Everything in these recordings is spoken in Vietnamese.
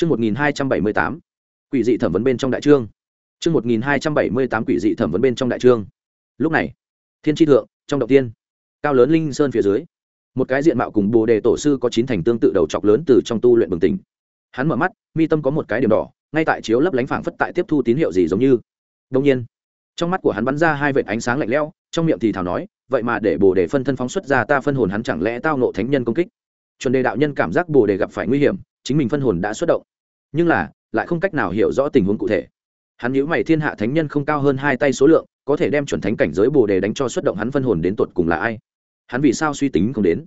Chương 1278. Quỷ dị thẩm vấn bên trong đại trương. Chương 1278 quỷ dị thẩm vấn bên trong đại trương. Lúc này, Thiên tri thượng, trong động tiên, cao lớn linh sơn phía dưới, một cái diện mạo cùng Bồ đề tổ sư có chín thành tương tự đầu chọc lớn từ trong tu luyện bừng tỉnh. Hắn mở mắt, mi tâm có một cái điểm đỏ, ngay tại chiếu lấp lánh phảng phất tại tiếp thu tín hiệu gì giống như. Đương nhiên, trong mắt của hắn bắn ra hai vệt ánh sáng lạnh lẽo, trong miệng thì thào nói, vậy mà để Bồ đề phân thân phóng xuất ra ta phân hồn hắn chẳng lẽ tao nộ thánh nhân công kích. Chuẩn đề đạo nhân cảm giác Bồ đề gặp phải nguy hiểm, chính mình phân hồn đã xuất động. Nhưng là lại không cách nào hiểu rõ tình huống cụ thể. Hắn nhữ mày thiên hạ thánh nhân không cao hơn hai tay số lượng có thể đem chuẩn thánh cảnh giới bồ đề đánh cho xuất động hắn phân hồn đến tột cùng là ai? Hắn vì sao suy tính không đến?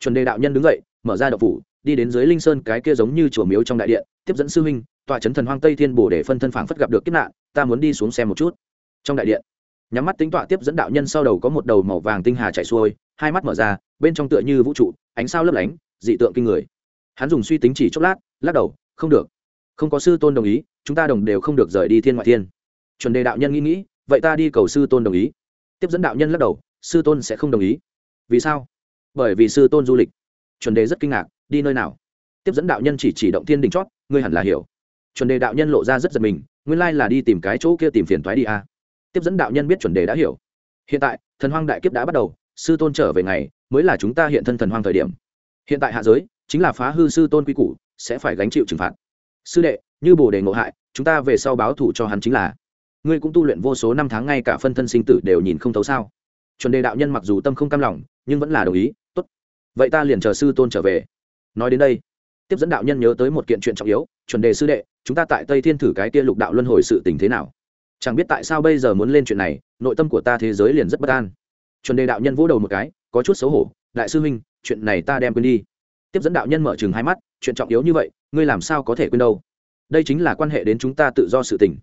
Chuẩn đề đạo nhân đứng dậy mở ra đậu phủ đi đến dưới linh sơn cái kia giống như chùa miếu trong đại điện tiếp dẫn sư huynh tòa chấn thần hoang tây thiên bồ đề phân thân phảng phất gặp được kiếp nạn ta muốn đi xuống xem một chút. Trong đại điện nhắm mắt tính tọa tiếp dẫn đạo nhân sau đầu có một đầu màu vàng tinh hà chạy xuôi hai mắt mở ra bên trong tựa như vũ trụ ánh sao lấp lánh dị tượng kinh người. Hắn dùng suy tính chỉ chốc lát, lắc đầu, không được. Không có sư tôn đồng ý, chúng ta đồng đều không được rời đi thiên ngoại thiên. Chuẩn đề đạo nhân nghĩ nghĩ, vậy ta đi cầu sư tôn đồng ý. Tiếp dẫn đạo nhân lắc đầu, sư tôn sẽ không đồng ý. Vì sao? Bởi vì sư tôn du lịch. Chuẩn đề rất kinh ngạc, đi nơi nào? Tiếp dẫn đạo nhân chỉ chỉ động thiên đình chót, ngươi hẳn là hiểu. Chuẩn đề đạo nhân lộ ra rất giật mình, nguyên lai là đi tìm cái chỗ kia tìm phiền thoái đi a. À. tiếp dẫn đạo nhân biết chuẩn đề đã hiểu. Hiện tại, thần hoang đại kiếp đã bắt đầu, sư tôn trở về ngày, mới là chúng ta hiện thân thần hoang thời điểm hiện tại hạ giới chính là phá hư sư tôn quy củ, sẽ phải gánh chịu trừng phạt. Sư đệ, như bồ đề ngộ hại, chúng ta về sau báo thủ cho hắn chính là. Ngươi cũng tu luyện vô số năm tháng ngay cả phân thân sinh tử đều nhìn không thấu sao? Chuẩn đề đạo nhân mặc dù tâm không cam lòng, nhưng vẫn là đồng ý, tốt, vậy ta liền chờ sư tôn trở về. Nói đến đây, tiếp dẫn đạo nhân nhớ tới một kiện chuyện trọng yếu, chuẩn đề sư đệ, chúng ta tại tây thiên thử cái kia lục đạo luân hồi sự tình thế nào? Chẳng biết tại sao bây giờ muốn lên chuyện này, nội tâm của ta thế giới liền rất bất an. Chuẩn đề đạo nhân vỗ đầu một cái, có chút xấu hổ, đại sư huynh chuyện này ta đem quên đi. Tiếp dẫn đạo nhân mở chừng hai mắt, chuyện trọng yếu như vậy, ngươi làm sao có thể quên đâu? Đây chính là quan hệ đến chúng ta tự do sự tình.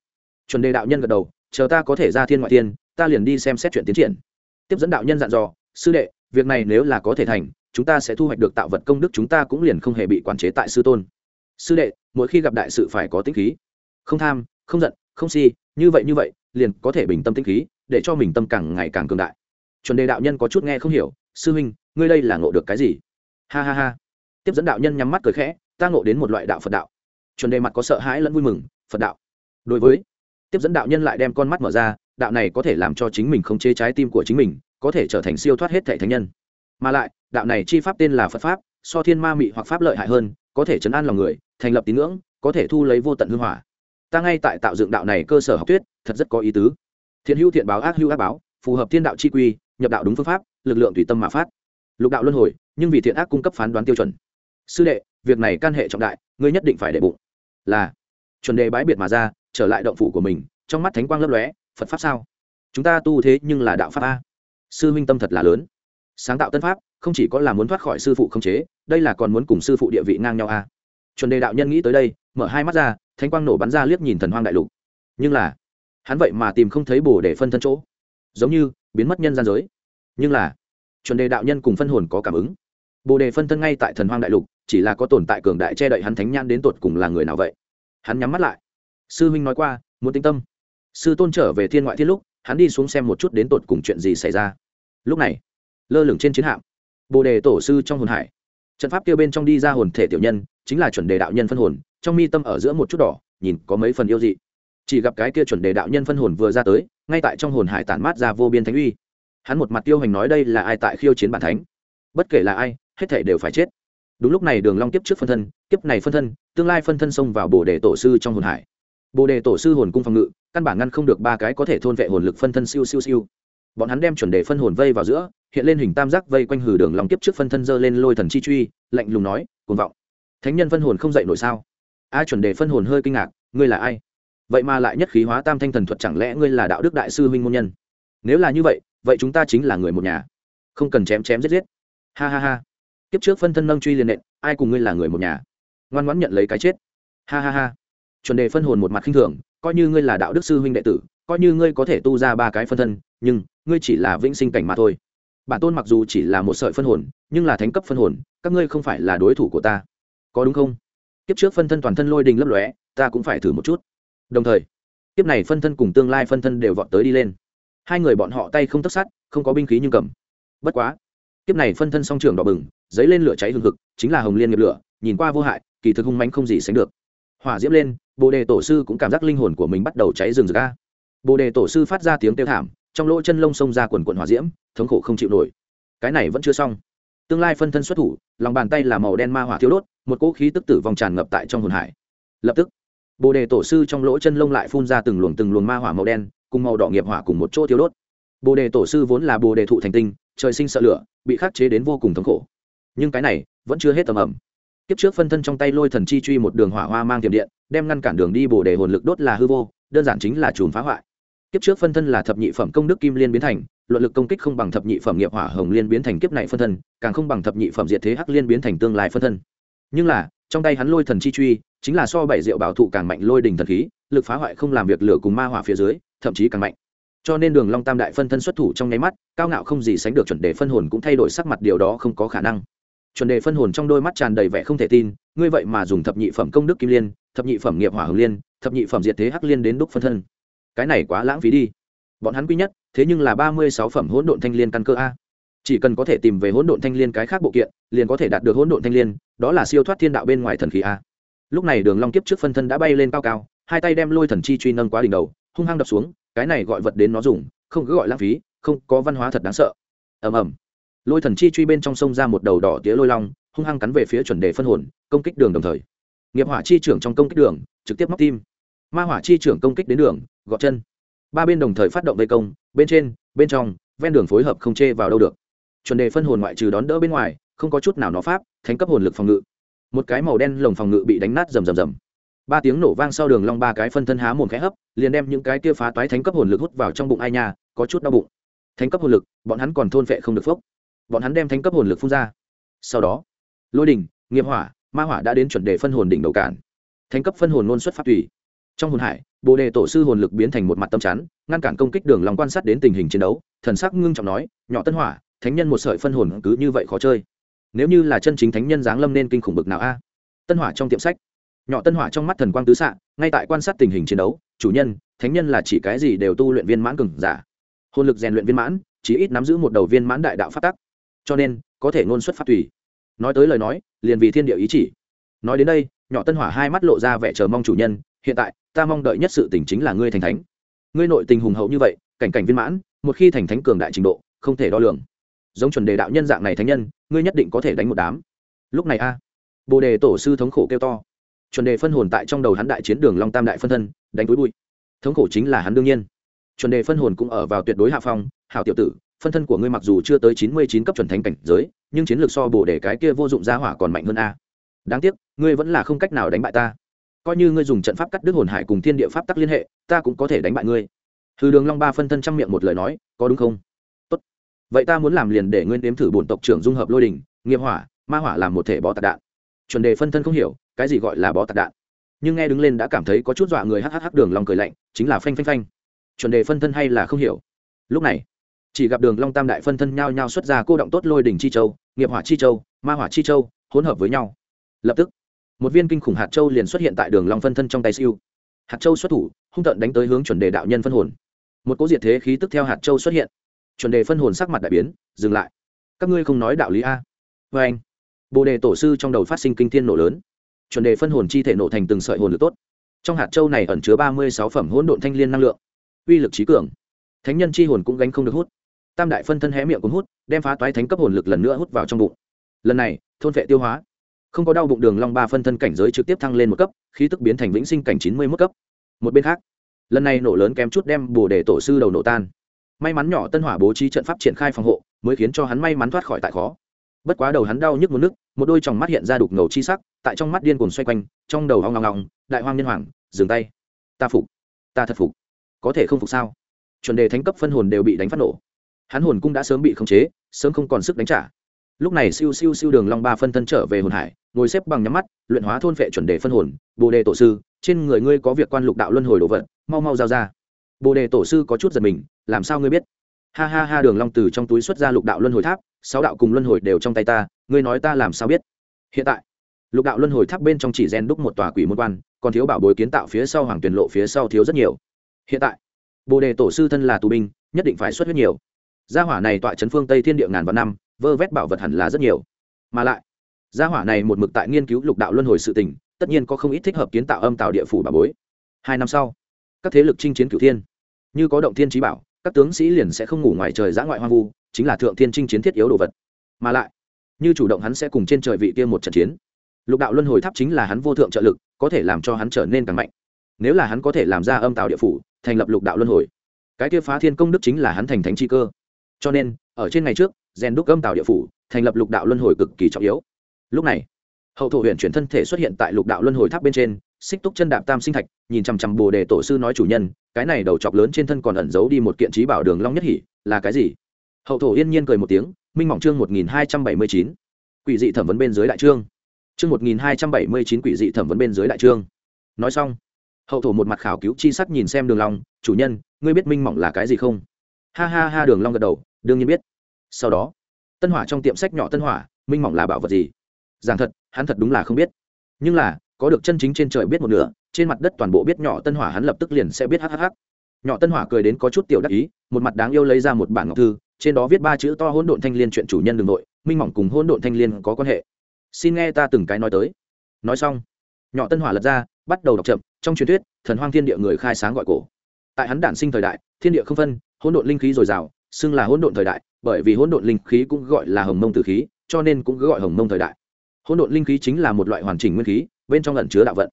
Chuẩn đề đạo nhân gật đầu, chờ ta có thể ra thiên ngoại thiên, ta liền đi xem xét chuyện tiến triển. Tiếp dẫn đạo nhân dặn dò, sư đệ, việc này nếu là có thể thành, chúng ta sẽ thu hoạch được tạo vật công đức chúng ta cũng liền không hề bị quản chế tại sư tôn. Sư đệ, mỗi khi gặp đại sự phải có tinh khí. Không tham, không giận, không si, như vậy như vậy, liền có thể bình tâm tinh khí, để cho mình tâm càng ngày càng cường đại. Chuẩn đề đạo nhân có chút nghe không hiểu, sư huynh ngươi đây là ngộ được cái gì? Ha ha ha. Tiếp dẫn đạo nhân nhắm mắt cười khẽ, ta ngộ đến một loại đạo phật đạo. Chuẩn đề mặt có sợ hãi lẫn vui mừng, phật đạo. Đối với, tiếp dẫn đạo nhân lại đem con mắt mở ra, đạo này có thể làm cho chính mình không chế trái tim của chính mình, có thể trở thành siêu thoát hết thể thánh nhân. Mà lại, đạo này chi pháp tên là phật pháp, so thiên ma mị hoặc pháp lợi hại hơn, có thể chấn an lòng người, thành lập tín ngưỡng, có thể thu lấy vô tận hư hỏa. Ta ngay tại tạo dựng đạo này cơ sở học thuyết, thật rất có ý tứ. Thiện hữu thiện báo ác hữu ác báo, phù hợp thiên đạo chi quy, nhập đạo đúng phương pháp, lực lượng tùy tâm mà phát lục đạo luân hồi, nhưng vì thiện ác cung cấp phán đoán tiêu chuẩn. Sư đệ, việc này can hệ trọng đại, ngươi nhất định phải để bụng. Là, chuẩn đề bái biệt mà ra, trở lại động phủ của mình, trong mắt thánh quang lấp lóe, phật pháp sao? Chúng ta tu thế nhưng là đạo pháp a. Sư huynh tâm thật là lớn. Sáng tạo tân pháp, không chỉ có là muốn thoát khỏi sư phụ không chế, đây là còn muốn cùng sư phụ địa vị ngang nhau a. Chuẩn đề đạo nhân nghĩ tới đây, mở hai mắt ra, thánh quang nổ bắn ra liếc nhìn thần hoang đại lục. Nhưng là, hắn vậy mà tìm không thấy bồ để phân thân chỗ. Giống như, biến mất nhân gian giới. Nhưng là chuẩn đề đạo nhân cùng phân hồn có cảm ứng. Bồ đề phân thân ngay tại thần hoang đại lục, chỉ là có tồn tại cường đại che đậy hắn thánh nhan đến tột cùng là người nào vậy? Hắn nhắm mắt lại. Sư huynh nói qua, muốn tinh tâm. Sư tôn trở về thiên ngoại thiên lúc, hắn đi xuống xem một chút đến tột cùng chuyện gì xảy ra. Lúc này, lơ lửng trên chiến hạm, bồ đề tổ sư trong hồn hải. Trận pháp kia bên trong đi ra hồn thể tiểu nhân, chính là chuẩn đề đạo nhân phân hồn, trong mi tâm ở giữa một chút đỏ, nhìn có mấy phần yêu dị. Chỉ gặp cái kia chuẩn đề đạo nhân phân hồn vừa ra tới, ngay tại trong hồn hải tản mát ra vô biên thánh uy hắn một mặt tiêu hành nói đây là ai tại khiêu chiến bản thánh? Bất kể là ai, hết thể đều phải chết. Đúng lúc này đường long kiếp trước phân thân, kiếp này phân thân, tương lai phân thân xông vào bồ đề tổ sư trong hồn hải. Bồ đề tổ sư hồn cung phòng ngự, căn bản ngăn không được ba cái có thể thôn vệ hồn lực phân thân siêu siêu siêu. Bọn hắn đem chuẩn đề phân hồn vây vào giữa, hiện lên hình tam giác vây quanh hử đường long kiếp trước phân thân dơ lên lôi thần chi truy, lạnh lùng nói, cuồng vọng. Thánh nhân phân hồn không dậy nổi sao? A chuẩn đề phân hồn hơi kinh ngạc, ngươi là ai? Vậy mà lại nhất khí hóa tam thanh thần thuật chẳng lẽ ngươi là đạo đức đại sư huynh môn nhân? Nếu là như vậy vậy chúng ta chính là người một nhà. Không cần chém chém giết giết. Ha ha ha. Kiếp trước phân thân nâng truy liền nện, ai cùng ngươi là người một nhà? Ngoan ngoãn nhận lấy cái chết. Ha ha ha. Chuẩn đề phân hồn một mặt khinh thường, coi như ngươi là đạo đức sư huynh đệ tử, coi như ngươi có thể tu ra ba cái phân thân, nhưng ngươi chỉ là vĩnh sinh cảnh mà thôi. Bản tôn mặc dù chỉ là một sợi phân hồn, nhưng là thánh cấp phân hồn, các ngươi không phải là đối thủ của ta. Có đúng không? Kiếp trước phân thân toàn thân lôi đình lấp lóe, ta cũng phải thử một chút. Đồng thời, kiếp này phân thân cùng tương lai phân thân đều vọt tới đi lên hai người bọn họ tay không tất sát không có binh khí nhưng cầm. Bất quá, kiếp này phân thân song trường đỏ bừng dấy lên lửa cháy hừng hực, chính là hồng liên nghiệp lửa, nhìn qua vô hại, kỳ thực hung mánh không gì sánh được. Hỏa diễm lên, bồ đề tổ sư cũng cảm giác linh hồn của mình bắt đầu cháy rừng rực ra bồ đề tổ sư phát ra tiếng kêu thảm, trong lỗ chân lông xông ra quần quần hỏa diễm, thống khổ không chịu nổi. Cái này vẫn chưa xong. Tương lai phân thân xuất thủ, lòng bàn tay là màu đen ma hỏa thiếu đốt, một cỗ khí tức tử vong tràn ngập tại trong hồn hải. Lập tức, bồ đề tổ sư trong lỗ chân lông lại phun ra từng luồng từng luồng ma hỏa màu đen cùng màu đỏ nghiệp hỏa cùng một chỗ thiếu đốt. Bồ đề tổ sư vốn là bồ đề thụ thành tinh, trời sinh sợ lửa, bị khắc chế đến vô cùng thống khổ. Nhưng cái này vẫn chưa hết tầm ẩm. Kiếp trước phân thân trong tay lôi thần chi truy một đường hỏa hoa mang tiềm điện, đem ngăn cản đường đi bồ đề hồn lực đốt là hư vô, đơn giản chính là chùm phá hoại. Kiếp trước phân thân là thập nhị phẩm công đức kim liên biến thành, luận lực công kích không bằng thập nhị phẩm nghiệp hỏa hồng liên biến thành kiếp này phân thân, càng không bằng thập nhị phẩm diệt thế hắc liên biến thành tương lai phân thân. Nhưng là, trong tay hắn lôi thần chi truy, chính là so bảy diệu bảo thụ càng mạnh lôi đình thần khí, lực phá hoại không làm việc lửa cùng ma hỏa phía dưới thậm chí càng mạnh. Cho nên đường long tam đại phân thân xuất thủ trong nháy mắt, cao ngạo không gì sánh được chuẩn đề phân hồn cũng thay đổi sắc mặt, điều đó không có khả năng. Chuẩn đề phân hồn trong đôi mắt tràn đầy vẻ không thể tin, ngươi vậy mà dùng thập nhị phẩm công đức kim liên, thập nhị phẩm nghiệp hỏa hồng liên, thập nhị phẩm diệt thế hắc liên đến đúc phân thân. Cái này quá lãng phí đi. Bọn hắn quý nhất, thế nhưng là ba mươi sáu phẩm hỗn độn thanh liên căn cơ a. Chỉ cần có thể tìm về hỗn độn thanh liên cái khác bộ kiện, liền có thể đạt được hỗn độn thanh liên, đó là siêu thoát thiên đạo bên ngoài thần khí a. Lúc này đường long kiếp trước phân thân đã bay lên cao cao, hai tay đem lôi thần chi truy nâng quá đỉnh đầu hung hăng đập xuống, cái này gọi vật đến nó dùng, không cứ gọi lãng phí, không có văn hóa thật đáng sợ. Ầm ầm. Lôi thần chi truy bên trong sông ra một đầu đỏ tía lôi long, hung hăng cắn về phía chuẩn đề phân hồn, công kích đường đồng thời. Nghiệp hỏa chi trưởng trong công kích đường, trực tiếp móc tim. Ma hỏa chi trưởng công kích đến đường, gọt chân. Ba bên đồng thời phát động vây công, bên trên, bên trong, ven đường phối hợp không chê vào đâu được. Chuẩn đề phân hồn ngoại trừ đón đỡ bên ngoài, không có chút nào nó pháp, thánh cấp hồn lực phòng ngự. Một cái màu đen lồng phòng ngự bị đánh nát rầm rầm rầm ba tiếng nổ vang sau đường long ba cái phân thân há mồm khẽ hấp, liền đem những cái kia phá toái thánh cấp hồn lực hút vào trong bụng ai nha, có chút đau bụng. Thánh cấp hồn lực, bọn hắn còn thôn phệ không được phốc. Bọn hắn đem thánh cấp hồn lực phun ra. Sau đó, lôi đỉnh nghiệp hỏa, ma hỏa đã đến chuẩn đề phân hồn đỉnh đầu cản. Thánh cấp phân hồn luôn xuất phát tùy. Trong hồn hải, bồ đề tổ sư hồn lực biến thành một mặt tâm chắn, ngăn cản công kích đường lòng quan sát đến tình hình chiến đấu, thần sắc ngưng trọng nói, nhỏ tân hỏa, thánh nhân một sợi phân hồn cứ như vậy khó chơi. Nếu như là chân chính thánh nhân giáng lâm nên kinh khủng bực nào a? Tân hỏa trong tiệm sách nhỏ tân hỏa trong mắt thần quang tứ xạ, ngay tại quan sát tình hình chiến đấu, chủ nhân, thánh nhân là chỉ cái gì đều tu luyện viên mãn cường giả? Hồn lực rèn luyện viên mãn, chỉ ít nắm giữ một đầu viên mãn đại đạo phát tắc. Cho nên, có thể ngôn xuất phát tùy. Nói tới lời nói, liền vì thiên địa ý chỉ. Nói đến đây, nhỏ tân hỏa hai mắt lộ ra vẻ chờ mong chủ nhân, hiện tại, ta mong đợi nhất sự tỉnh chính là ngươi thành thánh. Ngươi nội tình hùng hậu như vậy, cảnh cảnh viên mãn, một khi thành thánh cường đại trình độ, không thể đo lường. Giống chuẩn đề đạo nhân dạng này thánh nhân, ngươi nhất định có thể đánh một đám. Lúc này a, bồ đề tổ sư thống khổ kêu to chuẩn đề phân hồn tại trong đầu hắn đại chiến đường long tam đại phân thân, đánh túi bụi. Thống khổ chính là hắn đương nhiên. Chuẩn đề phân hồn cũng ở vào tuyệt đối hạ phong, hảo tiểu tử, phân thân của ngươi mặc dù chưa tới chín mươi chín cấp chuẩn thánh cảnh giới, nhưng chiến lược so bổ để cái kia vô dụng gia hỏa còn mạnh hơn a. Đáng tiếc, ngươi vẫn là không cách nào đánh bại ta. Coi như ngươi dùng trận pháp cắt đứt hồn hải cùng thiên địa pháp tắc liên hệ, ta cũng có thể đánh bại ngươi. Hư đường long ba phân thân trăm miệng một lời nói, có đúng không? Tốt. Vậy ta muốn làm liền để ngươi nếm thử bổn tộc trưởng dung hợp lôi đình, nghiệp hỏa, ma hỏa làm một thể bó tạc đạn. Chuẩn đề phân thân không hiểu cái gì gọi là bó tạc đạn. Nhưng nghe đứng lên đã cảm thấy có chút dọa người hhh đường long cười lạnh, chính là phanh phanh phanh. Chuẩn đề phân thân hay là không hiểu. Lúc này, chỉ gặp đường long tam đại phân thân nhao nhao xuất ra cô động tốt lôi đỉnh chi châu, nghiệp hỏa chi châu, ma hỏa chi châu, hỗn hợp với nhau. Lập tức, một viên kinh khủng hạt châu liền xuất hiện tại đường long phân thân trong tay siêu. Hạt châu xuất thủ, hung tận đánh tới hướng chuẩn đề đạo nhân phân hồn. Một cỗ diệt thế khí tức theo hạt châu xuất hiện. Chuẩn đề phân hồn sắc mặt đại biến, dừng lại. Các ngươi không nói đạo lý a. Với anh bồ đề tổ sư trong đầu phát sinh kinh thiên nổ lớn chuẩn đề phân hồn chi thể nổ thành từng sợi hồn lực tốt. Trong hạt châu này ẩn chứa ba mươi sáu phẩm hỗn độn thanh liên năng lượng. Uy lực trí cường. Thánh nhân chi hồn cũng gánh không được hút. Tam đại phân thân hé miệng cuốn hút, đem phá toái thánh cấp hồn lực lần nữa hút vào trong bụng. Lần này, thôn vệ tiêu hóa. Không có đau bụng đường long ba phân thân cảnh giới trực tiếp thăng lên một cấp, khí tức biến thành vĩnh sinh cảnh chín mươi mức cấp. Một bên khác, lần này nổ lớn kém chút đem bồ đề tổ sư đầu nổ tan. May mắn nhỏ tân hỏa bố trí trận pháp triển khai phòng hộ, mới khiến cho hắn may mắn thoát khỏi tại khó bất quá đầu hắn đau nhức một nước, một đôi tròng mắt hiện ra đục ngầu chi sắc, tại trong mắt điên cuồng xoay quanh, trong đầu hoang ngong ngong đại hoang nhân hoàng, dừng tay. Ta phục. Ta thật phục. Có thể không phục sao? Chuẩn đề thánh cấp phân hồn đều bị đánh phát nổ. Hắn hồn cung đã sớm bị khống chế, sớm không còn sức đánh trả. Lúc này siêu siêu siêu đường long ba phân thân trở về hồn hải, ngồi xếp bằng nhắm mắt, luyện hóa thôn phệ chuẩn đề phân hồn, bồ đề tổ sư, trên người ngươi có việc quan lục đạo luân hồi đồ vật, mau mau giao ra. Bồ đề tổ sư có chút giật mình, làm sao ngươi biết? Ha ha ha, đường long từ trong túi xuất ra lục đạo luân hồi tháp, sáu đạo cùng luân hồi đều trong tay ta, ngươi nói ta làm sao biết? Hiện tại, lục đạo luân hồi tháp bên trong chỉ gen đúc một tòa quỷ môn quan, còn thiếu bảo bối kiến tạo phía sau hoàng tuyển lộ phía sau thiếu rất nhiều. Hiện tại, bồ đề tổ sư thân là tù binh, nhất định phải xuất huyết nhiều. Gia hỏa này tọa chấn phương tây thiên địa ngàn vạn năm, vơ vét bảo vật hẳn là rất nhiều. Mà lại, gia hỏa này một mực tại nghiên cứu lục đạo luân hồi sự tình, tất nhiên có không ít thích hợp kiến tạo âm tạo địa phủ bà bối. Hai năm sau, các thế lực chinh chiến cửu thiên, như có động thiên trí bảo các tướng sĩ liền sẽ không ngủ ngoài trời giã ngoại hoang vu, chính là thượng thiên trinh chiến thiết yếu đồ vật. Mà lại, như chủ động hắn sẽ cùng trên trời vị kia một trận chiến. Lục đạo luân hồi tháp chính là hắn vô thượng trợ lực, có thể làm cho hắn trở nên càng mạnh. Nếu là hắn có thể làm ra âm tạo địa phủ, thành lập lục đạo luân hồi, cái kia phá thiên công đức chính là hắn thành thánh chi cơ. Cho nên, ở trên ngày trước, rèn đúc âm tạo địa phủ, thành lập lục đạo luân hồi cực kỳ trọng yếu. Lúc này, hậu thổ huyện chuyển thân thể xuất hiện tại lục đạo luân hồi tháp bên trên, xích túc chân đạp tam sinh thạch, nhìn chằm chằm bồ đề tổ sư nói chủ nhân cái này đầu chọc lớn trên thân còn ẩn giấu đi một kiện trí bảo đường long nhất hỉ, là cái gì? Hậu thổ yên nhiên cười một tiếng, minh mỏng chương một nghìn hai trăm bảy mươi chín. Quỷ dị thẩm vấn bên dưới đại trương. Chương một nghìn hai trăm bảy mươi chín quỷ dị thẩm vấn bên dưới đại trương. Nói xong, hậu thổ một mặt khảo cứu chi sắc nhìn xem đường long, chủ nhân, ngươi biết minh mỏng là cái gì không? Ha ha ha, đường long gật đầu, đương nhiên biết. Sau đó, tân hỏa trong tiệm sách nhỏ tân hỏa, minh mỏng là bảo vật gì? Giảng thật, hắn thật đúng là không biết. Nhưng là, có được chân chính trên trời biết một nửa trên mặt đất toàn bộ biết nhỏ tân hỏa hắn lập tức liền sẽ biết hhh nhỏ tân hỏa cười đến có chút tiểu đắc ý, một mặt đáng yêu lấy ra một bản ngọc thư, trên đó viết ba chữ to hỗn độn thanh liên chuyện chủ nhân đường nội minh mỏng cùng hỗn độn thanh liên có quan hệ. Xin nghe ta từng cái nói tới. Nói xong, nhỏ tân hỏa lật ra, bắt đầu đọc chậm, trong truyền thuyết, thần hoang thiên địa người khai sáng gọi cổ. Tại hắn đản sinh thời đại, thiên địa không phân, hỗn độn linh khí dồi dào, xưng là hỗn độn thời đại, bởi vì hỗn độn linh khí cũng gọi là hồng mông tử khí, cho nên cũng gọi hồng mông thời đại. Hỗn độn linh khí chính là một loại hoàn chỉnh nguyên khí, bên trong ẩn chứa đạo vận.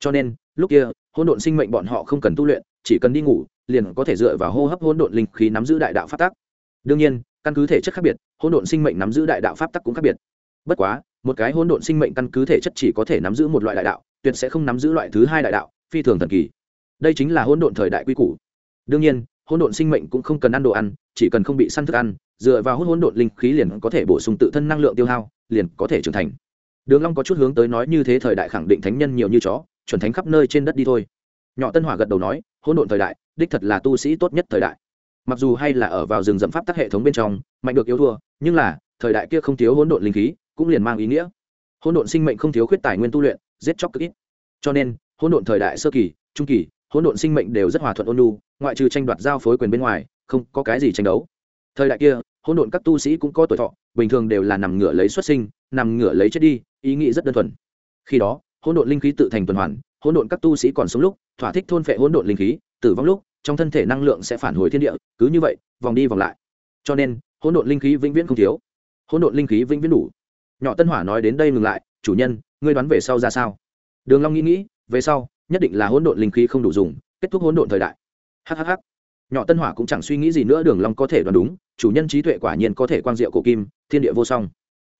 Cho nên lúc kia, hỗn độn sinh mệnh bọn họ không cần tu luyện, chỉ cần đi ngủ, liền có thể dựa vào hô hấp hỗn độn linh khí nắm giữ đại đạo pháp tắc. Đương nhiên, căn cứ thể chất khác biệt, hỗn độn sinh mệnh nắm giữ đại đạo pháp tắc cũng khác biệt. Bất quá, một cái hỗn độn sinh mệnh căn cứ thể chất chỉ có thể nắm giữ một loại đại đạo, tuyệt sẽ không nắm giữ loại thứ hai đại đạo, phi thường thần kỳ. Đây chính là hỗn độn thời đại quy củ. Đương nhiên, hỗn độn sinh mệnh cũng không cần ăn đồ ăn, chỉ cần không bị săn thức ăn, dựa vào hỗn độn linh khí liền có thể bổ sung tự thân năng lượng tiêu hao, liền có thể trưởng thành. Đường long có chút hướng tới nói như thế thời đại khẳng định thánh nhân nhiều như chó chuẩn thánh khắp nơi trên đất đi thôi. Nhỏ tân hỏa gật đầu nói, hỗn độn thời đại, đích thật là tu sĩ tốt nhất thời đại. Mặc dù hay là ở vào rừng rậm pháp tắc hệ thống bên trong, mạnh được yếu thua, nhưng là, thời đại kia không thiếu hỗn độn linh khí, cũng liền mang ý nghĩa. Hỗn độn sinh mệnh không thiếu khuyết tài nguyên tu luyện, giết chóc cực ít. Cho nên, hỗn độn thời đại sơ kỳ, trung kỳ, hỗn độn sinh mệnh đều rất hòa thuận ôn nhu, ngoại trừ tranh đoạt giao phối quyền bên ngoài, không có cái gì tranh đấu. Thời đại kia, hỗn độn các tu sĩ cũng có tuổi thọ, bình thường đều là nằm ngửa lấy xuất sinh, nằm ngửa lấy chết đi, ý nghĩ rất đơn thuần. Khi đó hỗn độn linh khí tự thành tuần hoàn, hỗn độn các tu sĩ còn sống lúc, thỏa thích thôn phệ hỗn độn linh khí, tử vong lúc, trong thân thể năng lượng sẽ phản hồi thiên địa, cứ như vậy, vòng đi vòng lại. Cho nên, hỗn độn linh khí vĩnh viễn không thiếu. Hỗn độn linh khí vĩnh viễn đủ. Nhỏ tân hỏa nói đến đây ngừng lại, chủ nhân, ngươi đoán về sau ra sao? Đường long nghĩ nghĩ, về sau, nhất định là hỗn độn linh khí không đủ dùng, kết thúc hỗn độn thời đại. Hhh nhỏ tân hỏa cũng chẳng suy nghĩ gì nữa, đường long có thể đoán đúng, chủ nhân trí tuệ quả nhiên có thể quang diệu cổ kim, thiên địa vô song.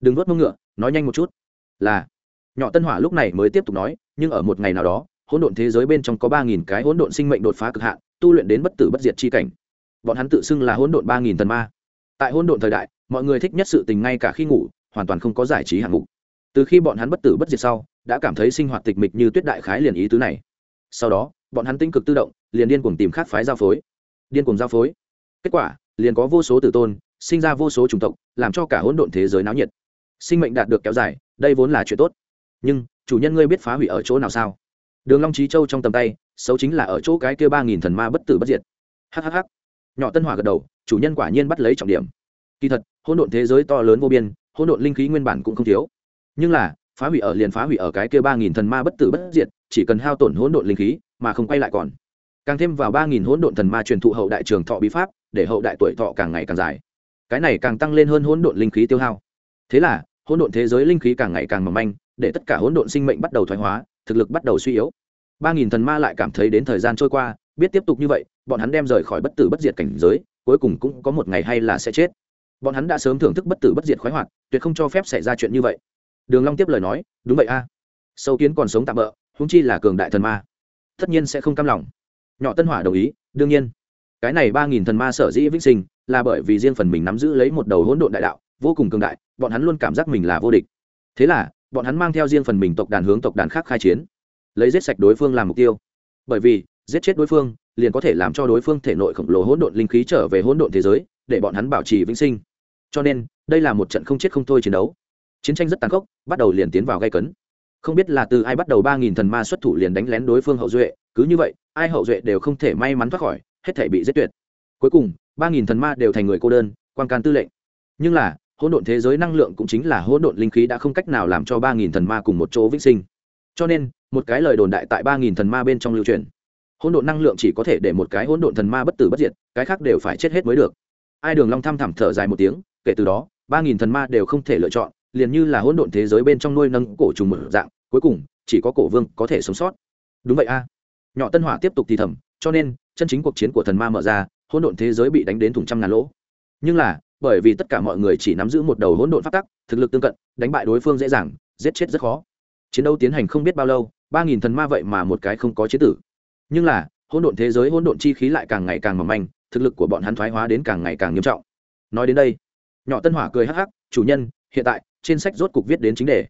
Đừng vớt mông ngựa, nói nhanh một chút. Là nhỏ tân hỏa lúc này mới tiếp tục nói, nhưng ở một ngày nào đó, hỗn độn thế giới bên trong có ba nghìn cái hỗn độn sinh mệnh đột phá cực hạn, tu luyện đến bất tử bất diệt chi cảnh. Bọn hắn tự xưng là hỗn độn ba nghìn thần ma. Tại hỗn độn thời đại, mọi người thích nhất sự tình ngay cả khi ngủ, hoàn toàn không có giải trí hạng mục. Từ khi bọn hắn bất tử bất diệt sau, đã cảm thấy sinh hoạt tịch mịch như tuyết đại khái liền ý tứ này. Sau đó, bọn hắn tinh cực tự động, liền điên cuồng tìm khác phái giao phối. Điên cuồng giao phối. Kết quả, liền có vô số tử tôn, sinh ra vô số chủng tộc, làm cho cả hỗn độn thế giới náo nhiệt. Sinh mệnh đạt được kéo dài, đây vốn là chuyện tốt nhưng, chủ nhân ngươi biết phá hủy ở chỗ nào sao? Đường long trí châu trong tầm tay, xấu chính là ở chỗ cái kia ba nghìn thần ma bất tử bất diệt. Hhh nhỏ tân hỏa gật đầu, chủ nhân quả nhiên bắt lấy trọng điểm. Kỳ thật, hỗn độn thế giới to lớn vô biên, hỗn độn linh khí nguyên bản cũng không thiếu. Nhưng là, phá hủy ở liền phá hủy ở cái kia ba nghìn thần ma bất tử bất diệt, chỉ cần hao tổn hỗn độn linh khí, mà không quay lại còn. Càng thêm vào ba nghìn hỗn độn thần ma truyền thụ hậu đại trường thọ bí pháp, để hậu đại tuổi thọ càng ngày càng dài. Cái này càng tăng lên hơn hỗn độn linh khí tiêu hao. Thế là hỗn độn thế giới linh khí càng ngày càng mỏng manh, để tất cả hỗn độn sinh mệnh bắt đầu thoái hóa, thực lực bắt đầu suy yếu. Ba nghìn thần ma lại cảm thấy đến thời gian trôi qua, biết tiếp tục như vậy, bọn hắn đem rời khỏi bất tử bất diệt cảnh giới, cuối cùng cũng có một ngày hay là sẽ chết. Bọn hắn đã sớm thưởng thức bất tử bất diệt khoái hoạt, tuyệt không cho phép xảy ra chuyện như vậy. Đường long tiếp lời nói, đúng vậy a. Sâu kiến còn sống tạm bỡ huống chi là cường đại thần ma, tất nhiên sẽ không cam lòng. Nhỏ tân hỏa đồng ý, đương nhiên. Cái này ba nghìn thần ma sở dĩ vĩnh sinh, là bởi vì riêng phần mình nắm giữ lấy một đầu hỗn độn đại đạo vô cùng cường đại, bọn hắn luôn cảm giác mình là vô địch. Thế là, bọn hắn mang theo riêng phần mình tộc đàn hướng tộc đàn khác khai chiến. Lấy giết sạch đối phương làm mục tiêu. Bởi vì, giết chết đối phương, liền có thể làm cho đối phương thể nội khổng lồ hỗn độn linh khí trở về hỗn độn thế giới, để bọn hắn bảo trì vĩnh sinh. Cho nên, đây là một trận không chết không thôi chiến đấu. Chiến tranh rất tàn khốc, bắt đầu liền tiến vào gây cấn. Không biết là từ ai bắt đầu ba nghìn thần ma xuất thủ liền đánh lén đối phương hậu duệ, cứ như vậy, ai hậu duệ đều không thể may mắn thoát khỏi, hết thể bị giết tuyệt. Cuối cùng, ba nghìn thần ma đều thành người cô đơn, quan can tư lệnh. Nhưng là hỗn độn thế giới năng lượng cũng chính là hỗn độn linh khí đã không cách nào làm cho ba nghìn thần ma cùng một chỗ vĩnh sinh. Cho nên, một cái lời đồn đại tại ba nghìn thần ma bên trong lưu truyền. Hỗn độn năng lượng chỉ có thể để một cái hỗn độn thần ma bất tử bất diệt, cái khác đều phải chết hết mới được. Ai đường long thăm thẳm thở dài một tiếng, kể từ đó, ba nghìn thần ma đều không thể lựa chọn, liền như là hỗn độn thế giới bên trong nuôi nâng cổ trùng mở dạng, cuối cùng, chỉ có cổ vương có thể sống sót. Đúng vậy a. Nhỏ tân hỏa tiếp tục thì thầm, cho nên, chân chính cuộc chiến của thần ma mở ra, hỗn độn thế giới bị đánh đến thủng trăm ngàn lỗ. Nhưng là bởi vì tất cả mọi người chỉ nắm giữ một đầu hỗn độn pháp tắc, thực lực tương cận, đánh bại đối phương dễ dàng, giết chết rất khó. Chiến đấu tiến hành không biết bao lâu, ba nghìn thần ma vậy mà một cái không có chế tử. Nhưng là, hỗn độn thế giới hỗn độn chi khí lại càng ngày càng mỏng manh, thực lực của bọn hắn thoái hóa đến càng ngày càng nghiêm trọng. Nói đến đây, nhỏ tân hỏa cười hắc hắc, chủ nhân, hiện tại, trên sách rốt cục viết đến chính đề.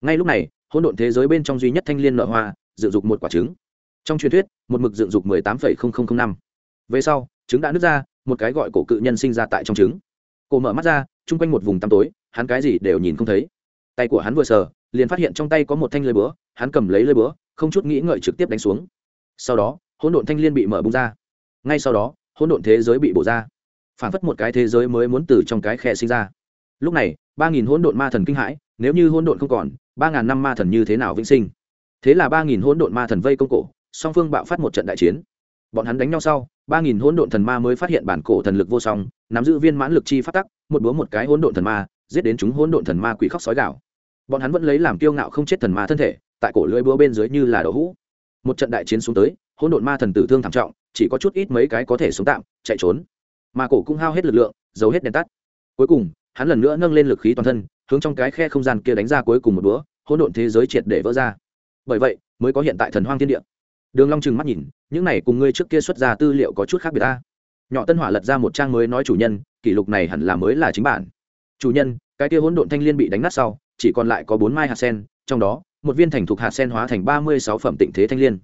Ngay lúc này, hỗn độn thế giới bên trong duy nhất thanh liên nợ hoa dự dục một quả trứng. Trong truyền thuyết, một mực dựng dục mười tám phẩy không không không năm. Về sau, trứng đã nứt ra, một cái gọi cổ cự nhân sinh ra tại trong trứng cổ mở mắt ra, chung quanh một vùng tăm tối, hắn cái gì đều nhìn không thấy. Tay của hắn vừa sờ, liền phát hiện trong tay có một thanh lưới búa, hắn cầm lấy lưới búa, không chút nghĩ ngợi trực tiếp đánh xuống. Sau đó, hỗn độn thanh liên bị mở bung ra. Ngay sau đó, hỗn độn thế giới bị bổ ra. Phản phất một cái thế giới mới muốn từ trong cái khe sinh ra. Lúc này, ba nghìn hỗn độn ma thần kinh hãi, nếu như hỗn độn không còn, ba ngàn năm ma thần như thế nào vĩnh sinh? Thế là ba nghìn hỗn độn ma thần vây công cổ, song phương bạo phát một trận đại chiến. Bọn hắn đánh nhau sau, ba nghìn hỗn độn thần ma mới phát hiện bản cổ thần lực vô song nắm giữ viên mãn lực chi phát tắc, một búa một cái hỗn độn thần ma, giết đến chúng hỗn độn thần ma quỷ khóc sói gạo bọn hắn vẫn lấy làm kiêu ngạo không chết thần ma thân thể, tại cổ lưỡi búa bên dưới như là đậu hũ. Một trận đại chiến xuống tới, hỗn độn ma thần tử thương thảm trọng, chỉ có chút ít mấy cái có thể sống tạm, chạy trốn. Mà cổ cũng hao hết lực lượng, giấu hết đèn tắt. Cuối cùng, hắn lần nữa nâng lên lực khí toàn thân, hướng trong cái khe không gian kia đánh ra cuối cùng một búa, hỗn độn thế giới triệt để vỡ ra. Bởi vậy, mới có hiện tại thần hoang thiên địa. Đường long trừng mắt nhìn, những này cùng ngươi trước kia xuất ra tư liệu có chút khác biệt ta nhỏ tân hỏa lật ra một trang mới nói chủ nhân, kỷ lục này hẳn là mới là chính bản. Chủ nhân, cái kia hỗn độn thanh liên bị đánh nát sau, chỉ còn lại có bốn mai hạt sen, trong đó, một viên thành thuộc hạt sen hóa thành ba mươi sáu phẩm tịnh thế thanh liên.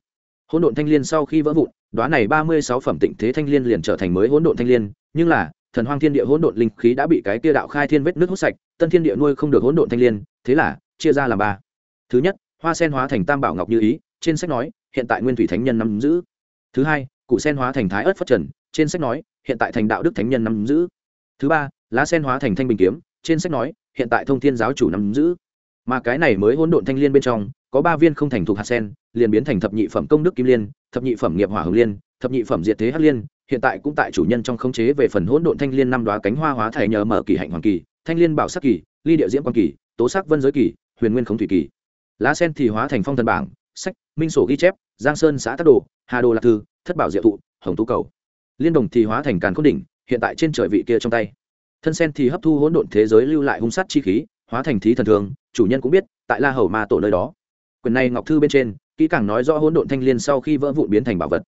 Hỗn độn thanh liên sau khi vỡ vụn đoá này ba mươi sáu phẩm tịnh thế thanh liên liền trở thành mới hỗn độn thanh liên, nhưng là, thần hoang thiên địa hỗn độn linh khí đã bị cái kia đạo khai thiên vết nước hút sạch, tân thiên địa nuôi không được hỗn độn thanh liên, thế là, chia ra làm ba. Thứ nhất, hoa sen hóa thành tam bảo ngọc như ý, trên sách nói, hiện tại nguyên thủy thánh nhân nắm giữ. Thứ hai cụ sen hóa thành thái ớt phất trần trên sách nói, hiện tại thành đạo đức thánh nhân nắm giữ. Thứ ba, lá sen hóa thành thanh bình kiếm. Trên sách nói, hiện tại thông thiên giáo chủ nắm giữ. Mà cái này mới hỗn độn thanh liên bên trong, có ba viên không thành thuộc hạt sen, liền biến thành thập nhị phẩm công đức kim liên, thập nhị phẩm nghiệp hỏa hồng liên, thập nhị phẩm diệt thế hắc liên. Hiện tại cũng tại chủ nhân trong khống chế về phần hỗn độn thanh liên năm đoá cánh hoa hóa thầy nhờ mở kỳ hạnh hoàng kỳ, thanh liên bảo sắc kỳ, ly địa diễm quan kỳ, tố sắc vân giới kỳ, huyền nguyên khống thủy kỳ. Lá sen thì hóa thành phong thần bảng, sách, minh sổ ghi chép, giang sơn xã tắc đồ, hà đồ lạc thư, thất bảo diệu thụ, hồng tú cầu liên đồng thì hóa thành càn khôn đỉnh, hiện tại trên trời vị kia trong tay. Thân sen thì hấp thu hỗn độn thế giới lưu lại hung sát chi khí, hóa thành thí thần thường, chủ nhân cũng biết, tại la hầu ma tổ nơi đó. Quyền này ngọc thư bên trên, kỹ càng nói rõ hỗn độn thanh liên sau khi vỡ vụn biến thành bảo vật.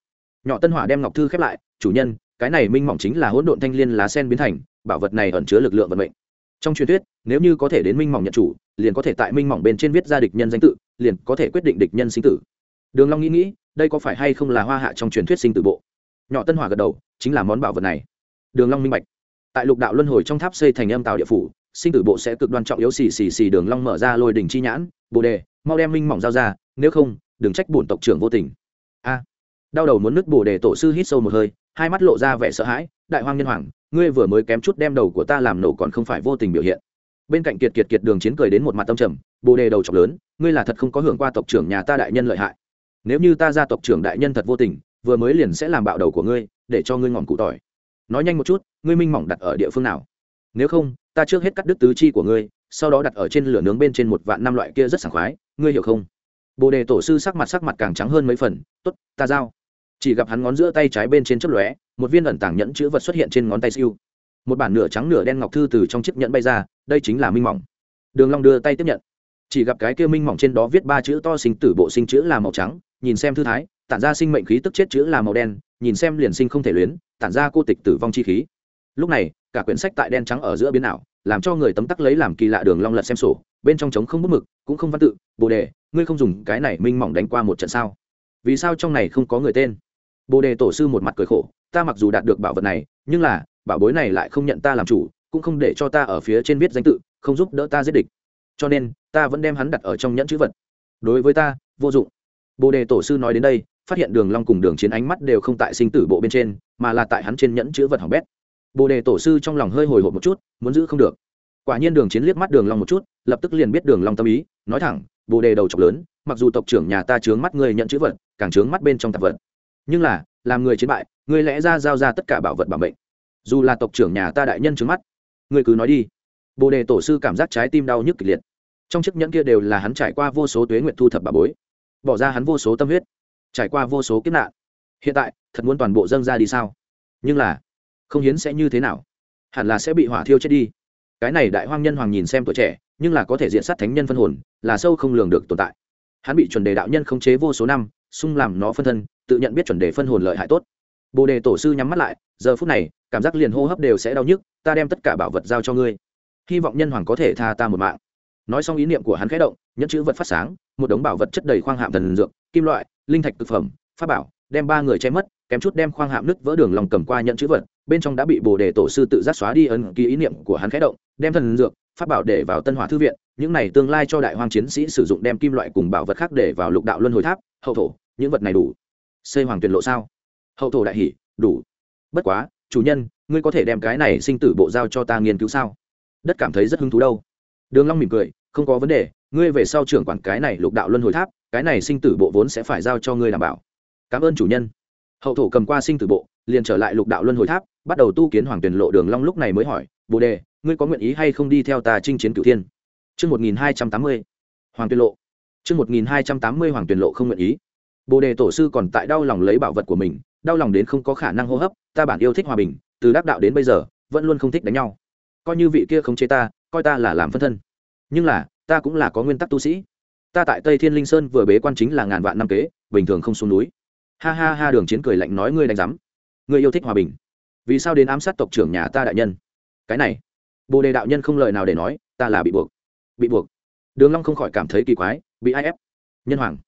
Nhỏ tân hỏa đem ngọc thư khép lại, chủ nhân, cái này minh mỏng chính là hỗn độn thanh liên lá sen biến thành, bảo vật này ẩn chứa lực lượng vận mệnh. Trong truyền thuyết, nếu như có thể đến minh mỏng nhận chủ, liền có thể tại minh mỏng bên trên viết ra địch nhân danh tự, liền có thể quyết định địch nhân sinh tử. Đường long nghĩ nghĩ, đây có phải hay không là hoa hạ trong truyền thuyết sinh tử bộ? Nhỏ tân hỏa gật đầu, chính là món bảo vật này. Đường long minh bạch. Tại lục đạo luân hồi trong tháp xây thành âm tào địa phủ, sinh tử bộ sẽ cực đoan trọng yếu xì xì xì đường long mở ra lôi đỉnh chi nhãn, bồ đề, mau đem minh mỏng giao ra, nếu không, đừng trách bổn tộc trưởng vô tình. A. Đau đầu muốn nứt bồ đề tổ sư hít sâu một hơi, hai mắt lộ ra vẻ sợ hãi, đại hoang nhân hoàng, ngươi vừa mới kém chút đem đầu của ta làm nổ còn không phải vô tình biểu hiện. Bên cạnh kiệt kiệt kiệt đường chiến cười đến một mặt tâm trầm, bồ đề đầu chọc lớn, ngươi là thật không có hưởng qua tộc trưởng nhà ta đại nhân lợi hại. Nếu như ta ra tộc trưởng đại nhân thật vô tình vừa mới liền sẽ làm bạo đầu của ngươi, để cho ngươi ngọn cụ tỏi. Nói nhanh một chút, ngươi minh mỏng đặt ở địa phương nào? Nếu không, ta trước hết cắt đứt tứ chi của ngươi, sau đó đặt ở trên lửa nướng bên trên một vạn năm loại kia rất sảng khoái, ngươi hiểu không? Bồ đề tổ sư sắc mặt sắc mặt càng trắng hơn mấy phần t ố t ta giao. Chỉ gặp hắn ngón giữa tay trái bên trên chấp lóe, một viên ẩn tảng nhẫn chữ vật xuất hiện trên ngón tay siêu. Một bản nửa trắng nửa đen ngọc thư từ trong chiếc nhẫn bay ra, đây chính là minh mỏng. Đường long đưa tay tiếp nhận. Chỉ gặp cái kia minh mỏng trên đó viết ba chữ to sinh tử bộ sinh chữ là màu trắng, nhìn xem thư thái tản ra sinh mệnh khí tức chết chữ là màu đen, nhìn xem liền sinh không thể luyến, tản ra cô tịch tử vong chi khí. Lúc này, cả quyển sách tại đen trắng ở giữa biến ảo, làm cho người tấm tắc lấy làm kỳ lạ đường long lật xem sổ, bên trong trống không bút mực, cũng không văn tự, bồ đề, ngươi không dùng cái này minh mỏng đánh qua một trận sao? Vì sao trong này không có người tên? Bồ đề tổ sư một mặt cười khổ, ta mặc dù đạt được bảo vật này, nhưng là, bảo bối này lại không nhận ta làm chủ, cũng không để cho ta ở phía trên viết danh tự, không giúp đỡ ta giết địch. Cho nên, ta vẫn đem hắn đặt ở trong nhẫn chữ vật. Đối với ta, vô dụng. Bồ đề tổ sư nói đến đây phát hiện đường long cùng đường chiến ánh mắt đều không tại sinh tử bộ bên trên, mà là tại hắn trên nhẫn chữ vật hỏng bét. Bồ đề tổ sư trong lòng hơi hồi hộp một chút, muốn giữ không được. Quả nhiên đường chiến liếc mắt đường long một chút, lập tức liền biết đường long tâm ý, nói thẳng, bồ đề đầu chọc lớn, mặc dù tộc trưởng nhà ta trướng mắt ngươi nhận chữ vật, càng trướng mắt bên trong tạp vật. Nhưng là, làm người chiến bại ngươi lẽ ra giao ra tất cả bảo vật bảo mệnh. Dù là tộc trưởng nhà ta đại nhân trướng mắt ngươi cứ nói đi. Bồ đề tổ sư cảm giác trái tim đau nhức kịch liệt. Trong chiếc nhẫn kia đều là hắn trải qua vô số tuế nguyện thu thập bà bối, bỏ ra hắn vô số tâm huyết trải qua vô số kiếp nạn. Hiện tại, thật muốn toàn bộ dâng ra đi sao? Nhưng là, không hiến sẽ như thế nào? Hẳn là sẽ bị hỏa thiêu chết đi. Cái này đại hoang nhân hoàng nhìn xem tuổi trẻ, nhưng là có thể diện sát thánh nhân phân hồn, là sâu không lường được tồn tại. Hắn bị chuẩn đề đạo nhân khống chế vô số năm, xung làm nó phân thân, tự nhận biết chuẩn đề phân hồn lợi hại tốt. Bồ đề tổ sư nhắm mắt lại, giờ phút này, cảm giác liền hô hấp đều sẽ đau nhức, ta đem tất cả bảo vật giao cho ngươi. Hy vọng nhân hoàng có thể tha ta một mạng nói xong ý niệm của hắn khẽ động, nhẫn chữ vật phát sáng, một đống bảo vật chất đầy khoang hạm thần dược, kim loại, linh thạch thực phẩm, pháp bảo, đem ba người che mất, kém chút đem khoang hạm nứt vỡ đường lòng cầm qua nhận chữ vật, bên trong đã bị bồ đề tổ sư tự giác xóa đi ấn ký ý niệm của hắn khẽ động, đem thần dược, pháp bảo để vào tân hỏa thư viện, những này tương lai cho đại hoàng chiến sĩ sử dụng đem kim loại cùng bảo vật khác để vào lục đạo luân hồi tháp, hậu thổ, những vật này đủ. Xây hoàng tuyển lộ sao? Hậu thổ đại hỷ, đủ. Bất quá, chủ nhân, ngươi có thể đem cái này sinh tử bộ giao cho ta nghiên cứu sao? Đất cảm thấy rất hứng thú đâu đường long mỉm cười, không có vấn đề, ngươi về sau trưởng quản cái này lục đạo luân hồi tháp, cái này sinh tử bộ vốn sẽ phải giao cho ngươi đảm bảo. Cảm ơn chủ nhân. Hậu thổ cầm qua sinh tử bộ, liền trở lại lục đạo luân hồi tháp, bắt đầu tu kiến hoàng tuyển lộ đường long lúc này mới hỏi, bồ đề, ngươi có nguyện ý hay không đi theo ta chinh chiến cửu thiên? Chương một nghìn hai trăm tám mươi, hoàng tuyển lộ. Chương một nghìn hai trăm tám mươi, hoàng tuyển lộ không nguyện ý. Bồ đề tổ sư còn tại đau lòng lấy bảo vật của mình, đau lòng đến không có khả năng hô hấp, ta bản yêu thích hòa bình, từ đắc đạo đến bây giờ, vẫn luôn không thích đánh nhau. Coi như vị kia không chế ta coi ta là làm phân thân. Nhưng là, ta cũng là có nguyên tắc tu sĩ. Ta tại tây thiên linh sơn vừa bế quan chính là ngàn vạn năm kế, bình thường không xuống núi. Ha ha ha, đường chiến cười lạnh nói ngươi đánh giám. Ngươi yêu thích hòa bình. Vì sao đến ám sát tộc trưởng nhà ta đại nhân? Cái này, bồ đề đạo nhân không lời nào để nói, ta là bị buộc. Bị buộc. Đường long không khỏi cảm thấy kỳ quái, bị ai ép? Nhân hoàng.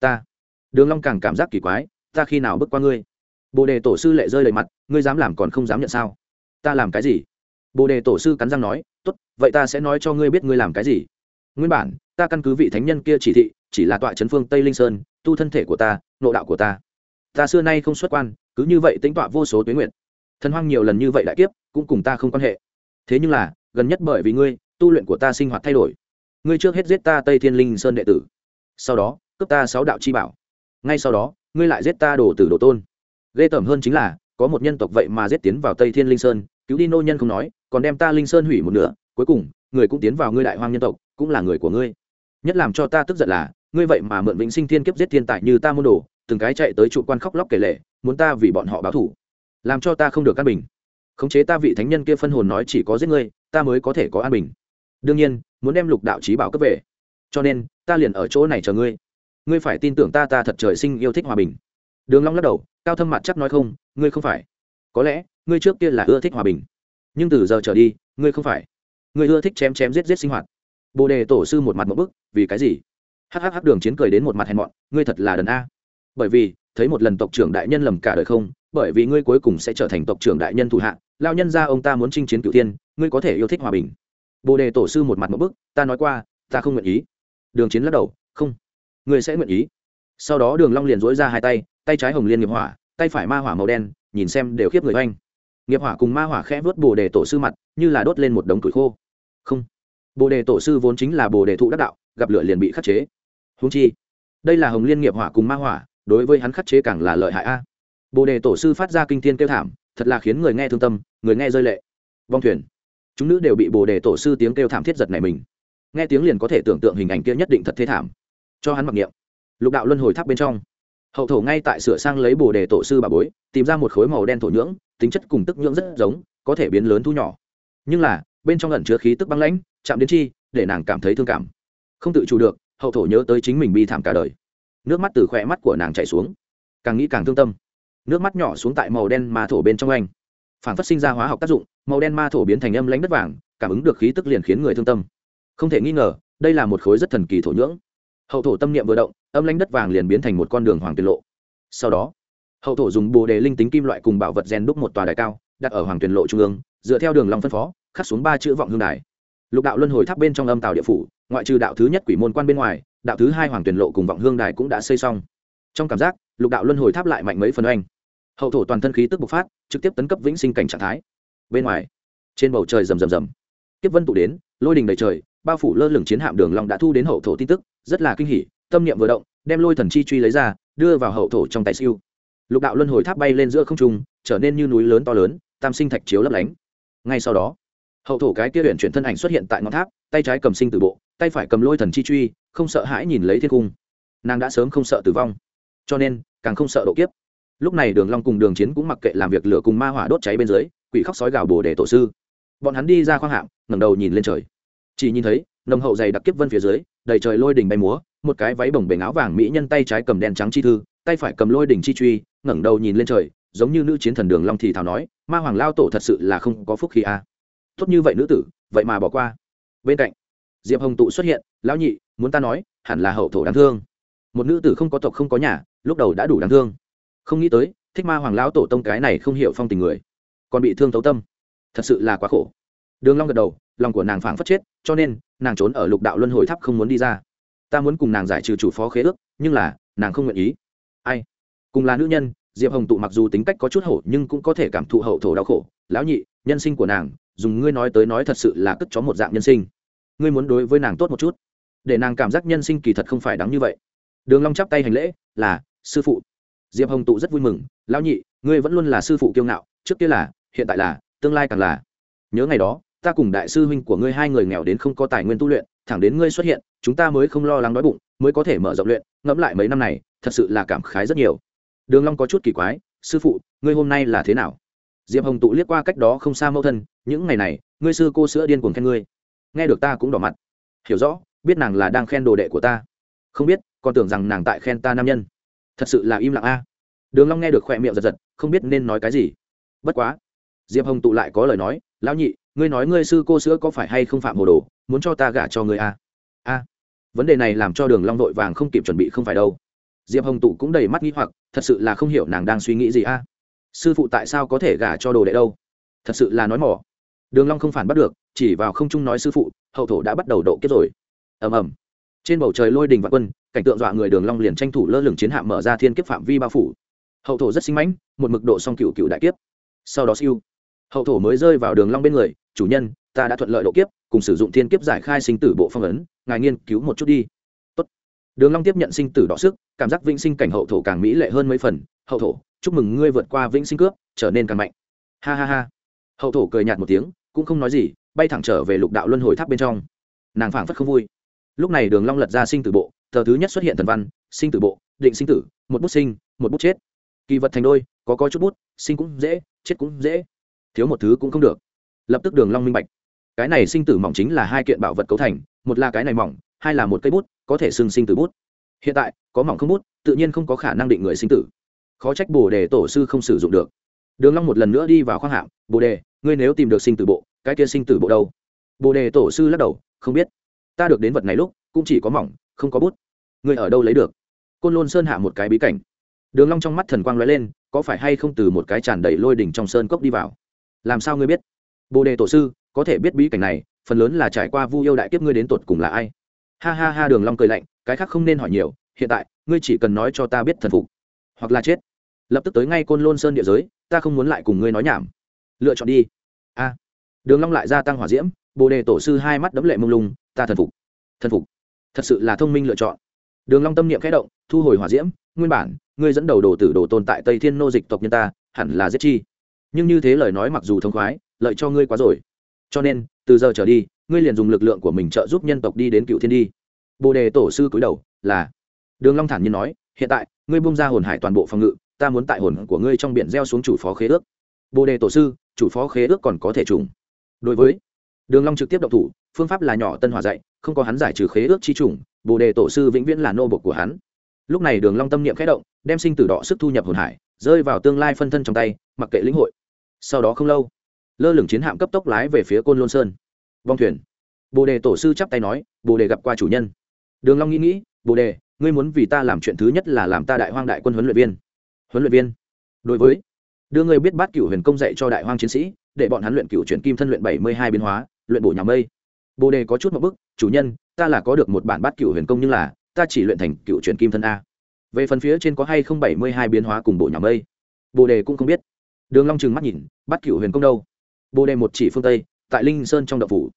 Ta. Đường long càng cảm giác kỳ quái, ta khi nào bước qua ngươi? Bồ đề tổ sư lệ rơi đầy mặt, ngươi dám làm còn không dám nhận sao? Ta làm cái gì? Bồ đề tổ sư cắn răng nói vậy ta sẽ nói cho ngươi biết ngươi làm cái gì. Nguyên bản, ta căn cứ vị thánh nhân kia chỉ thị, chỉ là tọa chấn phương tây linh sơn, tu thân thể của ta nộ đạo của ta. Ta xưa nay không xuất quan, cứ như vậy tính tọa vô số tuyến nguyện. Thần hoang nhiều lần như vậy đại kiếp, cũng cùng ta không quan hệ. Thế nhưng là, gần nhất bởi vì ngươi, tu luyện của ta sinh hoạt thay đổi. Ngươi trước hết giết ta tây thiên linh sơn đệ tử. Sau đó, cướp ta sáu đạo chi bảo. Ngay sau đó, ngươi lại giết ta đồ tử đồ tôn. Ghê tởm hơn chính là, có một nhân tộc vậy mà giết tiến vào tây thiên linh sơn, cứu đi nô nhân không nói, còn đem ta linh sơn hủy một nửa cuối cùng, người cũng tiến vào ngươi đại hoang nhân tộc, cũng là người của ngươi. Nhất làm cho ta tức giận là, ngươi vậy mà mượn vĩnh sinh thiên kiếp giết thiên tài như ta môn đồ, từng cái chạy tới trụ quan khóc lóc kể lệ muốn ta vì bọn họ báo thủ làm cho ta không được an bình. Khống chế ta vị thánh nhân kia phân hồn nói chỉ có giết ngươi, ta mới có thể có an bình. Đương nhiên, muốn đem lục đạo trí bảo cấp về. Cho nên, ta liền ở chỗ này chờ ngươi. Ngươi phải tin tưởng ta ta thật trời sinh yêu thích hòa bình. Đường long lắc đầu, cao thâm mặt chắc nói không, ngươi không phải. Có lẽ, ngươi trước kia là ưa thích hòa bình. Nhưng từ giờ trở đi, ngươi không phải ngươi ưa thích chém chém giết giết sinh hoạt. Bồ đề tổ sư một mặt một bức, vì cái gì? Hhh đường chiến cười đến một mặt hèn mọn, ngươi thật là đần a. Bởi vì, thấy một lần tộc trưởng đại nhân lầm cả đời không, bởi vì ngươi cuối cùng sẽ trở thành tộc trưởng đại nhân thủ hạ lao nhân ra ông ta muốn chinh chiến cửu tiên ngươi có thể yêu thích hòa bình. Bồ đề tổ sư một mặt một bức, ta nói qua, ta không nguyện ý. Đường chiến lắc đầu, không. Ngươi sẽ nguyện ý. Sau đó đường long liền dỗi ra hai tay tay trái hồng liên nghiệp hỏa, tay phải ma hỏa màu đen, nhìn xem đều khiếp người oanh nghiệp hỏa cùng ma hỏa khẽ vớt bồ đề tổ sư mặt, như là đốt lên một đống tuổi khô. Không, bồ đề tổ sư vốn chính là bồ đề thụ đắc đạo, gặp lửa liền bị khắc chế. Húng chi, đây là hồng liên nghiệp hỏa cùng ma hỏa, đối với hắn khắc chế càng là lợi hại a. Bồ đề tổ sư phát ra kinh thiên kêu thảm, thật là khiến người nghe thương tâm, người nghe rơi lệ. Vong thuyền. Chúng nữ đều bị bồ đề tổ sư tiếng kêu thảm thiết giật này mình. Nghe tiếng liền có thể tưởng tượng hình ảnh kia nhất định thật thế thảm. Cho hắn mặc niệm. Lục đạo luân hồi tháp bên trong hậu thổ ngay tại sửa sang lấy bồ đề tổ sư bà bối, tìm ra một khối màu đen thổ nhưỡng, tính chất cùng tức nhưỡng rất giống, có thể biến lớn thu nhỏ. Nhưng là, bên trong ẩn chứa khí tức băng lãnh, chạm đến chi, để nàng cảm thấy thương cảm. Không tự chủ được, hậu thổ nhớ tới chính mình bi thảm cả đời. Nước mắt từ khỏe mắt của nàng chảy xuống. Càng nghĩ càng thương tâm. Nước mắt nhỏ xuống tại màu đen ma thổ bên trong anh. Phản phát sinh ra hóa học tác dụng, màu đen ma thổ biến thành âm lãnh đất vàng, cảm ứng được khí tức liền khiến người thương tâm. Không thể nghi ngờ, đây là một khối rất thần kỳ thổ nhưỡng. Hậu thổ tâm niệm vừa động âm lãnh đất vàng liền biến thành một con đường hoàng tuyệt lộ. Sau đó, hậu thổ dùng bồ đề linh tính kim loại cùng bảo vật rèn đúc một tòa đài cao, đặt ở hoàng tuyệt lộ trung ương, dựa theo đường long phân phó, khắc xuống ba chữ vọng hương đài. Lục đạo luân hồi tháp bên trong âm tào địa phủ, ngoại trừ đạo thứ nhất quỷ môn quan bên ngoài, đạo thứ hai hoàng tuyển lộ cùng vọng hương đài cũng đã xây xong. Trong cảm giác, lục đạo luân hồi tháp lại mạnh mấy phần oanh. Hậu thổ toàn thân khí tức bộc phát, trực tiếp tấn cấp vĩnh sinh cảnh trạng thái. Bên ngoài, trên bầu trời rầm rầm rầm. Kiếp vân tụ đến, lôi đình đầy trời, bao phủ lơ lửng chiến hạm đường long đã thu đến hậu thổ tin tức, rất là kinh hỉ tâm niệm vừa động, đem lôi thần chi truy lấy ra, đưa vào hậu thổ trong tay siêu. Lục đạo luân hồi tháp bay lên giữa không trung, trở nên như núi lớn to lớn, tam sinh thạch chiếu lấp lánh. Ngay sau đó, hậu thổ cái kia luyện chuyển thân ảnh xuất hiện tại ngọn tháp, tay trái cầm sinh tử bộ, tay phải cầm lôi thần chi truy, không sợ hãi nhìn lấy thiên cung. Nàng đã sớm không sợ tử vong, cho nên càng không sợ độ kiếp. Lúc này đường long cùng đường chiến cũng mặc kệ làm việc lửa cùng ma hỏa đốt cháy bên dưới, quỷ khóc sói gào bồ để tổ sư. Bọn hắn đi ra khoang hạm ngẩng đầu nhìn lên trời. Chỉ nhìn thấy, nồng hậu dày đặc kiếp vân phía dưới, đầy trời lôi đỉnh bay múa một cái váy bồng bềnh áo vàng mỹ nhân tay trái cầm đen trắng chi thư, tay phải cầm lôi đỉnh chi truy, ngẩng đầu nhìn lên trời, giống như nữ chiến thần đường long thì thào nói, ma hoàng lao tổ thật sự là không có phúc khí a à. tốt như vậy nữ tử, vậy mà bỏ qua. Bên cạnh, diệp hồng tụ xuất hiện, lão nhị, muốn ta nói, hẳn là hậu thổ đáng thương. Một nữ tử không có tộc không có nhà, lúc đầu đã đủ đáng thương. Không nghĩ tới, thích ma hoàng lão tổ tông cái này không hiểu phong tình người, còn bị thương thấu tâm. Thật sự là quá khổ. Đường long gật đầu, lòng của nàng phảng phất chết, cho nên nàng trốn ở lục đạo luân hồi tháp không muốn đi ra ta muốn cùng nàng giải trừ chủ phó khế ước, nhưng là, nàng không nguyện ý. Ai? Cùng là nữ nhân, diệp hồng tụ mặc dù tính cách có chút hổ, nhưng cũng có thể cảm thụ hậu thổ đau khổ. Lão nhị, nhân sinh của nàng, dùng ngươi nói tới nói thật sự là cất chó một dạng nhân sinh. Ngươi muốn đối với nàng tốt một chút. Để nàng cảm giác nhân sinh kỳ thật không phải đáng như vậy. Đường long chắp tay hành lễ, là, sư phụ. Diệp hồng tụ rất vui mừng, lão nhị, ngươi vẫn luôn là sư phụ kiêu ngạo, trước kia là, hiện tại là, tương lai càng là. Nhớ ngày đó, ta cùng đại sư huynh của ngươi hai người nghèo đến không có tài nguyên tu luyện thẳng đến ngươi xuất hiện, chúng ta mới không lo lắng đói bụng, mới có thể mở rộng luyện, ngẫm lại mấy năm này, thật sự là cảm khái rất nhiều. Đường long có chút kỳ quái, sư phụ, ngươi hôm nay là thế nào? Diệp hồng tụ liếc qua cách đó không xa mẫu thân, những ngày này, ngươi sư cô sữa điên cuồng khen ngươi. Nghe được ta cũng đỏ mặt. Hiểu rõ, biết nàng là đang khen đồ đệ của ta. Không biết, còn tưởng rằng nàng tại khen ta nam nhân. Thật sự là im lặng a. Đường long nghe được khoe miệng giật giật, không biết nên nói cái gì. Bất quá. Diệp hồng tụ lại có lời nói, lão nhị ngươi nói ngươi sư cô sữa có phải hay không phạm hồ đồ, muốn cho ta gả cho ngươi a a vấn đề này làm cho đường long vội vàng không kịp chuẩn bị không phải đâu. Diệp hồng tụ cũng đầy mắt nghĩ hoặc, thật sự là không hiểu nàng đang suy nghĩ gì a sư phụ tại sao có thể gả cho đồ đệ đâu? Thật sự là nói mỏ. Đường long không phản bắt được, chỉ vào không trung nói sư phụ, hậu thổ đã bắt đầu độ kiếp rồi. Ầm ầm. Trên bầu trời lôi đình và quân, cảnh tượng dọa người đường long liền tranh thủ lơ lửng chiến hạm mở ra thiên kiếp phạm vi bao phủ. Hậu thổ rất sinh mãnh, một mực độ song cựu cựu đại kiếp. Sau đó siêu hậu thổ mới rơi vào đường long bên người, chủ nhân, ta đã thuận lợi độ kiếp, cùng sử dụng thiên kiếp giải khai sinh tử bộ phong ấn, ngài nghiên cứu một chút đi. Tốt. đường long tiếp nhận sinh tử đỏ sức, cảm giác vĩnh sinh cảnh hậu thổ càng mỹ lệ hơn mấy phần, hậu thổ, chúc mừng ngươi vượt qua vĩnh sinh cướp, trở nên càng mạnh. Ha ha ha. Hậu thổ cười nhạt một tiếng, cũng không nói gì, bay thẳng trở về lục đạo luân hồi tháp bên trong. Nàng phảng phất không vui. Lúc này đường long lật ra sinh tử bộ, tờ thứ nhất xuất hiện thần văn, sinh tử bộ, định sinh tử, một bút sinh, một bút chết. Kỳ vật thành đôi, có có chút bút, sinh cũng dễ, chết cũng dễ thiếu một thứ cũng không được. Lập tức đường long minh bạch. Cái này sinh tử mỏng chính là hai kiện bảo vật cấu thành, một là cái này mỏng, hai là một cây bút, có thể xưng sinh tử bút. Hiện tại, có mỏng không bút, tự nhiên không có khả năng định người sinh tử. Khó trách bồ đề tổ sư không sử dụng được. Đường long một lần nữa đi vào khoang hạm bồ đề, ngươi nếu tìm được sinh tử bộ, cái kia sinh tử bộ đâu? Bồ đề tổ sư lắc đầu, không biết. Ta được đến vật này lúc, cũng chỉ có mỏng, không có bút. Ngươi ở đâu lấy được? Côn lôn sơn hạ một cái bí cảnh. Đường long trong mắt thần quang lóe lên, có phải hay không từ một cái tràn đầy lôi đỉnh trong sơn cốc đi vào? Làm sao ngươi biết? Bồ đề tổ sư, có thể biết bí cảnh này, phần lớn là trải qua vu yêu đại kiếp ngươi đến tột cùng là ai? Ha ha ha, đường long cười lạnh, cái khác không nên hỏi nhiều, hiện tại, ngươi chỉ cần nói cho ta biết thần phục, hoặc là chết. Lập tức tới ngay côn lôn sơn địa giới, ta không muốn lại cùng ngươi nói nhảm. Lựa chọn đi. A. Đường long lại gia tăng hỏa diễm, bồ đề tổ sư hai mắt đấm lệ mông lung, ta thần phục thần phục. Thật sự là thông minh lựa chọn. Đường long tâm niệm khẽ động, thu hồi hỏa diễm, nguyên bản, ngươi dẫn đầu đồ tử đồ tồn tại tây thiên nô dịch tộc nhân ta, hẳn là giết chi? Nhưng như thế lời nói mặc dù thông khoái, lợi cho ngươi quá rồi. Cho nên, từ giờ trở đi, ngươi liền dùng lực lượng của mình trợ giúp nhân tộc đi đến cựu thiên đi. Bồ đề tổ sư cúi đầu, là. Đường long thản nhiên nói, hiện tại, ngươi bung ra hồn hải toàn bộ phòng ngự, ta muốn tại hồn của ngươi trong biển gieo xuống chủ phó khế ước. Bồ đề tổ sư, chủ phó khế ước còn có thể trùng. Đối với đường long trực tiếp động thủ, phương pháp là nhỏ tân hòa dạy, không có hắn giải trừ khế ước chi trùng, bồ đề tổ sư vĩnh viễn là nô bộc của hắn. Lúc này đường long tâm niệm khẽ động, đem sinh tử đỏ sức thu nhập hồn hải, rơi vào tương lai phân thân trong tay, mặc kệ lĩnh hội sau đó không lâu, lơ lửng chiến hạm cấp tốc lái về phía côn lôn sơn. Vong thuyền. Bồ đề tổ sư chắp tay nói, bồ đề gặp qua chủ nhân. Đường long nghĩ nghĩ, bồ đề, ngươi muốn vì ta làm chuyện thứ nhất là làm ta đại hoang đại quân huấn luyện viên. Huấn luyện viên. Đối với, đưa ngươi biết bát cửu huyền công dạy cho đại hoang chiến sĩ, để bọn hắn luyện cửu chuyển kim thân luyện bảy mươi hai biến hóa, luyện bổ nhà mây. Bồ đề có chút một bức, chủ nhân, ta là có được một bản bát cửu huyền công nhưng là, ta chỉ luyện thành cửu chuyển kim thân a. Về phần phía trên có hay không bảy mươi hai biến hóa cùng bổ nhà mây, bồ đề cũng không biết đường long trừng mắt nhìn, bắt cửu huyền công đâu? Bồ đề một chỉ phương tây, tại linh sơn trong đậu phủ.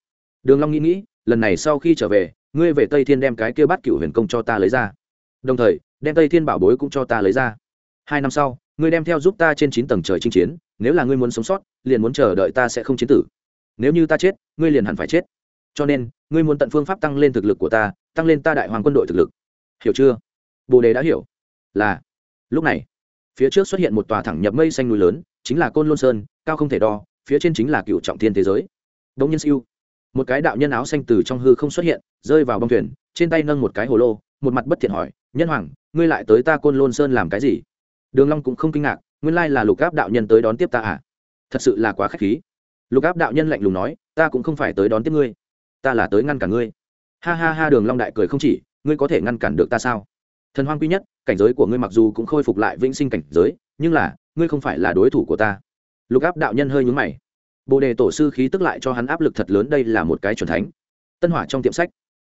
Đường long nghĩ nghĩ, lần này sau khi trở về, ngươi về tây thiên đem cái kia bát cựu huyền công cho ta lấy ra. Đồng thời, đem tây thiên bảo bối cũng cho ta lấy ra. Hai năm sau, ngươi đem theo giúp ta trên chín tầng trời chinh chiến, nếu là ngươi muốn sống sót, liền muốn chờ đợi ta sẽ không chiến tử. Nếu như ta chết, ngươi liền hẳn phải chết. Cho nên, ngươi muốn tận phương pháp tăng lên thực lực của ta, tăng lên ta đại hoàng quân đội thực lực. Hiểu chưa? Bồ đề đã hiểu. Là, lúc này, phía trước xuất hiện một tòa thẳng nhập mây xanh núi lớn chính là côn lôn sơn, cao không thể đo, phía trên chính là cựu trọng thiên thế giới. Đông nhân siêu. Một cái đạo nhân áo xanh từ trong hư không xuất hiện, rơi vào bông thuyền, trên tay nâng một cái hồ lô, một mặt bất thiện hỏi, nhân hoàng, ngươi lại tới ta côn lôn sơn làm cái gì? Đường long cũng không kinh ngạc, nguyên lai là lục áp đạo nhân tới đón tiếp ta à? Thật sự là quá khách khí. Lục áp đạo nhân lạnh lùng nói, ta cũng không phải tới đón tiếp ngươi, ta là tới ngăn cản ngươi. Ha ha ha, đường long đại cười không chỉ, ngươi có thể ngăn cản được ta sao? Thần hoang quy nhất, cảnh giới của ngươi mặc dù cũng khôi phục lại vĩnh sinh cảnh giới, nhưng là ngươi không phải là đối thủ của ta. Lục áp đạo nhân hơi nhướng mày. Bồ đề tổ sư khí tức lại cho hắn áp lực thật lớn, đây là một cái chuẩn thánh. Tân hỏa trong tiệm sách.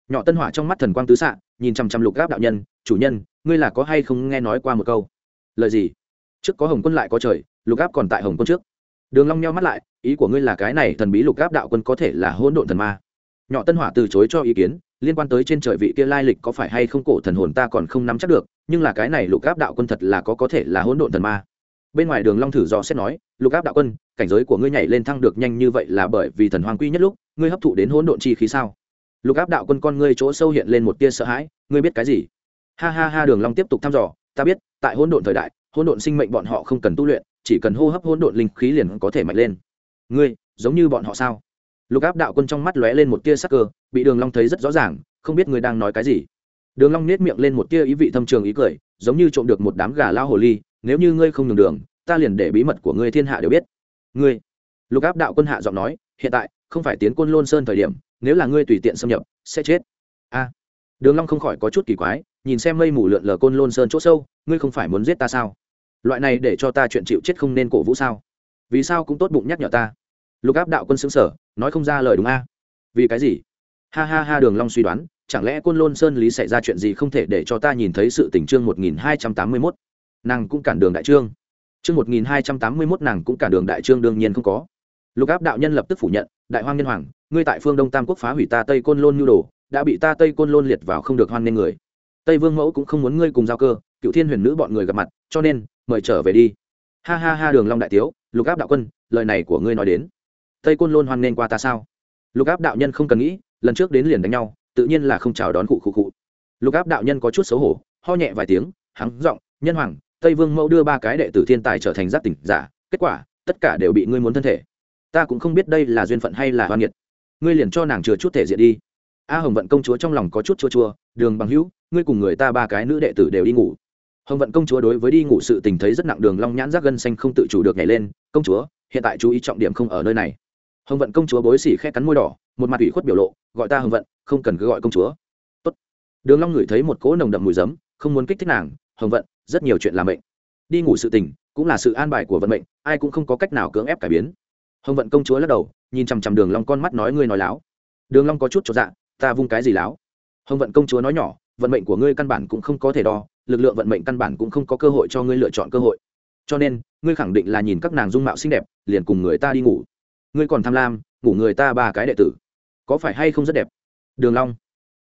Nhỏ tân hỏa trong mắt thần quang tứ xạ, nhìn chằm chằm lục áp đạo nhân, chủ nhân, ngươi là có hay không nghe nói qua một câu? Lời gì? Trước có hồng quân lại có trời, lục áp còn tại hồng quân trước. Đường long nheo mắt lại, ý của ngươi là cái này thần bí lục áp đạo quân có thể là hỗn độn thần ma? Nhỏ tân hỏa từ chối cho ý kiến, liên quan tới trên trời vị kia lai lịch có phải hay không cổ thần hồn ta còn không nắm chắc được, nhưng là cái này lục áp đạo quân thật là có có thể là hỗn độn thần ma? Bên ngoài đường long thử dò xét nói, lục áp đạo quân, cảnh giới của ngươi nhảy lên thăng được nhanh như vậy là bởi vì thần hoàng quy nhất lúc, ngươi hấp thụ đến hỗn độn chi khí sao? Lục áp đạo quân con ngươi chỗ sâu hiện lên một tia sợ hãi, ngươi biết cái gì? Ha ha ha, đường long tiếp tục thăm dò, ta biết, tại hỗn độn thời đại, hỗn độn sinh mệnh bọn họ không cần tu luyện, chỉ cần hô hấp hỗn độn linh khí liền có thể mạnh lên. Ngươi, giống như bọn họ sao? Lục áp đạo quân trong mắt lóe lên một tia sắc cơ, bị đường long thấy rất rõ ràng, không biết ngươi đang nói cái gì đường long nét miệng lên một tia ý vị thâm trường ý cười, giống như trộm được một đám gà lao hồ ly, nếu như ngươi không nhường đường, ta liền để bí mật của ngươi thiên hạ đều biết. Ngươi, lục áp đạo quân hạ giọng nói, hiện tại, không phải tiến quân lôn sơn thời điểm, nếu là ngươi tùy tiện xâm nhập, sẽ chết. A. Đường long không khỏi có chút kỳ quái, nhìn xem mây mù lượn lờ côn lôn sơn chỗ sâu, ngươi không phải muốn giết ta sao? Loại này để cho ta chuyện chịu chết không nên cổ vũ sao? Vì sao cũng tốt bụng nhắc nhở ta. Lục áp đạo quân xứng sở nói không ra lời đúng a. Vì cái gì? Ha ha ha, đường long suy đoán chẳng lẽ côn lôn sơn lý xảy ra chuyện gì không thể để cho ta nhìn thấy sự tình trương một nghìn hai trăm tám mươi mốt? Nàng cũng cản đường đại trương. Trương một nghìn hai trăm tám mươi mốt nàng cũng cản đường đại trương đương nhiên không có. Lục áp đạo nhân lập tức phủ nhận, đại hoang nhân hoàng, ngươi tại phương đông tam quốc phá hủy ta tây côn lôn nhu đồ, đã bị ta tây côn lôn liệt vào không được hoan nên người. Tây vương mẫu cũng không muốn ngươi cùng giao cơ, cựu thiên huyền nữ bọn người gặp mặt, cho nên, mời trở về đi. Ha ha ha, đường long đại tiếu lục áp đạo quân, lời này của ngươi nói đến. Tây côn lôn hoan nên qua ta sao? Lục áp đạo nhân không cần nghĩ, lần trước đến liền đánh nhau tự nhiên là không chào đón cụ cụ cụ lục áp đạo nhân có chút xấu hổ, ho nhẹ vài tiếng, hắng giọng, nhân hoàng, tây vương mẫu đưa ba cái đệ tử thiên tài trở thành giác tỉnh giả, kết quả, tất cả đều bị ngươi muốn thân thể. Ta cũng không biết đây là duyên phận hay là hoan nghiệt. Ngươi liền cho nàng chừa chút thể diện đi. A hồng vận công chúa trong lòng có chút chua chua, đường bằng hữu, ngươi cùng người ta ba cái nữ đệ tử đều đi ngủ. Hồng vận công chúa đối với đi ngủ sự tình thấy rất nặng đường long nhãn giác gân xanh không tự chủ được nhảy lên, công chúa, hiện tại chú ý trọng điểm không ở nơi này hồng vận công chúa bối xỉ khẽ cắn môi đỏ, một mặt ủy khuất biểu lộ, gọi ta hồng vận, không cần cứ gọi công chúa. Tốt. đường long ngửi thấy một cỗ nồng đậm mùi giấm, không muốn kích thích nàng, hồng vận, rất nhiều chuyện làm mệnh. Đi ngủ sự tình, cũng là sự an bài của vận mệnh, ai cũng không có cách nào cưỡng ép cải biến. Hồng vận công chúa lắc đầu, nhìn chằm chằm đường long con mắt nói ngươi nói láo. Đường long có chút cho dạ ta vung cái gì láo? Hồng vận công chúa nói nhỏ, vận mệnh của ngươi căn bản cũng không có thể đo, lực lượng vận mệnh căn bản cũng không có cơ hội cho ngươi lựa chọn cơ hội. Cho nên, ngươi khẳng định là nhìn các nàng dung mạo xinh đẹp, liền cùng người ta đi ngủ ngươi còn tham lam, ngủ người ta ba cái đệ tử. Có phải hay không rất đẹp? Đường long.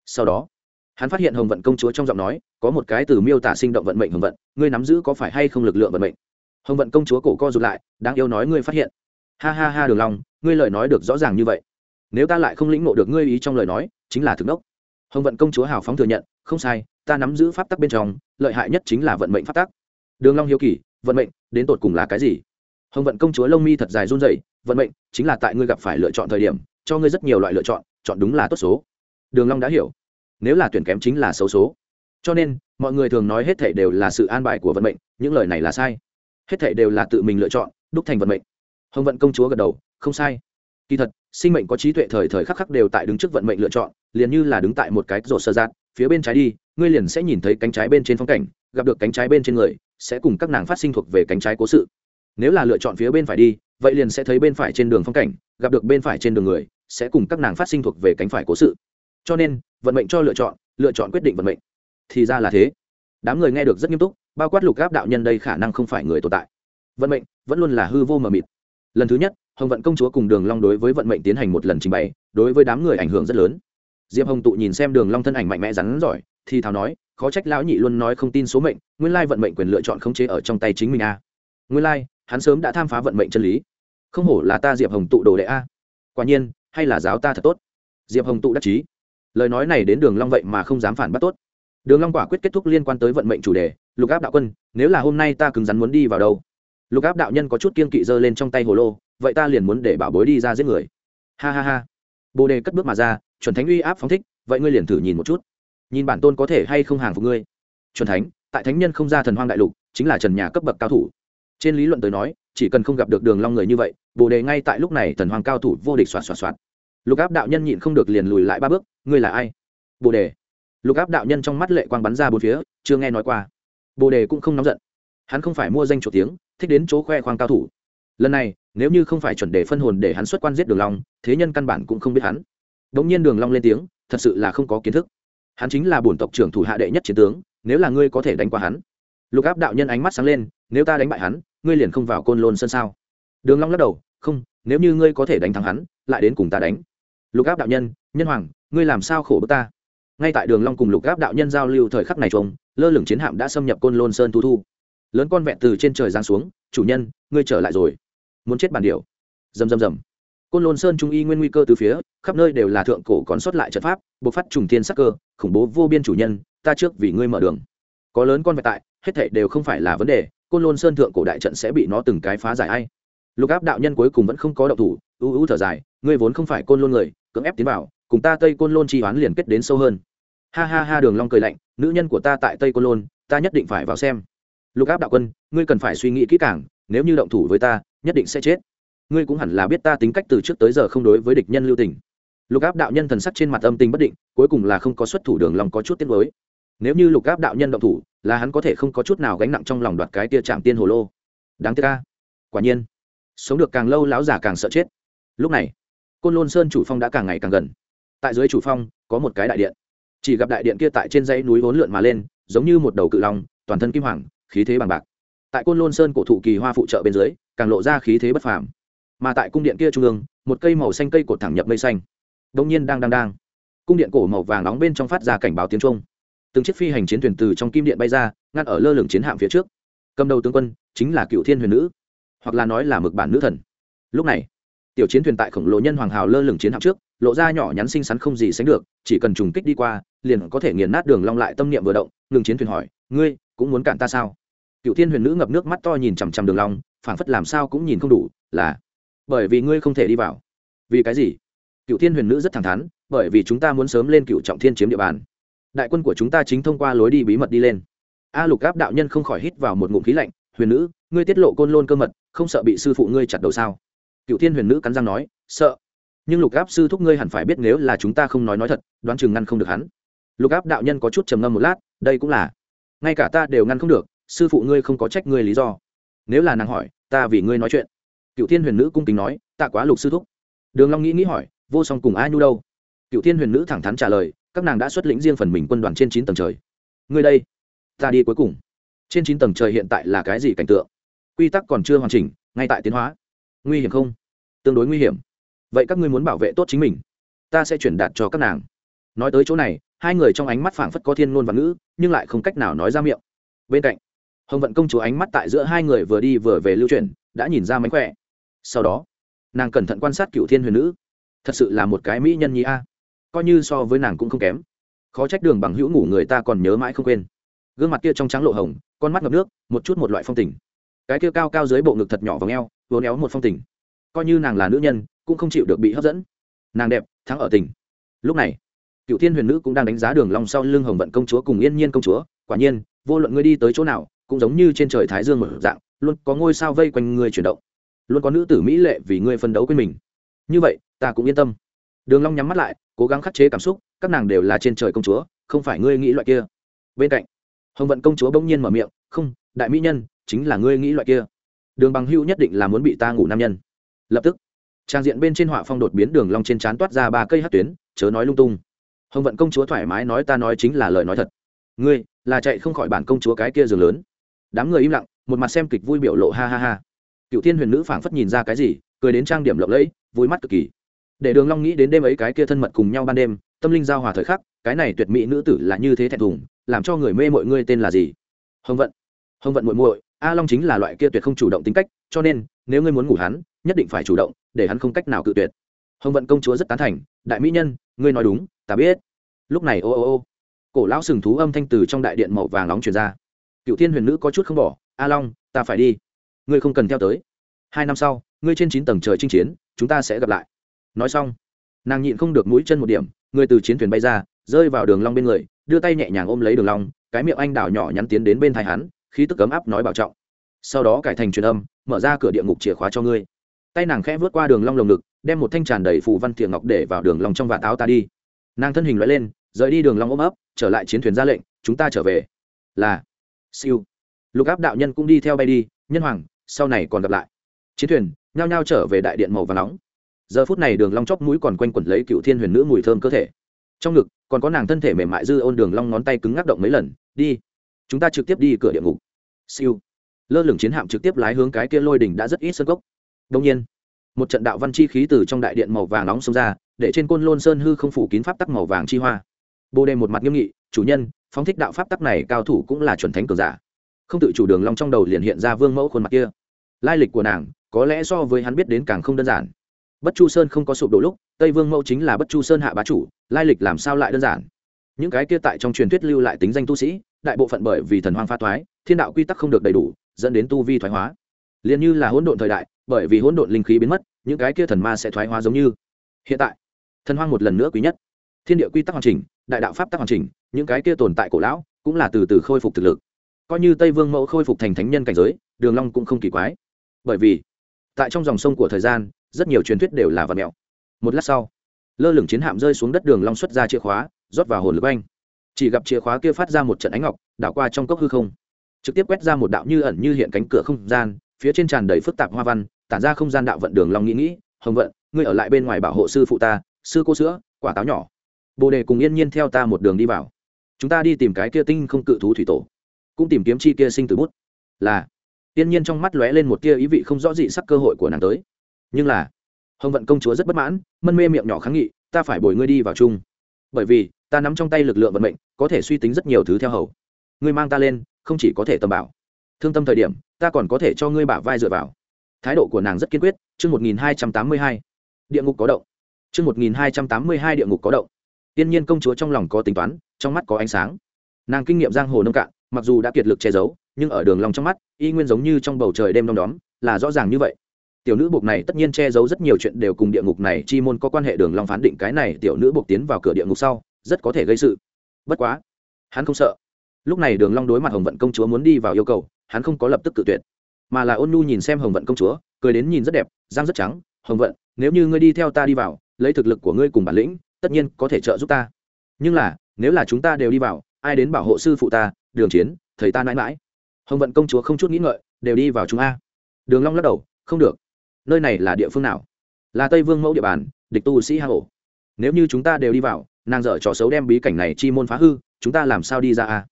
Sau đó, hắn phát hiện hồng vận công chúa trong giọng nói có một cái từ miêu tả sinh động vận mệnh hồng vận, ngươi nắm giữ có phải hay không lực lượng vận mệnh? Hồng vận công chúa cổ co rụt lại, đáng yêu nói ngươi phát hiện. Ha ha ha đường long, ngươi lời nói được rõ ràng như vậy. Nếu ta lại không lĩnh ngộ được ngươi ý trong lời nói, chính là thực đốc. Hồng vận công chúa hào phóng thừa nhận, không sai, ta nắm giữ pháp tắc bên trong, lợi hại nhất chính là vận mệnh pháp tắc. Đường long hiếu kỳ, vận mệnh đến tột cùng là cái gì? Hồng vận công chúa lông mi thật dài run rẩy vận mệnh chính là tại ngươi gặp phải lựa chọn thời điểm, cho ngươi rất nhiều loại lựa chọn chọn đúng là tốt số. Đường long đã hiểu. Nếu là tuyển kém chính là xấu số. Cho nên, mọi người thường nói hết thảy đều là sự an bài của vận mệnh, những lời này là sai. Hết thảy đều là tự mình lựa chọn, đúc thành vận mệnh. Hồng vận công chúa gật đầu, không sai. Kỳ thật, sinh mệnh có trí tuệ thời thời khắc khắc đều tại đứng trước vận mệnh lựa chọn, liền như là đứng tại một cái rổ sơ giác phía bên trái đi, ngươi liền sẽ nhìn thấy cánh trái bên trên phong cảnh, gặp được cánh trái bên trên người, sẽ cùng các nàng phát sinh thuộc về cánh trái cố sự. Nếu là lựa chọn phía bên phải đi vậy liền sẽ thấy bên phải trên đường phong cảnh, gặp được bên phải trên đường người, sẽ cùng các nàng phát sinh thuộc về cánh phải cố sự. Cho nên, vận mệnh cho lựa chọn lựa chọn quyết định vận mệnh. Thì ra là thế. Đám người nghe được rất nghiêm túc, bao quát lục gáp đạo nhân đây khả năng không phải người tồn tại. Vận mệnh vẫn luôn là hư vô mờ mịt. Lần thứ nhất, hồng vận công chúa cùng đường long đối với vận mệnh tiến hành một lần trình bày, đối với đám người ảnh hưởng rất lớn. Diệp hồng tụ nhìn xem đường long thân ảnh mạnh mẽ rắn giỏi, thì thào nói, khó trách lão nhị luôn nói không tin số mệnh, nguyên lai vận mệnh quyền lựa chọn khống chế ở trong tay chính mình a. Nguyên lai, hắn sớm đã tham phá vận mệnh chân lý không hổ là ta diệp hồng tụ đồ đệ a quả nhiên hay là giáo ta thật tốt diệp hồng tụ đắc chí lời nói này đến đường long vậy mà không dám phản bác tốt đường long quả quyết kết thúc liên quan tới vận mệnh chủ đề lục áp đạo quân nếu là hôm nay ta cứng rắn muốn đi vào đâu lục áp đạo nhân có chút kiên kỵ giơ lên trong tay hồ lô vậy ta liền muốn để bảo bối đi ra giết người ha ha ha bồ đề cất bước mà ra chuẩn thánh uy áp phóng thích vậy ngươi liền thử nhìn một chút nhìn bản tôn có thể hay không hàng phục ngươi chuẩn thánh tại thánh nhân không ra thần hoang đại lục chính là trần nhà cấp bậc cao thủ trên lý luận tới nói chỉ cần không gặp được đường long người như vậy bồ đề ngay tại lúc này thần hoàng cao thủ vô địch xoạt xoạt xoạt. Lục áp đạo nhân nhịn không được liền lùi lại ba bước, ngươi là ai? Bồ đề. Lục áp đạo nhân trong mắt lệ quang bắn ra bốn phía, chưa nghe nói qua. Bồ đề cũng không nóng giận. Hắn không phải mua danh chỗ tiếng, thích đến chỗ khoe khoang cao thủ. Lần này, nếu như không phải chuẩn đề phân hồn để hắn xuất quan giết đường long, thế nhân căn bản cũng không biết hắn. Đống nhiên đường long lên tiếng, thật sự là không có kiến thức. Hắn chính là bổn tộc trưởng thủ hạ đệ nhất chiến tướng, nếu là ngươi có thể đánh qua hắn. Lục áp đạo nhân ánh mắt sáng lên, nếu ta đánh bại hắn, ngươi liền không vào côn lôn sân sao? Đường long lắc đầu, không, nếu như ngươi có thể đánh thắng hắn, lại đến cùng ta đánh. Lục áp đạo nhân nhân hoàng, ngươi làm sao khổ bức ta? Ngay tại đường long cùng lục áp đạo nhân giao lưu thời khắc này trông lơ lửng chiến hạm đã xâm nhập côn lôn sơn thu thu. Lớn con vẹn từ trên trời giáng xuống, chủ nhân, ngươi trở lại rồi. Muốn chết bản điệu rầm rầm rầm. Côn lôn sơn trung y nguyên nguy cơ từ phía, khắp nơi đều là thượng cổ còn sót lại trận pháp, bộc phát trùng thiên sắc cơ, khủng bố vô biên chủ nhân, ta trước vì ngươi mở đường. Có lớn con vẹn tại, hết thảy đều không phải là vấn đề, côn lôn sơn thượng cổ đại trận sẽ bị nó từng cái phá giải ai lục áp đạo nhân cuối cùng vẫn không có động thủ, ưu ưu thở dài, ngươi vốn không phải côn lôn người, cưỡng ép tiến vào, cùng ta tây côn lôn chi hoán liền kết đến sâu hơn. Ha ha ha, đường long cười lạnh, nữ nhân của ta tại tây côn lôn, ta nhất định phải vào xem. Lục áp đạo quân, ngươi cần phải suy nghĩ kỹ càng, nếu như động thủ với ta, nhất định sẽ chết. Ngươi cũng hẳn là biết ta tính cách từ trước tới giờ không đối với địch nhân lưu tình. Lục áp đạo nhân thần sắc trên mặt âm tình bất định, cuối cùng là không có xuất thủ, đường lòng có chút tiếc mới nếu như lục áp đạo nhân động thủ, là hắn có thể không có chút nào gánh nặng trong lòng đoạt cái tia chạm tiên hồ lô. Đáng tiếc ca quả nhiên sống được càng lâu lão già càng sợ chết. Lúc này, côn lôn sơn chủ phong đã càng ngày càng gần. Tại dưới chủ phong, có một cái đại điện. Chỉ gặp đại điện kia tại trên dãy núi vốn lượn mà lên, giống như một đầu cự long, toàn thân kim hoàng, khí thế bằng bạc. Tại côn lôn sơn cổ thụ kỳ hoa phụ trợ bên dưới, càng lộ ra khí thế bất phàm. Mà tại cung điện kia trung ương, một cây màu xanh cây cột thẳng nhập mây xanh. Đông nhiên đang đang đang. Cung điện cổ màu vàng nóng bên trong phát ra cảnh báo tiếng trung từng chiếc phi hành chiến thuyền từ trong kim điện bay ra, ngăn ở lơ lửng chiến hạm phía trước. Cầm đầu tướng quân chính là cựu thiên huyền nữ hoặc là nói là mực bản nữ thần. Lúc này, tiểu chiến thuyền tại khổng lồ nhân hoàng hào lơ lửng chiến hạm trước, lộ ra nhỏ nhắn xinh xắn không gì sánh được, chỉ cần trùng kích đi qua, liền có thể nghiền nát đường long lại tâm niệm vừa động, ngừng chiến thuyền hỏi, ngươi, cũng muốn cản ta sao? Cựu thiên huyền nữ ngập nước mắt to nhìn chằm chằm đường long, phảng phất làm sao cũng nhìn không đủ, là, bởi vì ngươi không thể đi vào. Vì cái gì? Cựu thiên huyền nữ rất thẳng thắn, bởi vì chúng ta muốn sớm lên cựu trọng thiên chiếm địa bàn. Đại quân của chúng ta chính thông qua lối đi bí mật đi lên. A lục gáp đạo nhân không khỏi hít vào một ngụm khí lạnh, huyền nữ, ngươi tiết lộ côn lôn cơ mật không sợ bị sư phụ ngươi chặt đầu sao? Cựu thiên huyền nữ cắn răng nói, sợ. Nhưng lục Áp sư thúc ngươi hẳn phải biết nếu là chúng ta không nói nói thật, đoán chừng ngăn không được hắn. Lục áp đạo nhân có chút trầm ngâm một lát, đây cũng là. Ngay cả ta đều ngăn không được, sư phụ ngươi không có trách ngươi lý do. Nếu là nàng hỏi, ta vì ngươi nói chuyện. Cựu thiên huyền nữ cung kính nói ta quá lục sư thúc. Đường long nghĩ nghĩ hỏi, vô song cùng ai nhu đâu? Cựu thiên huyền nữ thẳng thắn trả lời, các nàng đã xuất lĩnh riêng phần mình quân đoàn trên chín tầng trời. Ngươi đây, ta đi cuối cùng. Trên chín tầng trời hiện tại là cái gì cảnh tượng? Quy tắc còn chưa hoàn chỉnh, ngay tại tiến hóa. Nguy hiểm không? Tương đối nguy hiểm. Vậy các ngươi muốn bảo vệ tốt chính mình, ta sẽ chuyển đạt cho các nàng. Nói tới chỗ này, hai người trong ánh mắt phảng phất có thiên ngôn và ngữ, nhưng lại không cách nào nói ra miệng. Bên cạnh, hồng vận công chúa ánh mắt tại giữa hai người vừa đi vừa về lưu truyền, đã nhìn ra mánh khỏe. Sau đó, nàng cẩn thận quan sát cựu thiên huyền nữ. Thật sự là một cái mỹ nhân nhi a. Coi như so với nàng cũng không kém. Khó trách đường bằng hữu ngủ người ta còn nhớ mãi không quên. Gương mặt kia trong trắng lộ hồng, con mắt ngập nước, một chút một loại phong tình cái kia cao cao dưới bộ ngực thật nhỏ và ngheo vốn éo một phong tình. Coi như nàng là nữ nhân, cũng không chịu được bị hấp dẫn. Nàng đẹp, thắng ở tình. Lúc này cựu thiên huyền nữ cũng đang đánh giá đường long sau lưng hồng vận công chúa cùng yên nhiên công chúa. Quả nhiên, vô luận ngươi đi tới chỗ nào, cũng giống như trên trời thái dương một dạng, luôn có ngôi sao vây quanh ngươi chuyển động. Luôn có nữ tử mỹ lệ vì ngươi phân đấu quên mình. Như vậy, ta cũng yên tâm. Đường long nhắm mắt lại, cố gắng khắc chế cảm xúc, các nàng đều là trên trời công chúa, không phải ngươi nghĩ loại kia. Bên cạnh, hồng vận công chúa bỗng nhiên mở miệng, không, đại mỹ nhân chính là ngươi nghĩ loại kia. Đường bằng hưu nhất định là muốn bị ta ngủ nam nhân. Lập tức, trang diện bên trên họa phong đột biến đường long trên chán toát ra ba cây hất tuyến, chớ nói lung tung. Hồng vận công chúa thoải mái nói ta nói chính là lời nói thật. Ngươi, là chạy không khỏi bản công chúa cái kia giường lớn. Đám người im lặng, một mặt xem kịch vui biểu lộ ha ha ha. Cựu thiên huyền nữ phảng phất nhìn ra cái gì, cười đến trang điểm lộng lẫy, vui mắt cực kỳ. Để đường long nghĩ đến đêm ấy cái kia thân mật cùng nhau ban đêm, tâm linh giao hòa thời khắc, cái này tuyệt mỹ nữ tử là như thế thẹn thùng, làm cho người mê mọi người tên là gì? Hồng vận. Hồng vận muội muội a long chính là loại kia tuyệt không chủ động tính cách, cho nên, nếu ngươi muốn ngủ hắn, nhất định phải chủ động, để hắn không cách nào cự tuyệt. Hồng vận công chúa rất tán thành, đại mỹ nhân, ngươi nói đúng, ta biết. Lúc này, ô ô ô, cổ lão sừng thú âm thanh từ trong đại điện màu vàng nóng truyền ra. Cựu thiên huyền nữ có chút không bỏ, a long, ta phải đi. Ngươi không cần theo tới. Hai năm sau, ngươi trên chín tầng trời chinh chiến, chúng ta sẽ gặp lại. Nói xong, nàng nhịn không được mũi chân một điểm ngươi từ chiến thuyền bay ra, rơi vào đường long bên người, đưa tay nhẹ nhàng ôm lấy đường long, cái miệng anh đảo nhỏ nhắn tiến đến bên thái hắn khí tức cấm áp nói bảo trọng. Sau đó cải thành truyền âm, mở ra cửa địa ngục chìa khóa cho ngươi. Tay nàng khẽ vớt qua đường long lồng ngực, đem một thanh tràn đầy phù văn thiện ngọc để vào đường long trong vạt áo ta đi. Nàng thân hình lóe lên, rời đi đường long ôm ấp, trở lại chiến thuyền ra lệnh, chúng ta trở về. Là, siêu. Lục áp đạo nhân cũng đi theo bay đi, nhân hoàng, sau này còn gặp lại. Chiến thuyền nhao nhao trở về đại điện màu và nóng. Giờ phút này đường long chóp mũi còn quanh quẩn lấy cựu thiên huyền nữ mùi thơm cơ thể. Trong ngực, còn có nàng thân thể mềm mại dư ôn đường long ngón tay cứng ngắc động mấy lần, đi chúng ta trực tiếp đi cửa địa ngục. Siêu. Lơ lửng chiến hạm trực tiếp lái hướng cái kia lôi đỉnh đã rất ít sân cốc. Đông nhiên, một trận đạo văn chi khí từ trong đại điện màu vàng nóng xông ra, để trên côn lôn sơn hư không phủ kín pháp tắc màu vàng chi hoa. Bồ đề một mặt nghiêm nghị, chủ nhân, phóng thích đạo pháp tắc này cao thủ cũng là chuẩn thánh cường giả. Không tự chủ đường long trong đầu liền hiện ra vương mẫu khuôn mặt kia. Lai lịch của nàng, có lẽ so với hắn biết đến càng không đơn giản. Bất chu sơn không có sụp đổ lúc, tây vương mẫu chính là bất chu sơn hạ bá chủ, lai lịch làm sao lại đơn giản? Những cái kia tại trong truyền thuyết lưu lại tính danh tu sĩ đại bộ phận bởi vì thần hoang pha thoái, thiên đạo quy tắc không được đầy đủ, dẫn đến tu vi thoái hóa. Liền như là hỗn độn thời đại, bởi vì hỗn độn linh khí biến mất, những cái kia thần ma sẽ thoái hóa giống như hiện tại. Thần hoang một lần nữa quý nhất. Thiên địa quy tắc hoàn chỉnh, đại đạo pháp tắc hoàn chỉnh, những cái kia tồn tại cổ lão cũng là từ từ khôi phục thực lực. Coi như tây vương mẫu khôi phục thành thánh nhân cảnh giới, đường long cũng không kỳ quái. Bởi vì, tại trong dòng sông của thời gian, rất nhiều truyền thuyết đều là vật mèo một lát sau, lơ lửng chiến hạm rơi xuống đất đường long xuất ra chìa khóa, rót vào hồn lực anh chỉ gặp chìa khóa kia phát ra một trận ánh ngọc, đảo qua trong cốc hư không. Trực tiếp quét ra một đạo như ẩn như hiện cánh cửa không gian, phía trên tràn đầy phức tạp hoa văn, tản ra không gian đạo vận đường long nghĩ nghĩ, hồng vận, ngươi ở lại bên ngoài bảo hộ sư phụ ta, sư cô sữa, quả táo nhỏ. Bồ đề cùng yên nhiên theo ta một đường đi vào. Chúng ta đi tìm cái kia tinh không cự thú thủy tổ, cũng tìm kiếm chi kia sinh tử bút. Là. Yên nhiên trong mắt lóe lên một tia ý vị không rõ dị sắc cơ hội của nàng tới. Nhưng là, hồng vận công chúa rất bất mãn, mân mê miệng nhỏ kháng nghị, ta phải bồi ngươi đi vào chung bởi vì ta nắm trong tay lực lượng vận mệnh, có thể suy tính rất nhiều thứ theo hầu. Ngươi mang ta lên, không chỉ có thể tâm bảo. Thương tâm thời điểm, ta còn có thể cho ngươi bả vai dựa vào. Thái độ của nàng rất kiên quyết, chương một nghìn hai trăm tám mươi hai. Địa ngục có động. Chương một nghìn hai trăm tám mươi hai địa ngục có động. Tiên nhiên công chúa trong lòng có tính toán, trong mắt có ánh sáng. Nàng kinh nghiệm giang hồ nông cạn, mặc dù đã kiệt lực che giấu, nhưng ở đường lòng trong mắt, y nguyên giống như trong bầu trời đêm đom đóm, là rõ ràng như vậy tiểu nữ buộc này tất nhiên che giấu rất nhiều chuyện đều cùng địa ngục này chi môn có quan hệ đường long phán định cái này tiểu nữ buộc tiến vào cửa địa ngục sau, rất có thể gây sự. Bất quá, hắn không sợ. Lúc này đường long đối mặt hồng vận công chúa muốn đi vào yêu cầu, hắn không có lập tức cự tuyệt. Mà là ôn nhu nhìn xem hồng vận công chúa, cười đến nhìn rất đẹp, răng rất trắng, hồng vận, nếu như ngươi đi theo ta đi vào, lấy thực lực của ngươi cùng bản lĩnh, tất nhiên có thể trợ giúp ta. Nhưng là, nếu là chúng ta đều đi vào, ai đến bảo hộ sư phụ ta, đường chiến, thầy ta mãi mãi? Hồng vận công chúa không chút nghĩ ngợi, đều đi vào chúng a. Đường long lắc đầu, không được nơi này là địa phương nào? Là tây vương mẫu địa bàn, địch tu sĩ hà hổ. Nếu như chúng ta đều đi vào, nàng dở trò xấu đem bí cảnh này chi môn phá hư, chúng ta làm sao đi ra à?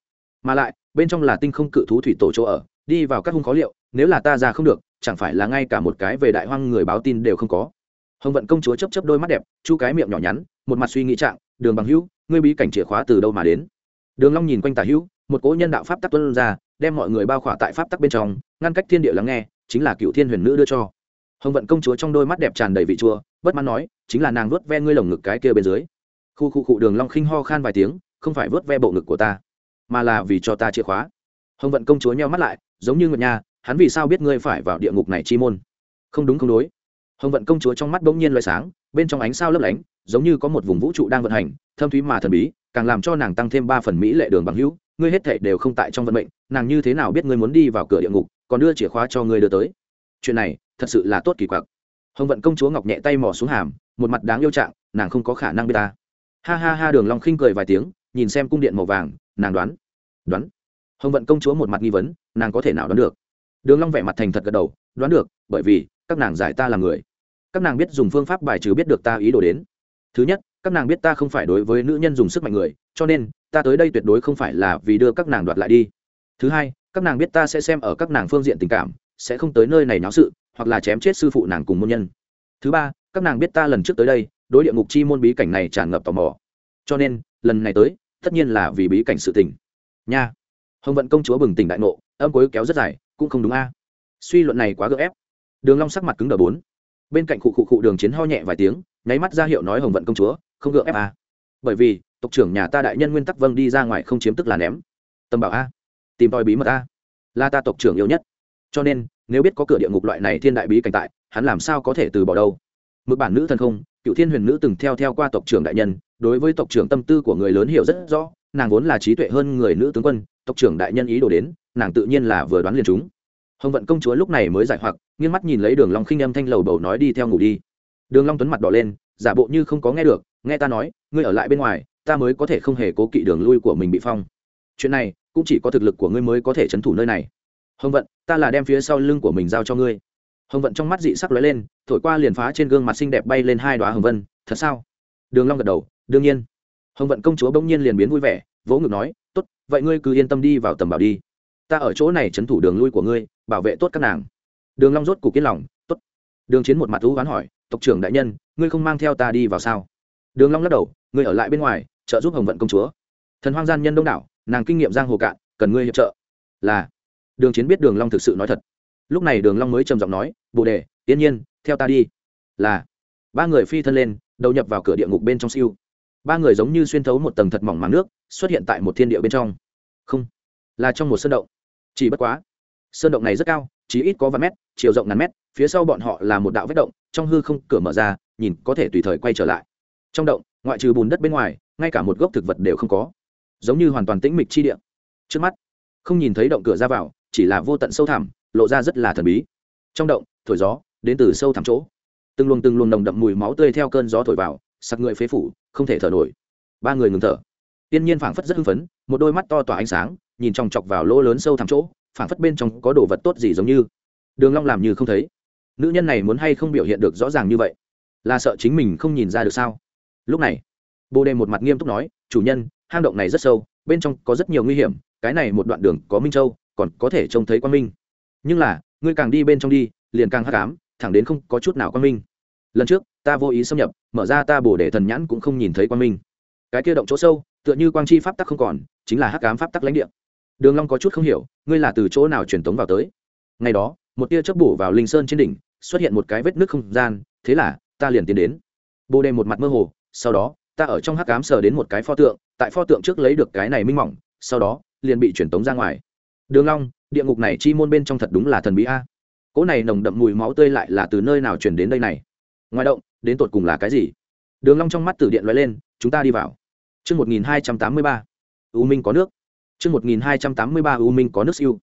Mà lại, bên trong là tinh không cự thú thủy tổ chỗ ở, đi vào các hung khó liệu, nếu là ta ra không được, chẳng phải là ngay cả một cái về đại hoang người báo tin đều không có. Hồng vận công chúa chấp chấp đôi mắt đẹp, chu cái miệng nhỏ nhắn, một mặt suy nghĩ trạng, đường bằng hữu, ngươi bí cảnh chìa khóa từ đâu mà đến? Đường long nhìn quanh tả hữu, một cỗ nhân đạo pháp tắc tuân ra, đem mọi người bao khỏa tại pháp tắc bên trong, ngăn cách thiên địa lắng nghe, chính là cựu thiên huyền nữ đưa cho hồng vận công chúa trong đôi mắt đẹp tràn đầy vị chua, bất mãn nói, chính là nàng vớt ve ngươi lồng ngực cái kia bên dưới. Khu khu cụ đường long khinh ho khan vài tiếng, không phải vớt ve bộ ngực của ta, mà là vì cho ta chìa khóa. Hồng vận công chúa nheo mắt lại, giống như ngựa nhà hắn vì sao biết ngươi phải vào địa ngục này chi môn? Không đúng không đối. Hồng vận công chúa trong mắt bỗng nhiên loại sáng, bên trong ánh sao lấp lánh, giống như có một vùng vũ trụ đang vận hành, thâm thúy mà thần bí, càng làm cho nàng tăng thêm ba phần mỹ lệ đường bằng hữu, ngươi hết thể đều không tại trong vận mệnh, nàng như thế nào biết ngươi muốn đi vào cửa địa ngục, còn đưa chìa khóa cho ngươi đưa tới. Chuyện này thật sự là tốt kỳ quặc. Hồng vận công chúa ngọc nhẹ tay mò xuống hàm, một mặt đáng yêu trạng, nàng không có khả năng biết ta. Ha ha ha, đường long khinh cười vài tiếng, nhìn xem cung điện màu vàng, nàng đoán. Đoán. Hồng vận công chúa một mặt nghi vấn, nàng có thể nào đoán được? Đường long vẻ mặt thành thật gật đầu, đoán được, bởi vì, các nàng giải ta là người. Các nàng biết dùng phương pháp bài trừ biết được ta ý đồ đến. Thứ nhất, các nàng biết ta không phải đối với nữ nhân dùng sức mạnh người, cho nên, ta tới đây tuyệt đối không phải là vì đưa các nàng đoạt lại đi. Thứ hai, các nàng biết ta sẽ xem ở các nàng phương diện tình cảm, sẽ không tới nơi này náo sự hoặc là chém chết sư phụ nàng cùng môn nhân. Thứ ba, các nàng biết ta lần trước tới đây, đối địa ngục chi môn bí cảnh này tràn ngập tò mò. Cho nên, lần này tới, tất nhiên là vì bí cảnh sự tình. Nha. Hồng vận công chúa bừng tỉnh đại ngộ, âm cuối kéo rất dài, cũng không đúng a. Suy luận này quá gượng ép. Đường long sắc mặt cứng đờ bốn. Bên cạnh cụ cụ cụ đường chiến ho nhẹ vài tiếng, nháy mắt ra hiệu nói hồng vận công chúa, không gượng ép a. Bởi vì, tộc trưởng nhà ta đại nhân nguyên tắc vâng đi ra ngoài không chiếm tức là ném. Tâm bảo a. Tìm tòi bí mật a. Là ta tộc trưởng yêu nhất. Cho nên nếu biết có cửa địa ngục loại này thiên đại bí cảnh tại, hắn làm sao có thể từ bỏ đâu? Mực bản nữ thân không, cựu thiên huyền nữ từng theo theo qua tộc trưởng đại nhân, đối với tộc trưởng tâm tư của người lớn hiểu rất rõ, nàng vốn là trí tuệ hơn người nữ tướng quân, tộc trưởng đại nhân ý đồ đến, nàng tự nhiên là vừa đoán liền chúng. Hồng vận công chúa lúc này mới giải hoặc, nghiêng mắt nhìn lấy đường long khinh âm thanh lầu bầu nói đi theo ngủ đi. Đường long tuấn mặt đỏ lên, giả bộ như không có nghe được, nghe ta nói, ngươi ở lại bên ngoài, ta mới có thể không hề cố kỵ đường lui của mình bị phong. Chuyện này, cũng chỉ có thực lực của ngươi mới có thể chấn thủ nơi này. Hồng vận ta là đem phía sau lưng của mình giao cho ngươi. Hồng vận trong mắt dị sắc lóe lên, thổi qua liền phá trên gương mặt xinh đẹp bay lên hai đoá hồng vân, thật sao? Đường long gật đầu, đương nhiên. Hồng vận công chúa bỗng nhiên liền biến vui vẻ, vỗ ngực nói, tốt, vậy ngươi cứ yên tâm đi vào tầm bảo đi. Ta ở chỗ này chấn thủ đường lui của ngươi, bảo vệ tốt các nàng. Đường long rốt cục kiên lòng, tốt. Đường chiến một mặt thú oán hỏi, tộc trưởng đại nhân, ngươi không mang theo ta đi vào sao? Đường long lắc đầu, ngươi ở lại bên ngoài, trợ giúp hồng vận công chúa. Thần hoang gian nhân đông đảo, nàng kinh nghiệm giang hồ cạn, cần ngươi hiệp trợ. Là đường chiến biết đường long thực sự nói thật. Lúc này đường long mới trầm giọng nói, bồ đề, yên nhiên, theo ta đi. Là. Ba người phi thân lên, đầu nhập vào cửa địa ngục bên trong siêu. Ba người giống như xuyên thấu một tầng thật mỏng màng nước, xuất hiện tại một thiên địa bên trong. Không. Là trong một sơn động. Chỉ bất quá, sơn động này rất cao, chỉ ít có vài mét, chiều rộng ngàn mét, phía sau bọn họ là một đạo vết động, trong hư không cửa mở ra, nhìn có thể tùy thời quay trở lại. Trong động, ngoại trừ bùn đất bên ngoài, ngay cả một gốc thực vật đều không có. Giống như hoàn toàn tĩnh mịch chi địa. Trước mắt, không nhìn thấy động cửa ra vào chỉ là vô tận sâu thẳm, lộ ra rất là thần bí. Trong động, thổi gió, đến từ sâu thẳm chỗ. Từng luồng từng luồng nồng đậm mùi máu tươi theo cơn gió thổi vào, sặc người phế phủ, không thể thở nổi. Ba người ngừng thở. Tiên nhiên phảng phất rất hưng phấn, một đôi mắt to tỏa ánh sáng, nhìn chòng chọc vào lỗ lớn sâu thẳm chỗ, phảng phất bên trong có đồ vật tốt gì giống như. Đường long làm như không thấy. Nữ nhân này muốn hay không biểu hiện được rõ ràng như vậy? Là sợ chính mình không nhìn ra được sao? Lúc này, bồ đề một mặt nghiêm túc nói, chủ nhân, hang động này rất sâu, bên trong có rất nhiều nguy hiểm, cái này một đoạn đường có minh châu còn có thể trông thấy quan minh. Nhưng là, ngươi càng đi bên trong đi, liền càng hắc ám, thẳng đến không có chút nào quan minh. Lần trước, ta vô ý xâm nhập, mở ra ta bổ để thần nhãn cũng không nhìn thấy quan minh. Cái kia động chỗ sâu, tựa như quang chi pháp tắc không còn, chính là hắc ám pháp tắc lãnh địa. Đường long có chút không hiểu, ngươi là từ chỗ nào truyền tống vào tới? Ngày đó, một tia chớp bổ vào linh sơn trên đỉnh, xuất hiện một cái vết nước không gian, thế là, ta liền tiến đến. Bồ đề một mặt mơ hồ, sau đó, ta ở trong hắc ám sờ đến một cái pho tượng, tại pho tượng trước lấy được cái này minh mỏng, sau đó, liền bị truyền tống ra ngoài đường long, địa ngục này chi môn bên trong thật đúng là thần bí a. Cỗ này nồng đậm mùi máu tươi lại là từ nơi nào truyền đến đây này? Ngoài động, đến tột cùng là cái gì? Đường long trong mắt tử điện lóe lên, chúng ta đi vào. Chương một nghìn hai trăm tám mươi ba. U minh có nước. Chương một nghìn hai trăm tám mươi ba, u minh có nước siêu.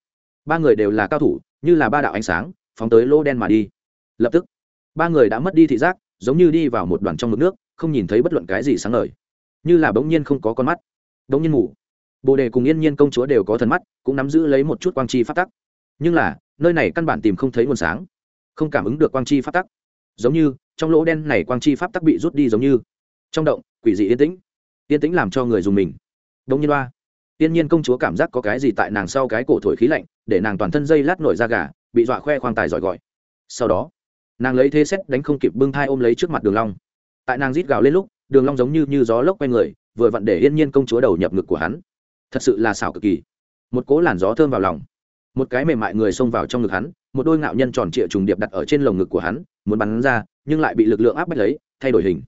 Ba người đều là cao thủ, như là ba đạo ánh sáng, phóng tới lô đen mà đi. Lập tức, ba người đã mất đi thị giác, giống như đi vào một đoàn trong mực nước, không nhìn thấy bất luận cái gì sáng ngời. Như là bỗng nhiên không có con mắt. Bỗng nhiên ngủ bồ đề cùng yên nhiên công chúa đều có thần mắt, cũng nắm giữ lấy một chút quang chi phát tắc. Nhưng là, nơi này căn bản tìm không thấy nguồn sáng, không cảm ứng được quang chi phát tắc. Giống như, trong lỗ đen này quang chi pháp tắc bị rút đi giống như. Trong động, quỷ dị yên tĩnh. Yên tĩnh làm cho người dùng mình. Đông nhiên ba tiên nhiên công chúa cảm giác có cái gì tại nàng sau cái cổ thổi khí lạnh, để nàng toàn thân dây lát nổi da gà, bị dọa khoe khoang tài giỏi gọi. Sau đó, nàng lấy thế xét đánh không kịp bưng thai ôm lấy trước mặt đường long. Tại nàng rít gào lên lúc, đường long giống như như gió lốc quay người, vừa vặn để yên nhiên công chúa đầu nhập ngực của hắn thật sự là xảo cực kỳ. Một cỗ làn gió thơm vào lòng. Một cái mềm mại người xông vào trong ngực hắn, một đôi ngạo nhân tròn trịa trùng điệp đặt ở trên lồng ngực của hắn, muốn bắn ra, nhưng lại bị lực lượng áp bách lấy, thay đổi hình.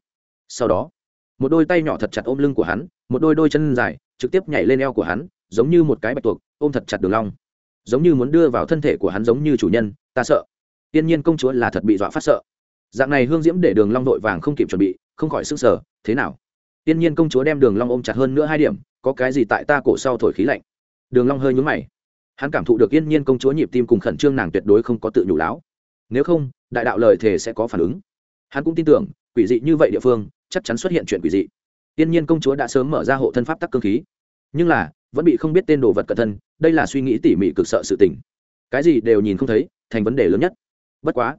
Sau đó, một đôi tay nhỏ thật chặt ôm lưng của hắn, một đôi đôi chân dài, trực tiếp nhảy lên eo của hắn, giống như một cái bạch tuộc, ôm thật chặt đường long. Giống như muốn đưa vào thân thể của hắn giống như chủ nhân, ta sợ. Tiên nhiên công chúa là thật bị dọa phát sợ. Dạng này hương diễm để đường long đội vàng không kịp chuẩn bị, không khỏi sức sở thế nào? Tiên nhiên công chúa đem đường long ôm chặt hơn nữa hai điểm có cái gì tại ta cổ sau thổi khí lạnh? Đường long hơi nhún mày. Hắn cảm thụ được yên nhiên công chúa nhịp tim cùng khẩn trương nàng tuyệt đối không có tự nhủ láo. Nếu không, đại đạo lời thề sẽ có phản ứng. Hắn cũng tin tưởng, quỷ dị như vậy địa phương, chắc chắn xuất hiện chuyện quỷ dị. Yên nhiên công chúa đã sớm mở ra hộ thân pháp tắc cương khí. Nhưng là, vẫn bị không biết tên đồ vật cẩn thân, đây là suy nghĩ tỉ mỉ cực sợ sự tình. Cái gì đều nhìn không thấy, thành vấn đề lớn nhất. Bất quá,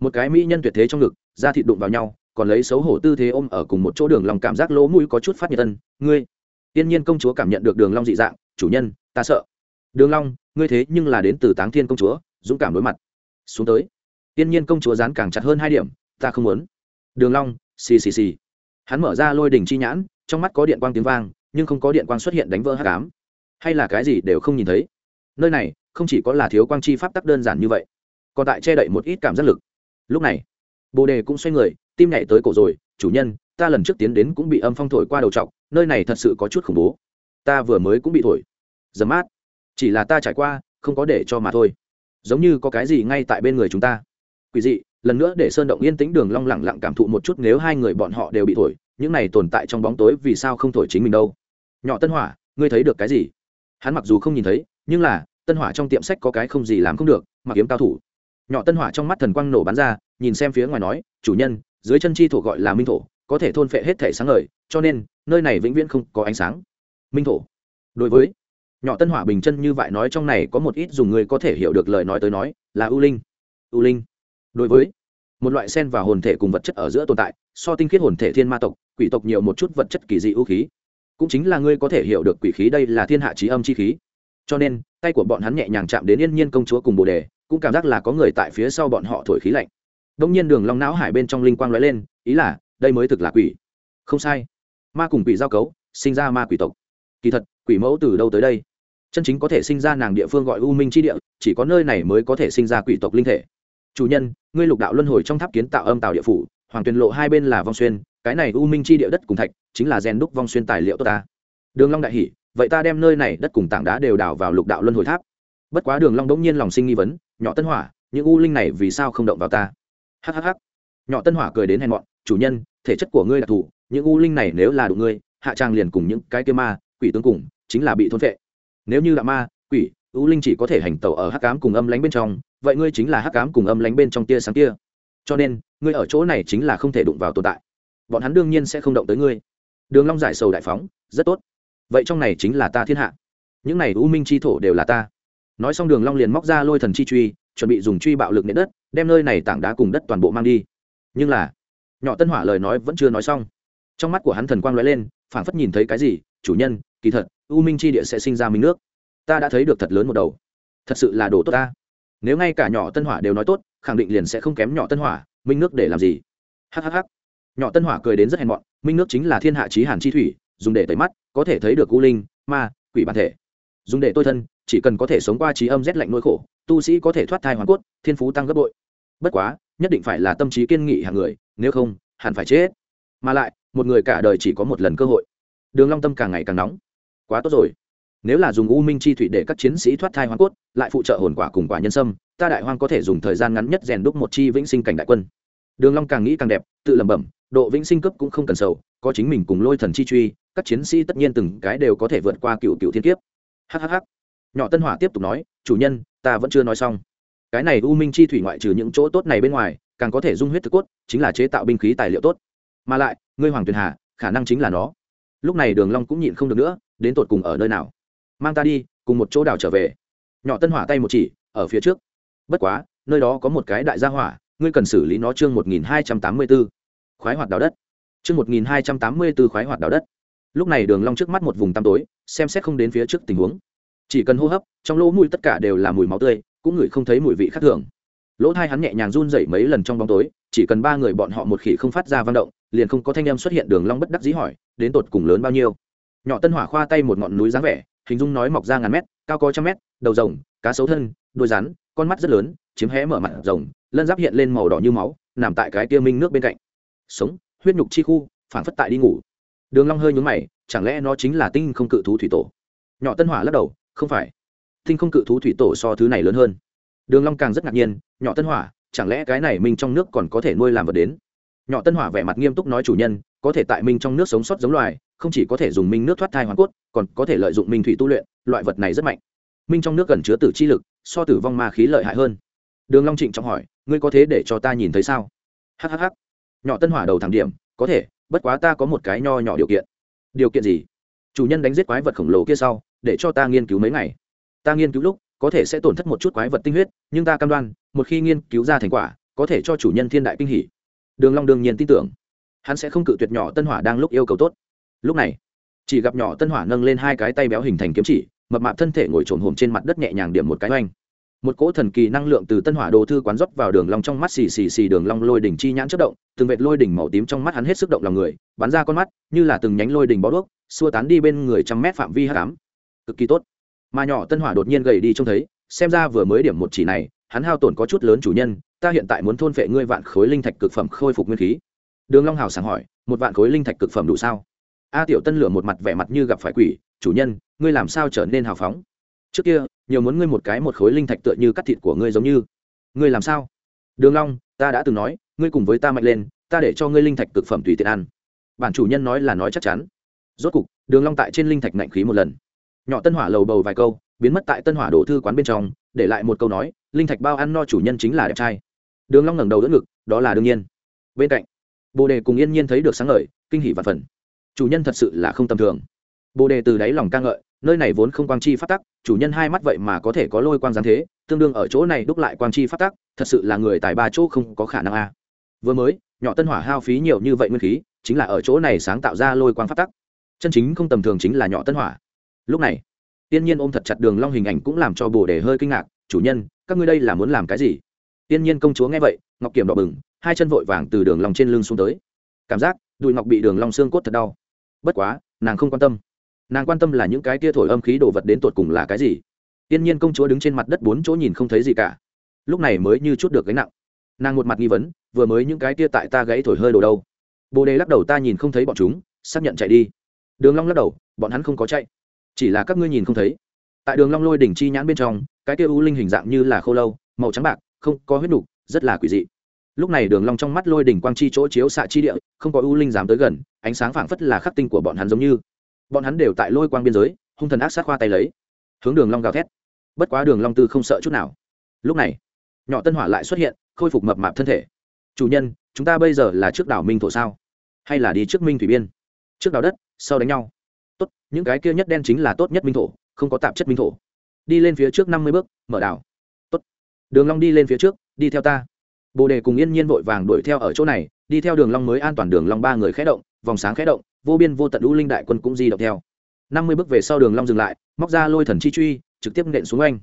một cái mỹ nhân tuyệt thế trong ngực, da thịt đụng vào nhau, còn lấy xấu hổ tư thế ôm ở cùng một chỗ đường lòng cảm giác lỗ mũi có chút phát nhiệt tân ngươi tiên nhiên công chúa cảm nhận được đường long dị dạng, chủ nhân, ta sợ. Đường long, ngươi thế nhưng là đến từ táng thiên công chúa, dũng cảm đối mặt. Xuống tới. Tiên nhiên công chúa dán càng chặt hơn hai điểm, ta không muốn. Đường long, xì xì xì. Hắn mở ra lôi đỉnh chi nhãn, trong mắt có điện quang tiếng vang, nhưng không có điện quang xuất hiện đánh vỡ hắc ám. Hay là cái gì đều không nhìn thấy. Nơi này, không chỉ có là thiếu quang chi pháp tắc đơn giản như vậy, còn tại che đậy một ít cảm giác lực. Lúc này, bồ đề cũng xoay người, tim nhảy tới cổ rồi, chủ nhân ta lần trước tiến đến cũng bị âm phong thổi qua đầu trọc, nơi này thật sự có chút khủng bố. Ta vừa mới cũng bị thổi. Dầm mát. Chỉ là ta trải qua không có để cho mà thôi. Giống như có cái gì ngay tại bên người chúng ta. Quỷ dị lần nữa để sơn động yên tĩnh đường long lặng lặng cảm thụ một chút nếu hai người bọn họ đều bị thổi những này tồn tại trong bóng tối vì sao không thổi chính mình đâu. Nhỏ tân hỏa ngươi thấy được cái gì? Hắn mặc dù không nhìn thấy nhưng là tân hỏa trong tiệm sách có cái không gì làm không được mặc kiếm cao thủ. Nhỏ tân hỏa trong mắt thần quang nổ bắn ra nhìn xem phía ngoài nói chủ nhân dưới chân chi thổ gọi là minh thổ có thể thôn phệ hết thể sáng ngời, cho nên, nơi này vĩnh viễn không có ánh sáng. Minh thổ, đối với nhỏ tân hỏa bình chân như vậy nói trong này có một ít dùng người có thể hiểu được lời nói tới nói, là ưu linh. Ưu linh, đối với một loại sen và hồn thể cùng vật chất ở giữa tồn tại, so tinh khiết hồn thể thiên ma tộc, quỷ tộc nhiều một chút vật chất kỳ dị ưu khí. Cũng chính là ngươi có thể hiểu được quỷ khí đây là thiên hạ trí âm chi khí. Cho nên, tay của bọn hắn nhẹ nhàng chạm đến yên nhiên công chúa cùng bồ đề, cũng cảm giác là có người tại phía sau bọn họ thổi khí lạnh. Đông nhiên đường long não hải bên trong linh quang lóe lên, ý là đây mới thực là quỷ. Không sai. Ma cùng quỷ giao cấu sinh ra ma quỷ tộc. Kỳ thật quỷ mẫu từ đâu tới đây? Chân chính có thể sinh ra nàng địa phương gọi u minh chi địa chỉ có nơi này mới có thể sinh ra quỷ tộc linh thể. Chủ nhân ngươi lục đạo luân hồi trong tháp kiến tạo âm tạo địa phủ hoàng tuyền lộ hai bên là vong xuyên cái này u minh chi địa đất cùng thạch chính là rèn đúc vong xuyên tài liệu tốt ta. Đường long đại hỉ vậy ta đem nơi này đất cùng tảng đá đều đào vào lục đạo luân hồi tháp. Bất quá đường long đống nhiên lòng sinh nghi vấn nhỏ tân hỏa những u linh này vì sao không động vào ta? Hahaha, nhỏ tân hỏa cười đến hèn mọn chủ nhân thể chất của ngươi đặc thù, những u linh này nếu là đủ ngươi hạ trang liền cùng những cái kia ma quỷ tướng cùng chính là bị thôn phệ. Nếu như là ma quỷ u linh chỉ có thể hành tẩu ở hắc ám cùng âm lánh bên trong vậy ngươi chính là hắc ám cùng âm lánh bên trong tia sáng kia. Cho nên ngươi ở chỗ này chính là không thể đụng vào tồn tại. Bọn hắn đương nhiên sẽ không động tới ngươi. Đường long giải sầu đại phóng rất tốt. Vậy trong này chính là ta thiên hạ. Những này u minh chi thổ đều là ta. Nói xong đường long liền móc ra lôi thần chi truy chuẩn bị dùng truy bạo lực nện đất đem nơi này tảng đá cùng đất toàn bộ mang đi. Nhưng là nhỏ tân hỏa lời nói vẫn chưa nói xong. Trong mắt của hắn thần quang lóe lên, phảng phất nhìn thấy cái gì, chủ nhân, kỳ thật, u minh chi địa sẽ sinh ra minh nước. Ta đã thấy được thật lớn một đầu. Thật sự là đồ tốt ta. Nếu ngay cả nhỏ tân hỏa đều nói tốt, khẳng định liền sẽ không kém nhỏ tân hỏa, minh nước để làm gì? Hhh nhỏ tân hỏa cười đến rất hèn mọn, minh nước chính là thiên hạ trí hàn chi thủy, dùng để tẩy mắt, có thể thấy được u linh, ma, quỷ bản thể. Dùng để tôi thân, chỉ cần có thể sống qua trí âm rét lạnh nỗi khổ, tu sĩ có thể thoát thai hoàn cốt, thiên phú tăng gấp bội. Bất quá, nhất định phải là tâm trí kiên nghị hàng người nếu không, hẳn phải chết. Mà lại, một người cả đời chỉ có một lần cơ hội. Đường long tâm càng ngày càng nóng. Quá tốt rồi. Nếu là dùng u minh chi thủy để các chiến sĩ thoát thai hoang cốt, lại phụ trợ hồn quả cùng quả nhân sâm, ta đại hoang có thể dùng thời gian ngắn nhất rèn đúc một chi vĩnh sinh cảnh đại quân. Đường long càng nghĩ càng đẹp, tự lẩm bẩm, độ vĩnh sinh cấp cũng không cần sầu, có chính mình cùng lôi thần chi truy, các chiến sĩ tất nhiên từng cái đều có thể vượt qua cựu cựu thiên kiếp. Hhh nhỏ tân hỏa tiếp tục nói, chủ nhân, ta vẫn chưa nói xong. Cái này u minh chi thủy ngoại trừ những chỗ tốt này bên ngoài càng có thể dung huyết thực cốt, chính là chế tạo binh khí tài liệu tốt. Mà lại, ngươi hoàng tuyền hà, khả năng chính là nó. Lúc này đường long cũng nhịn không được nữa, đến tột cùng ở nơi nào? Mang ta đi, cùng một chỗ đào trở về. Nhỏ tân hỏa tay một chỉ, ở phía trước. Bất quá, nơi đó có một cái đại gia hỏa, ngươi cần xử lý nó chương một nghìn hai trăm tám mươi b ố khoái hoạt đào đất. Chương một nghìn hai trăm tám mươi b ố khoái hoạt đào đất. Lúc này đường long trước mắt một vùng tăm tối, xem xét không đến phía trước tình huống. Chỉ cần hô hấp, trong lỗ mũi tất cả đều là mùi máu tươi, cũng ngửi không thấy mùi vị khác thường lỗ thai hắn nhẹ nhàng run dậy mấy lần trong bóng tối, chỉ cần ba người bọn họ một khỉ không phát ra vang động, liền không có thanh âm xuất hiện đường long bất đắc dĩ hỏi, đến tột cùng lớn bao nhiêu? Nhỏ tân hỏa khoa tay một ngọn núi dáng vẻ, hình dung nói mọc ra ngàn mét, cao có trăm mét, đầu rồng, cá sấu thân, đuôi rắn, con mắt rất lớn, chiếm hé mở mặt rồng, lân giáp hiện lên màu đỏ như máu, nằm tại cái kia minh nước bên cạnh. Sống, huyết nhục chi khu phản phất tại đi ngủ. Đường long hơi nhướng mày, chẳng lẽ nó chính là tinh không cự thú thủy tổ? Nhỏ tân hỏa lắc đầu, không phải. Tinh không cự thú thủy tổ so thứ này lớn hơn đường long càng rất ngạc nhiên, nhỏ tân hỏa, chẳng lẽ cái này minh trong nước còn có thể nuôi làm vật đến? Nhỏ tân hỏa vẻ mặt nghiêm túc nói chủ nhân, có thể tại minh trong nước sống sót giống loài, không chỉ có thể dùng minh nước thoát thai hoàn cốt, còn có thể lợi dụng minh thủy tu luyện, loại vật này rất mạnh. Minh trong nước gần chứa tử chi lực, so tử vong ma khí lợi hại hơn. Đường long trịnh trọng hỏi, ngươi có thế để cho ta nhìn thấy sao? Hhh nhỏ tân hỏa đầu thẳng điểm, có thể, bất quá ta có một cái nho nhỏ điều kiện. Điều kiện gì? Chủ nhân đánh giết quái vật khổng lồ kia sau, để cho ta nghiên cứu mấy ngày. Ta nghiên cứu lúc có thể sẽ tổn thất một chút quái vật tinh huyết, nhưng ta cam đoan, một khi nghiên cứu ra thành quả, có thể cho chủ nhân thiên đại kinh hỉ. Đường long đương nhiên tin tưởng. Hắn sẽ không cự tuyệt nhỏ tân hỏa đang lúc yêu cầu tốt. Lúc này, chỉ gặp nhỏ tân hỏa nâng lên hai cái tay béo hình thành kiếm chỉ, mập mạp thân thể ngồi trồn hổm trên mặt đất nhẹ nhàng điểm một cái oanh. Một cỗ thần kỳ năng lượng từ tân hỏa đồ thư quán rót vào đường long trong mắt xì xì xì đường long lôi đỉnh chi nhãn chớp động, từng vệt lôi đỉnh màu tím trong mắt hắn hết sức động lòng người, bắn ra con mắt, như là từng nhánh lôi đỉnh bó đuốc, xua tán đi bên người trăm mét phạm vi hắc ám. Cực kỳ tốt mà nhỏ tân hỏa đột nhiên gầy đi trông thấy, xem ra vừa mới điểm một chỉ này, hắn hao tổn có chút lớn chủ nhân, ta hiện tại muốn thôn phệ ngươi vạn khối linh thạch cực phẩm khôi phục nguyên khí. Đường long hào sáng hỏi, một vạn khối linh thạch cực phẩm đủ sao? A tiểu tân lửa một mặt vẻ mặt như gặp phải quỷ, chủ nhân, ngươi làm sao trở nên hào phóng? Trước kia, nhiều muốn ngươi một cái một khối linh thạch tựa như cắt thịt của ngươi giống như. Ngươi làm sao? Đường long, ta đã từng nói, ngươi cùng với ta mạnh lên, ta để cho ngươi linh thạch cực phẩm tùy tiện ăn. Bản chủ nhân nói là nói chắc chắn. Rốt cục, đường long tại trên linh thạch ngạnh khí một lần nhỏ tân hỏa lầu bầu vài câu, biến mất tại tân hỏa đổ thư quán bên trong, để lại một câu nói, linh thạch bao ăn no chủ nhân chính là đẹp trai. Đường long ngẩng đầu đỡ ngực, đó là đương nhiên. Bên cạnh, bồ đề cùng yên nhiên thấy được sáng ngời, kinh hỉ và phần chủ nhân thật sự là không tầm thường. Bồ đề từ đáy lòng ca ngợi, nơi này vốn không quang chi phát tắc, chủ nhân hai mắt vậy mà có thể có lôi quang giáng thế, tương đương ở chỗ này đúc lại quang chi phát tắc, thật sự là người tài ba chỗ không có khả năng a. Vừa mới, nhỏ tân hỏa hao phí nhiều như vậy nguyên khí, chính là ở chỗ này sáng tạo ra lôi quang phát tắc. Chân chính không tầm thường chính là nhỏ tân hỏa lúc này, tiên nhiên ôm thật chặt đường long hình ảnh cũng làm cho bồ đề hơi kinh ngạc, chủ nhân, các ngươi đây là muốn làm cái gì? Tiên nhiên công chúa nghe vậy, ngọc kiểm đỏ bừng, hai chân vội vàng từ đường long trên lưng xuống tới. Cảm giác, đùi ngọc bị đường long xương cốt thật đau. Bất quá, nàng không quan tâm. Nàng quan tâm là những cái tia thổi âm khí đồ vật đến tột cùng là cái gì. Tiên nhiên công chúa đứng trên mặt đất bốn chỗ nhìn không thấy gì cả. Lúc này mới như chút được gánh nặng. Nàng một mặt nghi vấn, vừa mới những cái tia tại ta gãy thổi hơi đồ đâu? Bồ đề lắc đầu, ta nhìn không thấy bọn chúng, xác nhận chạy đi. Đường long lắc đầu, bọn hắn không có chạy chỉ là các ngươi nhìn không thấy. Tại đường long lôi đỉnh chi nhãn bên trong cái kia u linh hình dạng như là khô lâu màu trắng bạc không có huyết đủ, rất là quỷ dị. Lúc này đường long trong mắt lôi đỉnh quang chi chỗ chiếu xạ chi địa không có u linh dám tới gần ánh sáng phảng phất là khắc tinh của bọn hắn giống như. Bọn hắn đều tại lôi quang biên giới hung thần ác sát khoa tay lấy. Hướng đường long gào thét. Bất quá đường long tư không sợ chút nào. Lúc này nhỏ tân hỏa lại xuất hiện khôi phục mập mạp thân thể. Chủ nhân chúng ta bây giờ là trước đảo minh thổ sao? Hay là đi trước minh thủy biên? Trước đảo đất sau đánh nhau những cái kia nhất đen chính là tốt nhất minh thổ, không có tạp chất minh thổ. Đi lên phía trước năm mươi bước, mở đảo. Tốt. Đường long đi lên phía trước, đi theo ta. Bồ đề cùng yên nhiên vội vàng đuổi theo ở chỗ này, đi theo đường long mới an toàn đường long ba người khẽ động, vòng sáng khẽ động, vô biên vô tận lũ linh đại quân cũng di động theo. Năm mươi bước về sau đường long dừng lại, móc ra lôi thần chi truy, trực tiếp nện xuống anh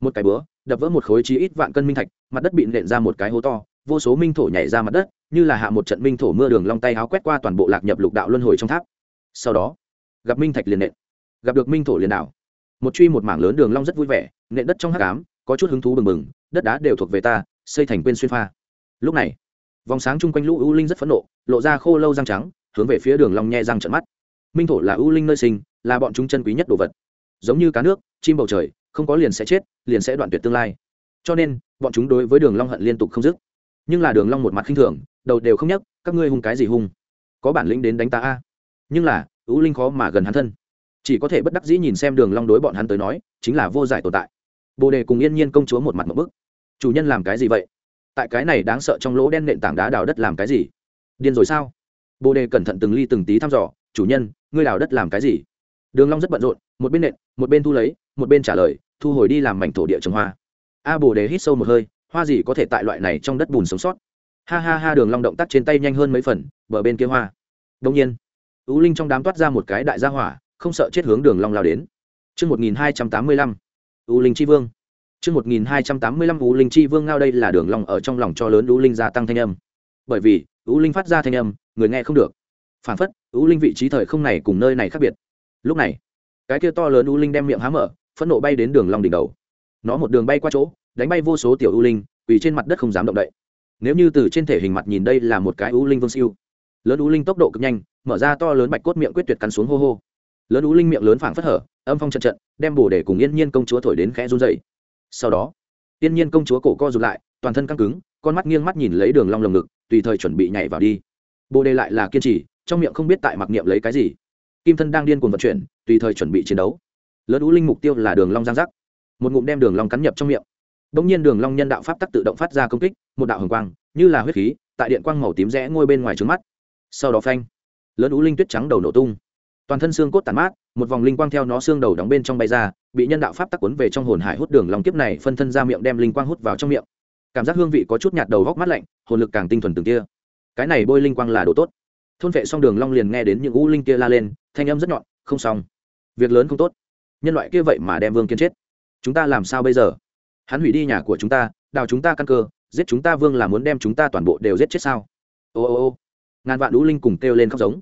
một cái búa, đập vỡ một khối chí ít vạn cân minh thạch, mặt đất bị nện ra một cái hố to, vô số minh thổ nhảy ra mặt đất, như là hạ một trận minh thổ mưa đường long tay háo quét qua toàn bộ lạc nhập lục đạo luân hồi trong tháp. Sau đó gặp minh thạch liền nện, gặp được minh thổ liền đảo. Một truy một mảng lớn đường long rất vui vẻ, nện đất trong hắc ám, có chút hứng thú bừng bừng, đất đá đều thuộc về ta, xây thành quên xuyên pha. Lúc này, vòng sáng chung quanh lũ u linh rất phẫn nộ, lộ ra khô lâu răng trắng, hướng về phía đường long nhẹ răng trợn mắt. Minh thổ là u linh nơi sinh, là bọn chúng chân quý nhất đồ vật. Giống như cá nước, chim bầu trời, không có liền sẽ chết, liền sẽ đoạn tuyệt tương lai. Cho nên, bọn chúng đối với đường long hận liên tục không dứt. Nhưng là đường long một mặt khinh thường, đầu đều không nhấc, các ngươi hung cái gì hung? Có bản lĩnh đến đánh ta a? Nhưng là u linh khó mà gần hắn thân. Chỉ có thể bất đắc dĩ nhìn xem đường long đối bọn hắn tới nói, chính là vô giải tồn tại. Bồ đề cùng yên nhiên công chúa một mặt một bức. Chủ nhân làm cái gì vậy? Tại cái này đáng sợ trong lỗ đen nện tảng đá đào đất làm cái gì? Điên rồi sao? Bồ đề cẩn thận từng ly từng tí thăm dò, chủ nhân, ngươi đào đất làm cái gì? Đường long rất bận rộn, một bên nện, một bên thu lấy, một bên trả lời, thu hồi đi làm mảnh thổ địa trồng hoa. A bồ đề hít sâu một hơi, hoa gì có thể tại loại này trong đất bùn sống sót? Ha ha ha, đường long động tác trên tay nhanh hơn mấy phần, bờ bên kia hoa. Đông nhiên ú linh trong đám toát ra một cái đại gia hỏa, không sợ chết hướng đường long lao đến. Chương một nghìn hai trăm tám mươi lăm, ú linh chi vương. Chương một nghìn hai trăm tám mươi lăm, ú linh chi vương ngao đây là đường long ở trong lòng cho lớn ú linh gia tăng thanh âm. Bởi vì, ú linh phát ra thanh âm, người nghe không được. Phản phất, ú linh vị trí thời không này cùng nơi này khác biệt. Lúc này, cái kia to lớn ú linh đem miệng há mở, phẫn nộ bay đến đường long đỉnh đầu. Nó một đường bay qua chỗ, đánh bay vô số tiểu ú linh, quỳ trên mặt đất không dám động đậy. Nếu như từ trên thể hình mặt nhìn đây là một cái ú linh vương siêu. Lớn ú linh tốc độ cực nhanh mở ra to lớn bạch cốt miệng quyết tuyệt cắn xuống hô hô. Lớn ú linh miệng lớn phảng phất hở, âm phong trận trận, đem bổ để cùng yên nhiên công chúa thổi đến khẽ run dậy sau đó, yên nhiên công chúa cổ co rụt lại, toàn thân căng cứng, con mắt nghiêng mắt nhìn lấy đường long lồng ngực, tùy thời chuẩn bị nhảy vào đi. Bồ đề lại là kiên trì, trong miệng không biết tại mặc niệm lấy cái gì. Kim thân đang điên cuồng vận chuyển, tùy thời chuẩn bị chiến đấu. Lớn ú linh mục tiêu là đường long giang giác. Một ngụm đem đường long cắn nhập trong miệng. Đống nhiên đường long nhân đạo pháp tắc tự động phát ra công kích, một đạo hồng quang, như là huyết khí, tại điện quang màu tím rẽ ngôi bên ngoài trướng mắt. Sau đó phanh lớn ú linh tuyết trắng đầu nổ tung. Toàn thân xương cốt tàn mát, một vòng linh quang theo nó xương đầu đóng bên trong bay ra, bị nhân đạo pháp tắc cuốn về trong hồn hải hút đường long kiếp này phân thân ra miệng đem linh quang hút vào trong miệng. Cảm giác hương vị có chút nhạt đầu góc mắt lạnh, hồn lực càng tinh thuần từng tia. Cái này bôi linh quang là đồ tốt. Thôn vệ xong đường long liền nghe đến những u linh kia la lên, thanh âm rất nhọn, không xong. Việc lớn không tốt. Nhân loại kia vậy mà đem vương kiên chết. Chúng ta làm sao bây giờ? Hắn hủy đi nhà của chúng ta, đào chúng ta căn cơ, giết chúng ta vương là muốn đem chúng ta toàn bộ đều giết chết sao? Ô ô ô. Ngàn vạn u linh cùng kêu lên khóc giống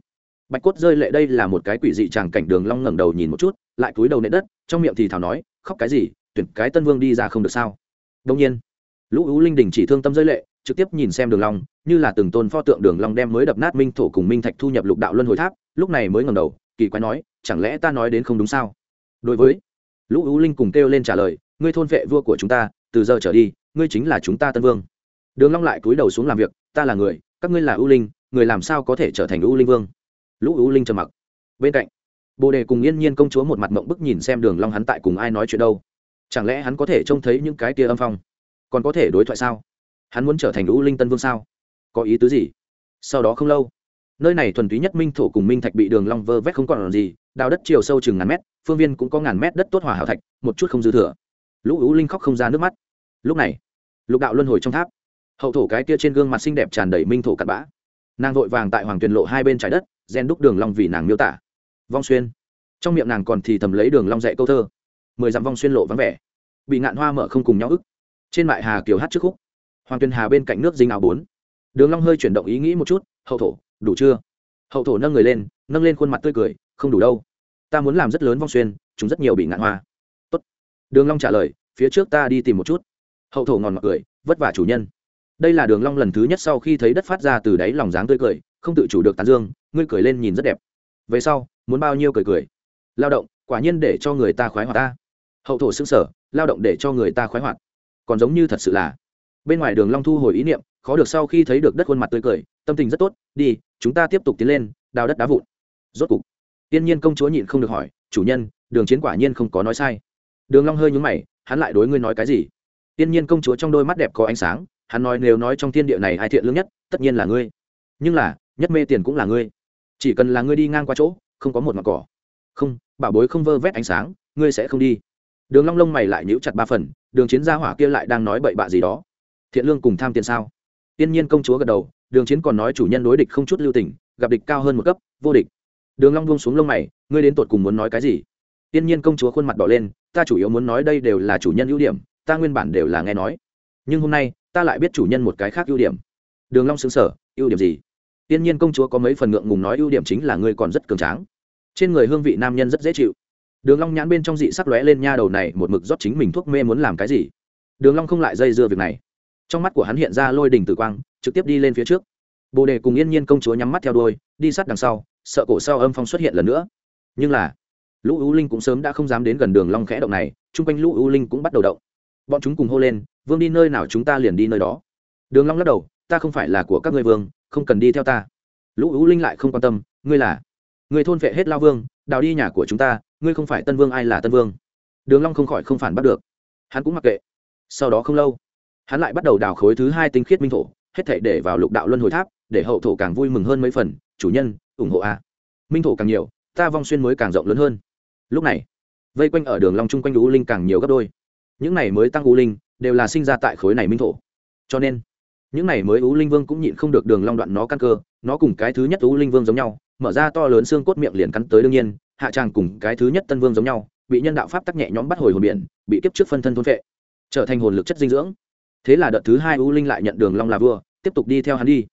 bạch cốt rơi lệ đây là một cái quỷ dị tràng cảnh đường long ngẩng đầu nhìn một chút, lại cúi đầu nệ đất, trong miệng thì thào nói, khóc cái gì, tuyển cái tân vương đi ra không được sao? Đông nhiên, lũ ưu linh đình chỉ thương tâm rơi lệ, trực tiếp nhìn xem đường long, như là từng tôn pho tượng đường long đem mới đập nát minh thổ cùng minh thạch thu nhập lục đạo luân hồi tháp, lúc này mới ngẩng đầu, kỳ quái nói, chẳng lẽ ta nói đến không đúng sao? Đối với lũ ưu linh cùng kêu lên trả lời, ngươi thôn vệ vua của chúng ta, từ giờ trở đi, ngươi chính là chúng ta tân vương. Đường long lại cúi đầu xuống làm việc, ta là người, các ngươi là ưu linh, người làm sao có thể trở thành ưu linh vương? Lũ ưu linh trầm mặc. Bên cạnh, bồ đề cùng yên nhiên công chúa một mặt mộng bức nhìn xem đường long hắn tại cùng ai nói chuyện đâu. Chẳng lẽ hắn có thể trông thấy những cái kia âm phong? Còn có thể đối thoại sao? Hắn muốn trở thành U linh tân vương sao? Có ý tứ gì? Sau đó không lâu, nơi này thuần túy nhất minh thổ cùng minh thạch bị đường long vơ vét không còn gì, đào đất chiều sâu chừng ngàn mét, phương viên cũng có ngàn mét đất tốt hòa hảo thạch, một chút không dư thừa. Lũ ưu linh khóc không ra nước mắt. Lúc này, lục đạo luân hồi trong tháp, hậu thổ cái kia trên gương mặt xinh đẹp tràn đầy minh thổ cặn bã nàng vội vàng tại hoàng tuyền lộ hai bên trái đất gen đúc đường long vì nàng miêu tả. Vong xuyên. Trong miệng nàng còn thì thầm lấy đường long dạy câu thơ. Mười dặm vong xuyên lộ vắng vẻ. Bị ngạn hoa mở không cùng nhau ức. Trên mại hà kiều hát trước khúc. Hoàng tuyền hà bên cạnh nước dinh áo bốn. Đường long hơi chuyển động ý nghĩ một chút, hậu thổ, đủ chưa? Hậu thổ nâng người lên, nâng lên khuôn mặt tươi cười, không đủ đâu. Ta muốn làm rất lớn vong xuyên, chúng rất nhiều bị ngạn hoa. Tốt. Đường long trả lời, phía trước ta đi tìm một chút. Hậu thổ ngòn ngọt cười, vất vả chủ nhân đây là đường long lần thứ nhất sau khi thấy đất phát ra từ đáy lòng dáng tươi cười, không tự chủ được tán dương, ngươi cười lên nhìn rất đẹp. Về sau, muốn bao nhiêu cười cười? Lao động, quả nhiên để cho người ta khoái hoạt ta. Hậu thổ xương sở, lao động để cho người ta khoái hoạt. Còn giống như thật sự là. Bên ngoài đường long thu hồi ý niệm, khó được sau khi thấy được đất khuôn mặt tươi cười, tâm tình rất tốt, đi, chúng ta tiếp tục tiến lên, đào đất đá vụn. Rốt cục, tiên nhiên công chúa nhịn không được hỏi, chủ nhân, đường chiến quả nhiên không có nói sai. Đường long hơi nhướng mày, hắn lại đối ngươi nói cái gì? Tiên nhiên công chúa trong đôi mắt đẹp có ánh sáng hắn nói nếu nói trong thiên địa này ai thiện lương nhất, tất nhiên là ngươi. Nhưng là, nhất mê tiền cũng là ngươi. Chỉ cần là ngươi đi ngang qua chỗ, không có một mặt cỏ. Không, bảo bối không vơ vét ánh sáng, ngươi sẽ không đi. Đường long lông mày lại nhíu chặt ba phần, đường chiến gia hỏa kia lại đang nói bậy bạ gì đó. Thiện lương cùng tham tiền sao? Tiên nhiên công chúa gật đầu, đường chiến còn nói chủ nhân đối địch không chút lưu tình, gặp địch cao hơn một cấp, vô địch. Đường long buông xuống lông mày, ngươi đến tột cùng muốn nói cái gì? Tiên nhiên công chúa khuôn mặt đỏ lên, ta chủ yếu muốn nói đây đều là chủ nhân ưu điểm, ta nguyên bản đều là nghe nói. Nhưng hôm nay ta lại biết chủ nhân một cái khác ưu điểm. Đường long sững sờ, ưu điểm gì? Tiên nhiên công chúa có mấy phần ngượng ngùng nói ưu điểm chính là ngươi còn rất cường tráng. Trên người hương vị nam nhân rất dễ chịu. Đường long nhãn bên trong dị sắc lóe lên nha đầu này, một mực rót chính mình thuốc mê muốn làm cái gì? Đường long không lại dây dưa việc này. Trong mắt của hắn hiện ra lôi đỉnh tử quang, trực tiếp đi lên phía trước. Bồ đề cùng yên nhiên công chúa nhắm mắt theo đuôi, đi sát đằng sau, sợ cổ sau âm phong xuất hiện lần nữa. Nhưng là, lũ ưu linh cũng sớm đã không dám đến gần đường long khẽ động này, chung quanh lũ ưu linh cũng bắt đầu động bọn chúng cùng hô lên, vương đi nơi nào chúng ta liền đi nơi đó. Đường long lắc đầu, ta không phải là của các ngươi vương, không cần đi theo ta. Lũ U linh lại không quan tâm, ngươi là? Ngươi thôn vệ hết lao vương, đào đi nhà của chúng ta, ngươi không phải tân vương ai là tân vương? Đường long không khỏi không phản bắt được. Hắn cũng mặc kệ. Sau đó không lâu, hắn lại bắt đầu đào khối thứ hai tinh khiết minh thổ, hết thảy để vào lục đạo luân hồi tháp, để hậu thổ càng vui mừng hơn mấy phần, chủ nhân, ủng hộ a. Minh thổ càng nhiều, ta vong xuyên mới càng rộng lớn hơn. Lúc này, vây quanh ở đường long chung quanh Lũ linh càng nhiều gấp đôi những này mới tăng u linh, đều là sinh ra tại khối này minh thổ. Cho nên, những này mới u linh vương cũng nhịn không được đường long đoạn nó căn cơ, nó cùng cái thứ nhất u linh vương giống nhau, mở ra to lớn xương cốt miệng liền cắn tới đương nhiên, hạ tràng cùng cái thứ nhất tân vương giống nhau, bị nhân đạo pháp tắc nhẹ nhõm bắt hồi hồn biển, bị kiếp trước phân thân thôn phệ, trở thành hồn lực chất dinh dưỡng. Thế là đợt thứ hai u linh lại nhận đường long là vua, tiếp tục đi theo hắn đi.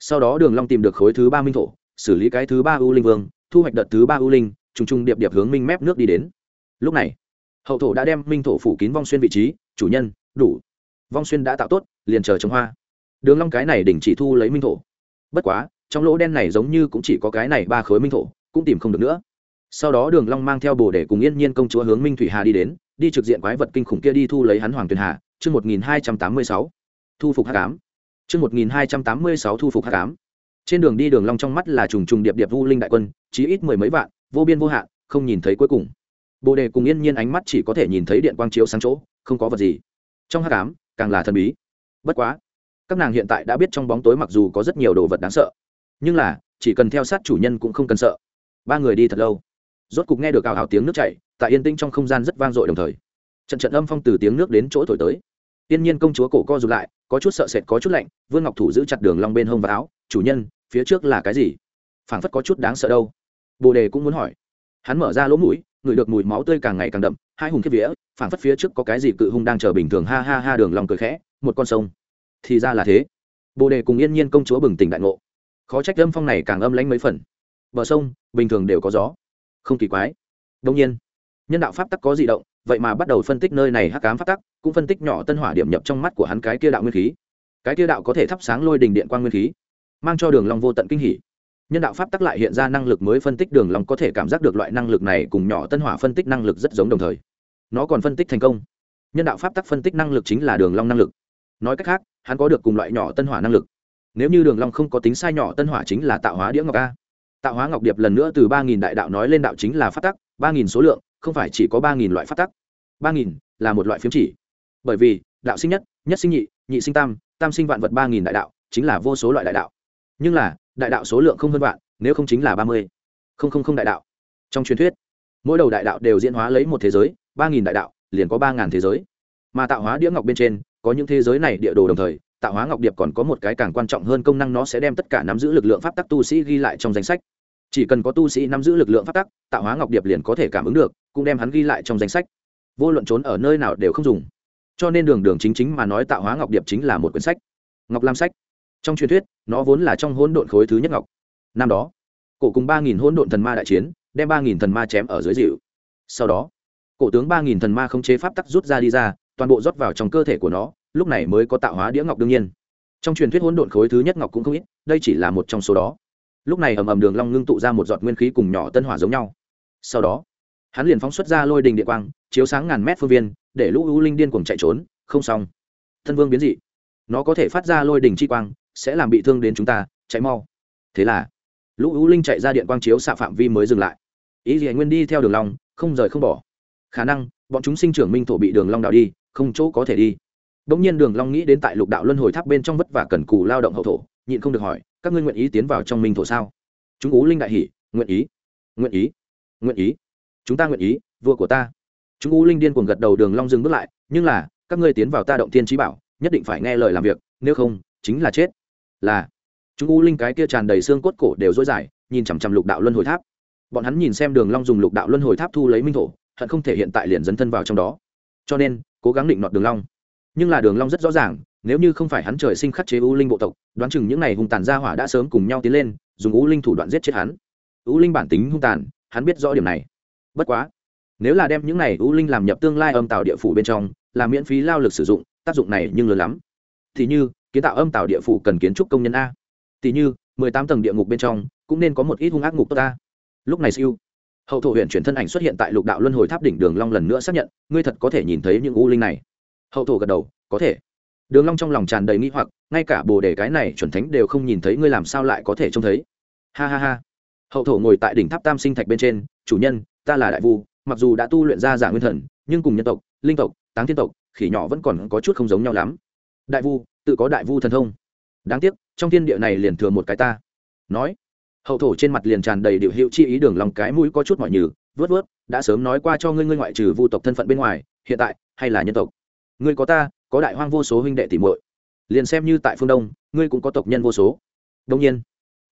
Sau đó đường long tìm được khối thứ ba minh thổ, xử lý cái thứ ba u linh vương, thu hoạch đợt thứ ba u linh, trùng trùng điệp điệp hướng minh mép nước đi đến. Lúc này hậu thổ đã đem minh thổ phủ kín vong xuyên vị trí, chủ nhân, đủ. Vong xuyên đã tạo tốt, liền chờ trồng hoa. Đường long cái này đỉnh chỉ thu lấy minh thổ. Bất quá, trong lỗ đen này giống như cũng chỉ có cái này ba khối minh thổ, cũng tìm không được nữa. Sau đó đường long mang theo bồ để cùng yên nhiên công chúa hướng minh thủy hà đi đến, đi trực diện quái vật kinh khủng kia đi thu lấy hắn hoàng tuyền hà, chương một nghìn hai trăm tám mươi sáu. Thu phục hắc ám. Chương một nghìn hai trăm tám mươi sáu thu phục hắc ám. Trên đường đi đường long trong mắt là trùng trùng điệp điệp vu linh đại quân, chí ít mười mấy vạn, vô biên vô hạn, không nhìn thấy cuối cùng bồ đề cùng yên nhiên ánh mắt chỉ có thể nhìn thấy điện quang chiếu sáng chỗ, không có vật gì. Trong hắc ám, càng là thần bí. Bất quá, các nàng hiện tại đã biết trong bóng tối mặc dù có rất nhiều đồ vật đáng sợ, nhưng là, chỉ cần theo sát chủ nhân cũng không cần sợ. Ba người đi thật lâu. Rốt cục nghe được ảo ảo tiếng nước chảy, tại yên tĩnh trong không gian rất vang dội đồng thời. Trận trận âm phong từ tiếng nước đến chỗ thổi tới. Tiên nhiên công chúa cổ co rụt lại, có chút sợ sệt, có chút lạnh, vương ngọc thủ giữ chặt đường long bên hông và áo, chủ nhân, phía trước là cái gì? Phảng phất có chút đáng sợ đâu. Bồ đề cũng muốn hỏi. Hắn mở ra lỗ mũi ngửi được mùi máu tươi càng ngày càng đậm, hai hùng kiếp vía, phảng phất phía trước có cái gì cự hung đang chờ bình thường, ha ha ha, đường lòng cười khẽ, một con sông. Thì ra là thế. Bồ đề cùng yên nhiên công chúa bừng tỉnh đại ngộ. Khó trách âm phong này càng âm lãnh mấy phần. Bờ sông, bình thường đều có gió. Không kỳ quái. Đông nhiên, nhân đạo pháp tắc có di động, vậy mà bắt đầu phân tích nơi này hắc cám pháp tắc, cũng phân tích nhỏ tân hỏa điểm nhập trong mắt của hắn cái kia đạo nguyên khí. Cái kia đạo có thể thắp sáng lôi đình điện quan nguyên khí, mang cho đường long vô tận kinh hỉ nhân đạo pháp tắc lại hiện ra năng lực mới phân tích đường long có thể cảm giác được loại năng lực này cùng nhỏ tân hỏa phân tích năng lực rất giống đồng thời. Nó còn phân tích thành công. Nhân đạo pháp tắc phân tích năng lực chính là đường long năng lực. Nói cách khác, hắn có được cùng loại nhỏ tân hỏa năng lực. Nếu như đường long không có tính sai nhỏ tân hỏa chính là tạo hóa đĩa ngọc a. Tạo hóa ngọc điệp lần nữa từ ba nghìn đại đạo nói lên đạo chính là pháp tắc, ba nghìn số lượng, không phải chỉ có ba nghìn loại pháp tắc. ba nghìn là một loại phiếm chỉ. Bởi vì, đạo sinh nhất nhất sinh nhị nhị sinh tam tam sinh vạn vật ba nghìn đại đạo, chính là vô số loại đại đạo. Nhưng là đại đạo số lượng không hơn vạn, nếu không chính là ba mươi. Không không không đại đạo. Trong truyền thuyết, mỗi đầu đại đạo đều diễn hóa lấy một thế giới, ba nghìn đại đạo, liền có ba ngàn thế giới. Mà tạo hóa đĩa ngọc bên trên, có những thế giới này địa đồ đồng thời, tạo hóa ngọc điệp còn có một cái càng quan trọng hơn công năng nó sẽ đem tất cả nắm giữ lực lượng pháp tắc tu sĩ ghi lại trong danh sách. Chỉ cần có tu sĩ nắm giữ lực lượng pháp tắc, tạo hóa ngọc điệp liền có thể cảm ứng được, cũng đem hắn ghi lại trong danh sách. Vô luận trốn ở nơi nào đều không dùng. Cho nên đường đường chính chính mà nói tạo hóa ngọc điệp chính là một quyển sách. Ngọc lam sách trong truyền thuyết, nó vốn là trong hỗn độn khối thứ nhất ngọc. Năm đó, cổ cùng ba nghìn hỗn độn thần ma đại chiến, đem ba nghìn thần ma chém ở dưới dịu sau đó, cổ tướng ba nghìn thần ma không chế pháp tắc rút ra đi ra, toàn bộ rót vào trong cơ thể của nó, lúc này mới có tạo hóa đĩa ngọc đương nhiên. Trong truyền thuyết hỗn độn khối thứ nhất ngọc cũng không ít, đây chỉ là một trong số đó. Lúc này ầm ầm đường long ngưng tụ ra một giọt nguyên khí cùng nhỏ tân hỏa giống nhau. Sau đó, hắn liền phóng xuất ra lôi đình địa quang, chiếu sáng ngàn mét phương viên, để lũ u linh điên cuồng chạy trốn, không xong. Thân vương biến dị. Nó có thể phát ra lôi đình chi quang sẽ làm bị thương đến chúng ta chạy mau thế là lũ u linh chạy ra điện quang chiếu xạ phạm vi mới dừng lại ý gì nguyên đi theo đường long không rời không bỏ khả năng bọn chúng sinh trưởng minh thổ bị đường long đào đi không chỗ có thể đi Đống nhiên Đường Long nghĩ đến tại Lục Đạo Luân Hồi Tháp bên trong vất vả cần cù lao động hậu thổ, nhịn không được hỏi, các ngươi nguyện ý tiến vào trong minh thổ sao? Chúng u Linh đại hỉ, nguyện ý, nguyện ý, nguyện ý. Chúng ta nguyện ý, vua của ta. Chúng u Linh điên cuồng gật đầu Đường Long dừng bước lại, nhưng là, các ngươi tiến vào ta động tiên trí bảo, nhất định phải nghe lời làm việc, nếu không, chính là chết. Là. Chúng u Linh cái kia tràn đầy xương cốt cổ đều rối dài, nhìn chằm chằm Lục Đạo Luân Hồi Tháp. Bọn hắn nhìn xem Đường Long dùng Lục Đạo Luân Hồi Tháp thu lấy minh thổ, hận không thể hiện tại liền dấn thân vào trong đó. Cho nên, cố gắng định nọt Đường Long nhưng là đường long rất rõ ràng nếu như không phải hắn trời sinh khắc chế u linh bộ tộc đoán chừng những này hung tàn gia hỏa đã sớm cùng nhau tiến lên dùng u linh thủ đoạn giết chết hắn u linh bản tính hung tàn hắn biết rõ điểm này bất quá nếu là đem những này u linh làm nhập tương lai âm tạo địa phủ bên trong là miễn phí lao lực sử dụng tác dụng này nhưng lớn lắm thì như kiến tạo âm tạo địa phủ cần kiến trúc công nhân a. Tỷ như, mười tám tầng địa ngục bên trong, cũng nên có một ít hung ác ngục tốt ta. Lúc này siêu, hậu thổ huyện chuyển thân ảnh xuất hiện tại lục đạo luân hồi tháp đỉnh đường long lần nữa xác nhận, ngươi thật có thể nhìn thấy những u linh này. Hậu thổ gật đầu, có thể. Đường long trong lòng tràn đầy nghi hoặc, ngay cả bồ đề cái này chuẩn thánh đều không nhìn thấy ngươi làm sao lại có thể trông thấy. Ha ha ha. Hậu thổ ngồi tại đỉnh tháp tam sinh thạch bên trên, chủ nhân, ta là đại vu, mặc dù đã tu luyện ra giả nguyên thần, nhưng cùng nhân tộc, linh tộc, táng thiên tộc, khỉ nhỏ vẫn còn có chút không giống nhau lắm. Đại vu tự có đại vu thần thông. Đáng tiếc, trong thiên địa này liền thừa một cái ta. Nói, hậu thổ trên mặt liền tràn đầy điệu hiệu chi ý đường lòng cái mũi có chút mọi nhừ, vớt vớt, đã sớm nói qua cho ngươi ngươi ngoại trừ vu tộc thân phận bên ngoài, hiện tại, hay là nhân tộc. Ngươi có ta, có đại hoang vô số huynh đệ tỷ muội. Liền xem như tại phương đông, ngươi cũng có tộc nhân vô số. Đông nhiên,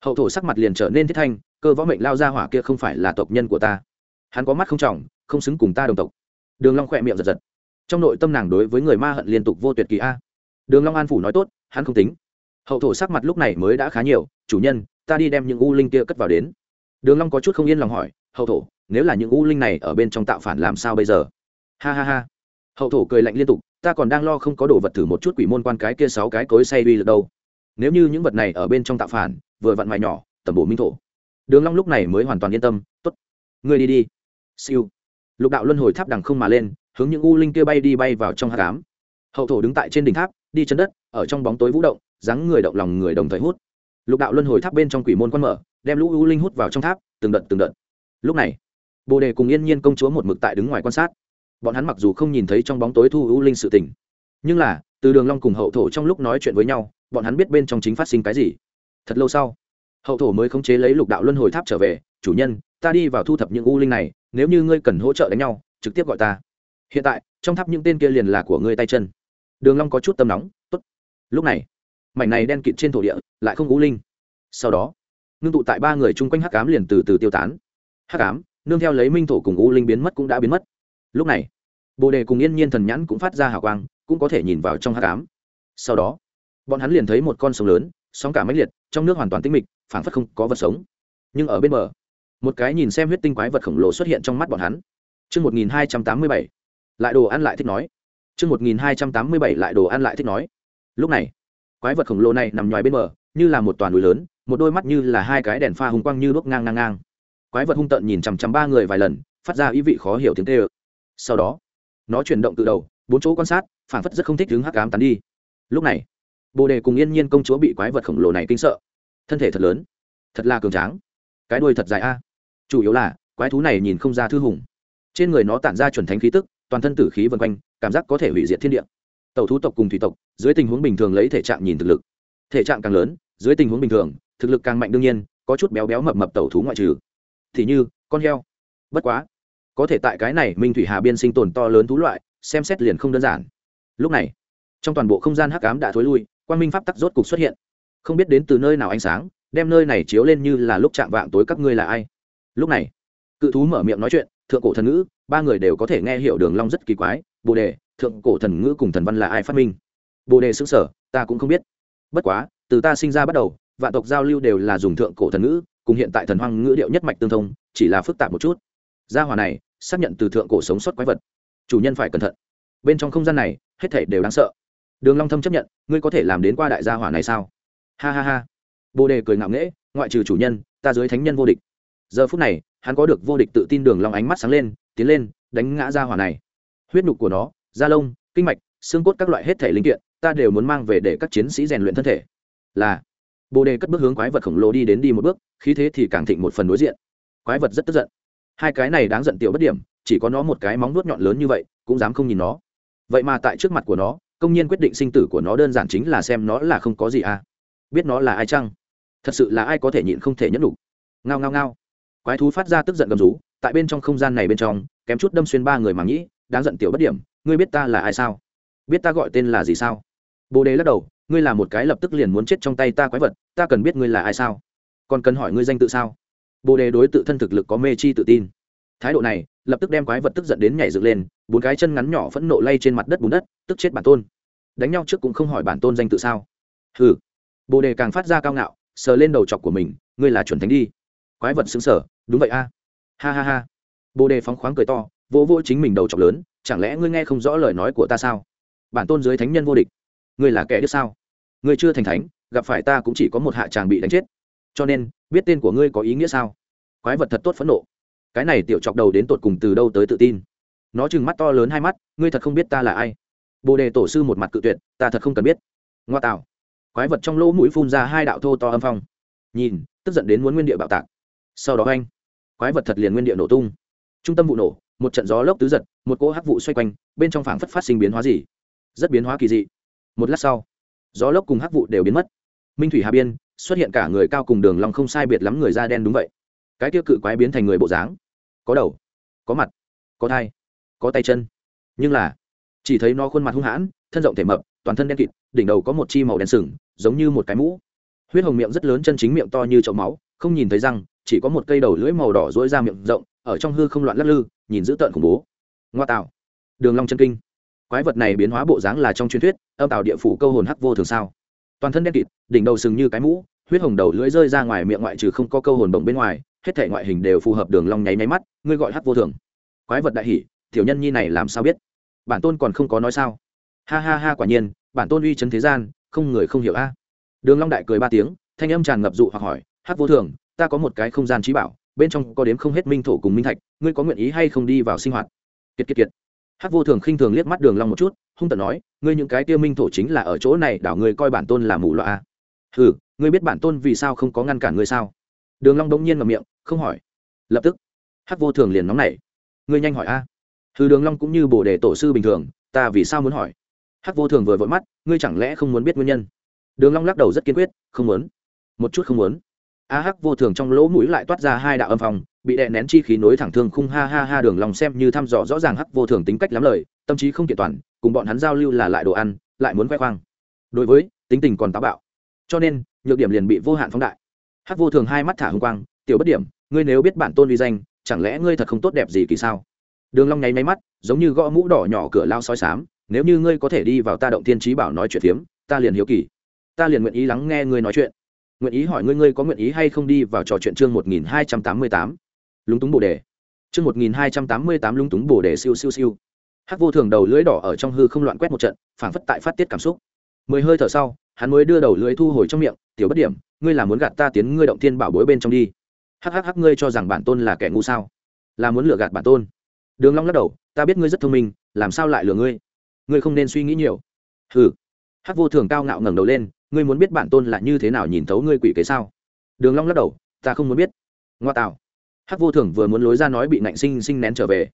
hậu thổ sắc mặt liền trở nên thiết thanh, cơ võ mệnh lao ra hỏa kia không phải là tộc nhân của ta. Hắn có mắt không trọng, không xứng cùng ta đồng tộc. Đường long khỏe miệng giật giật. Trong nội tâm nàng đối với người ma hận liên tục vô tuyệt kỳ a đường long an phủ nói tốt, hắn không tính. Hậu thổ sắc mặt lúc này mới đã khá nhiều, chủ nhân, ta đi đem những u linh kia cất vào đến. Đường long có chút không yên lòng hỏi, hậu thổ, nếu là những u linh này ở bên trong tạo phản làm sao bây giờ? Ha ha ha. Hậu thổ cười lạnh liên tục, ta còn đang lo không có đồ vật thử một chút quỷ môn quan cái kia sáu cái cối say uy lực đâu. Nếu như những vật này ở bên trong tạo phản, vừa vặn mài nhỏ, tầm bổ minh thổ. Đường long lúc này mới hoàn toàn yên tâm, tốt. Ngươi đi đi. Siêu. Lục đạo luân hồi tháp đằng không mà lên, hướng những u linh kia bay đi bay vào trong hắc ám. Hậu thổ đứng tại trên đỉnh tháp đi chân đất, ở trong bóng tối vũ động, dáng người động lòng người đồng thời hút. Lục đạo luân hồi tháp bên trong quỷ môn quan mở, đem lũ u linh hút vào trong tháp, từng đợt từng đợt. Lúc này, bồ đề cùng yên nhiên công chúa một mực tại đứng ngoài quan sát. Bọn hắn mặc dù không nhìn thấy trong bóng tối thu u linh sự tình, nhưng là, từ đường long cùng hậu thổ trong lúc nói chuyện với nhau, bọn hắn biết bên trong chính phát sinh cái gì. Thật lâu sau, hậu thổ mới khống chế lấy lục đạo luân hồi tháp trở về, chủ nhân, ta đi vào thu thập những u linh này, nếu như ngươi cần hỗ trợ đánh nhau, trực tiếp gọi ta. Hiện tại, trong tháp những tên kia liền là của ngươi tay chân đường long có chút tâm nóng tốt lúc này mảnh này đen kịt trên thổ địa lại không u linh. Sau đó ngưng tụ tại ba người chung quanh hắc ám liền từ từ tiêu tán. Hắc ám nương theo lấy minh thổ cùng u linh biến mất cũng đã biến mất. Lúc này bồ đề cùng yên nhiên thần nhãn cũng phát ra hào quang cũng có thể nhìn vào trong hắc ám. sau đó bọn hắn liền thấy một con sông lớn sóng cả máy liệt trong nước hoàn toàn tinh mịch phảng phất không có vật sống. Nhưng ở bên bờ một cái nhìn xem huyết tinh quái vật khổng lồ xuất hiện trong mắt bọn hắn. Trước 1287, lại đồ ăn lại thích nói. Trước 1287 lại đồ ăn lại thích nói. Lúc này, quái vật khổng lồ này nằm nhòi bên bờ, như là một toàn núi lớn, một đôi mắt như là hai cái đèn pha hùng quang như đuốc ngang ngang ngang. Quái vật hung tợn nhìn chằm chằm ba người vài lần, phát ra ý vị khó hiểu tiếng kêu. Sau đó, nó chuyển động từ đầu, bốn chỗ quan sát, phản phất rất không thích đứng hắc ám tán đi. Lúc này, Bồ đề cùng Yên Nhiên công chúa bị quái vật khổng lồ này kinh sợ. Thân thể thật lớn, thật là cường tráng. Cái đuôi thật dài a. Chủ yếu là, quái thú này nhìn không ra thư hùng trên người nó tản ra chuẩn thánh khí tức toàn thân tử khí vân quanh cảm giác có thể hủy diệt thiên địa. Tàu thú tộc cùng thủy tộc, dưới tình huống bình thường lấy thể trạng nhìn thực lực. Thể trạng càng lớn, dưới tình huống bình thường, thực lực càng mạnh đương nhiên, có chút béo béo mập mập tàu thú ngoại trừ. Thì như, con heo. Bất quá, có thể tại cái này minh thủy hà biên sinh tồn to lớn thú loại, xem xét liền không đơn giản. Lúc này, trong toàn bộ không gian hắc ám đã thối lui quan minh pháp tắc rốt cục xuất hiện. Không biết đến từ nơi nào ánh sáng, đem nơi này chiếu lên như là lúc chạm vạng tối các ngươi là ai. Lúc này, cự thú mở miệng nói chuyện, thượng cổ thần ngữ, ba người đều có thể nghe hiểu đường long rất kỳ quái bồ đề, thượng cổ thần ngữ cùng thần văn là ai phát minh? Bồ đề xứng sở, ta cũng không biết. Bất quá, từ ta sinh ra bắt đầu, vạn tộc giao lưu đều là dùng thượng cổ thần ngữ, cùng hiện tại thần hoang ngữ điệu nhất mạch tương thông, chỉ là phức tạp một chút. Gia hỏa này, xác nhận từ thượng cổ sống sót quái vật. Chủ nhân phải cẩn thận. Bên trong không gian này, hết thảy đều đáng sợ. Đường long thâm chấp nhận, ngươi có thể làm đến qua đại gia hỏa này sao? Ha ha ha. Bồ đề cười ngạo nghễ, ngoại trừ chủ nhân, ta dưới thánh nhân vô địch. Giờ phút này, hắn có được vô địch tự tin đường long ánh mắt sáng lên, tiến lên, đánh ngã gia hỏa này huyết nhục của nó, da lông, kinh mạch, xương cốt các loại hết thể linh kiện, ta đều muốn mang về để các chiến sĩ rèn luyện thân thể. Là. Bồ đề cất bước hướng quái vật khổng lồ đi đến đi một bước, khí thế thì càng thịnh một phần đối diện. Quái vật rất tức giận. Hai cái này đáng giận tiểu bất điểm, chỉ có nó một cái móng nuốt nhọn lớn như vậy, cũng dám không nhìn nó. Vậy mà tại trước mặt của nó, công nhiên quyết định sinh tử của nó đơn giản chính là xem nó là không có gì à. Biết nó là ai chăng? Thật sự là ai có thể nhịn không thể nhẫn đủ ngao ngao ngao. Quái thú phát ra tức giận gầm rú, tại bên trong không gian này bên trong, kém chút đâm xuyên ba người mà nghĩ đáng giận tiểu bất điểm, ngươi biết ta là ai sao? Biết ta gọi tên là gì sao? Bồ đề lắc đầu, ngươi là một cái lập tức liền muốn chết trong tay ta quái vật, ta cần biết ngươi là ai sao? Còn cần hỏi ngươi danh tự sao? Bồ đề đối tự thân thực lực có mê chi tự tin. Thái độ này, lập tức đem quái vật tức giận đến nhảy dựng lên, bốn cái chân ngắn nhỏ phẫn nộ lay trên mặt đất bùn đất, tức chết bản tôn. Đánh nhau trước cũng không hỏi bản tôn danh tự sao? Hừ. Bồ đề càng phát ra cao ngạo, sờ lên đầu chọc của mình, ngươi là chuẩn thánh đi. Quái vật xứng sở, đúng vậy a. Ha ha ha. Bồ đề phóng khoáng cười to vỗ vỗ chính mình đầu chọc lớn, chẳng lẽ ngươi nghe không rõ lời nói của ta sao? Bản tôn dưới thánh nhân vô địch. Ngươi là kẻ đứa sao? Ngươi chưa thành thánh, gặp phải ta cũng chỉ có một hạ tràng bị đánh chết. Cho nên, biết tên của ngươi có ý nghĩa sao? Quái vật thật tốt phẫn nộ. Cái này tiểu chọc đầu đến tột cùng từ đâu tới tự tin? Nó chừng mắt to lớn hai mắt, ngươi thật không biết ta là ai? Bồ đề tổ sư một mặt cự tuyệt, ta thật không cần biết. Ngoa tạo. Quái vật trong lỗ mũi phun ra hai đạo thô to âm phong. Nhìn, tức giận đến muốn nguyên địa bạo tạc. Sau đó anh, quái vật thật liền nguyên địa nổ tung. Trung tâm vụ nổ một trận gió lốc tứ giật, một cỗ hắc vụ xoay quanh, bên trong phảng phất phát sinh biến hóa gì. Rất biến hóa kỳ dị. Một lát sau, gió lốc cùng hắc vụ đều biến mất. Minh thủy hà biên xuất hiện cả người cao cùng đường lòng không sai biệt lắm người da đen đúng vậy. Cái tiêu cự quái biến thành người bộ dáng. Có đầu, có mặt, có thai, có tay chân. Nhưng là, chỉ thấy nó khuôn mặt hung hãn, thân rộng thể mập, toàn thân đen kịt, đỉnh đầu có một chi màu đen sừng, giống như một cái mũ. Huyết hồng miệng rất lớn chân chính miệng to như chậu máu, không nhìn thấy răng, chỉ có một cây đầu lưỡi màu đỏ dỗi ra miệng rộng ở trong hư không loạn lắc lư, nhìn dữ tợn khủng bố. Ngoa tạo. Đường long chân kinh. Quái vật này biến hóa bộ dáng là trong truyền thuyết, âm tạo địa phủ câu hồn hắc vô thường sao? Toàn thân đen kịt, đỉnh đầu sừng như cái mũ, huyết hồng đầu lưỡi rơi ra ngoài miệng ngoại trừ không có câu hồn bồng bên ngoài, hết thể ngoại hình đều phù hợp đường long nháy nháy mắt, ngươi gọi hắc vô thường. Quái vật đại hỉ, tiểu nhân nhi này làm sao biết? Bản tôn còn không có nói sao? Ha ha ha, quả nhiên, bản tôn uy chấn thế gian, không người không hiểu a. Đường long đại cười ba tiếng, thanh âm tràn ngập dụ hoặc hỏi, hắc vô thường, ta có một cái không gian trí bảo bên trong có đếm không hết minh thổ cùng minh thạch, ngươi có nguyện ý hay không đi vào sinh hoạt? Kiệt kiệt kiệt. Hắc vô thường khinh thường liếc mắt đường long một chút, hung tợn nói, ngươi những cái tiêu minh thổ chính là ở chỗ này, đảo ngươi coi bản tôn là mù loa hừ, ngươi biết bản tôn vì sao không có ngăn cản ngươi sao? Đường long đống nhiên ngậm miệng, không hỏi. Lập tức, hắc vô thường liền nóng nảy. Ngươi nhanh hỏi a. Hừ, đường long cũng như bổ đề tổ sư bình thường, ta vì sao muốn hỏi? Hắc vô thường vừa vội mắt, ngươi chẳng lẽ không muốn biết nguyên nhân? Đường long lắc đầu rất kiên quyết, không muốn. Một chút không muốn a hắc vô thường trong lỗ mũi lại toát ra hai đạo âm phòng bị đè nén chi khí nối thẳng thương khung ha ha ha đường lòng xem như thăm dò rõ ràng hắc vô thường tính cách lắm lời, tâm trí không kiện toàn, cùng bọn hắn giao lưu là lại đồ ăn, lại muốn khoe khoang. Đối với, tính tình còn táo bạo. Cho nên, nhược điểm liền bị vô hạn phóng đại. Hắc vô thường hai mắt thả hung quang, tiểu bất điểm, ngươi nếu biết bản tôn uy danh, chẳng lẽ ngươi thật không tốt đẹp gì kỳ sao? Đường long nháy máy mắt, giống như gõ mũ đỏ nhỏ cửa lao soi sám, nếu như ngươi có thể đi vào ta động thiên trí bảo nói chuyện phiếm, ta liền hiếu kỳ. Ta liền nguyện ý lắng nghe ngươi nói chuyện nguyện ý hỏi ngươi ngươi có nguyện ý hay không đi vào trò chuyện chương một nghìn hai trăm tám mươi tám? Lúng túng bồ đề. Chương một nghìn hai trăm tám mươi tám lúng túng bồ đề siêu siêu siêu. Hắc vô thường đầu lưỡi đỏ ở trong hư không loạn quét một trận, phảng phất tại phát tiết cảm xúc. Mười hơi thở sau, hắn mới đưa đầu lưỡi thu hồi trong miệng, tiểu bất điểm, ngươi là muốn gạt ta tiến ngươi động thiên bảo bối bên trong đi. Hắc hắc hắc, ngươi cho rằng bản tôn là kẻ ngu sao? Là muốn lừa gạt bản tôn. Đường long lắc đầu, ta biết ngươi rất thông minh, làm sao lại lừa ngươi? Ngươi không nên suy nghĩ nhiều. Hừ. Hắc vô thường cao ngạo ngẩng đầu lên ngươi muốn biết bản tôn là như thế nào nhìn thấu ngươi quỷ kế sao? Đường long lắc đầu ta không muốn biết. Ngoa Tào, hắc vô thường vừa muốn lối ra nói bị nạnh sinh sinh nén trở về.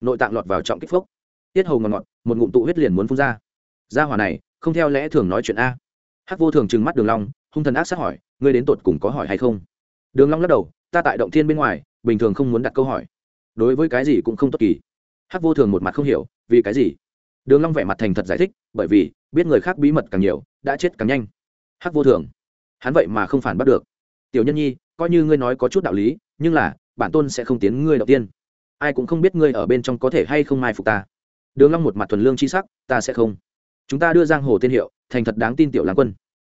Nội tạng lọt vào trọng kích phốc. Tiết hầu ngọt ngọt một ngụm tụ huyết liền muốn phun ra. Gia hỏa này không theo lẽ thường nói chuyện a. Hắc vô thường trừng mắt đường long hung thần ác sát hỏi ngươi đến tột cùng có hỏi hay không? Đường long lắc đầu ta tại động thiên bên ngoài bình thường không muốn đặt câu hỏi. Đối với cái gì cũng không tốt kỳ. Hắc vô thường một mặt không hiểu vì cái gì? Đường long vẻ mặt thành thật giải thích bởi vì biết người khác bí mật càng nhiều đã chết càng nhanh hắc vô thường. Hắn vậy mà không phản bắt được. Tiểu nhân nhi, coi như ngươi nói có chút đạo lý, nhưng là, bản tôn sẽ không tiến ngươi đầu tiên. Ai cũng không biết ngươi ở bên trong có thể hay không mai phục ta. Đường long một mặt thuần lương chi sắc, ta sẽ không. Chúng ta đưa giang hồ tiên hiệu, thành thật đáng tin tiểu lãng quân.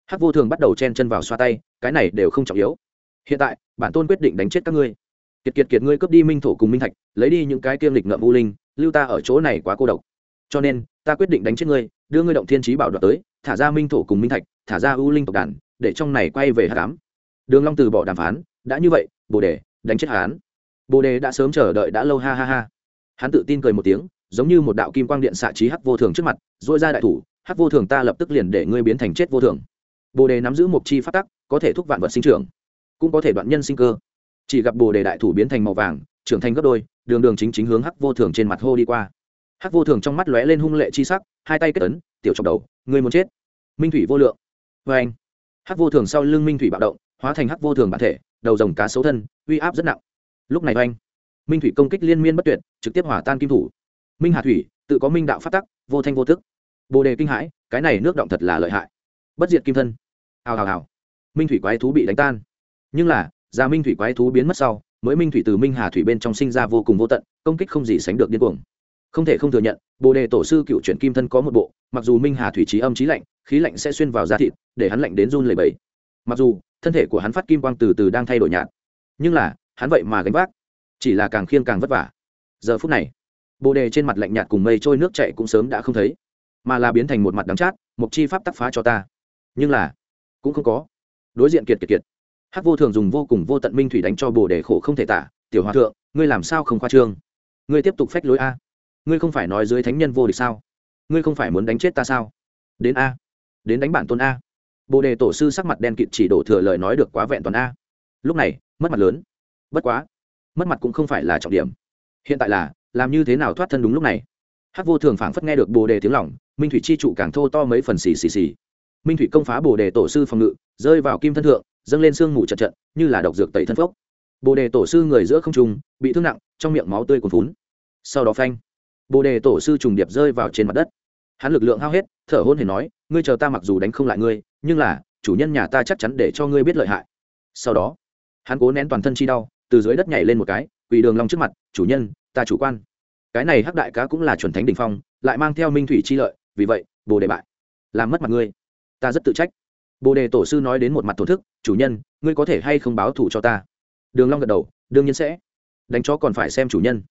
Hắc vô thường bắt đầu chen chân vào xoa tay, cái này đều không trọng yếu. Hiện tại, bản tôn quyết định đánh chết các ngươi. Kiệt kiệt kiệt ngươi cướp đi minh thổ cùng minh thạch, lấy đi những cái kiêm lịch ngợm u linh, lưu ta ở chỗ này quá cô độc. Cho nên, ta quyết định đánh chết ngươi đưa ngươi động thiên trí bảo đoạt tới, thả ra minh thổ cùng minh thạch, thả ra ưu linh tộc đàn, để trong này quay về hạ cám. Đường long từ bỏ đàm phán, đã như vậy, bồ đề, đánh chết hắn. Bồ đề đã sớm chờ đợi đã lâu, ha ha ha. Hắn tự tin cười một tiếng, giống như một đạo kim quang điện xạ trí hắc vô thường trước mặt dội ra đại thủ, hắc vô thường ta lập tức liền để ngươi biến thành chết vô thường. Bồ đề nắm giữ một chi phát tắc, có thể thúc vạn vật sinh trưởng, cũng có thể đoạn nhân sinh cơ. Chỉ gặp bồ đề đại thủ biến thành màu vàng, trưởng thành gấp đôi, đường đường chính chính hướng hắc vô thường trên mặt hô đi qua hắc vô thường trong mắt lóe lên hung lệ chi sắc, hai tay kết ấn, tiểu trong đầu, ngươi muốn chết? Minh thủy vô lượng. Vê anh, hắc vô thường sau lưng minh thủy bạo động, hóa thành hắc vô thường bản thể, đầu rồng cá xấu thân, uy áp rất nặng. Lúc này anh, minh thủy công kích liên miên bất tuyệt, trực tiếp hỏa tan kim thủ. Minh hà thủy, tự có minh đạo phát tắc, vô thanh vô tức. Bồ đề kinh hãi, cái này nước động thật là lợi hại. Bất diệt kim thân. Hào hào hào. Minh thủy quái thú bị đánh tan. Nhưng là già minh thủy quái thú biến mất sau, mới minh thủy từ minh hà thủy bên trong sinh ra vô cùng vô tận, công kích không gì sánh được điên cuồng không thể không thừa nhận, bồ đề tổ sư cựu chuyển kim thân có một bộ, mặc dù minh hà thủy trí âm trí lạnh, khí lạnh sẽ xuyên vào da thịt, để hắn lạnh đến run lầy bẫy mặc dù, thân thể của hắn phát kim quang từ từ đang thay đổi nhạt, nhưng là, hắn vậy mà gánh vác, chỉ là càng khiêng càng vất vả. Giờ phút này, bồ đề trên mặt lạnh nhạt cùng mây trôi nước chạy cũng sớm đã không thấy, mà là biến thành một mặt đắng chát mục chi pháp tắc phá cho ta. Nhưng là, cũng không có. Đối diện kiệt kiệt kiệt. Hắc vô thường dùng vô cùng vô tận minh thủy đánh cho bồ đề khổ không thể tả, tiểu hòa thượng, ngươi làm sao không khoa trương? Ngươi tiếp tục phách lối a ngươi không phải nói dưới thánh nhân vô địch sao? Ngươi không phải muốn đánh chết ta sao? Đến a. Đến đánh bản tôn a. Bồ đề tổ sư sắc mặt đen kịt chỉ đổ thừa lời nói được quá vẹn toàn a. Lúc này, mất mặt lớn. Bất quá, mất mặt cũng không phải là trọng điểm. Hiện tại là, làm như thế nào thoát thân đúng lúc này? Hắc vô thường phảng phất nghe được bồ đề tiếng lỏng minh thủy chi trụ càng thô to mấy phần xì xì xì. Minh thủy công phá bồ đề tổ sư phòng ngự, rơi vào kim thân thượng, dâng lên sương mù trận trận như là độc dược tẩy thân phốc. Bồ đề tổ sư người giữa không trung, bị thương nặng, trong miệng máu tươi cuồn phún sau đó phanh bồ đề tổ sư trùng điệp rơi vào trên mặt đất. Hắn lực lượng hao hết, thở hôn hề nói, ngươi chờ ta mặc dù đánh không lại ngươi, nhưng là, chủ nhân nhà ta chắc chắn để cho ngươi biết lợi hại. Sau đó, hắn cố nén toàn thân chi đau, từ dưới đất nhảy lên một cái, quỳ đường long trước mặt, chủ nhân, ta chủ quan. Cái này hắc đại cá cũng là chuẩn thánh đỉnh phong, lại mang theo minh thủy chi lợi, vì vậy, bồ đề bại. Làm mất mặt ngươi. Ta rất tự trách. Bồ đề tổ sư nói đến một mặt thổ thức, chủ nhân, ngươi có thể hay không báo thủ cho ta? Đường long gật đầu, đương nhiên sẽ. Đánh chó còn phải xem chủ nhân.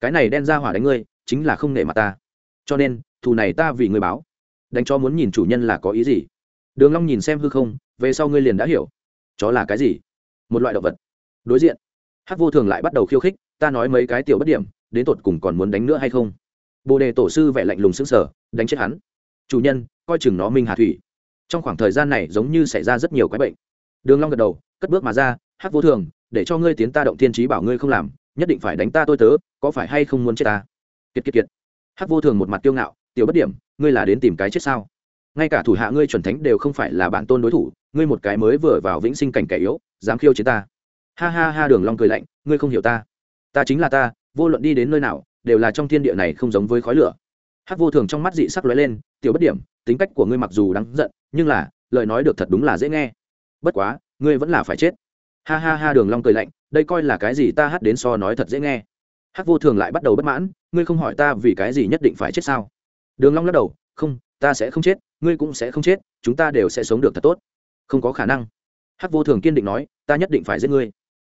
Cái này đen ra hỏa đánh ngươi chính là không nể mặt ta. Cho nên, thù này ta vì ngươi báo. Đánh chó muốn nhìn chủ nhân là có ý gì? Đường long nhìn xem hư không, về sau ngươi liền đã hiểu. Chó là cái gì? Một loại động vật. Đối diện. Hắc vô thường lại bắt đầu khiêu khích, ta nói mấy cái tiểu bất điểm, đến tột cùng còn muốn đánh nữa hay không? Bồ đề tổ sư vẻ lạnh lùng sững sờ, đánh chết hắn. Chủ nhân, coi chừng nó minh hà thủy. Trong khoảng thời gian này giống như xảy ra rất nhiều cái bệnh. Đường long gật đầu, cất bước mà ra, hắc vô thường, để cho ngươi tiến ta động thiên trí bảo ngươi không làm, nhất định phải đánh ta tôi tớ, có phải hay không muốn chết ta? Kiệt kiệt kiệt. Hắc vô thường một mặt kiêu ngạo, tiểu bất điểm, ngươi là đến tìm cái chết sao? Ngay cả thủ hạ ngươi chuẩn thánh đều không phải là bản tôn đối thủ, ngươi một cái mới vừa vào vĩnh sinh cảnh kẻ yếu, dám khiêu chiến ta. Ha ha ha, đường long cười lạnh, ngươi không hiểu ta. Ta chính là ta, vô luận đi đến nơi nào, đều là trong thiên địa này không giống với khói lửa. Hắc vô thường trong mắt dị sắc lóe lên, tiểu bất điểm, tính cách của ngươi mặc dù đáng giận, nhưng là, lời nói được thật đúng là dễ nghe. Bất quá, ngươi vẫn là phải chết. Ha ha ha, đường long cười lạnh, đây coi là cái gì ta hát đến so nói thật dễ nghe. Hắc vô thường lại bắt đầu bất mãn ngươi không hỏi ta vì cái gì nhất định phải chết sao? Đường long lắc đầu, không, ta sẽ không chết, ngươi cũng sẽ không chết, chúng ta đều sẽ sống được thật tốt. Không có khả năng. Hắc vô thường kiên định nói, ta nhất định phải giết ngươi.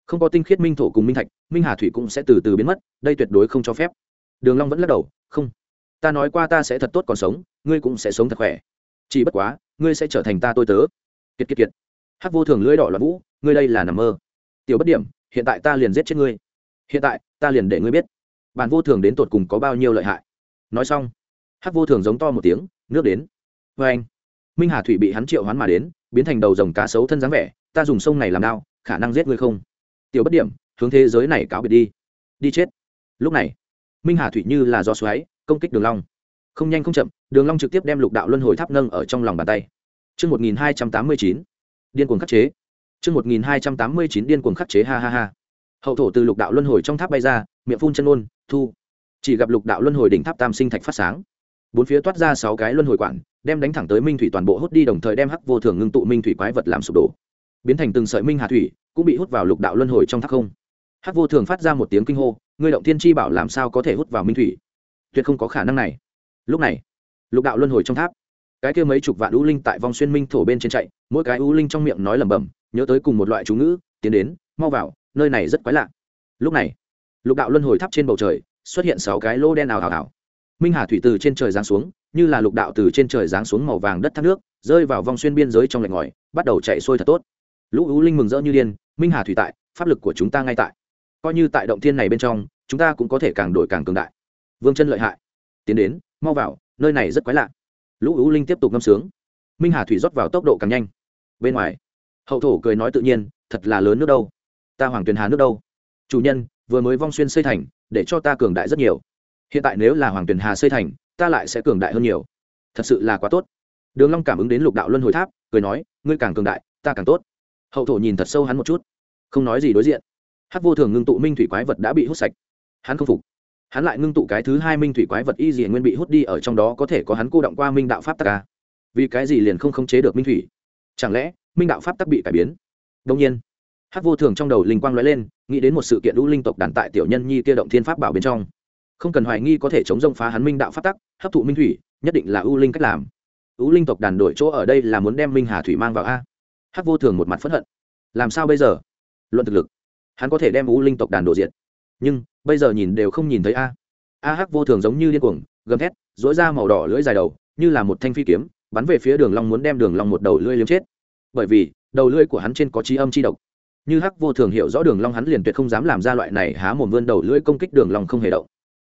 Không có tinh khiết minh thổ cùng minh thạch, minh hà thủy cũng sẽ từ từ biến mất, đây tuyệt đối không cho phép. Đường long vẫn lắc đầu, không. Ta nói qua ta sẽ thật tốt còn sống, ngươi cũng sẽ sống thật khỏe. Chỉ bất quá, ngươi sẽ trở thành ta tôi tớ. Kiệt kiệt kiệt. Hắc vô thường lưỡi đỏ loạn vũ, ngươi đây là nằm mơ. Tiểu bất điểm, hiện tại ta liền giết chết ngươi. Hiện tại, ta liền để ngươi biết bản vô thường đến tột cùng có bao nhiêu lợi hại? Nói xong hắc vô thường giống to một tiếng nước đến. Vê anh minh hà thủy bị hắn triệu hoán mà đến biến thành đầu dòng cá sấu thân dáng vẻ ta dùng sông này làm đao khả năng giết ngươi không? Tiểu bất điểm hướng thế giới này cáo biệt đi. Đi chết. Lúc này minh hà thủy như là do xoáy công kích đường long. Không nhanh không chậm đường long trực tiếp đem lục đạo luân hồi tháp nâng ở trong lòng bàn tay. Chương 1289, điên cuồng khắc chế. chương 1289 điên cuồng khắc chế ha ha ha. Hậu thổ từ lục đạo luân hồi trong tháp bay ra, miệng phun chân ôn, thu. Chỉ gặp lục đạo luân hồi đỉnh tháp tam sinh thạch phát sáng. Bốn phía toát ra sáu cái luân hồi quản, đem đánh thẳng tới minh thủy toàn bộ hút đi đồng thời đem hắc vô thường ngưng tụ minh thủy quái vật làm sụp đổ. Biến thành từng sợi minh hà thủy, cũng bị hút vào lục đạo luân hồi trong tháp không. Hắc vô thường phát ra một tiếng kinh hô, ngươi động thiên chi bảo làm sao có thể hút vào minh thủy? Tuyệt không có khả năng này. Lúc này, lục đạo luân hồi trong tháp cái kia mấy chục vạn u linh tại vong xuyên minh thổ bên trên chạy mỗi cái u linh trong miệng nói lẩm bẩm nhớ tới cùng một loại chú ngữ tiến đến mau vào nơi này rất quái lạ lúc này lục đạo luân hồi tháp trên bầu trời, xuất hiện sáu cái lô đen ảo ảo ảo. Minh hà thủy từ trên trời giáng xuống, như là lục đạo từ trên trời giáng xuống màu vàng đất thác nước, rơi vào vòng xuyên biên giới trong lạnh ngòi, bắt đầu chạy sôi thật tốt. Lũ u linh mừng rỡ như điên, minh hà thủy tại, pháp lực của chúng ta ngay tại. Coi như tại động thiên này bên trong, chúng ta cũng có thể càng đổi càng cường đại. Vương chân lợi hại. Tiến đến, mau vào, nơi này rất quái lạ. Lũ u linh tiếp tục ngâm sướng. Minh hà thủy rót vào tốc độ càng nhanh. Bên ngoài, hậu thổ cười nói tự nhiên, thật là lớn nước đâu. Ta hoàng tuyền hà nước đâu? Chủ nhân vừa mới vong xuyên xây thành, để cho ta cường đại rất nhiều. Hiện tại nếu là hoàng tuyền hà xây thành, ta lại sẽ cường đại hơn nhiều. Thật sự là quá tốt. Đường long cảm ứng đến lục đạo luân hồi tháp, cười nói, ngươi càng cường đại, ta càng tốt. Hậu thổ nhìn thật sâu hắn một chút. Không nói gì đối diện. Hát vô thường ngưng tụ minh thủy quái vật đã bị hút sạch. Hắn không phục. Hắn lại ngưng tụ cái thứ hai minh thủy quái vật y dị nguyên bị hút đi ở trong đó có thể có hắn cô động qua minh đạo pháp tắc ca vì cái gì liền không khống chế được minh thủy? Chẳng lẽ, minh đạo pháp tắc bị cải biến? Đông nhiên hát vô thường trong đầu linh quang lóe lên, nghĩ đến một sự kiện lũ linh tộc đàn tại tiểu nhân nhi kia động thiên pháp bảo bên trong. Không cần hoài nghi có thể chống rông phá hắn minh đạo pháp tắc, hấp thụ minh thủy, nhất định là ưu linh cách làm. Ưu linh tộc đàn đổi chỗ ở đây là muốn đem minh hà thủy mang vào a. Hát vô thường một mặt phẫn hận. Làm sao bây giờ? Luận thực lực. Hắn có thể đem ưu linh tộc đàn đổ diện nhưng, bây giờ nhìn đều không nhìn thấy a. A hắc vô thường giống như điên cuồng, gầm thét dỗi ra màu đỏ lưỡi dài đầu, như là một thanh phi kiếm, bắn về phía đường long muốn đem đường long một đầu lưỡi liếm chết. Bởi vì, đầu lưỡi của hắn trên có trí âm chi độc như hắc vô thường hiểu rõ đường long hắn liền tuyệt không dám làm ra loại này há mồm vươn đầu lưỡi công kích đường long không hề động.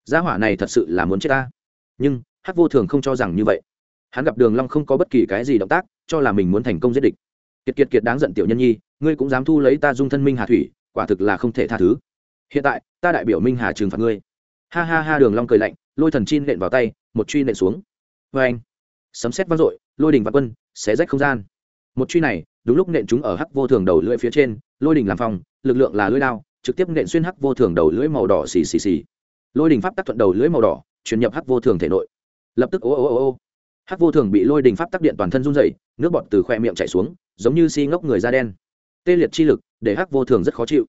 Gia hỏa này thật sự là muốn chết ta. Nhưng, hắc vô thường không cho rằng như vậy. Hắn gặp đường long không có bất kỳ cái gì động tác, cho là mình muốn thành công giết địch. Kiệt kiệt kiệt đáng giận tiểu nhân nhi, ngươi cũng dám thu lấy ta dung thân minh hà thủy, quả thực là không thể tha thứ. Hiện tại, ta đại biểu minh hà trừng phạt ngươi. Ha ha ha, đường long cười lạnh, lôi thần chi nện vào tay, một truy nện xuống. Với anh, sấm sét vang dội, lôi đình và quân, xé rách không gian. Một truy này, đúng lúc nện chúng ở hắc vô thường đầu lưỡi phía trên lôi đình làm phong, lực lượng là lưỡi đao trực tiếp nện xuyên hắc vô thường đầu lưỡi màu đỏ xì xì xì. Lôi đình pháp tắc thuận đầu lưỡi màu đỏ truyền nhập hắc vô thường thể nội. Lập tức ô ô ô ô. Hắc vô thường bị lôi đình pháp tắc điện toàn thân run rẩy nước bọt từ khoe miệng chảy xuống giống như xi、si、ngốc người da đen. Tê liệt chi lực để hắc vô thường rất khó chịu.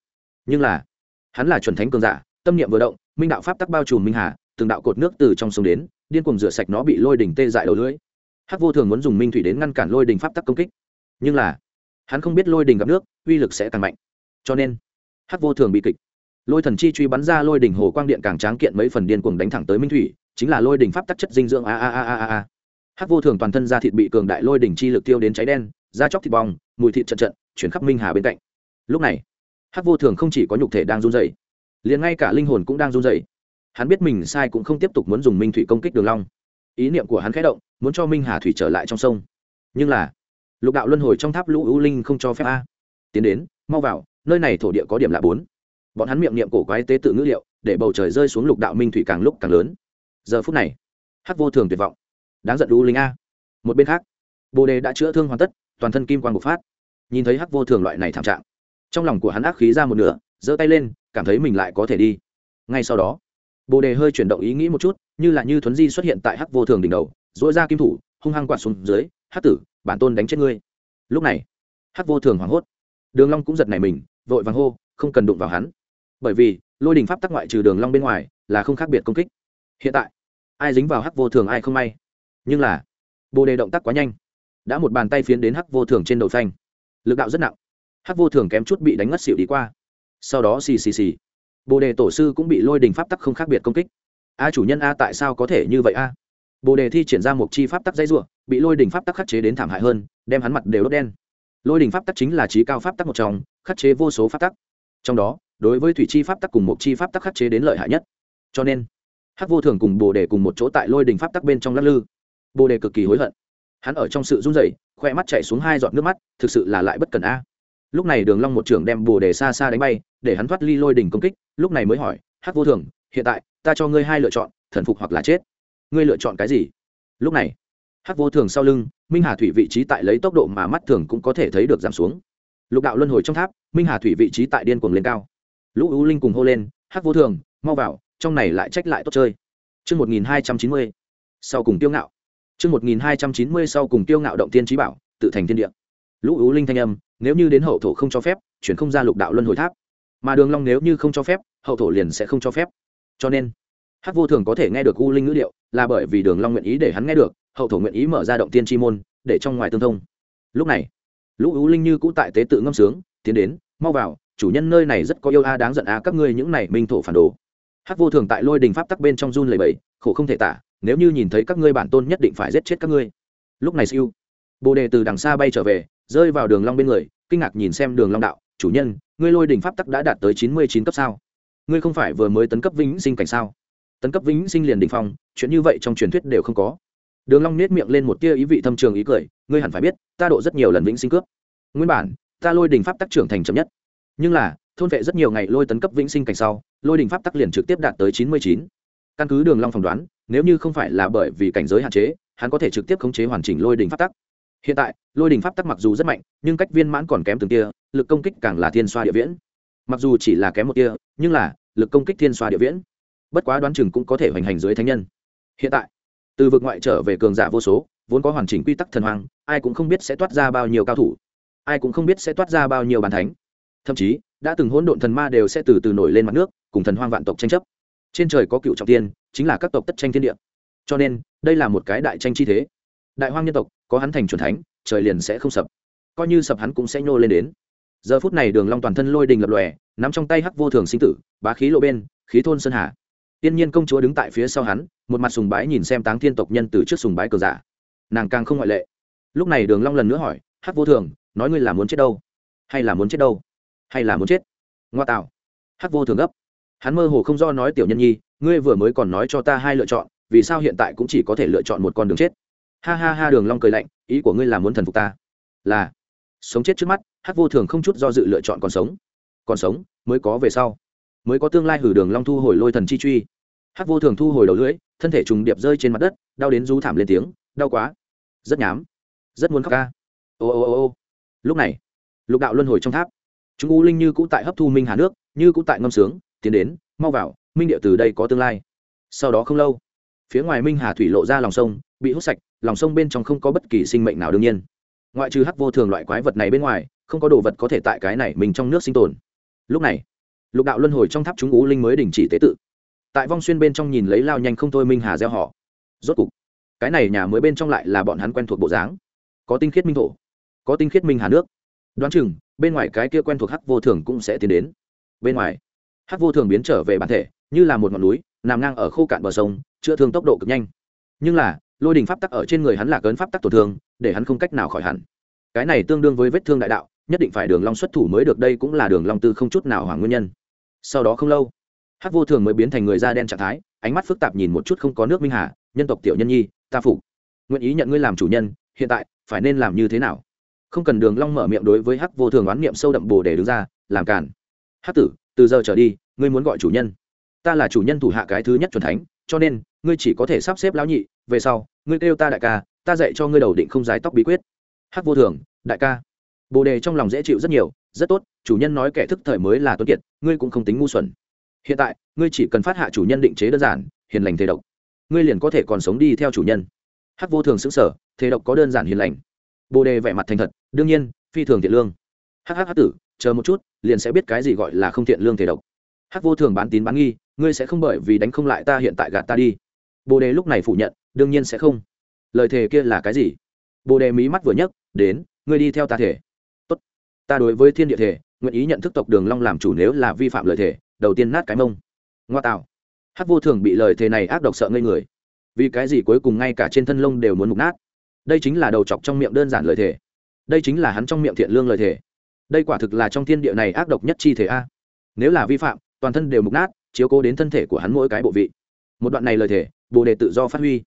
Nhưng là hắn là chuẩn thánh cường giả tâm niệm vừa động minh đạo pháp tắc bao trùm minh hà từng đạo cột nước từ trong sông đến điên cuồng rửa sạch nó bị lôi đỉnh tê dại đầu lưỡi. Hắc vô thường muốn dùng minh thủy đến ngăn cản lôi đỉnh pháp tắc công kích. Nhưng là hắn không biết lôi đỉnh gặp nước, uy lực sẽ càng mạnh. Cho nên, hắc vô thường bị kịch. Lôi thần chi truy bắn ra lôi đỉnh hồ quang điện càng tráng kiện mấy phần điên cuồng đánh thẳng tới minh thủy, chính là lôi đỉnh pháp tắc chất dinh dưỡng a a a a a hắc vô thường toàn thân da thịt bị cường đại lôi đỉnh chi lực tiêu đến cháy đen, da chóc thịt bong, mùi thịt trận trận chuyển khắp minh hà bên cạnh. Lúc này, hắc vô thường không chỉ có nhục thể đang run rẩy, liền ngay cả linh hồn cũng đang run rẩy. Hắn biết mình sai cũng không tiếp tục muốn dùng minh thủy công kích đường long. Ý niệm của hắn khẽ động, muốn cho minh hà thủy trở lại trong sông. Nhưng là lục đạo luân hồi trong tháp lũ ưu linh không cho phép a. Tiến đến, mau vào, nơi này thổ địa có điểm lạ bốn. Bọn hắn miệng niệm cổ quái tế tự ngữ liệu, để bầu trời rơi xuống lục đạo minh thủy càng lúc càng lớn. Giờ phút này, hắc vô thường tuyệt vọng. Đáng giận ưu linh a. Một bên khác, bồ đề đã chữa thương hoàn tất, toàn thân kim quang bộc phát. Nhìn thấy hắc vô thường loại này thảm trạng, trong lòng của hắn ác khí ra một nửa, giơ tay lên, cảm thấy mình lại có thể đi. Ngay sau đó, bồ đề hơi chuyển động ý nghĩ một chút, như là như thuấn di xuất hiện tại hắc vô thường đỉnh đầu dỗi ra kim thủ, hung hăng quạt xuống dưới, hắc tử bản tôn đánh chết ngươi. Lúc này, hắc vô thường hoảng hốt. Đường long cũng giật nảy mình, vội vàng hô, không cần đụng vào hắn. Bởi vì, lôi đình pháp tắc ngoại trừ đường long bên ngoài là không khác biệt công kích. Hiện tại, ai dính vào hắc vô thường ai không may. Nhưng là, bồ đề động tác quá nhanh. Đã một bàn tay phiến đến hắc vô thường trên đầu phanh. Lực đạo rất nặng. Hắc vô thường kém chút bị đánh ngất xỉu đi qua. Sau đó xì xì xì. Bồ đề tổ sư cũng bị lôi đình pháp tắc không khác biệt công kích. A chủ nhân a tại sao có thể như vậy a? Bồ đề thi triển ra một chi pháp tắc dây ruộng bị lôi đình pháp tắc khắc chế đến thảm hại hơn, đem hắn mặt đều đốt đen. Lôi đình pháp tắc chính là trí cao pháp tắc một trong, khắc chế vô số pháp tắc. Trong đó, đối với thủy chi pháp tắc cùng một chi pháp tắc khắc chế đến lợi hại nhất. Cho nên, hắc vô thường cùng bồ đề cùng một chỗ tại lôi đình pháp tắc bên trong lắc lư. Bồ đề cực kỳ hối hận. Hắn ở trong sự run rẩy, khoe mắt chảy xuống hai giọt nước mắt, thực sự là lại bất cần a. Lúc này đường long một trưởng đem bồ đề xa xa đánh bay, để hắn thoát ly lôi đỉnh công kích, lúc này mới hỏi, hắc vô thường, hiện tại ta cho ngươi hai lựa chọn, thần phục hoặc là chết. Ngươi lựa chọn cái gì? Lúc này hắc vô thường sau lưng minh hà thủy vị trí tại lấy tốc độ mà mắt thường cũng có thể thấy được giảm xuống lục đạo luân hồi trong tháp minh hà thủy vị trí tại điên cuồng lên cao lũ ưu linh cùng hô lên hắc vô thường mau vào trong này lại trách lại tốt chơi Trước 1290, sau cùng tiêu ngạo. Trước 1290 sau cùng tiêu ngạo động tiên trí bảo, tự thành thiên địa. Lũ ưu linh thanh âm, nếu như đến hậu thổ không cho phép, chuyển không ra lục đạo luân hồi tháp. Mà Đường Long nếu như không cho phép, hậu thổ liền sẽ không cho phép. Cho nên, Hắc Vô Thường có thể nghe được u linh ngữ điệu, là bởi vì Đường Long nguyện ý để hắn nghe được, hậu thổ nguyện ý mở ra động tiên chi môn, để trong ngoài tương thông. Lúc này, lũ u linh như cũ tại tế tự ngâm sướng, tiến đến, mau vào, chủ nhân nơi này rất có yêu a đáng giận a các ngươi những này minh thổ phản đồ. Hắc vô thường tại lôi đình pháp tắc bên trong run lầy bẫy khổ không thể tả nếu như nhìn thấy các ngươi bản tôn nhất định phải giết chết các ngươi. Lúc này siêu bồ đề từ đằng xa bay trở về rơi vào đường long bên người kinh ngạc nhìn xem đường long đạo chủ nhân ngươi lôi đình pháp tắc đã đạt tới chín mươi chín cấp sao? Ngươi không phải vừa mới tấn cấp vĩnh sinh cảnh sao? Tấn cấp vĩnh sinh liền đỉnh phong, chuyện như vậy trong truyền thuyết đều không có. Đường long nét miệng lên một tia ý vị thâm trường ý cười, ngươi hẳn phải biết, ta độ rất nhiều lần vĩnh sinh cướp. Nguyên bản, ta lôi đỉnh pháp tắc trưởng thành chậm nhất. Nhưng là, thôn vệ rất nhiều ngày lôi tấn cấp vĩnh sinh cảnh sau, lôi đỉnh pháp tắc liền trực tiếp đạt tới chín mươi chín. Căn cứ đường long phỏng đoán, nếu như không phải là bởi vì cảnh giới hạn chế, hắn có thể trực tiếp khống chế hoàn chỉnh lôi đỉnh pháp tắc. Hiện tại, lôi đỉnh pháp tắc mặc dù rất mạnh, nhưng cách viên mãn còn kém từng tia, lực công kích càng là thiên xoa địa viễn. Mặc dù chỉ là kém một tia, nhưng là, lực công kích thiên xoa địa viễn bất quá đoán chừng cũng có thể hoành hành dưới thánh nhân. Hiện tại, từ vực ngoại trở về cường giả vô số, vốn có hoàn chỉnh quy tắc thần hoàng ai cũng không biết sẽ toát ra bao nhiêu cao thủ, ai cũng không biết sẽ toát ra bao nhiêu bàn thánh. Thậm chí, đã từng hỗn độn thần ma đều sẽ từ từ nổi lên mặt nước, cùng thần hoang vạn tộc tranh chấp. Trên trời có cựu trọng tiên, chính là các tộc tất tranh thiên địa. Cho nên, đây là một cái đại tranh chi thế. Đại hoang nhân tộc, có hắn thành c thánh, trời liền sẽ không sập. Coi như sập hắn cũng sẽ nhô lên đến. Giờ phút này đường long toàn thân lôi đình lập lòe, nắm trong tay hắc vô thường sinh tử, bá khí lộ bên, khí thôn sơn hà tiên nhiên công chúa đứng tại phía sau hắn, một mặt sùng bái nhìn xem táng thiên tộc nhân từ trước sùng bái cờ giả. Nàng càng không ngoại lệ. Lúc này đường long lần nữa hỏi, hắc vô thường, nói ngươi là muốn chết đâu? Hay là muốn chết đâu? Hay là muốn chết? Ngoa tạo. Hắc vô thường gấp. Hắn mơ hồ không do nói tiểu nhân nhi, ngươi vừa mới còn nói cho ta hai lựa chọn, vì sao hiện tại cũng chỉ có thể lựa chọn một con đường chết? Ha ha ha, đường long cười lạnh, ý của ngươi là muốn thần phục ta? Là. Sống chết trước mắt, hắc vô thường không chút do dự lựa chọn còn sống. Còn sống, mới có về sau mới có tương lai hử đường long thu hồi lôi thần chi truy. Hắc vô thường thu hồi đầu lưỡi, thân thể trùng điệp rơi trên mặt đất, đau đến rú thảm lên tiếng, đau quá. Rất nhám, rất muốn khóc ca. Ô ô ô ô. Lúc này, lục đạo luân hồi trong tháp. Chúng u linh như cũ tại hấp thu minh hà nước, như cũ tại ngâm sướng, tiến đến, mau vào, minh địa từ đây có tương lai. Sau đó không lâu, phía ngoài minh hà thủy lộ ra lòng sông, bị hút sạch, lòng sông bên trong không có bất kỳ sinh mệnh nào đương nhiên. Ngoại trừ hắc vô thường loại quái vật này bên ngoài, không có đồ vật có thể tại cái này mình trong nước sinh tồn. Lúc này lục đạo luân hồi trong tháp chúng ú linh mới đình chỉ tế tự. Tại vong xuyên bên trong nhìn lấy lao nhanh không thôi minh hà gieo họ. Rốt cục, cái này nhà mới bên trong lại là bọn hắn quen thuộc bộ dáng. Có tinh khiết minh thổ, có tinh khiết minh hà nước. Đoán chừng, bên ngoài cái kia quen thuộc hắc vô thường cũng sẽ tiến đến. Bên ngoài, hắc vô thường biến trở về bản thể, như là một ngọn núi, nằm ngang ở khô cạn bờ sông, chữa thương tốc độ cực nhanh. Nhưng là, lôi đình pháp tắc ở trên người hắn là cấn pháp tắc tổn thương, để hắn không cách nào khỏi hẳn. Cái này tương đương với vết thương đại đạo, nhất định phải đường long xuất thủ mới được, đây cũng là đường long tư không chút nào hoàng nguyên nhân sau đó không lâu, hắc vô thường mới biến thành người da đen trạng thái, ánh mắt phức tạp nhìn một chút không có nước minh hà, nhân tộc tiểu nhân nhi, ta phục. Nguyện ý nhận ngươi làm chủ nhân, hiện tại phải nên làm như thế nào? Không cần đường long mở miệng đối với hắc vô thường oán niệm sâu đậm bồ để đứng ra, làm cản hắc tử, từ giờ trở đi, ngươi muốn gọi chủ nhân. Ta là chủ nhân thủ hạ cái thứ nhất chuẩn thánh, cho nên, ngươi chỉ có thể sắp xếp lão nhị, về sau, ngươi kêu ta đại ca, ta dạy cho ngươi đầu định không dài tóc bí quyết. Hắc vô thường, đại ca. Bồ đề trong lòng dễ chịu rất nhiều rất tốt, chủ nhân nói kẻ thức thời mới là tuấn kiệt, ngươi cũng không tính ngu xuẩn. Hiện tại, ngươi chỉ cần phát hạ chủ nhân định chế đơn giản, hiền lành thế độc. Ngươi liền có thể còn sống đi theo chủ nhân. Hắc vô thường xứng sở thế độc có đơn giản hiền lành. Bồ đề vẻ mặt thành thật, đương nhiên, phi thường thiện lương. Hắc hắc hắc tử, chờ một chút, liền sẽ biết cái gì gọi là không thiện lương thể độc. Hắc vô thường bán tín bán nghi, ngươi sẽ không bởi vì đánh không lại ta hiện tại gạt ta đi. Bồ đề lúc này phủ nhận, đương nhiên sẽ không. Lời thề kia là cái gì? Bồ đề mí mắt vừa nhấc, đến, ngươi đi theo ta thể ta đối với thiên địa thể nguyện ý nhận thức tộc đường long làm chủ nếu là vi phạm lời thể, đầu tiên nát cái mông. Ngoa tạo. Hắc vô thường bị lời thề này ác độc sợ ngây người. Vì cái gì cuối cùng ngay cả trên thân lông đều muốn mục nát? Đây chính là đầu chọc trong miệng đơn giản lời thề đây chính là hắn trong miệng thiện lương lời thề đây quả thực là trong thiên địa này ác độc nhất chi thể a. Nếu là vi phạm toàn thân đều mục nát chiếu cố đến thân thể của hắn mỗi cái bộ vị. Một đoạn này lời thề bồ đề tự do phát huy.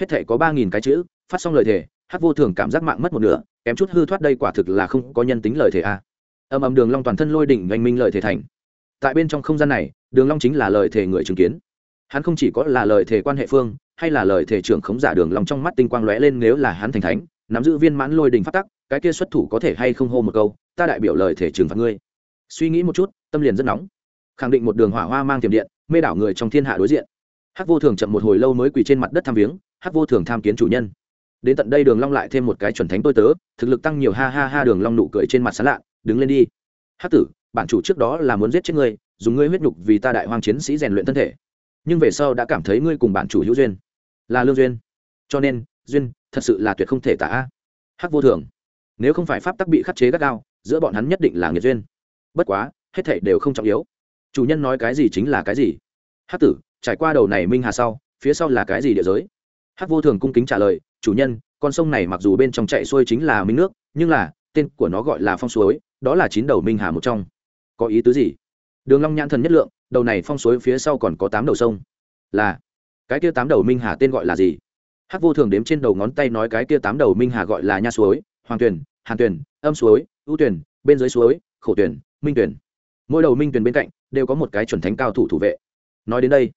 Hết thể có ba nghìn cái chữ phát xong lời thề hát vô thường cảm giác mạng mất một nửa, kém chút hư thoát đây quả thực là không có nhân tính lời thề a. Âm ầm đường long toàn thân lôi đỉnh oanh minh lời thề thành. Tại bên trong không gian này, đường long chính là lời thề người chứng kiến. Hắn không chỉ có là lời thề quan hệ phương, hay là lời thề trưởng khống giả đường long trong mắt tinh quang lóe lên nếu là hắn thành thánh, nắm giữ viên mãn lôi đỉnh phát tắc, cái kia xuất thủ có thể hay không hô một câu, ta đại biểu lời thể trừng phạt ngươi. Suy nghĩ một chút, tâm liền rất nóng. Khẳng định một đường hỏa hoa mang tiềm điện, mê đảo người trong thiên hạ đối diện. Hắc vô thường chậm một hồi lâu mới quỳ trên mặt đất tham viếng, hắc vô thường tham kiến chủ nhân đến tận đây đường long lại thêm một cái chuẩn thánh tôi tớ, thực lực tăng nhiều, ha ha ha, đường long nụ cười trên mặt sán lạ đứng lên đi. Hắc tử, bản chủ trước đó là muốn giết chết ngươi, dùng ngươi huyết nhục vì ta đại hoang chiến sĩ rèn luyện thân thể. Nhưng về sau đã cảm thấy ngươi cùng bản chủ hữu duyên. Là lương duyên. Cho nên, duyên, thật sự là tuyệt không thể tả. Hắc vô thường. Nếu không phải pháp tắc bị khắc chế gắt gao, giữa bọn hắn nhất định là nghiệt duyên. Bất quá, hết thảy đều không trọng yếu. Chủ nhân nói cái gì chính là cái gì. Hắc tử, trải qua đầu này minh hà sau, phía sau là cái gì địa giới? Hắc vô thường cung kính trả lời, chủ nhân, con sông này mặc dù bên trong chạy xuôi chính là minh nước, nhưng là, tên của nó gọi là phong suối, đó là chín đầu minh hà một trong. Có ý tứ gì? Đường long nhãn thần nhất lượng, đầu này phong suối phía sau còn có tám đầu sông. Là, cái kia tám đầu minh hà tên gọi là gì? Hắc vô thường đếm trên đầu ngón tay nói, cái kia tám đầu minh hà gọi là nha suối, hoàng tuyển hàn tuyển âm suối ưu tuyển bên dưới suối, khổ tuyển minh tuyển mỗi đầu minh tuyển bên cạnh đều có một cái chuẩn thánh cao thủ thủ vệ. Nói đến đây,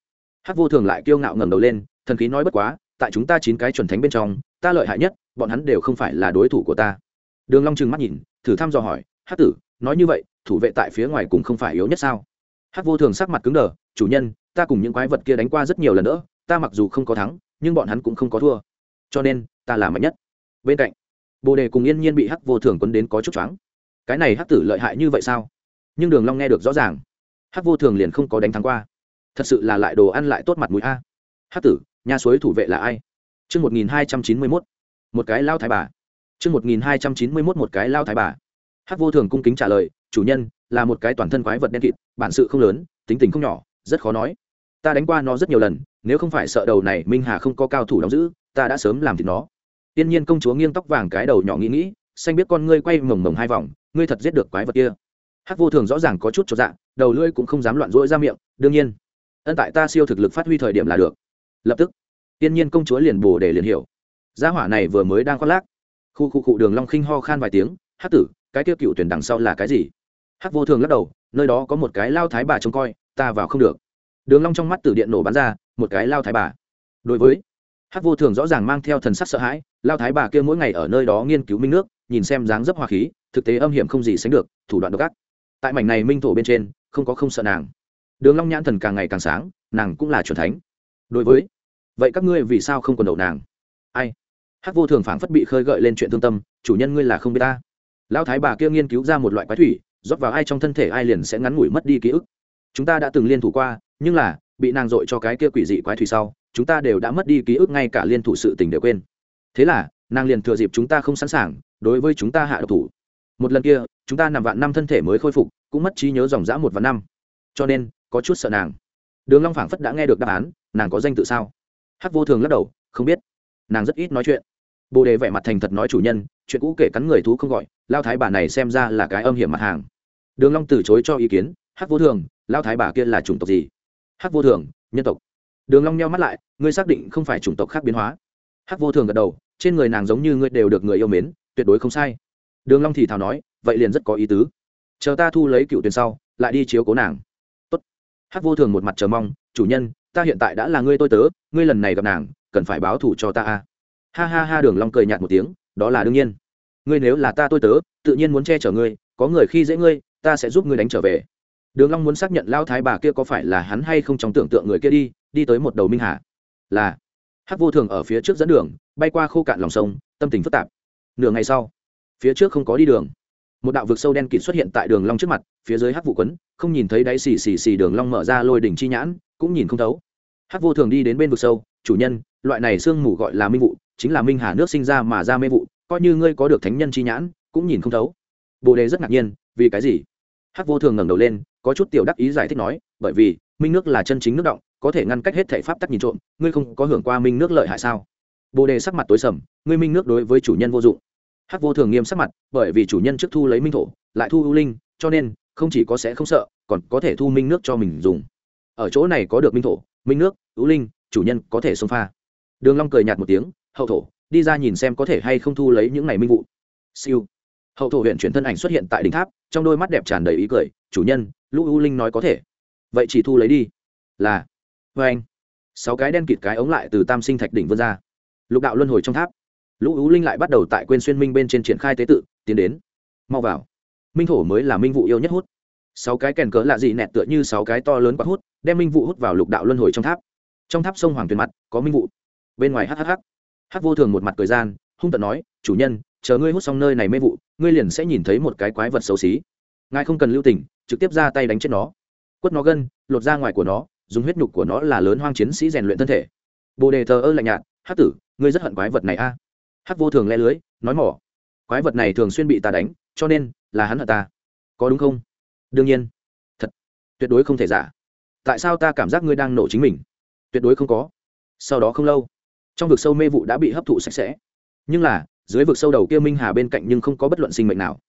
hắc vô thường lại kiêu ngạo ngẩng đầu lên, thần khí nói bất quá tại chúng ta chín cái chuẩn thánh bên trong, ta lợi hại nhất, bọn hắn đều không phải là đối thủ của ta. Đường long trừng mắt nhìn, thử thăm dò hỏi, hắc tử, nói như vậy, thủ vệ tại phía ngoài cũng không phải yếu nhất sao? Hắc vô thường sắc mặt cứng đờ, chủ nhân, ta cùng những quái vật kia đánh qua rất nhiều lần nữa, ta mặc dù không có thắng, nhưng bọn hắn cũng không có thua. Cho nên, ta là mạnh nhất. Bên cạnh, bồ đề cùng yên nhiên bị hắc vô thường quấn đến có chút choáng. Cái này hắc tử lợi hại như vậy sao? Nhưng đường long nghe được rõ ràng, hắc vô thường liền không có đánh thắng qua. Thật sự là lại đồ ăn lại tốt mặt mũi a. Hắc tử nhà suối thủ vệ là ai? Chương một nghìn hai trăm chín mươi mốt. Một cái lao thái bà. Chương một nghìn hai trăm chín mươi mốt một cái lao thái bà. Hắc vô thường cung kính trả lời, chủ nhân, là một cái toàn thân quái vật đen kịt, bản sự không lớn, tính tình không nhỏ, rất khó nói. Ta đánh qua nó rất nhiều lần, nếu không phải sợ đầu này minh hà không có cao thủ đóng giữ, ta đã sớm làm thịt nó. Tiên nhiên công chúa nghiêng tóc vàng cái đầu nhỏ nghĩ nghĩ, xanh biết con ngươi quay mồng mồng hai vòng, ngươi thật giết được quái vật kia. Hắc vô thường rõ ràng có chút cho dạ đầu lưỡi cũng không dám loạn rỗi ra miệng, đương nhiên, ân tại ta siêu thực lực phát huy thời điểm là được. Lập tức tiên nhiên công chúa liền bồ để liền hiểu. Gia hỏa này vừa mới đang khoác lác. Khu khu cụ đường long khinh ho khan vài tiếng, hắc tử, cái tiêu cựu tuyển đằng sau là cái gì? Hắc vô thường lắc đầu, nơi đó có một cái lao thái bà trông coi, ta vào không được. Đường long trong mắt tử điện nổ bắn ra, một cái lao thái bà. Đối với hắc vô thường rõ ràng mang theo thần sắc sợ hãi, lao thái bà kia mỗi ngày ở nơi đó nghiên cứu minh nước, nhìn xem dáng dấp hòa khí, thực tế âm hiểm không gì sánh được, thủ đoạn độc ác. Tại mảnh này minh thổ bên trên, không có không sợ nàng. Đường long nhãn thần càng ngày càng sáng, nàng cũng là chuẩn thánh. Đối với vậy các ngươi vì sao không còn đầu nàng? Ai? Hắc vô thường phảng phất bị khơi gợi lên chuyện thương tâm, chủ nhân ngươi là không biết ta. Lão thái bà kia nghiên cứu ra một loại quái thủy, rót vào ai trong thân thể ai liền sẽ ngắn ngủi mất đi ký ức. Chúng ta đã từng liên thủ qua, nhưng là, bị nàng dội cho cái kia quỷ dị quái thủy sau, chúng ta đều đã mất đi ký ức ngay cả liên thủ sự tình đều quên. Thế là, nàng liền thừa dịp chúng ta không sẵn sàng, đối với chúng ta hạ độc thủ. Một lần kia, chúng ta nằm vạn năm thân thể mới khôi phục, cũng mất trí nhớ dòng dã một vạn năm. Cho nên, có chút sợ nàng. Đường long phảng phất đã nghe được đáp án, nàng có danh tự sao? Hắc vô thường lắc đầu, không biết. Nàng rất ít nói chuyện. Bồ đề vẻ mặt thành thật nói chủ nhân, chuyện cũ kể cắn người thú không gọi, lao thái bà này xem ra là cái âm hiểm mặt hàng. Đường long từ chối cho ý kiến, hắc vô thường, lao thái bà kia là chủng tộc gì? Hắc vô thường, nhân tộc. Đường long nheo mắt lại, ngươi xác định không phải chủng tộc khác biến hóa. Hắc vô thường gật đầu, trên người nàng giống như ngươi đều được người yêu mến, tuyệt đối không sai. Đường long thì thào nói, vậy liền rất có ý tứ. Chờ ta thu lấy cựu tiền sau, lại đi chiếu cố nàng. Tốt. Hắc vô thường một mặt chờ mong, chủ nhân ta hiện tại đã là ngươi tôi tớ, ngươi lần này gặp nàng, cần phải báo thù cho ta a ha ha ha, đường long cười nhạt một tiếng, đó là đương nhiên. Ngươi nếu là ta tôi tớ, tự nhiên muốn che chở ngươi, có người khi dễ ngươi, ta sẽ giúp ngươi đánh trở về. Đường long muốn xác nhận lao thái bà kia có phải là hắn hay không trong tưởng tượng người kia đi đi tới một đầu minh hà là. Hắc vô thường ở phía trước dẫn đường, bay qua khô cạn lòng sông, tâm tình phức tạp. Nửa ngày sau, phía trước không có đi đường. Một đạo vực sâu đen kịt xuất hiện tại đường long trước mặt, phía dưới hắc vụ quấn, không nhìn thấy đáy xì xì xì đường long mở ra lôi đỉnh chi nhãn cũng nhìn không thấu. Hắc vô thường đi đến bên vực sâu, chủ nhân, loại này xương mù gọi là minh vụ, chính là minh hà nước sinh ra mà ra mê vụ, coi như ngươi có được thánh nhân chi nhãn, cũng nhìn không thấu. Bồ đề rất ngạc nhiên, vì cái gì? Hắc vô thường ngẩng đầu lên, có chút tiểu đắc ý giải thích nói, bởi vì, minh nước là chân chính nước động, có thể ngăn cách hết thể pháp tắc nhìn trộm, ngươi không có hưởng qua minh nước lợi hại sao? Bồ đề sắc mặt tối sầm, ngươi minh nước đối với chủ nhân vô dụng. Hắc vô thường nghiêm sắc mặt, bởi vì chủ nhân trước thu lấy minh thổ, lại thu ưu linh, cho nên, không chỉ có sẽ không sợ, còn có thể thu minh nước cho mình dùng ở chỗ này có được minh thổ, minh nước ưu linh, chủ nhân có thể xông pha. Đường long cười nhạt một tiếng, hậu thổ, đi ra nhìn xem có thể hay không thu lấy những này minh vụ. Siêu. Hậu thổ huyện chuyển thân ảnh xuất hiện tại đỉnh tháp, trong đôi mắt đẹp tràn đầy ý cười, chủ nhân, lũ ưu linh nói có thể. Vậy chỉ thu lấy đi. Là. Với anh, sáu cái đen kịt cái ống lại từ tam sinh thạch đỉnh vươn ra. Lục đạo luân hồi trong tháp. Lũ ưu linh lại bắt đầu tại quên xuyên minh bên trên triển khai tế tự, tiến đến. Mau vào. Minh thổ mới là minh vụ yêu nhất hút. Sáu cái kèn cỡ lạ gì nẹt tựa như sáu cái to lớn quá hút đem minh vụ hút vào lục đạo luân hồi trong tháp trong tháp sông hoàng tuyền mặt có minh vụ bên ngoài hhh hắc vô thường một mặt cười gian hung tận nói chủ nhân chờ ngươi hút xong nơi này mê vụ ngươi liền sẽ nhìn thấy một cái quái vật xấu xí ngài không cần lưu tình trực tiếp ra tay đánh chết nó quất nó gân lột ra ngoài của nó dùng huyết nhục của nó là lớn hoang chiến sĩ rèn luyện thân thể bồ đề thờ ơ lạnh nhạt hát tử ngươi rất hận quái vật này a à? hát vô thường le lưới nói mỏ quái vật này thường xuyên bị ta đánh cho nên là hắn hận ta có đúng không đương nhiên thật tuyệt đối không thể giả tại sao ta cảm giác ngươi đang nổ chính mình? Tuyệt đối không có. Sau đó không lâu, trong vực sâu mê vụ đã bị hấp thụ sạch sẽ. Nhưng là, dưới vực sâu đầu kia minh hà bên cạnh nhưng không có bất luận sinh mệnh nào.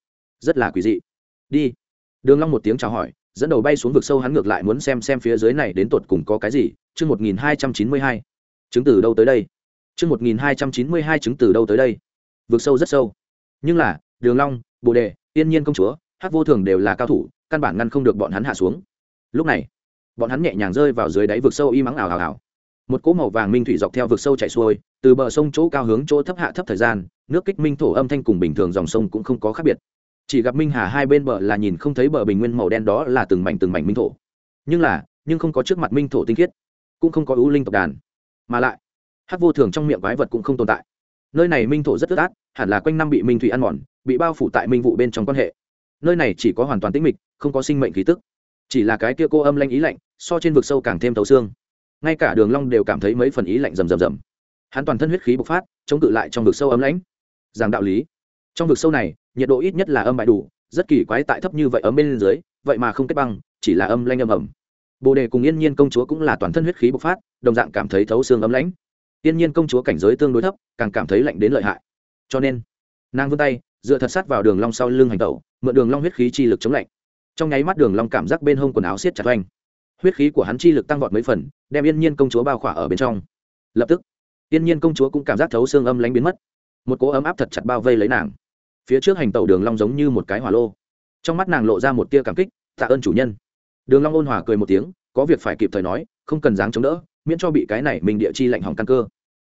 Rất là quỷ dị. Đi. Đường long một tiếng chào hỏi, dẫn đầu bay xuống vực sâu hắn ngược lại muốn xem xem phía dưới này đến tột cùng có cái gì. Chương một nghìn hai trăm chín mươi hai. Chứng từ đâu tới đây? Chương một nghìn hai trăm chín mươi hai chứng từ đâu tới đây? Vực sâu rất sâu. Nhưng là, đường long, bồ đề tiên nhiên công chúa, Hắc vô thường đều là cao thủ, căn bản ngăn không được bọn hắn hạ xuống. Lúc này bọn hắn nhẹ nhàng rơi vào dưới đáy vực sâu y mắng ảo ảo ảo. Một cỗ màu vàng minh thủy dọc theo vực sâu chảy xuôi, từ bờ sông chỗ cao hướng chỗ thấp hạ thấp thời gian, nước kích minh thổ âm thanh cùng bình thường dòng sông cũng không có khác biệt. Chỉ gặp minh hà hai bên bờ là nhìn không thấy bờ bình nguyên màu đen đó là từng mảnh từng mảnh minh thổ. Nhưng là, nhưng không có trước mặt minh thổ tinh khiết, cũng không có ưu linh tộc đàn. Mà lại hát vô thường trong miệng quái vật cũng không tồn tại. Nơi này minh thổ rất ướt át, hẳn là quanh năm bị minh thủy ăn mòn, bị bao phủ tại minh vụ bên trong quan hệ. Nơi này chỉ có hoàn toàn tĩnh mịch, không có sinh mệnh khí tức. Chỉ là cái kia cô âm lanh ý lạnh so trên vực sâu càng thêm thấu xương. Ngay cả đường long đều cảm thấy mấy phần ý lạnh rầm rầm rầm. Hắn toàn thân huyết khí bộc phát, chống cự lại trong vực sâu ấm lãnh. Giảng đạo lý, trong vực sâu này, nhiệt độ ít nhất là âm bại đủ, rất kỳ quái tại thấp như vậy ấm bên dưới, vậy mà không kết băng, chỉ là âm lanh âm ẩm. Bồ đề cùng yên nhiên công chúa cũng là toàn thân huyết khí bộc phát, đồng dạng cảm thấy thấu xương ấm lãnh. Yên nhiên công chúa cảnh giới tương đối thấp, càng cảm thấy lạnh đến lợi hại. Cho nên, nàng vươn tay, dựa thật sát vào đường long sau lưng hành tẩu, mượn đường long huyết khí chi lực chống lạnh. Trong nháy mắt đường long cảm giác bên hông quần áo siết chặt oanh huyết khí của hắn chi lực tăng vọt mấy phần, đem yên nhiên công chúa bao khỏa ở bên trong. Lập tức, yên nhiên công chúa cũng cảm giác thấu xương âm lánh biến mất. Một cỗ ấm áp thật chặt bao vây lấy nàng. Phía trước hành tẩu đường long giống như một cái hỏa lô. Trong mắt nàng lộ ra một tia cảm kích, tạ ơn chủ nhân. Đường long ôn hòa cười một tiếng, có việc phải kịp thời nói, không cần dáng chống đỡ, miễn cho bị cái này mình địa chi lạnh hỏng căn cơ.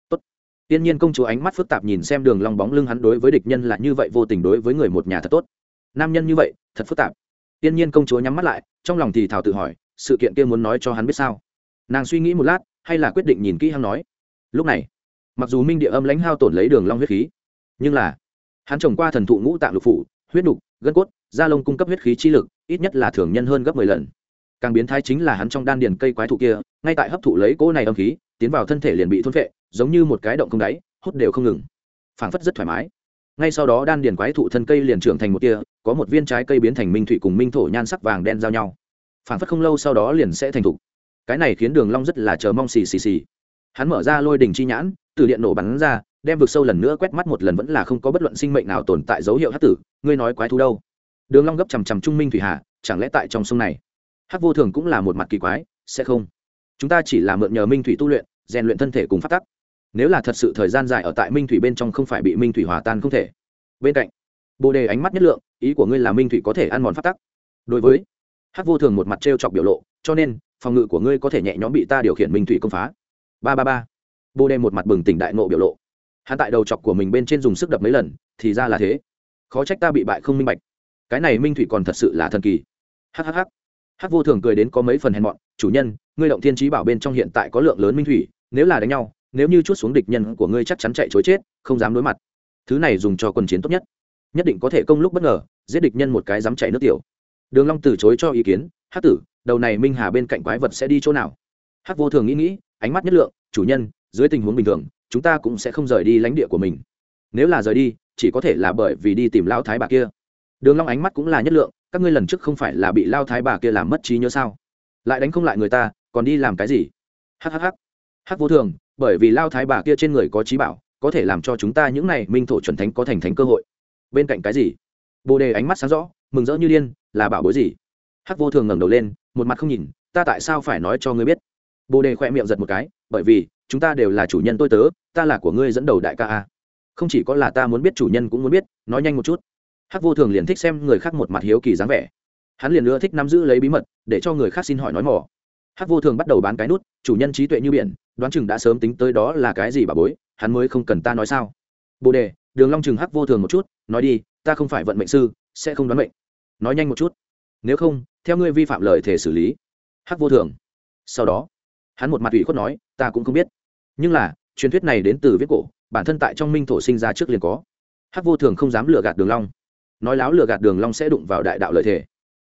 Tốt. Tiên nhiên công chúa ánh mắt phức tạp nhìn xem đường long bóng lưng hắn đối với địch nhân là như vậy, vô tình đối với người một nhà thật tốt. Nam nhân như vậy, thật phức tạp. Tiên nhiên công chúa nhắm mắt lại, trong lòng thì thào tự hỏi sự kiện kia muốn nói cho hắn biết sao? Nàng suy nghĩ một lát, hay là quyết định nhìn kỹ hắn nói. Lúc này, mặc dù minh địa âm lãnh hao tổn lấy đường long huyết khí, nhưng là, hắn trồng qua thần thụ ngũ tạng lục phủ, huyết đục gân cốt, da lông cung cấp huyết khí chi lực, ít nhất là thường nhân hơn gấp mười lần. Càng biến thái chính là hắn trong đan điền cây quái thụ kia, ngay tại hấp thụ lấy cỗ này âm khí, tiến vào thân thể liền bị thôn phệ, giống như một cái động không đáy, hút đều không ngừng. Phảng phất rất thoải mái. Ngay sau đó đan điền quái thụ thân cây liền trưởng thành một tia, có một viên trái cây biến thành minh thủy cùng minh thổ nhan sắc vàng đen giao nhau phản phất không lâu sau đó liền sẽ thành thục. Cái này khiến đường long rất là chờ mong xì xì xì. Hắn mở ra lôi đỉnh chi nhãn, từ điện nổ bắn ra, đem vực sâu lần nữa quét mắt một lần vẫn là không có bất luận sinh mệnh nào tồn tại dấu hiệu hắc tử, ngươi nói quái thú đâu? Đường long gấp chầm chầm trung minh thủy hạ chẳng lẽ tại trong sông này? Hắc vô thường cũng là một mặt kỳ quái, sẽ không. Chúng ta chỉ là mượn nhờ minh thủy tu luyện, rèn luyện thân thể cùng phát tắc. Nếu là thật sự thời gian dài ở tại minh thủy bên trong không phải bị minh thủy hòa tan không thể. Bên cạnh, bồ đề ánh mắt nhất lượng, ý của ngươi là minh thủy có thể ăn mòn phát tắc. Đối với Hát vô thường một mặt trêu chọc biểu lộ, cho nên, phòng ngự của ngươi có thể nhẹ nhõm bị ta điều khiển minh thủy công phá. Ba ba ba. Bồ đề một mặt bừng tỉnh đại nộ biểu lộ. Hắn tại đầu chọc của mình bên trên dùng sức đập mấy lần, thì ra là thế. Khó trách ta bị bại không minh bạch. Cái này minh thủy còn thật sự là thần kỳ. Hhh Hát vô thường cười đến có mấy phần hèn mọn, chủ nhân, ngươi động thiên trí bảo bên trong hiện tại có lượng lớn minh thủy, nếu là đánh nhau, nếu như chút xuống địch nhân của ngươi chắc chắn chạy chối chết, không dám đối mặt. Thứ này dùng cho quân chiến tốt nhất. Nhất định có thể công lúc bất ngờ, giết địch nhân một cái dám chạy nước tiểu đường long từ chối cho ý kiến, hắc tử, đầu này minh hà bên cạnh quái vật sẽ đi chỗ nào? Hắc vô thường nghĩ nghĩ, ánh mắt nhất lượng, chủ nhân, dưới tình huống bình thường, chúng ta cũng sẽ không rời đi lãnh địa của mình. Nếu là rời đi, chỉ có thể là bởi vì đi tìm lao thái bà kia. Đường long ánh mắt cũng là nhất lượng, các ngươi lần trước không phải là bị lao thái bà kia làm mất trí nhớ sao? Lại đánh không lại người ta, còn đi làm cái gì? Hắc hắc hắc. Hắc vô thường, bởi vì lao thái bà kia trên người có trí bảo, có thể làm cho chúng ta những này minh thổ chuẩn thánh có thành thánh cơ hội. Bên cạnh cái gì? Bồ đề ánh mắt sáng rõ mừng rỡ như điên, là bảo bối gì? Hắc vô thường ngẩng đầu lên, một mặt không nhìn, ta tại sao phải nói cho ngươi biết? Bồ đề khoe miệng giật một cái, bởi vì, chúng ta đều là chủ nhân tôi tớ, ta là của ngươi dẫn đầu đại ca a. Không chỉ có là ta muốn biết chủ nhân cũng muốn biết, nói nhanh một chút. Hắc vô thường liền thích xem người khác một mặt hiếu kỳ dáng vẻ. Hắn liền nữa thích nắm giữ lấy bí mật, để cho người khác xin hỏi nói mỏ. Hắc vô thường bắt đầu bán cái nút, chủ nhân trí tuệ như biển, đoán chừng đã sớm tính tới đó là cái gì bà bối, hắn mới không cần ta nói sao. Bồ đề, đường long chừng hắc vô thường một chút, nói đi, ta không phải vận mệnh sư, sẽ không đoán mệnh nói nhanh một chút. Nếu không, theo ngươi vi phạm lời thể xử lý, hắc vô thường. Sau đó, hắn một mặt ủy khuất nói, ta cũng không biết. Nhưng là, truyền thuyết này đến từ viết cổ, bản thân tại trong minh thổ sinh ra trước liền có. Hắc vô thường không dám lừa gạt đường long. Nói láo lừa gạt đường long sẽ đụng vào đại đạo lợi thể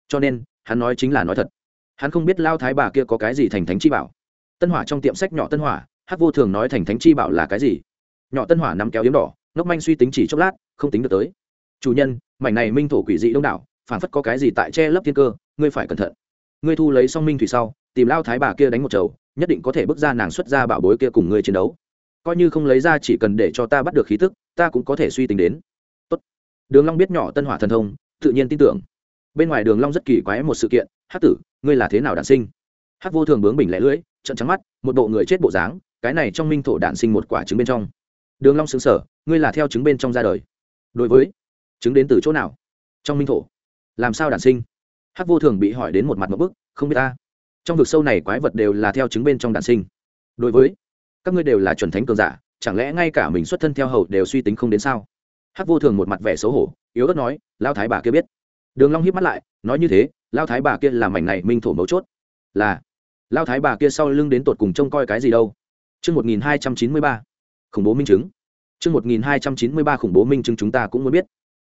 cho nên, hắn nói chính là nói thật. Hắn không biết lao thái bà kia có cái gì thành thánh chi bảo. Tân hỏa trong tiệm sách nhỏ tân hỏa, hắc vô thường nói thành thánh chi bảo là cái gì? Nhỏ tân hỏa nắm kéo yếm đỏ, ngốc manh suy tính chỉ chốc lát, không tính được tới. Chủ nhân, mảnh này minh thổ quỷ dị đông đảo phản phất có cái gì tại che lấp thiên cơ, ngươi phải cẩn thận. Ngươi thu lấy xong minh thủy sau, tìm lao thái bà kia đánh một chầu, nhất định có thể bước ra nàng xuất ra bảo bối kia cùng ngươi chiến đấu. Coi như không lấy ra chỉ cần để cho ta bắt được khí tức, ta cũng có thể suy tính đến. Tốt. đường long biết nhỏ tân hỏa thần thông, tự nhiên tin tưởng. Bên ngoài đường long rất kỳ quái một sự kiện, hắc tử, ngươi là thế nào đản sinh? Hắc vô thường bướng bỉnh lẻ lưỡi trận trắng mắt, một bộ người chết bộ dáng, cái này trong minh thổ đản sinh một quả trứng bên trong. Đường long sững sờ, ngươi là theo trứng bên trong ra đời. Đối với, trứng đến từ chỗ nào? Trong minh thổ làm sao đản sinh? Hắc vô thường bị hỏi đến một mặt một bức không biết ta trong vực sâu này quái vật đều là theo chứng bên trong đản sinh. Đối với các ngươi đều là chuẩn thánh cường giả chẳng lẽ ngay cả mình xuất thân theo hầu đều suy tính không đến sao? Hắc vô thường một mặt vẻ xấu hổ yếu ớt nói lao thái bà kia biết. Đường long hiếp mắt lại nói như thế lao thái bà kia làm mảnh này minh thổ mấu chốt. Là. Lao thái bà kia sau lưng đến tột cùng trông coi cái gì đâu? Chương 1293, khủng bố minh chứng. chương 1293 khủng bố minh chứng chúng ta cũng muốn biết.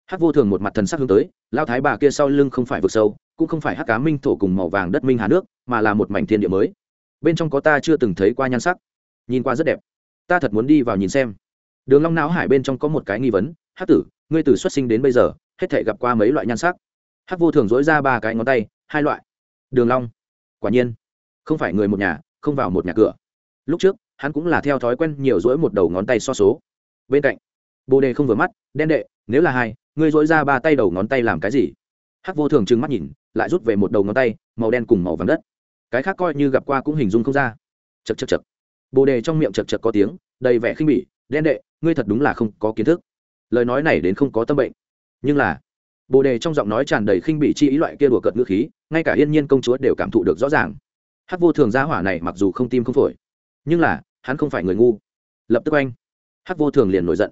Hắc vô thường một mặt thần sắc hướng tới, lao thái bà kia sau lưng không phải vực sâu, cũng không phải hắc cá minh thổ cùng màu vàng đất minh hà nước, mà là một mảnh thiên địa mới. Bên trong có ta chưa từng thấy qua nhan sắc, nhìn qua rất đẹp. Ta thật muốn đi vào nhìn xem. Đường Long não hải bên trong có một cái nghi vấn, Hắc tử, ngươi từ xuất sinh đến bây giờ, hết thể gặp qua mấy loại nhan sắc? Hắc vô thường dỗi ra ba cái ngón tay, hai loại. Đường Long, quả nhiên, không phải người một nhà, không vào một nhà cửa. Lúc trước, hắn cũng là theo thói quen nhiều dỗi một đầu ngón tay so số bên cạnh bồ đề không vừa mắt đen đệ nếu là hai, ngươi dỗi ra ba tay đầu ngón tay làm cái gì? Hắc vô thường trừng mắt nhìn, lại rút về một đầu ngón tay, màu đen cùng màu vàng đất. Cái khác coi như gặp qua cũng hình dung không ra. Chật chật chật bồ đề trong miệng chật chật có tiếng, đầy vẻ khinh bỉ, đen đệ, ngươi thật đúng là không có kiến thức. Lời nói này đến không có tâm bệnh. Nhưng là, bồ đề trong giọng nói tràn đầy khinh bỉ chi ý loại kia đùa cợt ngữ khí, ngay cả yên nhiên công chúa đều cảm thụ được rõ ràng. Hắc vô thường gia hỏa này mặc dù không tim không phổi, nhưng là, hắn không phải người ngu. Lập tức anh hắc vô thường liền nổi giận.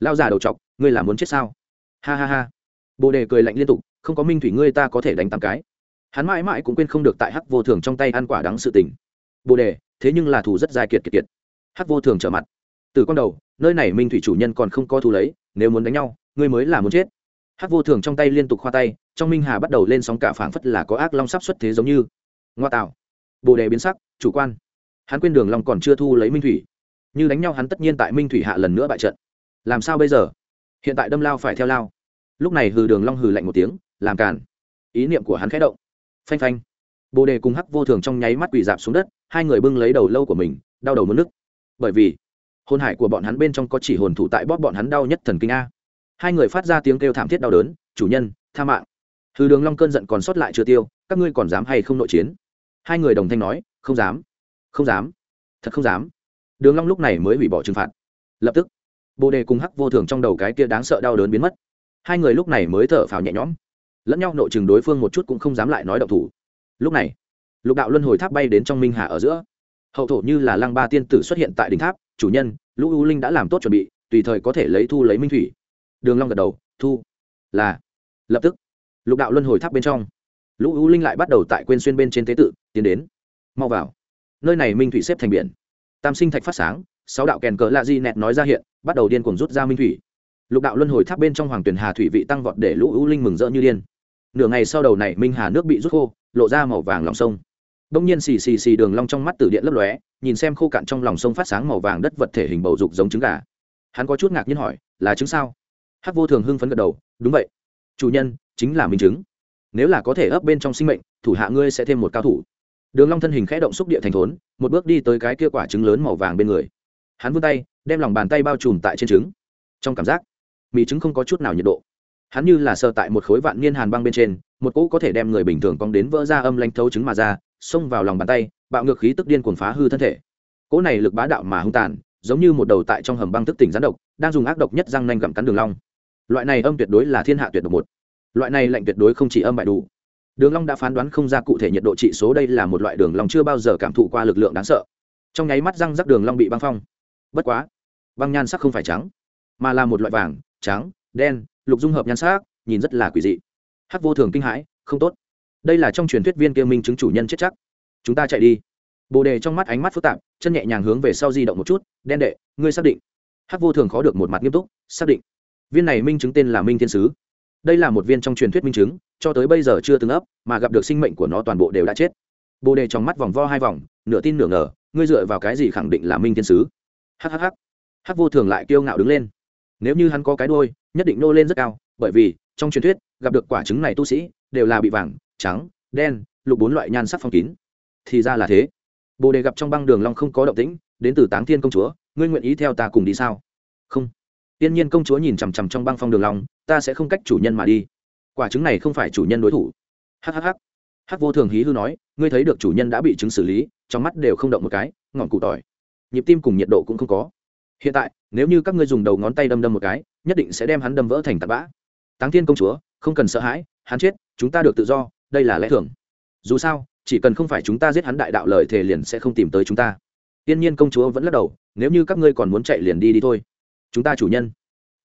Lao già đầu chọc ngươi là muốn chết sao? Ha ha ha. Bồ đề cười lạnh liên tục, không có minh thủy ngươi ta có thể đánh tám cái. Hắn mãi mãi cũng quên không được tại hắc vô thường trong tay ăn quả đắng sự tình. Bồ đề, thế nhưng là thù rất dài kiệt kiệt kiệt. Hắc vô thường trở mặt. Từ con đầu, nơi này minh thủy chủ nhân còn không có thù lấy, nếu muốn đánh nhau, ngươi mới là muốn chết. Hắc vô thường trong tay liên tục khoa tay, trong minh hà bắt đầu lên sóng cả phảng phất là có ác long sắp xuất thế giống như. Ngoa tạo. Bồ đề biến sắc, chủ quan. Hắn quên đường long còn chưa thu lấy minh thủy. Như đánh nhau hắn tất nhiên tại minh thủy hạ lần nữa bại trận. Làm sao bây giờ? Hiện tại đâm lao phải theo lao. Lúc này hừ đường long hừ lạnh một tiếng, làm cản ý niệm của hắn khẽ động. Phanh phanh. Bồ đề cùng hắc vô thường trong nháy mắt quỳ dạp xuống đất, hai người bưng lấy đầu lâu của mình, đau đầu muốn nức bởi vì, hồn hải của bọn hắn bên trong có chỉ hồn thủ tại bóp bọn hắn đau nhất thần kinh a. Hai người phát ra tiếng kêu thảm thiết đau đớn, chủ nhân, tha mạng. Hừ đường long cơn giận còn sót lại chưa tiêu, các ngươi còn dám hay không nội chiến? Hai người đồng thanh nói, không dám không dám, thật không dám. Đường long lúc này mới hủy bỏ trừng phạt. Lập tức bồ đề cùng hắc vô thường trong đầu cái kia đáng sợ đau đớn biến mất. Hai người lúc này mới thở phào nhẹ nhõm, lẫn nhau nội chừng đối phương một chút cũng không dám lại nói động thủ. Lúc này, lục đạo luân hồi tháp bay đến trong minh hà ở giữa. Hậu thổ như là lăng ba tiên tử xuất hiện tại đỉnh tháp, chủ nhân, lũ u linh đã làm tốt chuẩn bị, tùy thời có thể lấy thu lấy minh thủy. Đường long gật đầu, thu, là, lập tức. Lục đạo luân hồi tháp bên trong, lũ u linh lại bắt đầu tại quên xuyên bên trên tế tự, tiến đến, mau vào. Nơi này minh thủy xếp thành biển. Tam sinh thạch phát sáng, sáu đạo kèn cờ lạ di nẹt nói ra hiện bắt đầu điên cuồng rút ra minh thủy. Lục đạo luân hồi tháp bên trong hoàng tuyền hà thủy vị tăng vọt để lũ u linh mừng rỡ như điên. Nửa ngày sau đầu này minh hà nước bị rút khô, lộ ra màu vàng lòng sông. Đông nhiên xì xì xì đường long trong mắt tử điện lấp lóe, nhìn xem khô cạn trong lòng sông phát sáng màu vàng đất vật thể hình bầu dục giống trứng gà. Hắn có chút ngạc nhiên hỏi, là trứng sao? Hắc vô thường hưng phấn gật đầu, đúng vậy. Chủ nhân, chính là minh chứng nếu là có thể ấp bên trong sinh mệnh, thủ hạ ngươi sẽ thêm một cao thủ. Đường long thân hình khẽ động xúc địa thành thốn, một bước đi tới cái kia quả trứng lớn màu vàng bên người hắn vươn tay, đem lòng bàn tay bao trùm tại trên trứng. Trong cảm giác, mì trứng không có chút nào nhiệt độ. Hắn như là sờ tại một khối vạn niên hàn băng bên trên, một cỗ có thể đem người bình thường cong đến vỡ ra âm lanh thấu trứng mà ra, xông vào lòng bàn tay, bạo ngược khí tức điên cuồng phá hư thân thể. Cỗ này lực bá đạo mà hung tàn, giống như một đầu tại trong hầm băng thức tỉnh rắn độc, đang dùng ác độc nhất răng nanh gặm cắn đường long. Loại này âm tuyệt đối là thiên hạ tuyệt độc một. Loại này lạnh tuyệt đối không chỉ âm bại đủ. Đường long đã phán đoán không ra cụ thể nhiệt độ trị số đây là một loại đường long chưa bao giờ cảm thụ qua lực lượng đáng sợ. Trong nháy mắt răng rắc đường long bị băng phong bất quá, băng nhan sắc không phải trắng, mà là một loại vàng, trắng, đen, lục dung hợp nhan sắc, nhìn rất là quỷ dị. Hắc vô thường kinh hãi, không tốt. Đây là trong truyền thuyết viên kia minh chứng chủ nhân chết chắc. Chúng ta chạy đi. Bồ đề trong mắt ánh mắt phức tạp, chân nhẹ nhàng hướng về sau di động một chút, đen đệ, ngươi xác định? Hắc vô thường khó được một mặt nghiêm túc, xác định. Viên này minh chứng tên là minh thiên sứ. Đây là một viên trong truyền thuyết minh chứng, cho tới bây giờ chưa từng ấp, mà gặp được sinh mệnh của nó toàn bộ đều đã chết. Bồ đề trong mắt vòng vo hai vòng, nửa tin nửa ngờ, ngươi dựa vào cái gì khẳng định là minh thiên sứ? Hhh hắc vô thường lại kiêu ngạo đứng lên. Nếu như hắn có cái đôi nhất định nô lên rất cao, bởi vì, trong truyền thuyết, gặp được quả trứng này tu sĩ, đều là bị vàng, trắng, đen, lục bốn loại nhan sắc phong kín. Thì ra là thế. Bồ đề gặp trong băng đường long không có động tĩnh, đến từ táng thiên công chúa, ngươi nguyện ý theo ta cùng đi sao? Không. Tiên nhiên công chúa nhìn chằm chằm trong băng phong đường long, ta sẽ không cách chủ nhân mà đi. Quả trứng này không phải chủ nhân đối thủ. Hhh hắc vô thường hí hư nói, ngươi thấy được chủ nhân đã bị trứng xử lý, trong mắt đều không động một cái, ngọn cụ tỏi nhịp tim cùng nhiệt độ cũng không có. Hiện tại, nếu như các ngươi dùng đầu ngón tay đâm đâm một cái, nhất định sẽ đem hắn đâm vỡ thành tạt bã. Táng thiên công chúa, không cần sợ hãi, hắn chết, chúng ta được tự do, đây là lẽ thường. Dù sao, chỉ cần không phải chúng ta giết hắn đại đạo lời thề liền sẽ không tìm tới chúng ta. Tiên nhiên công chúa vẫn lắc đầu, nếu như các ngươi còn muốn chạy liền đi đi thôi. Chúng ta chủ nhân,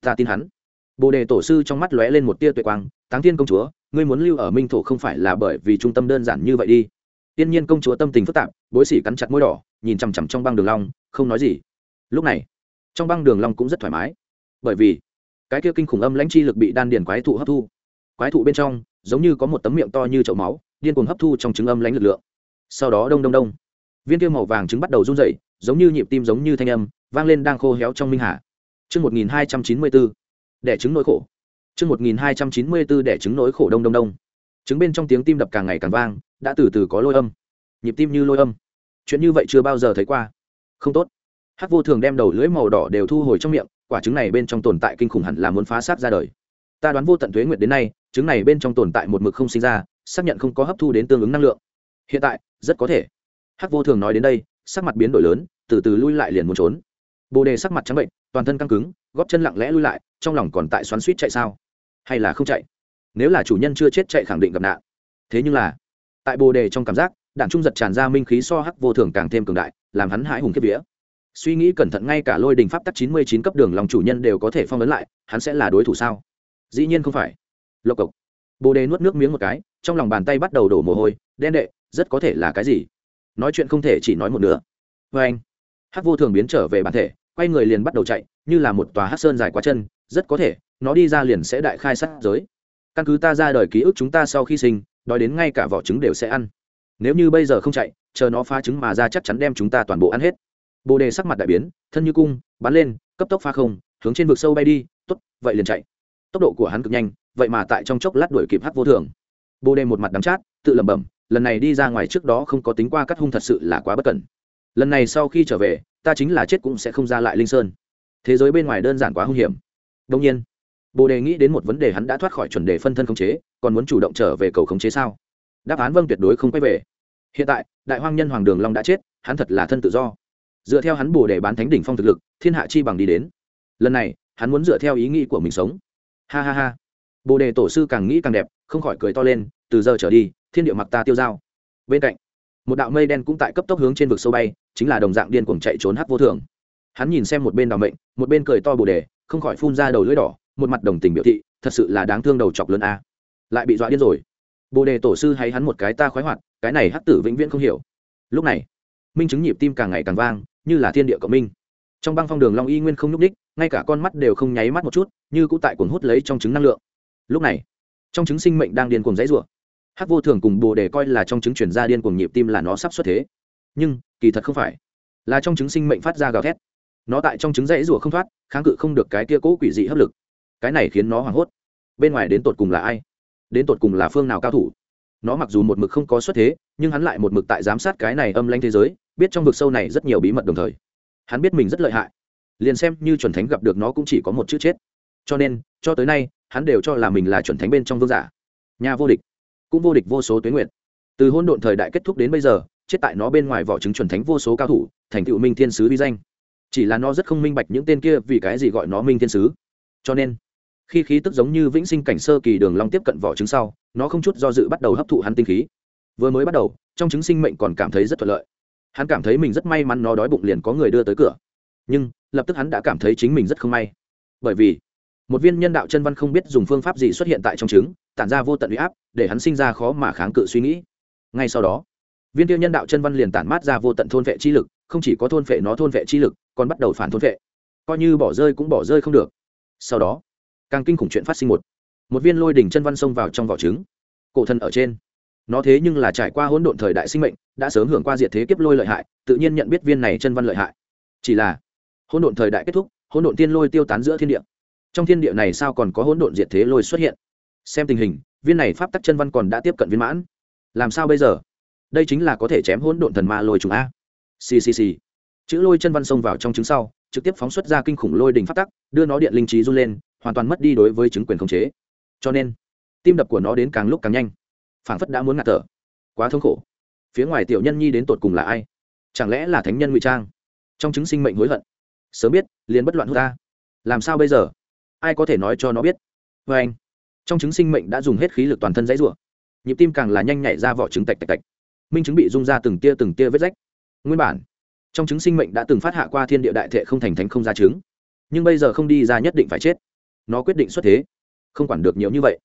ta tin hắn. Bồ đề tổ sư trong mắt lóe lên một tia tuệ quang, táng thiên công chúa, ngươi muốn lưu ở minh thổ không phải là bởi vì trung tâm đơn giản như vậy đi tiên nhiên công chúa tâm tình phức tạp, bối sỉ cắn chặt môi đỏ, nhìn chằm chằm trong băng đường long, không nói gì. Lúc này, trong băng đường long cũng rất thoải mái. Bởi vì, cái kia kinh khủng âm lãnh chi lực bị đan điền quái thụ hấp thu. Quái thụ bên trong, giống như có một tấm miệng to như chậu máu, điên cuồng hấp thu trong trứng âm lãnh lực lượng. Sau đó đông đông đông, viên kia màu vàng trứng bắt đầu run rẩy, giống như nhịp tim giống như thanh âm, vang lên đang khô héo trong minh hà. Chương một nghìn hai trăm chín mươi bốn, đẻ trứng nỗi khổ. Chương một nghìn hai trăm chín mươi bốn, đẻ trứng nỗi khổ đông đông đông trứng bên trong tiếng tim đập càng ngày càng vang, đã từ từ có lôi âm. Nhịp tim như lôi âm. Chuyện như vậy chưa bao giờ thấy qua. Không tốt. Hắc vô thường đem đầu lưỡi màu đỏ đều thu hồi trong miệng, quả trứng này bên trong tồn tại kinh khủng hẳn là muốn phá sát ra đời. Ta đoán vô tận thuế nguyệt đến nay, trứng này bên trong tồn tại một mực không sinh ra, xác nhận không có hấp thu đến tương ứng năng lượng. Hiện tại, rất có thể. Hắc vô thường nói đến đây, sắc mặt biến đổi lớn, từ từ lui lại liền muốn trốn. Bồ đề sắc mặt trắng bệnh, toàn thân căng cứng góp chân lặng lẽ lui lại, trong lòng còn tại xoắn suýt chạy sao? Hay là không chạy? Nếu là chủ nhân chưa chết chạy khẳng định gặp nạn. Thế nhưng là, tại bồ đề trong cảm giác, đạn trung giật tràn ra minh khí so hắc vô thường càng thêm cường đại, làm hắn hãi hùng kiếp vía. Suy nghĩ cẩn thận ngay cả lôi đình pháp tắc chín mươi chín cấp đường lòng chủ nhân đều có thể phong ấn lại, hắn sẽ là đối thủ sao? Dĩ nhiên không phải. Lộc cộc. Bồ đề nuốt nước miếng một cái, trong lòng bàn tay bắt đầu đổ mồ hôi, đen đệ, rất có thể là cái gì? Nói chuyện không thể chỉ nói một nửa. Vê anh. Hắc vô thường biến trở về bản thể, quay người liền bắt đầu chạy, như là một tòa hát sơn dài quá chân, rất có thể, nó đi ra liền sẽ đại khai sát giới căn cứ ta ra đời ký ức chúng ta sau khi sinh, đói đến ngay cả vỏ trứng đều sẽ ăn. Nếu như bây giờ không chạy, chờ nó phá trứng mà ra chắc chắn đem chúng ta toàn bộ ăn hết. Bồ đề sắc mặt đại biến, thân như cung, bắn lên, cấp tốc phá không, hướng trên vực sâu bay đi t ố t vậy liền chạy. Tốc độ của hắn cực nhanh, vậy mà tại trong chốc lát đuổi kịp hắc vô thường. Bồ đề một mặt đắm chát, tự lẩm bẩm, lần này đi ra ngoài trước đó không có tính qua cắt hung thật sự là quá bất cẩn. Lần này sau khi trở về, ta chính là chết cũng sẽ không ra lại linh sơn. Thế giới bên ngoài đơn giản quá hung hiểm. Đông nhiên bồ đề nghĩ đến một vấn đề hắn đã thoát khỏi chuẩn đề phân thân khống chế, còn muốn chủ động trở về cầu khống chế sao? Đáp án vâng tuyệt đối không quay về. Hiện tại, đại hoang nhân hoàng đường long đã chết, hắn thật là thân tự do. Dựa theo hắn bồ đề bán thánh đỉnh phong thực lực, thiên hạ chi bằng đi đến. Lần này, hắn muốn dựa theo ý nghĩ của mình sống. Ha ha ha. Bồ đề tổ sư càng nghĩ càng đẹp, không khỏi cười to lên, từ giờ trở đi, thiên địa mặc ta tiêu dao. Bên cạnh, một đạo mây đen cũng tại cấp tốc hướng trên vực sâu bay, chính là đồng dạng điên cuồng chạy trốn hắc vô thường. Hắn nhìn xem một bên đào mệnh, một bên cười to bồ đề, không khỏi phun ra đầu lưỡi đỏ một mặt đồng tình biểu thị thật sự là đáng thương đầu chọc lớn a. Lại bị dọa điên rồi. Bồ đề tổ sư hay hắn một cái ta khoái hoạt cái này hắc tử vĩnh viễn không hiểu. Lúc này minh chứng nhịp tim càng ngày càng vang như là thiên địa cộng minh. Trong băng phong đường long y nguyên không nhúc đích, ngay cả con mắt đều không nháy mắt một chút như cũ tại cuồng hút lấy trong trứng năng lượng. Lúc này trong trứng sinh mệnh đang điên cuồng dãy rủa. Hắc vô thường cùng bồ đề coi là trong trứng chuyển ra điên cuồng nhịp tim là nó sắp xuất thế. Nhưng kỳ thật không phải. Là trong trứng sinh mệnh phát ra gào thét. Nó tại trong trứng dãy rủa không thoát kháng cự không được cái kia cố quỷ dị hấp lực cái này khiến nó hoảng hốt. Bên ngoài đến tột cùng là ai? Đến tột cùng là phương nào cao thủ? Nó mặc dù một mực không có xuất thế, nhưng hắn lại một mực tại giám sát cái này âm lanh thế giới, biết trong vực sâu này rất nhiều bí mật đồng thời. Hắn biết mình rất lợi hại. Liền xem như chuẩn thánh gặp được nó cũng chỉ có một chữ chết. Cho nên, cho tới nay, hắn đều cho là mình là chuẩn thánh bên trong vương giả. Nhà vô địch, cũng vô địch vô số tuyến nguyện từ hôn độn thời đại kết thúc đến bây giờ, chết tại nó bên ngoài vỏ trứng chuẩn thánh vô số cao thủ, thành tựu minh thiên sứ vi danh. Chỉ là nó rất không minh bạch những tên kia vì cái gì gọi nó minh thiên sứ. Cho nên khi khí tức giống như vĩnh sinh cảnh sơ kỳ đường long tiếp cận vỏ trứng sau, nó không chút do dự bắt đầu hấp thụ hắn tinh khí. Vừa mới bắt đầu, trong trứng sinh mệnh còn cảm thấy rất thuận lợi. Hắn cảm thấy mình rất may mắn nó đói bụng liền có người đưa tới cửa. Nhưng, lập tức hắn đã cảm thấy chính mình rất không may. Bởi vì, một viên nhân đạo chân văn không biết dùng phương pháp gì xuất hiện tại trong trứng, tản ra vô tận uy áp, để hắn sinh ra khó mà kháng cự suy nghĩ. Ngay sau đó, viên tiêu nhân đạo chân văn liền tản mát ra vô tận thôn vệ chi lực, không chỉ có thôn vệ nó thôn vệ chi lực, còn bắt đầu phản thôn vệ. Coi như bỏ rơi cũng bỏ rơi không được. Sau đó càng kinh khủng chuyện phát sinh một. Một viên lôi đỉnh chân văn xông vào trong vỏ trứng. Cổ thần ở trên. Nó thế nhưng là trải qua hỗn độn thời đại sinh mệnh, đã sớm hưởng qua diệt thế kiếp lôi lợi hại, tự nhiên nhận biết viên này chân văn lợi hại. Chỉ là, hỗn độn thời đại kết thúc, hỗn độn tiên lôi tiêu tán giữa thiên địa. Trong thiên địa này sao còn có hỗn độn diệt thế lôi xuất hiện? Xem tình hình, viên này pháp tắc chân văn còn đã tiếp cận viên mãn. Làm sao bây giờ? Đây chính là có thể chém hỗn độn thần ma lôi trùng a. Ccc chữ lôi chân văn xông vào trong trứng sau, trực tiếp phóng xuất ra kinh khủng lôi đình pháp tắc, đưa nó điện linh trí run lên hoàn toàn mất đi đối với chứng quyền khống chế. Cho nên, tim đập của nó đến càng lúc càng nhanh. Phảng phất đã muốn ngạt thở. Quá thống khổ. Phía ngoài tiểu nhân nhi đến tột cùng là ai? Chẳng lẽ là thánh nhân ngụy trang? Trong chứng sinh mệnh hối hận. Sớm biết, liền bất loạn hô ta. Làm sao bây giờ? Ai có thể nói cho nó biết? Vê anh, trong chứng sinh mệnh đã dùng hết khí lực toàn thân dãy rủa. Nhịp tim càng là nhanh nhảy ra vỏ trứng tạch tạch tạch. Minh chứng bị rung ra từng tia từng tia vết rách. Nguyên bản, trong chứng sinh mệnh đã từng phát hạ qua thiên địa đại thệ không thành thánh không ra trứng. Nhưng bây giờ không đi ra nhất định phải chết nó quyết định xuất thế. Không quản được nhiều như vậy.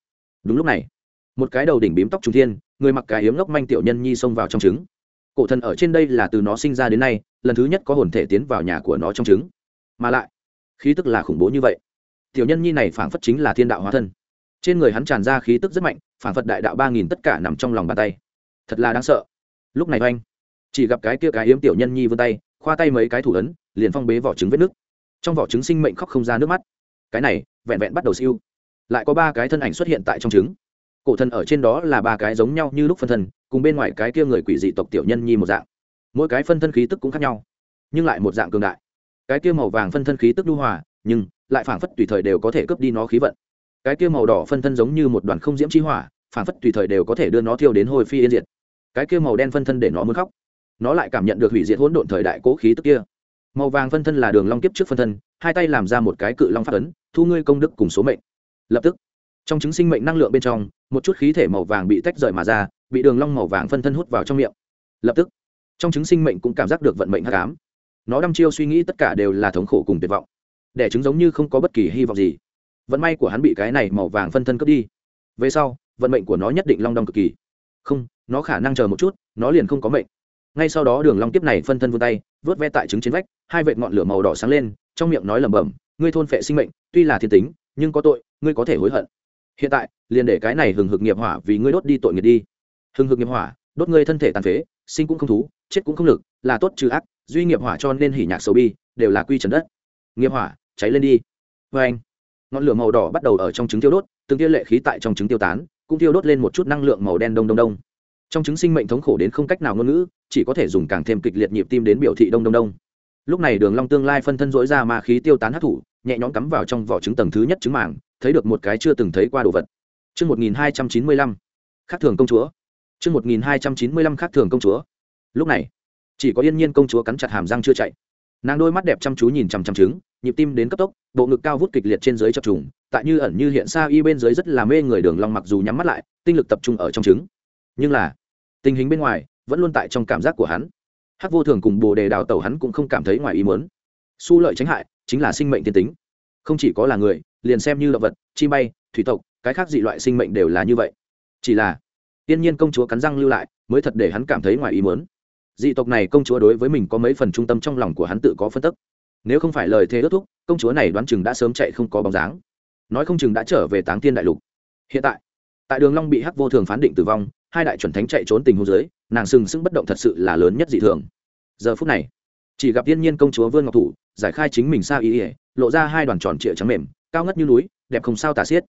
Đúng lúc này, một cái đầu đỉnh bím tóc trung thiên, người mặc cái hiếm ngốc manh tiểu nhân nhi xông vào trong trứng. Cổ thần ở trên đây là từ nó sinh ra đến nay, lần thứ nhất có hồn thể tiến vào nhà của nó trong trứng. Mà lại, khí tức là khủng bố như vậy. Tiểu nhân nhi này phảng phất chính là thiên đạo hóa thân. Trên người hắn tràn ra khí tức rất mạnh, phảng phất đại đạo ba nghìn tất cả nằm trong lòng bàn tay. Thật là đáng sợ. Lúc này oanh, chỉ gặp cái kia cái hiếm tiểu nhân nhi vươn tay, khoa tay mấy cái thủ ấn, liền phong bế vỏ trứng vết nước trong vỏ trứng sinh mệnh khóc không ra nước mắt. Cái này vẹn vẹn bắt đầu siêu. Lại có ba cái thân ảnh xuất hiện tại trong trứng. Cổ thần ở trên đó là ba cái giống nhau như lúc phân thân, cùng bên ngoài cái kia người quỷ dị tộc tiểu nhân nhi một dạng. Mỗi cái phân thân khí tức cũng khác nhau, nhưng lại một dạng cường đại. Cái kia màu vàng phân thân khí tức lưu hòa, nhưng lại phảng phất tùy thời đều có thể cướp đi nó khí vận. Cái kia màu đỏ phân thân giống như một đoàn không diễm chi hỏa, phảng phất tùy thời đều có thể đưa nó thiêu đến hồi phi yên diệt. Cái kia màu đen phân thân để nó muốn khóc. Nó lại cảm nhận được hủy diệt hỗn độn thời đại cố khí tức kia màu vàng phân thân là đường long kiếp trước phân thân, hai tay làm ra một cái cự long phát ấn, thu ngươi công đức cùng số mệnh. Lập tức, trong chứng sinh mệnh năng lượng bên trong, một chút khí thể màu vàng bị tách rời mà ra, bị đường long màu vàng phân thân hút vào trong miệng. Lập tức, trong chứng sinh mệnh cũng cảm giác được vận mệnh hắc ám. Nó đăm chiêu suy nghĩ tất cả đều là thống khổ cùng tuyệt vọng đẻ trứng giống như không có bất kỳ hy vọng gì. Vận may của hắn bị cái này màu vàng phân thân cướp đi. Về sau, vận mệnh của nó nhất định long đong cực kỳ. Không, nó khả năng chờ một chút, nó liền không có mệnh. Ngay sau đó đường long kiếp này phân thân vươn tay vớt ve tại trứng trên vách, hai vệt ngọn lửa màu đỏ sáng lên, trong miệng nói lẩm bẩm, ngươi thôn phệ sinh mệnh, tuy là thiên tính, nhưng có tội, ngươi có thể hối hận. Hiện tại, liền để cái này hừng hực nghiệp hỏa vì ngươi đốt đi tội nghiệp đi. Hừng hực nghiệp hỏa, đốt ngươi thân thể tàn phế, sinh cũng không thú, chết cũng không lực, là tốt trừ ác, duy nghiệp hỏa cho nên hỉ nhạc sầu bi, đều là quy trần đất. Nghiệp hỏa, cháy lên đi. Vê anh, ngọn lửa màu đỏ bắt đầu ở trong trứng tiêu đốt, từng tia lệ khí tại trong trứng tiêu tán, cũng tiêu đốt lên một chút năng lượng màu đen đông đông đông trong trứng sinh mệnh thống khổ đến không cách nào ngôn ngữ, chỉ có thể dùng càng thêm kịch liệt nhịp tim đến biểu thị đông đông đông. Lúc này đường long tương lai phân thân dỗi ra ma khí tiêu tán hấp thụ, nhẹ nhõm cắm vào trong vỏ trứng tầng thứ nhất trứng màng, thấy được một cái chưa từng thấy qua đồ vật. Chương một nghìn hai trăm chín mươi lăm khác thường công chúa. Chương một nghìn hai trăm chín mươi lăm khác thường công chúa. Lúc này, chỉ có yên nhiên công chúa cắn chặt hàm răng chưa chạy. Nàng đôi mắt đẹp chăm chú nhìn chằm chằm trứng, nhịp tim đến cấp tốc, bộ ngực cao vút kịch liệt trên dưới chập trùng, tại như ẩn như hiện xa y bên dưới rất là mê người đường long mặc dù nhắm mắt lại, tinh lực tập trung ở trong trứng. Nhưng là tình hình bên ngoài vẫn luôn tại trong cảm giác của hắn. Hắc vô thường cùng bồ đề đào tẩu hắn cũng không cảm thấy ngoài ý muốn. Su lợi tránh hại chính là sinh mệnh thiên tính. Không chỉ có là người, liền xem như động vật, chi bay, thủy tộc, cái khác dị loại sinh mệnh đều là như vậy. Chỉ là, tiên nhiên công chúa cắn răng lưu lại mới thật để hắn cảm thấy ngoài ý muốn. Dị tộc này công chúa đối với mình có mấy phần trung tâm trong lòng của hắn tự có phân tức. Nếu không phải lời thế ước thúc, công chúa này đoán chừng đã sớm chạy không có bóng dáng. Nói không chừng đã trở về táng thiên đại lục. Hiện tại tại đường long bị hắc vô thường phán định tử vong hai đại chuẩn thánh chạy trốn tình huống dưới, nàng sừng sững bất động thật sự là lớn nhất dị thường. Giờ phút này, chỉ gặp thiên nhiên công chúa vương ngọc thủ giải khai chính mình sao ý ỉa lộ ra hai đoàn tròn trịa trắng mềm, cao ngất như núi, đẹp không sao tả xiết.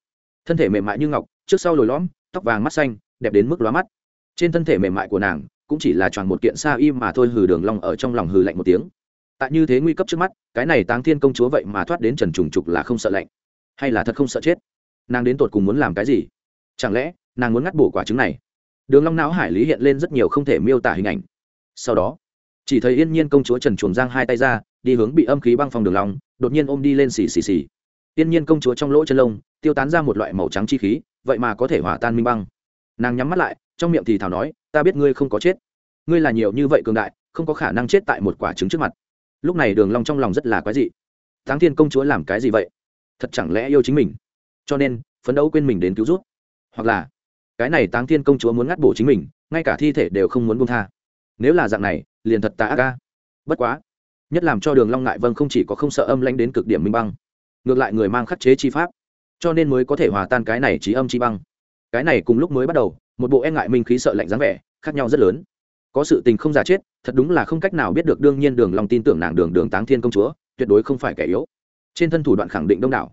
Thân thể mềm mại như ngọc, trước sau lồi lõm, tóc vàng mắt xanh, đẹp đến mức lóa mắt. Trên thân thể mềm mại của nàng cũng chỉ là tròn một kiện sao im mà thôi hừ đường long ở trong lòng hừ lạnh một tiếng. Tại như thế nguy cấp trước mắt, cái này táng thiên công chúa vậy mà thoát đến trần trùng trục là không sợ lạnh, hay là thật không sợ chết? Nàng đến tột cùng muốn làm cái gì? Chẳng lẽ nàng muốn ngắt bổ quả trứng này? Đường long não hải lý hiện lên rất nhiều không thể miêu tả hình ảnh. Sau đó, chỉ thấy yên nhiên công chúa trần chuồng giang hai tay ra, đi hướng bị âm khí băng phong đường long, đột nhiên ôm đi lên xì xì xì. Yên nhiên công chúa trong lỗ chân lông, tiêu tán ra một loại màu trắng chi khí, vậy mà có thể hòa tan minh băng. Nàng nhắm mắt lại, trong miệng thì thào nói, ta biết ngươi không có chết. Ngươi là nhiều như vậy cường đại, không có khả năng chết tại một quả trứng trước mặt. Lúc này đường long trong lòng rất là quái dị. Táng thiên công chúa làm cái gì vậy? Thật chẳng lẽ yêu chính mình? Cho nên, phấn đấu quên mình đến cứu giúp. Hoặc là cái này táng thiên công chúa muốn ngắt bổ chính mình, ngay cả thi thể đều không muốn buông tha. Nếu là dạng này, liền thật tà ác ca bất quá, nhất làm cho đường long ngại vâng không chỉ có không sợ âm lãnh đến cực điểm minh băng, ngược lại người mang khắc chế chi pháp, cho nên mới có thể hòa tan cái này trí âm chi băng. Cái này cùng lúc mới bắt đầu, một bộ e ngại minh khí sợ lạnh dáng vẻ, khác nhau rất lớn. Có sự tình không giả chết, thật đúng là không cách nào biết được đương nhiên đường long tin tưởng nàng đường đường táng thiên công chúa, tuyệt đối không phải kẻ yếu. Trên thân thủ đoạn khẳng định đông đảo.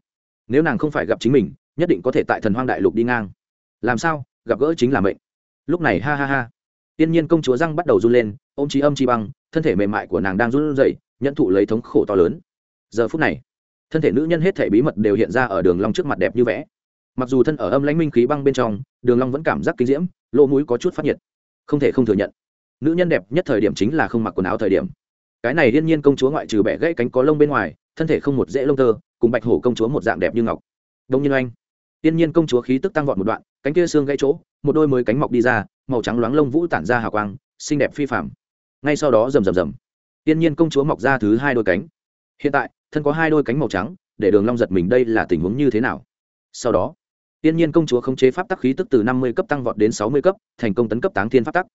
Nếu nàng không phải gặp chính mình, nhất định có thể tại thần hoang đại lục đi ngang. Làm sao? Gặp gỡ chính là mệnh. Lúc này, ha ha ha. Tiên nhiên công chúa răng bắt đầu run lên, ôm trí âm chi băng, thân thể mềm mại của nàng đang run rẩy nhận thụ lấy thống khổ to lớn. Giờ phút này, thân thể nữ nhân hết thể bí mật đều hiện ra ở đường long trước mặt đẹp như vẽ. Mặc dù thân ở âm lãnh minh khí băng bên trong, đường long vẫn cảm giác kinh diễm, lỗ mũi có chút phát nhiệt. Không thể không thừa nhận, nữ nhân đẹp nhất thời điểm chính là không mặc quần áo thời điểm. Cái này liên nhiên công chúa ngoại trừ bẻ gãy cánh có lông bên ngoài, thân thể không một dễ lông tơ, cùng bạch hổ công chúa một dạng đẹp như ngọc. Đông nhiên oanh tiên nhiên công chúa khí tức tăng vọt một đoạn, cánh kia xương gãy chỗ, một đôi mới cánh mọc đi ra, màu trắng loáng lông vũ tản ra hào quang, xinh đẹp phi phàm. ngay sau đó rầm rầm rầm. Tiên nhiên công chúa mọc ra thứ hai đôi cánh. Hiện tại, thân có hai đôi cánh màu trắng, để đường long giật mình đây là tình huống như thế nào? Sau đó, tiên nhiên công chúa khống chế pháp tắc khí tức từ năm mươi cấp tăng vọt đến sáu mươi cấp, thành công tấn cấp táng thiên pháp tắc.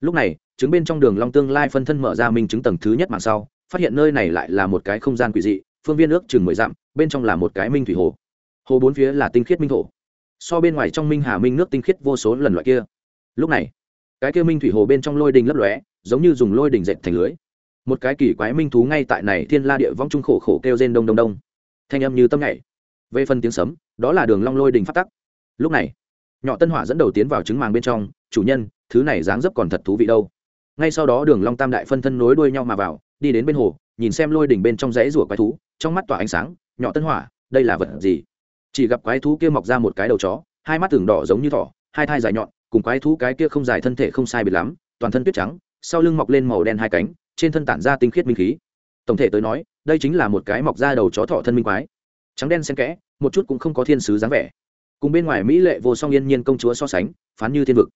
Lúc này, chứng bên trong đường long tương lai phân thân mở ra minh chứng tầng thứ nhất màn sau, phát hiện nơi này lại là một cái không gian quỷ dị, phương viên ước chừng mười dặm, bên trong là một cái minh thủy hồ hồ bốn phía là tinh khiết minh thổ. So bên ngoài trong minh hà minh nước tinh khiết vô số lần loại kia. Lúc này, cái kia minh thủy hồ bên trong lôi đình lấp lóe, giống như dùng lôi đình dệt thành lưới. Một cái kỳ quái minh thú ngay tại này thiên la địa vong trung khổ khổ kêu rên đông đông đông. Thanh âm như tâm nhảy. Về phần tiếng sấm, đó là đường long lôi đình phát tắc. Lúc này, nhỏ tân hỏa dẫn đầu tiến vào trứng màng bên trong, chủ nhân, thứ này dáng dấp còn thật thú vị đâu. Ngay sau đó đường long tam đại phân thân nối đuôi nhau mà vào, đi đến bên hồ, nhìn xem lôi đỉnh bên trong rẽ rùa quái thú, trong mắt tỏa ánh sáng, nhỏ tân hỏa, đây là vật gì? Chỉ gặp quái thú kia mọc ra một cái đầu chó, hai mắt tưởng đỏ giống như thỏ, hai thai dài nhọn, cùng quái thú cái kia không dài thân thể không sai biệt lắm, toàn thân tuyết trắng, sau lưng mọc lên màu đen hai cánh, trên thân tản ra tinh khiết minh khí. Tổng thể tới nói, đây chính là một cái mọc ra đầu chó thọ thân minh quái. Trắng đen xen kẽ, một chút cũng không có thiên sứ dáng vẻ. Cùng bên ngoài mỹ lệ vô song yên nhiên công chúa so sánh, phán như thiên vực.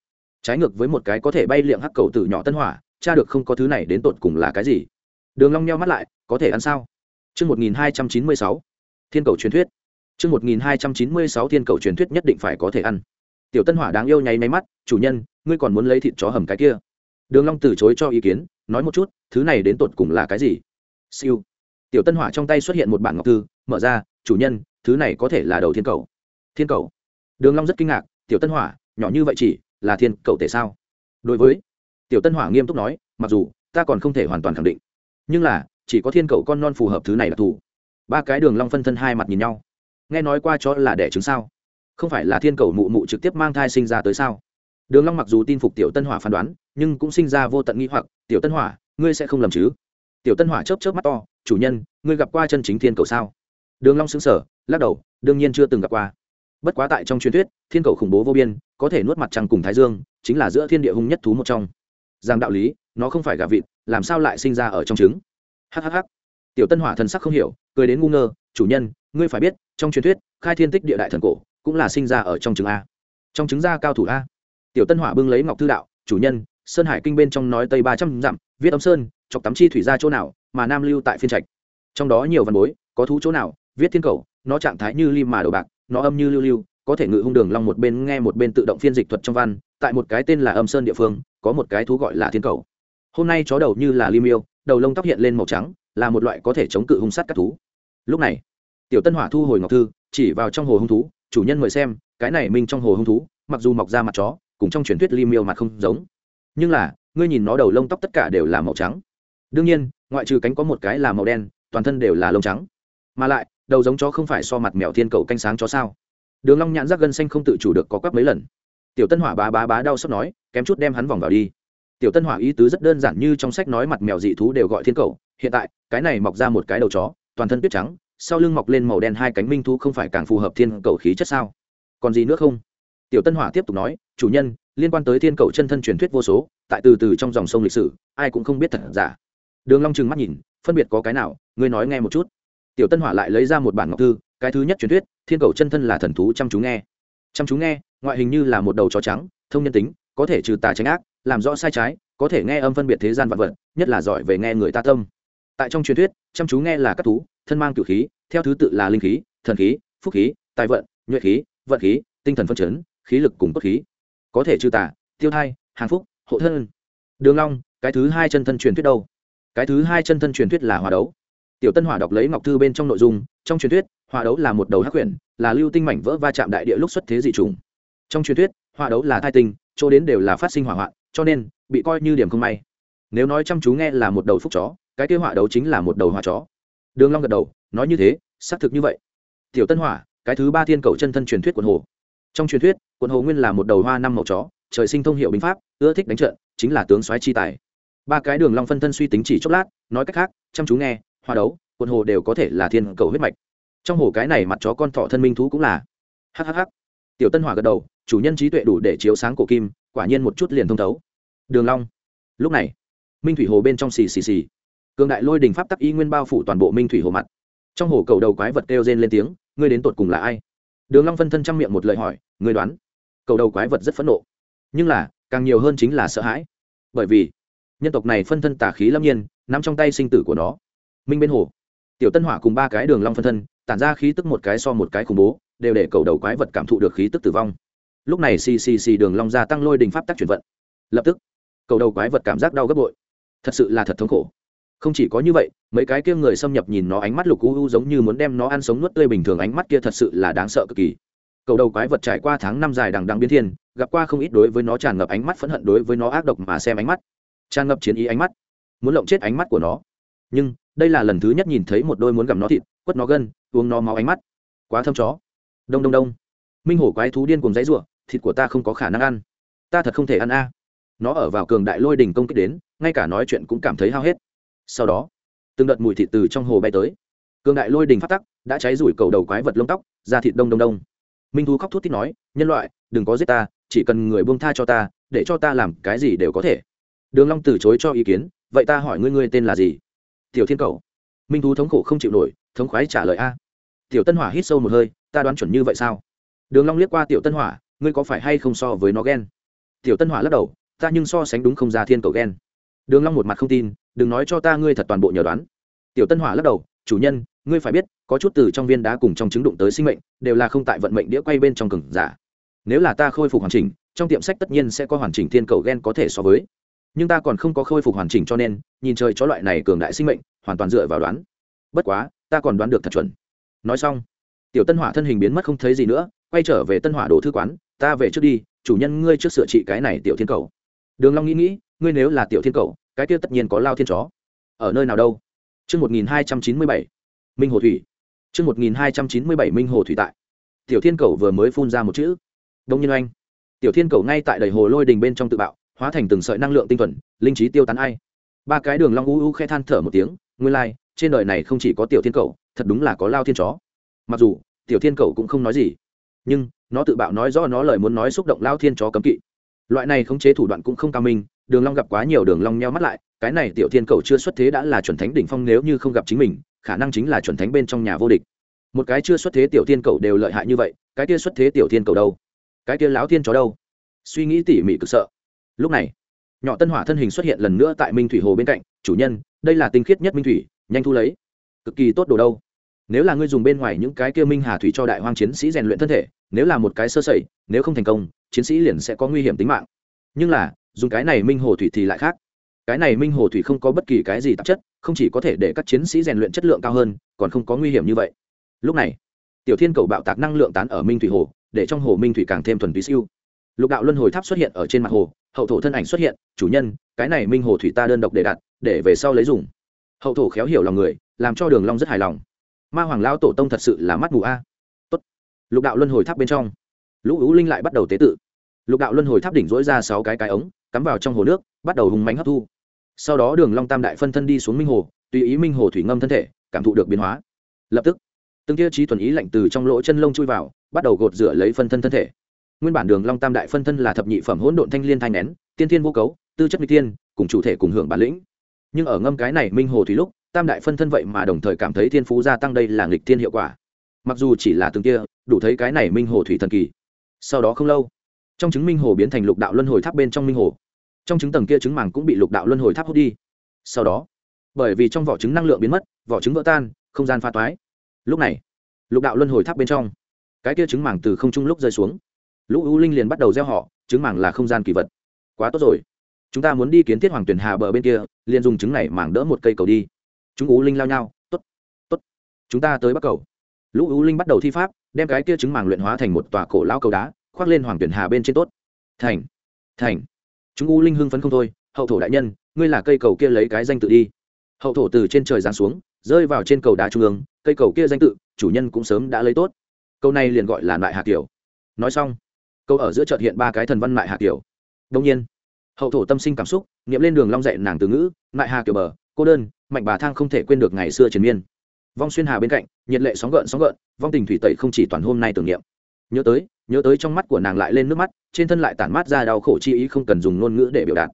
Trái ngược với một cái có thể bay liệng hắc cầu từ nhỏ tân hỏa, cha được không có thứ này đến tột cùng là cái gì? Đường long nheo mắt lại, có thể ăn sao? Chương một nghìn hai trăm chín mươi sáu. Thiên cầu truyền thuyết chương một nghìn hai trăm chín mươi sáu thiên cầu truyền thuyết nhất định phải có thể ăn. Tiểu tân hỏa đáng yêu nháy máy mắt, chủ nhân, ngươi còn muốn lấy thịt chó hầm cái kia? Đường long từ chối cho ý kiến, nói một chút, thứ này đến tột cùng là cái gì? Siêu. Tiểu tân hỏa trong tay xuất hiện một bản ngọc thư, mở ra, chủ nhân, thứ này có thể là đầu thiên cầu. Thiên cầu? Đường long rất kinh ngạc, tiểu tân hỏa, nhỏ như vậy chỉ là thiên cầu thể sao? Đối với tiểu tân hỏa nghiêm túc nói, mặc dù, ta còn không thể hoàn toàn khẳng định, nhưng là, chỉ có thiên cầu con non phù hợp thứ này là thủ ba cái đường long phân thân hai mặt nhìn nhau nghe nói qua cho là đẻ trứng sao? Không phải là thiên cầu mụ mụ trực tiếp mang thai sinh ra tới sao? Đường long mặc dù tin phục tiểu tân hỏa phán đoán, nhưng cũng sinh ra vô tận nghi hoặc, tiểu tân hỏa, ngươi sẽ không lầm chứ? Tiểu tân hỏa chớp chớp mắt to, chủ nhân, ngươi gặp qua chân chính thiên cầu sao? Đường long sững sờ, lắc đầu, đương nhiên chưa từng gặp qua. Bất quá tại trong truyền thuyết, thiên cầu khủng bố vô biên, có thể nuốt mặt trăng cùng thái dương, chính là giữa thiên địa hung nhất thú một trong. Rằng đạo lý, nó không phải gà vịt, làm sao lại sinh ra ở trong trứng? Hhh tiểu tân hỏa thần sắc không hiểu, cười đến ngu ngơ, chủ nhân ngươi phải biết, trong truyền thuyết, khai thiên tích địa đại thần cổ cũng là sinh ra ở trong trứng a. Trong trứng da cao thủ a. Tiểu tân hỏa bưng lấy ngọc thư đạo, chủ nhân, sơn hải kinh bên trong nói tây ba trăm dặm, viết âm sơn, chọc tắm chi thủy ra chỗ nào, mà nam lưu tại phiên trạch. Trong đó nhiều văn bối, có thú chỗ nào, viết thiên cầu, nó trạng thái như lim mà đầu bạc, nó âm như lưu lưu, có thể ngự hung đường long một bên nghe một bên tự động phiên dịch thuật trong văn, tại một cái tên là âm sơn địa phương, có một cái thú gọi là thiên cầu. Hôm nay chó đầu như là lim yêu, đầu lông tóc hiện lên màu trắng, là một loại có thể chống cự hung sát các thú. Lúc này tiểu tân hỏa thu hồi ngọc thư, chỉ vào trong hồ hung thú, chủ nhân mời xem, cái này minh trong hồ hung thú, mặc dù mọc ra mặt chó, cùng trong truyền thuyết ly miêu mặt không giống. Nhưng là, ngươi nhìn nó đầu lông tóc tất cả đều là màu trắng. Đương nhiên, ngoại trừ cánh có một cái là màu đen, toàn thân đều là lông trắng. Mà lại, đầu giống chó không phải so mặt mèo thiên cầu canh sáng chó sao? Đường long nhãn rắc gân xanh không tự chủ được có quắc mấy lần. Tiểu tân hỏa bá bá bá đau sắp nói, kém chút đem hắn vòng vào đi. Tiểu tân hỏa ý tứ rất đơn giản như trong sách nói mặt mèo dị thú đều gọi thiên cầu. Hiện tại, cái này mọc ra một cái đầu chó, toàn thân tuyết trắng sau lưng mọc lên màu đen hai cánh minh thú không phải càng phù hợp thiên cầu khí chất sao? Còn gì nữa không? Tiểu tân hỏa tiếp tục nói, chủ nhân, liên quan tới thiên cầu chân thân truyền thuyết vô số, tại từ từ trong dòng sông lịch sử, ai cũng không biết thật giả. Đường long trừng mắt nhìn, phân biệt có cái nào? Ngươi nói nghe một chút. Tiểu tân hỏa lại lấy ra một bản ngọc thư, cái thứ nhất truyền thuyết, thiên cầu chân thân là thần thú chăm chú nghe. Chăm chú nghe, ngoại hình như là một đầu chó trắng, thông nhân tính, có thể trừ tà tránh ác, làm rõ sai trái, có thể nghe âm phân biệt thế gian vật vật, nhất là giỏi về nghe người ta tâm tại trong truyền thuyết chăm chú nghe là các thú thân mang cửu khí theo thứ tự là linh khí thần khí phúc khí tài vận nhuệ khí vận khí tinh thần phân chấn khí lực cùng cốt khí. Có thể trừ tả, tiêu thai hàng phúc hộ thân. Đường long cái thứ hai chân thân truyền thuyết đâu? Cái thứ hai chân thân truyền thuyết là hòa đấu. Tiểu tân hỏa đọc lấy ngọc thư bên trong nội dung trong truyền thuyết hòa đấu là một đầu hắc quyển là lưu tinh mảnh vỡ va chạm đại địa lúc xuất thế dị trùng trong truyền thuyết hòa đấu là thai tinh chỗ đến đều là phát sinh hỏa hoạn cho nên bị coi như điểm không may. Nếu nói chăm chú nghe là một đầu phúc chó cái kế hỏa đấu chính là một đầu hỏa chó. Đường long gật đầu, nói như thế, xác thực như vậy. Tiểu tân hỏa, cái thứ ba thiên cầu chân thân truyền thuyết quần hồ. Trong truyền thuyết, quần hồ nguyên là một đầu hoa năm màu chó, trời sinh thông hiệu binh pháp, ưa thích đánh trận, chính là tướng soái chi tài. Ba cái đường long phân thân suy tính chỉ chốc lát, nói cách khác, chăm chú nghe hoa đấu, quần hồ đều có thể là thiên cầu huyết mạch. Trong hồ cái này mặt chó con thọ thân minh thú cũng là. Hhh tiểu tân hỏa gật đầu, chủ nhân trí tuệ đủ để chiếu sáng cổ kim, quả nhiên một chút liền thông thấu. Đường long. Lúc này, minh thủy hồ bên trong xì xì xì cường đại lôi đình pháp tắc y nguyên bao phủ toàn bộ minh thủy hồ mặt. Trong hồ cầu đầu quái vật kêu rên lên tiếng, ngươi đến tột cùng là ai? Đường long phân thân trong miệng một lời hỏi, ngươi đoán, cầu đầu quái vật rất phẫn nộ. Nhưng là, càng nhiều hơn chính là sợ hãi. Bởi vì, nhân tộc này phân thân tà khí lâm nhiên, nắm trong tay sinh tử của nó. Minh bên hồ. Tiểu tân hỏa cùng ba cái đường long phân thân, tản ra khí tức một cái so một cái khủng bố, đều để cầu đầu quái vật cảm thụ được khí tức tử vong. Lúc này xì xì xì đường long gia tăng lôi đình pháp tắc chuyển vận. Lập tức, cầu đầu quái vật cảm giác đau gấp bội. Thật sự là thật thống khổ không chỉ có như vậy, mấy cái kia người xâm nhập nhìn nó ánh mắt lục u u giống như muốn đem nó ăn sống nuốt tươi bình thường ánh mắt kia thật sự là đáng sợ cực kỳ. Cầu đầu quái vật trải qua tháng năm dài đằng đằng biến thiên, gặp qua không ít đối với nó tràn ngập ánh mắt phẫn hận đối với nó ác độc mà xem ánh mắt, tràn ngập chiến ý ánh mắt, muốn lộng chết ánh mắt của nó. Nhưng, đây là lần thứ nhất nhìn thấy một đôi muốn gặm nó thịt, quất nó gân, uống nó máu ánh mắt. Quá thâm chó. Đông đông đông. Minh hổ quái thú điên cùng dãy r u ộ thịt của ta không có khả năng ăn. Ta thật không thể ăn a. Nó ở vào cường đại lôi đình công kích đến, ngay cả nói chuyện cũng cảm thấy hao hết sau đó, từng đợt mùi thịt từ trong hồ bay tới. Cường đại lôi đình phát tắc đã cháy rủi cầu đầu quái vật lông tóc ra thịt đông đông đông. Minh thú khóc thút thít nói, nhân loại, đừng có giết ta, chỉ cần người buông tha cho ta, để cho ta làm cái gì đều có thể. Đường long từ chối cho ý kiến, vậy ta hỏi ngươi ngươi tên là gì? Tiểu thiên cầu. Minh thú thống khổ không chịu nổi, thống khoái trả lời, a. Tiểu tân hỏa hít sâu một hơi, ta đoán chuẩn như vậy sao? Đường long liếc qua tiểu tân hỏa, ngươi có phải hay không so với nó ghen? Tiểu tân hỏa lắc đầu, ta nhưng so sánh đúng không ra thiên cầu ghen. Đường long một mặt không tin đừng nói cho ta ngươi thật toàn bộ nhờ đoán. Tiểu tân hỏa lắc đầu, chủ nhân, ngươi phải biết, có chút từ trong viên đá cùng trong trứng đụng tới sinh mệnh, đều là không tại vận mệnh đĩa quay bên trong cừng giả. Nếu là ta khôi phục hoàn chỉnh, trong tiệm sách tất nhiên sẽ có hoàn chỉnh thiên cầu gen có thể so với. Nhưng ta còn không có khôi phục hoàn chỉnh cho nên, nhìn trời chó loại này cường đại sinh mệnh, hoàn toàn dựa vào đoán. Bất quá, ta còn đoán được thật chuẩn. Nói xong, tiểu tân hỏa thân hình biến mất không thấy gì nữa, quay trở về tân hỏa đồ thư quán, ta về trước đi, chủ nhân ngươi trước sửa trị cái này tiểu thiên cầu. Đường long nghĩ nghĩ, ngươi nếu là tiểu thiên cầu cái kia tất nhiên có lao thiên chó. Ở nơi nào đâu? Chương một nghìn hai trăm chín mươi bảy minh hồ thủy. Chương một nghìn hai trăm chín mươi bảy minh hồ thủy tại. Tiểu thiên cầu vừa mới phun ra một chữ. Đông nhân oanh. Tiểu thiên cầu ngay tại đầy hồ lôi đình bên trong tự bạo hóa thành từng sợi năng lượng tinh thuần linh trí tiêu tán ai. Ba cái đường long u u khe than thở một tiếng nguyên lai like, trên đời này không chỉ có tiểu thiên cầu thật đúng là có lao thiên chó. Mặc dù tiểu thiên cầu cũng không nói gì nhưng nó tự bạo nói rõ nó lời muốn nói xúc động lao thiên chó cấm kỵ. Loại này khống chế thủ đoạn cũng không cao minh đường long gặp quá nhiều đường long nheo mắt lại, cái này tiểu thiên cầu chưa xuất thế đã là chuẩn thánh đỉnh phong nếu như không gặp chính mình, khả năng chính là chuẩn thánh bên trong nhà vô địch. Một cái chưa xuất thế tiểu thiên cầu đều lợi hại như vậy, cái kia xuất thế tiểu thiên cầu đâu? Cái kia lão thiên chó đâu? Suy nghĩ tỉ mỉ cực sợ. Lúc này, nhỏ tân hỏa thân hình xuất hiện lần nữa tại minh thủy hồ bên cạnh, chủ nhân, đây là tinh khiết nhất minh thủy, nhanh thu lấy. Cực kỳ tốt đồ đâu. Nếu là ngươi dùng bên ngoài những cái kia minh hà thủy cho đại hoang chiến sĩ rèn luyện thân thể, nếu là một cái sơ sẩy, nếu không thành công, chiến sĩ liền sẽ có nguy hiểm tính mạng. Nhưng là dùng cái này minh hồ thủy thì lại khác. Cái này minh hồ thủy không có bất kỳ cái gì tạp chất, không chỉ có thể để các chiến sĩ rèn luyện chất lượng cao hơn, còn không có nguy hiểm như vậy. Lúc này, tiểu thiên cầu bạo tạc năng lượng tán ở minh thủy hồ, để trong hồ minh thủy càng thêm thuần túy siêu. Lục đạo luân hồi tháp xuất hiện ở trên mặt hồ, hậu thổ thân ảnh xuất hiện, chủ nhân, cái này minh hồ thủy ta đơn độc để đặt, để về sau lấy dùng. Hậu thổ khéo hiểu lòng người, làm cho đường long rất hài lòng. Ma hoàng lao tổ tông thật sự là mắt mù a. Tốt. Lục đạo luân hồi tháp bên trong, lũ ú linh lại bắt đầu tế tự. Lục đạo luân hồi tháp đỉnh dỗi ra sáu cái cái ống cắm vào trong hồ nước, bắt đầu hùng mánh hấp thu. Sau đó đường long tam đại phân thân đi xuống minh hồ, tùy ý minh hồ thủy ngâm thân thể, cảm thụ được biến hóa. Lập tức, từng tia trí thuần ý lạnh từ trong lỗ chân lông chui vào, bắt đầu gột rửa lấy phân thân thân thể. Nguyên bản đường long tam đại phân thân là thập nhị phẩm hỗn độn thanh liên thanh nén, tiên thiên vô cấu, tư chất nguy tiên cùng chủ thể cùng hưởng bản lĩnh. Nhưng ở ngâm cái này minh hồ thủy lúc, tam đại phân thân vậy mà đồng thời cảm thấy thiên phú gia tăng đây là nghịch thiên hiệu quả. Mặc dù chỉ là từng tia, đủ thấy cái này minh hồ thủy thần kỳ. Sau đó không lâu, trong chứng minh hồ biến thành lục đạo luân hồi tháp bên trong minh hồ trong trứng tầng kia trứng màng cũng bị lục đạo luân hồi tháp hút đi. Sau đó, bởi vì trong vỏ trứng năng lượng biến mất, vỏ trứng vỡ tan, không gian pha toái. Lúc này, lục đạo luân hồi tháp bên trong, cái kia trứng màng từ không trung lúc rơi xuống. Lũ u linh liền bắt đầu gieo họ, trứng màng là không gian kỳ vật. Quá tốt rồi. Chúng ta muốn đi kiến thiết hoàng tuyển hà bờ bên kia, liền dùng trứng này màng đỡ một cây cầu đi. Chúng u linh lao nhau t ố t t ố t chúng ta tới bắc cầu. Lũ u linh bắt đầu thi pháp, đem cái kia trứng màng luyện hóa thành một tòa cổ lao cầu đá, khoác lên hoàng tuyển hà bên trên tốt. Thành thành chúng u linh hưng phấn không thôi, hậu thổ đại nhân, ngươi là cây cầu kia lấy cái danh tự đi. Hậu thổ từ trên trời giáng xuống, rơi vào trên cầu đá trung ương, cây cầu kia danh tự, chủ nhân cũng sớm đã lấy tốt. Câu này liền gọi là lại hạ kiểu nói xong, câu ở giữa chợt hiện ba cái thần văn lại hạ kiểu đông nhiên, hậu thổ tâm sinh cảm xúc nghiệm lên đường long dạy nàng từ ngữ lại hà kiểu bờ, cô đơn, mạnh bà thang không thể quên được ngày xưa triền miên. Vong xuyên hà bên cạnh, nhiệt lệ sóng gợn sóng gợn, vong tình thủy tẩy không chỉ toàn hôm nay tưởng niệm nhớ tới nhớ tới trong mắt của nàng lại lên nước mắt, trên thân lại tản mát ra đau khổ chi ý không cần dùng ngôn ngữ để biểu đạt.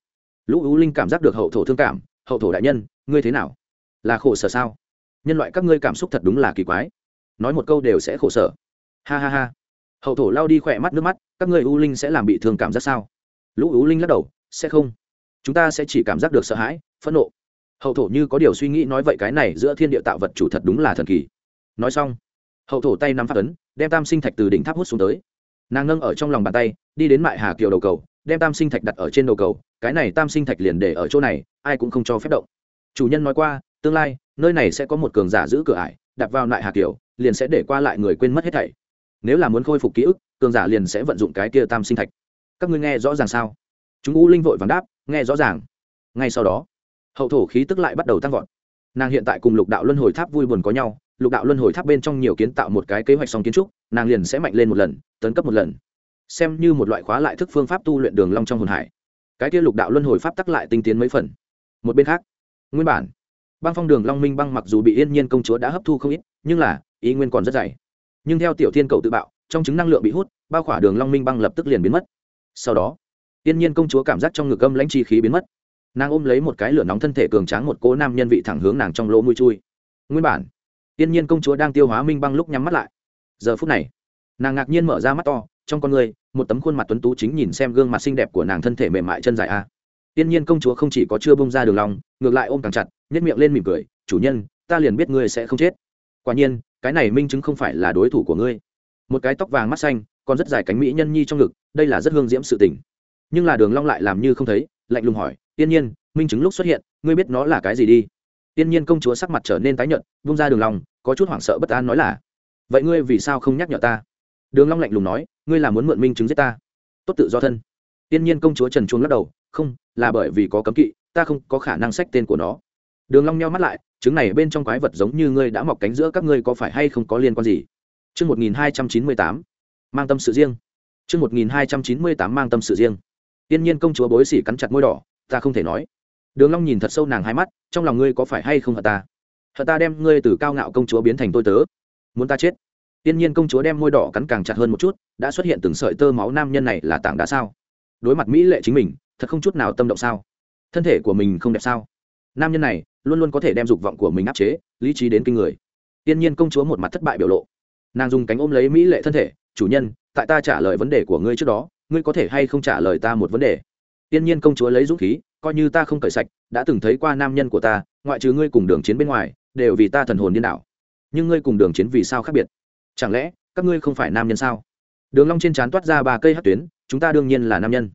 Lũ ú linh cảm giác được hậu thổ thương cảm, hậu thổ đại nhân, ngươi thế nào? Là khổ sở sao? Nhân loại các ngươi cảm xúc thật đúng là kỳ quái. Nói một câu đều sẽ khổ sở. Ha ha ha. Hậu thổ lao đi khỏe mắt nước mắt, các ngươi u linh sẽ làm bị thương cảm giác sao? Lũ u linh lắc đầu, sẽ không. Chúng ta sẽ chỉ cảm giác được sợ hãi, phẫn nộ. Hậu thổ như có điều suy nghĩ nói vậy cái này giữa thiên địa tạo vật chủ thật đúng là thần kỳ. Nói xong hậu thổ tay nắm phát ấn, đem tam sinh thạch từ đỉnh tháp hút xuống tới. Nàng nâng ở trong lòng bàn tay, đi đến mại hà kiều đầu cầu, đem tam sinh thạch đặt ở trên đầu cầu, cái này tam sinh thạch liền để ở chỗ này, ai cũng không cho phép động. Chủ nhân nói qua, tương lai, nơi này sẽ có một cường giả giữ cửa ải, đặt vào lại hà kiều liền sẽ để qua lại người quên mất hết thảy. Nếu là muốn khôi phục ký ức, cường giả liền sẽ vận dụng cái kia tam sinh thạch. Các ngươi nghe rõ ràng sao? Chúng u linh vội vàng đáp, nghe rõ ràng. Ngay sau đó, hậu thổ khí tức lại bắt đầu tăng vọt. Nàng hiện tại cùng lục đạo luân hồi tháp vui buồn có nhau lục đạo luân hồi tháp bên trong nhiều kiến tạo một cái kế hoạch song kiến trúc, nàng liền sẽ mạnh lên một lần, tấn cấp một lần. Xem như một loại khóa lại thức phương pháp tu luyện đường long trong hồn hải. Cái kia lục đạo luân hồi pháp tắc lại tinh tiến mấy phần. Một bên khác, nguyên bản, băng phong đường long minh băng mặc dù bị yên nhiên công chúa đã hấp thu không ít, nhưng là, ý nguyên còn rất dày. Nhưng theo tiểu thiên cầu tự bạo, trong chứng năng lượng bị hút, bao khỏa đường long minh băng lập tức liền biến mất. Sau đó, yên nhiên công chúa cảm giác trong ngực âm lãnh chi khí biến mất. Nàng ôm lấy một cái lửa nóng thân thể cường tráng một cố nam nhân vị thẳng hướng nàng trong lỗ mũi chui. Nguyên bản Tiên nhiên công chúa đang tiêu hóa minh băng lúc nhắm mắt lại. Giờ phút này, nàng ngạc nhiên mở ra mắt to, trong con người, một tấm khuôn mặt tuấn tú chính nhìn xem gương mặt xinh đẹp của nàng thân thể mềm mại chân dài a. Tiên nhiên công chúa không chỉ có chưa bung ra đường lòng, ngược lại ôm càng chặt, nhếch miệng lên mỉm cười, chủ nhân, ta liền biết ngươi sẽ không chết. Quả nhiên, cái này minh chứng không phải là đối thủ của ngươi. Một cái tóc vàng mắt xanh, còn rất dài cánh mỹ nhân nhi trong ngực, đây là rất hương diễm sự tình. Nhưng là đường long lại làm như không thấy, lạnh lùng hỏi, tiên nhiên, minh chứng lúc xuất hiện, ngươi biết nó là cái gì đi? Tiên nhiên công chúa sắc mặt trở nên tái nhợt buông ra đường long có chút hoảng sợ bất an nói là vậy ngươi vì sao không nhắc nhở ta đường long lạnh lùng nói ngươi là muốn mượn minh chứng giết ta tốt tự do thân tiên nhiên công chúa trần chuông lắc đầu không là bởi vì có cấm kỵ ta không có khả năng sách tên của nó đường long nheo mắt lại chứng này bên trong quái vật giống như ngươi đã mọc cánh giữa các ngươi có phải hay không có liên quan gì Chương 1298, mang tâm sự riêng. Chương 1298 mang tâm sự riêng. Tiên nhiên công chúa bối sỉ cắn chặt môi đỏ, ta không thể nói. Đường Long nhìn thật sâu nàng hai mắt, trong lòng ngươi có phải hay không hả ta? Hận ta đem ngươi từ cao ngạo công chúa biến thành tôi tớ, muốn ta chết? Tiên nhiên công chúa đem môi đỏ cắn càng chặt hơn một chút, đã xuất hiện từng sợi tơ máu nam nhân này là tảng đá sao? Đối mặt mỹ lệ chính mình, thật không chút nào tâm động sao? Thân thể của mình không đẹp sao? Nam nhân này luôn luôn có thể đem dục vọng của mình áp chế, lý trí đến kinh người. Tiên nhiên công chúa một mặt thất bại biểu lộ. Nàng dùng cánh ôm lấy mỹ lệ thân thể, "Chủ nhân, tại ta trả lời vấn đề của ngươi trước đó, ngươi có thể hay không trả lời ta một vấn đề?" Tiên nhiên công chúa lấy dũng khí, coi như ta không cởi sạch, đã từng thấy qua nam nhân của ta, ngoại trừ ngươi cùng đường chiến bên ngoài, đều vì ta thần hồn điên đảo. Nhưng ngươi cùng đường chiến vì sao khác biệt? chẳng lẽ, các ngươi không phải nam nhân sao? Đường long trên trán toát ra ba cây hất tuyến, chúng ta đương nhiên là nam nhân.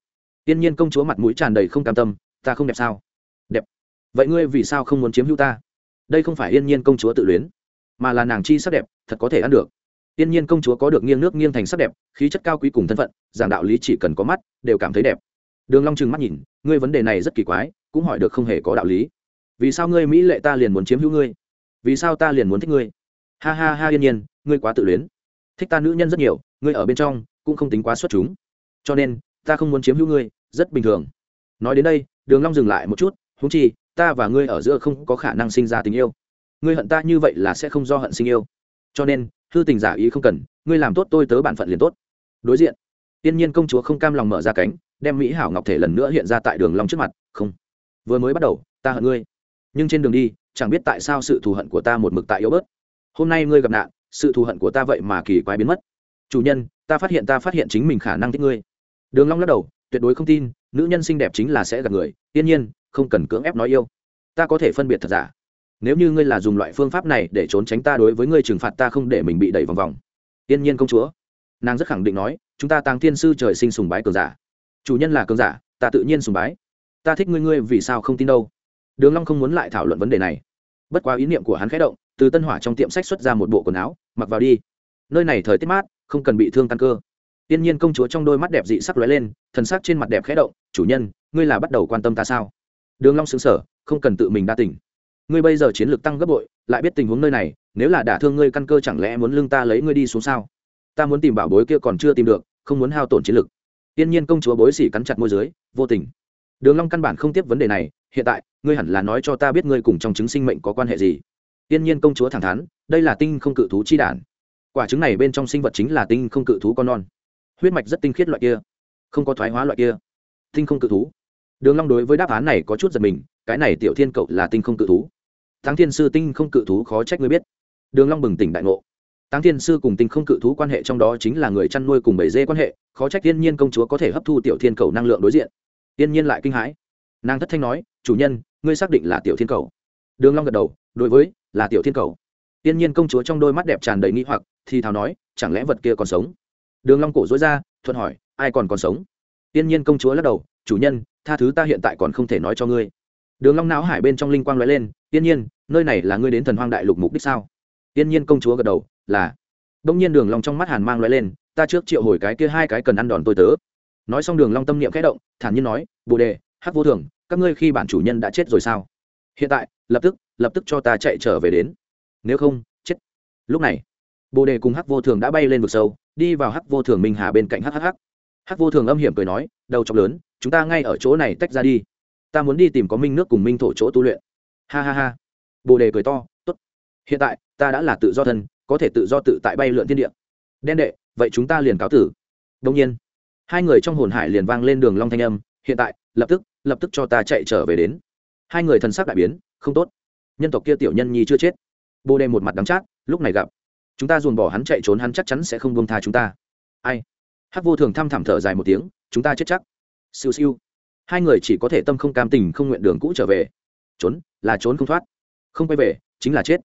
Tiên nhiên công chúa mặt mũi tràn đầy không cam tâm, ta không đẹp sao? Đẹp. Vậy ngươi vì sao không muốn chiếm hữu ta? Đây không phải yên nhiên công chúa tự luyến, mà là nàng chi sắc đẹp, thật có thể ăn được. Tiên nhiên công chúa có được nghiêng nước nghiêng thành sắc đẹp, khí chất cao quý cùng thân phận, giảng đạo lý chỉ cần có mắt, đều cảm thấy đẹp. Đường long trừng mắt nhìn, ngươi vấn đề này rất kỳ quái, cũng hỏi được không hề có đạo lý. Vì sao ngươi mỹ lệ ta liền muốn chiếm hữu ngươi? Vì sao ta liền muốn thích ngươi? Ha ha ha, yên nhiên, ngươi quá tự luyến. Thích ta nữ nhân rất nhiều, ngươi ở bên trong cũng không tính quá xuất chúng. Cho nên, ta không muốn chiếm hữu ngươi, rất bình thường. Nói đến đây, đường long dừng lại một chút, huống chi, ta và ngươi ở giữa không có khả năng sinh ra tình yêu. Ngươi hận ta như vậy là sẽ không do hận sinh yêu. Cho nên, hư tình giả ý không cần, ngươi làm tốt tôi tớ bản phận liền tốt. Đối diện tiên nhiên công chúa không cam lòng mở ra cánh, đem mỹ hảo ngọc thể lần nữa hiện ra tại đường long trước mặt, không, vừa mới bắt đầu, ta hận ngươi. Nhưng trên đường đi chẳng biết tại sao sự thù hận của ta một mực tại yếu bớt. Hôm nay ngươi gặp nạn, sự thù hận của ta vậy mà kỳ quái biến mất. Chủ nhân, ta phát hiện ta phát hiện chính mình khả năng thích ngươi. Đường long lắc đầu, tuyệt đối không tin, nữ nhân xinh đẹp chính là sẽ gặp người tiên nhiên, không cần cưỡng ép nói yêu. Ta có thể phân biệt thật giả. Nếu như ngươi là dùng loại phương pháp này để trốn tránh ta đối với ngươi trừng phạt ta không để mình bị đẩy vòng vòng. Tiên nhiên công chúa. Nàng rất khẳng định nói, chúng ta tăng thiên sư trời sinh sùng bái cường giả. Chủ nhân là cường giả, ta tự nhiên sùng bái. Ta thích ngươi ngươi vì sao không tin đâu? Đường long không muốn lại thảo luận vấn đề này. Bất quá ý niệm của hắn khẽ động, từ tân hỏa trong tiệm sách xuất ra một bộ quần áo, mặc vào đi. Nơi này thời tiết mát, không cần bị thương tăng cơ. Tiên nhiên công chúa trong đôi mắt đẹp dị sắc lóe lên, thần sắc trên mặt đẹp khẽ động, chủ nhân, ngươi là bắt đầu quan tâm ta sao? Đường long sững sờ, không cần tự mình đa tình. Ngươi bây giờ chiến lược tăng gấp bội, lại biết tình huống nơi này, nếu là đả thương ngươi căn cơ chẳng lẽ muốn lương ta lấy ngươi đi xuống sao? Ta muốn tìm bảo bối kia còn chưa tìm được, không muốn hao tổn chiến lược. Tiên nhiên công chúa bối xỉ cắn chặt môi dưới, vô tình đường long căn bản không tiếp vấn đề này hiện tại ngươi hẳn là nói cho ta biết ngươi cùng trong trứng sinh mệnh có quan hệ gì tiên nhiên công chúa thẳng thắn đây là tinh không cự thú chi đản quả trứng này bên trong sinh vật chính là tinh không cự thú con non huyết mạch rất tinh khiết loại kia không có thoái hóa loại kia tinh không cự thú đường long đối với đáp án này có chút giật mình cái này tiểu thiên cậu là tinh không cự thú Táng Thiên sư tinh không cự thú khó trách ngươi biết. Đường Long bừng tỉnh đại ngộ. Táng Thiên sư cùng tinh không cự thú quan hệ trong đó chính là người chăn nuôi cùng bầy dê quan hệ, khó trách Tiên Nhiên công chúa có thể hấp thu tiểu thiên cầu năng lượng đối diện. Tiên Nhiên lại kinh hãi. Nàng thất thanh nói, "Chủ nhân, ngươi xác định là tiểu thiên cầu?" Đường Long gật đầu, đối với, là tiểu thiên cầu. Tiên Nhiên công chúa trong đôi mắt đẹp tràn đầy nghi hoặc, thì thào nói, "Chẳng lẽ vật kia còn sống?" Đường Long cổ rối ra, thuận hỏi, "Ai còn còn sống?" Tiên Nhiên công chúa lắc đầu, "Chủ nhân, tha thứ ta hiện tại còn không thể nói cho ngươi." Đường Long não hải bên trong linh quang lóe lên, "Tiên Nhiên, nơi này là ngươi đến thần hoang đại lục mục đích sao tiên nhiên công chúa gật đầu là đông nhiên đường long trong mắt hàn mang lóe lên ta trước triệu hồi cái kia hai cái cần ăn đòn tôi tớ nói xong đường long tâm niệm khẽ động, thản nhiên nói, bồ đề, hắc vô thường, các ngươi khi bản chủ nhân đã chết rồi sao? Hiện tại, lập tức lập tức cho ta chạy trở về đến. Nếu không, chết. Lúc này, bồ đề cùng hắc vô thường đã bay lên vực sâu, đi vào hắc vô thường minh hà bên cạnh hắc hắc hắc. Hắc vô thường âm hiểm cười nói, đầu chọc lớn, chúng ta ngay ở chỗ này tách ra đi. Ta muốn đi tìm có minh nước cùng minh thổ chỗ tu luyện. Ha ha ha. Bồ đề cười to, tốt. Hiện tại, ta đã là tự do thân, có thể tự do tự tại bay lượn thiên địa. Đen đệ, vậy chúng ta liền cáo tử. Đông nhiên hai người trong hồn hải liền vang lên đường long thanh âm, hiện tại, lập tức lập tức cho ta chạy trở về đến. Hai người thần sắc đại biến, không tốt. Nhân tộc kia tiểu nhân nhi chưa chết. Bồ đề một mặt đắng chát, lúc này gặp. Chúng ta dồn bỏ hắn chạy trốn, hắn chắc chắn sẽ không buông tha chúng ta. Ai? Hắc vô thường thăm thẳm thở dài một tiếng, chúng ta chết chắc. Siêu siêu. Hai người chỉ có thể tâm không cam tình, không nguyện đường cũ trở về. Trốn, là trốn không thoát. Không quay về, chính là chết.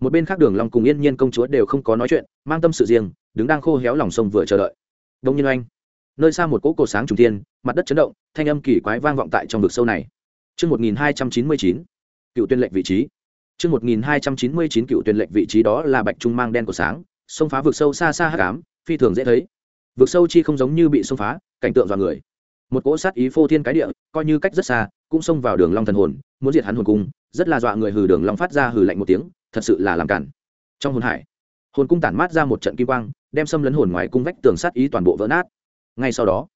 Một bên khác đường long cùng yên nhiên công chúa đều không có nói chuyện, mang tâm sự riêng, đứng đang khô héo lòng sông vừa chờ đợi. Đông nhiên oanh nơi xa một cỗ cổ sáng trùng thiên mặt đất chấn động thanh âm kỳ quái vang vọng tại trong vực sâu này Trước 1299, cựu tuyên lệnh vị trí. Trước 1299 cựu tuyên lệnh vị trí đó là bạch trung mang đen của sáng, sông phá vực sâu xa xa hắc ám, phi thường dễ thấy. Vực sâu chi không giống như bị sông phá, cảnh tượng dọa người. Một cỗ sát ý phô thiên cái địa, coi như cách rất xa, cũng xông vào đường long thần hồn, muốn diệt hắn hồn cung, rất là dọa người hừ đường long phát ra hừ lạnh một tiếng thật sự là làm cản trong hồn hải hồn cung tản mát ra một trận kim quang đem xâm lấn hồn ngoài cung vách tường sát ý toàn bộ vỡ nát ngay sau đó,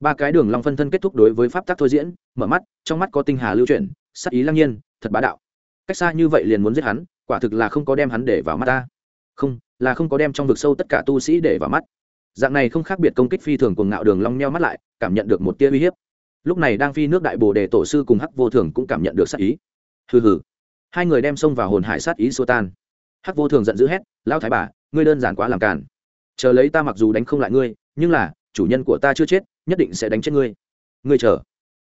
ba cái đường long phân thân kết thúc đối với pháp tắc thôi diễn, mở mắt, trong mắt có tinh hà lưu chuyển sát ý lăng nhiên, thật bá đạo. Cách xa như vậy liền muốn giết hắn, quả thực là không có đem hắn để vào mắt ta. Không, là không có đem trong vực sâu tất cả tu sĩ để vào mắt. Dạng này không khác biệt công kích phi thường cuồng ngạo đường long nheo mắt lại, cảm nhận được một tia uy hiếp. Lúc này đang phi nước đại bồ đề tổ sư cùng hắc vô thường cũng cảm nhận được sát ý. Hừ hừ. Hai người đem xông vào hồn hải sát ý xua tan. Hắc vô thường giận dữ hét, lão thái bà, ngươi đơn giản quá làm cản chờ lấy ta mặc dù đánh không lại ngươi, nhưng là chủ nhân của ta chưa chết, nhất định sẽ đánh chết ngươi. Ngươi chờ.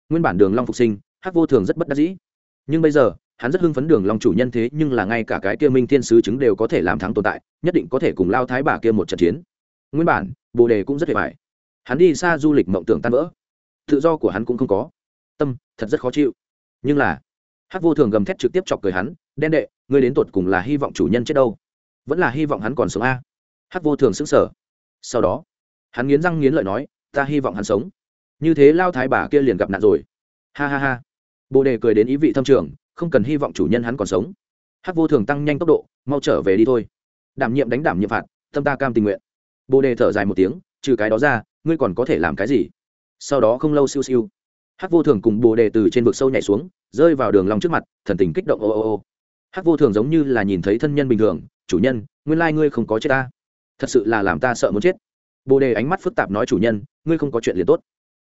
Nguyên bản đường long phục sinh, hắc vô thường rất bất đắc dĩ. Nhưng bây giờ, hắn rất hưng phấn đường long chủ nhân thế, nhưng là ngay cả cái kia minh thiên sứ chứng đều có thể làm thắng tồn tại, nhất định có thể cùng lao thái bà kia một trận chiến. Nguyên bản, bồ đề cũng rất hề bại. Hắn đi xa du lịch mộng tưởng tan vỡ. Tự do của hắn cũng không có. Tâm, thật rất khó chịu. Nhưng là, hắc vô thường gầm thét trực tiếp chọc cười hắn, đen đệ, ngươi đến tột cùng là hy vọng chủ nhân chết đâu? Vẫn là hy vọng hắn còn sống a? Hắc vô thường sững sờ. Sau đó hắn nghiến răng nghiến lợi nói, ta hy vọng hắn sống. Như thế lao thái bà kia liền gặp nạn rồi. Ha ha ha. Bồ đề cười đến ý vị thâm trường, không cần hy vọng chủ nhân hắn còn sống. Hắc vô thường tăng nhanh tốc độ, mau trở về đi thôi. Đảm nhiệm đánh đảm nhiệm phạt, tâm ta cam tình nguyện. Bồ đề thở dài một tiếng, trừ cái đó ra, ngươi còn có thể làm cái gì? Sau đó không lâu siêu siêu, hắc vô thường cùng bồ đề từ trên vực sâu nhảy xuống, rơi vào đường lòng trước mặt, thần tình kích động ô ô ô. Hắc vô thường giống như là nhìn thấy thân nhân bình thường, chủ nhân, nguyên lai ngươi không có chết ta. Thật sự là làm ta sợ muốn chết bồ đề ánh mắt phức tạp nói chủ nhân ngươi không có chuyện liền tốt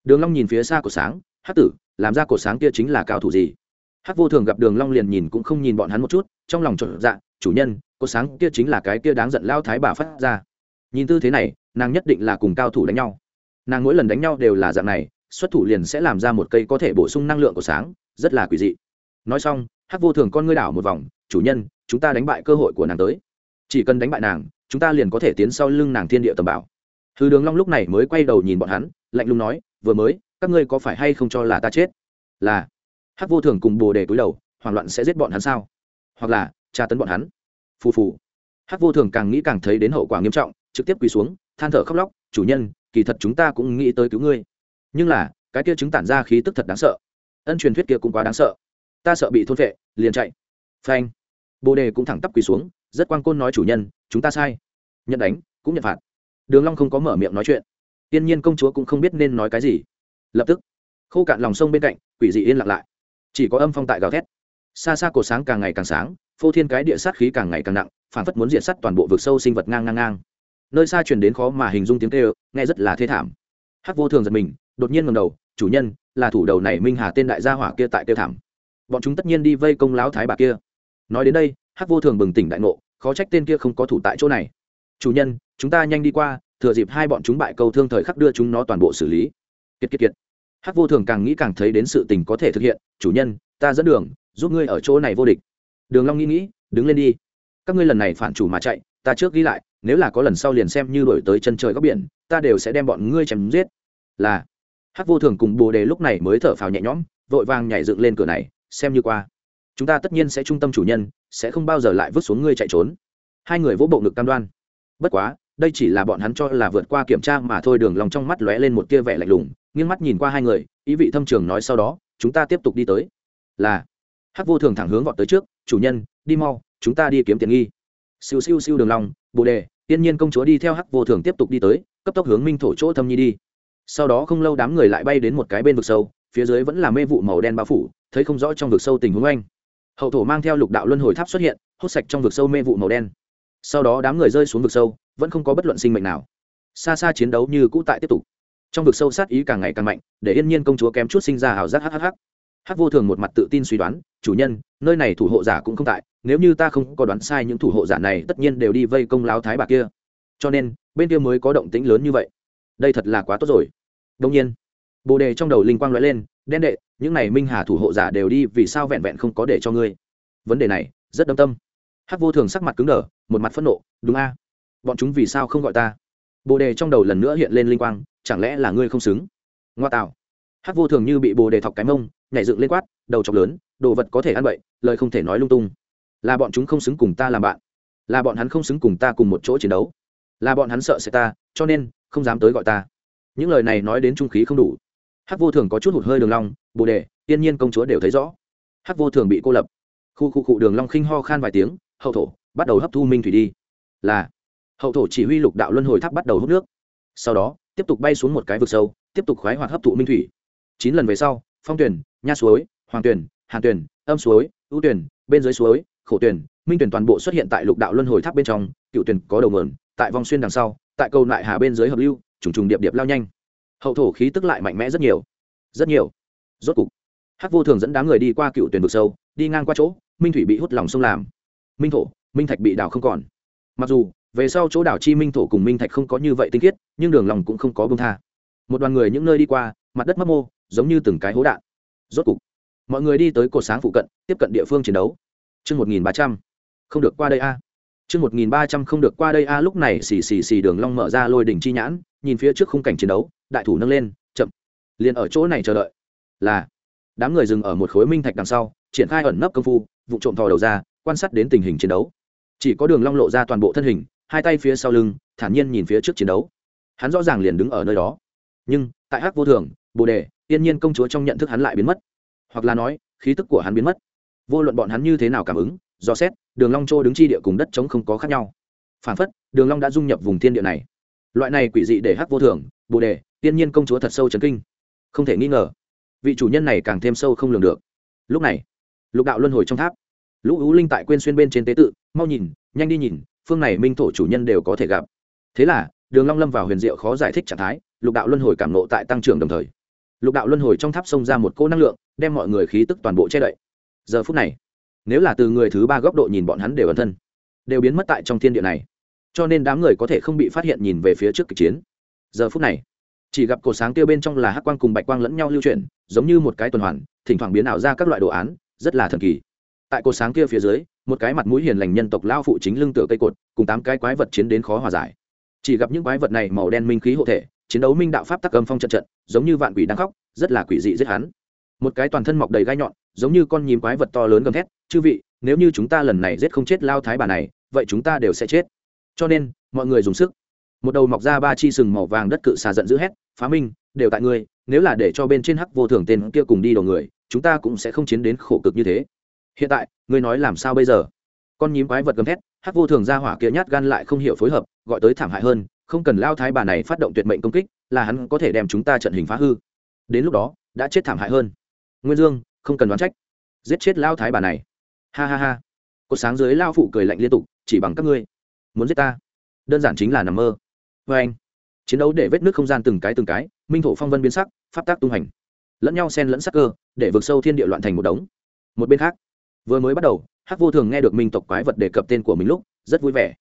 đường long nhìn phía xa của sáng hắc tử làm ra cột sáng kia chính là cao thủ gì hắc vô thường gặp đường long liền nhìn cũng không nhìn bọn hắn một chút trong lòng trộn dạ chủ nhân cột sáng kia chính là cái kia đáng giận lao thái bà phát ra nhìn tư thế này nàng nhất định là cùng cao thủ đánh nhau nàng mỗi lần đánh nhau đều là dạng này xuất thủ liền sẽ làm ra một cây có thể bổ sung năng lượng của sáng rất là quỷ dị nói xong hắc vô thường con ngươi đảo một vòng chủ nhân chúng ta đánh bại cơ hội của nàng tới chỉ cần đánh bại nàng chúng ta liền có thể tiến sau lưng nàng thiên địa tầm bảo thứ đường long lúc này mới quay đầu nhìn bọn hắn, lạnh lùng nói, vừa mới, các ngươi có phải hay không cho là ta chết? Là, hắc vô thường cùng bồ đề cúi đầu, hoảng loạn sẽ giết bọn hắn sao? Hoặc là, tra tấn bọn hắn? Phù phù. Hắc vô thường càng nghĩ càng thấy đến hậu quả nghiêm trọng, trực tiếp quỳ xuống, than thở khóc lóc, chủ nhân, kỳ thật chúng ta cũng nghĩ tới cứu ngươi. Nhưng là, cái kia chứng tản ra khí tức thật đáng sợ. Ân truyền thuyết kia cũng quá đáng sợ. Ta sợ bị thôn vệ, liền chạy. Phanh. Bồ đề cũng thẳng tắp quỳ xuống, rất quan côn nói chủ nhân, chúng ta sai. Nhận đánh, cũng nhận phạt đường long không có mở miệng nói chuyện tiên nhiên công chúa cũng không biết nên nói cái gì lập tức khô cạn lòng sông bên cạnh quỷ dị yên lặng lại chỉ có âm phong tại gào thét xa xa cổ sáng càng ngày càng sáng phô thiên cái địa sát khí càng ngày càng nặng phản phất muốn diệt sắt toàn bộ vực sâu sinh vật ngang ngang ngang nơi xa truyền đến khó mà hình dung tiếng kêu nghe rất là thê thảm hắc vô thường giật mình đột nhiên ngầm đầu chủ nhân là thủ đầu này minh hà tên đại gia hỏa kia tại kêu thảm bọn chúng tất nhiên đi vây công lão thái bà kia nói đến đây hắc vô thường bừng tỉnh đại ngộ khó trách tên kia không có thủ tại chỗ này chủ nhân, chúng ta nhanh đi qua, thừa dịp hai bọn chúng bại câu thương thời khắc đưa chúng nó toàn bộ xử lý. Kiệt kiệt kiệt. Hắc vô thường càng nghĩ càng thấy đến sự tình có thể thực hiện, chủ nhân, ta dẫn đường, giúp ngươi ở chỗ này vô địch. Đường long nghĩ nghĩ, đứng lên đi. Các ngươi lần này phản chủ mà chạy, ta trước ghi lại, nếu là có lần sau liền xem như đổi tới chân trời góc biển, ta đều sẽ đem bọn ngươi chém giết. Là. Hắc vô thường cùng bồ đề lúc này mới thở phào nhẹ nhõm, vội vàng nhảy dựng lên cửa này, xem như qua. Chúng ta tất nhiên sẽ trung tâm chủ nhân, sẽ không bao giờ lại vứt xuống ngươi chạy trốn. Hai người vỗ bộ ngực cam đoan bất quá, đây chỉ là bọn hắn cho là vượt qua kiểm tra mà thôi, đường lòng trong mắt lóe lên một tia vẻ lạnh lùng, nghiêng mắt nhìn qua hai người, ý vị thâm trường nói sau đó, chúng ta tiếp tục đi tới. Là, hắc vô thường thẳng hướng vọt tới trước, chủ nhân, đi mau, chúng ta đi kiếm tiền nghi. Siêu siêu siêu đường lòng, bồ đề, tiên nhiên công chúa đi theo hắc vô thường tiếp tục đi tới, cấp tốc hướng minh thổ chỗ thâm nhi đi. Sau đó không lâu đám người lại bay đến một cái bên vực sâu, phía dưới vẫn là mê vụ màu đen bao phủ, thấy không rõ trong vực sâu tình huống anh. Hậu thổ mang theo lục đạo luân hồi tháp xuất hiện, hút sạch trong vực sâu mê vụ màu đen sau đó đám người rơi xuống vực sâu, vẫn không có bất luận sinh mệnh nào. Xa xa chiến đấu như cũ tại tiếp tục. Trong vực sâu sát ý càng ngày càng mạnh, để yên nhiên công chúa kém chút sinh ra ảo giác hhh hắc vô thường một mặt tự tin suy đoán, chủ nhân, nơi này thủ hộ giả cũng không tại, nếu như ta không có đoán sai những thủ hộ giả này, tất nhiên đều đi vây công láo thái bà kia. Cho nên, bên kia mới có động tĩnh lớn như vậy. Đây thật là quá tốt rồi. Đông nhiên, bồ đề trong đầu linh quang lóe lên, đen đệ, những này minh hà thủ hộ giả đều đi, vì sao vẹn vẹn không có để cho ngươi? Vấn đề này, rất đâm tâm. Hắc vô thường sắc mặt cứng đờ một mặt phẫn nộ, đúng a, bọn chúng vì sao không gọi ta? Bồ đề trong đầu lần nữa hiện lên linh quang, chẳng lẽ là ngươi không xứng? Ngoa tạo. Hắc vô thường như bị bồ đề thọc cái mông, nhảy dựng lên quát, đầu chọc lớn, đồ vật có thể ăn bậy, lời không thể nói lung tung. Là bọn chúng không xứng cùng ta làm bạn. Là bọn hắn không xứng cùng ta cùng một chỗ chiến đấu. Là bọn hắn sợ sẽ ta, cho nên không dám tới gọi ta. Những lời này nói đến trung khí không đủ. Hắc vô thường có chút hụt hơi đường long, bồ đề, tiên nhiên công chúa đều thấy rõ. Hắc vô thường bị cô lập. Khu khu cụ đường long khinh ho khan vài tiếng, hậu thổ bắt đầu hấp thu minh thủy đi. Là, hậu thổ chỉ huy lục đạo luân hồi tháp bắt đầu hút nước. Sau đó, tiếp tục bay xuống một cái vực sâu, tiếp tục khoái hoạt hấp thụ minh thủy. Chín lần về sau, phong tuyển, nha suối, hoàng tuyển, hàn tuyển, âm suối, ưu tuyển, bên dưới suối, khổ tuyển, minh tuyển toàn bộ xuất hiện tại lục đạo luân hồi tháp bên trong, cựu tuyển có đầu mườn tại vòng xuyên đằng sau, tại cầu lại hà bên dưới hợp lưu, trùng trùng điệp điệp lao nhanh. Hậu thổ khí tức lại mạnh mẽ rất nhiều. Rất nhiều. Rốt cục, hắc vô thường dẫn đám người đi qua cựu tuyển vực sâu, đi ngang qua chỗ, minh thủy bị hút lòng sông làm. Minh thổ minh thạch bị đào không còn. Mặc dù, về sau chỗ đảo chi minh thổ cùng minh thạch không có như vậy tinh khiết, nhưng đường lòng cũng không có bông tha. Một đoàn người những nơi đi qua, mặt đất mấp mô, giống như từng cái hố đạn. Rốt cục, mọi người đi tới cột sáng phụ cận, tiếp cận địa phương chiến đấu. Chương một nghìn ba trăm, không được qua đây a. Chương một nghìn ba trăm không được qua đây a, lúc này xì xì xì đường long mở ra lôi đỉnh chi nhãn, nhìn phía trước khung cảnh chiến đấu, đại thủ nâng lên, chậm. Liền ở chỗ này chờ đợi. Là, đám người dừng ở một khối minh thạch đằng sau, triển khai ẩn nấp công phu, vụ trộm thò đầu ra, quan sát đến tình hình chiến đấu chỉ có đường long lộ ra toàn bộ thân hình, hai tay phía sau lưng, thản nhiên nhìn phía trước chiến đấu. Hắn rõ ràng liền đứng ở nơi đó. Nhưng, tại hắc vô thường, bồ đề, yên nhiên công chúa trong nhận thức hắn lại biến mất. Hoặc là nói, khí tức của hắn biến mất. Vô luận bọn hắn như thế nào cảm ứng, do xét, đường long trôi đứng chi địa cùng đất trống không có khác nhau. Phản phất, đường long đã dung nhập vùng thiên địa này. Loại này quỷ dị để hắc vô thường, bồ đề, yên nhiên công chúa thật sâu chấn kinh. Không thể nghi ngờ, vị chủ nhân này càng thêm sâu không lường được. Lúc này, lục đạo luân hồi trong tháp. Lũ ú linh tại quên xuyên bên trên tế tự mau nhìn, nhanh đi nhìn, phương này minh thổ chủ nhân đều có thể gặp. Thế là, đường long lâm vào huyền diệu khó giải thích trạng thái, lục đạo luân hồi cảm nộ tại tăng trưởng đồng thời. Lục đạo luân hồi trong tháp xông ra một cỗ năng lượng, đem mọi người khí tức toàn bộ che đậy. Giờ phút này, nếu là từ người thứ ba góc độ nhìn bọn hắn đều ẩn thân, đều biến mất tại trong thiên địa này. Cho nên đám người có thể không bị phát hiện nhìn về phía trước kịch chiến. Giờ phút này, chỉ gặp cột sáng tiêu bên trong là hắc quang cùng bạch quang lẫn nhau lưu chuyển, giống như một cái tuần hoàn, thỉnh thoảng biến ảo ra các loại đồ án, rất là thần kỳ. Tại cột sáng kia phía dưới một cái mặt mũi hiền lành nhân tộc lao phụ chính lưng tựa cây cột, cùng tám cái quái vật chiến đến khó hòa giải. Chỉ gặp những quái vật này màu đen minh khí hộ thể, chiến đấu minh đạo pháp tắc âm phong trận trận, giống như vạn quỷ đang khóc, rất là quỷ dị giết hắn. Một cái toàn thân mọc đầy gai nhọn, giống như con nhím quái vật to lớn gầm thét, chư vị, nếu như chúng ta lần này giết không chết lao thái bà này, vậy chúng ta đều sẽ chết. Cho nên, mọi người dùng sức. Một đầu mọc ra ba chi sừng màu vàng đất cự xà giận dữ hét, phá minh, đều tại ngươi, nếu là để cho bên trên hắc vô thường tên kia cùng đi đầu người, chúng ta cũng sẽ không chiến đến khổ cực như thế hiện tại, ngươi nói làm sao bây giờ? Con nhím quái vật gầm thét, hắc vô thường ra hỏa kia nhát gan lại không hiểu phối hợp, gọi tới thảm hại hơn, không cần lao thái bà này phát động tuyệt mệnh công kích, là hắn có thể đem chúng ta trận hình phá hư. Đến lúc đó, đã chết thảm hại hơn. Nguyên dương, không cần đoán trách. Giết chết lao thái bà này. Ha ha ha. Có sáng dưới lao phụ cười lạnh liên tục, chỉ bằng các ngươi. Muốn giết ta? Đơn giản chính là nằm mơ. Vê anh, chiến đấu để vết nước không gian từng cái từng cái, minh thổ phong vân biến sắc, pháp tác tung hành. Lẫn nhau xen lẫn sắc cơ, để vượt sâu thiên địa loạn thành một đống. Một bên khác vừa mới bắt đầu, hắc vô thường nghe được minh tộc quái vật đề cập tên của mình lúc, rất vui vẻ.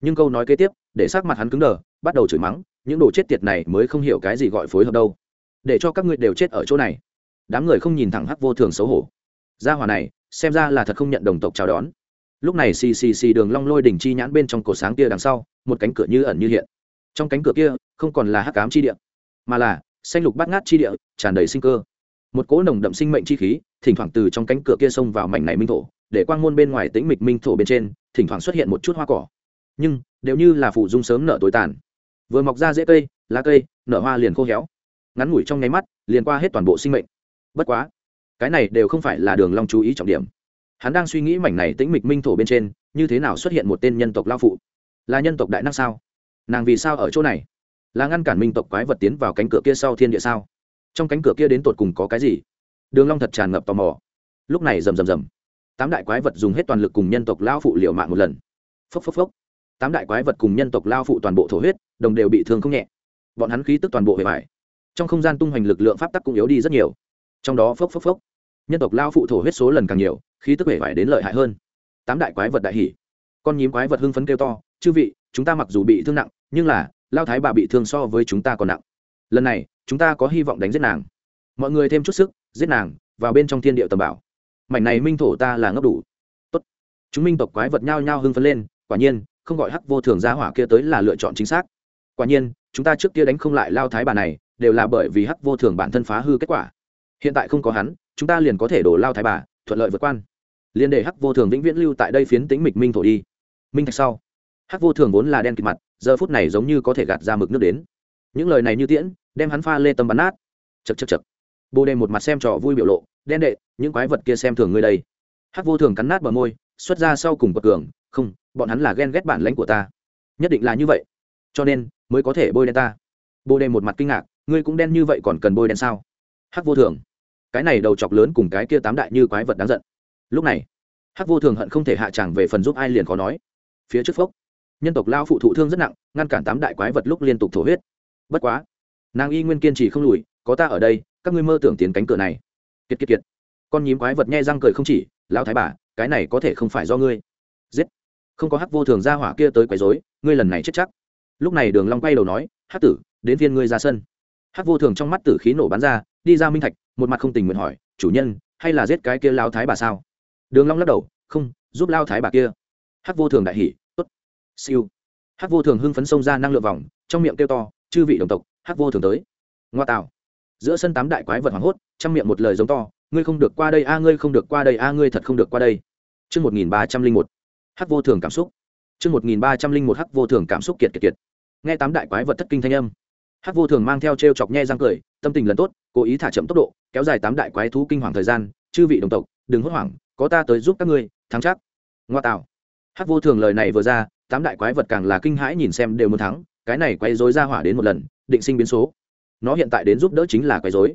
Nhưng câu nói kế tiếp, để sắc mặt hắn cứng đờ, bắt đầu chửi mắng, những đồ chết tiệt này mới không hiểu cái gì gọi phối hợp đâu. Để cho các ngươi đều chết ở chỗ này. Đám người không nhìn thẳng hắc vô thường xấu hổ. Gia hỏa này, xem ra là thật không nhận đồng tộc chào đón. Lúc này xì xì xì đường long lôi đỉnh chi nhãn bên trong cổ sáng kia đằng sau, một cánh cửa như ẩn như hiện. Trong cánh cửa kia, không còn là hắc ám chi địa, mà là xanh lục bát ngát chi địa, tràn đầy sinh cơ một cỗ nồng đậm sinh mệnh chi khí, thỉnh thoảng từ trong cánh cửa kia xông vào mảnh này minh thổ, để quang môn bên ngoài tĩnh mịch minh thổ bên trên, thỉnh thoảng xuất hiện một chút hoa cỏ. Nhưng, đều như là phụ dung sớm nở tối tàn. Vừa mọc ra dễ cây, lá cây, nở hoa liền khô héo. Ngắn ngủi trong nháy mắt, liền qua hết toàn bộ sinh mệnh. Bất quá, cái này đều không phải là đường long chú ý trọng điểm. Hắn đang suy nghĩ mảnh này tĩnh mịch minh thổ bên trên, như thế nào xuất hiện một tên nhân tộc lao phụ? Là nhân tộc đại năng sao? Nàng vì sao ở chỗ này? Là ngăn cản minh tộc quái vật tiến vào cánh cửa kia sau thiên địa sao? Trong cánh cửa kia đến tột cùng có cái gì? Đường long thật tràn ngập tò mò. Lúc này rầm rầm rầm. Tám đại quái vật dùng hết toàn lực cùng nhân tộc lao phụ liều mạng một lần. Phốc phốc phốc. Tám đại quái vật cùng nhân tộc lao phụ toàn bộ thổ huyết, đồng đều bị thương không nhẹ. Bọn hắn khí tức toàn bộ hề vải trong không gian tung hoành lực lượng pháp tắc cũng yếu đi rất nhiều. Trong đó phốc phốc phốc. Nhân tộc lao phụ thổ huyết số lần càng nhiều, khí tức hề vải đến lợi hại hơn. Tám đại quái vật đại hỉ. Con nhím quái vật hưng phấn kêu to, chư vị, chúng ta mặc dù bị thương nặng, nhưng là, lao thái bà bị thương so với chúng ta còn nặng lần này, chúng ta có hy vọng đánh giết nàng. Mọi người thêm chút sức, giết nàng, vào bên trong thiên địa tầm bảo. Mảnh này minh thổ ta là ngốc đủ. Tốt. Chúng minh tộc quái vật nhao nhao hưng phấn lên, quả nhiên, không gọi hắc vô thường ra hỏa kia tới là lựa chọn chính xác. Quả nhiên, chúng ta trước kia đánh không lại lao thái bà này, đều là bởi vì hắc vô thường bản thân phá hư kết quả. Hiện tại không có hắn, chúng ta liền có thể đổ lao thái bà, thuận lợi vượt quan. Liền để hắc vô thường vĩnh viễn lưu tại đây phiến tính mịch minh thổ đi. Minh thạch sau. Hắc vô thường vốn là đen kịt mặt, giờ phút này giống như có thể gạt ra mực nước đến những lời này như tiễn, đem hắn pha lê tâm bắn nát. Chật chật chật bồ đề một mặt xem trò vui biểu lộ, đen đệ, những quái vật kia xem thường ngươi đây. Hắc vô thường cắn nát bờ môi, xuất ra sau cùng bậc cường, không, bọn hắn là ghen ghét bản lãnh của ta. Nhất định là như vậy. Cho nên, mới có thể bôi đen ta. Bồ đề một mặt kinh ngạc, ngươi cũng đen như vậy còn cần bôi đen sao? Hắc vô thường, cái này đầu chọc lớn cùng cái kia tám đại như quái vật đáng giận. Lúc này, hắc vô thường hận không thể hạ tràng về phần giúp ai liền khó nói. Phía trước phốc, nhân tộc lao phụ thụ thương rất nặng, ngăn cản tám đại quái vật lúc liên tục thổ huyết bất quá, nàng y nguyên kiên trì không lùi, có ta ở đây, các ngươi mơ tưởng tiến cánh cửa này. Kiệt kiệt kiệt. Con nhím quái vật nhe răng cười không chỉ, lão thái bà, cái này có thể không phải do ngươi. Giết. Không có hắc vô thường ra hỏa kia tới quấy rối, ngươi lần này chết chắc. Lúc này đường long quay đầu nói, hắc tử, đến viên ngươi ra sân. Hắc vô thường trong mắt tử khí nổ bắn ra, đi ra minh thạch, một mặt không tình nguyện hỏi, chủ nhân, hay là giết cái kia lao thái bà sao? Đường long lắc đầu, không, giúp lao thái bà kia. Hắc vô thường đại hỉ, tốt. Siêu. Hắc vô thường hưng phấn xông ra năng lượng vòng, trong miệng kêu to chư vị đồng tộc hắc vô thường tới ngoa tạo giữa sân tám đại quái vật hoảng hốt chăm miệng một lời giống to ngươi không được qua đây a ngươi không được qua đây a ngươi thật không được qua đây Chương 1301. Hắc vô thường cảm xúc. Chương 1301 Hắc vô thường cảm xúc kiệt kiệt kiệt. Nghe tám đại quái vật thất kinh thanh âm. Hắc vô thường mang theo trêu chọc nhe răng cười, tâm tình lần tốt, cố ý thả chậm tốc độ, kéo dài tám đại quái thú kinh hoàng thời gian, chư vị đồng tộc, đừng hốt hoảng, có ta tới giúp các ngươi, thắng chắc. Ngoa tạo. Hắc vô thường lời này vừa ra, tám đại quái vật càng là kinh hãi nhìn xem đều muốn thắng, cái này quay rối ra hỏa đến một lần, định sinh biến số. Nó hiện tại đến giúp đỡ chính là quay rối.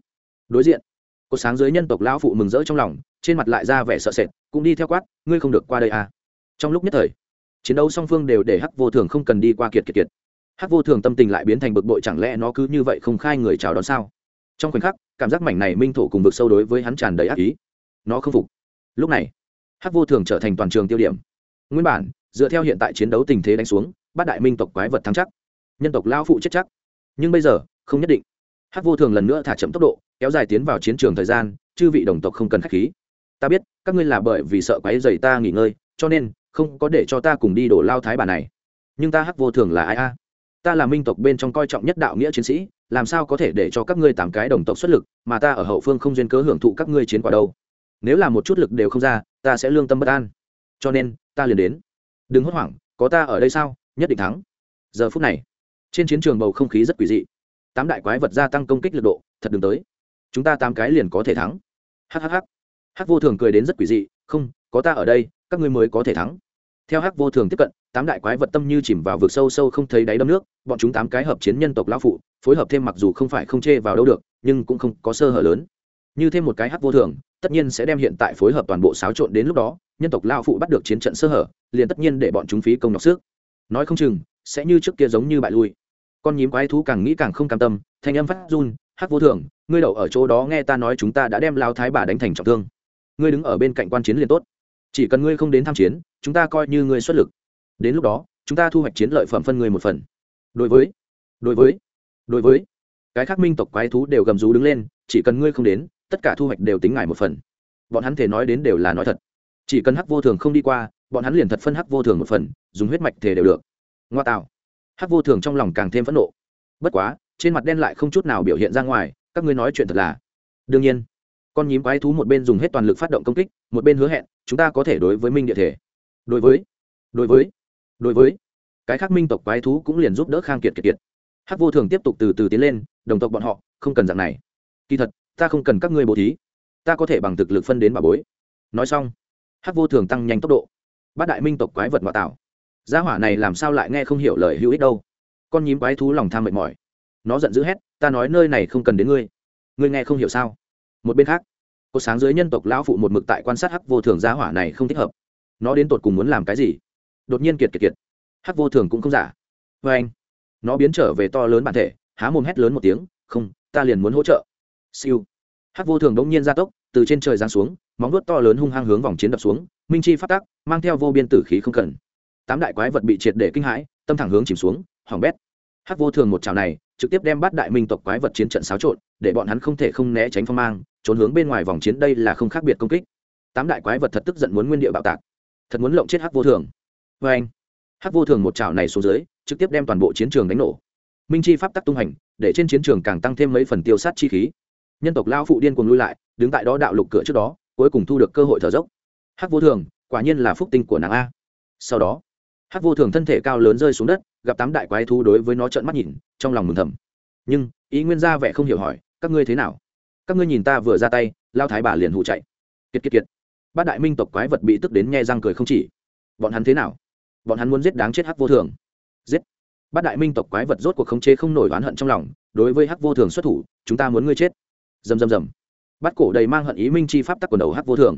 Đối diện, cột sáng dưới nhân tộc lão phụ mừng rỡ trong lòng, trên mặt lại ra vẻ sợ sệt, cũng đi theo quát, ngươi không được qua đây à? Trong lúc nhất thời, chiến đấu song phương đều để Hắc vô thường không cần đi qua kiệt kiệt kiệt. Hắc vô thường tâm tình lại biến thành bực bội chẳng lẽ nó cứ như vậy không khai người chào đón sao? Trong khoảnh khắc, cảm giác mảnh này minh thổ cùng vực sâu đối với hắn tràn đầy ác ý. Nó không phục. Lúc này, Hắc vô thường trở thành toàn trường tiêu điểm. Nguyên bản, dựa theo hiện tại chiến đấu tình thế đánh xuống, bát đại minh tộc quái vật thắng chắc, nhân tộc lao phụ chết chắc. Nhưng bây giờ, không nhất định. Hắc vô thường lần nữa thả chậm tốc độ, kéo dài tiến vào chiến trường thời gian, chư vị đồng tộc không cần khách khí. Ta biết, các ngươi là bởi vì sợ quáy dày ta nghỉ ngơi, cho nên không có để cho ta cùng đi đổ lao thái bà này. Nhưng ta Hắc vô thường là ai a? Ta là minh tộc bên trong coi trọng nhất đạo nghĩa chiến sĩ, làm sao có thể để cho các ngươi tám cái đồng tộc xuất lực, mà ta ở hậu phương không duyên cớ hưởng thụ các ngươi chiến quả đâu? Nếu là một chút lực đều không ra, ta sẽ lương tâm bất an. Cho nên, ta liền đến. Đừng hốt hoảng, có ta ở đây sao? Nhất định thắng. Giờ phút này, trên chiến trường bầu không khí rất quỷ dị. Tám đại quái vật gia tăng công kích lực độ, thật đừng tới. Chúng ta tám cái liền có thể thắng. Hhh hắc vô thường cười đến rất quỷ dị, không, có ta ở đây, các ngươi mới có thể thắng. Theo hắc vô thường tiếp cận, tám đại quái vật tâm như chìm vào vực sâu sâu không thấy đáy đâm nước, bọn chúng tám cái hợp chiến nhân tộc lão phụ, phối hợp thêm mặc dù không phải không chê vào đâu được, nhưng cũng không có sơ hở lớn. Như thêm một cái hắc vô thường, tất nhiên sẽ đem hiện tại phối hợp toàn bộ xáo trộn đến lúc đó, nhân tộc lao phụ bắt được chiến trận sơ hở, liền tất nhiên để bọn chúng phí công nhọc sức. Nói không chừng, sẽ như trước kia giống như bại lui con nhím quái thú càng nghĩ càng không cam tâm, thanh âm phát run, hắc vô thường ngươi đậu ở chỗ đó nghe ta nói chúng ta đã đem lao thái bà đánh thành trọng thương. Ngươi đứng ở bên cạnh quan chiến liền tốt. Chỉ cần ngươi không đến tham chiến, chúng ta coi như ngươi xuất lực. Đến lúc đó, chúng ta thu hoạch chiến lợi phẩm phân người một phần. Đối với đối với đối với, cái khác minh tộc quái thú đều gầm rú đứng lên, chỉ cần ngươi không đến, tất cả thu hoạch đều tính ngài một phần. Bọn hắn thể nói đến đều là nói thật. Chỉ cần hắc vô thường không đi qua, bọn hắn liền thật phân hắc vô thường một phần, dùng huyết mạch thể đều được. Ngoa tạo. Hát vô thường trong lòng càng thêm phẫn nộ. Bất quá, trên mặt đen lại không chút nào biểu hiện ra ngoài, các ngươi nói chuyện thật là. Đương nhiên, con nhím quái thú một bên dùng hết toàn lực phát động công kích, một bên hứa hẹn, chúng ta có thể đối với minh địa thể. Đối với đối với đối với. Cái khác minh tộc quái thú cũng liền giúp đỡ khang kiệt kiệt kiệt. Hát vô thường tiếp tục từ từ tiến lên, đồng tộc bọn họ, không cần dạng này. Kỳ thật, ta không cần các ngươi bố thí. Ta có thể bằng thực lực phân đến bà bối. Nói xong Hát vô thường tăng nhanh tốc độ. Bát đại minh tộc quái vật ngoại tạo gia hỏa này làm sao lại nghe không hiểu lời hữu ích đâu? Con nhím quái thú lòng tham mệt mỏi. Nó giận dữ hét, ta nói nơi này không cần đến ngươi. Ngươi nghe không hiểu sao? Một bên khác, có sáng dưới nhân tộc lão phụ một mực tại quan sát hắc vô thường gia hỏa này không thích hợp. Nó đến tột cùng muốn làm cái gì? Đột nhiên kiệt kiệt kiệt. Hắc vô thường cũng không giả. Vê anh, nó biến trở về to lớn bản thể, há mồm hét lớn một tiếng, không, ta liền muốn hỗ trợ. Siêu. Hắc vô thường đống nhiên ra tốc, từ trên trời giáng xuống, móng vuốt to lớn hung hăng hướng vòng chiến đập xuống, minh chi phát tác mang theo vô biên tử khí không cần tám đại quái vật bị triệt để kinh hãi, tâm thẳng hướng chìm xuống, hỏng bét. Hắc vô thường một trào này, trực tiếp đem bắt đại minh tộc quái vật chiến trận xáo trộn, để bọn hắn không thể không né tránh phong mang, trốn hướng bên ngoài vòng chiến, đây là không khác biệt công kích. Tám đại quái vật thật tức giận muốn nguyên địa bạo tạc. Thật muốn lộng chết hắc vô thường. Vê anh, hắc vô thường một trào này xuống dưới, trực tiếp đem toàn bộ chiến trường đánh nổ. Minh chi pháp tắc tung hành, để trên chiến trường càng tăng thêm mấy phần tiêu sát chi khí. Nhân tộc lao phụ điên cùng lui lại, đứng tại đó đạo lục cửa trước đó, cuối cùng thu được cơ hội thở dốc. Hắc vô thường, quả nhiên là phúc tinh của nàng a. Sau đó hắc vô thường thân thể cao lớn rơi xuống đất, gặp tám đại quái thú đối với nó trợn mắt nhìn, trong lòng mừng thầm. Nhưng, ý nguyên ra vẻ không hiểu hỏi, các ngươi thế nào? Các ngươi nhìn ta vừa ra tay lao thái bà liền hụ chạy. Kiệt kiệt kiệt. Bát đại minh tộc quái vật bị tức đến nghe răng cười không chỉ. Bọn hắn thế nào? Bọn hắn muốn giết đáng chết hắc vô thường. Giết. Bát đại minh tộc quái vật rốt cuộc khống chế không nổi oán hận trong lòng, đối với hắc vô thường xuất thủ, chúng ta muốn ngươi chết. Dầm dầm dầm bắt cổ đầy mang hận ý minh chi pháp tắc quần đầu hắc vô thường.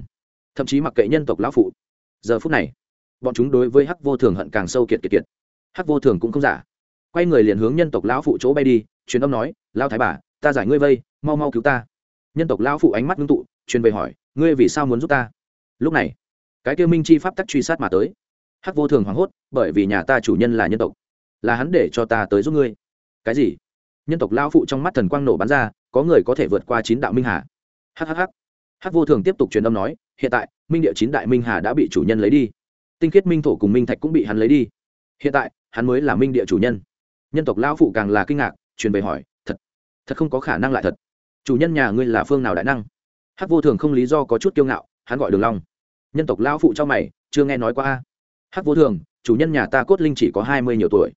Thậm chí mặc kệ nhân tộc lão phụ. Giờ phút này bọn chúng đối với hắc vô thường hận càng sâu kiệt kiệt kiệt. Hắc vô thường cũng không giả. Quay người liền hướng nhân tộc lão phụ chỗ bay đi, truyền âm nói lao thái bà, ta giải ngươi vây, mau mau cứu ta. Nhân tộc lão phụ ánh mắt ngưng tụ, truyền về hỏi, ngươi vì sao muốn giúp ta? Lúc này, cái kêu minh chi pháp tắc truy sát mà tới. Hắc vô thường hoảng hốt, bởi vì nhà ta chủ nhân là nhân tộc, là hắn để cho ta tới giúp ngươi. Cái gì? Nhân tộc lão phụ trong mắt thần quang nổ bắn ra, có người có thể vượt qua chín đạo minh hà. Hhh hắc vô thường tiếp tục truyền âm nói, hiện tại, minh địa chín đại minh hà đã bị chủ nhân lấy đi tinh khiết minh thổ cùng minh thạch cũng bị hắn lấy đi. Hiện tại, hắn mới là minh địa chủ nhân. Nhân tộc lao phụ càng là kinh ngạc, truyền về hỏi, thật thật không có khả năng lại thật. Chủ nhân nhà ngươi là phương nào đại năng? Hắc vô thường không lý do có chút kiêu ngạo, hắn gọi đường long. Nhân tộc lão phụ cho mày, chưa nghe nói qua a. Hắc vô thường, chủ nhân nhà ta cốt linh chỉ có hai mươi nhiều tuổi.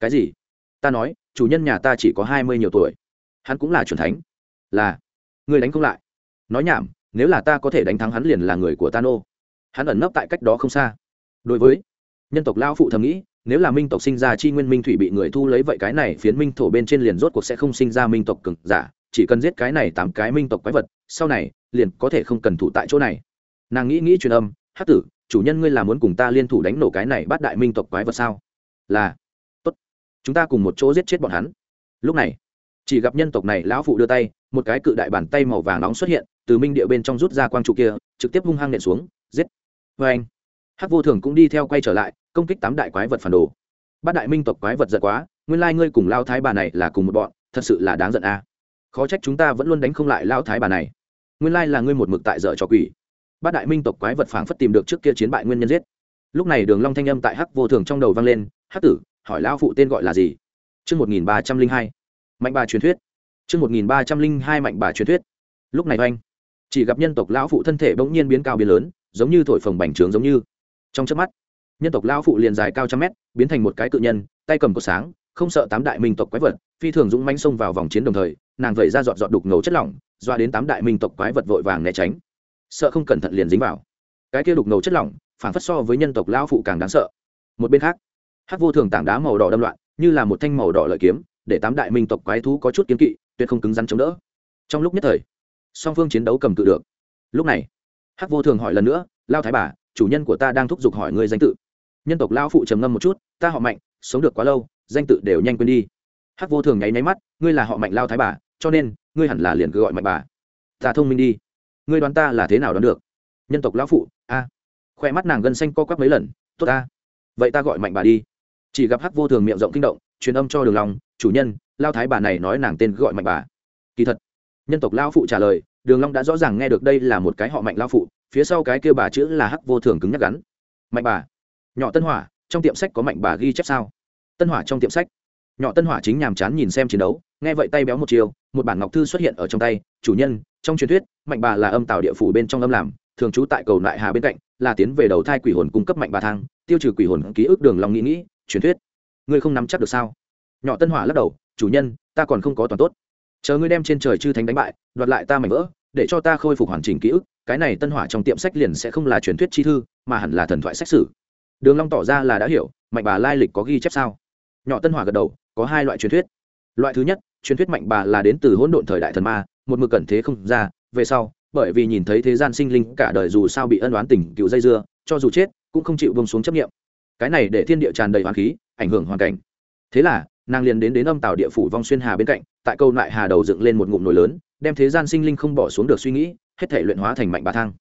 Cái gì? Ta nói, chủ nhân nhà ta chỉ có hai mươi nhiều tuổi. Hắn cũng là c h u ẩ n thánh. Là người đánh không lại. Nói nhảm, nếu là ta có thể đánh thắng hắn liền là người của ta nô. Hắn ẩn nấp tại cách đó không xa đối với nhân tộc lão phụ thầm nghĩ, nếu là minh tộc sinh ra chi nguyên minh thủy bị người thu lấy vậy cái này phiến minh thổ bên trên liền rốt cuộc sẽ không sinh ra minh tộc cực giả, chỉ cần giết cái này tám cái minh tộc quái vật, sau này liền có thể không cần thủ tại chỗ này. Nàng nghĩ nghĩ truyền âm hát tử, chủ nhân ngươi là muốn cùng ta liên thủ đánh nổ cái này bắt đại minh tộc quái vật sao? Là. Tốt, chúng ta cùng một chỗ giết chết bọn hắn. Lúc này, chỉ gặp nhân tộc này lão phụ đưa tay, một cái cự đại bàn tay màu vàng nóng xuất hiện, từ minh địa bên trong rút ra quang trụ kia, trực tiếp hung hăng nện xuống, giết. Vê anh hắc vô thường cũng đi theo quay trở lại, công kích tám đại quái vật phản đồ. Bát đại minh tộc quái vật giận quá, nguyên lai ngươi cùng lao thái bà này là cùng một bọn, thật sự là đáng giận a. Khó trách chúng ta vẫn luôn đánh không lại lao thái bà này. Nguyên lai là ngươi một mực tại dở trò quỷ. Bát đại minh tộc quái vật phảng phất tìm được trước kia chiến bại nguyên nhân giết. Lúc này đường long thanh âm tại hắc vô thường trong đầu vang lên, hắc tử, hỏi lão phụ tên gọi là gì? Chương một nghìn ba trăm linh hai, mạnh bà truyền thuyết. Chương một nghìn ba trăm linh hai, mạnh bà truyền thuyết. Lúc này oanh, chỉ gặp nhân tộc lão phụ thân thể bỗng nhiên biến cao biến lớn, giống như thổi phồng bành trướng giống như trong chớp mắt, nhân tộc lao phụ liền dài cao trăm mét, biến thành một cái cự nhân, tay cầm cột sáng, không sợ tám đại minh tộc quái vật, phi thường dũng mãnh xông vào vòng chiến đồng thời, nàng vẩy ra dọn dọn đục ngầu chất lỏng, doa đến tám đại minh tộc quái vật vội vàng né tránh. Sợ không cẩn thận liền dính vào. Cái kia đục ngầu chất lỏng, phản phất so với nhân tộc lao phụ càng đáng sợ. Một bên khác hát vô thường tảng đá màu đỏ đâm loạn, như là một thanh màu đỏ lợi kiếm, để tám đại minh tộc quái thú có chút kiếm kỵ, tuyệt không cứng rắn chống đỡ. Trong lúc nhất thời, song phương chiến đấu cầm cự được. Lúc này hát vô thường hỏi lần nữa, lao thái bà chủ nhân của ta đang thúc giục hỏi ngươi danh tự. Nhân tộc lao phụ trầm ngâm một chút, ta họ mạnh, sống được quá lâu, danh tự đều nhanh quên đi. Hắc vô thường nháy nháy mắt, ngươi là họ mạnh lao thái bà, cho nên, ngươi hẳn là liền cứ gọi mạnh bà. Ta thông minh đi. Ngươi đoán ta là thế nào đoán được? Nhân tộc lão phụ, a. Khoe mắt nàng gân xanh co quắp mấy lần, tốt ta. Vậy ta gọi mạnh bà đi. Chỉ gặp hắc vô thường miệng rộng kinh động, truyền âm cho đường long, chủ nhân, lao thái bà này nói nàng tên gọi mạnh bà. Kỳ thật, nhân tộc lao phụ trả lời, đường long đã rõ ràng nghe được đây là một cái họ mạnh lao phụ phía sau cái kia bà chữ là hắc vô thường cứng nhắc gắn. Mạnh bà. Nhỏ tân hỏa, trong tiệm sách có mạnh bà ghi chép sao? Tân hỏa trong tiệm sách. Nhỏ tân hỏa chính nhàm chán nhìn xem chiến đấu, nghe vậy tay béo một chiều, một bản ngọc thư xuất hiện ở trong tay, chủ nhân, trong truyền thuyết, mạnh bà là âm tạo địa phủ bên trong âm làm, thường trú tại cầu nại hà bên cạnh, là tiến về đầu thai quỷ hồn cung cấp mạnh bà thang, tiêu trừ quỷ hồn ký ức đường lòng nghĩ nghĩ, truyền thuyết. Ngươi không nắm chắc được sao? Nhỏ tân hỏa lắc đầu, chủ nhân, ta còn không có toàn tốt. Chờ ngươi đem trên trời chư thánh đánh bại, đoạt lại ta mảnh vỡ, để cho ta khôi phục hoàn chỉnh ký ức cái này tân hỏa trong tiệm sách liền sẽ không là truyền thuyết chi thư, mà hẳn là thần thoại sách sử. Đường long tỏ ra là đã hiểu, mạnh bà lai lịch có ghi chép sao? Nhỏ tân hỏa gật đầu, có hai loại truyền thuyết. Loại thứ nhất, truyền thuyết mạnh bà là đến từ hỗn độn thời đại thần ma, một mực cẩn thế không ra, về sau, bởi vì nhìn thấy thế gian sinh linh cả đời dù sao bị ân oán tình cựu dây dưa, cho dù chết, cũng không chịu vương xuống chấp nghiệm cái này để thiên địa tràn đầy hoàn khí, ảnh hưởng hoàn cảnh. Thế là, nàng liền đến đến âm tàu địa phủ vong xuyên hà bên cạnh, tại câu lại hà đầu dựng lên một ngụm nồi lớn, đem thế gian sinh linh không bỏ xuống được suy nghĩ hết thể luyện hóa thành mạnh bà thang.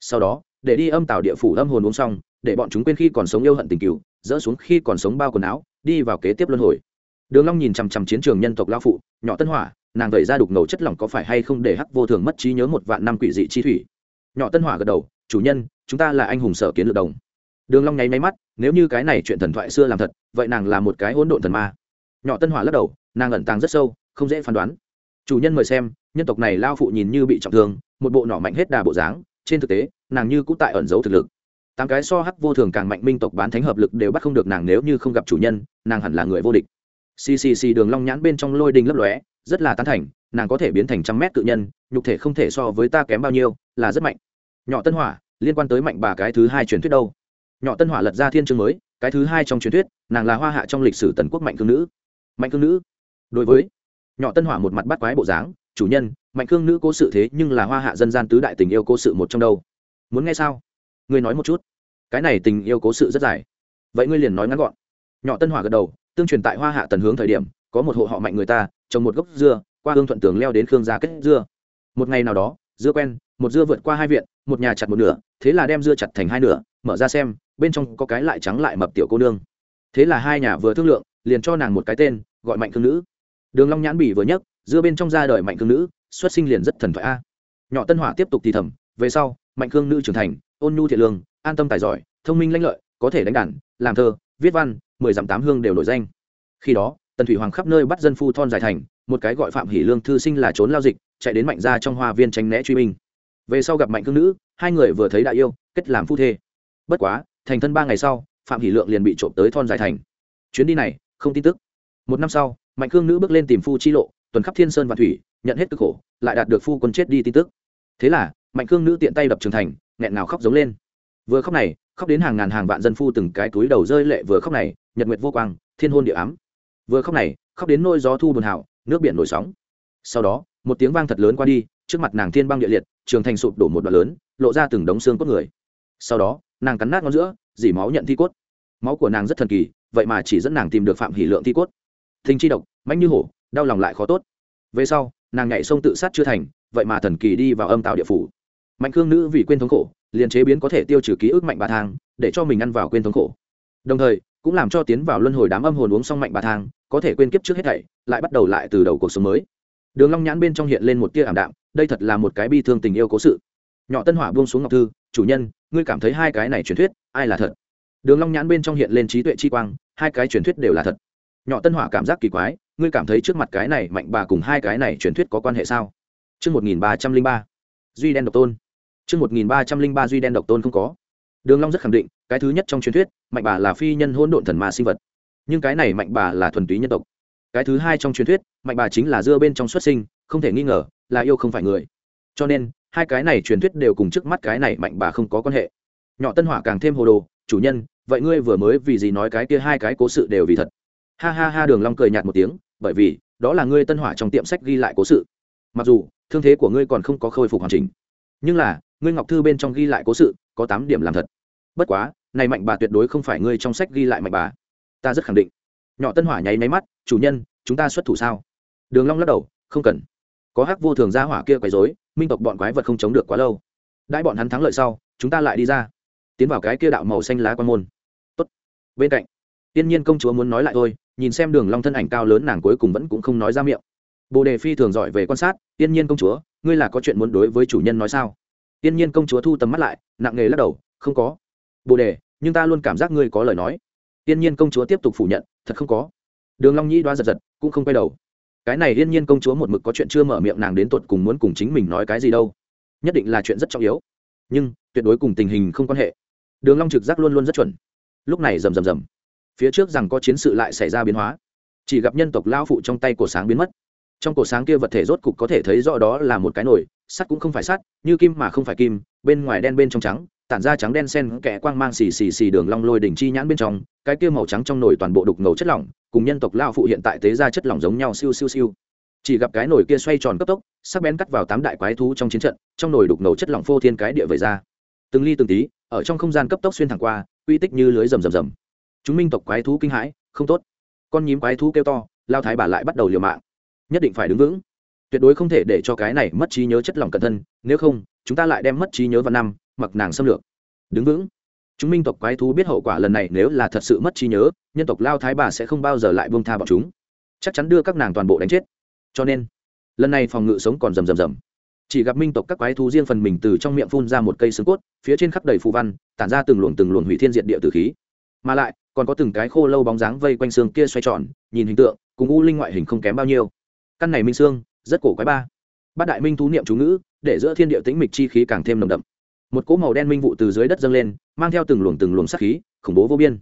Sau đó, để đi âm tạo địa phủ âm hồn uống xong, để bọn chúng quên khi còn sống yêu hận tình cựu dỡ xuống khi còn sống bao quần áo, đi vào kế tiếp luân hồi. Đường long nhìn chằm chằm chiến trường nhân tộc lao phụ, nhỏ tân hỏa, nàng vẩy ra đục ngầu chất lỏng có phải hay không để hắc vô thường mất trí nhớ một vạn năm quỷ dị chi thủy. Nhỏ tân hỏa gật đầu, chủ nhân, chúng ta là anh hùng sở kiến lược đồng. Đường long nháy máy mắt, nếu như cái này chuyện thần thoại xưa làm thật, vậy nàng là một cái hỗn độn thần ma. Nhỏ tân hỏa lắc đầu, nàng ẩn tàng rất sâu, không dễ phán đoán chủ nhân mời xem, nhân tộc này lao phụ nhìn như bị trọng thương, một bộ nỏ mạnh hết đà bộ dáng, trên thực tế, nàng như cũng tại ẩn giấu thực lực. Tám cái so hắc vô thường càng mạnh minh tộc bán thánh hợp lực đều bắt không được nàng nếu như không gặp chủ nhân, nàng hẳn là người vô địch. Ccc đường long nhãn bên trong lôi đình lấp lóe, rất là tán thành, nàng có thể biến thành trăm mét cự nhân, nhục thể không thể so với ta kém bao nhiêu, là rất mạnh. Nhỏ tân hỏa, liên quan tới mạnh bà cái thứ hai truyền thuyết đâu? Nhỏ tân hỏa lật ra thiên chương mới, cái thứ hai trong truyền thuyết, nàng là hoa hạ trong lịch sử tần quốc mạnh cương nữ. Mạnh cương nữ. Đối với nhỏ tân hỏa một mặt bắt quái bộ dáng, chủ nhân, mạnh khương nữ cố sự thế nhưng là hoa hạ dân gian tứ đại tình yêu cố sự một trong đâu. Muốn nghe sao? Ngươi nói một chút. Cái này tình yêu cố sự rất dài. Vậy ngươi liền nói ngắn gọn. Nhỏ tân hỏa gật đầu, tương truyền tại hoa hạ tần hướng thời điểm, có một hộ họ mạnh người ta, trồng một gốc dưa, qua hương thuận tường leo đến khương gia kết dưa. Một ngày nào đó, dưa quen, một dưa vượt qua hai viện, một nhà chặt một nửa, thế là đem dưa chặt thành hai nửa, mở ra xem, bên trong có cái lại trắng lại mập tiểu cô nương. Thế là hai nhà vừa thương lượng, liền cho nàng một cái tên, gọi mạnh thương nữ đường long nhãn bỉ vừa nhấc dưa bên trong ra đời mạnh cương nữ, xuất sinh liền rất thần thoại a. Nhỏ tân hỏa tiếp tục thì thầm, về sau, mạnh cương nữ trưởng thành, ôn nhu thiện lương, an tâm tài giỏi, thông minh lãnh lợi, có thể đánh đàn, làm thơ, viết văn, mười dặm tám hương đều nổi danh. Khi đó, tần thủy hoàng khắp nơi bắt dân phu thon dài thành, một cái gọi phạm hỷ lương thư sinh là trốn lao dịch, chạy đến mạnh ra trong hoa viên tránh né truy binh. Về sau gặp mạnh cương nữ, hai người vừa thấy đại yêu, kết làm phu thê. Bất quá, thành thân ba ngày sau, phạm hỷ lượng liền bị trộm tới thon dài thành. Chuyến đi này, không tin tức. Một năm sau mạnh cương nữ bước lên tìm phu chi lộ, tuần khắp thiên sơn và thủy, nhận hết cực khổ, lại đạt được phu quân chết đi tin tức. Thế là, mạnh cương nữ tiện tay đập trường thành, nghẹn ngào khóc giống lên. Vừa khóc này, khóc đến hàng ngàn hàng vạn dân phu từng cái túi đầu rơi lệ vừa khóc này, nhật nguyệt vô quang, thiên hôn địa ám. Vừa khóc này, khóc đến nôi gió thu buồn hảo nước biển nổi sóng. Sau đó, một tiếng vang thật lớn qua đi, trước mặt nàng thiên băng địa liệt, trường thành sụp đổ một đoạn lớn, lộ ra từng đống xương cốt người. Sau đó, nàng cắn nát ngón giữa, dỉ máu nhận thi cốt. Máu của nàng rất thần kỳ, vậy mà chỉ dẫn nàng tìm được phạm hỷ lượng thi cốt thinh chi độc mạnh như hổ, đau lòng lại khó tốt. Về sau, nàng nhảy sông tự sát chưa thành, vậy mà thần kỳ đi vào âm tạo địa phủ. Mạnh khương nữ vì quên thống khổ, liền chế biến có thể tiêu trừ ký ức mạnh bà thang, để cho mình ăn vào quên thống khổ. Đồng thời, cũng làm cho tiến vào luân hồi đám âm hồn uống xong mạnh bà thang, có thể quên kiếp trước hết thảy, lại bắt đầu lại từ đầu cuộc sống mới. Đường long nhãn bên trong hiện lên một tia ảm đạm, đây thật là một cái bi thương tình yêu cố sự. Nhỏ tân hỏa buông xuống ngọc thư, chủ nhân, ngươi cảm thấy hai cái này truyền thuyết, ai là thật? Đường long nhãn bên trong hiện lên trí tuệ chi quang, hai cái truyền thuyết đều là thật nhỏ tân hỏa cảm giác kỳ quái, ngươi cảm thấy trước mặt cái này mạnh bà cùng hai cái này truyền thuyết có quan hệ sao? Chương một nghìn ba trăm linh ba, duy đen độc tôn. Chương một nghìn ba trăm linh ba, duy đen độc tôn không có. Đường long rất khẳng định, cái thứ nhất trong truyền thuyết, mạnh bà là phi nhân hỗn độn thần ma sinh vật. Nhưng cái này mạnh bà là thuần túy nhân tộc. Cái thứ hai trong truyền thuyết, mạnh bà chính là dưa bên trong xuất sinh, không thể nghi ngờ là yêu không phải người. Cho nên, hai cái này truyền thuyết đều cùng trước mắt cái này mạnh bà không có quan hệ. Nhỏ tân hỏa càng thêm hồ đồ, chủ nhân, vậy ngươi vừa mới vì gì nói cái kia hai cái cố sự đều vì thật? Ha ha ha, đường long cười nhạt một tiếng, bởi vì, đó là ngươi tân hỏa trong tiệm sách ghi lại cố sự. Mặc dù, thương thế của ngươi còn không có khôi phục hoàn chỉnh, nhưng là, ngươi ngọc thư bên trong ghi lại cố sự, có tám điểm làm thật. Bất quá, này mạnh bà tuyệt đối không phải ngươi trong sách ghi lại mạnh bà. Ta rất khẳng định. Nhỏ tân hỏa nháy máy mắt, chủ nhân, chúng ta xuất thủ sao? Đường long lắc đầu, không cần. Có hắc vô thường ra hỏa kia quấy rối, minh tộc bọn quái vật không chống được quá lâu. Đãi bọn hắn thắng lợi sau, chúng ta lại đi ra. Tiến vào cái kia đạo màu xanh lá quan môn. Tốt. Bên cạnh, tiên nhiên công chúa muốn nói lại thôi nhìn xem đường long thân ảnh cao lớn nàng cuối cùng vẫn cũng không nói ra miệng. Bồ đề phi thường giỏi về quan sát, tiên nhiên công chúa, ngươi là có chuyện muốn đối với chủ nhân nói sao? Tiên nhiên công chúa thu tầm mắt lại, nặng nề lắc đầu, không có. Bồ đề, nhưng ta luôn cảm giác ngươi có lời nói. Tiên nhiên công chúa tiếp tục phủ nhận, thật không có. Đường long nhĩ đoá giật giật, cũng không quay đầu. Cái này yên nhiên công chúa một mực có chuyện chưa mở miệng nàng đến tuột cùng muốn cùng chính mình nói cái gì đâu. Nhất định là chuyện rất trọng yếu. Nhưng, tuyệt đối cùng tình hình không quan hệ. Đường long trực giác luôn luôn rất chuẩn. Lúc này rầm rầm rầm phía trước rằng có chiến sự lại xảy ra biến hóa. Chỉ gặp nhân tộc lao phụ trong tay cổ sáng biến mất. Trong cổ sáng kia vật thể rốt cục có thể thấy rõ đó là một cái nồi, sắt cũng không phải sắt, như kim mà không phải kim, bên ngoài đen bên trong trắng, tản ra trắng đen sen kẽ quang mang xì xì xì đường long lôi đỉnh chi nhãn bên trong, cái kia màu trắng trong nồi toàn bộ đục ngầu chất lỏng, cùng nhân tộc lao phụ hiện tại tế ra chất lỏng giống nhau siêu siêu siêu. Chỉ gặp cái nồi kia xoay tròn cấp tốc, sắc bén cắt vào tám đại quái thú trong chiến trận, trong nồi đục ngầu chất lỏng phô thiên cái địa vẩy ra. Từng ly từng tí, ở trong không gian cấp tốc xuyên thẳng qua uy tích như lưới rầm rầm rầm chúng minh tộc quái thú kinh hãi, không tốt. Con nhím quái thú kêu to, lao thái bà lại bắt đầu liều mạng. Nhất định phải đứng vững. Tuyệt đối không thể để cho cái này mất trí nhớ chất lỏng cẩn thân nếu không, chúng ta lại đem mất trí nhớ vào năm, mặc nàng xâm lược. Đứng vững. Chúng minh tộc quái thú biết hậu quả lần này nếu là thật sự mất trí nhớ, nhân tộc lao thái bà sẽ không bao giờ lại buông tha bọn chúng. Chắc chắn đưa các nàng toàn bộ đánh chết. Cho nên, lần này phòng ngự sống còn rầm rầm rầm. Chỉ gặp minh tộc các quái thú riêng phần mình từ trong miệng phun ra một cây xương cốt, phía trên khắp đầy phù văn, tản ra từng luồng từng luồng hủy thiên diệt địa tử khí. Mà lại còn có từng cái khô lâu bóng dáng vây quanh xương kia xoay tròn, nhìn hình tượng, cùng u linh ngoại hình không kém bao nhiêu. Căn này minh xương rất cổ quái ba. Bát đại minh thú niệm chú ngữ, để giữa thiên địa tĩnh mịch chi khí càng thêm nồng đậm. Một cỗ màu đen minh vụ từ dưới đất dâng lên, mang theo từng luồng từng luồng sát khí, khủng bố vô biên.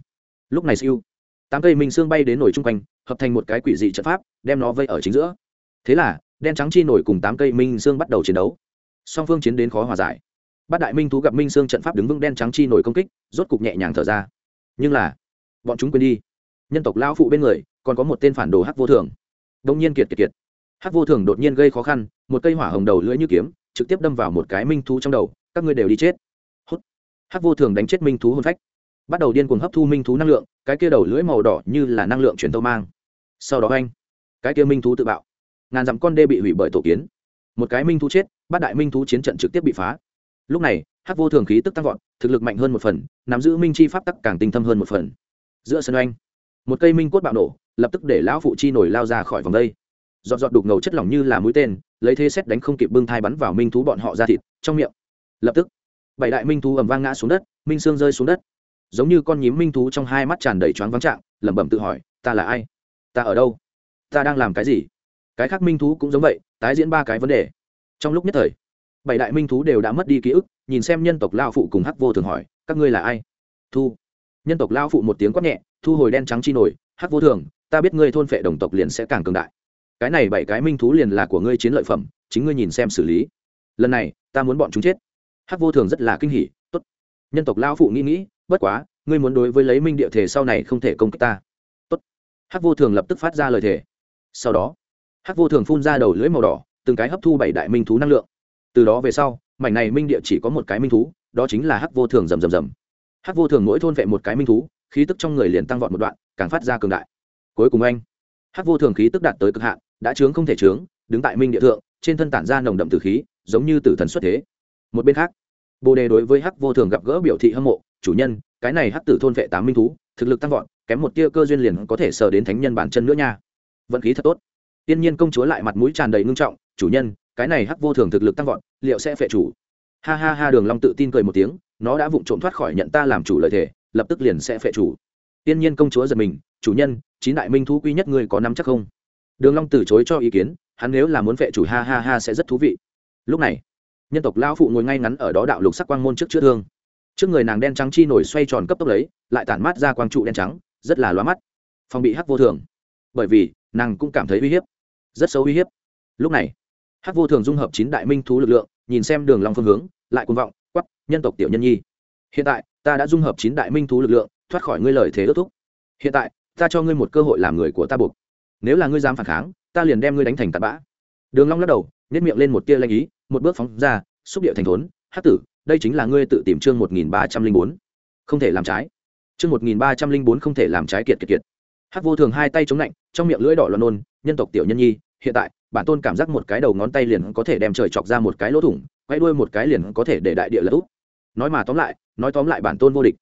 Lúc này siêu, tám cây minh xương bay đến nổi chung quanh, hợp thành một cái quỷ dị trận pháp, đem nó vây ở chính giữa. Thế là, đen trắng chi nổi cùng tám cây minh xương bắt đầu chiến đấu. Song phương chiến đến khó hòa giải. Bát đại minh thú gặp minh xương trận pháp đứng vững đen trắng chi nổi công kích, rốt cục nhẹ nhàng thở ra. Nhưng là bọn chúng quên đi. Nhân tộc lao phụ bên người, còn có một tên phản đồ hắc vô thường. Đông nhiên kiệt kiệt kiệt. Hắc vô thường đột nhiên gây khó khăn, một cây hỏa hồng đầu lưỡi như kiếm, trực tiếp đâm vào một cái minh thú trong đầu, các ngươi đều đi chết. Hút. Hắc vô thường đánh chết minh thú hôn phách. Bắt đầu điên cuồng hấp thu minh thú năng lượng, cái kia đầu lưỡi màu đỏ như là năng lượng truyền tâu mang. Sau đó anh, cái kia minh thú tự bạo. Ngàn dặm con đê bị hủy bởi tổ kiến. Một cái minh thú chết, bát đại minh thú chiến trận trực tiếp bị phá. Lúc này, hắc vô thường khí tức tăng vọt, thực lực mạnh hơn một phần, nắm giữ minh chi pháp tắc càng tinh thâm hơn một phần giữa sân oanh, một cây minh cốt bạo nổ, lập tức để lão phụ chi nổi lao ra khỏi vòng đây. Giọt giọt đục ngầu chất lỏng như là mũi tên, lấy thế xét đánh không kịp bưng thai bắn vào minh thú bọn họ ra thịt, trong miệng. Lập tức, bảy đại minh thú ầm vang ngã xuống đất, minh xương rơi xuống đất. Giống như con nhím minh thú trong hai mắt tràn đầy choáng vắng trạng, lẩm bẩm tự hỏi, ta là ai? Ta ở đâu? Ta đang làm cái gì? Cái khác minh thú cũng giống vậy, tái diễn ba cái vấn đề. Trong lúc nhất thời, bảy đại minh thú đều đã mất đi ký ức, nhìn xem nhân tộc lao phụ cùng hắc vô thường hỏi, các ngươi là ai? Thu nhân tộc lao phụ một tiếng quát nhẹ, thu hồi đen trắng chi nổi, hắc vô thường, ta biết ngươi thôn phệ đồng tộc liền sẽ càng cường đại. Cái này bảy cái minh thú liền là của ngươi chiến lợi phẩm, chính ngươi nhìn xem xử lý. Lần này, ta muốn bọn chúng chết. Hắc vô thường rất là kinh hỉ, tốt. Nhân tộc lao phụ nghĩ nghĩ, bất quá, ngươi muốn đối với lấy minh địa thể sau này không thể công kích ta. Tốt. Hắc vô thường lập tức phát ra lời thề. Sau đó, hắc vô thường phun ra đầu lưỡi màu đỏ, từng cái hấp thu bảy đại minh thú năng lượng. Từ đó về sau, mảnh này minh địa chỉ có một cái minh thú, đó chính là hắc vô thường rầm rầm rầm hắc vô thường mỗi thôn vệ một cái minh thú, khí tức trong người liền tăng vọt một đoạn, càng phát ra cường đại. Cuối cùng anh, hắc vô thường khí tức đạt tới cực hạn, đã trướng không thể trướng đứng tại minh địa thượng, trên thân tản ra nồng đậm tử khí, giống như tử thần xuất thế. Một bên khác, bồ đề đối với hắc vô thường gặp gỡ biểu thị hâm mộ, chủ nhân, cái này hắc tử thôn vệ tám minh thú, thực lực tăng vọt, kém một tia cơ duyên liền có thể sờ đến thánh nhân bản chân nữa nha. Vận khí thật tốt. Tiên nhiên công chúa lại mặt mũi tràn đầy ngưng trọng, chủ nhân, cái này hắc vô thường thực lực tăng vọt, liệu sẽ phệ chủ? Ha ha ha, đường long tự tin cười một tiếng nó đã vụng trộm thoát khỏi nhận ta làm chủ lợi thể lập tức liền sẽ phệ chủ. Tiên nhiên công chúa giật mình, chủ nhân, chín đại minh thú quý nhất ngươi có nắm chắc không? Đường long từ chối cho ý kiến, hắn nếu là muốn phệ chủ ha ha ha sẽ rất thú vị. Lúc này, nhân tộc lão phụ ngồi ngay ngắn ở đó đạo lục sắc quang môn trước chữa thương. Trước người nàng đen trắng chi nổi xoay tròn cấp tốc lấy, lại tản mát ra quang trụ đen trắng, rất là loa mắt. Phòng bị hắc vô thường. Bởi vì, nàng cũng cảm thấy uy hiếp, rất xấu uy hiếp. Lúc này, hắc vô thường dung hợp chín đại minh thú lực lượng, nhìn xem đường long phương hướng, lại cuồng vọng nhân tộc tiểu nhân nhi. Hiện tại, ta đã dung hợp chín đại minh thú lực lượng, thoát khỏi ngươi lời thế ước thúc. Hiện tại, ta cho ngươi một cơ hội làm người của ta buộc. Nếu là ngươi dám phản kháng, ta liền đem ngươi đánh thành tạt bã. Đường long lắc đầu, nhếch miệng lên một tia lanh ý, một bước phóng ra, xúc địa thành thốn. Hắc tử, đây chính là ngươi tự tìm chương một nghìn ba trăm linh bốn. Không thể làm trái. Chương một nghìn ba trăm linh bốn không thể làm trái kiệt kiệt kiệt. Hắc vô thường hai tay chống lạnh trong miệng lưỡi đỏ loạn nôn, nhân tộc tiểu nhân nhi, hiện tại, bản tôn cảm giác một cái đầu ngón tay liền có thể đem trời chọc ra một cái lỗ thủng quay đuôi một cái liền có thể để đại địa lật úp. Nói mà tóm lại, nói tóm lại bản tôn vô địch.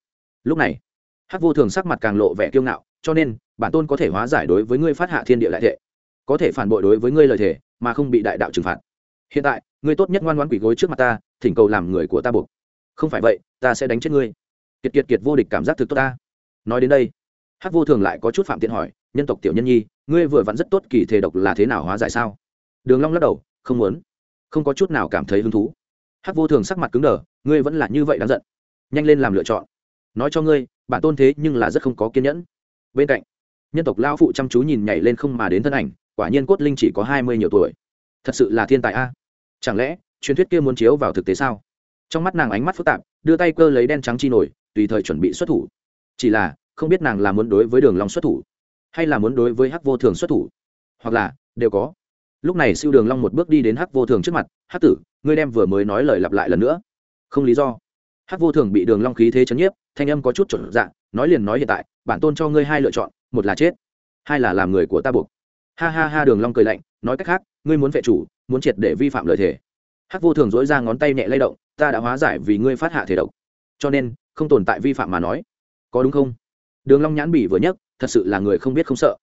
Lúc này, hắc vô thường sắc mặt càng lộ vẻ kiêu ngạo, cho nên, bản tôn có thể hóa giải đối với ngươi phát hạ thiên địa lại thệ, có thể phản bội đối với ngươi lời thề, mà không bị đại đạo trừng phạt. Hiện tại, ngươi tốt nhất ngoan ngoãn quỷ gối trước mặt ta, thỉnh cầu làm người của ta buộc. Không phải vậy, ta sẽ đánh chết ngươi. Kiệt kiệt kiệt vô địch cảm giác thực tốt ta. Nói đến đây, hắc vô thường lại có chút phạm tiện hỏi, nhân tộc tiểu nhân nhi, ngươi vừa vặn rất tốt kỳ thể độc là thế nào hóa giải sao? Đường long lắc đầu, không muốn không có chút nào cảm thấy hứng thú. Hắc vô thường sắc mặt cứng đờ, ngươi vẫn là như vậy đáng giận. Nhanh lên làm lựa chọn. Nói cho ngươi, bản tôn thế nhưng là rất không có kiên nhẫn. Bên cạnh, nhân tộc lao phụ chăm chú nhìn nhảy lên không mà đến thân ảnh, quả nhiên cốt linh chỉ có hai mươi nhiều tuổi. Thật sự là thiên tài a. Chẳng lẽ, truyền thuyết kia muốn chiếu vào thực tế sao? Trong mắt nàng ánh mắt phức tạp, đưa tay cơ lấy đen trắng chi nổi, tùy thời chuẩn bị xuất thủ. Chỉ là, không biết nàng là muốn đối với đường long xuất thủ, hay là muốn đối với hắc vô thường xuất thủ. Hoặc là, đều có lúc này siêu đường long một bước đi đến hắc vô thường trước mặt, hắc tử, ngươi đem vừa mới nói lời lặp lại lần nữa. Không lý do. Hắc vô thường bị đường long khí thế chấn nhiếp, thanh âm có chút chuẩn dạng nói liền nói hiện tại, bản tôn cho ngươi hai lựa chọn, một là chết, hai là làm người của ta buộc. Ha ha ha, đường long cười lạnh, nói cách khác, ngươi muốn vệ chủ, muốn triệt để vi phạm lời thề. Hắc vô thường dỗi ra ngón tay nhẹ lay động, ta đã hóa giải vì ngươi phát hạ thể độc, cho nên không tồn tại vi phạm mà nói. Có đúng không? Đường long nhãn bỉ vừa nhấc, thật sự là người không biết không sợ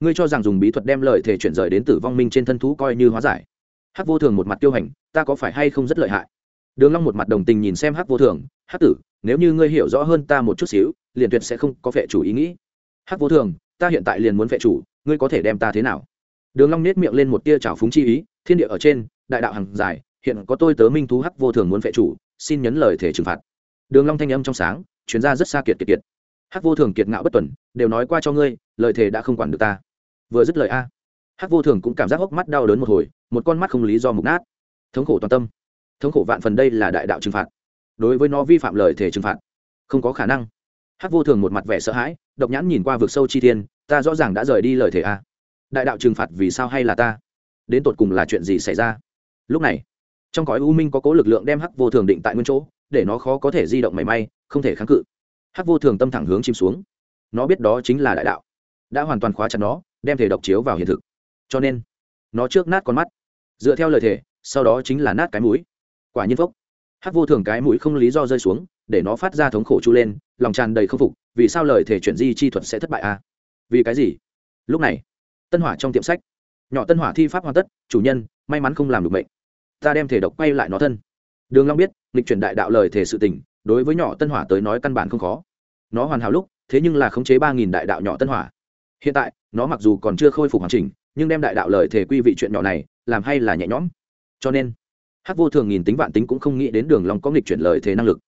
ngươi cho rằng dùng bí thuật đem lời thể chuyển rời đến tử vong minh trên thân thú coi như hóa giải. Hắc vô thường một mặt tiêu hành, ta có phải hay không rất lợi hại? Đường long một mặt đồng tình nhìn xem hắc vô thường, hắc tử, nếu như ngươi hiểu rõ hơn ta một chút xíu, liền tuyệt sẽ không có phệ chủ ý nghĩ. Hắc vô thường, ta hiện tại liền muốn phệ chủ, ngươi có thể đem ta thế nào? Đường long nét miệng lên một tia trào phúng chi ý, thiên địa ở trên, đại đạo hàng dài, hiện có tôi tớ minh thú hắc vô thường muốn phệ chủ, xin nhấn lời thể trừng phạt. Đường long thanh âm trong sáng, truyền ra rất xa kiệt kiệt kiệt. Hắc vô thường kiệt ngạo bất tuần, đều nói qua cho ngươi lời thề đã không quản được ta. Vừa dứt lời a, hắc vô thường cũng cảm giác hốc mắt đau đớn một hồi, một con mắt không lý do mục nát. Thống khổ toàn tâm. Thống khổ vạn phần đây là đại đạo trừng phạt. Đối với nó vi phạm lời thể trừng phạt, không có khả năng. Hắc vô thường một mặt vẻ sợ hãi, độc nhãn nhìn qua vực sâu chi thiên, ta rõ ràng đã rời đi lời thể a. Đại đạo trừng phạt vì sao hay là ta? Đến tột cùng là chuyện gì xảy ra? Lúc này, trong cõi u minh có cố lực lượng đem hắc vô thường định tại nguyên chỗ, để nó khó có thể di động mảy may, không thể kháng cự. Hắc vô thường tâm thẳng hướng chìm xuống. Nó biết đó chính là đại đạo đã hoàn toàn khóa chặt nó, đem thể độc chiếu vào hiện thực. Cho nên, nó trước nát con mắt. Dựa theo lời thề, sau đó chính là nát cái mũi. Quả nhiên phốc. Hắc vô thường cái mũi không lý do rơi xuống, để nó phát ra thống khổ chu lên, lòng tràn đầy k phục, vì sao lời thể chuyển di chi thuật sẽ thất bại à? vì cái gì? Lúc này, tân hỏa trong tiệm sách, nhỏ tân hỏa thi pháp hoàn tất, chủ nhân, may mắn không làm được bệnh ta đem thể độc quay lại nó thân. Đường long biết lịch chuyển đại đạo lời thể sự tình, đối với nhỏ tân hỏa tới nói căn bản không khó. Nó hoàn hảo lúc, thế nhưng là khống chế ba nghìn đại đạo nhỏ tân hỏa hiện tại, nó mặc dù còn chưa khôi phục hoàn chỉnh, nhưng đem đại đạo lời thể quy vị chuyện nhỏ này làm hay là nhẹ nhõm. Cho nên, hắc vô thường nhìn tính vạn tính cũng không nghĩ đến đường long có nghịch chuyển lời thế năng lực.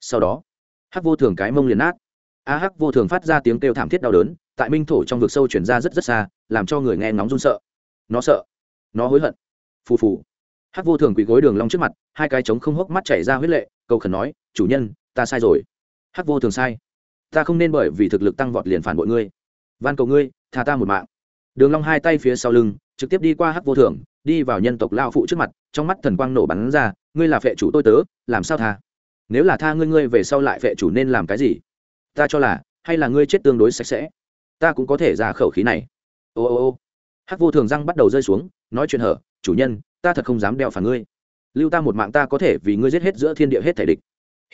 Sau đó, hắc vô thường cái mông liền nát. A hắc vô thường phát ra tiếng kêu thảm thiết đau đớn, tại minh thổ trong vực sâu chuyển ra rất rất xa, làm cho người nghe ngóng run sợ. Nó sợ, nó hối hận. Phù phù. Hắc vô thường quỳ gối đường long trước mặt, hai cái trống không hốc mắt chảy ra huyết lệ, cầu khẩn nói, chủ nhân, ta sai rồi. Hắc vô thường sai. Ta không nên bởi vì thực lực tăng vọt liền phản bội ngươi van cầu ngươi, tha ta một mạng. Đường long hai tay phía sau lưng, trực tiếp đi qua hắc vô thường đi vào nhân tộc lao phụ trước mặt, trong mắt thần quang nổ bắn ra, ngươi là phệ chủ tôi tớ, làm sao tha? Nếu là tha ngươi ngươi về sau lại phệ chủ nên làm cái gì? Ta cho là, hay là ngươi chết tương đối sạch sẽ. Ta cũng có thể ra khẩu khí này. Ô ô ô. Hắc vô thường răng bắt đầu rơi xuống, nói chuyện hở, chủ nhân, ta thật không dám đeo phản ngươi. Lưu ta một mạng ta có thể vì ngươi giết hết giữa thiên địa hết thể địch.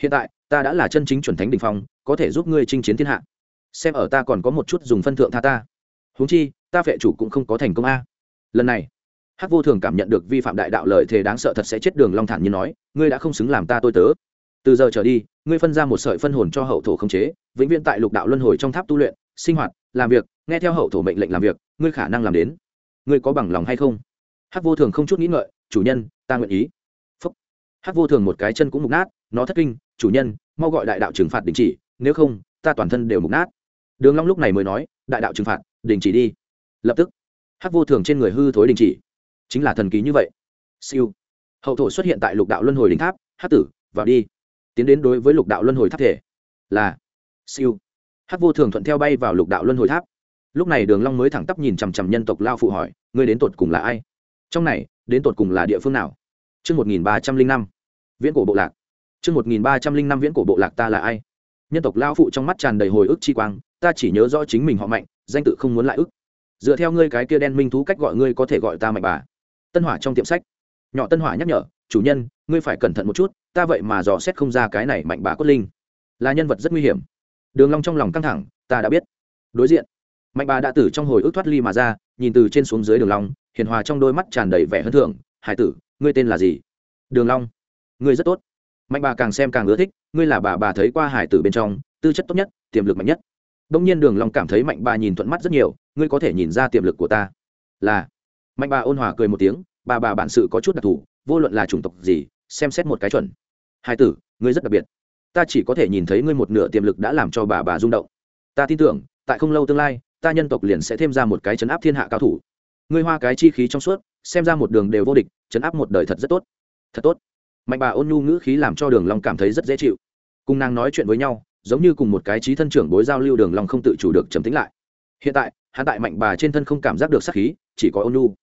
Hiện tại, ta đã là chân chính chuẩn thánh đình phong, có thể giúp ngươi chinh chiến thiên hạ xem ở ta còn có một chút dùng phân thượng tha ta. Huống chi, ta phệ chủ cũng không có thành công a. Lần này, hắc vô thường cảm nhận được vi phạm đại đạo lợi thế đáng sợ thật sẽ chết đường long thản như nói, ngươi đã không xứng làm ta tôi tớ. Từ giờ trở đi, ngươi phân ra một sợi phân hồn cho hậu thổ không chế, vĩnh viễn tại lục đạo luân hồi trong tháp tu luyện, sinh hoạt, làm việc, nghe theo hậu thổ mệnh lệnh làm việc, ngươi khả năng làm đến. Ngươi có bằng lòng hay không? Hắc vô thường không chút nghĩ ngợi, chủ nhân, ta nguyện ý. Phúc. Hắc vô thường một cái chân cũng mục nát, nó thất kinh, chủ nhân, mau gọi đại đạo trừng phạt đình chỉ, nếu không, ta toàn thân đều mục nát đường long lúc này mới nói, đại đạo trừng phạt, đình chỉ đi. Lập tức, hắc vô thường trên người hư thối đình chỉ. Chính là thần ký như vậy. Siêu. Hậu thổ xuất hiện tại lục đạo luân hồi đỉnh tháp, hắc tử, vào đi. Tiến đến đối với lục đạo luân hồi tháp thể. Là siêu. Hắc vô thường thuận theo bay vào lục đạo luân hồi tháp. Lúc này đường long mới thẳng tắp nhìn chằm chằm nhân tộc lao phụ hỏi, ngươi đến tột cùng là ai? Trong này, đến tột cùng là địa phương nào? Chương một nghìn ba trăm linh năm, viễn cổ bộ lạc. Chương một nghìn ba trăm linh năm viễn cổ bộ lạc ta là ai? Nhân tộc lao phụ trong mắt tràn đầy hồi ức chi quang ta chỉ nhớ rõ chính mình họ mạnh, danh tự không muốn lại ức. Dựa theo ngươi cái kia đen minh thú cách gọi ngươi có thể gọi ta mạnh bà. Tân hỏa trong tiệm sách. Nhỏ tân hỏa nhắc nhở, chủ nhân, ngươi phải cẩn thận một chút, ta vậy mà dò xét không ra cái này mạnh bà cốt linh. Là nhân vật rất nguy hiểm. Đường long trong lòng căng thẳng, ta đã biết. Đối diện, mạnh bà đã tử trong hồi ức thoát ly mà ra, nhìn từ trên xuống dưới đường long, hiền hòa trong đôi mắt tràn đầy vẻ hân thưởng, hải tử, ngươi tên là gì? Đường long. Ngươi rất tốt. Mạnh bà càng xem càng ưa thích, ngươi là bà bà thấy qua hải tử bên trong, tư chất tốt nhất, tiềm lực mạnh nhất đông nhiên đường long cảm thấy mạnh bà nhìn thuận mắt rất nhiều, ngươi có thể nhìn ra tiềm lực của ta. Là. Mạnh bà ôn hòa cười một tiếng, bà bà bản sự có chút đặc thù, vô luận là chủng tộc gì, xem xét một cái chuẩn. Hải tử, ngươi rất đặc biệt. Ta chỉ có thể nhìn thấy ngươi một nửa tiềm lực đã làm cho bà bà rung động. Ta tin tưởng, tại không lâu tương lai, ta nhân tộc liền sẽ thêm ra một cái chấn áp thiên hạ cao thủ. Ngươi hoa cái chi khí trong suốt, xem ra một đường đều vô địch, chấn áp một đời thật rất tốt. Thật tốt. Mạnh bà ôn nhu ngữ khí làm cho đường long cảm thấy rất dễ chịu. Cùng nàng nói chuyện với nhau giống như cùng một cái trí thân trưởng bối giao lưu đường long không tự chủ được trầm tĩnh lại. Hiện tại, hắn tại mạnh bà trên thân không cảm giác được sát khí, chỉ có ôn nhu.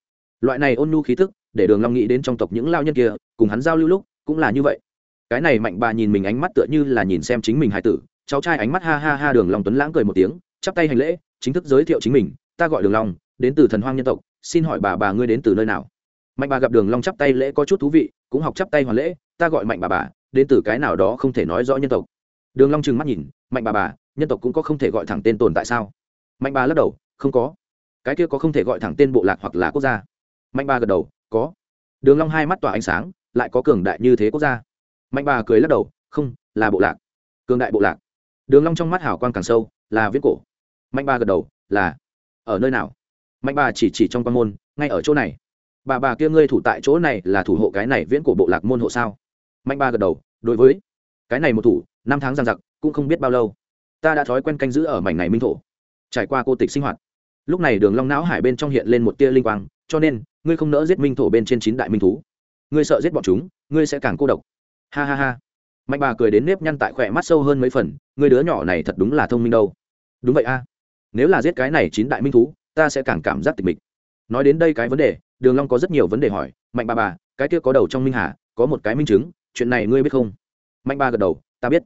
Loại này ôn nhu khí tức, để đường long nghĩ đến trong tộc những lao nhân kia, cùng hắn giao lưu lúc, cũng là như vậy. Cái này mạnh bà nhìn mình ánh mắt tựa như là nhìn xem chính mình hài tử, cháu trai ánh mắt ha ha ha đường long tuấn lãng cười một tiếng, chắp tay hành lễ, chính thức giới thiệu chính mình, ta gọi đường long, đến từ thần hoang nhân tộc, xin hỏi bà bà ngươi đến từ nơi nào? Mạnh bà gặp đường long chắp tay lễ có chút thú vị, cũng học chắp tay hoàn lễ, ta gọi mạnh bà bà, đến từ cái nào đó không thể nói rõ nhân tộc đường long trừng mắt nhìn, mạnh bà bà, nhân tộc cũng có không thể gọi thẳng tên tồn tại sao? Mạnh bà lắc đầu, không có. Cái kia có không thể gọi thẳng tên bộ lạc hoặc là quốc gia. Mạnh bà gật đầu, có. Đường long hai mắt tỏa ánh sáng, lại có cường đại như thế quốc gia. Mạnh bà cười lắc đầu, không, là bộ lạc. Cường đại bộ lạc. Đường long trong mắt hảo quang càng sâu, là viễn cổ. Mạnh bà gật đầu, là. Ở nơi nào? Mạnh bà chỉ chỉ trong quan môn, ngay ở chỗ này. Bà bà kia ngươi thủ tại chỗ này là thủ hộ cái này viễn cổ bộ lạc môn hộ sao? Mạnh bà gật đầu, đối với. Cái này một thủ năm tháng giang giặc, cũng không biết bao lâu. Ta đã thói quen canh giữ ở mảnh này minh thổ. Trải qua cô tịch sinh hoạt, lúc này đường long não hải bên trong hiện lên một tia linh quang, cho nên, ngươi không nỡ giết minh thổ bên trên chín đại minh thú. Ngươi sợ giết bọn chúng, ngươi sẽ càng cô độc. Ha ha ha. Mạnh bà cười đến nếp nhăn tại khỏe mắt sâu hơn mấy phần, ngươi đứa nhỏ này thật đúng là thông minh đâu. Đúng vậy a. Nếu là giết cái này chín đại minh thú, ta sẽ càng cảm giác tịch mịch. Nói đến đây cái vấn đề, đường long có rất nhiều vấn đề hỏi, mạnh bà bà, cái kia có đầu trong minh hà, có một cái minh chứng, chuyện này ngươi biết không? Mạnh bà gật đầu, ta biết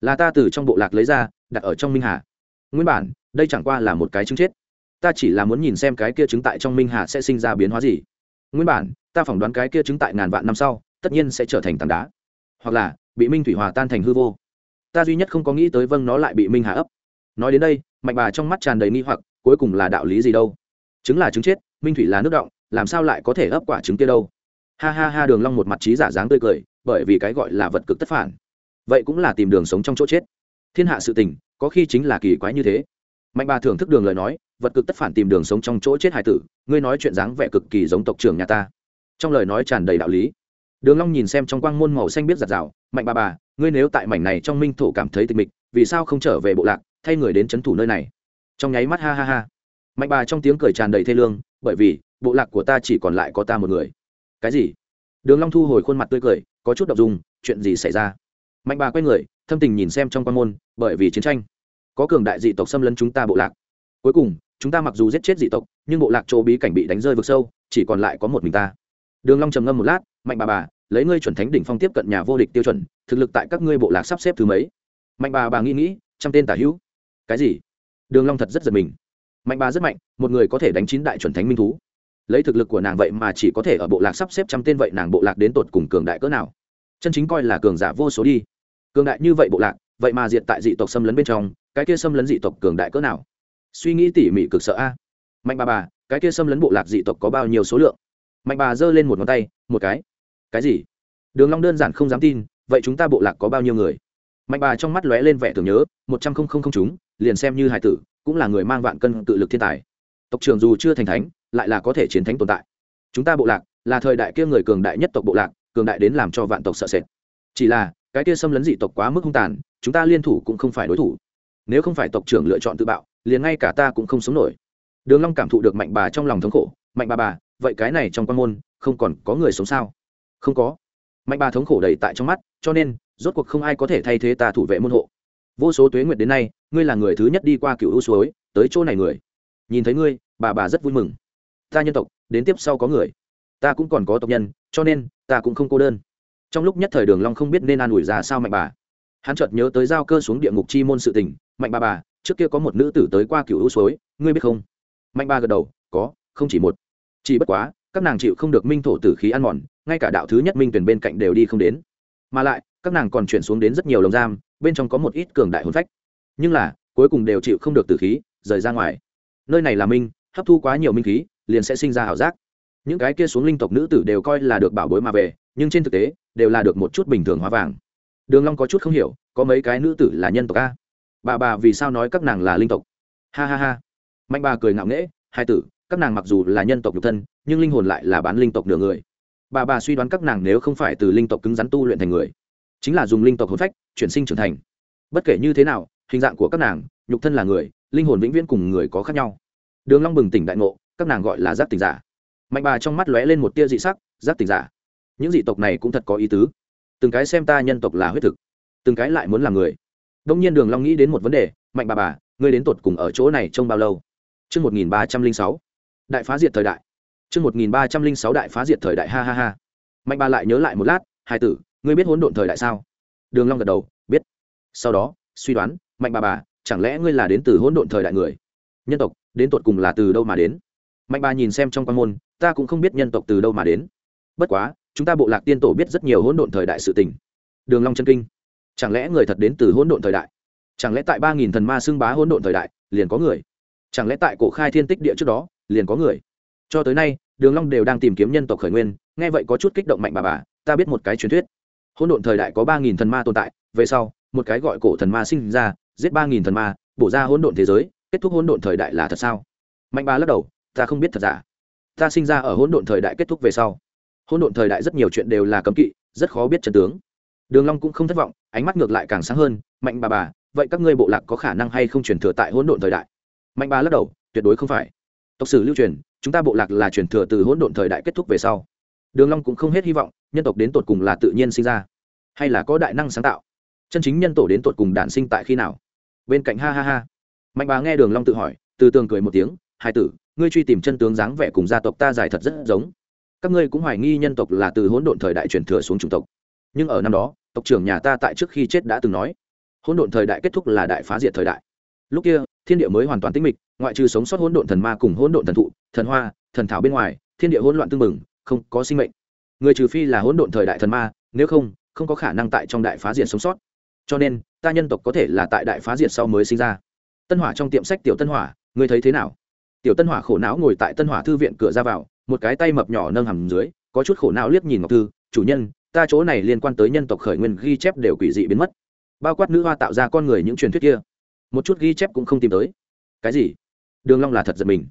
là ta từ trong bộ lạc lấy ra, đặt ở trong minh hà. Nguyên bản, đây chẳng qua là một cái trứng chết. Ta chỉ là muốn nhìn xem cái kia trứng tại trong minh hà sẽ sinh ra biến hóa gì. Nguyên bản, ta phỏng đoán cái kia trứng tại ngàn vạn năm sau, tất nhiên sẽ trở thành tảng đá. Hoặc là, bị minh thủy hòa tan thành hư vô. Ta duy nhất không có nghĩ tới vâng nó lại bị minh hà ấp. Nói đến đây mạnh bà trong mắt tràn đầy nghi hoặc, cuối cùng là đạo lý gì đâu? Trứng là trứng chết, minh thủy là nước động, làm sao lại có thể ấp quả trứng kia đâu? Ha ha ha, đường long một mặt trí giả dáng tươi cười, bởi vì cái gọi là vật cực tất phản vậy cũng là tìm đường sống trong chỗ chết. Thiên hạ sự tình, có khi chính là kỳ quái như thế. Mạnh bà thưởng thức đường lời nói, vật cực tất phản tìm đường sống trong chỗ chết hải tử, ngươi nói chuyện dáng vẻ cực kỳ giống tộc trưởng nhà ta. Trong lời nói tràn đầy đạo lý. Đường long nhìn xem trong quang môn màu xanh biết giặt rào, mạnh bà bà, ngươi nếu tại mảnh này trong minh thổ cảm thấy tịch mịch, vì sao không trở về bộ lạc, thay người đến chấn thủ nơi này? Trong nháy mắt ha ha ha. Mạnh bà trong tiếng cười tràn đầy thê lương, bởi vì, bộ lạc của ta chỉ còn lại có ta một người. Cái gì? Đường long thu hồi khuôn mặt tươi cười, có chút động dung, chuyện gì xảy ra? Mạnh bà quay người, thâm tình nhìn xem trong quan môn, bởi vì chiến tranh. Có cường đại dị tộc xâm lấn chúng ta bộ lạc. Cuối cùng, chúng ta mặc dù giết chết dị tộc, nhưng bộ lạc chỗ bí cảnh bị đánh rơi vực sâu, chỉ còn lại có một mình ta. Đường long trầm ngâm một lát, mạnh bà bà, lấy ngươi chuẩn thánh đỉnh phong tiếp cận nhà vô địch tiêu chuẩn, thực lực tại các ngươi bộ lạc sắp xếp thứ mấy? Mạnh bà bà nghĩ nghĩ, trăm tên tả hữu. Cái gì? Đường long thật rất giật mình. Mạnh bà rất mạnh, một người có thể đánh chín đại chuẩn thánh minh thú. Lấy thực lực của nàng vậy mà chỉ có thể ở bộ lạc sắp xếp trăm tên vậy, nàng bộ lạc đến tột cùng cường đại cỡ nào? Chân chính coi là cường giả vô số đi cường đại như vậy bộ lạc, vậy mà diệt tại dị tộc xâm lấn bên trong, cái kia xâm lấn dị tộc cường đại cỡ nào? Suy nghĩ tỉ mỉ cực sợ a. Mạnh bà bà, cái kia xâm lấn bộ lạc dị tộc có bao nhiêu số lượng? Mạnh bà giơ lên một ngón tay, một cái. Cái gì? Đường long đơn giản không dám tin, vậy chúng ta bộ lạc có bao nhiêu người? Mạnh bà trong mắt lóe lên vẻ tưởng nhớ, một trăm không không không chúng, liền xem như hải tử, cũng là người mang vạn cân tự lực thiên tài. Tộc trưởng dù chưa thành thánh, lại là có thể chiến thánh tồn tại. Chúng ta bộ lạc, là thời đại kia người cường đại nhất tộc bộ lạc, cường đại đến làm cho vạn tộc sợ sệt. Chỉ là cái kia xâm lấn dị tộc quá mức hung tàn, chúng ta liên thủ cũng không phải đối thủ. Nếu không phải tộc trưởng lựa chọn tự bạo, liền ngay cả ta cũng không sống nổi. Đường long cảm thụ được mạnh bà trong lòng thống khổ, mạnh bà bà, vậy cái này trong quan môn, không còn có người sống sao? Không có. Mạnh bà thống khổ đầy tại trong mắt, cho nên, rốt cuộc không ai có thể thay thế ta thủ vệ môn hộ. Vô số tuế nguyệt đến nay, ngươi là người thứ nhất đi qua cựu u suối, tới chỗ này người. Nhìn thấy ngươi, bà bà rất vui mừng. Ta nhân tộc, đến tiếp sau có người. Ta cũng còn có tộc nhân, cho nên, ta cũng không cô đơn trong lúc nhất thời đường long không biết nên an ủi ra sao mạnh bà. Hắn chợt nhớ tới giao cơ xuống địa ngục chi môn sự tình, mạnh bà bà, trước kia có một nữ tử tới qua cửu u suối, ngươi biết không? Mạnh bà gật đầu, có, không chỉ một. Chỉ bất quá, các nàng chịu không được minh thổ tử khí ăn mòn, ngay cả đạo thứ nhất minh tuyển bên cạnh đều đi không đến. Mà lại, các nàng còn chuyển xuống đến rất nhiều lồng giam, bên trong có một ít cường đại hồn phách. Nhưng là, cuối cùng đều chịu không được tử khí, rời ra ngoài. Nơi này là minh, hấp thu quá nhiều minh khí, liền sẽ sinh ra ảo giác. Những cái kia xuống linh tộc nữ tử đều coi là được bảo bối mà về, nhưng trên thực tế đều là được một chút bình thường hóa vàng. Đường long có chút không hiểu, có mấy cái nữ tử là nhân tộc a. Bà bà vì sao nói các nàng là linh tộc? Ha ha ha. Mạnh bà cười ngạo nghễ, hai tử, các nàng mặc dù là nhân tộc nhục thân, nhưng linh hồn lại là bán linh tộc nửa người. Bà bà suy đoán các nàng nếu không phải từ linh tộc cứng rắn tu luyện thành người, chính là dùng linh tộc hồn phách chuyển sinh trưởng thành. Bất kể như thế nào, hình dạng của các nàng, nhục thân là người, linh hồn vĩnh viễn cùng người có khác nhau. Đường long bừng tỉnh đại ngộ, các nàng gọi là giác tỉnh giả. Mạnh bà trong mắt lóe lên một tia dị sắc, giác tỉnh giả những dị tộc này cũng thật có ý tứ. Từng cái xem ta nhân tộc là huyết thực, từng cái lại muốn làm người. Đông nhiên đường long nghĩ đến một vấn đề, mạnh bà bà, ngươi đến tột cùng ở chỗ này trong bao lâu? Chương một nghìn ba trăm linh sáu. Đại phá diệt thời đại. Chương một nghìn ba trăm linh sáu đại phá diệt thời đại, ha ha ha. Mạnh bà lại nhớ lại một lát, hai tử, ngươi biết hỗn độn thời đại sao? Đường long gật đầu, biết. Sau đó, suy đoán, mạnh bà bà, chẳng lẽ ngươi là đến từ hỗn độn thời đại người? Nhân tộc, đến tột cùng là từ đâu mà đến? Mạnh bà nhìn xem trong quan môn, ta cũng không biết nhân tộc từ đâu mà đến. Bất quá chúng ta bộ lạc tiên tổ biết rất nhiều hỗn độn thời đại sự tình. Đường long chân kinh. Chẳng lẽ người thật đến từ hỗn độn thời đại? Chẳng lẽ tại ba nghìn thần ma xưng bá hỗn độn thời đại, liền có người? Chẳng lẽ tại cổ khai thiên tích địa trước đó, liền có người? Cho tới nay, đường long đều đang tìm kiếm nhân tộc khởi nguyên, nghe vậy có chút kích động mạnh bà bà, ta biết một cái truyền thuyết. Hỗn độn thời đại có ba nghìn thần ma tồn tại, về sau, một cái gọi cổ thần ma sinh ra, giết ba nghìn thần ma, bổ ra hỗn độn thế giới, kết thúc hỗn độn thời đại là thật sao? Mạnh bà lắc đầu, ta không biết thật giả. Ta sinh ra ở hỗn độn thời đại kết thúc về sau hỗn độn thời đại rất nhiều chuyện đều là cấm kỵ, rất khó biết chân tướng. Đường long cũng không thất vọng, ánh mắt ngược lại càng sáng hơn, mạnh bà bà, vậy các ngươi bộ lạc có khả năng hay không truyền thừa tại hỗn độn thời đại? Mạnh bà lắc đầu, tuyệt đối không phải. Tộc sử lưu truyền, chúng ta bộ lạc là truyền thừa từ hỗn độn thời đại kết thúc về sau. Đường long cũng không hết hy vọng, nhân tộc đến tột cùng là tự nhiên sinh ra, hay là có đại năng sáng tạo? Chân chính nhân tổ đến tột cùng đản sinh tại khi nào? Bên cạnh ha ha ha. Mạnh bà nghe đường long tự hỏi, từ tường cười một tiếng, hai tử, ngươi truy tìm chân tướng dáng vẻ cùng gia tộc ta dài thật rất giống các ngươi cũng hoài nghi nhân tộc là từ hỗn độn thời đại truyền thừa xuống chủng tộc. Nhưng ở năm đó, tộc trưởng nhà ta tại trước khi chết đã từng nói, hỗn độn thời đại kết thúc là đại phá diệt thời đại. Lúc kia, thiên địa mới hoàn toàn tĩnh mịch, ngoại trừ sống sót hỗn độn thần ma cùng hỗn độn thần thụ, thần hoa, thần thảo bên ngoài, thiên địa hỗn loạn tương mừng không có sinh mệnh. Người trừ phi là hỗn độn thời đại thần ma, nếu không không có khả năng tại trong đại phá diệt sống sót. Cho nên, ta nhân tộc có thể là tại đại phá diệt sau mới sinh ra. Tân hỏa trong tiệm sách tiểu tân hỏa, ngươi thấy thế nào? Tiểu tân hỏa khổ não ngồi tại tân hỏa thư viện cửa ra vào một cái tay mập nhỏ nâng hầm dưới, có chút khổ não liếc nhìn ngọc thư, chủ nhân, ta chỗ này liên quan tới nhân tộc khởi nguyên ghi chép đều quỷ dị biến mất. Bao quát nữ hoa tạo ra con người những truyền thuyết kia, một chút ghi chép cũng không tìm tới. Cái gì? Đường long là thật giật mình.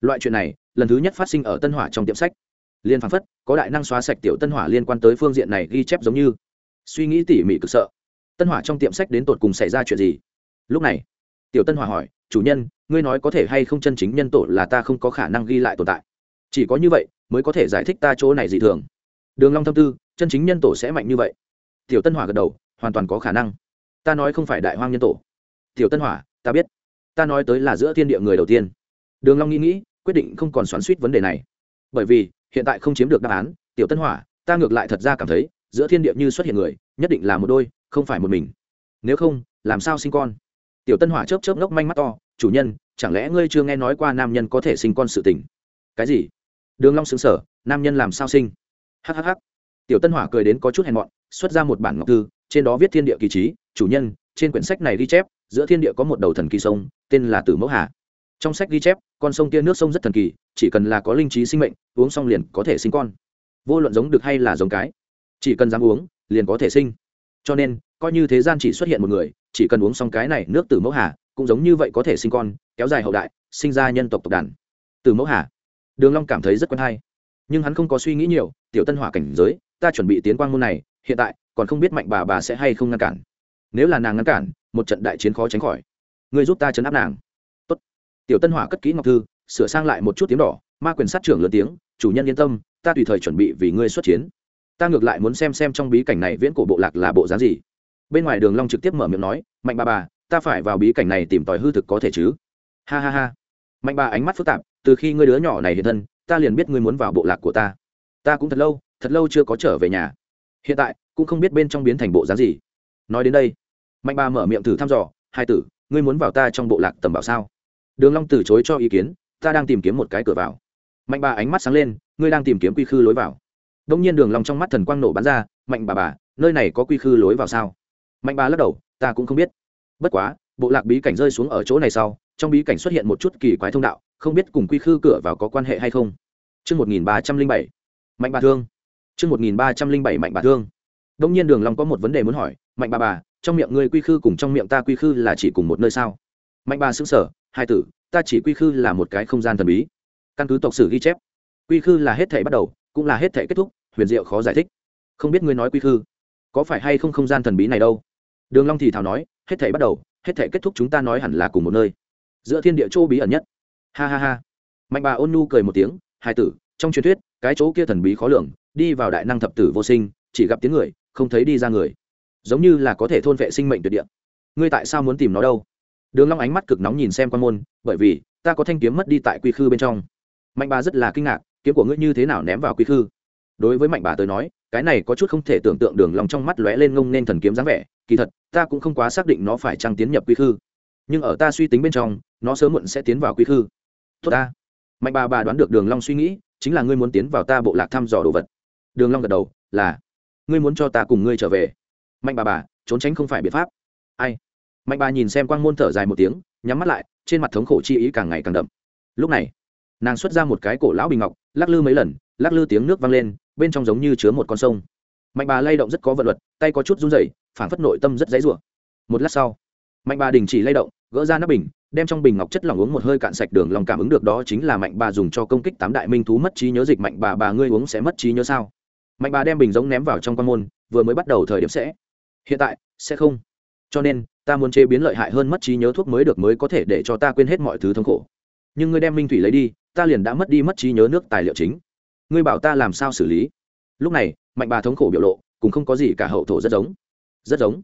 Loại chuyện này, lần thứ nhất phát sinh ở tân hỏa trong tiệm sách. Liên phán phất, có đại năng xóa sạch tiểu tân hỏa liên quan tới phương diện này ghi chép giống như. Suy nghĩ tỉ mỉ cực sợ. Tân hỏa trong tiệm sách đến tột cùng xảy ra chuyện gì? Lúc này, tiểu tân hỏa hỏi, chủ nhân, ngươi nói có thể hay không chân chính nhân tổ là ta không có khả năng ghi lại tồn tại? Chỉ có như vậy mới có thể giải thích ta chỗ này dị thường. Đường long thâm tư, chân chính nhân tổ sẽ mạnh như vậy. Tiểu tân hỏa gật đầu, hoàn toàn có khả năng. Ta nói không phải đại hoang nhân tổ. Tiểu tân hỏa, ta biết. Ta nói tới là giữa thiên địa người đầu tiên. Đường long nghĩ nghĩ, quyết định không còn xoắn xuýt vấn đề này. Bởi vì, hiện tại không chiếm được đáp án, tiểu tân hỏa, ta ngược lại thật ra cảm thấy, giữa thiên địa như xuất hiện người, nhất định là một đôi, không phải một mình. Nếu không, làm sao sinh con? Tiểu tân hỏa chớp chớp ngốc manh mắt to, chủ nhân, chẳng lẽ ngươi chưa nghe nói qua nam nhân có thể sinh con sự tình? Cái gì? Đường long sững sờ, nam nhân làm sao sinh? Hhh tiểu tân hỏa cười đến có chút hèn mọn, xuất ra một bản ngọc thư, trên đó viết thiên địa kỳ trí, chủ nhân, trên quyển sách này ghi chép, giữa thiên địa có một đầu thần kỳ sông, tên là tử mẫu hà. Trong sách ghi chép, con sông kia nước sông rất thần kỳ, chỉ cần là có linh trí sinh mệnh, uống xong liền có thể sinh con. Vô luận giống được hay là giống cái, chỉ cần dám uống, liền có thể sinh. Cho nên, coi như thế gian chỉ xuất hiện một người, chỉ cần uống xong cái này nước tử mẫu hà, cũng giống như vậy có thể sinh con, kéo dài hậu đại, sinh ra nhân tộc tộc đàn. Tử mẫu hà đường long cảm thấy rất quen hay. Nhưng hắn không có suy nghĩ nhiều, tiểu tân hỏa cảnh giới, ta chuẩn bị tiến quang môn này, hiện tại, còn không biết mạnh bà bà sẽ hay không ngăn cản. Nếu là nàng ngăn cản, một trận đại chiến khó tránh khỏi. Ngươi giúp ta chấn áp nàng. Tốt. Tiểu tân hỏa cất kỹ ngọc thư, sửa sang lại một chút tiếng đỏ, ma quyền sát trưởng lớn tiếng, chủ nhân yên tâm, ta tùy thời chuẩn bị vì ngươi xuất chiến. Ta ngược lại muốn xem xem trong bí cảnh này viễn cổ bộ lạc là bộ dáng gì. Bên ngoài đường long trực tiếp mở miệng nói, mạnh bà bà, ta phải vào bí cảnh này tìm tòi hư thực có thể chứ? Ha ha ha. Mạnh bà ánh mắt phức tạp từ khi ngươi đứa nhỏ này hiện thân, ta liền biết ngươi muốn vào bộ lạc của ta. Ta cũng thật lâu thật lâu chưa có trở về nhà. Hiện tại, cũng không biết bên trong biến thành bộ dáng gì. Nói đến đây, mạnh bà mở miệng thử thăm dò, hai tử, ngươi muốn vào ta trong bộ lạc tầm bảo sao? Đường long từ chối cho ý kiến, ta đang tìm kiếm một cái cửa vào. Mạnh bà ánh mắt sáng lên, ngươi đang tìm kiếm quy khư lối vào. Đông nhiên đường long trong mắt thần quang nổ bắn ra, mạnh bà bà, nơi này có quy khư lối vào sao? Mạnh bà lắc đầu, ta cũng không biết. Bất quá, bộ lạc bí cảnh rơi xuống ở chỗ này sau, trong bí cảnh xuất hiện một chút kỳ quái thông đạo không biết cùng quy khư cửa vào có quan hệ hay không Trước 1307, mạnh bà thương. Trước 1307 mạnh bà thương. Đông nhiên Đường Long có một vấn đề muốn hỏi, mạnh bà bà, trong miệng ngươi quy khư cùng trong miệng ta quy khư là chỉ cùng một nơi sao? Mạnh bà sững sờ, hai tử, ta chỉ quy khư là một cái không gian thần bí. Căn cứ tộc sử ghi chép, quy khư là hết thảy bắt đầu, cũng là hết thảy kết thúc, huyền diệu khó giải thích. Không biết ngươi nói quy khư, có phải hay không không gian thần bí này đâu? Đường Long thì thào nói, hết thảy bắt đầu, hết thảy kết thúc chúng ta nói hẳn là cùng một nơi. Giữa thiên địa châu bí ẩn nhất. Ha ha ha. Mạnh bà ôn nhu cười một tiếng, hai tử, trong truyền thuyết, cái chỗ kia thần bí khó lường, đi vào đại năng thập tử vô sinh, chỉ gặp tiếng người, không thấy đi ra người. Giống như là có thể thôn vệ sinh mệnh tuyệt địa. Ngươi tại sao muốn tìm nó đâu? Đường long ánh mắt cực nóng nhìn xem quan môn bởi vì ta có thanh kiếm mất đi tại quy khư bên trong. Mạnh bà rất là kinh ngạc kiếm của ngươi như thế nào ném vào quy khư? Đối với mạnh bà tới nói cái này có chút không thể tưởng tượng đường long trong mắt lóe lên ngông nên thần kiếm dáng vẻ kỳ thật ta cũng không quá xác định nó phải trang tiến nhập quy khư. Nhưng ở ta suy tính bên trong nó sớm muộn sẽ tiến vào quy khư tốt ta. Mạnh bà bà đoán được đường long suy nghĩ, chính là ngươi muốn tiến vào ta bộ lạc thăm dò đồ vật. Đường long gật đầu, là. Ngươi muốn cho ta cùng ngươi trở về. Mạnh bà bà, trốn tránh không phải biện pháp. Ai? Mạnh bà nhìn xem quang môn thở dài một tiếng, nhắm mắt lại, trên mặt thống khổ chi ý càng ngày càng đậm. Lúc này, nàng xuất ra một cái cổ lão bình ngọc, lắc lư mấy lần, lắc lư tiếng nước vang lên, bên trong giống như chứa một con sông. Mạnh bà lay động rất có vận luật, tay có chút run rẩy, phảng phất nội tâm rất dãy rủa. Một lát sau, mạnh bà đình chỉ lay động, gỡ ra nắp bình đem trong bình ngọc chất lỏng uống một hơi cạn sạch đường lòng cảm ứng được đó chính là mạnh bà dùng cho công kích tám đại minh thú mất trí nhớ dịch mạnh bà bà ngươi uống sẽ mất trí nhớ sao? Mạnh bà đem bình giống ném vào trong quan môn, vừa mới bắt đầu thời điểm sẽ. Hiện tại, sẽ không. Cho nên, ta muốn chế biến lợi hại hơn mất trí nhớ thuốc mới được mới có thể để cho ta quên hết mọi thứ thống khổ. Nhưng ngươi đem minh thủy lấy đi, ta liền đã mất đi mất trí nhớ nước tài liệu chính. Ngươi bảo ta làm sao xử lý? Lúc này, mạnh bà thống khổ biểu lộ, cũng không có gì cả hậu thổ rất giống. Rất giống.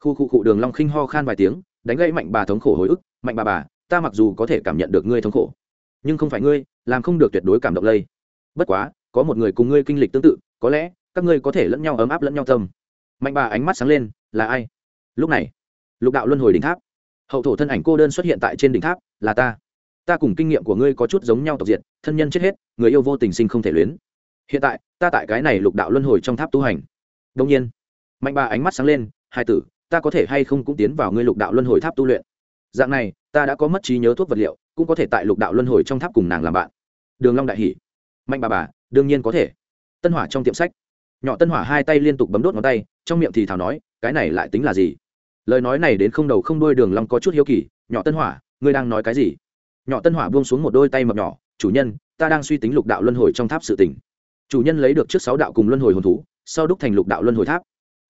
Khu khu cụ đường long khinh ho khan vài tiếng, đánh gãy mạnh bà thống khổ hồi ức mạnh bà bà, ta mặc dù có thể cảm nhận được ngươi thống khổ, nhưng không phải ngươi, làm không được tuyệt đối cảm động lây. Bất quá, có một người cùng ngươi kinh lịch tương tự, có lẽ các ngươi có thể lẫn nhau ấm áp lẫn nhau tâm. Mạnh bà ánh mắt sáng lên, là ai? Lúc này, lục đạo luân hồi đỉnh tháp. Hậu thổ thân ảnh cô đơn xuất hiện tại trên đỉnh tháp, là ta. Ta cùng kinh nghiệm của ngươi có chút giống nhau tộc diện thân nhân chết hết, người yêu vô tình sinh không thể luyến. Hiện tại, ta tại cái này lục đạo luân hồi trong tháp tu hành. Đông nhiên, mạnh bà ánh mắt sáng lên, hai tử, ta có thể hay không cũng tiến vào ngươi lục đạo luân hồi tháp tu luyện? Dạng này, ta đã có mất trí nhớ thuốc vật liệu, cũng có thể tại lục đạo luân hồi trong tháp cùng nàng làm bạn. Đường long đại hỉ. Mạnh bà bà, đương nhiên có thể. Tân hỏa trong tiệm sách. Nhỏ tân hỏa hai tay liên tục bấm đốt ngón tay, trong miệng thì thào nói, cái này lại tính là gì? Lời nói này đến không đầu không đuôi đường long có chút hiếu kỳ, nhỏ tân hỏa, ngươi đang nói cái gì? Nhỏ tân hỏa buông xuống một đôi tay mập nhỏ, chủ nhân, ta đang suy tính lục đạo luân hồi trong tháp sự tình. Chủ nhân lấy được trước sáu đạo cùng luân hồi hồn thú, sau đúc thành lục đạo luân hồi tháp.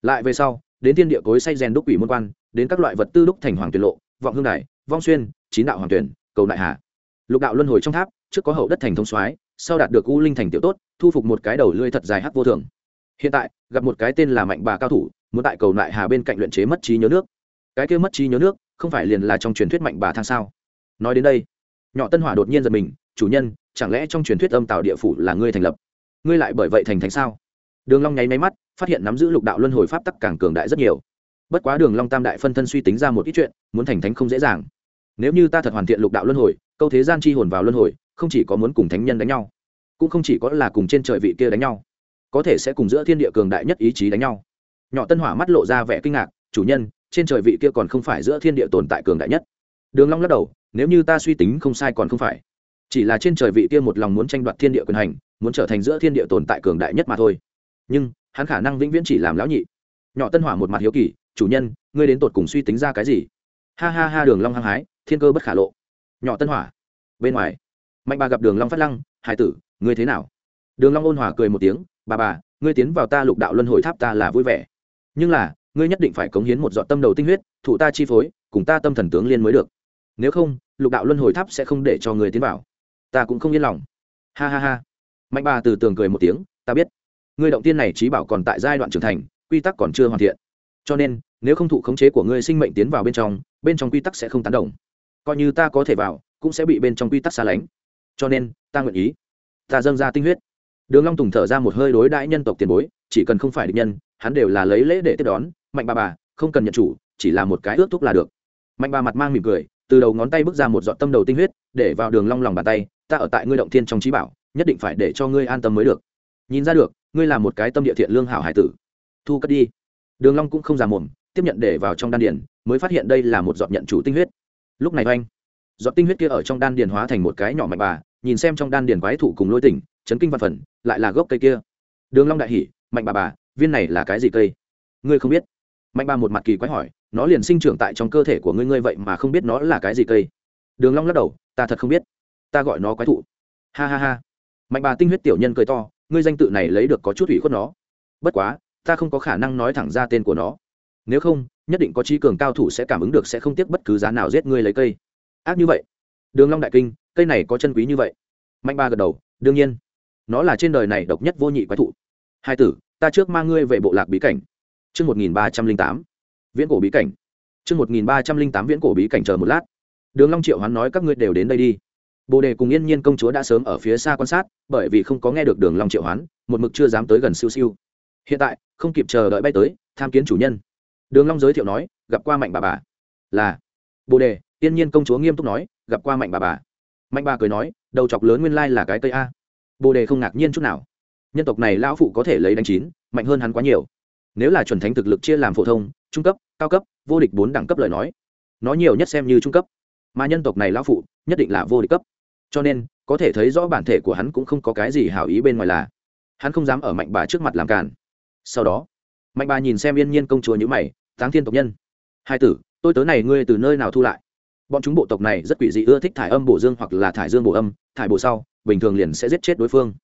Lại về sau, đến thiên địa cối say rèn đúc quỷ môn quan, đến các loại vật tư đúc thành hoàng tuyệt lộ vọng hương đài, vong xuyên, chín đạo hoàng tuyển, cầu đại hà. Lục đạo luân hồi trong tháp, trước có hậu đất thành thông soái, sau đạt được u linh thành tiểu tốt, thu phục một cái đầu lưỡi thật dài hắc vô thường. Hiện tại, gặp một cái tên là mạnh bà cao thủ, muốn tại cầu đại hà bên cạnh luyện chế mất trí nhớ nước. Cái kia mất trí nhớ nước, không phải liền là trong truyền thuyết mạnh bà thang sao? Nói đến đây, nhỏ tân hỏa đột nhiên giật mình, chủ nhân, chẳng lẽ trong truyền thuyết âm tạo địa phủ là ngươi thành lập? Ngươi lại bởi vậy thành thánh sao? Đường long nháy máy mắt, phát hiện nắm giữ lục đạo luân hồi pháp tắc càng cường đại rất nhiều bất quá đường long tam đại phân thân suy tính ra một ít chuyện, muốn thành thánh không dễ dàng. Nếu như ta thật hoàn thiện lục đạo luân hồi, câu thế gian chi hồn vào luân hồi, không chỉ có muốn cùng thánh nhân đánh nhau, cũng không chỉ có là cùng trên trời vị kia đánh nhau, có thể sẽ cùng giữa thiên địa cường đại nhất ý chí đánh nhau. Nhỏ tân hỏa mắt lộ ra vẻ kinh ngạc, chủ nhân, trên trời vị kia còn không phải giữa thiên địa tồn tại cường đại nhất. Đường long lắc đầu, nếu như ta suy tính không sai còn không phải. Chỉ là trên trời vị kia một lòng muốn tranh đoạt thiên địa quyền hành, muốn trở thành giữa thiên địa tồn tại cường đại nhất mà thôi. Nhưng, hắn khả năng vĩnh viễn chỉ làm lão nhị. Nhỏ tân hỏa một mặt hiếu kỳ chủ nhân, ngươi đến tột cùng suy tính ra cái gì? Ha ha ha, đường long hăng hái, thiên cơ bất khả lộ. Nhỏ tân hỏa, bên ngoài. Mạnh bà gặp đường long phát lăng, hải tử, ngươi thế nào? Đường long ôn hòa cười một tiếng, bà bà, ngươi tiến vào ta lục đạo luân hồi tháp ta là vui vẻ. Nhưng là, ngươi nhất định phải cống hiến một dọn tâm đầu tinh huyết, thụ ta chi phối, cùng ta tâm thần tướng liên mới được. Nếu không, lục đạo luân hồi tháp sẽ không để cho ngươi tiến vào. Ta cũng không yên lòng. Ha ha ha. Mạnh bà từ tường cười một tiếng, ta biết. Ngươi động tiên này trí bảo còn tại giai đoạn trưởng thành, quy tắc còn chưa hoàn thiện cho nên, nếu không thụ khống chế của ngươi sinh mệnh tiến vào bên trong bên trong quy tắc sẽ không tán đồng. Coi như ta có thể vào, cũng sẽ bị bên trong quy tắc xa lánh. Cho nên, ta nguyện ý. Ta dâng ra tinh huyết. Đường long tùng thở ra một hơi đối đãi nhân tộc tiền bối, chỉ cần không phải địch nhân, hắn đều là lấy lễ để tiếp đón. Mạnh bà bà, không cần nhận chủ, chỉ là một cái ước thúc là được. Mạnh bà mặt mang mỉm cười, từ đầu ngón tay bước ra một giọt tâm đầu tinh huyết, để vào đường long lòng bàn tay, ta ở tại ngươi động thiên trong trí bảo, nhất định phải để cho ngươi an tâm mới được. Nhìn ra được, ngươi là một cái tâm địa thiện lương hảo hải tử. Thu cất đi đường long cũng không già mồm, tiếp nhận để vào trong đan điền, mới phát hiện đây là một giọt nhận chủ tinh huyết. Lúc này oanh giọt tinh huyết kia ở trong đan điền hóa thành một cái nhỏ mạnh bà, nhìn xem trong đan điền quái thủ cùng lôi tỉnh, chấn kinh văn phần, lại là gốc cây kia. Đường long đại hỉ mạnh bà bà, viên này là cái gì cây? Ngươi không biết. Mạnh bà một mặt kỳ quái hỏi, nó liền sinh trưởng tại trong cơ thể của ngươi ngươi vậy mà không biết nó là cái gì cây? Đường long lắc đầu, ta thật không biết. Ta gọi nó quái thụ. Ha ha ha. Mạnh bà tinh huyết tiểu nhân cười to, ngươi danh tự này lấy được có chút ủy khuất nó. Bất quá ta không có khả năng nói thẳng ra tên của nó. Nếu không, nhất định có trí cường cao thủ sẽ cảm ứng được sẽ không tiếc bất cứ giá nào giết ngươi lấy cây. Ác như vậy. Đường long đại kinh, cây này có chân quý như vậy. Mạnh ba gật đầu, đương nhiên. Nó là trên đời này độc nhất vô nhị quái thụ. Hai tử, ta trước mang ngươi về bộ lạc bí cảnh. Chương một nghìn ba trăm linh tám. Viễn cổ bí cảnh. Chương một nghìn ba trăm linh tám viễn cổ bí cảnh chờ một lát. Đường long triệu hoán nói các ngươi đều đến đây đi. Bồ đề cùng yên nhiên công chúa đã sớm ở phía xa quan sát, bởi vì không có nghe được đường long triệu hoán, một mực chưa dám tới gần siêu siêu hiện tại, không kịp chờ đợi bay tới, tham kiến chủ nhân. Đường long giới thiệu nói, gặp qua mạnh bà bà. Là. Bồ đề, tiên nhiên công chúa nghiêm túc nói, gặp qua mạnh bà bà. Mạnh bà cười nói, đầu chọc lớn nguyên lai là cái cây a. Bồ đề không ngạc nhiên chút nào. Nhân tộc này lão phụ có thể lấy đánh chín, mạnh hơn hắn quá nhiều. Nếu là chuẩn thánh thực lực chia làm phổ thông, trung cấp, cao cấp, vô địch bốn đẳng cấp lời nói, nó nhiều nhất xem như trung cấp. Mà nhân tộc này lão phụ, nhất định là vô địch cấp. Cho nên, có thể thấy rõ bản thể của hắn cũng không có cái gì hảo ý bên ngoài là. Hắn không dám ở mạnh bà trước mặt làm càn sau đó, mạnh bà nhìn xem yên nhiên công chúa nhữ mày, táng thiên tộc nhân. Hai tử, tôi tớ này ngươi từ nơi nào thu lại? Bọn chúng bộ tộc này rất quỷ dị, ưa thích thải âm bổ dương hoặc là thải dương bổ âm, thải bổ sau, bình thường liền sẽ giết chết đối phương.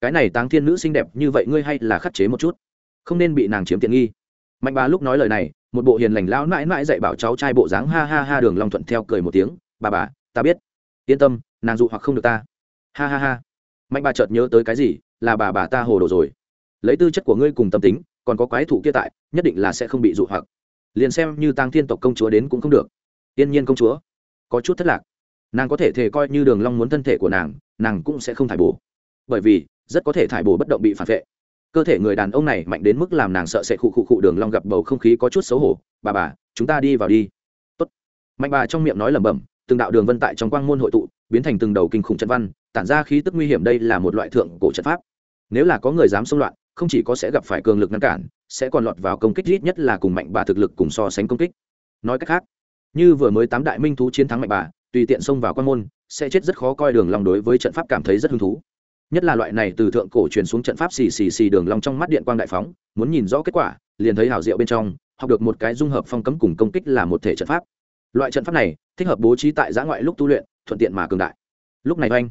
Cái này táng thiên nữ xinh đẹp như vậy ngươi hay là khắc chế một chút, không nên bị nàng chiếm tiện nghi. Mạnh bà lúc nói lời này, một bộ hiền lành lão mãi mãi dạy bảo cháu trai bộ dáng ha ha ha đường long thuận theo cười một tiếng, bà bà, ta biết. Yên tâm, nàng dụ hoặc không được ta. Ha ha ha. Mạnh bà chợt nhớ tới cái gì, là bà bà ta hồ đồ rồi lấy tư chất của ngươi cùng tâm tính, còn có quái thủ kia tại, nhất định là sẽ không bị dụ hoặc. Liền xem như tăng thiên tộc công chúa đến cũng không được. Tiên nhiên công chúa, có chút thất lạc. Nàng có thể thề coi như đường long muốn thân thể của nàng nàng cũng sẽ không thải bổ. Bởi vì, rất có thể thải bổ bất động bị phản vệ. Cơ thể người đàn ông này mạnh đến mức làm nàng sợ sẽ khụ khụ khụ đường long gặp bầu không khí có chút xấu hổ. Bà bà, chúng ta đi vào đi. Tốt. Mạnh bà trong miệng nói lẩm bẩm, từng đạo đường vân tại trong quang môn hội tụ, biến thành từng đầu kinh khủng trận văn, tản ra khí tức nguy hiểm đây là một loại thượng cổ trận pháp. Nếu là có người dám xông loạn không chỉ có sẽ gặp phải cường lực ngăn cản, sẽ còn lọt vào công kích ít nhất là cùng mạnh bà thực lực cùng so sánh công kích. Nói cách khác, như vừa mới tám đại minh thú chiến thắng mạnh bà, tùy tiện xông vào quan môn, sẽ chết rất khó coi đường long đối với trận pháp cảm thấy rất hứng thú. Nhất là loại này từ thượng cổ truyền xuống trận pháp xì xì xì đường long trong mắt điện quang đại phóng, muốn nhìn rõ kết quả, liền thấy hảo diệu bên trong, học được một cái dung hợp phong cấm cùng công kích là một thể trận pháp. Loại trận pháp này, thích hợp bố trí tại giã ngoại lúc tu luyện, thuận tiện mà cường đại. Lúc này oanh,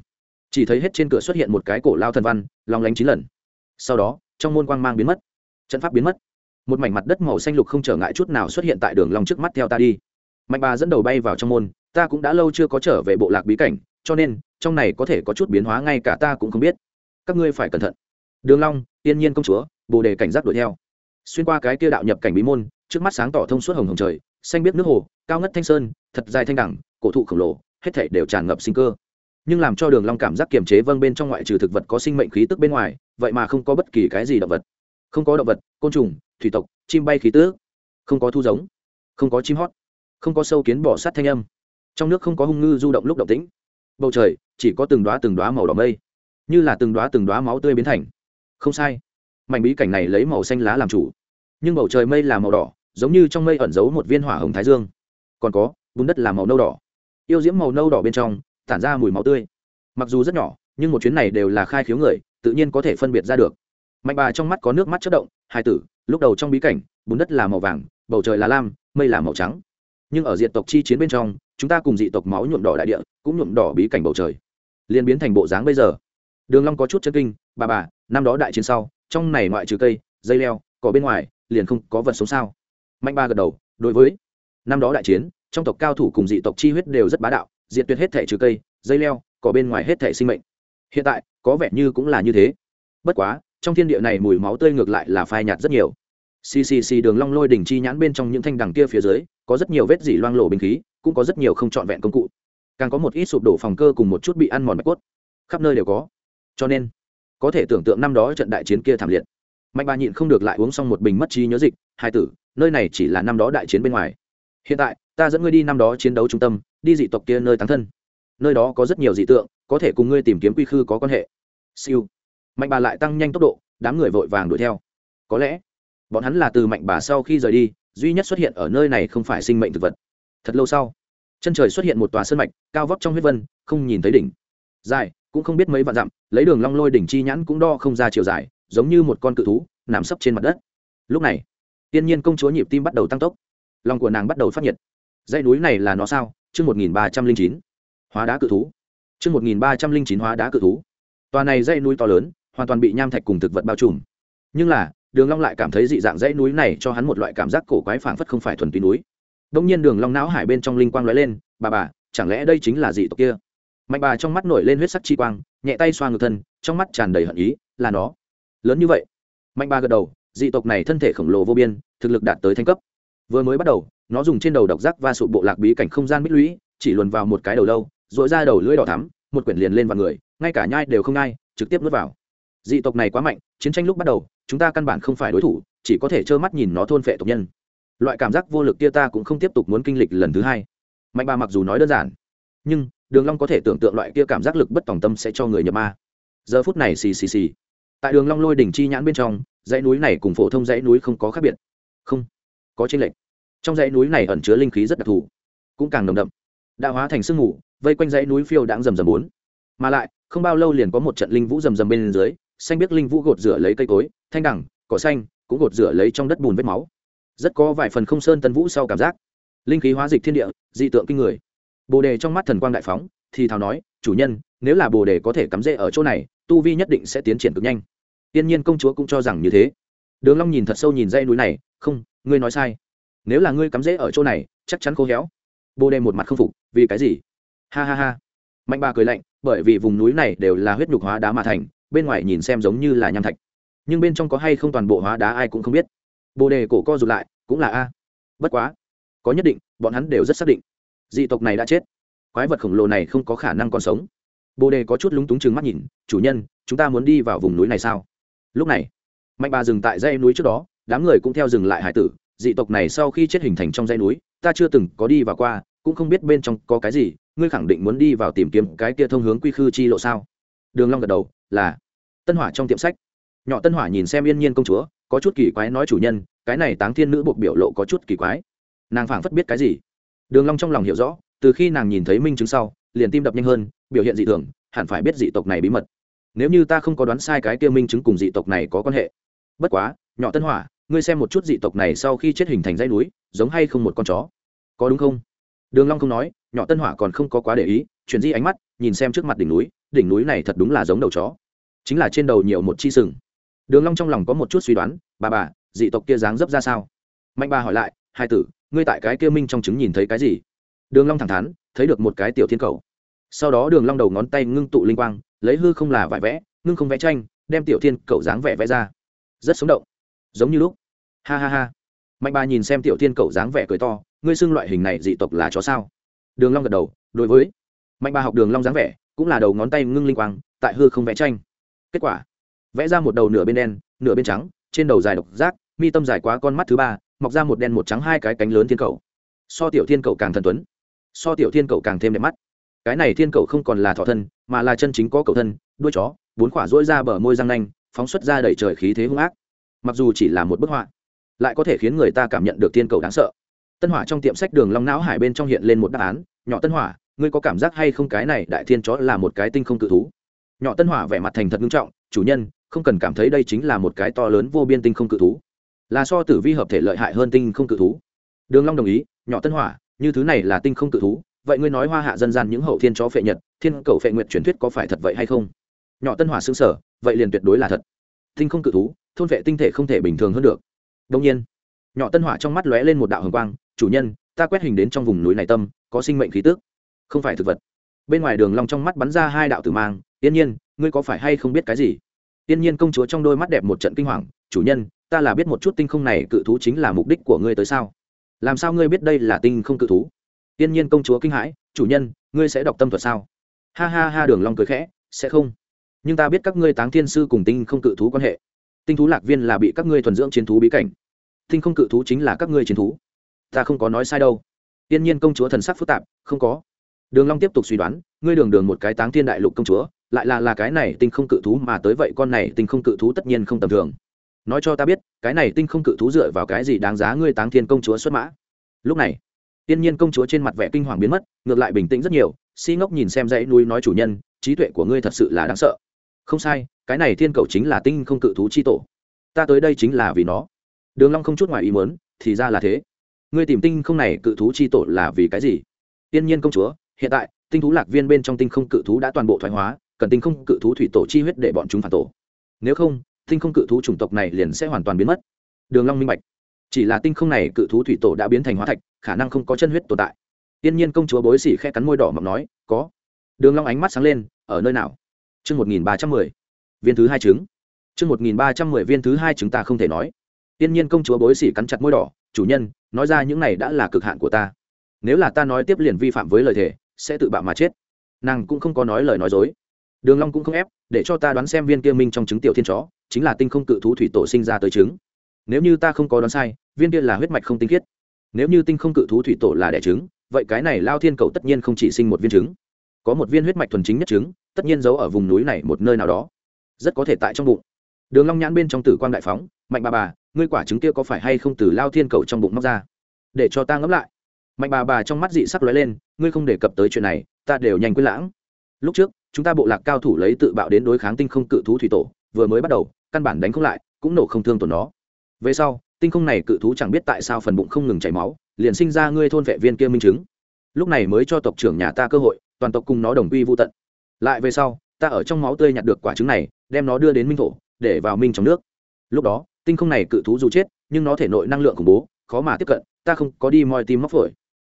chỉ thấy hết trên cửa xuất hiện một cái cổ lao thần văn, long lánh chín lần. Sau đó trong môn quang mang biến mất, trận pháp biến mất. Một mảnh mặt đất màu xanh lục không trở ngại chút nào xuất hiện tại đường long trước mắt theo ta đi. Mạnh bà dẫn đầu bay vào trong môn, ta cũng đã lâu chưa có trở về bộ lạc bí cảnh, cho nên, trong này có thể có chút biến hóa ngay cả ta cũng không biết. Các ngươi phải cẩn thận. Đường long, tiên nhiên công chúa, bồ đề cảnh giác đuổi theo. Xuyên qua cái kia đạo nhập cảnh bí môn, trước mắt sáng tỏ thông suốt hồng hồng trời, xanh biết nước hồ, cao ngất thanh sơn, thật dài thanh đẳng, cổ thụ khổng lồ, hết thảy đều tràn ngập sinh cơ nhưng làm cho đường long cảm giác kiềm chế vâng bên trong ngoại trừ thực vật có sinh mệnh khí tức bên ngoài, vậy mà không có bất kỳ cái gì động vật. Không có động vật, côn trùng, thủy tộc, chim bay khí tước không có thu giống, không có chim hót, không có sâu kiến bỏ sát thanh âm. Trong nước không có hung ngư du động lúc động tĩnh. Bầu trời chỉ có từng đóa từng đóa màu đỏ mây, như là từng đóa từng đóa máu tươi biến thành. Không sai, mảnh bí cảnh này lấy màu xanh lá làm chủ. Nhưng bầu trời mây là màu đỏ, giống như trong mây ẩn giấu một viên hỏa hồng thái dương. Còn có, bùn đất là màu nâu đỏ. Yêu diễm màu nâu đỏ bên trong tản ra mùi máu tươi. Mặc dù rất nhỏ, nhưng một chuyến này đều là khai khiếu người, tự nhiên có thể phân biệt ra được. Mạnh bà trong mắt có nước mắt chất động, hai tử, lúc đầu trong bí cảnh, bùn đất là màu vàng, bầu trời là lam, mây là màu trắng. Nhưng ở diện tộc chi chiến bên trong, chúng ta cùng dị tộc máu nhuộm đỏ đại địa, cũng nhuộm đỏ bí cảnh bầu trời. Liền biến thành bộ dáng bây giờ. Đường long có chút chân kinh, bà bà, năm đó đại chiến sau, trong này ngoại trừ cây, dây leo, cỏ bên ngoài, liền không có vật sống sao? Mạnh ba gật đầu, đối với, năm đó đại chiến, trong tộc cao thủ cùng dị tộc chi huyết đều rất bá đạo diệt tuyệt hết thể trừ cây, dây leo, cỏ bên ngoài hết thể sinh mệnh. Hiện tại, có vẻ như cũng là như thế. Bất quá, trong thiên địa này mùi máu tươi ngược lại là phai nhạt rất nhiều. Ccc đường long lôi đỉnh chi nhãn bên trong những thanh đằng kia phía dưới, có rất nhiều vết dỉ loang lổ bình khí, cũng có rất nhiều không trọn vẹn công cụ. Càng có một ít sụp đổ phòng cơ cùng một chút bị ăn mòn bạch cốt. Khắp nơi đều có. Cho nên, có thể tưởng tượng năm đó trận đại chiến kia thảm liệt. Mạnh bà nhịn không được lại uống xong một bình mất trí nhớ dịch, hai tử, nơi này chỉ là năm đó đại chiến bên ngoài. Hiện tại, ta dẫn ngươi đi năm đó chiến đấu trung tâm đi dị tộc kia nơi tán thân. Nơi đó có rất nhiều dị tượng, có thể cùng ngươi tìm kiếm quy khư có quan hệ. Siêu. Mạnh bà lại tăng nhanh tốc độ, đám người vội vàng đuổi theo. Có lẽ, bọn hắn là từ mạnh bà sau khi rời đi, duy nhất xuất hiện ở nơi này không phải sinh mệnh thực vật. Thật lâu sau, chân trời xuất hiện một tòa sơn mạch, cao vóc trong huyết vân, không nhìn thấy đỉnh. Dài, cũng không biết mấy vạn dặm, lấy đường long lôi đỉnh chi nhãn cũng đo không ra chiều dài, giống như một con cự thú, nằm sấp trên mặt đất. Lúc này, tiên nhiên công chúa nhịp tim bắt đầu tăng tốc. Lòng của nàng bắt đầu phát nhiệt. Dãy núi này là nó sao? Chương một nghìn ba trăm linh chín, hóa đá cự thú. Chương một nghìn ba trăm linh chín, hóa đá cự thú. Tòa này dãy núi to lớn, hoàn toàn bị nham thạch cùng thực vật bao trùm. Nhưng là, đường long lại cảm thấy dị dạng dãy núi này cho hắn một loại cảm giác cổ quái phảng phất không phải thuần túy núi. Đông nhiên đường long não hải bên trong linh quang lóe lên, bà bà, chẳng lẽ đây chính là dị tộc kia? Mạnh bà trong mắt nổi lên huyết sắc chi quang, nhẹ tay xoa ngực thân, trong mắt tràn đầy hận ý, là nó. Lớn như vậy. Mạnh bà gật đầu, dị tộc này thân thể khổng lồ vô biên, thực lực đạt tới thanh cấp. Vừa mới bắt đầu nó dùng trên đầu độc giác va sụp bộ lạc bí cảnh không gian mít lũy, chỉ luồn vào một cái đầu lâu dội ra đầu lưỡi đỏ thắm, một quyển liền lên vào người, ngay cả nhai đều không nhai, trực tiếp nuốt vào. Dị tộc này quá mạnh, chiến tranh lúc bắt đầu, chúng ta căn bản không phải đối thủ, chỉ có thể trơ mắt nhìn nó thôn phệ tộc nhân. Loại cảm giác vô lực kia ta cũng không tiếp tục muốn kinh lịch lần thứ hai. Mạnh bà mặc dù nói đơn giản, nhưng đường long có thể tưởng tượng loại kia cảm giác lực bất tòng tâm sẽ cho người nhập ma. Giờ phút này xì xì xì. Tại đường long lôi đỉnh chi nhãn bên trong, dãy núi này cùng phổ thông dãy núi không có khác biệt. Không, có chênh lệnh trong dãy núi này ẩn chứa linh khí rất đặc thù, cũng càng nồng đậm. Đã hóa thành sương mù, vây quanh dãy núi phiêu đãng rầm rầm bốn. Mà lại, không bao lâu liền có một trận linh vũ rầm rầm bên dưới, xanh biết linh vũ gột rửa lấy cây cối, thanh đẳng cỏ xanh cũng gột rửa lấy trong đất bùn vết máu. Rất có vài phần không sơn tân vũ sau cảm giác. Linh khí hóa dịch thiên địa, dị tượng kinh người. Bồ đề trong mắt thần quang đại phóng, thì thào nói, chủ nhân, nếu là bồ đề có thể cắm rễ ở chỗ này, tu vi nhất định sẽ tiến triển cực nhanh. Tiên nhiên công chúa cũng cho rằng như thế. Đường long nhìn thật sâu nhìn dãy núi này, không, ngươi nói sai nếu là ngươi cắm rễ ở chỗ này, chắc chắn khô héo. Bồ đề một mặt không phục, vì cái gì? Ha ha ha. Mạnh bà cười lạnh, bởi vì vùng núi này đều là huyết nhục hóa đá mà thành, bên ngoài nhìn xem giống như là nham thạch. Nhưng bên trong có hay không toàn bộ hóa đá ai cũng không biết. Bồ đề cổ co rụt lại, cũng là a. Bất quá, có nhất định, bọn hắn đều rất xác định. Dị tộc này đã chết. Quái vật khổng lồ này không có khả năng còn sống. Bồ đề có chút lúng túng chừng mắt nhìn, chủ nhân, chúng ta muốn đi vào vùng núi này sao? Lúc này, mạnh bà dừng tại dây núi trước đó, đám người cũng theo dừng lại hải tử dị tộc này sau khi chết hình thành trong dãy núi, ta chưa từng có đi vào qua, cũng không biết bên trong có cái gì, ngươi khẳng định muốn đi vào tìm kiếm cái kia thông hướng quy khư chi lộ sao? Đường long gật đầu, là. Tân hỏa trong tiệm sách. Nhỏ tân hỏa nhìn xem yên nhiên công chúa, có chút kỳ quái nói chủ nhân, cái này táng thiên nữ buộc biểu lộ có chút kỳ quái. Nàng phảng phất biết cái gì. Đường long trong lòng hiểu rõ, từ khi nàng nhìn thấy minh chứng sau, liền tim đập nhanh hơn, biểu hiện dị thường, hẳn phải biết dị tộc này bí mật. Nếu như ta không có đoán sai cái kia minh chứng cùng dị tộc này có quan hệ. Bất quá, nhỏ tân hỏa ngươi xem một chút dị tộc này sau khi chết hình thành dãy núi, giống hay không một con chó? Có đúng không? Đường long không nói, nhỏ tân hỏa còn không có quá để ý, chuyển di ánh mắt, nhìn xem trước mặt đỉnh núi đỉnh núi này thật đúng là giống đầu chó. Chính là trên đầu nhiều một chi sừng. Đường long trong lòng có một chút suy đoán, bà bà, dị tộc kia dáng dấp ra sao? Mạnh bà hỏi lại, hai tử, ngươi tại cái kia minh trong trứng nhìn thấy cái gì? Đường long thẳng thắn, thấy được một cái tiểu thiên cầu. Sau đó đường long đầu ngón tay ngưng tụ linh quang, lấy hư không là vải vẽ, ngưng không vẽ tranh, đem tiểu thiên cầu dáng vẽ vẽ ra. Rất sống động giống như lúc. Ha ha ha. Mạnh bà nhìn xem tiểu thiên cầu dáng vẻ cười to, ngươi xưng loại hình này dị tộc là chó sao? Đường long gật đầu, đối với. Mạnh bà học đường long dáng vẻ, cũng là đầu ngón tay ngưng linh quang, tại hư không vẽ tranh. Kết quả, vẽ ra một đầu nửa bên đen, nửa bên trắng, trên đầu dài độc giác, mi tâm dài quá con mắt thứ ba, mọc ra một đen một trắng hai cái cánh lớn thiên cầu so tiểu thiên cầu càng thần tuấn, so tiểu thiên cầu càng thêm đẹp mắt. Cái này thiên cầu không còn là thọ thân, mà là chân chính có cầu thân, đuôi chó, bốn khỏa rỗi ra bờ môi răng nanh, phóng xuất ra đầy trời khí thế hung ác mặc dù chỉ là một bức họa, lại có thể khiến người ta cảm nhận được thiên cầu đáng sợ. Tân hỏa trong tiệm sách đường long não hải bên trong hiện lên một đáp án, nhỏ tân hỏa, ngươi có cảm giác hay không cái này đại thiên chó là một cái tinh không cự thú? Nhỏ tân hỏa vẻ mặt thành thật nghiêm trọng, chủ nhân, không cần cảm thấy đây chính là một cái to lớn vô biên tinh không cự thú. Là so tử vi hợp thể lợi hại hơn tinh không cự thú. Đường long đồng ý, nhỏ tân hỏa, như thứ này là tinh không cự thú, vậy ngươi nói hoa hạ dân gian những hậu thiên chó phệ nhật, thiên cầu phệ nguyệt truyền thuyết có phải thật vậy hay không? Nhỏ tân hỏa sững sở vậy liền tuyệt đối là thật. Tinh không cự thú thôn vệ tinh thể không thể bình thường hơn được. Đông nhiên, nhỏ tân hỏa trong mắt lóe lên một đạo hồng quang, chủ nhân, ta quét hình đến trong vùng núi này tâm, có sinh mệnh khí tức. Không phải thực vật. Bên ngoài đường long trong mắt bắn ra hai đạo tử mang, tiên nhiên, ngươi có phải hay không biết cái gì? Tiên nhiên công chúa trong đôi mắt đẹp một trận kinh hoàng, chủ nhân, ta là biết một chút tinh không này cự thú chính là mục đích của ngươi tới sao? Làm sao ngươi biết đây là tinh không cự thú? Tiên nhiên công chúa kinh hãi, chủ nhân, ngươi sẽ đọc tâm thuật sao? Ha ha ha, đường long cười khẽ, sẽ không. Nhưng ta biết các ngươi táng thiên sư cùng tinh không cự thú quan hệ tinh thú lạc viên là bị các ngươi thuần dưỡng chiến thú bí cảnh. Tinh không cự thú chính là các ngươi chiến thú. Ta không có nói sai đâu. Tiên nhiên công chúa thần sắc phức tạp, không có. Đường long tiếp tục suy đoán, ngươi đường đường một cái táng thiên đại lục công chúa, lại là là cái này tinh không cự thú mà tới vậy con này tinh không cự thú tất nhiên không tầm thường. Nói cho ta biết, cái này tinh không cự thú dựa vào cái gì đáng giá ngươi táng thiên công chúa xuất mã? Lúc này, tiên nhiên công chúa trên mặt vẻ kinh hoàng biến mất, ngược lại bình tĩnh rất nhiều, si ngốc nhìn xem dãy núi nói chủ nhân, trí tuệ của ngươi thật sự là đáng sợ không sai, cái này thiên cầu chính là tinh không cự thú chi tổ. Ta tới đây chính là vì nó. Đường long không chút ngoài ý muốn, thì ra là thế. Ngươi tìm tinh không này cự thú chi tổ là vì cái gì? Tiên nhiên công chúa, hiện tại, tinh thú lạc viên bên trong tinh không cự thú đã toàn bộ thoái hóa, cần tinh không cự thú thủy tổ chi huyết để bọn chúng phản tổ. Nếu không, tinh không cự thú chủng tộc này liền sẽ hoàn toàn biến mất. Đường long minh bạch. Chỉ là tinh không này cự thú thủy tổ đã biến thành hóa thạch, khả năng không có chân huyết tồn tại. Tiên nhiên công chúa bối xỉ khe cắn môi đỏ mập nói, có. Đường long ánh mắt sáng lên, ở nơi nào? Chương một nghìn ba trăm mười, viên thứ hai trứng. Chương một nghìn ba trăm mười, viên thứ hai chúng ta không thể nói. Tiên nhiên công chúa bối xỉ cắn chặt môi đỏ, chủ nhân, nói ra những này đã là cực hạn của ta. Nếu là ta nói tiếp liền vi phạm với lời thề, sẽ tự bạo mà chết. Nàng cũng không có nói lời nói dối. Đường long cũng không ép, để cho ta đoán xem viên kia minh trong trứng tiểu thiên chó, chính là tinh không cự thú thủy tổ sinh ra tới trứng. Nếu như ta không có đoán sai, viên kia là huyết mạch không tinh khiết. Nếu như tinh không cự thú thủy tổ là đẻ trứng, vậy cái này lao thiên cầu tất nhiên không chỉ sinh một viên trứng có một viên huyết mạch thuần chính nhất trứng, tất nhiên giấu ở vùng núi này một nơi nào đó. Rất có thể tại trong bụng. Đường long nhãn bên trong tử quang đại phóng, mạnh bà bà, ngươi quả trứng kia có phải hay không từ lao thiên cầu trong bụng móc ra? Để cho ta ngẫm lại. Mạnh bà bà trong mắt dị sắc lóe lên, ngươi không đề cập tới chuyện này, ta đều nhanh quên lãng. Lúc trước, chúng ta bộ lạc cao thủ lấy tự bạo đến đối kháng tinh không cự thú thủy tổ, vừa mới bắt đầu, căn bản đánh không lại, cũng nổ không thương tổn nó. Về sau, tinh không này cự thú chẳng biết tại sao phần bụng không ngừng chảy máu, liền sinh ra ngươi thôn vệ viên kia minh chứng. Lúc này mới cho tộc trưởng nhà ta cơ hội toàn tộc cùng nó đồng quy vô tận. Lại về sau, ta ở trong máu tươi nhặt được quả trứng này, đem nó đưa đến minh thổ, để vào minh trong nước. Lúc đó, tinh không này cự thú dù chết, nhưng nó thể nội năng lượng khủng bố, khó mà tiếp cận, ta không có đi moi tim móc phổi.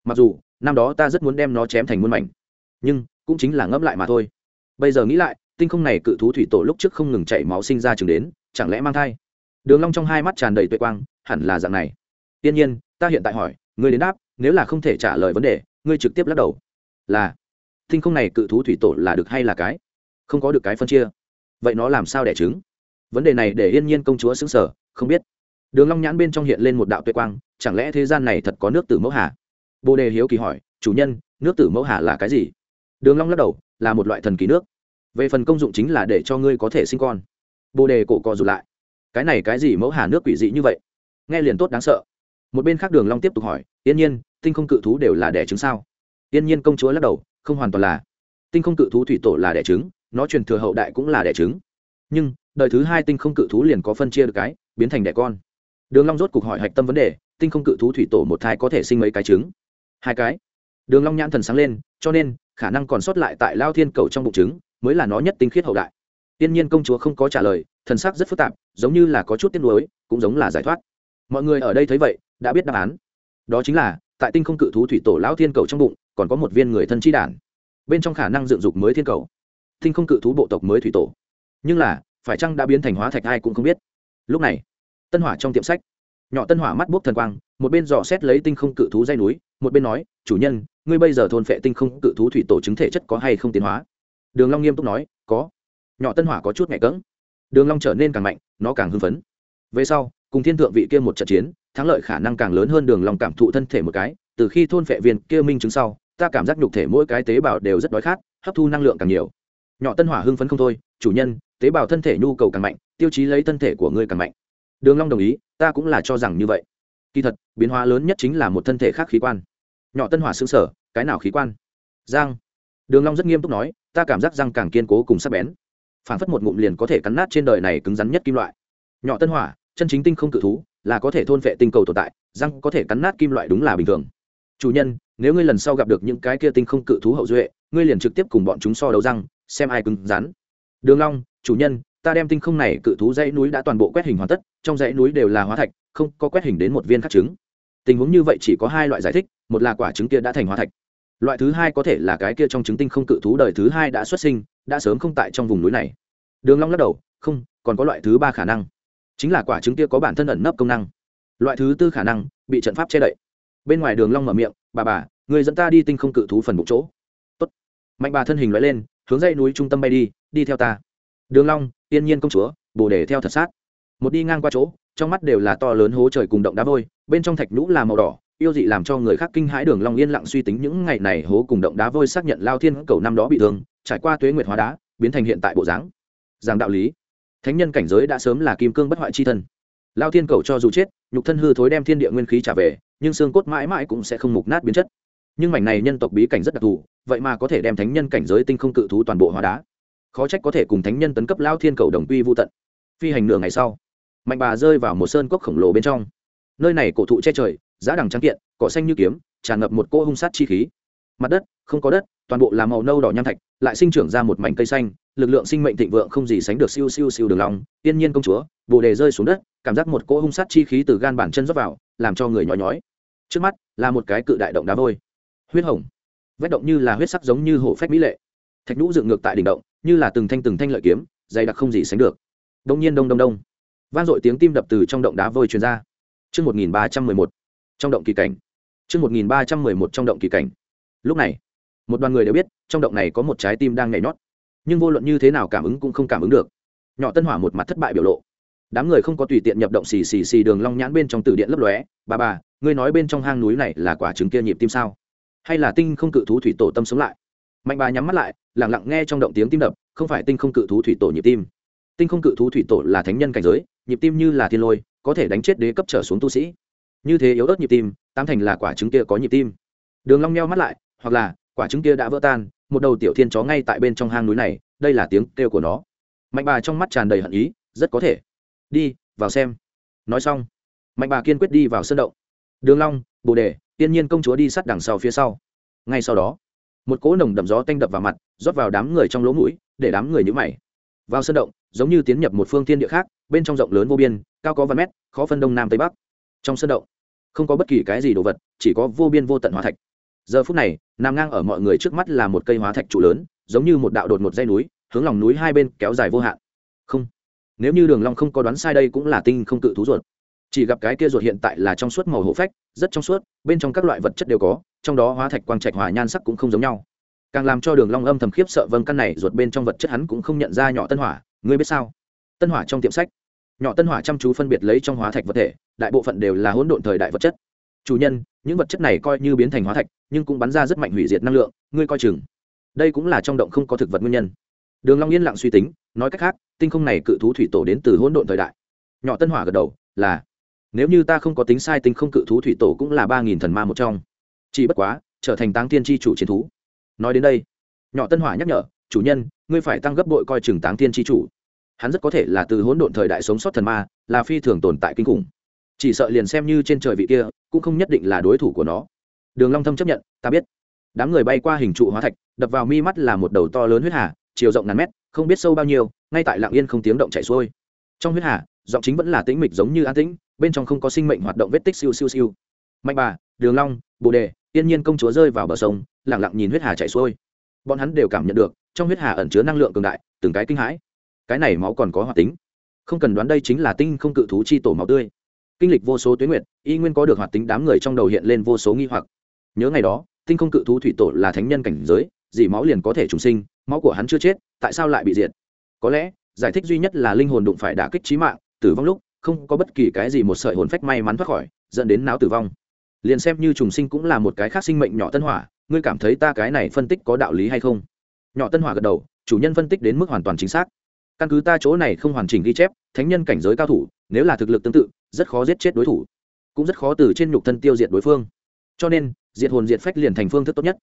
Mặc dù, năm đó ta rất muốn đem nó chém thành muôn mảnh, nhưng cũng chính là ngẫm lại mà thôi. Bây giờ nghĩ lại, tinh không này cự thú thủy tổ lúc trước không ngừng chảy máu sinh ra chừng đến, chẳng lẽ mang thai? Đường long trong hai mắt tràn đầy tuệ quang, hẳn là dạng này. Tiên nhiên, ta hiện tại hỏi, ngươi đến đáp, nếu là không thể trả lời vấn đề, ngươi trực tiếp lắc đầu. Là tinh không này cự thú thủy tổ là được hay là cái? Không có được cái phân chia. Vậy nó làm sao đẻ trứng? Vấn đề này để yên nhiên công chúa xứng sở không biết. Đường long nhãn bên trong hiện lên một đạo tuệ quang, chẳng lẽ thế gian này thật có nước tử mẫu hà? Bồ đề hiếu kỳ hỏi, chủ nhân, nước tử mẫu hà là cái gì? Đường long lắc đầu, là một loại thần kỳ nước. Về phần công dụng chính là để cho ngươi có thể sinh con. Bồ đề cổ cò rụt lại, cái này cái gì mẫu hà nước quỷ dị như vậy? Nghe liền tốt, đáng sợ. Một bên khác đường long tiếp tục hỏi, yên nhiên tinh không cự thú đều là đẻ trứng sao? Yên nhiên công chúa lắc đầu không hoàn toàn là. Tinh không cự thú thủy tổ là đẻ trứng, nó truyền thừa hậu đại cũng là đẻ trứng. Nhưng, đời thứ hai tinh không cự thú liền có phân chia được cái, biến thành đẻ con. Đường long rốt cục hỏi hạch tâm vấn đề, tinh không cự thú thủy tổ một thai có thể sinh mấy cái trứng? Hai cái. Đường long nhãn thần sáng lên, cho nên, khả năng còn sót lại tại lao thiên cầu trong bụng trứng, mới là nó nhất tinh khiết hậu đại. Tiên nhiên công chúa không có trả lời, thần sắc rất phức tạp, giống như là có chút tiếc nuối, cũng giống là giải thoát. Mọi người ở đây thấy vậy, đã biết đáp án. Đó chính là, tại tinh không cự thú thủy tổ lão thiên cầu trong bụng còn có một viên người thân chi đản. Bên trong khả năng dựng dục mới thiên cầu. Tinh không cự thú bộ tộc mới thủy tổ. Nhưng là, phải chăng đã biến thành hóa thạch ai cũng không biết. Lúc này, tân hỏa trong tiệm sách, nhỏ tân hỏa mắt buốc thần quang, một bên dò xét lấy tinh không cự thú dây núi, một bên nói, chủ nhân, ngươi bây giờ thôn phệ tinh không cự thú thủy tổ chứng thể chất có hay không tiến hóa? Đường long nghiêm túc nói, có. Nhỏ tân hỏa có chút nhẹ cứng. Đường long trở nên càng mạnh, nó càng hưng phấn. Về sau, cùng thiên thượng vị kia một trận chiến, thắng lợi khả năng càng lớn hơn đường long cảm thụ thân thể một cái, từ khi thôn phệ viên kia minh chứng sau ta cảm giác nhục thể mỗi cái tế bào đều rất đói khát, hấp thu năng lượng càng nhiều. Nhỏ tân hỏa hưng phấn không thôi, chủ nhân, tế bào thân thể nhu cầu càng mạnh, tiêu chí lấy thân thể của ngươi càng mạnh. Đường long đồng ý, ta cũng là cho rằng như vậy. Kỳ thật, biến hóa lớn nhất chính là một thân thể khác khí quan. Nhỏ tân hỏa xương sở cái nào khí quan? Giang. Đường long rất nghiêm túc nói, ta cảm giác răng càng kiên cố cùng sắc bén. Phảng phất một ngụm liền có thể cắn nát trên đời này cứng rắn nhất kim loại. Nhỏ tân hỏa, chân chính tinh không cự thú, là có thể thôn phệ tinh cầu tồn tại, răng có thể cắn nát kim loại đúng là bình thường chủ nhân, nếu ngươi lần sau gặp được những cái kia tinh không cự thú hậu duệ, ngươi liền trực tiếp cùng bọn chúng so đấu răng, xem ai cứng rắn. Đường long, chủ nhân, ta đem tinh không này cự thú dãy núi đã toàn bộ quét hình hoàn tất, trong dãy núi đều là hóa thạch, không có quét hình đến một viên khắc trứng. Tình huống như vậy chỉ có hai loại giải thích, một là quả trứng kia đã thành hóa thạch. Loại thứ hai có thể là cái kia trong trứng tinh không cự thú đời thứ hai đã xuất sinh, đã sớm không tại trong vùng núi này. Đường long lắc đầu, không, còn có loại thứ ba khả năng, chính là quả trứng kia có bản thân ẩn nấp công năng. Loại thứ tư khả năng, bị trận pháp che đậy bên ngoài đường long mở miệng, bà bà, người dẫn ta đi tinh không cự thú phần bụng chỗ. Tốt. Mạnh bà thân hình lói lên, hướng dãy núi trung tâm bay đi đi theo ta. Đường long tiên nhiên công chúa bồ đề theo thật sát. Một đi ngang qua chỗ, trong mắt đều là to lớn hố trời cùng động đá vôi, bên trong thạch nhũ là màu đỏ, yêu dị làm cho người khác kinh hãi đường long yên lặng suy tính những ngày này hố cùng động đá vôi xác nhận lao thiên cầu năm đó bị thương, trải qua tuế nguyệt hóa đá, biến thành hiện tại bộ dáng. Giảng đạo lý, thánh nhân cảnh giới đã sớm là kim cương bất hoại chi thân. Lao thiên cầu cho dù chết, nhục thân hư thối đem thiên địa nguyên khí trả về nhưng xương cốt mãi mãi cũng sẽ không mục nát biến chất. Nhưng mảnh này nhân tộc bí cảnh rất đặc thù, vậy mà có thể đem thánh nhân cảnh giới tinh không cự thú toàn bộ hóa đá. Khó trách có thể cùng thánh nhân tấn cấp lao thiên cầu đồng quy vô tận. Phi hành nửa ngày sau, mạnh bà rơi vào một sơn cốc khổng lồ bên trong. Nơi này cổ thụ che trời, giá đằng trắng kiện, cỏ xanh như kiếm, tràn ngập một cỗ hung sát chi khí. Mặt đất, không có đất, toàn bộ là màu nâu đỏ nham thạch, lại sinh trưởng ra một mảnh cây xanh, lực lượng sinh mệnh thịnh vượng không gì sánh được siêu siêu siêu đường lòng yên nhiên công chúa, bồ đề rơi xuống đất, cảm giác một cỗ hung sát chi khí từ gan bản chân rót vào làm cho người nhói nhói trước mắt là một cái cự đại động đá vôi huyết hồng vết động như là huyết sắc giống như hổ phách mỹ lệ thạch nhũ dựng ngược tại đỉnh động như là từng thanh từng thanh lợi kiếm dày đặc không gì sánh được đông nhiên đông đông đông vang dội tiếng tim đập từ trong động đá vôi truyền ra Trước 1311, trong động kỳ cảnh. Trước 1311 trong động kỳ cảnh. Lúc này, một đoàn người đều biết, trong động này có một trái tim đang nhảy nhót. Nhưng vô luận như thế nào cảm ứng cũng không cảm ứng được. Nhỏ Tân Hỏa một mặt thất bại biểu lộ. Đám người không có tùy tiện nhập động xì xì xì đường long nhãn bên trong tử điện lấp lóe, "Bà bà, ngươi nói bên trong hang núi này là quả trứng kia nhịp tim sao? Hay là tinh không cự thú thủy tổ tâm sống lại?" Mạnh bà nhắm mắt lại, lặng lặng nghe trong động tiếng tim đập, không phải tinh không cự thú thủy tổ nhịp tim. Tinh không cự thú thủy tổ là thánh nhân cảnh giới nhịp tim như là thiên lôi có thể đánh chết đế cấp trở xuống tu sĩ. Như thế yếu ớt nhịp tim tam thành là quả trứng kia có nhịp tim. Đường long meo mắt lại hoặc là quả trứng kia đã vỡ tan một đầu tiểu thiên chó ngay tại bên trong hang núi này đây là tiếng kêu của nó. Mạnh bà trong mắt tràn đầy hận ý rất có thể đi, vào xem. Nói xong, mạnh bà kiên quyết đi vào sân động. Đường long, bồ đề tiên nhiên công chúa đi sát đằng sau phía sau. Ngay sau đó, một cỗ nồng đậm gió tanh đập vào mặt, rót vào đám người trong lỗ mũi, để đám người nhíu mày. Vào sân động, giống như tiến nhập một phương thiên địa khác, bên trong rộng lớn vô biên, cao có vài mét, khó phân đông nam tây bắc. Trong sân động, không có bất kỳ cái gì đồ vật, chỉ có vô biên vô tận hóa thạch. Giờ phút này, nằm ngang ở mọi người trước mắt là một cây hóa thạch trụ lớn, giống như một đạo đột một dây núi, hướng lòng núi hai bên kéo dài vô hạn. Không nếu như đường long không có đoán sai đây cũng là tinh không cự thú ruột. Chỉ gặp cái kia ruột hiện tại là trong suốt màu hổ phách, rất trong suốt, bên trong các loại vật chất đều có, trong đó hóa thạch, quang trạch hòa nhan sắc cũng không giống nhau. Càng làm cho đường long âm thầm khiếp sợ vâng căn này ruột bên trong vật chất hắn cũng không nhận ra nhỏ tân hỏa. Ngươi biết sao? Tân hỏa trong tiệm sách. Nhỏ tân hỏa chăm chú phân biệt lấy trong hóa thạch vật thể, đại bộ phận đều là hỗn độn thời đại vật chất. Chủ nhân, những vật chất này coi như biến thành hóa thạch, nhưng cũng bắn ra rất mạnh hủy diệt năng lượng, ngươi coi chừng. Đây cũng là trong động không có thực vật nguyên nhân đường long yên lặng suy tính, nói cách khác, tinh không này cự thú thủy tổ đến từ hỗn độn thời đại. Nhỏ tân hỏa gật đầu, là, nếu như ta không có tính sai tinh không cự thú thủy tổ cũng là ba nghìn thần ma một trong. Chỉ bất quá, trở thành táng tiên tri chủ chiến thú. Nói đến đây, nhỏ tân hỏa nhắc nhở, chủ nhân, ngươi phải tăng gấp bội coi chừng táng tiên tri chủ. Hắn rất có thể là từ hỗn độn thời đại sống sót thần ma, là phi thường tồn tại kinh khủng. Chỉ sợ liền xem như trên trời vị kia, cũng không nhất định là đối thủ của nó. Đường long thâm chấp nhận, ta biết. Đám người bay qua hình trụ hóa thạch, đập vào mi mắt là một đầu to lớn huyết hà chiều rộng ngàn mét, không biết sâu bao nhiêu, ngay tại lạng yên không tiếng động chảy xuôi. Trong huyết hà, giọng chính vẫn là tĩnh mịch giống như an tĩnh, bên trong không có sinh mệnh hoạt động vết tích siêu siêu siêu. Mạnh bà, đường long, bồ đề yên nhiên công chúa rơi vào bờ sông, lặng lặng nhìn huyết hà chảy xuôi. Bọn hắn đều cảm nhận được, trong huyết hà ẩn chứa năng lượng cường đại, từng cái kinh hãi. Cái này máu còn có hoạt tính. Không cần đoán đây chính là tinh không cự thú chi tổ máu tươi. Kinh lịch vô số tuyến nguyệt, y nguyên có được hoạt tính đám người trong đầu hiện lên vô số nghi hoặc. Nhớ ngày đó, tinh không cự thú thủy tổ là thánh nhân cảnh giới dì máu liền có thể trùng sinh máu của hắn chưa chết, tại sao lại bị diệt? Có lẽ, giải thích duy nhất là linh hồn đụng phải đả kích trí mạng, tử vong lúc, không có bất kỳ cái gì một sợi hồn phách may mắn thoát khỏi, dẫn đến não tử vong. Liền xem như trùng sinh cũng là một cái khác sinh mệnh nhỏ tân hỏa, ngươi cảm thấy ta cái này phân tích có đạo lý hay không? Nhỏ tân hỏa gật đầu, chủ nhân phân tích đến mức hoàn toàn chính xác. Căn cứ ta chỗ này không hoàn chỉnh ghi chép, thánh nhân cảnh giới cao thủ, nếu là thực lực tương tự, rất khó giết chết đối thủ. Cũng rất khó từ trên nhục thân tiêu diệt đối phương. Cho nên, diệt hồn diệt phách liền thành phương thức tốt nhất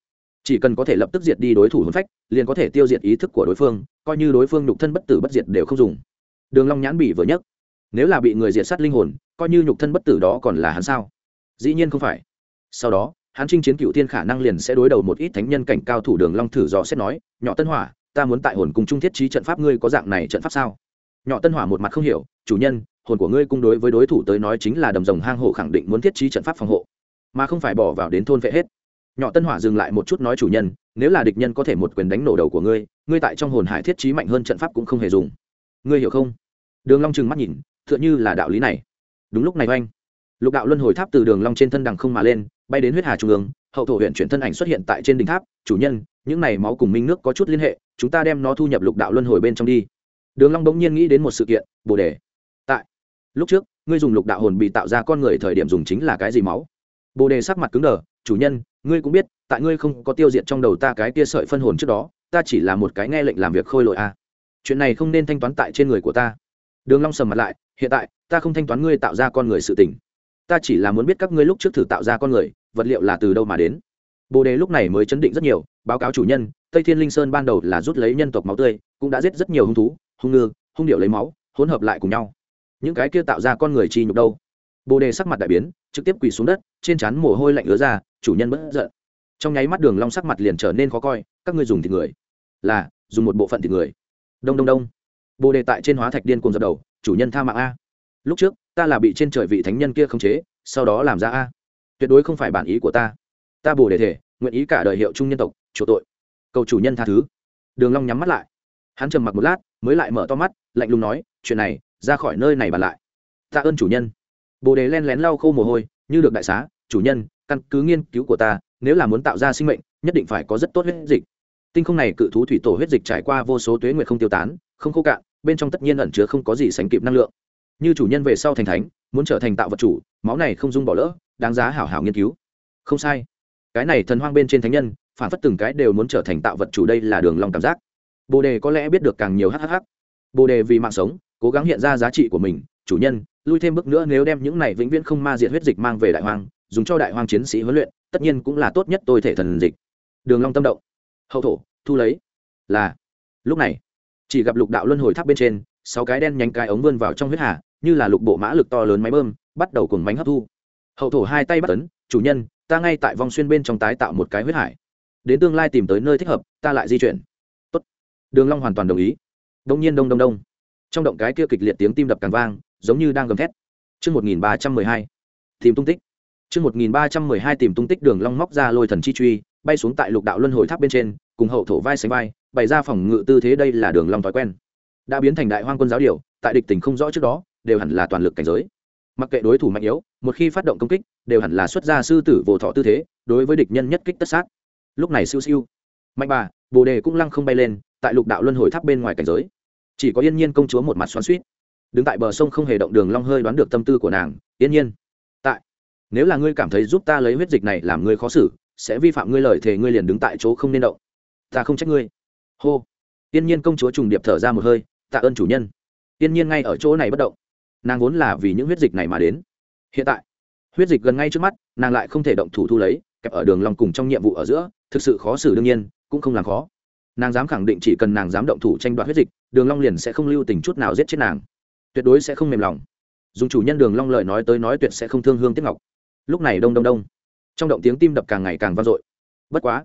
chỉ cần có thể lập tức diệt đi đối thủ hồn phách, liền có thể tiêu diệt ý thức của đối phương, coi như đối phương nhục thân bất tử bất diệt đều không dùng. Đường long nhãn bỉ vừa nhất nếu là bị người diệt sát linh hồn, coi như nhục thân bất tử đó còn là hắn sao? Dĩ nhiên không phải. Sau đó, hắn chinh chiến cựu tiên khả năng liền sẽ đối đầu một ít thánh nhân cảnh cao thủ đường long thử dò xét nói, nhỏ tân hỏa, ta muốn tại hồn cung trung thiết trí trận pháp, ngươi có dạng này trận pháp sao? Nhỏ tân hỏa một mặt không hiểu, chủ nhân, hồn của ngươi cung đối với đối thủ tới nói chính là đầm rồng hang hổ khẳng định muốn thiết trí trận pháp phòng hộ, mà không phải bỏ vào đến thôn vệ hết nhỏ tân hỏa dừng lại một chút nói chủ nhân, nếu là địch nhân có thể một quyền đánh nổ đầu của ngươi ngươi tại trong hồn hải thiết trí mạnh hơn trận pháp cũng không hề dùng. Ngươi hiểu không? Đường long trừng mắt nhìn, tựa như là đạo lý này. Đúng lúc này oanh, lục đạo luân hồi tháp từ đường long trên thân đằng không mà lên, bay đến huyết hà trung ương, hậu thổ huyện chuyển thân ảnh xuất hiện tại trên đỉnh tháp, chủ nhân, những này máu cùng minh nước có chút liên hệ, chúng ta đem nó thu nhập lục đạo luân hồi bên trong đi. Đường long đống nhiên nghĩ đến một sự kiện, bồ đề, tại, lúc trước, ngươi dùng lục đạo hồn bị tạo ra con người thời điểm dùng chính là cái gì máu? Bồ đề sắc mặt cứng đờ, chủ nhân ngươi cũng biết, tại ngươi không có tiêu diệt trong đầu ta cái kia sợi phân hồn trước đó, ta chỉ là một cái nghe lệnh làm việc khôi lội a à. chuyện này không nên thanh toán tại trên người của ta. Đường long sầm mặt lại, hiện tại, ta không thanh toán ngươi tạo ra con người sự tình. Ta chỉ là muốn biết các ngươi lúc trước thử tạo ra con người, vật liệu là từ đâu mà đến. Bồ đề lúc này mới chấn định rất nhiều, báo cáo chủ nhân, tây thiên linh sơn ban đầu là rút lấy nhân tộc máu tươi, cũng đã giết rất nhiều hung thú, hung ngư, hung điệu lấy máu, hỗn hợp lại cùng nhau. Những cái kia tạo ra con người chi nhục đâu? Bồ đề sắc mặt đại biến, trực tiếp quỳ xuống đất, trên trán mồ hôi lạnh ứa ra chủ nhân bất giận. Trong nháy mắt đường long sắc mặt liền trở nên khó coi, các ngươi dùng thịt người. Là, dùng một bộ phận thịt người. Đông đông đông. Bồ đề tại trên hóa thạch điên cuồng dập đầu, chủ nhân tha mạng a. Lúc trước, ta là bị trên trời vị thánh nhân kia khống chế, sau đó làm ra a. Tuyệt đối không phải bản ý của ta. Ta bồ đề thể, nguyện ý cả đời hiệu trung nhân tộc chủ tội. Cầu chủ nhân tha thứ. Đường long nhắm mắt lại. Hắn trầm mặc một lát, mới lại mở to mắt, lạnh lùng nói, chuyện này, ra khỏi nơi này bàn lại. Tạ ơn chủ nhân. Bồ đề len lén lau khô mồ hôi, như được đại xá, chủ nhân căn cứ nghiên cứu của ta, nếu là muốn tạo ra sinh mệnh, nhất định phải có rất tốt huyết dịch. Tinh không này cự thú thủy tổ huyết dịch trải qua vô số tuế nguyệt không tiêu tán, không khô cạn, bên trong tất nhiên ẩn chứa không có gì sánh kịp năng lượng. Như chủ nhân về sau thành thánh, muốn trở thành tạo vật chủ, máu này không dung bỏ lỡ, đáng giá hảo hảo nghiên cứu. Không sai. Cái này thần hoang bên trên thánh nhân, phản phất từng cái đều muốn trở thành tạo vật chủ đây là đường lòng cảm giác. Bồ đề có lẽ biết được càng nhiều hhh bồ đề vì mạng sống, cố gắng hiện ra giá trị của mình, chủ nhân, lui thêm bước nữa nếu đem những này vĩnh viễn không ma diệt huyết dịch mang về đại hoang dùng cho đại hoang chiến sĩ huấn luyện, tất nhiên cũng là tốt nhất tôi thể thần dịch. Đường long tâm động. Hậu thổ, thu lấy. Là. Lúc này, chỉ gặp lục đạo luân hồi tháp bên trên, sáu cái đen nhánh cái ống vươn vào trong huyết hà, như là lục bộ mã lực to lớn máy bơm, bắt đầu cùng bánh hấp thu. Hậu thổ hai tay bắt tấn chủ nhân, ta ngay tại vòng xuyên bên trong tái tạo một cái huyết hải. Đến tương lai tìm tới nơi thích hợp, ta lại di chuyển. Tốt. đường long hoàn toàn đồng ý. Đông nhiên đông đông đông. Trong động cái kia kịch liệt tiếng tim đập càng vang, giống như đang gầm thét. Chương một nghìn ba trăm mười hai. Tìm tung tích chương một nghìn ba trăm mười hai tìm tung tích đường long móc ra lôi thần chi truy, bay xuống tại lục đạo luân hồi tháp bên trên, cùng hậu thổ vai sánh vai, bày ra phòng ngự tư thế đây là đường long thói quen. Đã biến thành đại hoang quân giáo điều, tại địch tình không rõ trước đó, đều hẳn là toàn lực cảnh giới. Mặc kệ đối thủ mạnh yếu, một khi phát động công kích, đều hẳn là xuất ra sư tử vô thọ tư thế, đối với địch nhân nhất kích tất sát. Lúc này siêu siêu. Mạnh bà, bồ đề cũng lăng không bay lên, tại lục đạo luân hồi tháp bên ngoài cảnh giới. Chỉ có yên nhiên công chúa một mặt xoắn xuýt. đứng tại bờ sông không hề động đường long hơi đoán được tâm tư của nàng, yên nhiên nếu là ngươi cảm thấy giúp ta lấy huyết dịch này làm ngươi khó xử, sẽ vi phạm ngươi lời thề ngươi liền đứng tại chỗ không nên động. Ta không trách ngươi. Hô. Tiên nhiên công chúa trùng điệp thở ra một hơi, tạ ơn chủ nhân. Tiên nhiên ngay ở chỗ này bất động. Nàng vốn là vì những huyết dịch này mà đến. Hiện tại, huyết dịch gần ngay trước mắt, nàng lại không thể động thủ thu lấy, kẹp ở đường long cùng trong nhiệm vụ ở giữa, thực sự khó xử đương nhiên, cũng không làm khó. Nàng dám khẳng định chỉ cần nàng dám động thủ tranh đoạt huyết dịch, đường long liền sẽ không lưu tình chút nào giết chết nàng. Tuyệt đối sẽ không mềm lòng. Dùng chủ nhân đường long lời nói tới nói tuyệt sẽ không thương hương tiếc ngọc lúc này đông đông đông. Trong động tiếng tim đập càng ngày càng vang dội. Bất quá,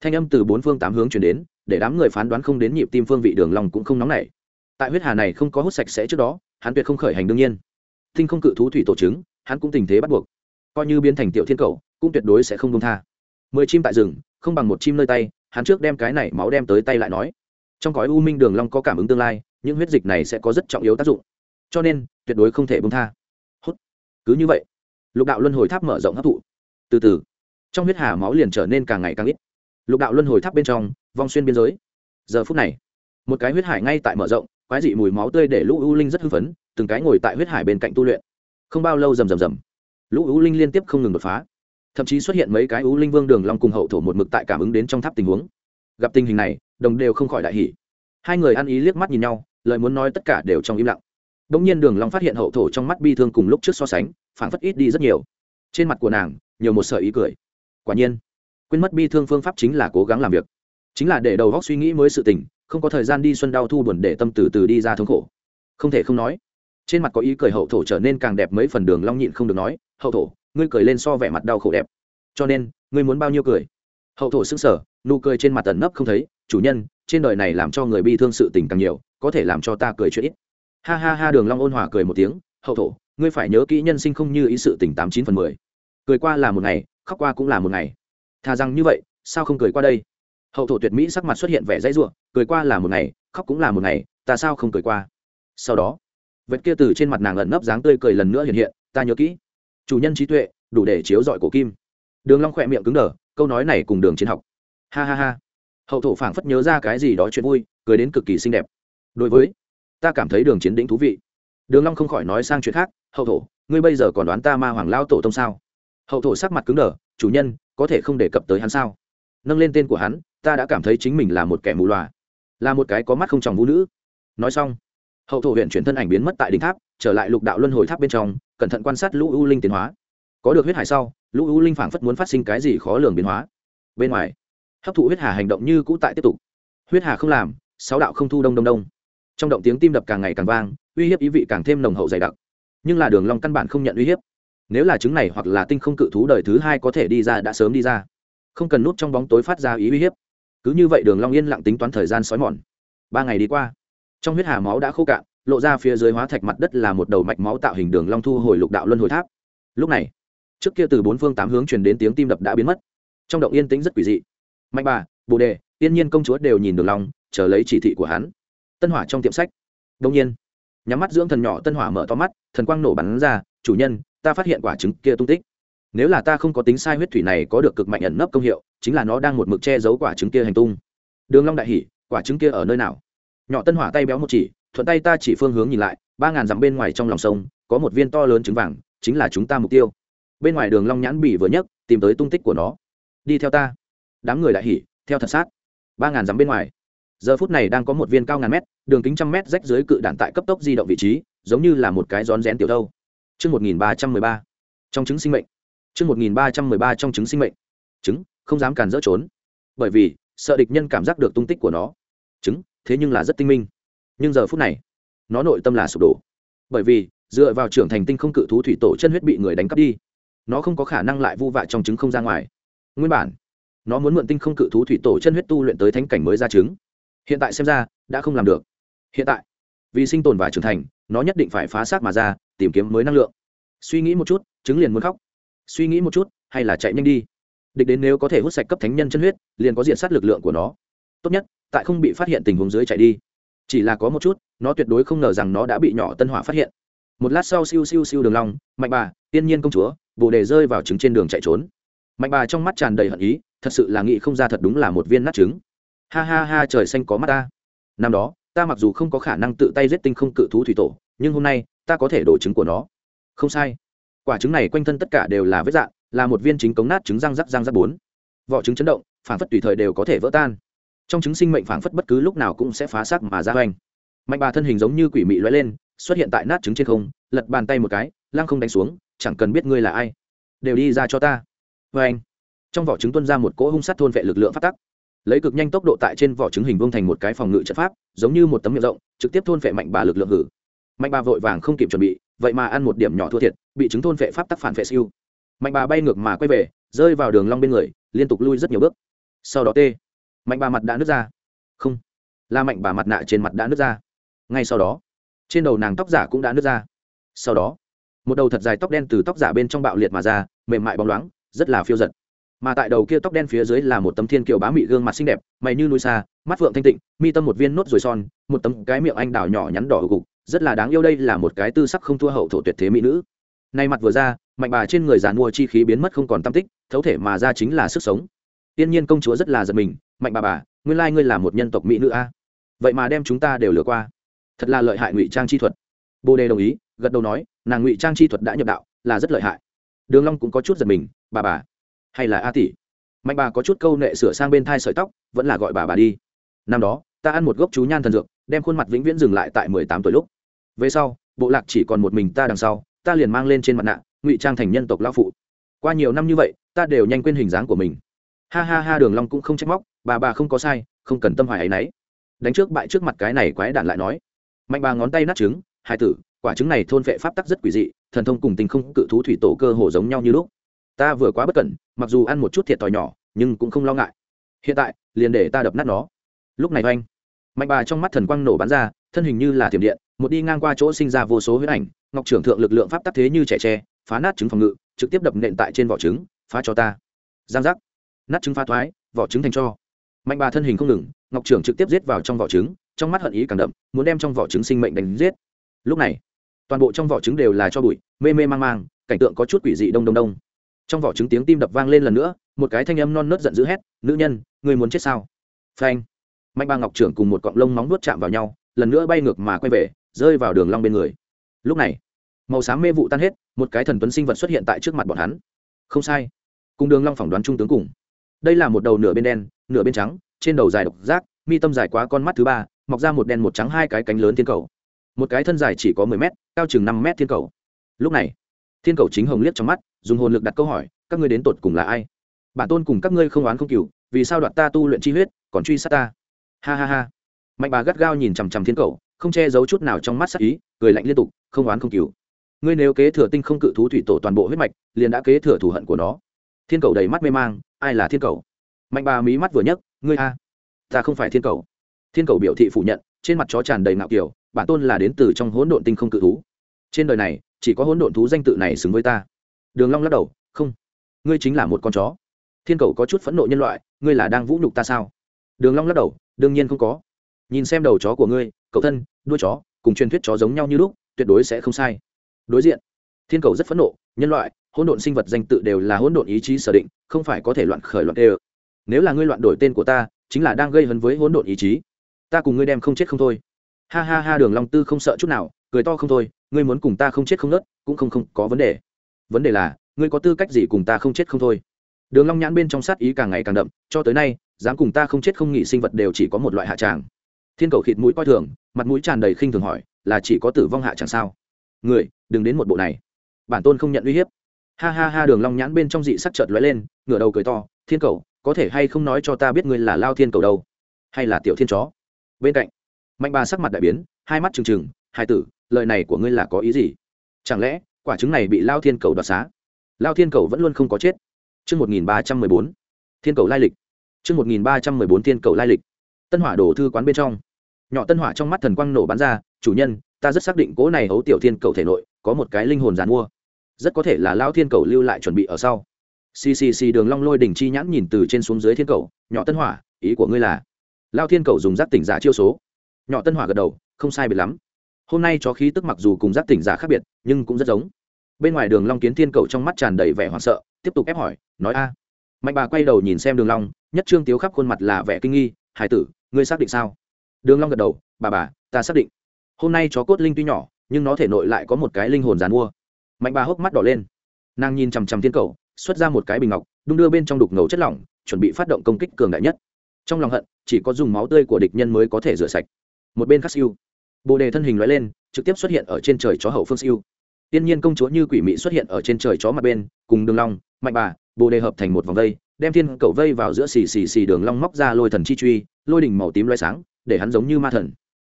thanh âm từ bốn phương tám hướng truyền đến, để đám người phán đoán không đến nhịp tim phương vị đường long cũng không nóng nảy. Tại huyết hà này không có hút sạch sẽ trước đó, hắn tuyệt không khởi hành đương nhiên. Tinh không cự thú thủy tổ chứng hắn cũng tình thế bắt buộc. Coi như biến thành tiểu thiên cầu, cũng tuyệt đối sẽ không công tha. Mười chim tại rừng, không bằng một chim nơi tay, hắn trước đem cái này máu đem tới tay lại nói. Trong cõi u minh đường long có cảm ứng tương lai, những huyết dịch này sẽ có rất trọng yếu tác dụng. Cho nên, tuyệt đối không thể bông tha. Hút. Cứ như vậy lục đạo luân hồi tháp mở rộng hấp thụ. Từ từ, trong huyết hà máu liền trở nên càng ngày càng ít. Lục đạo luân hồi tháp bên trong, vong xuyên biên giới. Giờ phút này, một cái huyết hải ngay tại mở rộng, quái dị mùi máu tươi để lũ u linh rất hưng phấn, từng cái ngồi tại huyết hải bên cạnh tu luyện. Không bao lâu rầm rầm rầm, lũ u linh liên tiếp không ngừng đột phá. Thậm chí xuất hiện mấy cái u linh vương đường long cùng hậu thổ một mực tại cảm ứng đến trong tháp tình huống. Gặp tình hình này, đồng đều không khỏi đại hỉ. Hai người ăn ý liếc mắt nhìn nhau, lời muốn nói tất cả đều trong im lặng đông nhiên đường long phát hiện hậu thổ trong mắt bi thương cùng lúc trước so sánh, phảng phất ít đi rất nhiều. Trên mặt của nàng, nhiều một sợi ý cười. Quả nhiên, quên mất bi thương phương pháp chính là cố gắng làm việc. Chính là để đầu óc suy nghĩ mới sự tình, không có thời gian đi xuân đau thu buồn để tâm từ từ đi ra thống khổ. Không thể không nói, trên mặt có ý cười hậu thổ trở nên càng đẹp mấy phần đường long nhịn không được nói, hậu thổ, ngươi cười lên so vẻ mặt đau khổ đẹp. Cho nên, ngươi muốn bao nhiêu cười? Hậu thổ sững sờ, nụ cười trên mặt tận nấp không thấy, chủ nhân, trên đời này làm cho người bi thương sự tình càng nhiều, có thể làm cho ta cười chuyện ít ha ha ha đường long ôn hòa cười một tiếng, hậu thổ, ngươi phải nhớ kỹ nhân sinh không như ý sự tình tám chín phần mười. Cười qua là một ngày, khóc qua cũng là một ngày. Thà rằng như vậy, sao không cười qua đây? Hậu thổ tuyệt mỹ sắc mặt xuất hiện vẻ dãy ruộng, cười qua là một ngày, khóc cũng là một ngày, ta sao không cười qua? Sau đó vết kia từ trên mặt nàng ẩn nấp dáng tươi cười lần nữa hiện hiện, ta nhớ kỹ. Chủ nhân trí tuệ, đủ để chiếu dọi cổ kim. Đường long khỏe miệng cứng đờ, câu nói này cùng đường chiến học. Ha ha ha. Hậu thổ phảng phất nhớ ra cái gì đó chuyện vui, cười đến cực kỳ xinh đẹp. Đối với ta cảm thấy đường chiến đỉnh thú vị. Đường long không khỏi nói sang chuyện khác, hậu thổ, ngươi bây giờ còn đoán ta ma hoàng lao tổ tông sao? Hậu thổ sắc mặt cứng đờ, chủ nhân, có thể không đề cập tới hắn sao? Nâng lên tên của hắn, ta đã cảm thấy chính mình là một kẻ mù loà, là một cái có mắt không tròng vũ nữ. Nói xong, hậu thổ huyện chuyển thân ảnh biến mất tại đỉnh tháp, trở lại lục đạo luân hồi tháp bên trong, cẩn thận quan sát lũ u linh tiến hóa. Có được huyết hải sau, lũ u linh phảng phất muốn phát sinh cái gì khó lường biến hóa. Bên ngoài, hấp thụ huyết hà hành động như cũ tại tiếp tục. Huyết hà không làm, sáu đạo không thu đông đông đông trong động tiếng tim đập càng ngày càng vang, uy hiếp ý vị càng thêm nồng hậu dày đặc. Nhưng là đường long căn bản không nhận uy hiếp. Nếu là chứng này hoặc là tinh không cự thú đời thứ hai có thể đi ra đã sớm đi ra. Không cần nút trong bóng tối phát ra ý uy hiếp. Cứ như vậy đường long yên lặng tính toán thời gian sói mòn. Ba ngày đi qua, trong huyết hà máu đã khô cạn, lộ ra phía dưới hóa thạch mặt đất là một đầu mạch máu tạo hình đường long thu hồi lục đạo luân hồi tháp. Lúc này, trước kia từ bốn phương tám hướng truyền đến tiếng tim đập đã biến mất. Trong động yên tĩnh rất quỷ dị. Mạnh bà, bồ đề, tiên nhiên công chúa đều nhìn đường long, chờ lấy chỉ thị của hắn tân hỏa trong tiệm sách. Đông nhiên, nhắm mắt dưỡng thần nhỏ tân hỏa mở to mắt, thần quang nổ bắn ra, chủ nhân, ta phát hiện quả trứng kia tung tích. Nếu là ta không có tính sai huyết thủy này có được cực mạnh ẩn nấp công hiệu, chính là nó đang một mực che giấu quả trứng kia hành tung. Đường long đại hỉ, quả trứng kia ở nơi nào? Nhỏ tân hỏa tay béo một chỉ, thuận tay ta chỉ phương hướng nhìn lại, ba ngàn dặm bên ngoài trong lòng sông, có một viên to lớn trứng vàng, chính là chúng ta mục tiêu. Bên ngoài đường long nhãn bỉ vừa nhấc, tìm tới tung tích của nó. Đi theo ta. Đám người đại hỉ, theo thật sát. Ba ngàn dặm bên ngoài giờ phút này đang có một viên cao ngàn mét đường kính trăm mét rách dưới cự đạn tại cấp tốc di động vị trí giống như là một cái rón rén tiểu thâu Chương 1313. Trong trứng sinh mệnh. Chương 1313 trong trứng sinh mệnh. Trứng, không dám càn dỡ trốn. Bởi vì, sợ địch nhân cảm giác được tung tích của nó. Trứng, thế nhưng là rất tinh minh. Nhưng giờ phút này, nó nội tâm là sụp đổ. Bởi vì, dựa vào trưởng thành tinh không cự thú thủy tổ chân huyết bị người đánh cắp đi. Nó không có khả năng lại vu vạ trong trứng không ra ngoài. Nguyên bản, nó muốn mượn tinh không cự thú thủy tổ chân huyết tu luyện tới thánh cảnh mới ra trứng. Hiện tại xem ra, đã không làm được. Hiện tại, vì sinh tồn và trưởng thành, nó nhất định phải phá xác mà ra, tìm kiếm mới năng lượng. Suy nghĩ một chút chứng liền muốn khóc. Suy nghĩ một chút hay là chạy nhanh đi. Địch đến nếu có thể hút sạch cấp thánh nhân chân huyết liền có diện sát lực lượng của nó. Tốt nhất tại không bị phát hiện tình huống dưới chạy đi. Chỉ là có một chút nó tuyệt đối không ngờ rằng nó đã bị nhỏ tân hỏa phát hiện. Một lát sau siêu siêu siêu đường long mạnh bà tiên nhiên công chúa bồ đề rơi vào trứng trên đường chạy trốn. Mạnh bà trong mắt tràn đầy hận ý thật sự là nghĩ không ra thật đúng là một viên nát trứng ha ha ha trời xanh có mắt ta. Năm đó ta mặc dù không có khả năng tự tay giết tinh không cự thú thủy tổ nhưng hôm nay ta có thể đổ trứng của nó. Không sai. Quả trứng này quanh thân tất cả đều là vết dạng, là một viên chính cống nát trứng răng rắc răng rắc bốn. Vỏ trứng chấn động phản phất tùy thời đều có thể vỡ tan. Trong trứng sinh mệnh phản phất bất cứ lúc nào cũng sẽ phá xác mà ra hoành. Mạnh bà thân hình giống như quỷ mị loay lên xuất hiện tại nát trứng trên không lật bàn tay một cái lăng không đánh xuống chẳng cần biết ngươi là ai. Đều đi ra cho ta. Vê anh trong vỏ trứng tuân ra một cỗ hung sát thôn vệ lực lượng phát tắc lấy cực nhanh tốc độ tại trên vỏ trứng hình vương thành một cái phòng ngự trận pháp, giống như một tấm miệng rộng, trực tiếp thôn vệ mạnh bà lực lượng hử. Mạnh bà vội vàng không kịp chuẩn bị, vậy mà ăn một điểm nhỏ thua thiệt, bị trứng thôn vệ pháp tắc phản vệ siêu. Mạnh bà bay ngược mà quay về, rơi vào đường long bên người, liên tục lui rất nhiều bước. Sau đó tê. Mạnh bà mặt đã nứt ra. Không. Là mạnh bà mặt nạ trên mặt đã nứt ra. Ngay sau đó, trên đầu nàng tóc giả cũng đã nứt ra. Sau đó, một đầu thật dài tóc đen từ tóc giả bên trong bạo liệt mà ra, mềm mại bóng loáng, rất là phiêu giật mà tại đầu kia tóc đen phía dưới là một tấm thiên kiều bá mị gương mặt xinh đẹp, mày như núi xa, mắt phượng thanh tịnh, mi tâm một viên nốt rồi son, một tấm cái miệng anh đào nhỏ nhắn đỏ gục, rất là đáng yêu đây là một cái tư sắc không thua hậu thổ tuyệt thế mỹ nữ. Nay mặt vừa ra, mạnh bà trên người giàn mua chi khí biến mất không còn tâm tích, thấu thể mà ra chính là sức sống. Tiên nhiên công chúa rất là giật mình, mạnh bà bà, nguyên lai ngươi là một nhân tộc mỹ nữ a. Vậy mà đem chúng ta đều lừa qua. Thật là lợi hại ngụy trang chi thuật. Bồ đề đồng ý, gật đầu nói, nàng ngụy trang chi thuật đã nhập đạo, là rất lợi hại. Đường long cũng có chút giật mình, bà bà hay là a tỷ? Mạnh bà có chút câu nệ sửa sang bên thai sợi tóc, vẫn là gọi bà bà đi. Năm đó, ta ăn một gốc chú nhan thần dược, đem khuôn mặt vĩnh viễn dừng lại tại mười tám tuổi lúc. Về sau, bộ lạc chỉ còn một mình ta đằng sau, ta liền mang lên trên mặt nạ, ngụy trang thành nhân tộc lão phụ. Qua nhiều năm như vậy, ta đều nhanh quên hình dáng của mình. Ha ha ha, đường long cũng không trách móc, bà bà không có sai, không cần tâm hoài ấy nấy. Đánh trước bại trước mặt cái này quái đản lại nói. Mạnh bà ngón tay nát trứng hai tử, quả trứng này thôn vệ pháp tắc rất quỷ dị, thần thông cùng tình không cự thú thủy tổ cơ hồ giống nhau như lúc ta vừa quá bất cẩn, mặc dù ăn một chút thiệt thòi nhỏ, nhưng cũng không lo ngại. Hiện tại, liền để ta đập nát nó. Lúc này oanh, mạnh bà trong mắt thần quang nổ bắn ra, thân hình như là thiểm điện, một đi ngang qua chỗ sinh ra vô số huyết ảnh, ngọc trưởng thượng lực lượng pháp tắc thế như trẻ tre, phá nát trứng phòng ngự, trực tiếp đập nện tại trên vỏ trứng, phá cho ta. Giang giác, nát trứng phá thoái, vỏ trứng thành cho. Mạnh bà thân hình không ngừng, ngọc trưởng trực tiếp giết vào trong vỏ trứng, trong mắt hận ý càng đậm, muốn đem trong vỏ trứng sinh mệnh đánh giết. Lúc này, toàn bộ trong vỏ trứng đều là cho bụi, mê mê mang mang, cảnh tượng có chút quỷ dị đông đông đông trong vỏ trứng tiếng tim đập vang lên lần nữa, một cái thanh âm non nớt giận dữ hét, nữ nhân người muốn chết sao? Phanh. Mạnh ba ngọc trưởng cùng một cọng lông móng nuốt chạm vào nhau, lần nữa bay ngược mà quay về, rơi vào đường long bên người. Lúc này, màu xám mê vụ tan hết, một cái thần tuấn sinh vật xuất hiện tại trước mặt bọn hắn. Không sai. Cùng đường long phỏng đoán trung tướng cùng. Đây là một đầu nửa bên đen, nửa bên trắng, trên đầu dài độc giác, mi tâm dài quá con mắt thứ ba, mọc ra một đen một trắng hai cái cánh lớn thiên cầu. Một cái thân dài chỉ có mười mét, cao chừng năm mét thiên cầu. Lúc này, thiên cầu chính hồng liếc trong mắt dùng hồn lực đặt câu hỏi, các ngươi đến tột cùng là ai? Bản tôn cùng các ngươi không oán không cừu, vì sao đoạt ta tu luyện chi huyết, còn truy sát ta? Ha ha ha. Mạnh bà gắt gao nhìn chằm chằm thiên cầu, không che giấu chút nào trong mắt sắc ý, cười lạnh liên tục, không oán không cừu. Ngươi nếu kế thừa tinh không cự thú thủy tổ toàn bộ huyết mạch, liền đã kế thừa thù hận của nó. Thiên cầu đầy mắt mê mang, ai là thiên cầu? Mạnh bà mí mắt vừa nhấc, ngươi a. Ta không phải thiên cầu. Thiên cầu biểu thị phủ nhận, trên mặt chó tràn đầy ngạo kiểu, bản tôn là đến từ trong hỗn độn tinh không cự thú. Trên đời này, chỉ có hỗn độn thú danh tự này xứng với ta đường long lắc đầu, không, ngươi chính là một con chó. Thiên cầu có chút phẫn nộ nhân loại, ngươi là đang vũ nhục ta sao? Đường long lắc đầu, đương nhiên không có. Nhìn xem đầu chó của ngươi, cậu thân, đuôi chó, cùng truyền thuyết chó giống nhau như lúc, tuyệt đối sẽ không sai. Đối diện, thiên cầu rất phẫn nộ, nhân loại, hỗn độn sinh vật danh tự đều là hỗn độn ý chí sở định, không phải có thể loạn khởi loạn đều. nếu là ngươi loạn đổi tên của ta, chính là đang gây hấn với hỗn độn ý chí. Ta cùng ngươi đem không chết không thôi. Ha ha ha, đường long tư không sợ chút nào, cười to không thôi, ngươi muốn cùng ta không chết không nứt cũng không không có vấn đề vấn đề là, ngươi có tư cách gì cùng ta không chết không thôi? Đường long nhãn bên trong sát ý càng ngày càng đậm, cho tới nay, dám cùng ta không chết không nghỉ sinh vật đều chỉ có một loại hạ tràng. Thiên cầu khịt mũi coi thường, mặt mũi tràn đầy khinh thường hỏi, là chỉ có tử vong hạ chẳng sao? Người, đừng đến một bộ này. Bản tôn không nhận uy hiếp. Ha ha ha, đường long nhãn bên trong dị sắc chợt lóe lên, ngửa đầu cười to, thiên cầu, có thể hay không nói cho ta biết ngươi là lao thiên cầu đâu? Hay là tiểu thiên chó? Bên cạnh, mạnh bà sắc mặt đại biến, hai mắt trừng trừng hai tử, lời này của ngươi là có ý gì? Chẳng lẽ quả trứng này bị lao thiên cầu đoạt xá. Lao thiên cầu vẫn luôn không có chết. Chương một nghìn ba trăm mười bốn. Thiên cầu lai lịch. Chương một nghìn ba trăm mười bốn thiên cầu lai lịch. Tân hỏa đổ thư quán bên trong. Nhỏ tân hỏa trong mắt thần quang nổ bắn ra, chủ nhân, ta rất xác định cố này hấu tiểu thiên cầu thể nội có một cái linh hồn giàn mua. Rất có thể là lao thiên cầu lưu lại chuẩn bị ở sau. Ccc đường long lôi đỉnh chi nhãn nhìn từ trên xuống dưới thiên cầu, nhỏ tân hỏa, ý của ngươi là? Lao thiên cầu dùng giác tỉnh giả chiêu số. Nhỏ tân hỏa gật đầu, không sai biệt lắm hôm nay chó khí tức mặc dù cùng giác tỉnh giả khác biệt, nhưng cũng rất giống. Bên ngoài đường long kiến thiên cầu trong mắt tràn đầy vẻ hoảng sợ, tiếp tục ép hỏi, nói a. Mạnh bà quay đầu nhìn xem đường long, nhất trương tiếu khắp khuôn mặt là vẻ kinh nghi, hải tử, ngươi xác định sao? Đường long gật đầu, bà bà, ta xác định. Hôm nay chó cốt linh tuy nhỏ, nhưng nó thể nội lại có một cái linh hồn giàn mua. Mạnh bà hốc mắt đỏ lên. Nàng nhìn chằm chằm thiên cầu, xuất ra một cái bình ngọc, đung đưa bên trong đục ngầu chất lỏng, chuẩn bị phát động công kích cường đại nhất. Trong lòng hận, chỉ có dùng máu tươi của địch nhân mới có thể rửa sạch. Một bên khắc siêu bồ đề thân hình loại lên, trực tiếp xuất hiện ở trên trời chó hậu phương siêu. Tiên nhiên công chúa như quỷ mị xuất hiện ở trên trời chó mặt bên, cùng đường long, mạnh bà, bồ đề hợp thành một vòng vây, đem thiên cầu vây vào giữa xì xì xì đường long móc ra lôi thần chi truy, lôi đỉnh màu tím loé sáng, để hắn giống như ma thần.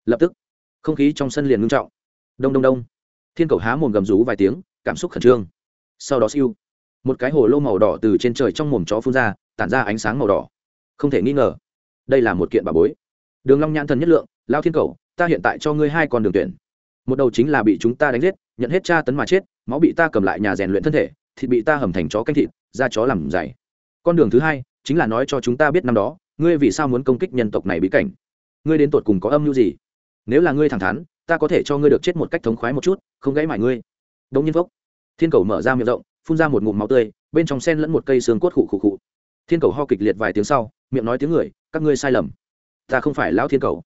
Lập tức, không khí trong sân liền ngưng trọng. Đông đông đông. Thiên cầu há mồm gầm rú vài tiếng, cảm xúc khẩn trương. Sau đó siêu, một cái hồ lô màu đỏ từ trên trời trong mồm chó phun ra, tản ra ánh sáng màu đỏ. Không thể nghi ngờ, đây là một kiện bà bối. Đường long nhãn thần nhất lượng, lao thiên cầu ta hiện tại cho ngươi hai con đường tuyển. Một đầu chính là bị chúng ta đánh giết, nhận hết tra tấn mà chết, máu bị ta cầm lại nhà rèn luyện thân thể, thịt bị ta hầm thành chó canh thịt, ra chó làm dày con đường thứ hai chính là nói cho chúng ta biết năm đó, ngươi vì sao muốn công kích nhân tộc này bí cảnh? Ngươi đến tột cùng có âm mưu gì? Nếu là ngươi thẳng thắn, ta có thể cho ngươi được chết một cách thống khoái một chút, không gãy mải ngươi. Đông nhiên phốc, thiên cầu mở ra miệng rộng, phun ra một ngụm máu tươi, bên trong sen lẫn một cây xương cốt khụ khụ khụ. Thiên cầu ho kịch liệt vài tiếng sau, miệng nói tiếng người, các ngươi sai lầm. Ta không phải lão thiên cầu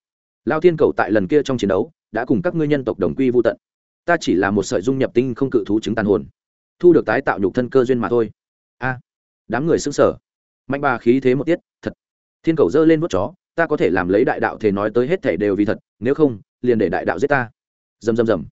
lao thiên cầu tại lần kia trong chiến đấu, đã cùng các ngươi nhân tộc đồng quy vô tận. Ta chỉ là một sợi dung nhập tinh không cự thú chứng tàn hồn. Thu được tái tạo nhục thân cơ duyên mà thôi. A, đám người xứng sở mạnh bà khí thế một tiết, thật. Thiên cầu giơ lên vút chó, ta có thể làm lấy đại đạo thể nói tới hết thể đều vì thật, nếu không, liền để đại đạo giết ta. Rầm rầm rầm.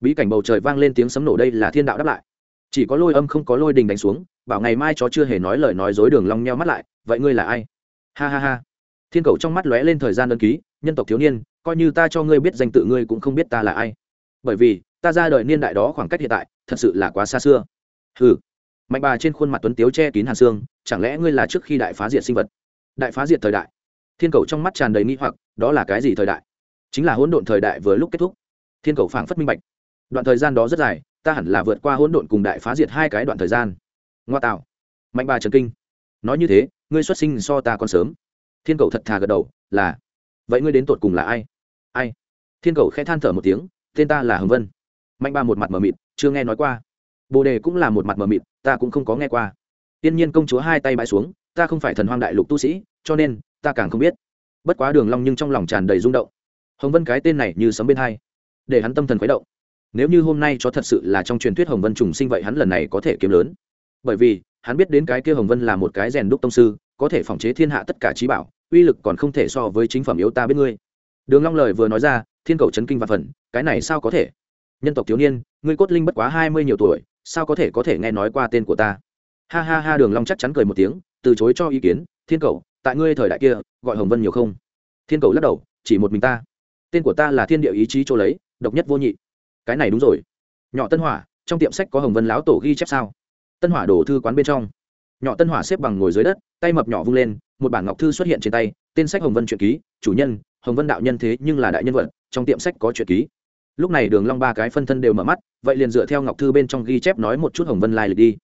Bí cảnh bầu trời vang lên tiếng sấm nổ đây là thiên đạo đáp lại. Chỉ có lôi âm không có lôi đình đánh xuống, bảo ngày mai chó chưa hề nói lời nói dối đường long nheo mắt lại, vậy ngươi là ai? Ha ha ha thiên cầu trong mắt lóe lên thời gian đơn ký, nhân tộc thiếu niên, coi như ta cho ngươi biết danh tự ngươi cũng không biết ta là ai. Bởi vì, ta ra đời niên đại đó khoảng cách hiện tại, thật sự là quá xa xưa. Hừ. Mạnh bà trên khuôn mặt tuấn tiếu che kín hàn xương, chẳng lẽ ngươi là trước khi đại phá diệt sinh vật? Đại phá diệt thời đại. Thiên cầu trong mắt tràn đầy nghi hoặc, đó là cái gì thời đại? Chính là hỗn độn thời đại vừa lúc kết thúc. Thiên cầu phảng phất minh bạch. Đoạn thời gian đó rất dài, ta hẳn là vượt qua hỗn độn cùng đại phá diệt hai cái đoạn thời gian. Ngoa tạo. Mạnh bà trần kinh. Nói như thế, ngươi xuất sinh so ta còn sớm thiên cầu thật thà gật đầu, là, vậy ngươi đến tột cùng là ai? Ai? Thiên cầu khẽ than thở một tiếng, tên ta là hồng vân. Mạnh Ba một mặt mờ mịt, chưa nghe nói qua. Bồ đề cũng là một mặt mờ mịt, ta cũng không có nghe qua. Tiên nhiên công chúa hai tay bãi xuống, ta không phải thần hoang đại lục tu sĩ, cho nên, ta càng không biết. Bất quá đường long nhưng trong lòng tràn đầy rung động. Hồng vân cái tên này như sấm bên hai, để hắn tâm thần khuấy động. Nếu như hôm nay cho thật sự là trong truyền thuyết hồng vân trùng sinh vậy hắn lần này có thể kiếm lớn. Bởi vì, hắn biết đến cái kia hồng vân là một cái rèn đúc tông sư, có thể phòng chế thiên hạ tất cả trí bảo uy lực còn không thể so với chính phẩm yếu ta biết ngươi. Đường long lời vừa nói ra, thiên cầu chấn kinh và phần, cái này sao có thể? Nhân tộc thiếu niên, ngươi cốt linh bất quá hai mươi nhiều tuổi, sao có thể có thể nghe nói qua tên của ta? Ha ha ha, đường long chắc chắn cười một tiếng, từ chối cho ý kiến, thiên cầu, tại ngươi thời đại kia, gọi hồng vân nhiều không? Thiên cầu lắc đầu, chỉ một mình ta. Tên của ta là thiên địa ý chí chỗ lấy, độc nhất vô nhị. Cái này đúng rồi. Nhỏ tân hỏa, trong tiệm sách có hồng vân lão tổ ghi chép sao? Tân hỏa đổ thư quán bên trong. Nhỏ tân hỏa xếp bằng ngồi dưới đất, tay mập nhỏ vung lên một bản ngọc thư xuất hiện trên tay, tên sách hồng vân truyện ký, chủ nhân, hồng vân đạo nhân thế nhưng là đại nhân vật, trong tiệm sách có truyện ký. Lúc này đường long ba cái phân thân đều mở mắt, vậy liền dựa theo ngọc thư bên trong ghi chép nói một chút hồng vân lai lịch đi.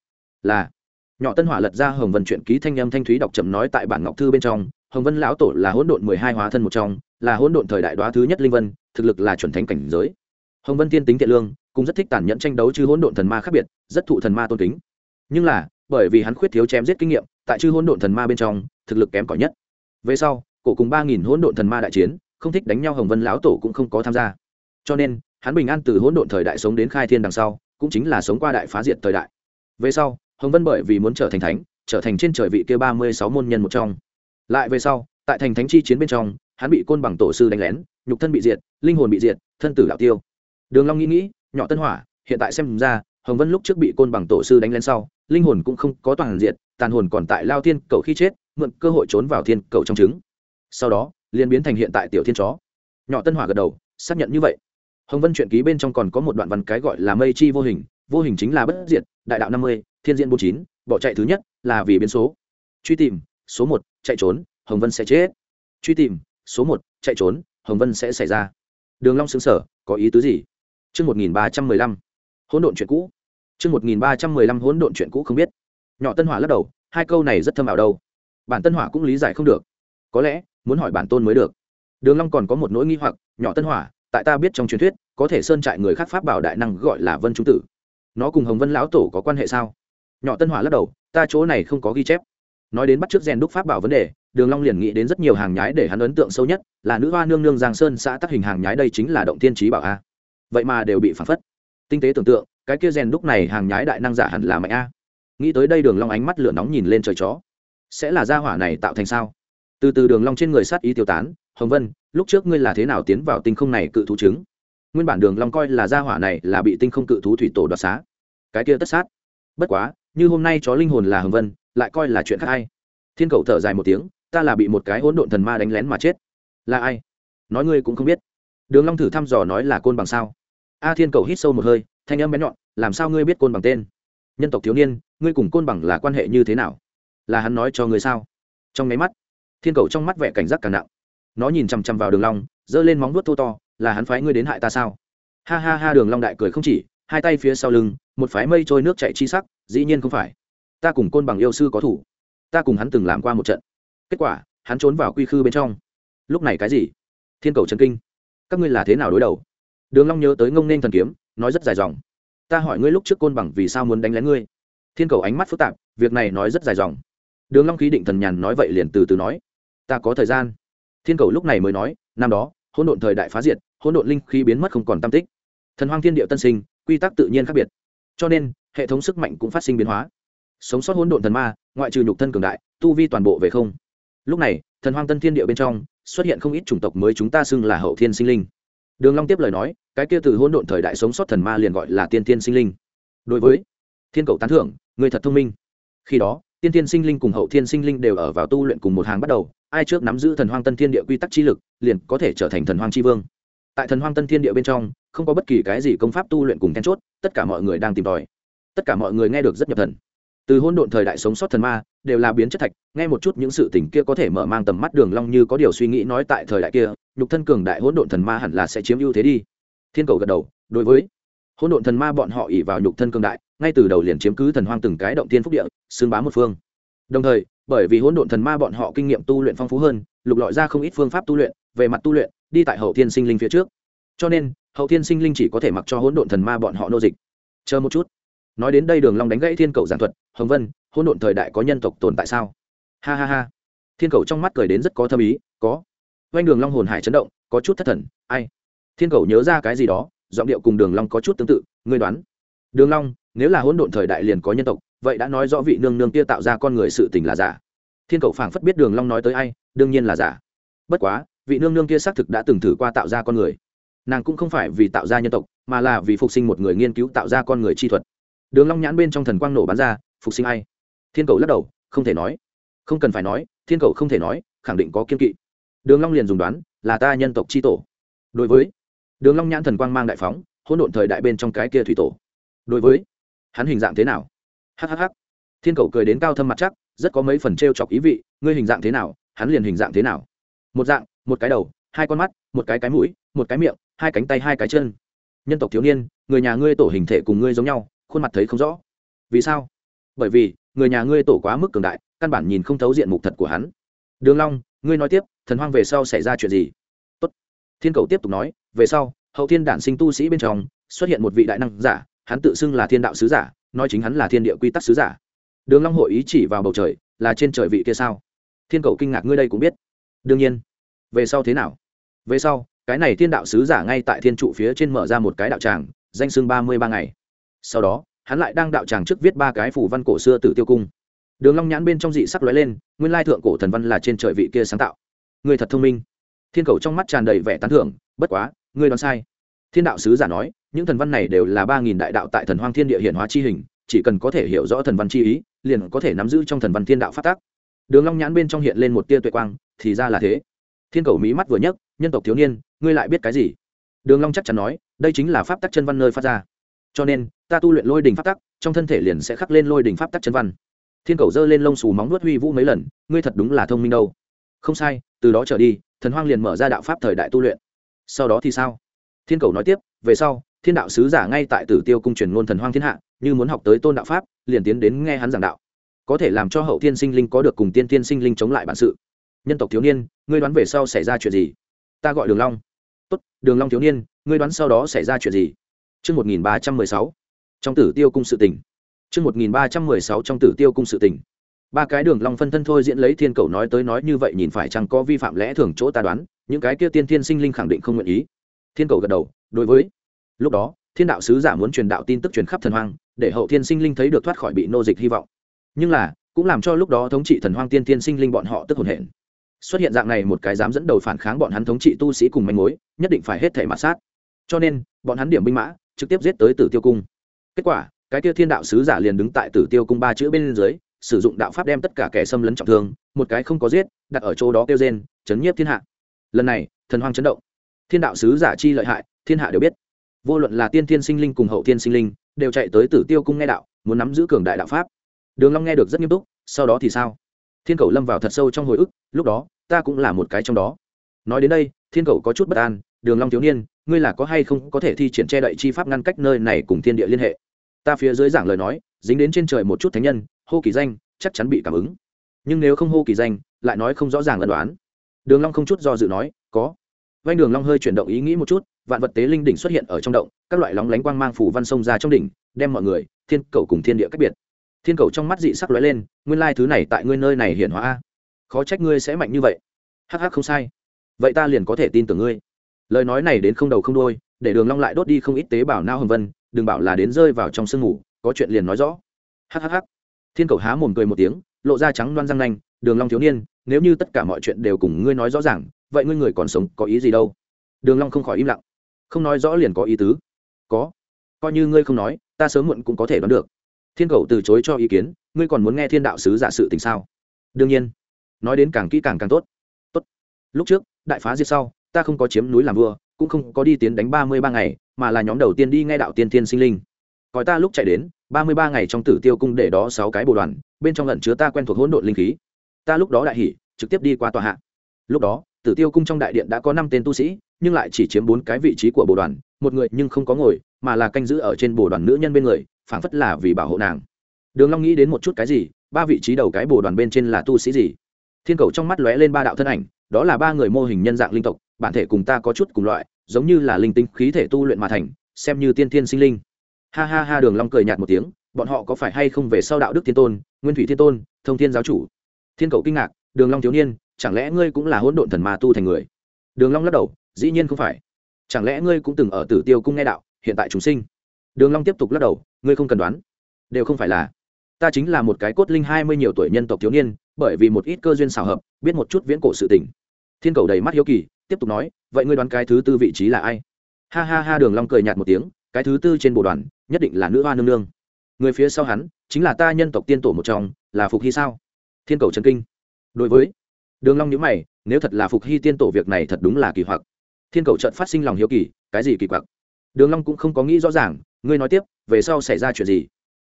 Là, nhỏ tân hỏa lật ra hồng vân truyện ký thanh âm thanh thúy đọc chậm nói tại bản ngọc thư bên trong, hồng vân lão tổ là hỗn độn mười hai hóa thân một trong, là hỗn độn thời đại đoá thứ nhất linh vân, thực lực là chuẩn thánh cảnh giới. Hồng vân tiên tính thiện lương, cũng rất thích tàn nhẫn tranh đấu chứ hỗn độn thần ma khác biệt, rất thụ thần ma tôn kính. Nhưng là, bởi vì hắn khuyết thiếu chém giết kinh nghiệm tại chư hỗn độn thần ma bên trong, thực lực kém cỏi nhất. Về sau, cổ cùng ba nghìn hỗn độn thần ma đại chiến, không thích đánh nhau hồng vân lão tổ cũng không có tham gia. Cho nên, hắn bình an từ hỗn độn thời đại sống đến khai thiên đằng sau, cũng chính là sống qua đại phá diệt thời đại. Về sau, hồng vân bởi vì muốn trở thành thánh, trở thành trên trời vị kia ba mươi sáu môn nhân một trong. Lại về sau, tại thành thánh chi chiến bên trong, hắn bị côn bằng tổ sư đánh lén, nhục thân bị diệt, linh hồn bị diệt, thân tử đạo tiêu. Đường long nghĩ nghĩ, nhỏ tân hỏa, hiện tại xem ra, hồng vân lúc trước bị côn bằng tổ sư đánh lén sau, linh hồn cũng không có toàn diện tàn hồn còn tại lao thiên cầu khi chết, mượn cơ hội trốn vào thiên cầu trong trứng. Sau đó, liền biến thành hiện tại tiểu thiên chó. Nhỏ tân hỏa gật đầu, xác nhận như vậy. Hồng vân truyện ký bên trong còn có một đoạn văn cái gọi là mây chi vô hình vô hình chính là bất diệt, đại đạo năm mươi, thiên diện bốn chín, bỏ chạy thứ nhất là vì biến số. Truy tìm, số một, chạy trốn, hồng vân sẽ chết. Truy tìm, số một, chạy trốn, hồng vân sẽ xảy ra. Đường long xứng sở có ý tứ gì? Chương một nghìn ba trăm mười lăm. Hỗn độn chuyện cũ. Chương một nghìn ba trăm mười lăm hỗn độn chuyện cũ không biết nhỏ tân hỏa lắc đầu, hai câu này rất thâm ảo đâu. Bản tân hỏa cũng lý giải không được. Có lẽ, muốn hỏi bản tôn mới được. Đường long còn có một nỗi nghi hoặc, nhỏ tân hỏa, tại ta biết trong truyền thuyết, có thể sơn trại người khác pháp bảo đại năng gọi là vân trung tử. Nó cùng hồng vân lão tổ có quan hệ sao? Nhỏ tân hỏa lắc đầu, ta chỗ này không có ghi chép. Nói đến bắt trước rèn đúc pháp bảo vấn đề, đường long liền nghĩ đến rất nhiều hàng nhái để hắn ấn tượng sâu nhất, là nữ hoa nương nương giang sơn xã tác hình hàng nhái đây chính là động Thiên trí bảo a. Vậy mà đều bị phản phất. Tinh tế tưởng tượng, cái kia rèn đúc này hàng nhái đại năng giả hẳn là mạnh a nghĩ tới đây đường long ánh mắt lửa nóng nhìn lên trời chó. Sẽ là gia hỏa này tạo thành sao? Từ từ đường long trên người sát ý tiêu tán, hồng vân, lúc trước ngươi là thế nào tiến vào tinh không này cự thú chứng nguyên bản đường long coi là gia hỏa này là bị tinh không cự thú thủy tổ đoạt xá. Cái kia tất sát. Bất quá, như hôm nay chó linh hồn là hồng vân, lại coi là chuyện khác ai thiên cầu thở dài một tiếng, ta là bị một cái hỗn độn thần ma đánh lén mà chết. Là ai? Nói ngươi cũng không biết. Đường long thử thăm dò nói là côn bằng sao? A thiên cầu hít sâu một hơi, thanh âm bén nhọn, làm sao ngươi biết côn bằng tên? Nhân tộc thiếu niên ngươi cùng côn bằng là quan hệ như thế nào? Là hắn nói cho ngươi sao? Trong máy mắt, thiên cầu trong mắt vẻ cảnh giác càng nặng. Nó nhìn chằm chằm vào đường long, giơ lên móng vuốt thô to, là hắn phái ngươi đến hại ta sao? Ha ha ha, đường long đại cười không chỉ, hai tay phía sau lưng, một phái mây trôi nước chảy chi sắc, dĩ nhiên không phải. Ta cùng côn bằng yêu sư có thủ. Ta cùng hắn từng làm qua một trận. Kết quả, hắn trốn vào quy khư bên trong. Lúc này cái gì? Thiên cầu trần kinh. Các ngươi là thế nào đối đầu? Đường long nhớ tới ngông nên thần kiếm, nói rất dài dòng. Ta hỏi ngươi lúc trước côn bằng vì sao muốn đánh lén ngươi? Thiên cầu ánh mắt phức tạp, việc này nói rất dài dòng. Đường long khí định thần nhàn nói vậy liền từ từ nói, ta có thời gian. Thiên cầu lúc này mới nói, năm đó, hỗn độn thời đại phá diệt, hỗn độn linh khí biến mất không còn tâm tích. Thần hoang thiên địa tân sinh, quy tắc tự nhiên khác biệt. Cho nên, hệ thống sức mạnh cũng phát sinh biến hóa. Sống sót hỗn độn thần ma, ngoại trừ nhục thân cường đại, tu vi toàn bộ về không. Lúc này, thần hoang tân thiên địa bên trong, xuất hiện không ít chủng tộc mới chúng ta xưng là hậu thiên sinh linh. Đường long tiếp lời nói, cái kia từ hỗn độn thời đại sống sót thần ma liền gọi là tiên thiên sinh linh. Đối với thiên cầu tán thưởng người thật thông minh. Khi đó, tiên tiên sinh linh cùng hậu thiên sinh linh đều ở vào tu luyện cùng một hàng bắt đầu, ai trước nắm giữ thần hoang tân thiên địa quy tắc chi lực, liền có thể trở thành thần hoang chi vương. Tại thần hoang tân thiên địa bên trong, không có bất kỳ cái gì công pháp tu luyện cùng then chốt, tất cả mọi người đang tìm tòi. Tất cả mọi người nghe được rất nhập thần. Từ hôn độn thời đại sống sót thần ma, đều là biến chất thạch, nghe một chút những sự tình kia có thể mở mang tầm mắt đường long như có điều suy nghĩ nói tại thời đại kia, nhục thân cường đại hỗn độn thần ma hẳn là sẽ chiếm ưu thế đi. Thiên cầu gật đầu, đối với hỗn độn thần ma bọn họ ỉ vào nhục thân cường đại ngay từ đầu liền chiếm cứ thần hoang từng cái động tiên phúc địa, xương bá một phương. Đồng thời, bởi vì hỗn độn thần ma bọn họ kinh nghiệm tu luyện phong phú hơn, lục lọi ra không ít phương pháp tu luyện, về mặt tu luyện, đi tại hậu thiên sinh linh phía trước. Cho nên, hậu thiên sinh linh chỉ có thể mặc cho hỗn độn thần ma bọn họ nô dịch. Chờ một chút. Nói đến đây đường long đánh gãy thiên cầu giảng thuật, hồng vân, hỗn độn thời đại có nhân tộc tồn tại sao? Ha ha ha. Thiên cầu trong mắt cười đến rất có thâm ý, có. Quanh đường long hồn hải chấn động, có chút thất thần, ai? Thiên cầu nhớ ra cái gì đó, giọng điệu cùng đường long có chút tương tự, ngươi đoán. Đường long nếu là hỗn độn thời đại liền có nhân tộc, vậy đã nói rõ vị nương nương kia tạo ra con người sự tình là giả. Thiên cầu phảng phất biết đường long nói tới ai, đương nhiên là giả. Bất quá, vị nương nương kia xác thực đã từng thử qua tạo ra con người. Nàng cũng không phải vì tạo ra nhân tộc, mà là vì phục sinh một người nghiên cứu tạo ra con người chi thuật. Đường long nhãn bên trong thần quang nổ bắn ra, phục sinh ai? Thiên cầu lắc đầu, không thể nói. Không cần phải nói, thiên cầu không thể nói, khẳng định có kiên kỵ. Đường long liền dùng đoán, là ta nhân tộc chi tổ. Đối với, đường long nhãn thần quang mang đại phóng, hỗn độn thời đại bên trong cái kia thủy tổ. Đối với hắn hình dạng thế nào? Hhh thiên cầu cười đến cao thâm mặt chắc, rất có mấy phần treo chọc ý vị, ngươi hình dạng thế nào? Hắn liền hình dạng thế nào? Một dạng, một cái đầu, hai con mắt, một cái cái mũi, một cái miệng, hai cánh tay, hai cái chân. Nhân tộc thiếu niên, người nhà ngươi tổ hình thể cùng ngươi giống nhau, khuôn mặt thấy không rõ. Vì sao? Bởi vì, người nhà ngươi tổ quá mức cường đại, căn bản nhìn không thấu diện mục thật của hắn. Đường long, ngươi nói tiếp, thần hoang về sau xảy ra chuyện gì? Tốt. Thiên cầu tiếp tục nói, về sau, hậu thiên đản sinh tu sĩ bên trong, xuất hiện một vị đại năng giả hắn tự xưng là thiên đạo sứ giả, nói chính hắn là thiên địa quy tắc sứ giả. Đường long hội ý chỉ vào bầu trời, là trên trời vị kia sao? Thiên cầu kinh ngạc ngươi đây cũng biết. Đương nhiên. Về sau thế nào? Về sau, cái này thiên đạo sứ giả ngay tại thiên trụ phía trên mở ra một cái đạo tràng, danh xưng ba mươi ba ngày. Sau đó, hắn lại đang đạo tràng trước viết ba cái phủ văn cổ xưa tử tiêu cung. Đường long nhãn bên trong dị sắc lóe lên, nguyên lai thượng cổ thần văn là trên trời vị kia sáng tạo. Người thật thông minh. Thiên cầu trong mắt tràn đầy vẻ tán thưởng, bất quá, ngươi đoán sai. Thiên đạo sứ giả nói những thần văn này đều là ba nghìn đại đạo tại thần hoang thiên địa hiển hóa chi hình, chỉ cần có thể hiểu rõ thần văn chi ý, liền có thể nắm giữ trong thần văn thiên đạo phát tác đường long nhãn bên trong hiện lên một tia tuệ quang, thì ra là thế. Thiên cầu mỹ mắt vừa nhấc, nhân tộc thiếu niên, ngươi lại biết cái gì? Đường long chắc chắn nói, đây chính là pháp tắc chân văn nơi phát ra. Cho nên, ta tu luyện lôi đỉnh pháp tắc, trong thân thể liền sẽ khắc lên lôi đỉnh pháp tắc chân văn. Thiên cầu giơ lên lông xù móng nuốt huy vũ mấy lần, ngươi thật đúng là thông minh đâu. Không sai, từ đó trở đi, thần hoang liền mở ra đạo pháp thời đại tu luyện. Sau đó thì sao? Thiên cầu nói tiếp, về sau thiên đạo sứ giả ngay tại tử tiêu cung truyền ngôn thần hoang thiên hạ như muốn học tới tôn đạo pháp liền tiến đến nghe hắn giảng đạo có thể làm cho hậu thiên sinh linh có được cùng tiên tiên sinh linh chống lại bản sự nhân tộc thiếu niên ngươi đoán về sau xảy ra chuyện gì ta gọi đường long tốt đường long thiếu niên ngươi đoán sau đó xảy ra chuyện gì Chương 1316. Trong Tử Tiêu cung sự tình. Chương 1316 trong Tử Tiêu cung sự tình. Ba cái đường long phân thân thôi diễn lấy thiên cầu nói tới nói như vậy nhìn phải chăng có vi phạm lẽ thường chỗ ta đoán, những cái kia tiên thiên sinh linh khẳng định không nguyện ý. Thiên cầu gật đầu, đối với. Lúc đó, Thiên đạo sứ giả muốn truyền đạo tin tức truyền khắp thần hoang, để hậu thiên sinh linh thấy được thoát khỏi bị nô dịch hy vọng. Nhưng là, cũng làm cho lúc đó thống trị thần hoang tiên thiên sinh linh bọn họ tức hồn hển. Xuất hiện dạng này một cái dám dẫn đầu phản kháng bọn hắn thống trị tu sĩ cùng manh mối, nhất định phải hết thảy mà sát. Cho nên, bọn hắn điểm binh mã, trực tiếp giết tới tử tiêu cung. Kết quả cái tiêu thiên đạo sứ giả liền đứng tại tử tiêu cung ba chữ bên dưới sử dụng đạo pháp đem tất cả kẻ xâm lấn trọng thương một cái không có giết đặt ở chỗ đó kêu rên chấn nhiếp thiên hạ. Lần này thần hoang chấn động. Thiên đạo sứ giả chi lợi hại thiên hạ đều biết vô luận là tiên thiên sinh linh cùng hậu thiên sinh linh, đều chạy tới tử tiêu cung nghe đạo, muốn nắm giữ cường đại đạo pháp. Đường long nghe được rất nghiêm túc, sau đó thì sao? Thiên cầu lâm vào thật sâu trong hồi ức, lúc đó, ta cũng là một cái trong đó. Nói đến đây, thiên cầu có chút bất an, đường long thiếu niên, ngươi là có hay không có thể thi triển che đậy chi pháp ngăn cách nơi này cùng thiên địa liên hệ? Ta phía dưới giảng lời nói, dính đến trên trời một chút thánh nhân, hô kỳ danh, chắc chắn bị cảm ứng. Nhưng nếu không hô kỳ danh, lại nói không rõ ràng ẩn đoán. Đường long không chút do dự nói, có. Vanh đường long hơi chuyển động ý nghĩ một chút vạn vật tế linh đỉnh xuất hiện ở trong động các loại lóng lánh quang mang phủ văn sông ra trong đỉnh đem mọi người thiên cầu cùng thiên địa cách biệt. Thiên cầu trong mắt dị sắc lóe lên nguyên lai thứ này tại ngươi nơi này hiển hóa a, khó trách ngươi sẽ mạnh như vậy. Hắc hắc không sai. Vậy ta liền có thể tin tưởng ngươi. Lời nói này đến không đầu không đôi để đường long lại đốt đi không ít tế bào nao hồng vân đừng bảo là đến rơi vào trong sương ngủ có chuyện liền nói rõ. Hắc hắc hắc. Thiên cầu há mồm cười một tiếng lộ ra trắng loan răng nanh đường long thiếu niên nếu như tất cả mọi chuyện đều cùng ngươi nói rõ ràng vậy ngươi người còn sống có ý gì đâu? Đường long không khỏi im lặng không nói rõ liền có ý tứ. Có. Coi như ngươi không nói, ta sớm muộn cũng có thể đoán được. Thiên cầu từ chối cho ý kiến, ngươi còn muốn nghe thiên đạo sứ giả sự tình sao? Đương nhiên. Nói đến càng kỹ càng càng tốt. Tốt. Lúc trước, đại phá diệt sau, ta không có chiếm núi làm vua, cũng không có đi tiến đánh ba mươi ba ngày, mà là nhóm đầu tiên đi nghe đạo tiên thiên sinh linh. Coi ta lúc chạy đến, ba mươi ba ngày trong tử tiêu cung để đó sáu cái bồ đoàn, bên trong lẩn chứa ta quen thuộc hỗn độn linh khí. Ta lúc đó đại hỉ, trực tiếp đi qua tòa hạ. Lúc đó, tử tiêu cung trong đại điện đã có năm tên tu sĩ nhưng lại chỉ chiếm bốn cái vị trí của bồ đoàn, một người nhưng không có ngồi, mà là canh giữ ở trên bồ đoàn nữ nhân bên người, phảng phất là vì bảo hộ nàng. Đường long nghĩ đến một chút cái gì, ba vị trí đầu cái bồ đoàn bên trên là tu sĩ gì? Thiên cầu trong mắt lóe lên ba đạo thân ảnh, đó là ba người mô hình nhân dạng linh tộc, bản thể cùng ta có chút cùng loại, giống như là linh tinh khí thể tu luyện mà thành, xem như tiên thiên sinh linh. Ha ha ha, đường long cười nhạt một tiếng, bọn họ có phải hay không về sau đạo đức thiên tôn, nguyên thủy thiên tôn, thông thiên giáo chủ? Thiên cầu kinh ngạc, đường long thiếu niên, chẳng lẽ ngươi cũng là hỗn độn thần ma tu thành người? Đường long lắc đầu dĩ nhiên không phải. Chẳng lẽ ngươi cũng từng ở tử tiêu cung nghe đạo, hiện tại chúng sinh? Đường long tiếp tục lắc đầu, ngươi không cần đoán. Đều không phải là. Ta chính là một cái cốt linh hai mươi nhiều tuổi nhân tộc thiếu niên, bởi vì một ít cơ duyên xảo hợp, biết một chút viễn cổ sự tình. Thiên cầu đầy mắt hiếu kỳ, tiếp tục nói, vậy ngươi đoán cái thứ tư vị trí là ai? Ha ha ha, đường long cười nhạt một tiếng, cái thứ tư trên bộ đoàn, nhất định là nữ hoa nương nương. Người phía sau hắn, chính là ta nhân tộc tiên tổ một trong, là phục hy sao? Thiên cầu chấn kinh. Đối với, đường long nhíu mày, nếu thật là phục hy tiên tổ việc này thật đúng là kỳ hoặc thiên cầu trận phát sinh lòng hiếu kỳ, cái gì kỳ quặc? Đường long cũng không có nghĩ rõ ràng, ngươi nói tiếp, về sau xảy ra chuyện gì?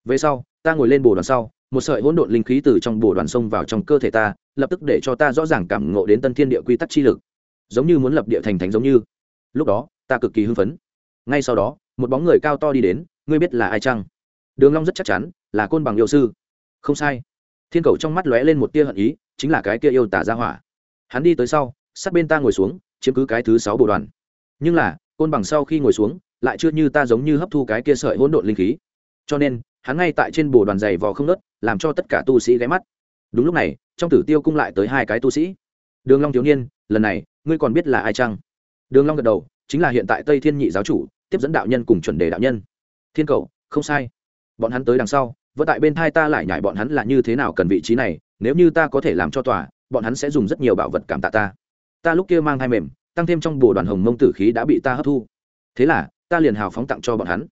Về sau, ta ngồi lên bồ đoàn sau, một sợi hỗn độn linh khí từ trong bồ đoàn sông vào trong cơ thể ta, lập tức để cho ta rõ ràng cảm ngộ đến tân thiên địa quy tắc chi lực. Giống như muốn lập địa thành thánh giống như. Lúc đó, ta cực kỳ hưng phấn. Ngay sau đó, một bóng người cao to đi đến, ngươi biết là ai chăng? Đường long rất chắc chắn, là côn bằng yêu sư. Không sai. Thiên cầu trong mắt lóe lên một tia hận ý, chính là cái kia yêu tả gia hỏa. Hắn đi tới sau, sát bên ta ngồi xuống chiếm cứ cái thứ sáu bộ đoàn. Nhưng là, côn bằng sau khi ngồi xuống, lại chưa như ta giống như hấp thu cái kia sợi hỗn độn linh khí. Cho nên, hắn ngay tại trên bồ đoàn giày vò không nớt, làm cho tất cả tu sĩ ghé mắt. Đúng lúc này, trong tử tiêu cung lại tới hai cái tu sĩ. Đường long thiếu niên, lần này, ngươi còn biết là ai chăng? Đường long gật đầu, chính là hiện tại tây thiên nhị giáo chủ, tiếp dẫn đạo nhân cùng chuẩn đề đạo nhân. Thiên cầu, không sai. Bọn hắn tới đằng sau, vẫn tại bên thai ta lại nhảy bọn hắn là như thế nào cần vị trí này, nếu như ta có thể làm cho tòa, bọn hắn sẽ dùng rất nhiều bảo vật cảm tạ ta ta lúc kia mang hai mềm, tăng thêm trong bồ đoàn hồng mông tử khí đã bị ta hấp thu. Thế là, ta liền hào phóng tặng cho bọn hắn.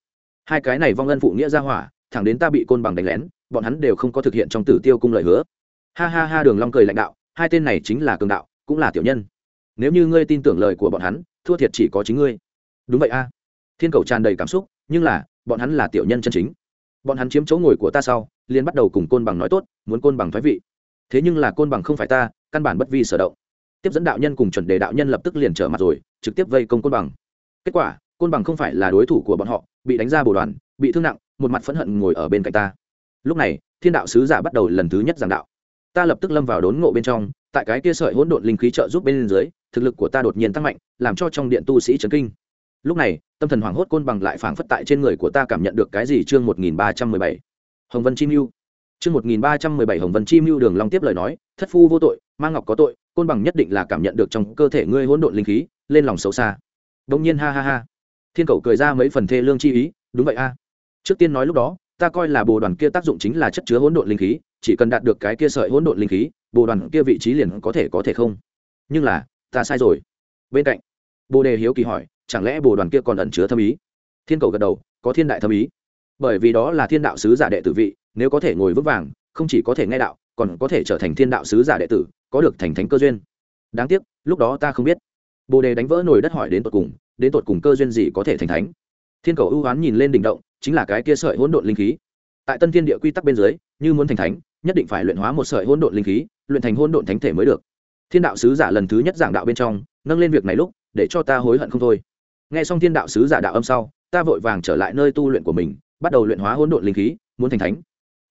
Hai cái này vong ân phụ nghĩa ra hỏa, thẳng đến ta bị côn bằng đánh lén, bọn hắn đều không có thực hiện trong tử tiêu cung lời hứa. Ha ha ha, đường long cười lãnh đạo, hai tên này chính là cường đạo, cũng là tiểu nhân. Nếu như ngươi tin tưởng lời của bọn hắn, thua thiệt chỉ có chính ngươi. Đúng vậy a. Thiên cầu tràn đầy cảm xúc, nhưng là, bọn hắn là tiểu nhân chân chính. Bọn hắn chiếm chỗ ngồi của ta sau, liền bắt đầu cùng côn bằng nói tốt, muốn côn bằng thoái vị. Thế nhưng là côn bằng không phải ta, căn bản bất vi sở động tiếp dẫn đạo nhân cùng chuẩn đề đạo nhân lập tức liền trở mặt rồi, trực tiếp vây công côn bằng. Kết quả, côn bằng không phải là đối thủ của bọn họ, bị đánh ra bồ đoàn, bị thương nặng, một mặt phẫn hận ngồi ở bên cạnh ta. Lúc này, thiên đạo sứ giả bắt đầu lần thứ nhất giảng đạo. Ta lập tức lâm vào đốn ngộ bên trong, tại cái kia sợi hỗn độn linh khí trợ giúp bên dưới, thực lực của ta đột nhiên tăng mạnh, làm cho trong điện tu sĩ chấn kinh. Lúc này, tâm thần hoảng hốt côn bằng lại phảng phất tại trên người của ta cảm nhận được cái gì chương một nghìn ba trăm mười bảy. Hồng vân chim mưu. Chương một nghìn ba trăm mười bảy hồng vân chim mưu đường long tiếp lời nói, thất phu vô tội mang ngọc có tội côn bằng nhất định là cảm nhận được trong cơ thể ngươi hỗn độn linh khí, lên lòng xấu xa. Đông nhiên ha ha ha. Thiên cầu cười ra mấy phần thê lương chi ý, đúng vậy a. Trước tiên nói lúc đó, ta coi là bồ đoàn kia tác dụng chính là chất chứa hỗn độn linh khí, chỉ cần đạt được cái kia sợi hỗn độn linh khí, bồ đoàn kia vị trí liền có thể có thể không. Nhưng là, ta sai rồi. Bên cạnh, bồ đề hiếu kỳ hỏi, chẳng lẽ bồ đoàn kia còn ẩn chứa thâm ý? Thiên cầu gật đầu, có thiên đại thâm ý. Bởi vì đó là thiên đạo sứ giả đệ tử vị, nếu có thể ngồi vững vàng, không chỉ có thể nghe đạo, còn có thể trở thành thiên đạo sứ giả đệ tử có được thành thánh cơ duyên. Đáng tiếc, lúc đó ta không biết. Bồ đề đánh vỡ nồi đất hỏi đến tột cùng, đến tột cùng cơ duyên gì có thể thành thánh? Thiên cầu ưu hoán nhìn lên đỉnh động, chính là cái kia sợi hỗn độn linh khí. Tại tân thiên địa quy tắc bên dưới, như muốn thành thánh, nhất định phải luyện hóa một sợi hỗn độn linh khí, luyện thành hỗn độn thánh thể mới được. Thiên đạo sứ giả lần thứ nhất giảng đạo bên trong, nâng lên việc này lúc, để cho ta hối hận không thôi. Nghe xong thiên đạo sứ giả đạo âm sau, ta vội vàng trở lại nơi tu luyện của mình, bắt đầu luyện hóa hỗn độn linh khí, muốn thành thánh.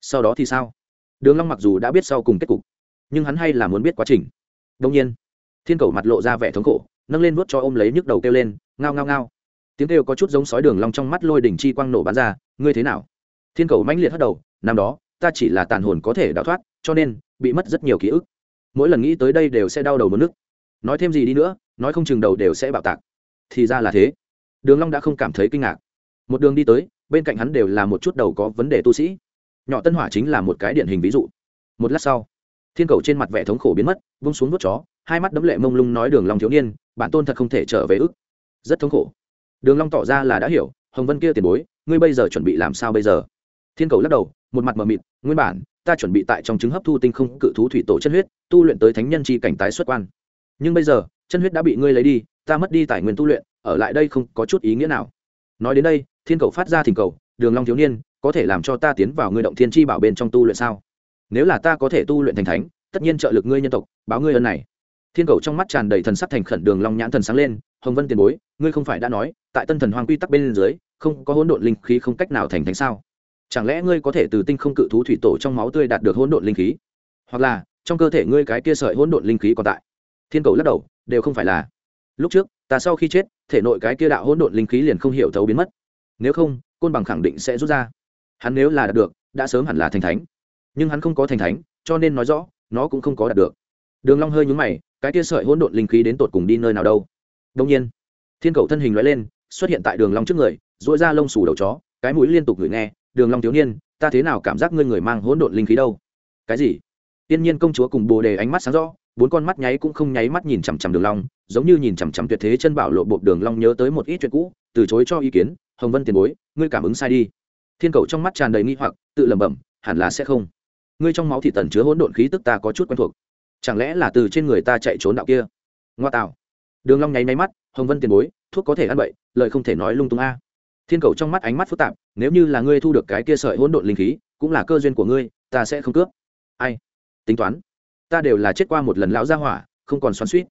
Sau đó thì sao? Đường long mặc dù đã biết sau cùng kết cục nhưng hắn hay là muốn biết quá trình. Đông nhiên, thiên cầu mặt lộ ra vẻ thống khổ, nâng lên vuốt cho ôm lấy nhức đầu kêu lên, ngao ngao ngao. Tiếng kêu có chút giống sói đường long trong mắt lôi đỉnh chi quang nổ bắn ra, ngươi thế nào? Thiên cầu mãnh liệt hất đầu, năm đó, ta chỉ là tàn hồn có thể đào thoát, cho nên bị mất rất nhiều ký ức. Mỗi lần nghĩ tới đây đều sẽ đau đầu mất nước. Nói thêm gì đi nữa, nói không chừng đầu đều sẽ bạo tạc. Thì ra là thế. Đường long đã không cảm thấy kinh ngạc. Một đường đi tới, bên cạnh hắn đều là một chút đầu có vấn đề tu sĩ. Nhỏ tân hỏa chính là một cái điển hình ví dụ. Một lát sau thiên cầu trên mặt vẻ thống khổ biến mất, vung xuống vuốt chó, hai mắt đấm lệ mông lung nói đường long thiếu niên, bản tôn thật không thể trở về ức. Rất thống khổ. Đường long tỏ ra là đã hiểu, hồng vân kia tiền bối, ngươi bây giờ chuẩn bị làm sao bây giờ? Thiên cầu lắc đầu, một mặt mờ mịt, nguyên bản, ta chuẩn bị tại trong trứng hấp thu tinh không cự thú thủy tổ chân huyết, tu luyện tới thánh nhân chi cảnh tái xuất quan. Nhưng bây giờ, chân huyết đã bị ngươi lấy đi, ta mất đi tài nguyên tu luyện, ở lại đây không có chút ý nghĩa nào. Nói đến đây, thiên cầu phát ra thỉnh cầu, đường long thiếu niên, có thể làm cho ta tiến vào ngươi động thiên chi bảo bên trong tu luyện sao? Nếu là ta có thể tu luyện thành thánh, tất nhiên trợ lực ngươi nhân tộc, báo ngươi ơn này. Thiên cầu trong mắt tràn đầy thần sắc thành khẩn đường long nhãn thần sáng lên, hồng vân tiền bối, ngươi không phải đã nói, tại tân thần hoang quy tắc bên dưới, không có hỗn độn linh khí không cách nào thành thánh sao? Chẳng lẽ ngươi có thể từ tinh không cự thú thủy tổ trong máu tươi đạt được hỗn độn linh khí? Hoặc là, trong cơ thể ngươi cái kia sợi hỗn độn linh khí còn tại? Thiên cầu lắc đầu, đều không phải là. Lúc trước, ta sau khi chết, thể nội cái kia đạo hỗn độn linh khí liền không hiểu thấu biến mất. Nếu không, côn bằng khẳng định sẽ rút ra. Hắn nếu là đạt được, đã sớm hẳn là thành thánh nhưng hắn không có thành thánh, cho nên nói rõ, nó cũng không có đạt được. Đường long hơi nhướng mày, cái kia sợi hỗn độn linh khí đến tột cùng đi nơi nào đâu? Đông nhiên, thiên cầu thân hình lóe lên, xuất hiện tại đường long trước người duỗi ra lông sù đầu chó, cái mũi liên tục ngửi nghe, đường long thiếu niên, ta thế nào cảm giác ngươi người mang hỗn độn linh khí đâu? Cái gì? Tiên nhiên công chúa cùng bồ đề ánh mắt sáng rõ, bốn con mắt nháy cũng không nháy mắt nhìn chằm chằm đường long, giống như nhìn chằm chằm tuyệt thế chân bảo lộ bộ đường long nhớ tới một ít chuyện cũ, từ chối cho ý kiến, hồng vân tiền bối, ngươi cảm ứng sai đi. Thiên cầu trong mắt tràn đầy nghi hoặc, tự lẩm bẩm, hẳn là sẽ không ngươi trong máu thị tần chứa hỗn độn khí tức ta có chút quen thuộc. Chẳng lẽ là từ trên người ta chạy trốn đạo kia? Ngoa tạo. Đường long nháy máy mắt, hồng vân tiền bối, thuốc có thể ăn bậy, lời không thể nói lung tung a. Thiên cầu trong mắt ánh mắt phức tạp, nếu như là ngươi thu được cái kia sợi hỗn độn linh khí, cũng là cơ duyên của ngươi, ta sẽ không cướp. Ai? Tính toán. Ta đều là chết qua một lần lão gia hỏa, không còn xoắn xuýt.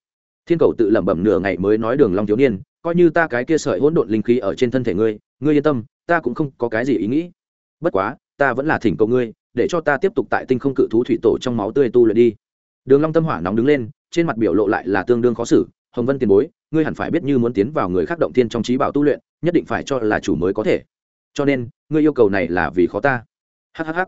Thiên cầu tự lẩm bẩm nửa ngày mới nói đường long thiếu niên, coi như ta cái kia sợi hỗn độn linh khí ở trên thân thể ngươi ngươi yên tâm, ta cũng không có cái gì ý nghĩ. Bất quá, ta vẫn là thỉnh cầu ngươi để cho ta tiếp tục tại tinh không cự thú thủy tổ trong máu tươi tu luyện đi. Đường long tâm hỏa nóng đứng lên, trên mặt biểu lộ lại là tương đương khó xử. Hồng vân tiền bối, ngươi hẳn phải biết như muốn tiến vào người khác động thiên trong trí bảo tu luyện, nhất định phải cho là chủ mới có thể. Cho nên, ngươi yêu cầu này là vì khó ta. Hhh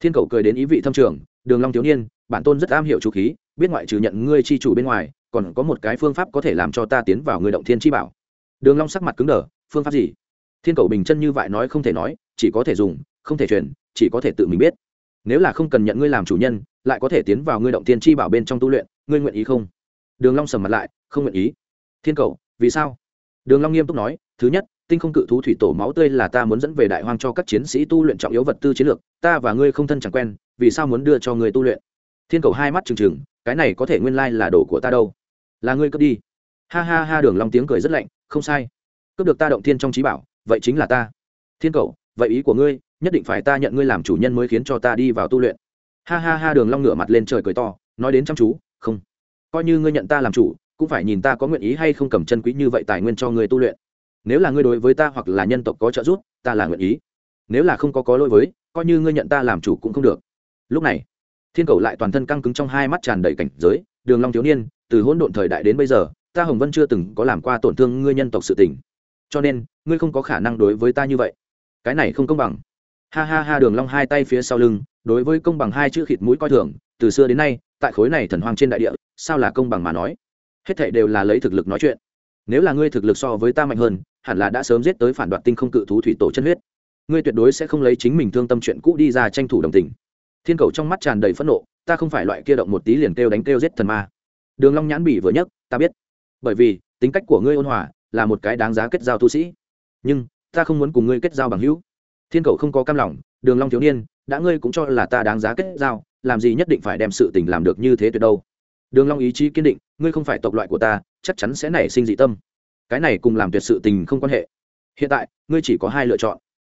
thiên cầu cười đến ý vị thâm trường, đường long thiếu niên, bản tôn rất am hiểu chú khí, biết ngoại trừ nhận ngươi chi chủ bên ngoài, còn có một cái phương pháp có thể làm cho ta tiến vào người động thiên chi bảo. Đường long sắc mặt cứng đờ, phương pháp gì? Thiên cầu bình chân như vậy nói không thể nói, chỉ có thể dùng, không thể truyền, chỉ có thể tự mình biết nếu là không cần nhận ngươi làm chủ nhân, lại có thể tiến vào ngươi động tiên chi bảo bên trong tu luyện, ngươi nguyện ý không? Đường long sầm mặt lại, không nguyện ý. Thiên cầu, vì sao? Đường long nghiêm túc nói, thứ nhất, tinh không cự thú thủy tổ máu tươi là ta muốn dẫn về đại hoang cho các chiến sĩ tu luyện trọng yếu vật tư chiến lược, ta và ngươi không thân chẳng quen, vì sao muốn đưa cho ngươi tu luyện? Thiên cầu hai mắt trừng trừng, cái này có thể nguyên lai là đồ của ta đâu. Là ngươi cướp đi. Ha ha ha, đường long tiếng cười rất lạnh, không sai. Cướp được ta động thiên trong trí bảo, vậy chính là ta. Thiên cầu, vậy ý của ngươi nhất định phải ta nhận ngươi làm chủ nhân mới khiến cho ta đi vào tu luyện. Ha ha ha, đường long ngửa mặt lên trời cười to, nói đến chăm chú, không, coi như ngươi nhận ta làm chủ, cũng phải nhìn ta có nguyện ý hay không cầm chân quý như vậy tài nguyên cho ngươi tu luyện. Nếu là ngươi đối với ta hoặc là nhân tộc có trợ giúp, ta là nguyện ý. Nếu là không có có lỗi với, coi như ngươi nhận ta làm chủ cũng không được. Lúc này, thiên cầu lại toàn thân căng cứng trong hai mắt tràn đầy cảnh giới, đường long thiếu niên, từ hỗn độn thời đại đến bây giờ, ta hồng vân chưa từng có làm qua tổn thương ngươi nhân tộc sự tình. Cho nên, ngươi không có khả năng đối với ta như vậy. Cái này không công bằng ha ha ha đường long hai tay phía sau lưng, đối với công bằng hai chữ khịt mũi coi thường, từ xưa đến nay, tại khối này thần hoang trên đại địa, sao là công bằng mà nói? Hết thảy đều là lấy thực lực nói chuyện. Nếu là ngươi thực lực so với ta mạnh hơn, hẳn là đã sớm giết tới phản đoạn tinh không cự thú thủy tổ chân huyết. Ngươi tuyệt đối sẽ không lấy chính mình thương tâm chuyện cũ đi ra tranh thủ đồng tình. Thiên cầu trong mắt tràn đầy phẫn nộ, ta không phải loại kia động một tí liền kêu đánh kêu giết thần ma. Đường long nhãn bỉ vừa nhất ta biết. Bởi vì, tính cách của ngươi ôn hòa, là một cái đáng giá kết giao tu sĩ. Nhưng, ta không muốn cùng ngươi kết giao bằng hữu thiên cầu không có cam lòng, đường long thiếu niên, đã ngươi cũng cho là ta đáng giá kết giao, làm gì nhất định phải đem sự tình làm được như thế tuyệt đâu. Đường long ý chí kiên định, ngươi không phải tộc loại của ta, chắc chắn sẽ nảy sinh dị tâm. Cái này cùng làm tuyệt sự tình không quan hệ. Hiện tại, ngươi chỉ có hai lựa chọn.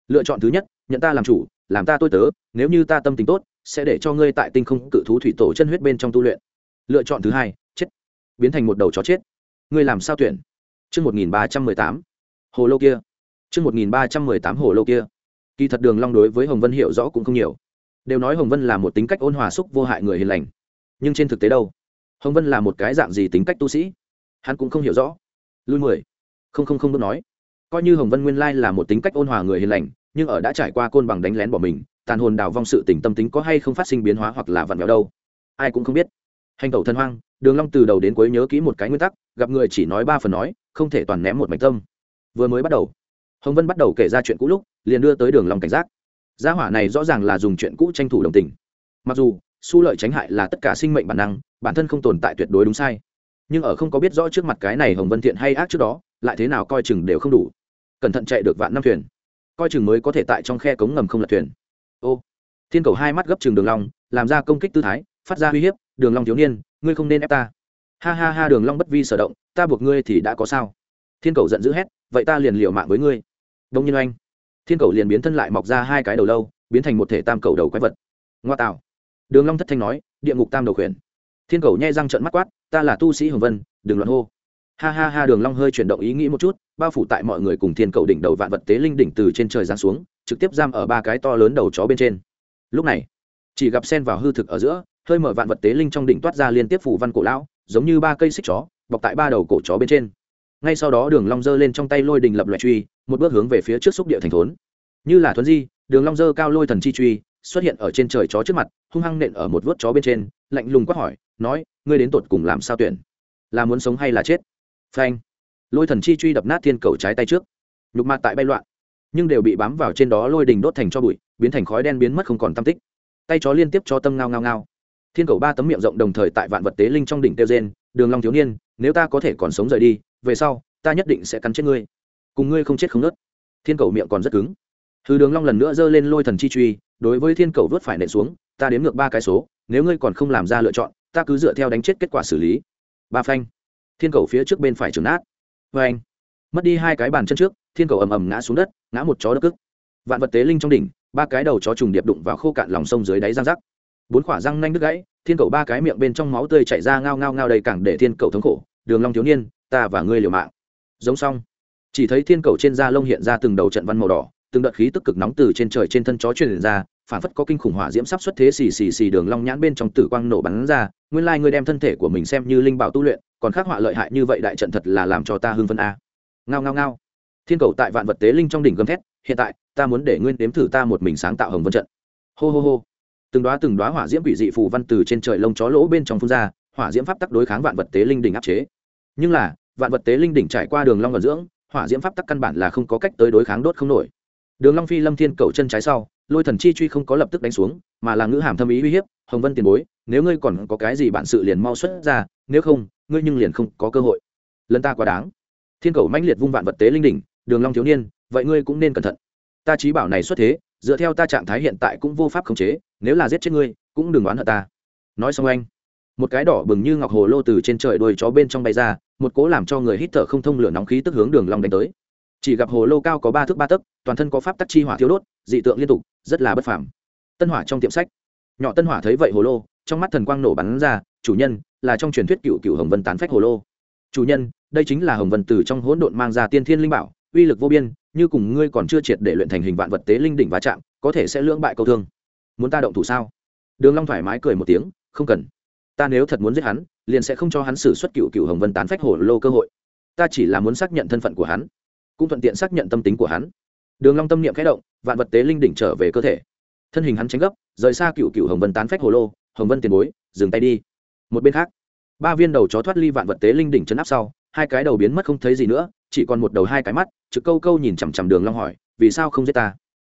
Lựa chọn thứ nhất, nhận ta làm chủ, làm ta tôi tớ, nếu như ta tâm tình tốt, sẽ để cho ngươi tại tinh không cự thú thủy tổ chân huyết bên trong tu luyện. Lựa chọn thứ hai, chết. Biến thành một đầu chó chết. Ngươi làm sao tuyển? Chương 1318. Hồ lô kia. Chương 1318 hồ lô kia. Kỳ thật Đường Long đối với Hồng Vân hiểu rõ cũng không nhiều. Đều nói Hồng Vân là một tính cách ôn hòa xúc vô hại người hiền lành. Nhưng trên thực tế đâu? Hồng Vân là một cái dạng gì tính cách tu sĩ? Hắn cũng không hiểu rõ. Lui mười. Không không không bước nói. Coi như Hồng Vân nguyên lai là một tính cách ôn hòa người hiền lành, nhưng ở đã trải qua côn bằng đánh lén bỏ mình, tàn hồn đào vong sự tỉnh tâm tính có hay không phát sinh biến hóa hoặc là vặn vẹo đâu? Ai cũng không biết. Hành tẩu thân hoang, Đường Long từ đầu đến cuối nhớ kỹ một cái nguyên tắc, gặp người chỉ nói ba phần nói, không thể toàn ném một mảnh tâm vừa mới bắt đầu hồng vân bắt đầu kể ra chuyện cũ lúc liền đưa tới đường lòng cảnh giác. Gia hỏa này rõ ràng là dùng chuyện cũ tranh thủ đồng tình. Mặc dù, su lợi tránh hại là tất cả sinh mệnh bản năng, bản thân không tồn tại tuyệt đối đúng sai. Nhưng ở không có biết rõ trước mặt cái này hồng vân thiện hay ác trước đó, lại thế nào coi chừng đều không đủ. Cẩn thận chạy được vạn năm thuyền. Coi chừng mới có thể tại trong khe cống ngầm không lật thuyền. Ô, thiên cầu hai mắt gấp chừng đường long, làm ra công kích tư thái, phát ra uy hiếp, đường long thiếu niên, ngươi không nên ép ta. Ha ha ha, đường long bất vi sở động, ta buộc ngươi thì đã có sao. Thiên cầu giận dữ hét, vậy ta liền liều mạng với ngươi. Đông nhiên anh thiên cầu liền biến thân lại mọc ra hai cái đầu lâu, biến thành một thể tam cầu đầu quái vật. Ngoa tạo. Đường long thất thanh nói, địa ngục tam đầu khuyển. Thiên cầu nhai răng trợn mắt quát, ta là tu sĩ hồng vân, đừng loạn hô. Ha ha ha, đường long hơi chuyển động ý nghĩ một chút, bao phủ tại mọi người cùng thiên cầu đỉnh đầu vạn vật tế linh đỉnh từ trên trời giáng xuống, trực tiếp giam ở ba cái to lớn đầu chó bên trên. Lúc này, chỉ gặp sen vào hư thực ở giữa, hơi mở vạn vật tế linh trong đỉnh toát ra liên tiếp phủ văn cổ lão, giống như ba cây xích chó, bọc tại ba đầu cổ chó bên trên ngay sau đó đường long dơ lên trong tay lôi đình lập loại truy, một bước hướng về phía trước xúc địa thành thốn. Như là thuấn di, đường long dơ cao lôi thần chi truy, xuất hiện ở trên trời chó trước mặt, hung hăng nện ở một vớt chó bên trên, lạnh lùng quát hỏi, nói, ngươi đến tột cùng làm sao tuyển? Là muốn sống hay là chết? Phanh. Lôi thần chi truy đập nát thiên cầu trái tay trước. Nhục ma tại bay loạn, nhưng đều bị bám vào trên đó lôi đình đốt thành cho bụi, biến thành khói đen biến mất không còn tâm tích. Tay chó liên tiếp cho tâm ngao ngao ngao. Thiên cầu ba tấm miệng rộng đồng thời tại vạn vật tế linh trong đỉnh tiêu gen đường long thiếu niên, nếu ta có thể còn sống rời đi về sau, ta nhất định sẽ cắn chết ngươi. Cùng ngươi không chết không nớt. Thiên cầu miệng còn rất cứng. Hư đường long lần nữa giơ lên lôi thần chi truy, đối với thiên cầu vớt phải nện xuống, ta đếm ngược ba cái số, nếu ngươi còn không làm ra lựa chọn, ta cứ dựa theo đánh chết kết quả xử lý. Ba phanh. Thiên cầu phía trước bên phải trừng nát. Vê anh mất đi hai cái bàn chân trước, thiên cầu ầm ầm ngã xuống đất, ngã một chó đất cức vạn vật tế linh trong đỉnh, ba cái đầu chó trùng điệp đụng vào khô cạn lòng sông dưới đáy răng rắc. Bốn quả răng nanh đứt gãy, thiên cầu ba cái miệng bên trong máu tươi chảy ra ngao ngao ngao đầy cảng để thiên cầu thống khổ đường long thiếu niên, ta và ngươi liều mạng. Giống xong, chỉ thấy thiên cầu trên da lông hiện ra từng đầu trận văn màu đỏ, từng đợt khí tức cực nóng từ trên trời trên thân chó truyền ra, phản phất có kinh khủng hỏa diễm sắp xuất thế xì xì xì đường long nhãn bên trong tử quang nổ bắn ra, nguyên lai ngươi đem thân thể của mình xem như linh bảo tu luyện, còn khắc họa lợi hại như vậy đại trận thật là làm cho ta hưng phấn a. Ngao ngao ngao. Thiên cầu tại vạn vật tế linh trong đỉnh gầm thét, hiện tại, ta muốn để nguyên đếm thử ta một mình sáng tạo hồng vân trận. Hô hô hô. Từng đóa từng đóa hỏa diễm quỷ dị phù văn từ trên trời lông chó lỗ bên trong phun ra, hỏa diễm pháp tắc đối kháng vạn vật tế linh đỉnh áp chế nhưng là, vạn vật tế linh đỉnh trải qua đường long vận dưỡng, hỏa diễm pháp tắc căn bản là không có cách tới đối kháng đốt không nổi. Đường long phi lâm thiên cầu chân trái sau, lôi thần chi truy không có lập tức đánh xuống, mà là ngữ hàm thâm ý uy hiếp, hồng vân tiền bối, nếu ngươi còn có cái gì bản sự liền mau xuất ra, nếu không, ngươi nhưng liền không có cơ hội. Lần ta quá đáng. Thiên cầu mãnh liệt vung vạn vật tế linh đỉnh, đường long thiếu niên, vậy ngươi cũng nên cẩn thận. Ta trí bảo này xuất thế, dựa theo ta trạng thái hiện tại cũng vô pháp khống chế, nếu là giết chết ngươi, cũng đừng đoán hận ta. Nói xong anh một cái đỏ bừng như ngọc hồ lô từ trên trời đuôi chó bên trong bay ra, một cố làm cho người hít thở không thông lửa nóng khí tức hướng đường long đánh tới. Chỉ gặp hồ lô cao có ba thước ba tấc, toàn thân có pháp tắc chi hỏa thiếu đốt, dị tượng liên tục, rất là bất phàm. Tân hỏa trong tiệm sách. Nhỏ tân hỏa thấy vậy hồ lô, trong mắt thần quang nổ bắn ra, chủ nhân, là trong truyền thuyết cựu cựu hồng vân tán phách hồ lô. Chủ nhân, đây chính là hồng vân từ trong hỗn độn mang ra tiên thiên linh bảo, uy lực vô biên, như cùng ngươi còn chưa triệt để luyện thành hình vạn vật tế linh đỉnh va chạm, có thể sẽ lưỡng bại câu thương. Muốn ta động thủ sao? Đường long thoải mái cười một tiếng, không cần ta nếu thật muốn giết hắn, liền sẽ không cho hắn xử xuất cựu cựu hồng vân tán phách hồ lô cơ hội. Ta chỉ là muốn xác nhận thân phận của hắn, cũng thuận tiện xác nhận tâm tính của hắn. Đường long tâm niệm khẽ động, vạn vật tế linh đỉnh trở về cơ thể. Thân hình hắn tránh gấp, rời xa cựu cựu hồng vân tán phách hồ lô, hồng vân tiền bối, dừng tay đi. Một bên khác, ba viên đầu chó thoát ly vạn vật tế linh đỉnh chấn áp sau, hai cái đầu biến mất không thấy gì nữa, chỉ còn một đầu hai cái mắt, trực câu câu nhìn chằm chằm đường long hỏi, vì sao không giết ta?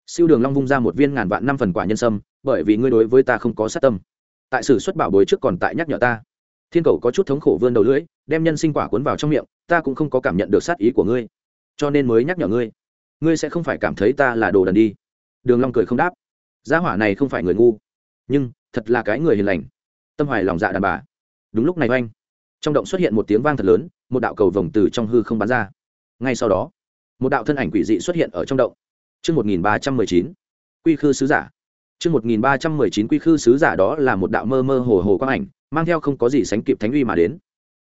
Siêu đường long vung ra một viên ngàn vạn năm phần quả nhân sâm, bởi vì ngươi đối với ta không có sát tâm tại sử xuất bảo bối trước còn tại nhắc nhở ta. Thiên cầu có chút thống khổ vươn đầu lưỡi, đem nhân sinh quả cuốn vào trong miệng, ta cũng không có cảm nhận được sát ý của ngươi. Cho nên mới nhắc nhở ngươi. Ngươi sẽ không phải cảm thấy ta là đồ đần đi. Đường long cười không đáp. Gia hỏa này không phải người ngu, nhưng thật là cái người hiền lành. Tâm hoài lòng dạ đàn bà. Đúng lúc này oanh, trong động xuất hiện một tiếng vang thật lớn, một đạo cầu vồng từ trong hư không bắn ra. Ngay sau đó, một đạo thân ảnh quỷ dị xuất hiện ở trong động. Chương một nghìn ba trăm mười chín, quy khư sứ giả. Trước 1319 quy khư sứ giả đó là một đạo mơ mơ hồ hồ quang ảnh, mang theo không có gì sánh kịp thánh uy mà đến.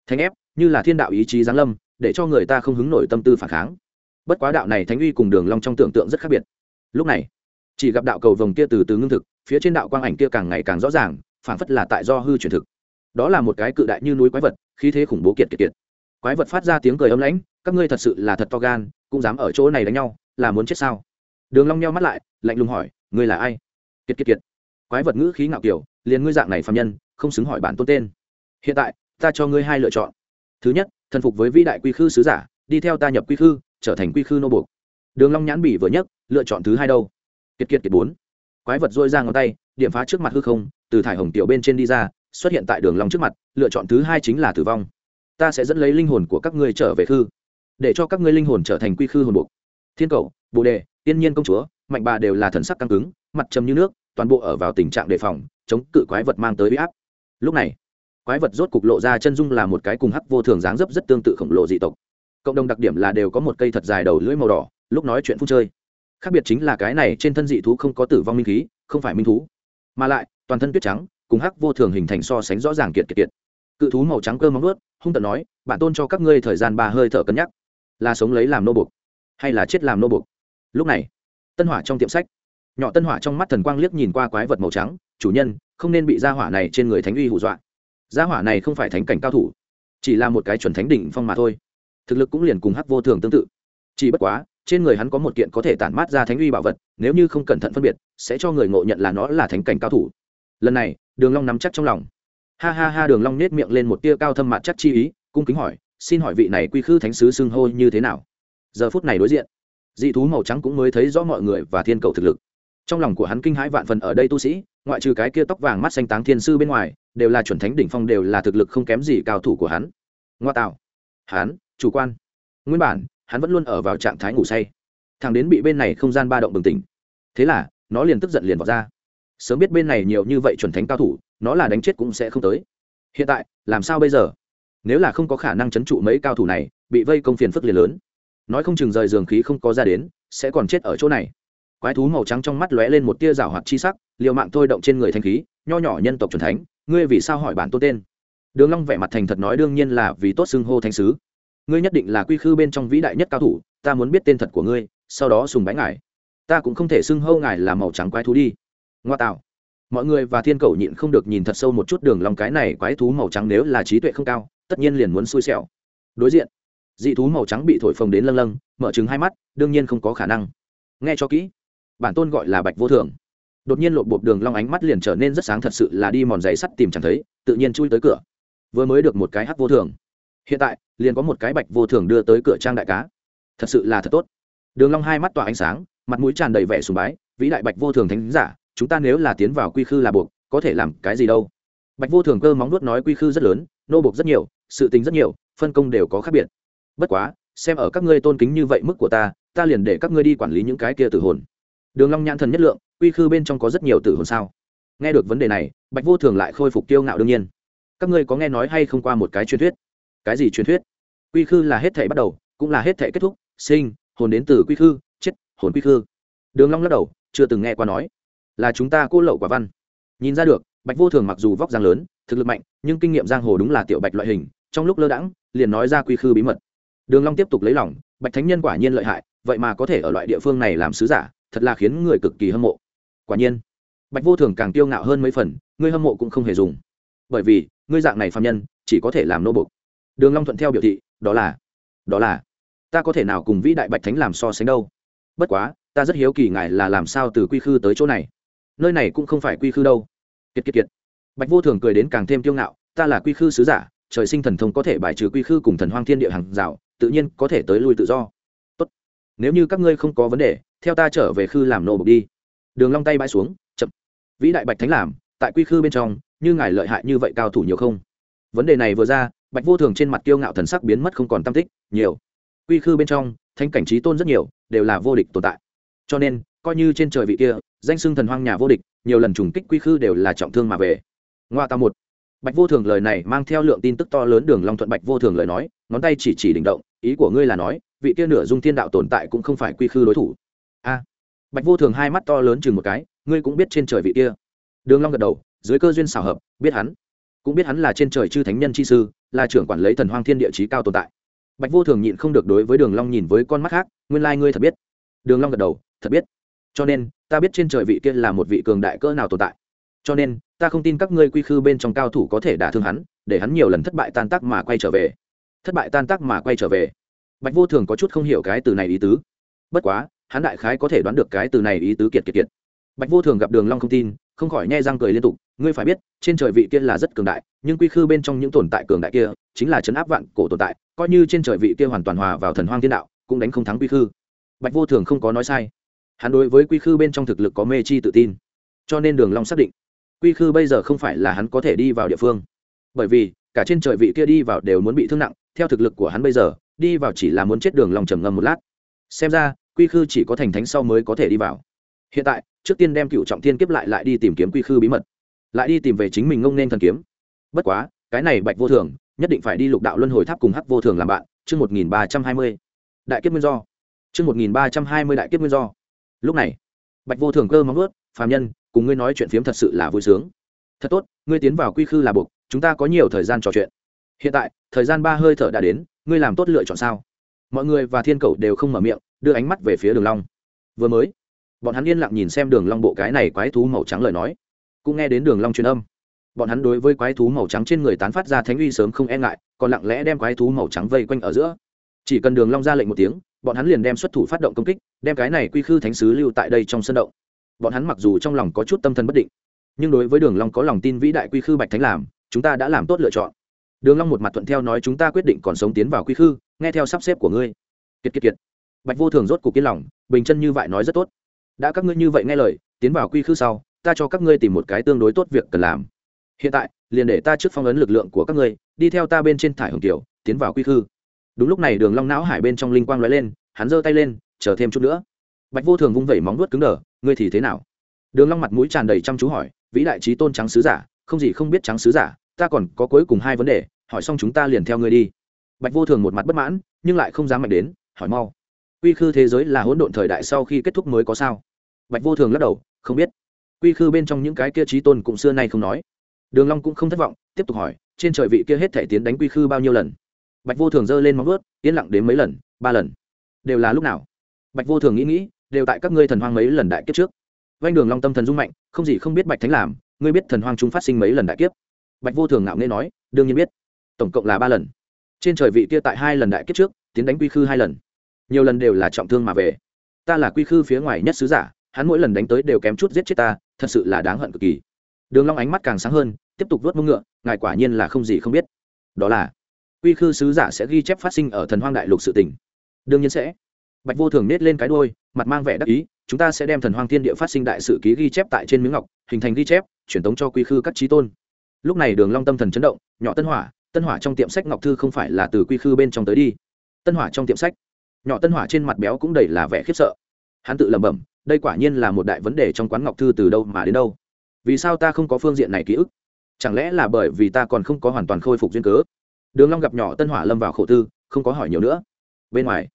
Thánh ép, như là thiên đạo ý chí giáng lâm, để cho người ta không hứng nổi tâm tư phản kháng. Bất quá đạo này thánh uy cùng đường long trong tưởng tượng rất khác biệt. Lúc này, chỉ gặp đạo cầu vòng kia từ từ ngưng thực, phía trên đạo quang ảnh kia càng ngày càng rõ ràng phảng phất là tại do hư truyền thực. Đó là một cái cự đại như núi quái vật, khí thế khủng bố kiệt kiệt kiệt. Quái vật phát ra tiếng cười âm lãnh, các ngươi thật sự là thật to gan, cũng dám ở chỗ này đánh nhau, là muốn chết sao? Đường long nheo mắt lại, lạnh lùng hỏi, ngươi là ai? Kiệt kiệt kiệt. Quái vật ngữ khí ngạo kiểu, liền ngươi dạng này phàm nhân, không xứng hỏi bản tôn tên. Hiện tại, ta cho ngươi hai lựa chọn. Thứ nhất, thần phục với vĩ đại quy khư sứ giả, đi theo ta nhập quy khư, trở thành quy khư nô buộc. Đường long nhãn bỉ vừa nhất lựa chọn thứ hai đâu? Kiệt kiệt kiệt bốn. Quái vật dôi ra ngón tay, điểm phá trước mặt hư không, từ thải hồng tiểu bên trên đi ra, xuất hiện tại đường long trước mặt, lựa chọn thứ hai chính là tử vong. Ta sẽ dẫn lấy linh hồn của các ngươi trở về khư, để cho các ngươi linh hồn trở thành quy khư hồn buộc. Thiên cầu, bồ đề, tiên nhiên công chúa, mạnh bà đều là thần sắc căng cứng mặt trầm như nước, toàn bộ ở vào tình trạng đề phòng, chống cự quái vật mang tới uy áp. Lúc này, quái vật rốt cục lộ ra chân dung là một cái cùng hắc vô thường dáng dấp rất tương tự khổng lồ dị tộc. Cộng đồng đặc điểm là đều có một cây thật dài đầu lưỡi màu đỏ, lúc nói chuyện phun chơi. Khác biệt chính là cái này trên thân dị thú không có tử vong minh khí, không phải minh thú. Mà lại, toàn thân tuyết trắng, cùng hắc vô thường hình thành so sánh rõ ràng kiệt kiệt kiệt. Cự thú màu trắng cơ móng ướt hung tận nói, bạn tôn cho các ngươi thời gian ba hơi thở cân nhắc. Là sống lấy làm nô bục hay là chết làm nô bục lúc này, tân hỏa trong tiệm sách nhỏ tân hỏa trong mắt thần quang liếc nhìn qua quái vật màu trắng, chủ nhân, không nên bị gia hỏa này trên người thánh uy hù dọa. Gia hỏa này không phải thánh cảnh cao thủ, chỉ là một cái chuẩn thánh đỉnh phong mà thôi. Thực lực cũng liền cùng hắc vô thường tương tự. Chỉ bất quá, trên người hắn có một kiện có thể tản mát ra thánh uy bảo vật, nếu như không cẩn thận phân biệt, sẽ cho người ngộ nhận là nó là thánh cảnh cao thủ. Lần này, đường long nắm chắc trong lòng. Ha ha ha, đường long nết miệng lên một tia cao thâm mặt chắc chi ý, cung kính hỏi, xin hỏi vị này quy khư thánh sứ xưng hô như thế nào? Giờ phút này đối diện, dị thú màu trắng cũng mới thấy rõ mọi người và thiên cầu thực lực trong lòng của hắn kinh hãi vạn phần ở đây tu sĩ, ngoại trừ cái kia tóc vàng mắt xanh táng thiên sư bên ngoài, đều là chuẩn thánh đỉnh phong đều là thực lực không kém gì cao thủ của hắn. Ngoa tạo. Hắn, chủ quan. Nguyên bản, hắn vẫn luôn ở vào trạng thái ngủ say. Thằng đến bị bên này không gian ba động bừng tỉnh. Thế là, nó liền tức giận liền vào ra. Sớm biết bên này nhiều như vậy chuẩn thánh cao thủ, nó là đánh chết cũng sẽ không tới. Hiện tại, làm sao bây giờ? Nếu là không có khả năng chấn trụ mấy cao thủ này, bị vây công phiền phức liền lớn. Nói không chừng rời giường khí không có ra đến, sẽ còn chết ở chỗ này quái thú màu trắng trong mắt lóe lên một tia rào hoạt chi sắc, liều mạng thôi động trên người thanh khí, nho nhỏ nhân tộc c thánh, ngươi vì sao hỏi bản tôn tên? Đường long vẻ mặt thành thật nói đương nhiên là vì tốt xưng hô thánh sứ. Ngươi nhất định là quy khư bên trong vĩ đại nhất cao thủ, ta muốn biết tên thật của ngươi, sau đó sùng bái ngài. Ta cũng không thể xưng hô ngài là màu trắng quái thú đi. Ngoa tạo. Mọi người và thiên cầu nhịn không được nhìn thật sâu một chút đường long cái này quái thú màu trắng nếu là trí tuệ không cao, tất nhiên liền muốn xui xẻo. Đối diện, dị thú màu trắng bị thổi phồng đến lâng lâng, mở trừng hai mắt, đương nhiên không có khả năng. Nghe cho kỹ bản tôn gọi là bạch vô thường. Đột nhiên lộn bột đường long ánh mắt liền trở nên rất sáng thật sự là đi mòn giày sắt tìm chẳng thấy, tự nhiên chui tới cửa. Vừa mới được một cái hắc vô thường. Hiện tại, liền có một cái bạch vô thường đưa tới cửa trang đại cá. Thật sự là thật tốt. Đường long hai mắt tỏa ánh sáng, mặt mũi tràn đầy vẻ sùng bái, vĩ đại bạch vô thường thánh giả, chúng ta nếu là tiến vào quy khư là buộc, có thể làm cái gì đâu? Bạch vô thường cơ móng nuốt nói quy khư rất lớn, nô buộc rất nhiều, sự tình rất nhiều, phân công đều có khác biệt. Bất quá, xem ở các ngươi tôn kính như vậy mức của ta ta liền để các ngươi đi quản lý những cái kia tử hồn đường long nhãn thần nhất lượng, quy khư bên trong có rất nhiều tử hồn sao? Nghe được vấn đề này, bạch vô thường lại khôi phục kiêu ngạo đương nhiên. Các ngươi có nghe nói hay không qua một cái truyền thuyết? Cái gì truyền thuyết? Quy khư là hết thể bắt đầu, cũng là hết thể kết thúc, sinh, hồn đến từ quy khư, chết, hồn quy khư. Đường long lắc đầu, chưa từng nghe qua nói. Là chúng ta cô lậu quả văn. Nhìn ra được, bạch vô thường mặc dù vóc dáng lớn, thực lực mạnh, nhưng kinh nghiệm giang hồ đúng là tiểu bạch loại hình, trong lúc lơ đãng, liền nói ra quy khư bí mật. Đường long tiếp tục lấy lòng, bạch thánh nhân quả nhiên lợi hại, vậy mà có thể ở loại địa phương này làm sứ giả thật là khiến người cực kỳ hâm mộ. Quả nhiên, bạch vô thường càng tiêu ngạo hơn mấy phần ngươi hâm mộ cũng không hề dùng. Bởi vì, ngươi dạng này phàm nhân, chỉ có thể làm nô bục đường long thuận theo biểu thị, đó là đó là, ta có thể nào cùng vĩ đại bạch thánh làm so sánh đâu? Bất quá, ta rất hiếu kỳ ngài là làm sao từ quy khư tới chỗ này. Nơi này cũng không phải quy khư đâu. Kiệt kiệt kiệt. Bạch vô thường cười đến càng thêm kiêu ngạo, ta là quy khư sứ giả, trời sinh thần thông có thể bài trừ quy khư cùng thần hoang thiên địa hàng rào, tự nhiên có thể tới lui tự do. Tốt. nếu như các ngươi không có vấn đề theo ta trở về khư làm nô bộc đi. Đường long tay bãi xuống, chậm. Vĩ đại bạch thánh làm, tại quy khư bên trong, như ngài lợi hại như vậy cao thủ nhiều không? Vấn đề này vừa ra, bạch vô thường trên mặt kiêu ngạo thần sắc biến mất không còn tâm tích, nhiều. Quy khư bên trong thanh cảnh trí tôn rất nhiều, đều là vô địch tồn tại. Cho nên, coi như trên trời vị kia, danh xưng thần hoang nhà vô địch, nhiều lần trùng kích quy khư đều là trọng thương mà về. Ngoa ta một. Bạch vô thường lời này mang theo lượng tin tức to lớn đường long thuận bạch vô thường lời nói, ngón tay chỉ chỉ đỉnh động, ý của ngươi là nói, vị kia nửa dung thiên đạo tồn tại cũng không phải quy khư đối thủ bạch vô thường hai mắt to lớn chừng một cái, ngươi cũng biết trên trời vị kia. Đường long gật đầu, dưới cơ duyên xảo hợp, biết hắn. Cũng biết hắn là trên trời chư thánh nhân chi sư, là trưởng quản lấy thần hoang thiên địa chí cao tồn tại. Bạch vô thường nhịn không được đối với đường long nhìn với con mắt khác, nguyên lai ngươi thật biết. Đường long gật đầu, thật biết. Cho nên, ta biết trên trời vị kia là một vị cường đại cỡ nào tồn tại. Cho nên, ta không tin các ngươi quy khư bên trong cao thủ có thể đả thương hắn, để hắn nhiều lần thất bại tan tác mà quay trở về. Thất bại tan tác mà quay trở về. Bạch vô thường có chút không hiểu cái từ này ý tứ. Bất quá hắn đại khái có thể đoán được cái từ này ý tứ kiệt kiệt kiệt. Bạch vô thường gặp đường long không tin, không khỏi nhe răng cười liên tục, ngươi phải biết, trên trời vị kia là rất cường đại, nhưng quy khư bên trong những tồn tại cường đại kia, chính là chấn áp vạn cổ tồn tại, coi như trên trời vị kia hoàn toàn hòa vào thần hoang thiên đạo, cũng đánh không thắng quy khư. Bạch vô thường không có nói sai. Hắn đối với quy khư bên trong thực lực có mê chi tự tin. Cho nên đường long xác định, quy khư bây giờ không phải là hắn có thể đi vào địa phương. Bởi vì, cả trên trời vị kia đi vào đều muốn bị thương nặng, theo thực lực của hắn bây giờ, đi vào chỉ là muốn chết đường long trầm ngâm một lát. Xem ra quy khư chỉ có thành thánh sau mới có thể đi vào. Hiện tại, trước tiên đem cựu trọng thiên kiếp lại lại đi tìm kiếm quy khư bí mật. Lại đi tìm về chính mình ngông nên thần kiếm. Bất quá, cái này bạch vô thường, nhất định phải đi lục đạo luân hồi tháp cùng hắc vô thường làm bạn, chương một nghìn ba trăm hai mươi. Đại kiếp nguyên do. Chương một nghìn ba trăm hai mươi đại kiếp nguyên do. Lúc này, bạch vô thường cơ móng ướt phàm nhân, cùng ngươi nói chuyện phiếm thật sự là vui sướng. Thật tốt, ngươi tiến vào quy khư là buộc, chúng ta có nhiều thời gian trò chuyện. Hiện tại, thời gian ba hơi thở đã đến, ngươi làm tốt lựa chọn sao? Mọi người và thiên cầu đều không mở miệng đưa ánh mắt về phía đường long. Vừa mới, bọn hắn yên lặng nhìn xem đường long bộ cái này quái thú màu trắng lời nói. Cũng nghe đến đường long truyền âm. Bọn hắn đối với quái thú màu trắng trên người tán phát ra thánh uy sớm không e ngại, còn lặng lẽ đem quái thú màu trắng vây quanh ở giữa. Chỉ cần đường long ra lệnh một tiếng, bọn hắn liền đem xuất thủ phát động công kích, đem cái này quy khư thánh sứ lưu tại đây trong sân động. Bọn hắn mặc dù trong lòng có chút tâm thần bất định, nhưng đối với đường long có lòng tin vĩ đại quy khư bạch thánh làm, chúng ta đã làm tốt lựa chọn. Đường long một mặt thuận theo nói chúng ta quyết định còn sống tiến vào quy khư, nghe theo sắp xếp của ngươi. Kiệt kiệt kiệt bạch vô thường rốt cục yên lòng, bình chân như vậy nói rất tốt. Đã các ngươi như vậy nghe lời, tiến vào quy khư sau, ta cho các ngươi tìm một cái tương đối tốt việc cần làm. Hiện tại, liền để ta trước phong ấn lực lượng của các ngươi, đi theo ta bên trên thải hồng tiểu, tiến vào quy khư. Đúng lúc này đường long não hải bên trong linh quang lóe lên, hắn giơ tay lên, chờ thêm chút nữa. Bạch vô thường vung vẩy móng vuốt cứng đờ, ngươi thì thế nào? Đường long mặt mũi tràn đầy chăm chú hỏi, vĩ đại trí tôn trắng sứ giả, không gì không biết trắng sứ giả, ta còn có cuối cùng hai vấn đề, hỏi xong chúng ta liền theo ngươi đi. Bạch vô thường một mặt bất mãn, nhưng lại không dám mạnh đến, hỏi mau quy khư thế giới là hỗn độn thời đại sau khi kết thúc mới có sao? Bạch vô thường lắc đầu, không biết. Quy khư bên trong những cái kia trí tôn cũng xưa nay không nói. Đường long cũng không thất vọng, tiếp tục hỏi, trên trời vị kia hết thể tiến đánh quy khư bao nhiêu lần? Bạch vô thường giơ lên móng vuốt tiến lặng đến mấy lần? Ba lần. Đều là lúc nào? Bạch vô thường nghĩ nghĩ, đều tại các ngươi thần hoang mấy lần đại kiếp trước. Vanh đường long tâm thần dung mạnh, không gì không biết bạch thánh làm, ngươi biết thần hoang chúng phát sinh mấy lần đại kiếp? Bạch vô thường ngạo nghễ nói, đương nhiên biết. Tổng cộng là ba lần. Trên trời vị kia tại hai lần đại kiếp trước, tiến đánh quy khư hai lần nhiều lần đều là trọng thương mà về. Ta là quy khư phía ngoài nhất sứ giả hắn mỗi lần đánh tới đều kém chút giết chết ta thật sự là đáng hận cực kỳ. Đường long ánh mắt càng sáng hơn tiếp tục vớt mông ngựa ngài quả nhiên là không gì không biết. Đó là quy khư sứ giả sẽ ghi chép phát sinh ở thần hoang đại lục sự tình. Đương nhiên sẽ. Bạch vô thường nết lên cái đuôi, mặt mang vẻ đắc ý chúng ta sẽ đem thần hoang thiên địa phát sinh đại sự ký ghi chép tại trên miếng ngọc hình thành ghi chép truyền tống cho quy khư các trí tôn. Lúc này đường long tâm thần chấn động nhỏ tân hỏa tân hỏa trong tiệm sách ngọc thư không phải là từ quy khư bên trong tới đi. Tân hỏa trong tiệm sách nhỏ tân hỏa trên mặt béo cũng đầy là vẻ khiếp sợ. Hắn tự lẩm bẩm, đây quả nhiên là một đại vấn đề trong quán ngọc thư từ đâu mà đến đâu? Vì sao ta không có phương diện này ký ức? Chẳng lẽ là bởi vì ta còn không có hoàn toàn khôi phục duyên cớ? Đường long gặp nhỏ tân hỏa lâm vào khổ tư, không có hỏi nhiều nữa. Bên ngoài,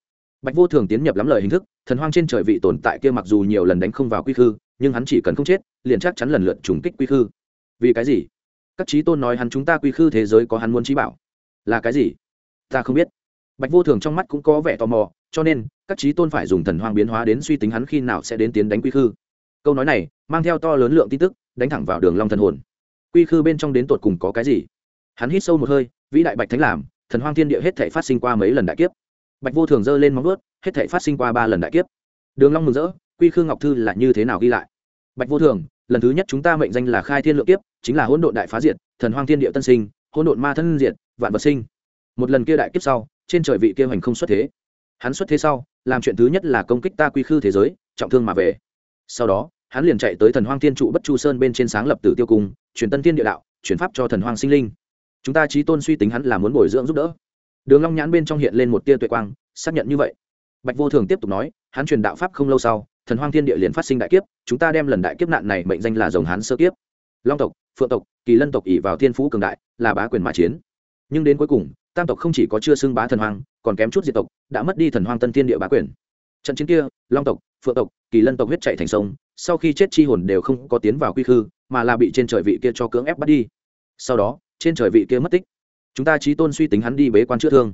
bạch vô thường tiến nhập lắm lời hình thức, thần hoang trên trời vị tồn tại kia mặc dù nhiều lần đánh không vào quy khư, nhưng hắn chỉ cần không chết, liền chắc chắn lần lượt trùng kích quy khư. Vì cái gì? Các trí tôn nói hắn chúng ta quy khư thế giới có hắn muốn trí bảo. Là cái gì? Ta không biết. Bạch vô thường trong mắt cũng có vẻ tò mò cho nên các trí tôn phải dùng thần hoang biến hóa đến suy tính hắn khi nào sẽ đến tiến đánh quy khư. Câu nói này mang theo to lớn lượng tin tức đánh thẳng vào đường long thần hồn. Quy khư bên trong đến tột cùng có cái gì? Hắn hít sâu một hơi vĩ đại bạch thánh làm thần hoang thiên địa hết thể phát sinh qua mấy lần đại kiếp. Bạch vô thường giơ lên móng vuốt, hết thể phát sinh qua ba lần đại kiếp. Đường long mừng rỡ quy khư ngọc thư là như thế nào ghi lại? Bạch vô thường lần thứ nhất chúng ta mệnh danh là khai thiên lượng kiếp chính là hỗn độn đại phá diệt thần hoang thiên địa tân sinh hỗn độn ma thân diệt vạn vật sinh. Một lần kia đại kiếp sau trên trời vị kia hành không xuất thế hắn xuất thế sau, làm chuyện thứ nhất là công kích ta quy khư thế giới, trọng thương mà về. Sau đó, hắn liền chạy tới thần hoang thiên trụ bất chu sơn bên trên sáng lập tử tiêu cung, truyền tân thiên địa đạo chuyển pháp cho thần hoang sinh linh. Chúng ta trí tôn suy tính hắn là muốn bồi dưỡng giúp đỡ. Đường long nhãn bên trong hiện lên một tia tuệ quang, xác nhận như vậy. Bạch vô thường tiếp tục nói, hắn truyền đạo pháp không lâu sau, thần hoang thiên địa liền phát sinh đại kiếp, chúng ta đem lần đại kiếp nạn này mệnh danh là rồng hán sơ kiếp. Long tộc, phượng tộc, kỳ lân tộc ỉ vào thiên phú cường đại, là bá quyền mà chiến. Nhưng đến cuối cùng, tam tộc không chỉ có chưa xưng bá thần hoang còn kém chút diệt tộc, đã mất đi thần hoang tân thiên địa bá quyền. Trận chiến kia, long tộc, phượng tộc, kỳ lân tộc huyết chạy thành sông, sau khi chết chi hồn đều không có tiến vào quy khư, mà là bị trên trời vị kia cho cưỡng ép bắt đi. Sau đó, trên trời vị kia mất tích. Chúng ta trí tôn suy tính hắn đi bế quan chữa thương.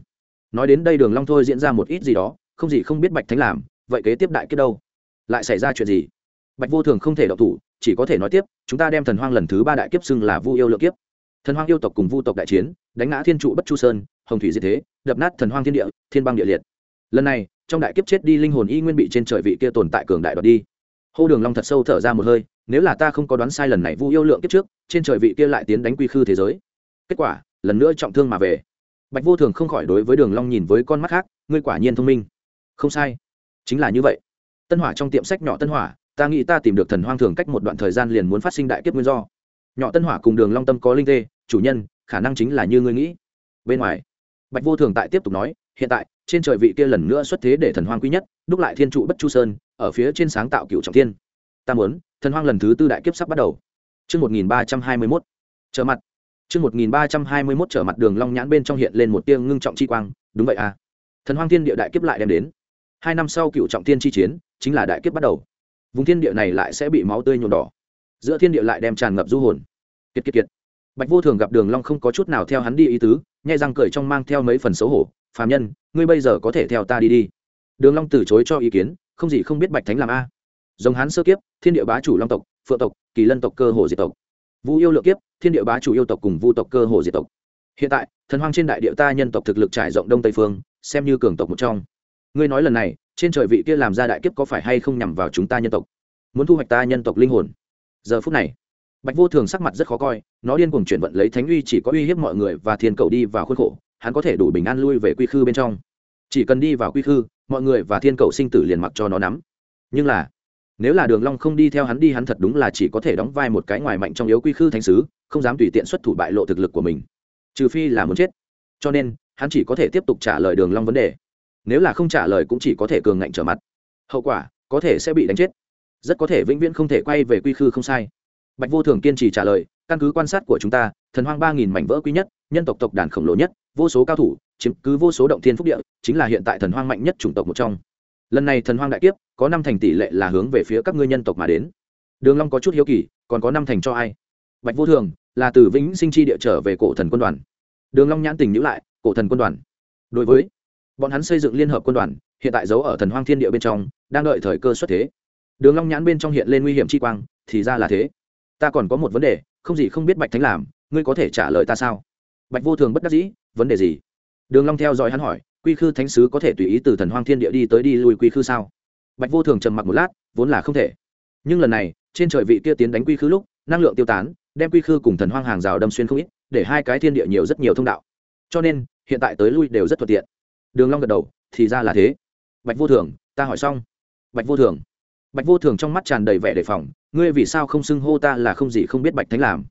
Nói đến đây đường long thôi diễn ra một ít gì đó, không gì không biết bạch thánh làm, vậy kế tiếp đại kết đâu? Lại xảy ra chuyện gì? Bạch vô thường không thể độc thủ, chỉ có thể nói tiếp, chúng ta đem thần hoang lần thứ ba đại kiếp xưng là vu yêu lượng kiếp. Thần hoang yêu tộc cùng vu tộc đại chiến, đánh ngã thiên trụ bất chu sơn hồng thủy diệt thế, đập nát thần hoang thiên địa, thiên băng địa liệt. Lần này, trong đại kiếp chết đi linh hồn y nguyên bị trên trời vị kia tồn tại cường đại đoạt đi. Hô đường long thật sâu thở ra một hơi, nếu là ta không có đoán sai lần này vu yêu lượng kiếp trước, trên trời vị kia lại tiến đánh quy khư thế giới. Kết quả, lần nữa trọng thương mà về. Bạch vô thường không khỏi đối với đường long nhìn với con mắt khác, ngươi quả nhiên thông minh. Không sai. Chính là như vậy. Tân hỏa trong tiệm sách nhỏ tân hỏa, ta nghĩ ta tìm được thần hoang thường cách một đoạn thời gian liền muốn phát sinh đại kiếp nguyên do. Nhỏ tân hỏa cùng đường long tâm có linh tê, chủ nhân, khả năng chính là như ngươi nghĩ. Bên ngoài bạch vô thường tại tiếp tục nói hiện tại trên trời vị kia lần nữa xuất thế để thần hoang quý nhất đúc lại thiên trụ bất chu sơn ở phía trên sáng tạo cựu trọng thiên ta muốn thần hoang lần thứ tư đại kiếp sắp bắt đầu Trước 1321, trở mặt. Trước 1321 trở mặt đường long nhãn bên trong hiện lên một tia ngưng trọng chi quang, đúng vậy à. Thần hoang thiên địa đại kiếp lại đem đến. Hai năm sau cựu trọng thiên chi chiến, chính là đại kiếp bắt đầu. Vùng thiên địa này lại sẽ bị máu tươi nhuộm đỏ. Giữa thiên địa lại đem tràn ngập du hồn. Kiệt kiệt kiệt. Bạch Vô Thường gặp Đường Long không có chút nào theo hắn đi ý tứ, nhếch răng cười trong mang theo mấy phần xấu hổ, "Phàm nhân, ngươi bây giờ có thể theo ta đi đi." Đường Long từ chối cho ý kiến, không gì không biết Bạch Thánh làm a. Giống hắn sơ kiếp, thiên địa bá chủ Long tộc, Phượng tộc, Kỳ Lân tộc cơ hồ diệt tộc. Vu yêu lượng kiếp, thiên địa bá chủ yêu tộc cùng Vu tộc cơ hồ diệt tộc. Hiện tại, thần hoang trên đại địa ta nhân tộc thực lực trải rộng đông tây phương, xem như cường tộc một trong. Ngươi nói lần này, trên trời vị kia làm ra đại kiếp có phải hay không nhằm vào chúng ta nhân tộc? Muốn thu hoạch ta nhân tộc linh hồn. Giờ phút này, bạch vô thường sắc mặt rất khó coi, nó điên cuồng chuyển vận lấy thánh uy chỉ có uy hiếp mọi người và thiên cầu đi vào khuôn khổ, hắn có thể đủ bình an lui về quy khư bên trong. Chỉ cần đi vào quy khư, mọi người và thiên cầu sinh tử liền mặc cho nó nắm. Nhưng là, nếu là đường long không đi theo hắn đi, hắn thật đúng là chỉ có thể đóng vai một cái ngoài mạnh trong yếu quy khư thánh sứ, không dám tùy tiện xuất thủ bại lộ thực lực của mình. Trừ phi là muốn chết. Cho nên, hắn chỉ có thể tiếp tục trả lời đường long vấn đề. Nếu là không trả lời cũng chỉ có thể cường ngạnh trở mặt. Hậu quả, có thể sẽ bị đánh chết. Rất có thể vĩnh viễn không thể quay về quy khư không sai bạch vô thường kiên trì trả lời, căn cứ quan sát của chúng ta, thần hoang ba nghìn mảnh vỡ quý nhất, nhân tộc tộc đàn khổng lồ nhất, vô số cao thủ, chiếm cứ vô số động thiên phúc địa, chính là hiện tại thần hoang mạnh nhất chủng tộc một trong. Lần này thần hoang đại kiếp, có năm thành tỷ lệ là hướng về phía các ngươi nhân tộc mà đến. Đường long có chút hiếu kỳ, còn có năm thành cho ai? Bạch vô thường, là từ vĩnh sinh chi địa trở về cổ thần quân đoàn. Đường long nhãn tình nhíu lại, cổ thần quân đoàn. Đối với bọn hắn xây dựng liên hợp quân đoàn, hiện tại giấu ở thần hoang thiên địa bên trong, đang đợi thời cơ xuất thế. Đường long nhãn bên trong hiện lên nguy hiểm chi quang, thì ra là thế ta còn có một vấn đề, không gì không biết bạch thánh làm, ngươi có thể trả lời ta sao? Bạch vô thường bất đắc dĩ, vấn đề gì? Đường long theo dõi hắn hỏi, quy khư thánh sứ có thể tùy ý từ thần hoang thiên địa đi tới đi lui quy khư sao? Bạch vô thường trầm mặc một lát, vốn là không thể. Nhưng lần này, trên trời vị kia tiến đánh quy khư lúc, năng lượng tiêu tán, đem quy khư cùng thần hoang hàng rào đâm xuyên không ít, để hai cái thiên địa nhiều rất nhiều thông đạo. Cho nên, hiện tại tới lui đều rất thuận tiện. Đường long gật đầu, thì ra là thế. Bạch vô thường, ta hỏi xong. Bạch vô thường bạch vô thường trong mắt tràn đầy vẻ đề phòng, ngươi vì sao không xưng hô ta là không gì không biết bạch thánh làm?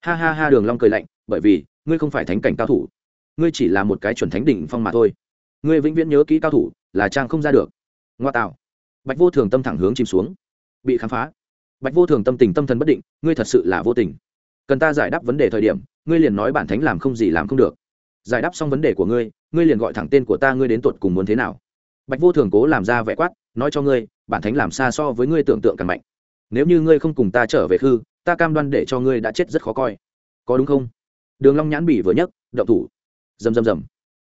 Ha ha ha, đường long cười lạnh, bởi vì, ngươi không phải thánh cảnh cao thủ. Ngươi chỉ là một cái chuẩn thánh đỉnh phong mà thôi. Ngươi vĩnh viễn nhớ kỹ cao thủ, là trang không ra được. Ngoa tạo. Bạch vô thường tâm thẳng hướng chìm xuống. Bị khám phá. Bạch vô thường tâm tình tâm thần bất định, ngươi thật sự là vô tình. Cần ta giải đáp vấn đề thời điểm, ngươi liền nói bản thánh làm không gì làm không được. Giải đáp xong vấn đề của ngươi ngươi liền gọi thẳng tên của ta, ngươi đến tuột cùng muốn thế nào? Bạch vô thường cố làm ra vẻ quát, nói cho ngươi bản thánh làm xa so với ngươi tưởng tượng càng mạnh. Nếu như ngươi không cùng ta trở về khư, ta cam đoan để cho ngươi đã chết rất khó coi. Có đúng không? Đường long nhãn bỉ vừa nhấc, động thủ. Rầm rầm rầm.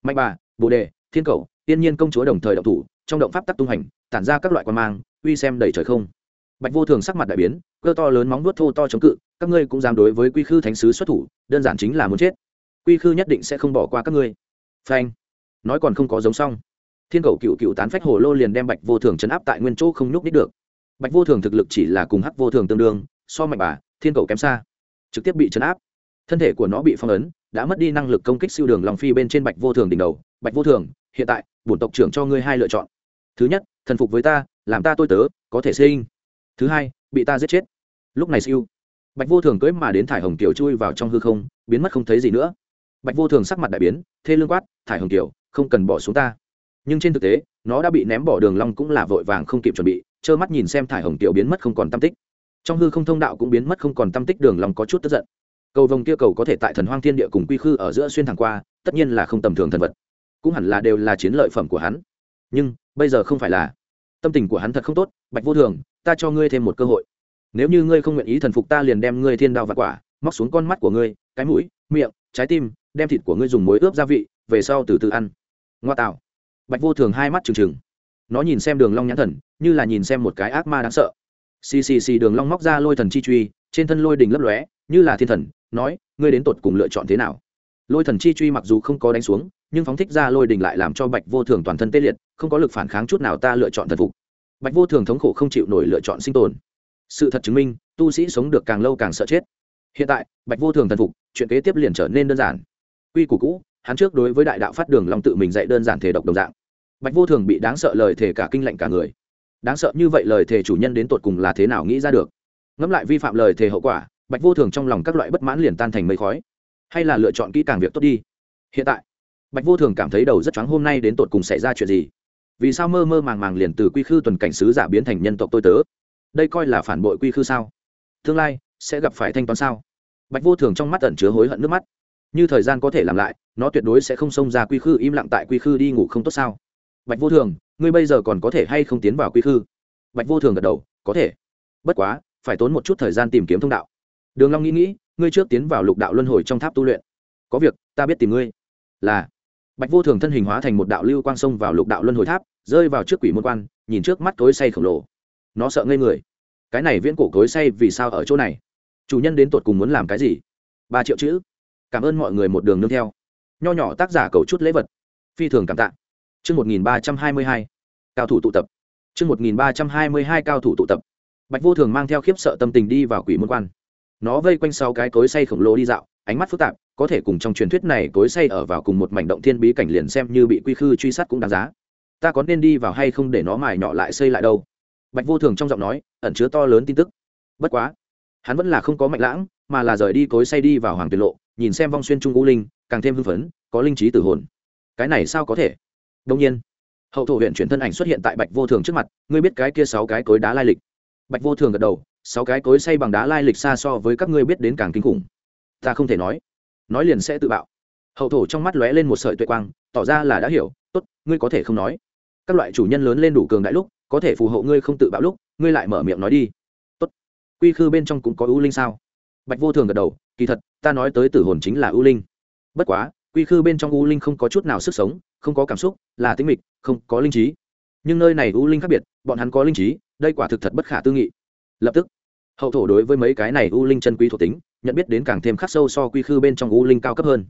Mạnh bà, bồ đề, thiên cầu, tiên nhiên công chúa đồng thời động thủ, trong động pháp tắc tung hành, tản ra các loại quan mang, uy xem đầy trời không. Bạch vô thường sắc mặt đại biến, cơ to lớn móng vuốt thô to chống cự, các ngươi cũng dám đối với quy khư thánh sứ xuất thủ, đơn giản chính là muốn chết. Quy khư nhất định sẽ không bỏ qua các ngươi. Phanh. Nói còn không có giống xong thiên cầu cựu cựu tán phách hồ lô liền đem bạch vô thường chấn áp tại nguyên chỗ không nhúc nít được. Bạch vô thường thực lực chỉ là cùng hắc vô thường tương đương, so mạnh bà, thiên cầu kém xa. Trực tiếp bị chấn áp. Thân thể của nó bị phong ấn, đã mất đi năng lực công kích siêu đường lòng phi bên trên bạch vô thường đỉnh đầu. Bạch vô thường, hiện tại, bổn tộc trưởng cho ngươi hai lựa chọn. Thứ nhất, thần phục với ta, làm ta tôi tớ, có thể sinh. Thứ hai, bị ta giết chết. Lúc này siêu, bạch vô thường cưỡi mà đến thải hồng kiều chui vào trong hư không, biến mất không thấy gì nữa. Bạch vô thường sắc mặt đại biến, thê lương quát, thải hồng kiều, không cần bỏ xuống ta nhưng trên thực tế, nó đã bị ném bỏ đường long cũng là vội vàng không kịp chuẩn bị, trơ mắt nhìn xem thải hồng tiểu biến mất không còn tâm tích. Trong hư không thông đạo cũng biến mất không còn tâm tích, đường long có chút tức giận. Cầu vồng kia cầu có thể tại thần hoang thiên địa cùng quy khư ở giữa xuyên thẳng qua, tất nhiên là không tầm thường thần vật. Cũng hẳn là đều là chiến lợi phẩm của hắn. Nhưng, bây giờ không phải là. Tâm tình của hắn thật không tốt, bạch vô thường, ta cho ngươi thêm một cơ hội. Nếu như ngươi không nguyện ý thần phục ta liền đem ngươi thiên đao và quả, móc xuống con mắt của ngươi, cái mũi, miệng, trái tim, đem thịt của ngươi dùng muối ướp gia vị, về sau từ từ ăn. Ngoa tạo bạch vô thường hai mắt trừng trừng. Nó nhìn xem đường long nhãn thần, như là nhìn xem một cái ác ma đáng sợ. Xì xì xì đường long móc ra lôi thần chi truy, trên thân lôi đình lấp lóe, như là thiên thần, nói, ngươi đến tột cùng lựa chọn thế nào? Lôi thần chi truy mặc dù không có đánh xuống, nhưng phóng thích ra lôi đình lại làm cho bạch vô thường toàn thân tê liệt, không có lực phản kháng chút nào ta lựa chọn thần phục. Bạch vô thường thống khổ không chịu nổi lựa chọn sinh tồn. Sự thật chứng minh, tu sĩ sống được càng lâu càng sợ chết. Hiện tại, bạch vô thường thần phục, chuyện kế tiếp liền trở nên đơn giản. Quy củ cũ, hắn trước đối với đại đạo phát đường long tự mình dạy đơn giản thể độc đồng dạng bạch vô thường bị đáng sợ lời thể cả kinh lạnh cả người. Đáng sợ như vậy lời thể chủ nhân đến tột cùng là thế nào nghĩ ra được? Ngẫm lại vi phạm lời thể hậu quả, bạch vô thường trong lòng các loại bất mãn liền tan thành mây khói. Hay là lựa chọn kỹ càng việc tốt đi. Hiện tại, bạch vô thường cảm thấy đầu rất choáng hôm nay đến tột cùng xảy ra chuyện gì? Vì sao mơ mơ màng màng liền từ quy khư tuần cảnh sứ giả biến thành nhân tộc tôi tớ? Đây coi là phản bội quy khư sao? Tương lai, sẽ gặp phải thanh toán sao? Bạch vô thường trong mắt ẩn chứa hối hận nước mắt. Như thời gian có thể làm lại, nó tuyệt đối sẽ không xông ra quy khư im lặng tại quy khư đi ngủ không tốt sao? Bạch vô thường, ngươi bây giờ còn có thể hay không tiến vào quy khư? Bạch vô thường gật đầu, có thể. Bất quá, phải tốn một chút thời gian tìm kiếm thông đạo. Đường long nghĩ nghĩ, ngươi trước tiến vào lục đạo luân hồi trong tháp tu luyện. Có việc, ta biết tìm ngươi. Là. Bạch vô thường thân hình hóa thành một đạo lưu quang sông vào lục đạo luân hồi tháp, rơi vào trước quỷ môn quan, nhìn trước mắt cối say khổng lồ. Nó sợ ngây người. Cái này viễn cổ cối say vì sao ở chỗ này? Chủ nhân đến tột cùng muốn làm cái gì? Ba triệu chữ. Cảm ơn mọi người một đường nương theo. Nho nhỏ tác giả cầu chút lễ vật. Phi thường cảm tạ chương một nghìn ba trăm hai mươi hai, cao thủ tụ tập. Chương một nghìn ba trăm hai mươi hai, cao thủ tụ tập. Bạch vô thường mang theo khiếp sợ tâm tình đi vào quỷ môn quan. Nó vây quanh sau cái cối xay khổng lồ đi dạo, ánh mắt phức tạp, có thể cùng trong truyền thuyết này cối xay ở vào cùng một mảnh động thiên bí cảnh liền xem như bị quy khư truy sát cũng đáng giá. Ta có nên đi vào hay không để nó mài nhỏ lại xây lại đâu? Bạch vô thường trong giọng nói, ẩn chứa to lớn tin tức. Bất quá, hắn vẫn là không có mạnh lãng, mà là rời đi cối xay đi vào hoàng tuyệt lộ, nhìn xem vong xuyên trung u linh, càng thêm hưng phấn, có linh trí tử hồn. Cái này sao có thể? Đông nhiên, hậu thổ huyện chuyển thân ảnh xuất hiện tại bạch vô thường trước mặt, ngươi biết cái kia sáu cái cối đá lai lịch. Bạch vô thường gật đầu, sáu cái cối xây bằng đá lai lịch xa so với các ngươi biết đến càng kinh khủng. Ta không thể nói nói liền sẽ tự bạo. Hậu thổ trong mắt lóe lên một sợi tuệ quang, tỏ ra là đã hiểu, tốt, ngươi có thể không nói. Các loại chủ nhân lớn lên đủ cường đại lúc, có thể phù hộ ngươi không tự bạo lúc, ngươi lại mở miệng nói đi. Tốt. Quy khư bên trong cũng có ưu linh sao? Bạch vô thường gật đầu, kỳ thật, ta nói tới tử hồn chính là ưu linh. Bất quá, quy khư bên trong ưu linh không có chút nào sức sống không có cảm xúc, là tính mịch, không có linh trí. Nhưng nơi này u linh khác biệt, bọn hắn có linh trí, đây quả thực thật bất khả tư nghị. Lập tức, hậu thổ đối với mấy cái này u linh chân quý thuộc tính, nhận biết đến càng thêm khắc sâu so quy khư bên trong u linh cao cấp hơn.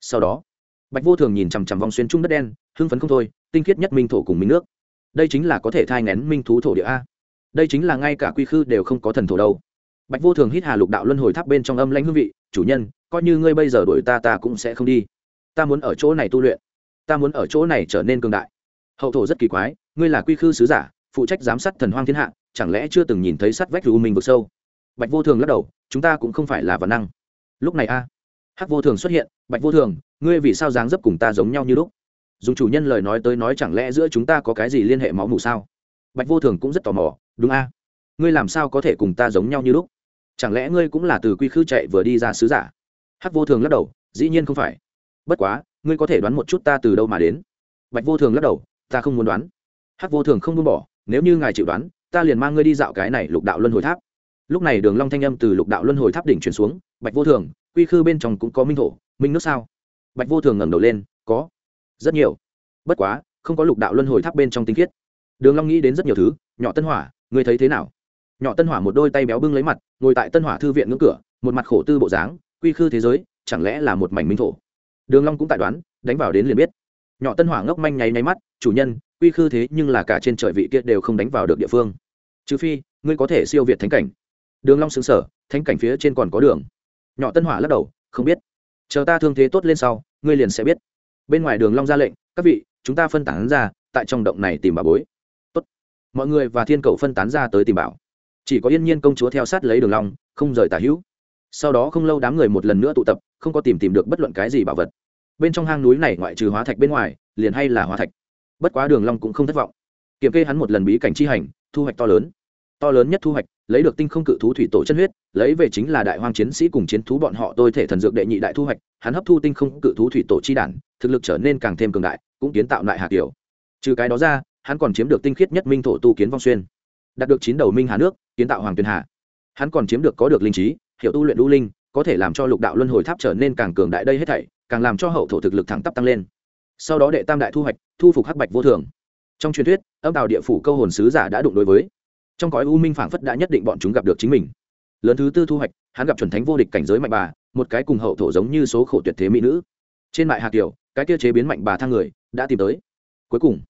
Sau đó, bạch vô thường nhìn chằm chằm vòng xuyên trung đất đen, hưng phấn không thôi, tinh khiết nhất minh thổ cùng minh nước. Đây chính là có thể thai ngén minh thú thổ địa a. Đây chính là ngay cả quy khư đều không có thần thổ đâu. Bạch vô thường hít hà lục đạo luân hồi tháp bên trong âm lãnh hương vị, chủ nhân, coi như ngươi bây giờ đuổi ta ta cũng sẽ không đi. Ta muốn ở chỗ này tu luyện ta muốn ở chỗ này trở nên cường đại. Hậu thổ rất kỳ quái, ngươi là quy khư sứ giả, phụ trách giám sát thần hoang thiên hạ, chẳng lẽ chưa từng nhìn thấy sắt vách rú mình vực sâu? Bạch vô thường lắc đầu, chúng ta cũng không phải là văn năng. Lúc này a, hắc vô thường xuất hiện, bạch vô thường, ngươi vì sao dáng dấp cùng ta giống nhau như lúc? Dùng chủ nhân lời nói tới nói chẳng lẽ giữa chúng ta có cái gì liên hệ máu mù sao? Bạch vô thường cũng rất tò mò, đúng a, ngươi làm sao có thể cùng ta giống nhau như lúc? Chẳng lẽ ngươi cũng là từ quy khư chạy vừa đi ra sứ giả? Hắc vô thường lắc đầu, dĩ nhiên không phải. Bất quá ngươi có thể đoán một chút ta từ đâu mà đến? Bạch vô thường lắc đầu, ta không muốn đoán. Hắc vô thường không buông bỏ, nếu như ngài chịu đoán, ta liền mang ngươi đi dạo cái này lục đạo luân hồi tháp. Lúc này đường long thanh âm từ lục đạo luân hồi tháp đỉnh truyền xuống, bạch vô thường, quy khư bên trong cũng có minh thổ, minh nước sao? Bạch vô thường ngẩng đầu lên, có, rất nhiều. Bất quá, không có lục đạo luân hồi tháp bên trong tinh khiết. Đường long nghĩ đến rất nhiều thứ, nhỏ tân hỏa, ngươi thấy thế nào? Nhỏ tân hỏa một đôi tay béo bưng lấy mặt, ngồi tại tân hỏa thư viện ngưỡng cửa, một mặt khổ tư bộ dáng, quy khư thế giới, chẳng lẽ là một mảnh minh thổ? Đường long cũng tại đoán, đánh vào đến liền biết. Nhỏ tân hỏa ngốc manh nháy nháy mắt, chủ nhân, quy khư thế nhưng là cả trên trời vị kia đều không đánh vào được địa phương. Trừ phi, ngươi có thể siêu việt thánh cảnh. Đường long sững sờ, thánh cảnh phía trên còn có đường. Nhỏ tân hỏa lắc đầu, không biết. Chờ ta thương thế tốt lên sau, ngươi liền sẽ biết. Bên ngoài đường long ra lệnh, các vị, chúng ta phân tán ra, tại trong động này tìm bảo bối. Tốt. Mọi người và thiên cầu phân tán ra tới tìm bảo. Chỉ có yên nhiên công chúa theo sát lấy đường long, không rời tả hữu. Sau đó không lâu đám người một lần nữa tụ tập, không có tìm tìm được bất luận cái gì bảo vật bên trong hang núi này ngoại trừ hóa thạch bên ngoài, liền hay là hóa thạch. Bất quá đường long cũng không thất vọng. Kiểm kê hắn một lần bí cảnh chi hành, thu hoạch to lớn. To lớn nhất thu hoạch, lấy được tinh không cự thú thủy tổ chân huyết, lấy về chính là đại hoang chiến sĩ cùng chiến thú bọn họ tôi thể thần dược đệ nhị đại thu hoạch, hắn hấp thu tinh không cự thú thủy tổ chi đản, thực lực trở nên càng thêm cường đại, cũng kiến tạo lại hạ kiểu. Trừ cái đó ra, hắn còn chiếm được tinh khiết nhất minh thổ tu kiến vong xuyên. Đạt được chín đầu minh hà nước, kiến tạo hoàng tuyền hà. Hắn còn chiếm được có được linh trí hiệu tu luyện đu linh có thể làm cho lục đạo luân hồi tháp trở nên càng cường đại đây hết thảy, càng làm cho hậu thổ thực lực thẳng tắp tăng lên. Sau đó đệ tam đại thu hoạch, thu phục hắc bạch vô thường. Trong truyền thuyết, âm tào địa phủ câu hồn sứ giả đã đụng đối với. Trong cõi u minh phảng phất đã nhất định bọn chúng gặp được chính mình. Lớn thứ tư thu hoạch, hắn gặp chuẩn thánh vô địch cảnh giới mạnh bà, một cái cùng hậu thổ giống như số khổ tuyệt thế mỹ nữ. Trên mại hạt kiều cái kia chế biến mạnh bà thang người, đã tìm tới. Cuối cùng,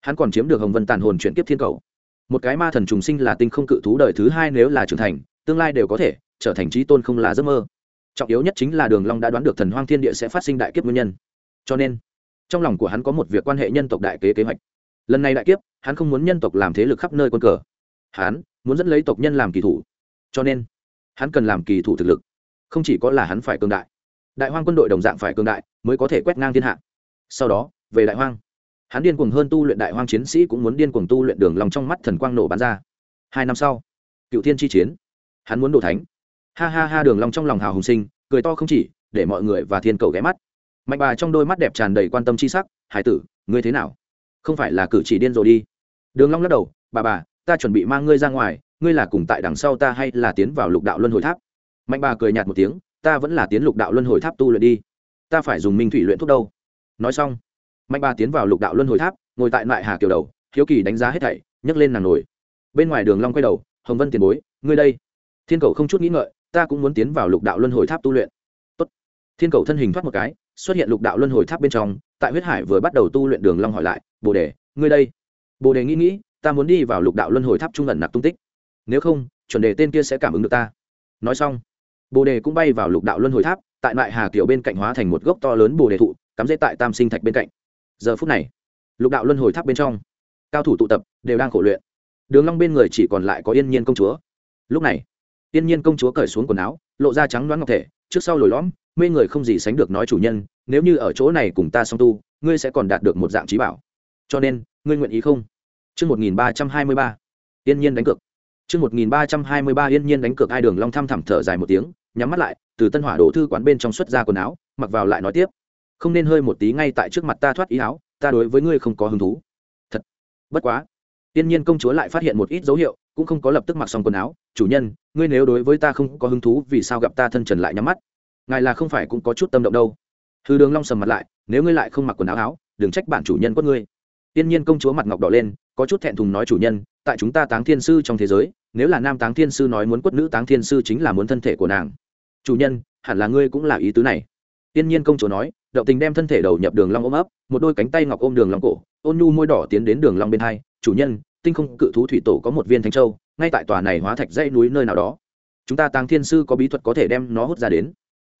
hắn còn chiếm được hồng vân tàn hồn chuyển kiếp thiên cầu. Một cái ma thần trùng sinh là tinh không cự thú đời thứ hai nếu là trưởng thành, tương lai đều có thể trở thành trí tôn không là giấc mơ. Trọng yếu nhất chính là đường long đã đoán được thần hoang thiên địa sẽ phát sinh đại kiếp nguyên nhân. Cho nên, trong lòng của hắn có một việc quan hệ nhân tộc đại kế kế hoạch. Lần này đại kiếp, hắn không muốn nhân tộc làm thế lực khắp nơi quân cờ. Hắn muốn dẫn lấy tộc nhân làm kỳ thủ. Cho nên, hắn cần làm kỳ thủ thực lực. Không chỉ có là hắn phải cường đại. Đại hoang quân đội đồng dạng phải cường đại mới có thể quét ngang thiên hạ. Sau đó, về đại hoang, hắn điên cuồng hơn tu luyện đại hoang chiến sĩ cũng muốn điên cuồng tu luyện đường lòng trong mắt thần quang nổ bắn ra. Hai năm sau, cựu thiên chi chiến, hắn muốn đổ thánh ha ha ha đường long trong lòng hào hùng sinh, cười to không chỉ, để mọi người và thiên cầu ghé mắt. Mạnh bà trong đôi mắt đẹp tràn đầy quan tâm chi sắc, hải tử, ngươi thế nào? Không phải là cử chỉ điên rồi đi? Đường long lắc đầu, bà bà, ta chuẩn bị mang ngươi ra ngoài, ngươi là cùng tại đằng sau ta hay là tiến vào lục đạo luân hồi tháp? Mạnh bà cười nhạt một tiếng, ta vẫn là tiến lục đạo luân hồi tháp tu luyện đi. Ta phải dùng minh thủy luyện thuốc đâu. Nói xong, mạnh bà tiến vào lục đạo luân hồi tháp, ngồi tại lại hà kiều đầu, hiếu kỳ đánh giá hết thảy, nhấc lên nàng nổi. Bên ngoài đường long quay đầu, hồng vân tiền bối, ngươi đây. Thiên cầu không chút nghĩ ngợi ta cũng muốn tiến vào lục đạo luân hồi tháp tu luyện. Tốt. thiên cầu thân hình thoát một cái, xuất hiện lục đạo luân hồi tháp bên trong, tại huyết hải vừa bắt đầu tu luyện đường long hỏi lại, bồ đề, ngươi đây. Bồ đề nghĩ nghĩ, ta muốn đi vào lục đạo luân hồi tháp trung ẩn nặc tung tích. Nếu không, chuẩn đề tên kia sẽ cảm ứng được ta. Nói xong, bồ đề cũng bay vào lục đạo luân hồi tháp, tại lại hà kiều bên cạnh hóa thành một gốc to lớn bồ đề thụ, cắm dễ tại tam sinh thạch bên cạnh. Giờ phút này, lục đạo luân hồi tháp bên trong, cao thủ tụ tập, đều đang khổ luyện. Đường long bên người chỉ còn lại có yên nhiên công chúa. Lúc này Tiên nhiên công chúa cởi xuống quần áo, lộ ra trắng loáng ngọc thể, trước sau lồi lõm, mê người không gì sánh được nói chủ nhân, nếu như ở chỗ này cùng ta song tu, ngươi sẽ còn đạt được một dạng trí bảo. Cho nên, ngươi nguyện ý không? Chương một nghìn ba trăm hai mươi ba. Nhiên đánh cược. Chương một nghìn ba trăm hai mươi ba yên nhiên đánh cược hai đường long thăm thẳm thở dài một tiếng, nhắm mắt lại, từ tân hỏa đổ thư quán bên trong xuất ra quần áo, mặc vào lại nói tiếp. Không nên hơi một tí ngay tại trước mặt ta thoát ý áo, ta đối với ngươi không có hứng thú. Thật. Bất quá. Tiên nhiên công chúa lại phát hiện một ít dấu hiệu cũng không có lập tức mặc xong quần áo, chủ nhân, ngươi nếu đối với ta không có hứng thú, vì sao gặp ta thân trần lại nhắm mắt? Ngài là không phải cũng có chút tâm động đâu. Hư đường long sầm mặt lại, nếu ngươi lại không mặc quần áo áo, đừng trách bản chủ nhân quất ngươi. Tiên nhiên công chúa mặt ngọc đỏ lên, có chút thẹn thùng nói, chủ nhân, tại chúng ta táng thiên sư trong thế giới, nếu là nam táng thiên sư nói muốn quất nữ táng thiên sư chính là muốn thân thể của nàng. Chủ nhân, hẳn là ngươi cũng là ý tứ này. Tiên nhiên công chúa nói, động tình đem thân thể đầu nhập đường long ôm ấp, một đôi cánh tay ngọc ôm đường long cổ, ôn nhu môi đỏ tiến đến đường long bên hai, chủ nhân tinh không cự thú thủy tổ có một viên thanh châu, ngay tại tòa này hóa thạch dãy núi nơi nào đó. Chúng ta tàng thiên sư có bí thuật có thể đem nó hút ra đến.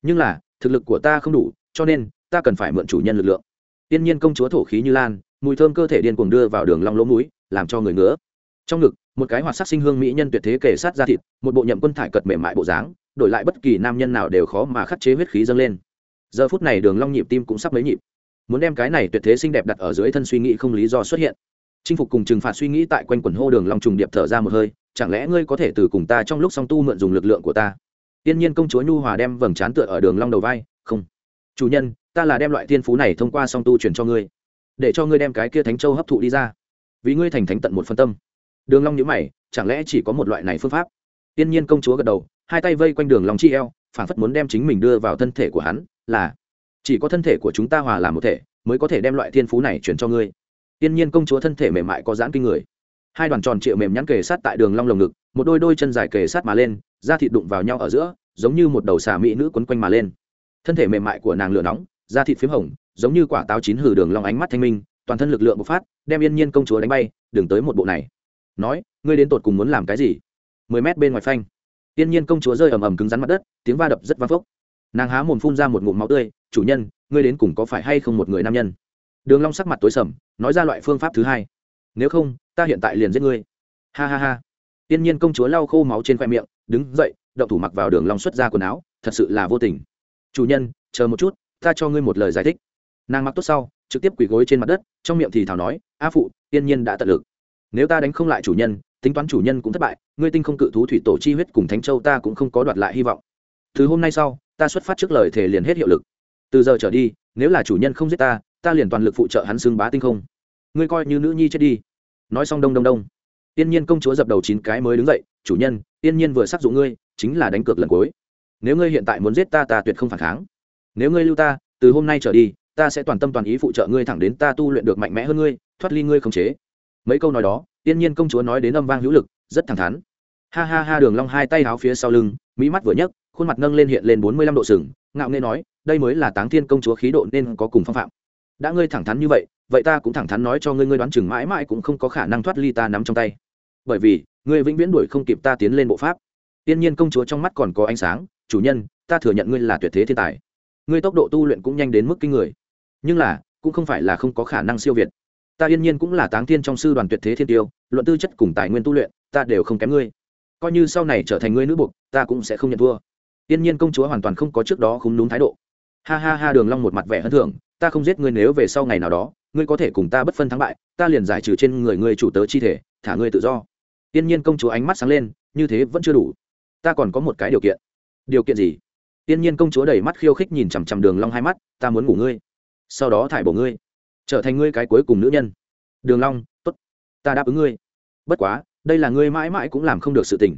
Nhưng là, thực lực của ta không đủ, cho nên, ta cần phải mượn chủ nhân lực lượng. Tiên nhiên công chúa thổ khí như lan, mùi thơm cơ thể điên cuồng đưa vào đường long lỗ mũi, làm cho người ngứa. Trong ngực, một cái hoạt sắc sinh hương mỹ nhân tuyệt thế kể sát ra thịt, một bộ nhậm quân thải cật mềm mại bộ dáng, đổi lại bất kỳ nam nhân nào đều khó mà khắc chế huyết khí dâng lên. Giờ phút này đường long nhịp tim cũng sắp mấy nhịp. Muốn đem cái này tuyệt thế xinh đẹp đặt ở dưới thân suy nghĩ không lý do xuất hiện chinh phục cùng trừng phạt suy nghĩ tại quanh quần hô đường long trùng điệp thở ra một hơi, chẳng lẽ ngươi có thể từ cùng ta trong lúc song tu mượn dùng lực lượng của ta? Tiên nhiên công chúa nhu hòa đem vầng trán tựa ở đường long đầu vai, không. Chủ nhân, ta là đem loại thiên phú này thông qua song tu truyền cho ngươi, để cho ngươi đem cái kia thánh châu hấp thụ đi ra, vì ngươi thành thánh tận một phân tâm. Đường long nhíu mày, chẳng lẽ chỉ có một loại này phương pháp? Tiên nhiên công chúa gật đầu, hai tay vây quanh đường long chi eo, phản phất muốn đem chính mình đưa vào thân thể của hắn, là, chỉ có thân thể của chúng ta hòa làm một thể, mới có thể đem loại thiên phú này truyền cho ngươi tiên nhiên công chúa thân thể mềm mại có dáng kinh người. Hai đoàn tròn trịa mềm nhắn kề sát tại đường long lồng ngực, một đôi đôi chân dài kề sát mà lên, da thịt đụng vào nhau ở giữa, giống như một đầu xà mỹ nữ quấn quanh mà lên. Thân thể mềm mại của nàng lửa nóng, da thịt phím hồng, giống như quả táo chín hử đường long ánh mắt thanh minh, toàn thân lực lượng bộc phát, đem yên nhiên công chúa đánh bay, đừng tới một bộ này. Nói, ngươi đến tột cùng muốn làm cái gì? Mười mét bên ngoài phanh. Yên nhiên công chúa rơi ầm ầm cứng rắn mặt đất, tiếng va đập rất vang phốc nàng há mồm phun ra một ngụm máu tươi, chủ nhân, ngươi đến cùng có phải hay không một người nam nhân? Đường long sắc mặt tối sầm, nói ra loại phương pháp thứ hai. Nếu không, ta hiện tại liền giết ngươi. Ha ha ha. Tiên nhiên công chúa lau khô máu trên khoe miệng, đứng dậy, động thủ mặc vào đường long xuất ra quần áo, thật sự là vô tình. Chủ nhân, chờ một chút, ta cho ngươi một lời giải thích. Nàng mặc tốt sau, trực tiếp quỳ gối trên mặt đất, trong miệng thì thào nói, a phụ, tiên nhiên đã tận lực. Nếu ta đánh không lại chủ nhân, tính toán chủ nhân cũng thất bại, ngươi tinh không cự thú thủy tổ chi huyết cùng thánh châu ta cũng không có đoạt lại hy vọng. Từ hôm nay sau, ta xuất phát trước lời thể liền hết hiệu lực. Từ giờ trở đi, nếu là chủ nhân không giết ta ta liền toàn lực phụ trợ hắn xưng bá tinh không. Ngươi coi như nữ nhi chết đi. Nói xong đông đông đông. Tiên nhiên công chúa dập đầu chín cái mới đứng dậy, chủ nhân, tiên nhiên vừa sắc dụng ngươi, chính là đánh cược lần cuối. Nếu ngươi hiện tại muốn giết ta ta tuyệt không phản kháng. Nếu ngươi lưu ta, từ hôm nay trở đi, ta sẽ toàn tâm toàn ý phụ trợ ngươi thẳng đến ta tu luyện được mạnh mẽ hơn ngươi, thoát ly ngươi khống chế. Mấy câu nói đó, tiên nhiên công chúa nói đến âm vang hữu lực, rất thẳng thắn. Ha ha ha, đường long hai tay háo phía sau lưng, mỹ mắt vừa nhấc, khuôn mặt nâng lên hiện lên bốn mươi lăm độ sừng, ngạo nghễ nói, đây mới là táng thiên công chúa khí độ nên có cùng phong phạm đã ngươi thẳng thắn như vậy vậy ta cũng thẳng thắn nói cho ngươi ngươi đoán chừng mãi mãi cũng không có khả năng thoát ly ta nắm trong tay. Bởi vì, ngươi vĩnh viễn đuổi không kịp ta tiến lên bộ pháp. Tiên nhiên công chúa trong mắt còn có ánh sáng, chủ nhân, ta thừa nhận ngươi là tuyệt thế thiên tài. Ngươi tốc độ tu luyện cũng nhanh đến mức kinh người. Nhưng là, cũng không phải là không có khả năng siêu việt. Ta yên nhiên cũng là táng thiên trong sư đoàn tuyệt thế thiên tiêu, luận tư chất cùng tài nguyên tu luyện, ta đều không kém ngươi. Coi như sau này trở thành ngươi nữ buộc, ta cũng sẽ không nhận thua. Yên nhiên công chúa hoàn toàn không có trước đó không đúng thái độ. Ha ha ha, đường long một mặt vẻ hân thưởng ta không giết ngươi nếu về sau ngày nào đó, ngươi có thể cùng ta bất phân thắng bại, ta liền giải trừ trên người ngươi chủ tớ chi thể, thả ngươi tự do. Tiên nhiên công chúa ánh mắt sáng lên, như thế vẫn chưa đủ. Ta còn có một cái điều kiện. Điều kiện gì? Tiên nhiên công chúa đầy mắt khiêu khích nhìn chằm chằm đường long hai mắt, ta muốn ngủ ngươi, sau đó thải bổ ngươi, trở thành ngươi cái cuối cùng nữ nhân. Đường long, tốt, ta đáp ứng ngươi. Bất quá, đây là ngươi mãi mãi cũng làm không được sự tình.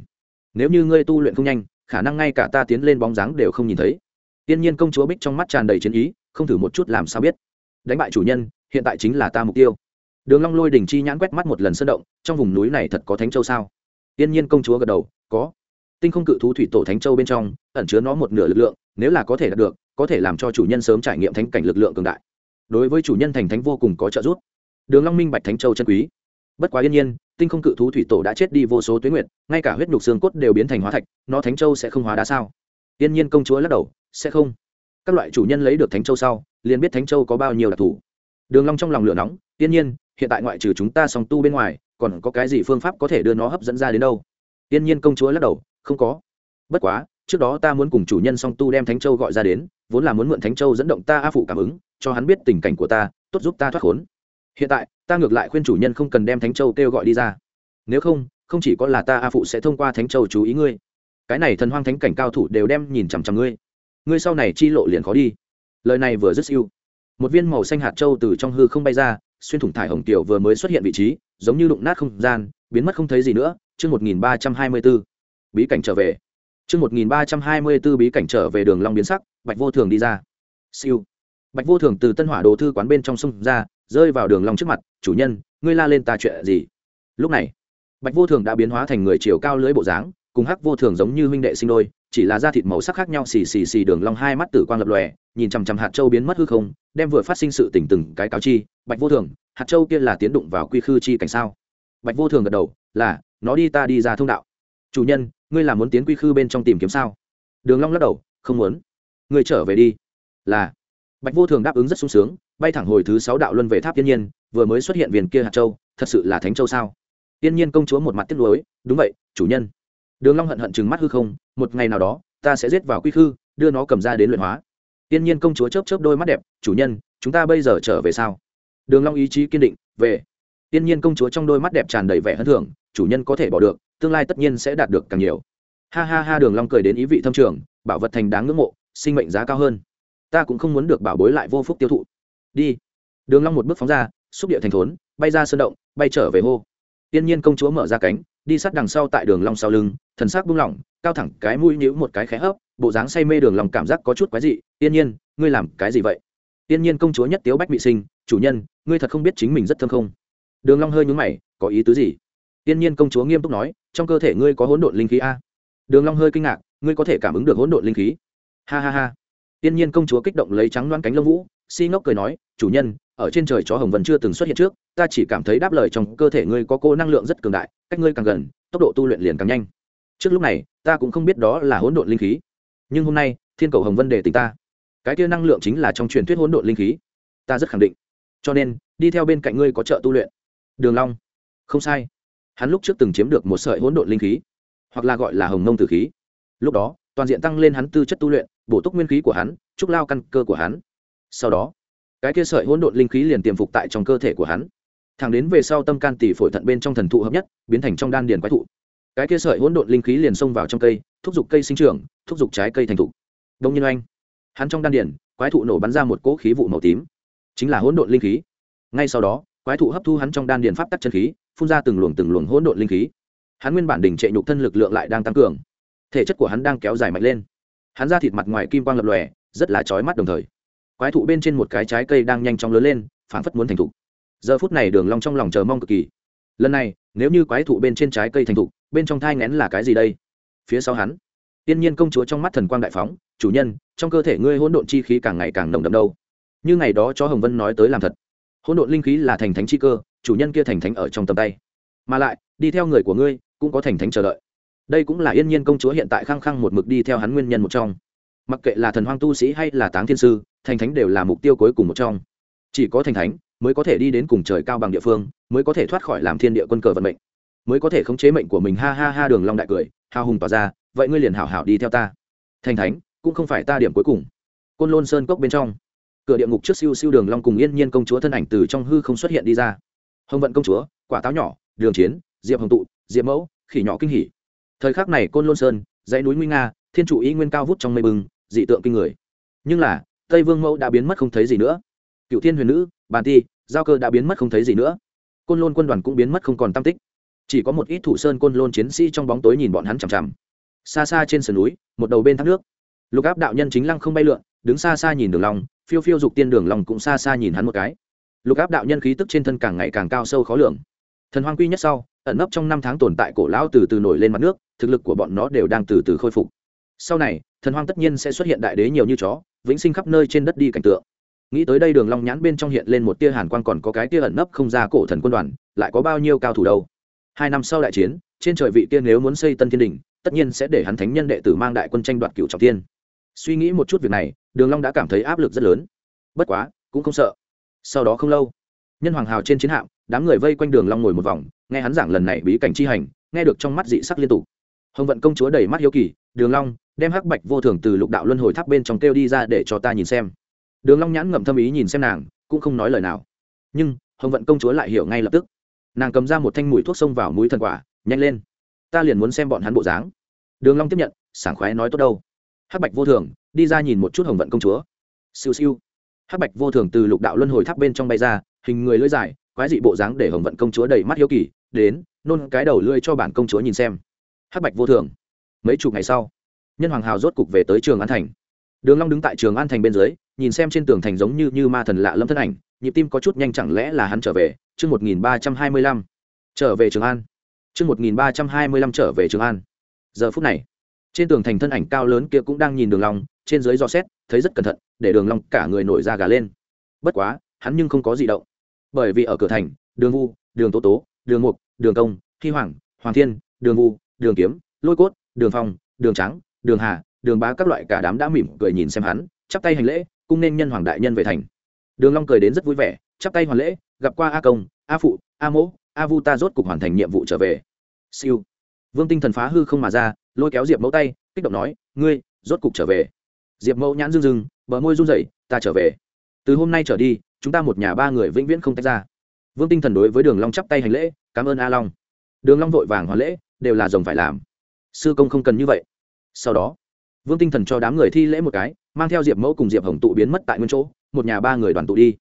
Nếu như ngươi tu luyện không nhanh, khả năng ngay cả ta tiến lên bóng dáng đều không nhìn thấy. Tiên nhiên công chúa bích trong mắt tràn đầy chiến ý không thử một chút làm sao biết. Đánh bại chủ nhân, hiện tại chính là ta mục tiêu. Đường long lôi đỉnh chi nhãn quét mắt một lần sơn động, trong vùng núi này thật có thánh châu sao? Tiên nhiên công chúa gật đầu, có. Tinh không cự thú thủy tổ thánh châu bên trong, ẩn chứa nó một nửa lực lượng, nếu là có thể đạt được, có thể làm cho chủ nhân sớm trải nghiệm thánh cảnh lực lượng cường đại. Đối với chủ nhân thành thánh vô cùng có trợ giúp. Đường long minh bạch thánh châu chân quý. Bất quá yên nhiên, tinh không cự thú thủy tổ đã chết đi vô số tuyến nguyện ngay cả huyết nhục xương cốt đều biến thành hóa thạch, nó thánh châu sẽ không hóa đá sao? Yên nhiên công chúa lắc đầu, sẽ không các loại chủ nhân lấy được thánh châu sau, liền biết thánh châu có bao nhiêu đặc thù. Đường long trong lòng lửa nóng, tiên nhiên, hiện tại ngoại trừ chúng ta song tu bên ngoài, còn có cái gì phương pháp có thể đưa nó hấp dẫn ra đến đâu? Tiên nhiên công chúa lắc đầu, không có. Bất quá, trước đó ta muốn cùng chủ nhân song tu đem thánh châu gọi ra đến, vốn là muốn mượn thánh châu dẫn động ta a phụ cảm ứng, cho hắn biết tình cảnh của ta, tốt giúp ta thoát khốn. Hiện tại, ta ngược lại khuyên chủ nhân không cần đem thánh châu kêu gọi đi ra. Nếu không không chỉ có là ta a phụ sẽ thông qua thánh châu chú ý ngươi. Cái này thần hoang thánh cảnh cao thủ đều đem nhìn chằm chằm ngươi ngươi sau này chi lộ liền khó đi. Lời này vừa dứt siêu một viên màu xanh hạt châu từ trong hư không bay ra, xuyên thủng thải hồng tiểu vừa mới xuất hiện vị trí, giống như đụng nát không gian, biến mất không thấy gì nữa. Chương một nghìn ba trăm hai mươi b ố bí cảnh trở về. Chương một nghìn ba trăm hai mươi b ố bí cảnh trở về đường long biến sắc, bạch vô thường đi ra. Siêu bạch vô thường từ tân hỏa đồ thư quán bên trong sông ra, rơi vào đường long trước mặt, chủ nhân, ngươi la lên ta chuyện gì? Lúc này, bạch vô thường đã biến hóa thành người chiều cao lưới bộ dáng cùng hắc vô thường giống như huynh đệ sinh đôi, chỉ là da thịt màu sắc khác nhau xì xì xì đường long hai mắt tử quang lập lòe, nhìn chằm chằm hạt châu biến mất hư không, đem vừa phát sinh sự tình từng cái cáo chi, bạch vô thường, hạt châu kia là tiến đụng vào quy khư chi cảnh sao? Bạch vô thường gật đầu, là, nó đi ta đi ra thông đạo. Chủ nhân, ngươi là muốn tiến quy khư bên trong tìm kiếm sao? Đường long lắc đầu, không muốn. Ngươi trở về đi. Là. Bạch vô thường đáp ứng rất sung sướng, bay thẳng hồi thứ sáu đạo luân về tháp tiên nhiên, vừa mới xuất hiện viền kia hạt châu, thật sự là thánh châu sao? Tiên nhiên công chúa một mặt tiếc nuối, đúng vậy, chủ nhân đường long hận hận chừng mắt hư không, một ngày nào đó, ta sẽ giết vào quy khư, đưa nó cầm ra đến luyện hóa. Tiên nhiên công chúa chớp chớp đôi mắt đẹp, chủ nhân, chúng ta bây giờ trở về sao? Đường long ý chí kiên định, về. Tiên nhiên công chúa trong đôi mắt đẹp tràn đầy vẻ hân thưởng, chủ nhân có thể bỏ được, tương lai tất nhiên sẽ đạt được càng nhiều. Ha ha ha, đường long cười đến ý vị thâm trường, bảo vật thành đáng ngưỡng mộ, sinh mệnh giá cao hơn. Ta cũng không muốn được bảo bối lại vô phúc tiêu thụ. Đi. Đường long một bước phóng ra, xúc địa thành thốn, bay ra sơn động, bay trở về hô. Tiên nhiên công chúa mở ra cánh, đi sát đằng sau tại đường long sau lưng thần sắc buông lỏng, cao thẳng cái mũi nhíu một cái khẽ hấp, bộ dáng say mê đường long cảm giác có chút quái dị, tiên nhiên, ngươi làm cái gì vậy? Tiên nhiên công chúa nhất tiếu bách bị sinh, chủ nhân, ngươi thật không biết chính mình rất thơm không? Đường long hơi nhướng mày, có ý tứ gì? Tiên nhiên công chúa nghiêm túc nói, trong cơ thể ngươi có hỗn độn linh khí a? Đường long hơi kinh ngạc, ngươi có thể cảm ứng được hỗn độn linh khí? Ha ha ha. Tiên nhiên công chúa kích động lấy trắng loan cánh lông vũ, si ngốc cười nói, chủ nhân, ở trên trời chó hồng vân chưa từng xuất hiện trước, ta chỉ cảm thấy đáp lời trong cơ thể ngươi có cô năng lượng rất cường đại, cách ngươi càng gần, tốc độ tu luyện liền càng nhanh trước lúc này, ta cũng không biết đó là hỗn độn linh khí. Nhưng hôm nay, thiên cầu hồng vân đề tình ta. Cái kia năng lượng chính là trong truyền thuyết hỗn độn linh khí. Ta rất khẳng định. Cho nên, đi theo bên cạnh ngươi có trợ tu luyện. Đường long. Không sai. Hắn lúc trước từng chiếm được một sợi hỗn độn linh khí, hoặc là gọi là hồng mông tử khí. Lúc đó, toàn diện tăng lên hắn tư chất tu luyện, bổ túc nguyên khí của hắn, trúc lao căn cơ của hắn. Sau đó, cái kia sợi hỗn độn linh khí liền tiềm phục tại trong cơ thể của hắn. Thẳng đến về sau tâm can tỷ phổi thận bên trong thần thụ hợp nhất, biến thành trong đan điền quái thụ cái kia sợi hỗn độn linh khí liền xông vào trong cây thúc giục cây sinh trưởng thúc giục trái cây thành thụ đông nhiên Anh, hắn trong đan điền quái thụ nổ bắn ra một cỗ khí vụ màu tím. Chính là hỗn độn linh khí. Ngay sau đó quái thụ hấp thu hắn trong đan điền pháp tắc chân khí phun ra từng luồng từng luồng hỗn độn linh khí. Hắn nguyên bản đỉnh trệ nhục thân lực lượng lại đang tăng cường. Thể chất của hắn đang kéo dài mạnh lên. Hắn ra thịt mặt ngoài kim quang lập lòe rất là chói mắt đồng thời. Quái thụ bên trên một cái trái cây đang nhanh chóng lớn lên phảng phất muốn thành thục. Giờ phút này đường long trong lòng chờ mong cực kỳ. Lần này nếu như quái thụ bên trên trái cây thành thục bên trong thai ngén là cái gì đây? Phía sau hắn, tiên nhiên công chúa trong mắt thần quang đại phóng, chủ nhân, trong cơ thể ngươi hỗn độn chi khí càng ngày càng nồng đậm đâu. Như ngày đó cho hồng vân nói tới làm thật. Hỗn độn linh khí là thành thánh chi cơ, chủ nhân kia thành thánh ở trong tầm tay. Mà lại, đi theo người của ngươi, cũng có thành thánh chờ đợi. Đây cũng là yên nhiên công chúa hiện tại khăng khăng một mực đi theo hắn nguyên nhân một trong. Mặc kệ là thần hoang tu sĩ hay là táng thiên sư, thành thánh đều là mục tiêu cuối cùng một trong. Chỉ có thành thánh mới có thể đi đến cùng trời cao bằng địa phương, mới có thể thoát khỏi làm thiên địa quân cờ vận mệnh mới có thể khống chế mệnh của mình, ha ha ha, đường long đại cười, hào hùng tỏ ra, vậy ngươi liền hảo hảo đi theo ta. Thành thánh, cũng không phải ta điểm cuối cùng. Côn lôn sơn cốc bên trong, cửa địa ngục trước siêu siêu đường long cùng yên nhiên công chúa thân ảnh từ trong hư không xuất hiện đi ra. Hồng vận công chúa, quả táo nhỏ, đường chiến, diệp hồng tụ, diệp mẫu, khỉ nhỏ kinh hỉ. Thời khắc này côn lôn sơn, dãy núi nguy nga, thiên trụ ý nguyên cao vút trong mây bừng, dị tượng kinh người. Nhưng là, tây vương mẫu đã biến mất không thấy gì nữa. Cựu thiên huyền nữ, bàn ti, giao cơ đã biến mất không thấy gì nữa. Côn lôn quân đoàn cũng biến mất không còn tam tích chỉ có một ít thủ sơn côn lôn chiến sĩ trong bóng tối nhìn bọn hắn chằm chằm. Xa xa trên sườn núi, một đầu bên thác nước. Lục áp đạo nhân chính lăng không bay lượn, đứng xa xa nhìn đường lòng phiêu phiêu dục tiên đường lòng cũng xa xa nhìn hắn một cái. Lục áp đạo nhân khí tức trên thân càng ngày càng cao sâu khó lường. Thần hoang quy nhất sau, ẩn nấp trong năm tháng tồn tại cổ lão từ từ nổi lên mặt nước, thực lực của bọn nó đều đang từ từ khôi phục. Sau này, thần hoang tất nhiên sẽ xuất hiện đại đế nhiều như chó, vĩnh sinh khắp nơi trên đất đi cảnh tượng. Nghĩ tới đây đường long nhãn bên trong hiện lên một tia hàn quang còn có cái tia ẩn nấp không ra cổ thần quân đoàn, lại có bao nhiêu cao thủ đâu? Hai năm sau đại chiến, trên trời vị tiên nếu muốn xây tân thiên đình, tất nhiên sẽ để hắn thánh nhân đệ tử mang đại quân tranh đoạt cựu trọng tiên suy nghĩ một chút việc này, đường long đã cảm thấy áp lực rất lớn. Bất quá, cũng không sợ. Sau đó không lâu, nhân hoàng hào trên chiến hạm, đám người vây quanh đường long ngồi một vòng, nghe hắn giảng lần này bí cảnh chi hành, nghe được trong mắt dị sắc liên tục. Hồng vận công chúa đầy mắt hiếu kỳ, đường long, đem hắc bạch vô thường từ lục đạo luân hồi tháp bên trong kêu đi ra để cho ta nhìn xem. Đường long nhãn ngậm thâm ý nhìn xem nàng, cũng không nói lời nào. Nhưng, hồng vận công chúa lại hiểu ngay lập tức nàng cầm ra một thanh mũi thuốc xông vào mũi thần quả, nhanh lên. Ta liền muốn xem bọn hắn bộ dáng. Đường long tiếp nhận, sảng khoái nói tốt đâu. Hắc bạch vô thường, đi ra nhìn một chút hồng vận công chúa. Siêu siêu. Hắc bạch vô thường từ lục đạo luân hồi tháp bên trong bay ra, hình người lưỡi dài, quái dị bộ dáng để hồng vận công chúa đầy mắt hiếu kỳ, đến, nôn cái đầu lưỡi cho bản công chúa nhìn xem. Hắc bạch vô thường, mấy chục ngày sau, nhân hoàng hào rốt cục về tới trường an thành. Đường long đứng tại trường an thành bên dưới, nhìn xem trên tường thành giống như như ma thần lạ lâm thân ảnh nhịp tim có chút nhanh chẳng lẽ là hắn trở về? Chương một nghìn ba trăm hai mươi lăm. Trở về trường an. Chương một nghìn ba trăm hai mươi lăm trở về trường an. Giờ phút này, trên tường thành thân ảnh cao lớn kia cũng đang nhìn đường long, trên dưới do xét, thấy rất cẩn thận, để đường long cả người nổi da gà lên. Bất quá, hắn nhưng không có gì động. Bởi vì ở cửa thành, đường vu, đường tố tố, đường mục, đường công, thi hoàng hoàng thiên, đường vu, đường kiếm, lôi cốt, đường phong, đường trắng, đường hà, đường bá các loại cả đám đã mỉm cười nhìn xem hắn, chắp tay hành lễ, cung nên nhân hoàng đại nhân về thành đường long cười đến rất vui vẻ, chắp tay hoàn lễ, gặp qua a công, a phụ, a mỗ, a vu ta rốt cục hoàn thành nhiệm vụ trở về. Siêu. Vương tinh thần phá hư không mà ra, lôi kéo diệp mẫu tay, kích động nói, ngươi, rốt cục trở về. Diệp mẫu nhãn rưng rưng, bờ môi run rẩy, ta trở về. Từ hôm nay trở đi, chúng ta một nhà ba người vĩnh viễn không tách ra. Vương tinh thần đối với đường long chắp tay hành lễ, cảm ơn a long. Đường long vội vàng hoàn lễ, đều là rồng phải làm. Sư công không cần như vậy. Sau đó, vương tinh thần cho đám người thi lễ một cái, mang theo diệp mẫu cùng diệp hồng tụ biến mất tại nguyên chỗ một nhà ba người đoàn tụ đi.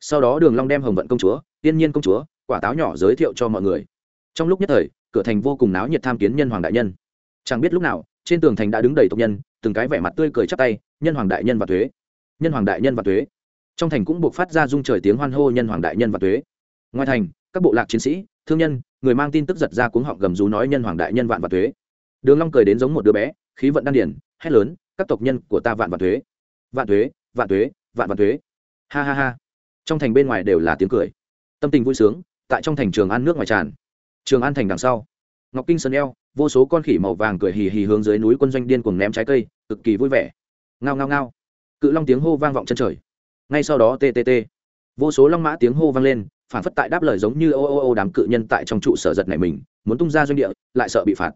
Sau đó đường long đem hồng vận công chúa, tiên nhiên công chúa, quả táo nhỏ giới thiệu cho mọi người. Trong lúc nhất thời, cửa thành vô cùng náo nhiệt tham kiến nhân hoàng đại nhân. Chẳng biết lúc nào, trên tường thành đã đứng đầy tộc nhân, từng cái vẻ mặt tươi cười chắp tay, nhân hoàng đại nhân và thuế nhân hoàng đại nhân và thuế trong thành cũng buộc phát ra dung trời tiếng hoan hô nhân hoàng đại nhân và thuế ngoài thành, các bộ lạc chiến sĩ, thương nhân, người mang tin tức giật ra cuống họng gầm rú nói nhân hoàng đại nhân, vạn và thuế đường long cười đến giống một đứa bé, khí vận đan điển hét lớn, các tộc nhân của ta vạn và thuế vạn thuế vạn thuế vạn vạn thuế. Ha ha ha. Trong thành bên ngoài đều là tiếng cười. Tâm tình vui sướng, tại trong thành trường an nước ngoài tràn. Trường an thành đằng sau. Ngọc kinh sơn eo, vô số con khỉ màu vàng cười hì hì hướng dưới núi quân doanh điên cuồng ném trái cây, cực kỳ vui vẻ. Ngao ngao ngao. Cự long tiếng hô vang vọng chân trời. Ngay sau đó ttt vô số long mã tiếng hô vang lên, phản phất tại đáp lời giống như ô ô ô đám cự nhân tại trong trụ sở giật này mình, muốn tung ra doanh địa, lại sợ bị phạt.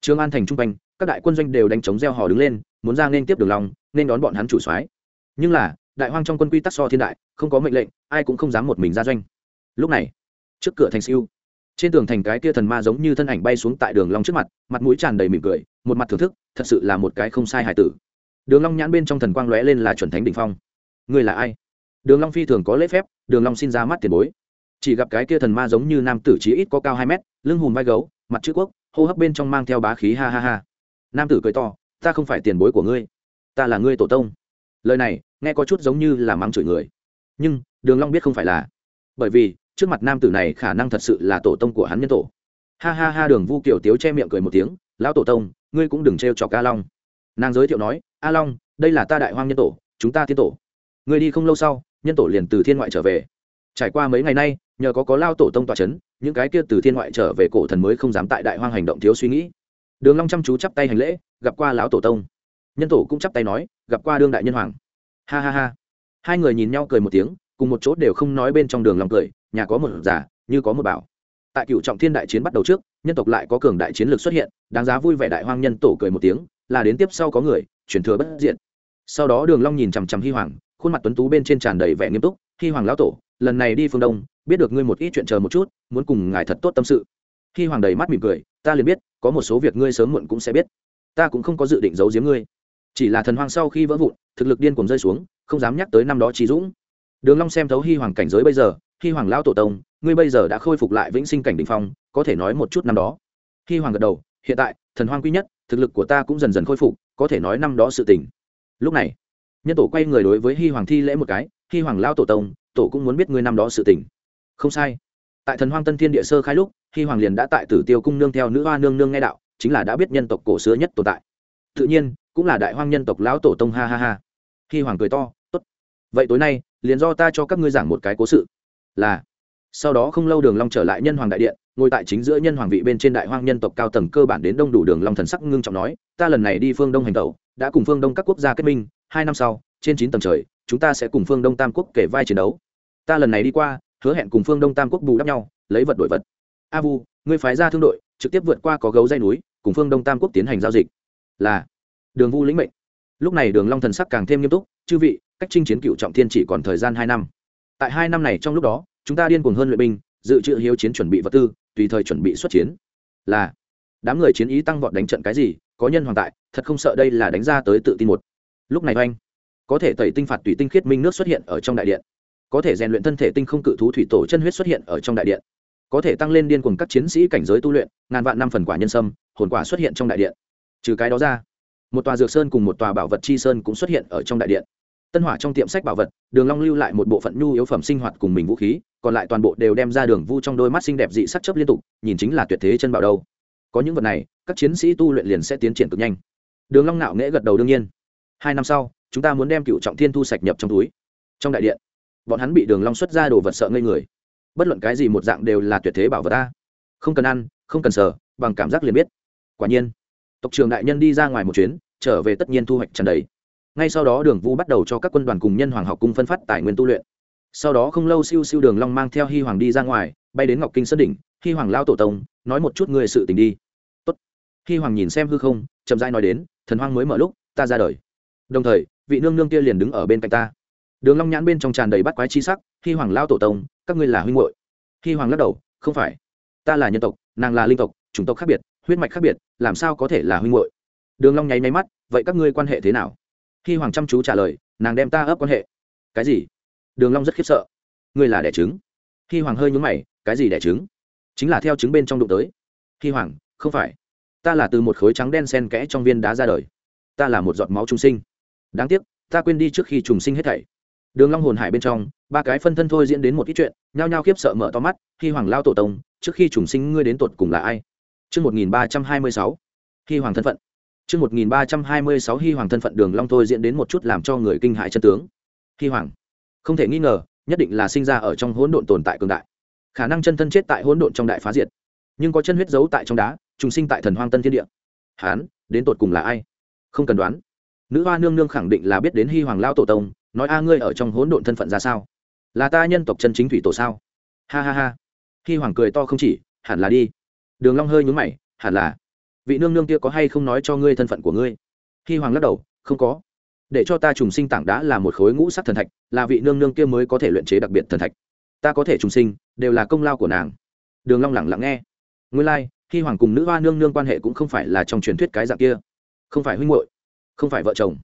Trường an thành trung quanh, các đại quân doanh đều đánh chống gieo hò đứng lên, muốn ra nên tiếp đường long nên đón bọn hắn chủ soái. Nhưng là đại hoang trong quân quy tắc so thiên đại, không có mệnh lệnh, ai cũng không dám một mình ra doanh. Lúc này, trước cửa thành siêu, trên tường thành cái kia thần ma giống như thân ảnh bay xuống tại đường long trước mặt mặt mũi tràn đầy mỉm cười, một mặt thưởng thức, thật sự là một cái không sai hài tử. Đường long nhãn bên trong thần quang lóe lên là chuẩn thánh đỉnh phong. Người là ai? Đường long phi thường có lễ phép, đường long xin ra mắt tiền bối. Chỉ gặp cái kia thần ma giống như nam tử chí ít có cao hai mét, lưng hùm vai gấu, mặt chữ quốc, hô hấp bên trong mang theo bá khí ha ha ha. Nam tử cười to, ta không phải tiền bối của ngươi, ta là ngươi tổ tông lời này nghe có chút giống như là mắng chửi người. Nhưng, đường long biết không phải là. Bởi vì, trước mặt nam tử này khả năng thật sự là tổ tông của hắn nhân tổ. Ha ha ha, đường vu kiều tiếu che miệng cười một tiếng, lão tổ tông, ngươi cũng đừng trêu chọc a long. Nàng giới thiệu nói, a long, đây là ta đại hoang nhân tổ, chúng ta tiên tổ. Ngươi đi không lâu sau, nhân tổ liền từ thiên ngoại trở về. Trải qua mấy ngày nay, nhờ có có lao tổ tông tỏa chấn, những cái kia từ thiên ngoại trở về cổ thần mới không dám tại đại hoang hành động thiếu suy nghĩ. Đường long chăm chú chắp tay hành lễ, gặp qua lão tổ tông nhân tổ cũng chắp tay nói, gặp qua đương đại nhân hoàng. Ha ha ha. Hai người nhìn nhau cười một tiếng, cùng một chỗ đều không nói bên trong đường long cười, nhà có một giả như có một bảo. Tại cựu trọng thiên đại chiến bắt đầu trước, nhân tộc lại có cường đại chiến lược xuất hiện, đáng giá vui vẻ đại hoang nhân tổ cười một tiếng, là đến tiếp sau có người, chuyển thừa bất diện sau đó đường long nhìn chằm chằm hi hoàng, khuôn mặt tuấn tú bên trên tràn đầy vẻ nghiêm túc, hi hoàng lão tổ, lần này đi phương đông, biết được ngươi một ít chuyện chờ một chút, muốn cùng ngài thật tốt tâm sự. Hi hoàng đầy mắt mỉm cười, ta liền biết, có một số việc ngươi sớm muộn cũng sẽ biết. Ta cũng không có dự định giấu giếm ngươi chỉ là thần hoàng sau khi vỡ vụn, thực lực điên cuồng rơi xuống, không dám nhắc tới năm đó trí dũng. Đường long xem thấu hi hoàng cảnh giới bây giờ, hi hoàng lão tổ tông, ngươi bây giờ đã khôi phục lại vĩnh sinh cảnh đỉnh phong, có thể nói một chút năm đó. Hi hoàng gật đầu, hiện tại, thần hoàng quý nhất, thực lực của ta cũng dần dần khôi phục, có thể nói năm đó sự tình. Lúc này, nhân tổ quay người đối với hi hoàng thi lễ một cái, hi hoàng lao tổ tông, tổ cũng muốn biết ngươi năm đó sự tình. Không sai. Tại thần hoang tân thiên địa sơ khai lúc, hi hoàng liền đã tại tử tiêu cung nương theo nữ hoa nương nương nghe đạo, chính là đã biết nhân tộc cổ xưa nhất tồn tại. Tự nhiên cũng là đại hoang nhân tộc lão tổ tông, ha ha ha. Khi hoàng cười to, tốt. Vậy tối nay, liền do ta cho các ngươi giảng một cái cố sự. Là. Sau đó không lâu đường long trở lại nhân hoàng đại điện, ngồi tại chính giữa nhân hoàng vị bên trên đại hoang nhân tộc cao tầng cơ bản đến đông đủ đường long thần sắc ngưng trọng nói, ta lần này đi phương đông hành tẩu, đã cùng phương đông các quốc gia kết minh, hai năm sau, trên chín tầng trời, chúng ta sẽ cùng phương đông tam quốc kể vai chiến đấu. Ta lần này đi qua, hứa hẹn cùng phương đông tam quốc bù đắp nhau, lấy vật đổi vật. A vu, ngươi phái ra thương đội, trực tiếp vượt qua có gấu dây núi, cùng phương đông tam quốc tiến hành giao dịch. Là đường vu lĩnh mệnh. Lúc này đường long thần sắc càng thêm nghiêm túc, chư vị, cách chinh chiến cựu trọng thiên chỉ còn thời gian hai năm. Tại hai năm này trong lúc đó, chúng ta điên cuồng hơn luyện binh, dự trữ hiếu chiến chuẩn bị vật tư, tùy thời chuẩn bị xuất chiến. Là, đám người chiến ý tăng vọt đánh trận cái gì, có nhân hoàng tại, thật không sợ đây là đánh ra tới tự tin một. Lúc này oanh, có thể tẩy tinh phạt tùy tinh khiết minh nước xuất hiện ở trong đại điện. Có thể rèn luyện thân thể tinh không cự thú thủy tổ chân huyết xuất hiện ở trong đại điện. Có thể tăng lên điên cùng các chiến sĩ cảnh giới tu luyện, ngàn vạn năm phần quả nhân sâm, hồn quả xuất hiện trong đại điện. Trừ cái đó ra một tòa dược sơn cùng một tòa bảo vật chi sơn cũng xuất hiện ở trong đại điện. Tân hỏa trong tiệm sách bảo vật, đường long lưu lại một bộ phận nhu yếu phẩm sinh hoạt cùng mình vũ khí, còn lại toàn bộ đều đem ra đường vu trong đôi mắt xinh đẹp dị sắc chớp liên tục, nhìn chính là tuyệt thế chân bảo đâu. Có những vật này, các chiến sĩ tu luyện liền sẽ tiến triển cực nhanh. Đường long nạo nghễ gật đầu đương nhiên. Hai năm sau, chúng ta muốn đem cựu trọng thiên thu sạch nhập trong túi. Trong đại điện, bọn hắn bị đường long xuất ra đồ vật sợ ngây người. Bất luận cái gì một dạng đều là tuyệt thế bảo vật ta không cần ăn, không cần sờ, bằng cảm giác liền biết. Quả nhiên tộc trưởng đại nhân đi ra ngoài một chuyến, trở về tất nhiên thu hoạch tràn đầy. Ngay sau đó đường vu bắt đầu cho các quân đoàn cùng nhân hoàng học cung phân phát tài nguyên tu luyện. Sau đó không lâu siêu siêu đường long mang theo hi hoàng đi ra ngoài, bay đến ngọc kinh sơn đỉnh, hi hoàng lao tổ tông, nói một chút người sự tình đi. Tốt. Hi hoàng nhìn xem hư không, chậm rãi nói đến, thần hoang mới mở lúc, ta ra đời. Đồng thời, vị nương nương kia liền đứng ở bên cạnh ta. Đường long nhãn bên trong tràn đầy bắt quái chi sắc, hi hoàng lao tổ tông, các ngươi là huynh muội. Hi hoàng lắc đầu, không phải. Ta là nhân tộc, nàng là linh tộc, chủng tộc khác biệt, huyết mạch khác biệt làm sao có thể là huynh muội? Đường long nháy máy mắt, vậy các ngươi quan hệ thế nào? Khi hoàng chăm chú trả lời, nàng đem ta ấp quan hệ. Cái gì? Đường long rất khiếp sợ. Ngươi là đẻ trứng. Khi hoàng hơi nhướng mày, cái gì đẻ trứng? Chính là theo trứng bên trong đụng tới. Khi hoàng, không phải. Ta là từ một khối trắng đen xen kẽ trong viên đá ra đời. Ta là một giọt máu trung sinh. Đáng tiếc, ta quên đi trước khi trùng sinh hết thảy. Đường long hồn hải bên trong, ba cái phân thân thôi diễn đến một ít chuyện, nhao nhao khiếp sợ mở to mắt. Khi hoàng lao tổ tông, trước khi trùng sinh ngươi đến tuột cùng là ai? Chương một nghìn ba trăm hai mươi sáu khi hoàng thân phận. Chương một nghìn ba trăm hai mươi sáu hy hoàng thân phận đường long thôi diễn đến một chút làm cho người kinh hãi chân tướng. Hy hoàng. Không thể nghi ngờ, nhất định là sinh ra ở trong hỗn độn tồn tại cường đại. Khả năng chân thân chết tại hỗn độn trong đại phá diệt. Nhưng có chân huyết giấu tại trong đá, trùng sinh tại thần hoang tân thiên địa. Hán, đến tột cùng là ai? Không cần đoán. Nữ hoa nương nương khẳng định là biết đến hy hoàng lao tổ tông, nói a ngươi ở trong hỗn độn thân phận ra sao? Là ta nhân tộc chân chính thủy tổ sao? Ha ha ha. Hy hoàng cười to không chỉ, hẳn là đi đường long hơi nhướng mày hẳn là vị nương nương kia có hay không nói cho ngươi thân phận của ngươi? Hy hoàng lắc đầu không có. Để cho ta trùng sinh tảng đá là một khối ngũ sắc thần thạch là vị nương nương kia mới có thể luyện chế đặc biệt thần thạch. Ta có thể trùng sinh đều là công lao của nàng. Đường long lẳng lặng nghe. Nguyên lai like, hy hoàng cùng nữ hoa nương nương quan hệ cũng không phải là trong truyền thuyết cái dạng kia. Không phải huynh muội không phải vợ chồng.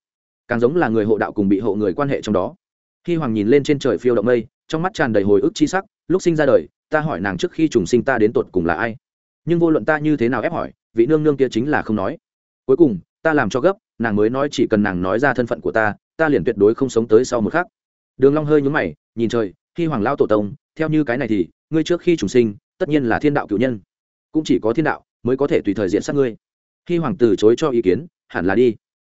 Càng giống là người hộ đạo cùng bị hộ người quan hệ trong đó. Khi hoàng nhìn lên trên trời phiêu động mây trong mắt tràn đầy hồi ức chi sắc lúc sinh ra đời ta hỏi nàng trước khi trùng sinh ta đến tột cùng là ai? Nhưng vô luận ta như thế nào ép hỏi, vị nương nương kia chính là không nói. Cuối cùng, ta làm cho gấp, nàng mới nói chỉ cần nàng nói ra thân phận của ta ta liền tuyệt đối không sống tới sau một khắc. Đường long hơi nhướng mày, nhìn trời, khi hoàng lao tổ tông, theo như cái này thì, ngươi trước khi trùng sinh, tất nhiên là thiên đạo cửu nhân. Cũng chỉ có thiên đạo mới có thể tùy thời diện sát ngươi. Khi hoàng từ chối cho ý kiến, hẳn là đi.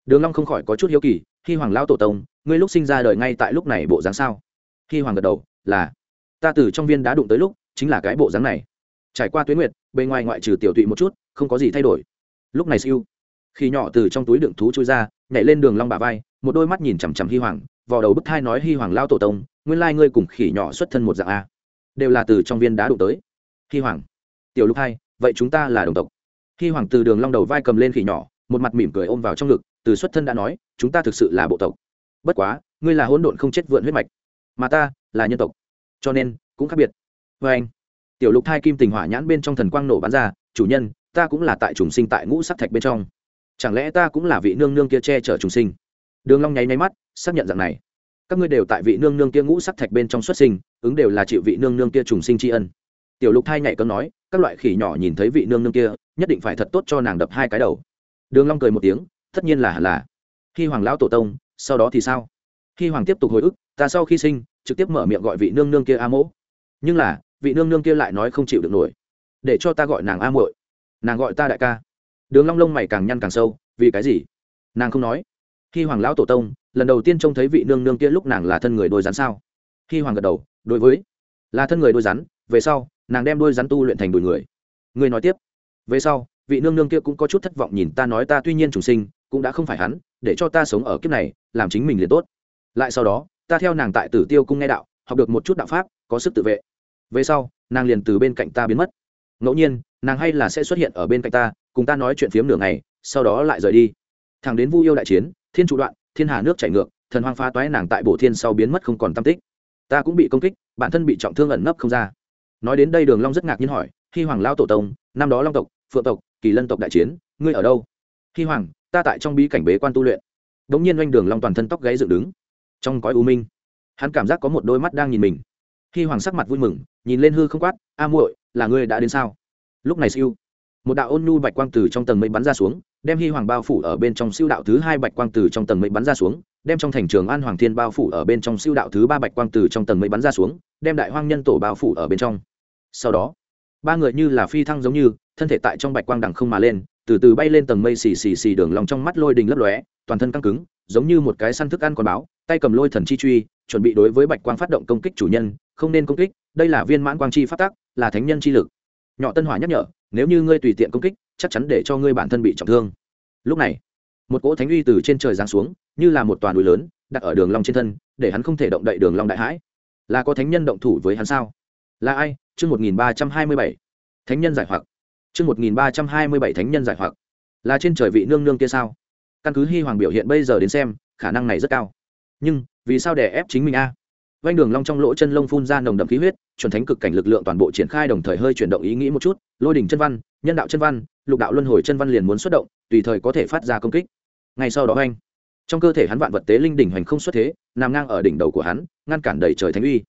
Đường long không khỏi có chút hiếu kỳ, khi hoàng lao tổ tông, ngươi lúc sinh ra đời ngay tại lúc này bộ dáng sao? Khi hoàng gật đầu, là. Ta từ trong viên đá đụng tới lúc, chính là cái bộ dáng này trải qua tuyến nguyệt bên ngoài ngoại trừ tiểu tụy một chút, không có gì thay đổi. Lúc này siêu, khi nhỏ từ trong túi đựng thú chui ra, nhảy lên đường long bả vai, một đôi mắt nhìn chằm chằm hi hoàng, vò đầu bức thai nói hi hoàng lao tổ tông, nguyên lai ngươi cùng khỉ nhỏ xuất thân một dạng a. Đều là từ trong viên đá đụng tới. Hi hoàng, tiểu lục hai, vậy chúng ta là đồng tộc. Hi hoàng từ đường long đầu vai cầm lên khỉ nhỏ, một mặt mỉm cười ôm vào trong ngực, từ xuất thân đã nói, chúng ta thực sự là bộ tộc. Bất quá, ngươi là hỗn độn không chết vượn huyết mạch, mà ta là nhân tộc. Cho nên, cũng khác biệt. Với anh tiểu lục thai kim tình hỏa nhãn bên trong thần quang nổ bắn ra, chủ nhân, ta cũng là tại trùng sinh tại ngũ sắc thạch bên trong. Chẳng lẽ ta cũng là vị nương nương kia che chở trùng sinh? Đường long nháy nháy mắt, xác nhận rằng này. Các ngươi đều tại vị nương nương kia ngũ sắc thạch bên trong xuất sinh, ứng đều là chịu vị nương nương kia trùng sinh tri ân. Tiểu lục thai nhảy cấm nói, các loại khỉ nhỏ nhìn thấy vị nương nương kia, nhất định phải thật tốt cho nàng đập hai cái đầu. Đường long cười một tiếng, tất nhiên là hẳn là. Khi hoàng lão tổ tông, sau đó thì sao? Khi hoàng tiếp tục hồi ức, ta sau khi sinh, trực tiếp mở miệng gọi vị nương nương kia a mỗ. Nhưng là vị nương nương kia lại nói không chịu được nổi. Để cho ta gọi nàng a muội. Nàng gọi ta đại ca. Đường long lông mày càng nhăn càng sâu, vì cái gì? Nàng không nói. Khi hoàng lão tổ tông, lần đầu tiên trông thấy vị nương nương kia lúc nàng là thân người đôi rắn sao? Khi hoàng gật đầu, đối với. Là thân người đôi rắn, về sau, nàng đem đôi rắn tu luyện thành đùi người. Người nói tiếp. Về sau, vị nương nương kia cũng có chút thất vọng nhìn ta nói ta tuy nhiên trùng sinh, cũng đã không phải hắn, để cho ta sống ở kiếp này, làm chính mình liền tốt. Lại sau đó, ta theo nàng tại tử tiêu cung nghe đạo, học được một chút đạo pháp, có sức tự vệ về sau, nàng liền từ bên cạnh ta biến mất. Ngẫu nhiên, nàng hay là sẽ xuất hiện ở bên cạnh ta, cùng ta nói chuyện phiếm nửa ngày, sau đó lại rời đi. Thằng đến vu yêu đại chiến, thiên trụ đoạn, thiên hà nước chảy ngược, thần hoang phá toái nàng tại bổ thiên sau biến mất không còn tam tích. Ta cũng bị công kích, bản thân bị trọng thương ẩn nấp không ra. Nói đến đây đường long rất ngạc nhiên hỏi khi hoàng lao tổ tông, năm đó long tộc, phượng tộc, kỳ lân tộc đại chiến, ngươi ở đâu? Khi hoàng, ta tại trong bí cảnh bế quan tu luyện. Đống nhiên oanh đường long toàn thân tóc gáy dựng đứng. Trong cõi u minh, hắn cảm giác có một đôi mắt đang nhìn mình khi hoàng sắc mặt vui mừng, nhìn lên hư không quát, a muội, là ngươi đã đến sao? Lúc này siêu, một đạo ôn nhu bạch quang từ trong tầng mây bắn ra xuống, đem hi hoàng bao phủ ở bên trong siêu đạo thứ hai bạch quang từ trong tầng mây bắn ra xuống, đem trong thành trường an hoàng thiên bao phủ ở bên trong siêu đạo thứ ba bạch quang từ trong tầng mây bắn ra xuống, đem đại hoang nhân tổ bao phủ ở bên trong. Sau đó, ba người như là phi thăng giống như, thân thể tại trong bạch quang đằng không mà lên, từ từ bay lên tầng mây xì xì xì đường lòng trong mắt lôi đình lấp lóe, toàn thân căng cứng, giống như một cái săn thức ăn con báo, tay cầm lôi thần chi truy, chuẩn bị đối với bạch quang phát động công kích chủ nhân không nên công kích, đây là viên mãn quang chi phát tác là thánh nhân chi lực. Nhỏ tân hỏa nhắc nhở, nếu như ngươi tùy tiện công kích, chắc chắn để cho ngươi bản thân bị trọng thương. Lúc này, một cỗ thánh uy từ trên trời giáng xuống, như là một toàn núi lớn, đặt ở đường long trên thân, để hắn không thể động đậy đường long đại hãi. Là có thánh nhân động thủ với hắn sao? Là ai? Chương một nghìn ba trăm hai mươi bảy. Thánh nhân giải hoặc. Chương một nghìn ba trăm hai mươi bảy, thánh nhân giải hoặc. Là trên trời vị nương nương kia sao? Căn cứ hy hoàng biểu hiện bây giờ đến xem, khả năng này rất cao. Nhưng, vì sao để ép chính mình a? Vanh đường long trong lỗ chân lông phun ra nồng đậm khí huyết, chuẩn thánh cực cảnh lực lượng toàn bộ triển khai đồng thời hơi chuyển động ý nghĩ một chút, lôi đỉnh chân văn, nhân đạo chân văn, lục đạo luân hồi chân văn liền muốn xuất động, tùy thời có thể phát ra công kích. Ngay sau đó anh, trong cơ thể hắn vạn vật tế linh đỉnh hoành không xuất thế, nằm ngang ở đỉnh đầu của hắn, ngăn cản đầy trời thánh uy.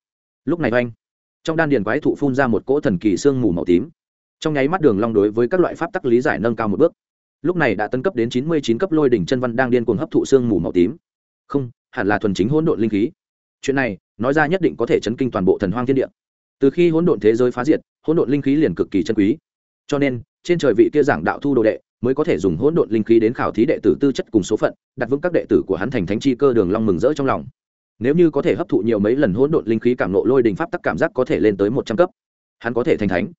Lúc này anh, trong đan điền quái thụ phun ra một cỗ thần kỳ xương mù màu tím. Trong nháy mắt đường long đối với các loại pháp tắc lý giải nâng cao một bước. Lúc này đã tấn cấp đến chín mươi chín cấp lôi đỉnh chân văn đang điên cuồng hấp thụ xương mù màu tím. Không, hẳn là thuần chính hỗn độn linh khí chuyện này, nói ra nhất định có thể chấn kinh toàn bộ thần hoang thiên địa. Từ khi hỗn độn thế giới phá diệt, hỗn độn linh khí liền cực kỳ chân quý. Cho nên, trên trời vị kia giảng đạo thu đồ đệ mới có thể dùng hỗn độn linh khí đến khảo thí đệ tử tư chất cùng số phận, đặt vững các đệ tử của hắn thành thánh chi cơ đường long mừng rỡ trong lòng. Nếu như có thể hấp thụ nhiều mấy lần hỗn độn linh khí cảm nộ lôi đình pháp tắc cảm giác có thể lên tới một trăm cấp, hắn có thể thành thánh.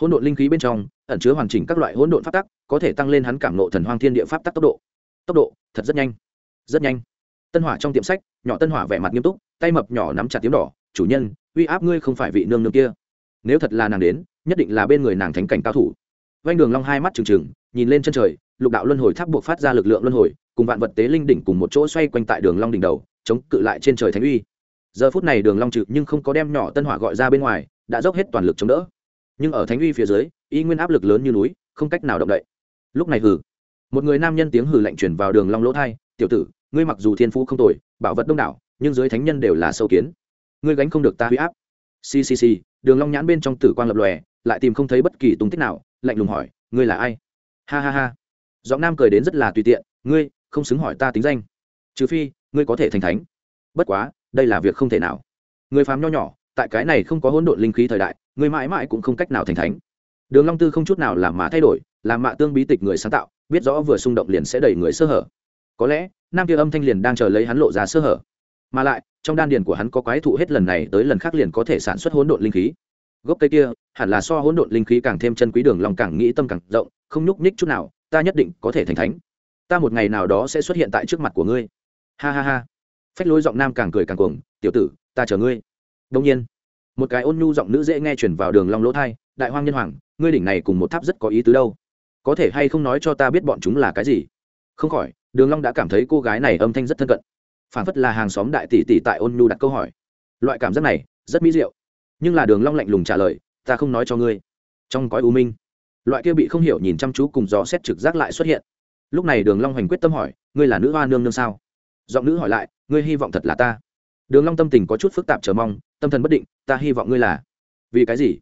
Hỗn độn linh khí bên trong ẩn chứa hoàn chỉnh các loại hỗn độn pháp tắc, có thể tăng lên hắn cảm nộ thần hoang thiên địa pháp tắc tốc độ. Tốc độ thật rất nhanh. Rất nhanh tân hỏa trong tiệm sách, nhỏ tân hỏa vẻ mặt nghiêm túc, tay mập nhỏ nắm chặt tiếng đỏ, chủ nhân, uy áp ngươi không phải vị nương nương kia. Nếu thật là nàng đến, nhất định là bên người nàng thánh cảnh cao thủ. Vanh đường long hai mắt trừng trừng, nhìn lên chân trời, lục đạo luân hồi tháp buộc phát ra lực lượng luân hồi, cùng vạn vật tế linh đỉnh cùng một chỗ xoay quanh tại đường long đỉnh đầu, chống cự lại trên trời thánh uy. Giờ phút này đường long trừ nhưng không có đem nhỏ tân hỏa gọi ra bên ngoài, đã dốc hết toàn lực chống đỡ. Nhưng ở thánh uy phía dưới, y nguyên áp lực lớn như núi, không cách nào động đậy. Lúc này hừ, một người nam nhân tiếng hừ lạnh truyền vào đường long lỗ thay tiểu tử ngươi mặc dù thiên phú không tồi, bảo vật đông đảo, nhưng dưới thánh nhân đều là sâu kiến. Ngươi gánh không được ta huy áp. Ccc đường long nhãn bên trong tử quang lập lòe, lại tìm không thấy bất kỳ tung tích nào, lạnh lùng hỏi, ngươi là ai? Ha ha ha. Giọng nam cười đến rất là tùy tiện, ngươi, không xứng hỏi ta tính danh. Trừ phi, ngươi có thể thành thánh. Bất quá, đây là việc không thể nào. Người phàm nho nhỏ, tại cái này không có hỗn độn linh khí thời đại người mãi mãi cũng không cách nào thành thánh. Đường long tư không chút nào làm mà thay đổi, làm mạ tương bí tịch người sáng tạo, biết rõ vừa xung động liền sẽ đẩy người sơ hở. Có lẽ nam kia âm thanh liền đang chờ lấy hắn lộ ra sơ hở. Mà lại, trong đan điền của hắn có quái thụ hết lần này tới lần khác liền có thể sản xuất hỗn độn linh khí. Gốc cây kia, hẳn là so hỗn độn linh khí càng thêm chân quý đường lòng càng nghĩ tâm càng rộng, không nhúc nhích chút nào, ta nhất định có thể thành thánh. Ta một ngày nào đó sẽ xuất hiện tại trước mặt của ngươi. Ha ha ha. Phách lối giọng nam càng cười càng cuồng, tiểu tử, ta chờ ngươi. Đông nhiên, một cái ôn nhu giọng nữ dễ nghe chuyển vào đường long lỗ thai, đại hoang nhân hoàng, ngươi đỉnh này cùng một tháp rất có ý tứ đâu. Có thể hay không nói cho ta biết bọn chúng là cái gì? Không khỏi đường long đã cảm thấy cô gái này âm thanh rất thân cận. Phản phất là hàng xóm đại tỷ tỷ tại ôn nhu đặt câu hỏi. Loại cảm giác này, rất mỹ diệu. Nhưng là đường long lạnh lùng trả lời, ta không nói cho ngươi. Trong cõi u minh, loại kia bị không hiểu nhìn chăm chú cùng dò xét trực giác lại xuất hiện. Lúc này đường long hoành quyết tâm hỏi, ngươi là nữ hoa nương nương sao? Giọng nữ hỏi lại, ngươi hy vọng thật là ta. Đường long tâm tình có chút phức tạp chờ mong, tâm thần bất định, ta hy vọng ngươi là. Vì cái gì?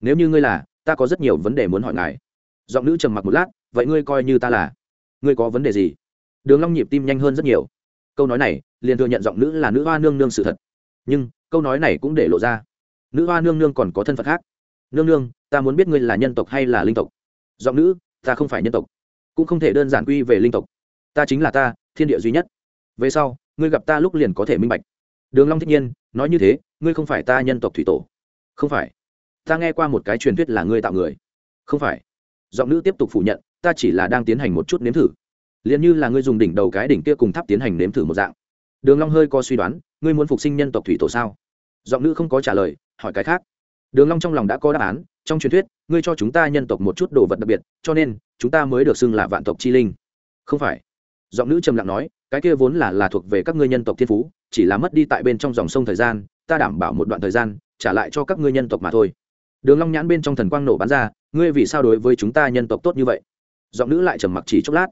Nếu như ngươi là, ta có rất nhiều vấn đề muốn hỏi ngài. Giọng nữ trầm mặc một lát, vậy ngươi coi như ta là. Ngươi có vấn đề gì? Đường long nhịp tim nhanh hơn rất nhiều. Câu nói này, liền thừa nhận giọng nữ là nữ hoa nương nương sự thật. Nhưng, câu nói này cũng để lộ ra. Nữ hoa nương nương còn có thân phận khác. Nương nương, ta muốn biết ngươi là nhân tộc hay là linh tộc? Giọng nữ, ta không phải nhân tộc. Cũng không thể đơn giản quy về linh tộc. Ta chính là ta, thiên địa duy nhất. Về sau, ngươi gặp ta lúc liền có thể minh bạch. Đường long thích nhiên, nói như thế, ngươi không phải ta nhân tộc thủy tổ. Không phải. Ta nghe qua một cái truyền thuyết là ngươi tạo người. Không phải. Giọng nữ tiếp tục phủ nhận, ta chỉ là đang tiến hành một chút nếm thử liền như là ngươi dùng đỉnh đầu cái đỉnh kia cùng tháp tiến hành nếm thử một dạng. Đường long hơi có suy đoán, ngươi muốn phục sinh nhân tộc thủy tổ sao? Giọng nữ không có trả lời, hỏi cái khác. Đường long trong lòng đã có đáp án, trong truyền thuyết, ngươi cho chúng ta nhân tộc một chút đồ vật đặc biệt, cho nên, chúng ta mới được xưng là vạn tộc chi linh. Không phải. Giọng nữ trầm lặng nói, cái kia vốn là là thuộc về các ngươi nhân tộc thiên phú, chỉ là mất đi tại bên trong dòng sông thời gian, ta đảm bảo một đoạn thời gian, trả lại cho các ngươi nhân tộc mà thôi. Đường long nhãn bên trong thần quang nổ bắn ra, ngươi vì sao đối với chúng ta nhân tộc tốt như vậy? Giọng nữ lại trầm mặc chỉ chốc lát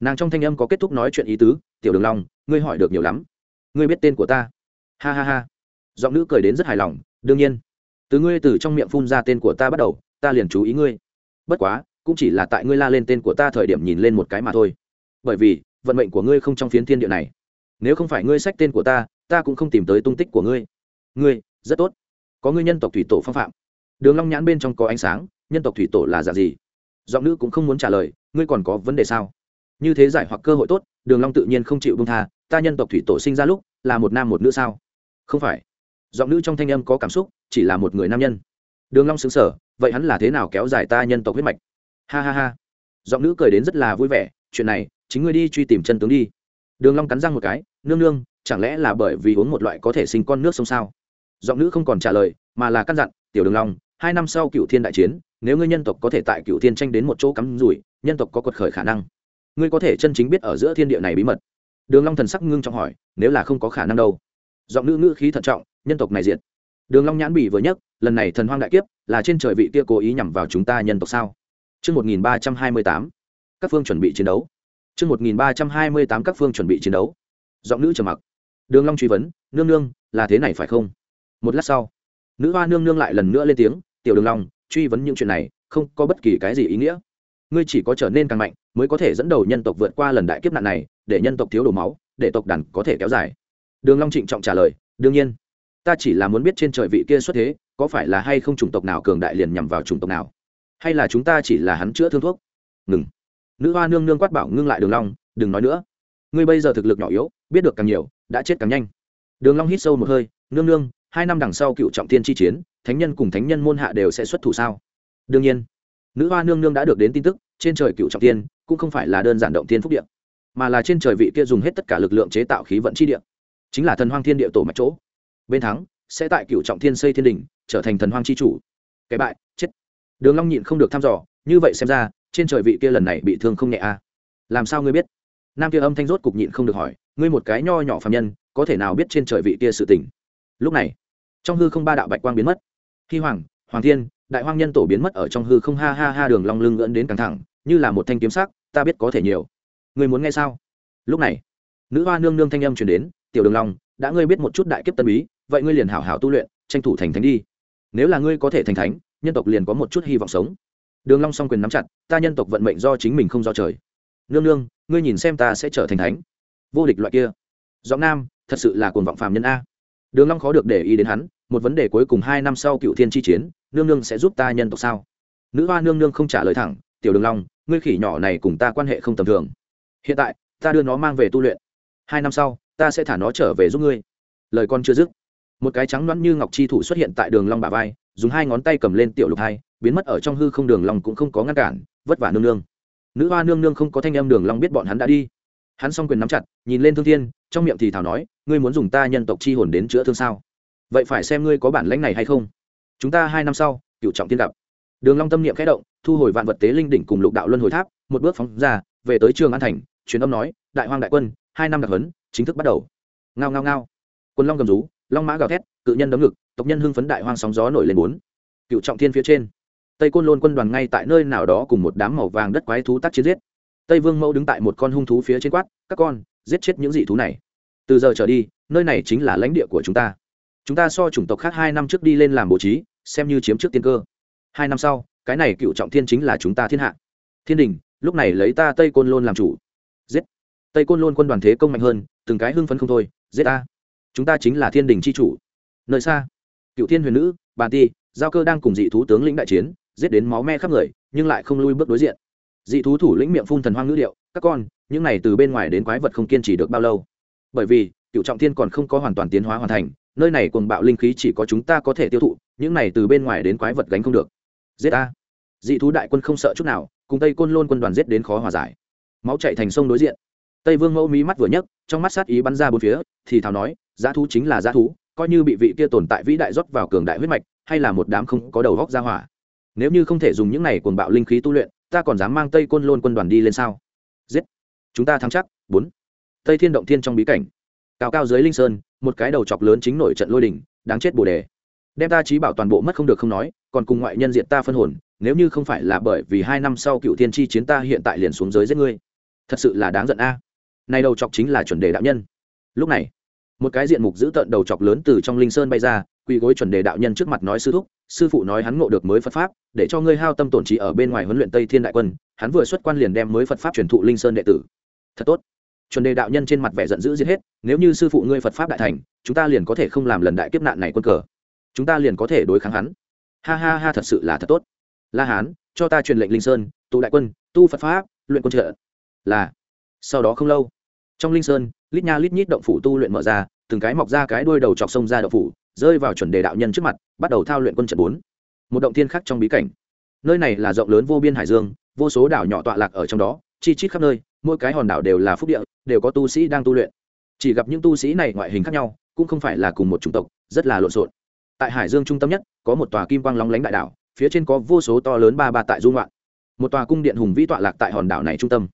nàng trong thanh âm có kết thúc nói chuyện ý tứ, tiểu đường long, ngươi hỏi được nhiều lắm. Ngươi biết tên của ta. Ha ha ha. Giọng nữ cười đến rất hài lòng, đương nhiên. Từ ngươi từ trong miệng phun ra tên của ta bắt đầu, ta liền chú ý ngươi. Bất quá, cũng chỉ là tại ngươi la lên tên của ta thời điểm nhìn lên một cái mà thôi. Bởi vì, vận mệnh của ngươi không trong phiến thiên địa này. Nếu không phải ngươi sách tên của ta ta cũng không tìm tới tung tích của ngươi. Ngươi, rất tốt. Có ngươi nhân tộc thủy tổ phong phạm. Đường long nhãn bên trong có ánh sáng, nhân tộc thủy tổ là dạng gì? Giọng nữ cũng không muốn trả lời, ngươi còn có vấn đề sao? Như thế giải hoặc cơ hội tốt, đường long tự nhiên không chịu buông tha, ta nhân tộc thủy tổ sinh ra lúc, là một nam một nữ sao? Không phải. Giọng nữ trong thanh âm có cảm xúc, chỉ là một người nam nhân. Đường long sững sờ, vậy hắn là thế nào kéo dài ta nhân tộc huyết mạch? Ha ha ha. Giọng nữ cười đến rất là vui vẻ, chuyện này, chính ngươi đi truy tìm chân tướng đi. Đường long cắn răng một cái, nương nương, chẳng lẽ là bởi vì uống một loại có thể sinh con nước sông sao? Giọng nữ không còn trả lời, mà là căn dặn, tiểu đường long, hai năm sau cựu thiên đại chiến, nếu ngươi nhân tộc có thể tại cựu thiên tranh đến một chỗ cắm rủi, nhân tộc có quật khởi khả năng ngươi có thể chân chính biết ở giữa thiên địa này bí mật đường long thần sắc ngưng trọng hỏi nếu là không có khả năng đâu giọng nữ ngữ khí thận trọng nhân tộc này diệt đường long nhãn bỉ vừa nhấc, lần này thần hoang đại kiếp là trên trời vị kia cố ý nhằm vào chúng ta nhân tộc sao Trước 1328, các phương chuẩn bị chiến đấu. Trước 1328 các phương chuẩn bị chiến đấu. Giọng nữ trầm mặc. Đường Long truy vấn, nương nương, là thế này phải không? Một lát sau, nữ hoa nương nương lại lần nữa lên tiếng, tiểu Đường Long, truy vấn những chuyện này, không có bất kỳ cái gì ý nghĩa. Ngươi chỉ có trở nên càng mạnh, mới có thể dẫn đầu nhân tộc vượt qua lần đại kiếp nạn này, để nhân tộc thiếu đổ máu, để tộc đàn có thể kéo dài. Đường Long trịnh trọng trả lời, đương nhiên, ta chỉ là muốn biết trên trời vị kia xuất thế, có phải là hay không chủng tộc nào cường đại liền nhằm vào chủng tộc nào, hay là chúng ta chỉ là hắn chữa thương thuốc? Ngừng. Nữ hoa nương nương quát bảo ngưng lại đường long đừng nói nữa. Ngươi bây giờ thực lực nhỏ yếu biết được càng nhiều đã chết càng nhanh. Đường long hít sâu một hơi nương nương hai năm đằng sau cựu trọng thiên chi chiến thánh nhân cùng thánh nhân môn hạ đều sẽ xuất thủ sao? Đương nhiên nữ hoa nương nương đã được đến tin tức, trên trời cựu trọng thiên, cũng không phải là đơn giản động thiên phúc địa, mà là trên trời vị kia dùng hết tất cả lực lượng chế tạo khí vận chi địa. Chính là thần hoang thiên địa tổ mạch chỗ. Bên thắng, sẽ tại cựu trọng thiên xây thiên đình trở thành thần hoang chi chủ. Cái bại, chết. Đường long nhịn không được thăm dò, như vậy xem ra, trên trời vị kia lần này bị thương không nhẹ a à? làm sao ngươi biết? Nam kia âm thanh rốt cục nhịn không được hỏi, ngươi một cái nho nhỏ phàm nhân, có thể nào biết trên trời vị kia sự tình? Lúc này, trong hư không ba đạo bạch quang biến mất. Khi hoàng hoàng thiên đại hoang nhân tổ biến mất ở trong hư không, ha ha ha, đường long lưng ngưỡng đến căng thẳng, như là một thanh kiếm sắc, ta biết có thể nhiều. Ngươi muốn nghe sao? Lúc này, nữ hoa nương nương thanh âm truyền đến, tiểu đường long, đã ngươi biết một chút đại kiếp tân bí, vậy ngươi liền hảo hảo tu luyện, tranh thủ thành thánh đi. Nếu là ngươi có thể thành thánh, nhân tộc liền có một chút hy vọng sống. Đường long song quyền nắm chặt, ta nhân tộc vận mệnh do chính mình không do trời. Nương nương, ngươi nhìn xem ta sẽ trở thành thánh. Vô địch loại kia. Giọng nam, thật sự là cuồng vọng phàm nhân a. Đường long khó được để ý đến hắn, một vấn đề cuối cùng hai năm sau cựu thiên chi chiến nương nương sẽ giúp ta nhân tộc sao? Nữ hoa nương nương không trả lời thẳng, tiểu đường long, ngươi khỉ nhỏ này cùng ta quan hệ không tầm thường. Hiện tại, ta đưa nó mang về tu luyện. Hai năm sau, ta sẽ thả nó trở về giúp ngươi. Lời con chưa dứt, một cái trắng loãng như ngọc chi thủ xuất hiện tại đường long bả vai, dùng hai ngón tay cầm lên tiểu lục hai, biến mất ở trong hư không đường long cũng không có ngăn cản, vất vả nương nương. Nữ hoa nương nương không có thanh âm đường long biết bọn hắn đã đi. Hắn song quyền nắm chặt, nhìn lên thương thiên, trong miệng thì thảo nói, ngươi muốn dùng ta nhân tộc chi hồn đến chữa thương sao? Vậy phải xem ngươi có bản lãnh này hay không chúng ta hai năm sau, cựu trọng tiên gặp. Đường long tâm niệm khẽ động, thu hồi vạn vật tế linh đỉnh cùng lục đạo luân hồi tháp, một bước phóng ra, về tới trường an thành, truyền âm nói, đại hoang đại quân, hai năm đặc huấn, chính thức bắt đầu. Ngao ngao ngao. Quân long gầm rú, long mã gào thét, cự nhân đấm ngực, tộc nhân hưng phấn đại hoang sóng gió nổi lên bốn. Cựu trọng thiên phía trên. Tây côn lôn quân đoàn ngay tại nơi nào đó cùng một đám màu vàng đất quái thú tác chiến giết. Tây vương mẫu đứng tại một con hung thú phía trên quát, các con, giết chết những dị thú này. Từ giờ trở đi, nơi này chính là lãnh địa của chúng ta chúng ta so chủng tộc khác hai năm trước đi lên làm bố trí, xem như chiếm trước tiên cơ. Hai năm sau, cái này cựu trọng thiên chính là chúng ta thiên hạ. Thiên đình, lúc này lấy ta tây côn lôn làm chủ. Giết. Tây côn lôn quân đoàn thế công mạnh hơn, từng cái hưng phấn không thôi, giết ta. Chúng ta chính là thiên đình c h i chủ. Nơi xa, cựu thiên huyền nữ, bà ti, giao cơ đang cùng dị thú tướng lĩnh đại chiến, giết đến máu me khắp người, nhưng lại không lui bước đối diện. Dị thú thủ lĩnh miệng phun thần hoang ngữ điệu, các con, những này từ bên ngoài đến quái vật không kiên trì được bao lâu? Bởi vì, cựu trọng thiên còn không có hoàn toàn tiến hóa hoàn thành nơi này cuồng bạo linh khí chỉ có chúng ta có thể tiêu thụ, những này từ bên ngoài đến quái vật gánh không được. Giết a dị thú đại quân không sợ chút nào, cùng tây côn lôn quân đoàn giết đến khó hòa giải. Máu chạy thành sông đối diện. Tây vương mẫu mí mắt vừa nhấc, trong mắt sát ý bắn ra bốn phía, thì thào nói giá thú chính là giá thú, coi như bị vị kia tồn tại vĩ đại rót vào cường đại huyết mạch, hay là một đám không có đầu góc ra hỏa. Nếu như không thể dùng những này cuồng bạo linh khí tu luyện, ta còn dám mang tây côn lôn quân đoàn đi lên sao? Giết. Chúng ta thắng chắc. Bốn. Tây thiên động thiên trong bí cảnh. Cao cao dưới linh sơn một cái đầu chọc lớn chính nổi trận lôi đình, đáng chết bồ đề. Đem ta trí bảo toàn bộ mất không được không nói, còn cùng ngoại nhân diện ta phân hồn, nếu như không phải là bởi vì hai năm sau cựu thiên tri chiến ta hiện tại liền xuống giới giết ngươi. Thật sự là đáng giận a. Này đầu chọc chính là chuẩn đề đạo nhân. Lúc này, một cái diện mục giữ tợn đầu chọc lớn từ trong linh sơn bay ra, quỳ gối chuẩn đề đạo nhân trước mặt nói sư thúc, sư phụ nói hắn ngộ được mới phật pháp, để cho ngươi hao tâm tổn trí ở bên ngoài huấn luyện tây thiên đại quân, hắn vừa xuất quan liền đem mới phật pháp truyền thụ linh sơn đệ tử. Thật tốt chuẩn đề đạo nhân trên mặt vẻ giận dữ giết hết, nếu như sư phụ ngươi phật pháp đại thành, chúng ta liền có thể không làm lần đại kiếp nạn này quân cờ. Chúng ta liền có thể đối kháng hắn. Ha ha ha, thật sự là thật tốt. La hán, cho ta truyền lệnh linh sơn, tụ đại quân, tu phật pháp, luyện quân trợ. Là. Sau đó không lâu, trong linh sơn, lít nha lít nhít động phủ tu luyện mở ra, từng cái mọc ra cái đuôi đầu chọc sông ra động phủ, rơi vào chuẩn đề đạo nhân trước mặt, bắt đầu thao luyện quân trận bốn. Một động thiên khác trong bí cảnh. Nơi này là rộng lớn vô biên hải dương, vô số đảo nhỏ tọa lạc ở trong đó, chi chít khắp nơi mỗi cái hòn đảo đều là phúc địa, đều có tu sĩ đang tu luyện. Chỉ gặp những tu sĩ này ngoại hình khác nhau, cũng không phải là cùng một chủng tộc, rất là lộn xộn. Tại hải dương trung tâm nhất, có một tòa kim quang lóng lánh đại đảo, phía trên có vô số to lớn ba ba tại dung loạn. Một tòa cung điện hùng vĩ tọa lạc tại hòn đảo này trung tâm.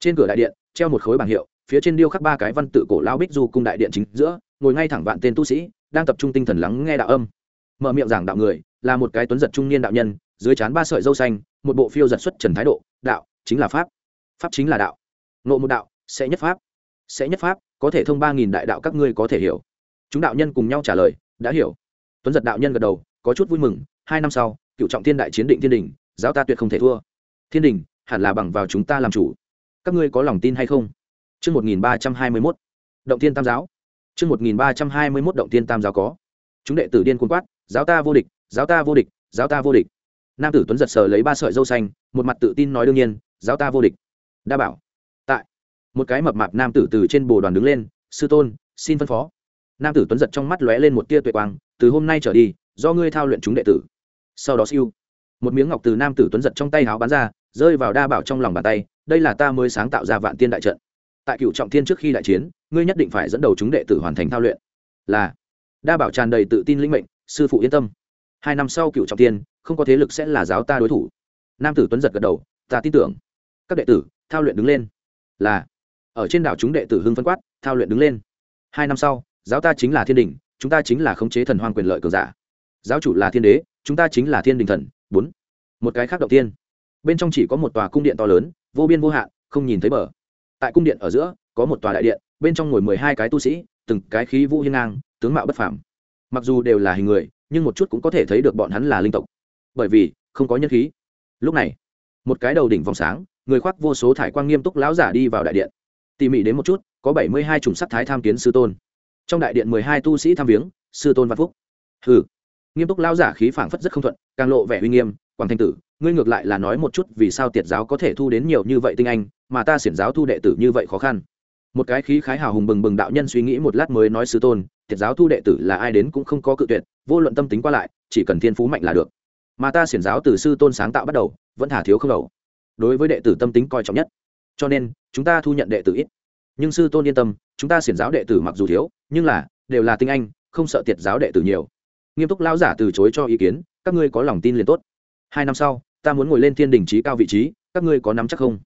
Trên cửa đại điện, treo một khối bảng hiệu, phía trên điêu khắc ba cái văn tự cổ lao bích du cung đại điện chính giữa, ngồi ngay thẳng vạn tên tu sĩ, đang tập trung tinh thần lắng nghe đạo âm. Mở miệng giảng đạo người, là một cái tuấn giật trung niên đạo nhân, dưới trán ba sợi dâu xanh, một bộ phiêu giật xuất trần thái độ, đạo, chính là pháp. Pháp chính là đạo nộ một đạo sẽ nhất pháp sẽ nhất pháp có thể thông ba nghìn đại đạo các ngươi có thể hiểu chúng đạo nhân cùng nhau trả lời đã hiểu tuấn giật đạo nhân gật đầu có chút vui mừng hai năm sau cựu trọng thiên đại chiến định thiên đình giáo ta tuyệt không thể thua thiên đình hẳn là bằng vào chúng ta làm chủ các ngươi có lòng tin hay không Trước 1321, động thiên tam giáo. Trước 1321 động thiên tam giáo có. Chúng đệ tử điên cuồng quát, giáo ta vô địch, giáo ta vô địch, giáo ta vô địch. Nam tử Tuấn giật sờ lấy ba sợi râu xanh, một mặt tự tin nói đương nhiên, giáo ta vô địch. Đa bảo. Một cái mập mạp nam tử từ trên bồ đoàn đứng lên, sư tôn, xin phân phó. Nam tử Tuấn giật trong mắt lóe lên một tia tuệ quang, từ hôm nay trở đi, do ngươi thao luyện chúng đệ tử. Sau đó siêu. Một miếng ngọc từ nam tử Tuấn giật trong tay háo bán ra, rơi vào đa bảo trong lòng bàn tay, đây là ta mới sáng tạo ra vạn tiên đại trận tại cựu trọng thiên trước khi đại chiến ngươi nhất định phải dẫn đầu chúng đệ tử hoàn thành thao luyện là đa bảo tràn đầy tự tin linh mệnh sư phụ yên tâm hai năm sau cựu trọng thiên không có thế lực sẽ là giáo ta đối thủ nam tử tuấn giật gật đầu ta tin tưởng các đệ tử thao luyện đứng lên là ở trên đảo chúng đệ tử hưng phân quát, thao luyện đứng lên. Hai năm sau, giáo ta chính là thiên đình, chúng ta chính là khống chế thần hoang quyền lợi cường giả. Giáo chủ là thiên đế, chúng ta chính là thiên đình thần. Bốn. Một cái khác đầu tiên. Bên trong chỉ có một tòa cung điện to lớn, vô biên vô hạn, không nhìn thấy bờ. Tại cung điện ở giữa, có một tòa đại điện, bên trong ngồi mười hai cái tu sĩ, từng cái khí vũ hiên ngang, tướng mạo bất phàm. Mặc dù đều là hình người, nhưng một chút cũng có thể thấy được bọn hắn là linh tộc. Bởi vì, không có nhân khí. Lúc này, một cái đầu đỉnh vòng sáng, người khoác vô số thải quang nghiêm túc lão giả đi vào đại điện tỉ mỉ đến một chút, có bảy mươi hai chủng sắc thái tham kiến sư tôn. Trong đại điện mười hai tu sĩ tham viếng, sư tôn văn phúc. Hừ. Nghiêm túc lao giả khí phảng phất rất không thuận, càng lộ vẻ uy nghiêm, quảng thanh tử, ngươi ngược lại là nói một chút vì sao tiệt giáo có thể thu đến nhiều như vậy tinh anh, mà ta xiển giáo thu đệ tử như vậy khó khăn. Một cái khí khái hào hùng bừng bừng đạo nhân suy nghĩ một lát mới nói sư tôn, tiệt giáo thu đệ tử là ai đến cũng không có cự tuyệt, vô luận tâm tính qua lại, chỉ cần thiên phú mạnh là được. Mà ta xiển giáo từ sư tôn sáng tạo bắt đầu, vẫn thả thiếu không đầu. Đối với đệ tử tâm tính coi trọng nhất cho nên, chúng ta thu nhận đệ tử ít. Nhưng sư tôn yên tâm, chúng ta xiển giáo đệ tử mặc dù thiếu, nhưng là, đều là tinh anh, không sợ tiệt giáo đệ tử nhiều. Nghiêm túc lão giả từ chối cho ý kiến, các ngươi có lòng tin liền tốt. Hai năm sau, ta muốn ngồi lên thiên đình trí cao vị trí, các ngươi có nắm chắc không?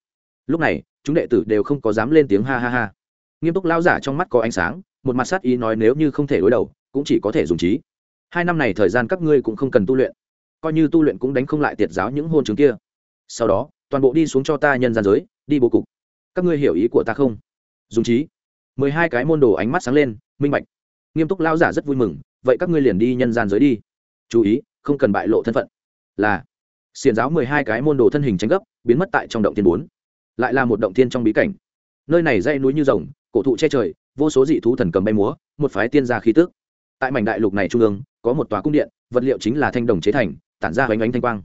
Lúc này, chúng đệ tử đều không có dám lên tiếng ha ha ha. Nghiêm túc lão giả trong mắt có ánh sáng, một mặt sát ý nói nếu như không thể đối đầu, cũng chỉ có thể dùng trí. Hai năm này thời gian các ngươi cũng không cần tu luyện. Coi như tu luyện cũng đánh không lại tiệt giáo những hôn chứng kia. Sau đó, toàn bộ đi xuống cho ta nhân gian giới đi bố cục. Các ngươi hiểu ý của ta không? Dùng trí mười hai cái môn đồ ánh mắt sáng lên, minh bạch. Nghiêm túc lao giả rất vui mừng, vậy các ngươi liền đi nhân gian giới đi. Chú ý, không cần bại lộ thân phận. Là xiền giáo mười hai cái môn đồ thân hình tranh gấp, biến mất tại trong động thiên bốn. Lại là một động thiên trong bí cảnh. Nơi này dây núi như rồng, cổ thụ che trời, vô số dị thú thần cầm bay múa, một phái tiên gia khí tước tại mảnh đại lục này trung ương, có một tòa cung điện, vật liệu chính là thanh đồng chế thành, tản ra hoành ánh thanh quang.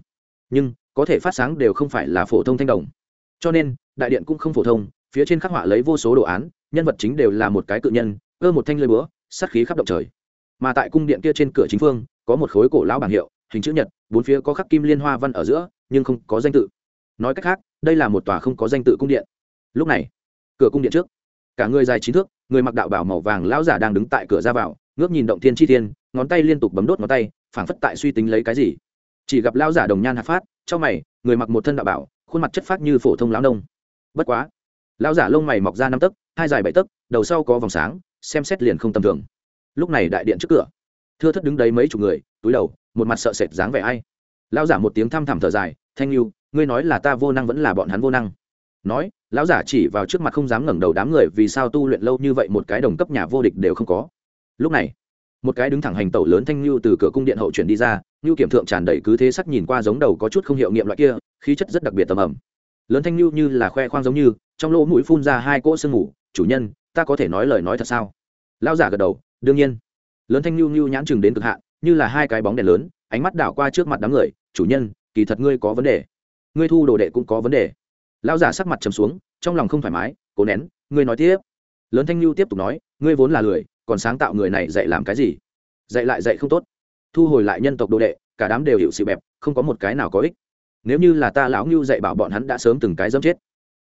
Nhưng, có thể phát sáng đều không phải là phổ thông thanh đồng. Cho nên đại điện cũng không phổ thông, phía trên khắc họa lấy vô số đồ án, nhân vật chính đều là một cái cự nhân cơ một thanh lơi búa, sát khí khắp động trời. Mà tại cung điện kia trên cửa chính phương, có một khối cổ lão bảng hiệu, hình chữ nhật, bốn phía có khắc kim liên hoa văn ở giữa, nhưng không có danh tự. Nói cách khác, đây là một tòa không có danh tự cung điện. Lúc này, cửa cung điện trước, cả người dài chín thước, người mặc đạo bảo màu vàng lão giả đang đứng tại cửa ra vào, ngước nhìn động thiên chi thiên, ngón tay liên tục bấm đốt ngón tay, phảng phất tại suy tính lấy cái gì. Chỉ gặp lão giả đồng nhan hạt phát trong mày, người mặc một thân đạo bảo, khuôn mặt chất phát như phổ thông lão nông bất quá, lão giả lông mày mọc ra năm tấc, hai dài bảy tấc, đầu sau có vòng sáng, xem xét liền không tầm thường. Lúc này đại điện trước cửa, thưa thất đứng đấy mấy chục người, túi đầu, một mặt sợ sệt dáng vẻ ai. Lão giả một tiếng thăm thẳm thở dài, thanh lưu ngươi nói là ta vô năng vẫn là bọn hắn vô năng? Nói, lão giả chỉ vào trước mặt không dám ngẩng đầu đám người vì sao tu luyện lâu như vậy một cái đồng cấp nhà vô địch đều không có. Lúc này, một cái đứng thẳng hành tẩu lớn thanh lưu từ cửa cung điện hậu chuyển đi ra lưu kiểm thượng tràn đầy cứ thế sắc nhìn qua giống đầu có chút không hiệu nghiệm loại kia, khí chất rất đặc biệt tầm ẩm lớn thanh lưu như là khoe khoang giống như, trong lỗ mũi phun ra hai cỗ sương mù, chủ nhân, ta có thể nói lời nói thật sao? Lão giả gật đầu, đương nhiên. Lớn thanh lưu như nhãn chừng đến cực hạn, như là hai cái bóng đèn lớn, ánh mắt đảo qua trước mặt đám người, chủ nhân, kỳ thật ngươi có vấn đề. Ngươi thu đồ đệ cũng có vấn đề. Lão giả sắc mặt trầm xuống, trong lòng không thoải mái, cố nén, ngươi nói tiếp. Lớn thanh lưu tiếp tục nói, ngươi vốn là lười, còn sáng tạo người này dạy làm cái gì? Dạy lại dạy không tốt. Thu hồi lại nhân tộc đồ đệ, cả đám đều hiểu sự bẹp, không có một cái nào có ích nếu như là ta lão ngưu dạy bảo bọn hắn đã sớm từng cái dâm chết.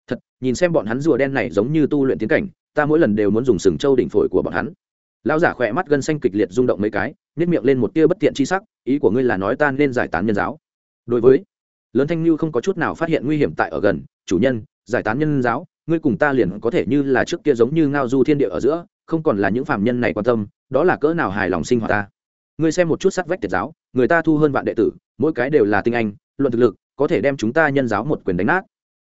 Thật, nhìn xem bọn hắn rùa đen này giống như tu luyện tiến cảnh, ta mỗi lần đều muốn dùng sừng trâu đỉnh phổi của bọn hắn. Lão giả khỏe mắt gân xanh kịch liệt rung động mấy cái nếp miệng lên một tia bất tiện chi sắc, ý của ngươi là nói ta nên giải tán nhân giáo. Đối với, lớn thanh lưu không có chút nào phát hiện nguy hiểm tại ở gần, chủ nhân, giải tán nhân giáo, ngươi cùng ta liền có thể như là trước kia giống như ngao du thiên địa ở giữa, không còn là những phạm nhân này quan tâm, đó là cỡ nào hài lòng sinh hoạt ta. Ngươi xem một chút sắc vách tiệt giáo, người ta thu hơn vạn đệ tử, mỗi cái đều là tinh anh, luận thực lực có thể đem chúng ta nhân giáo một quyền đánh nát.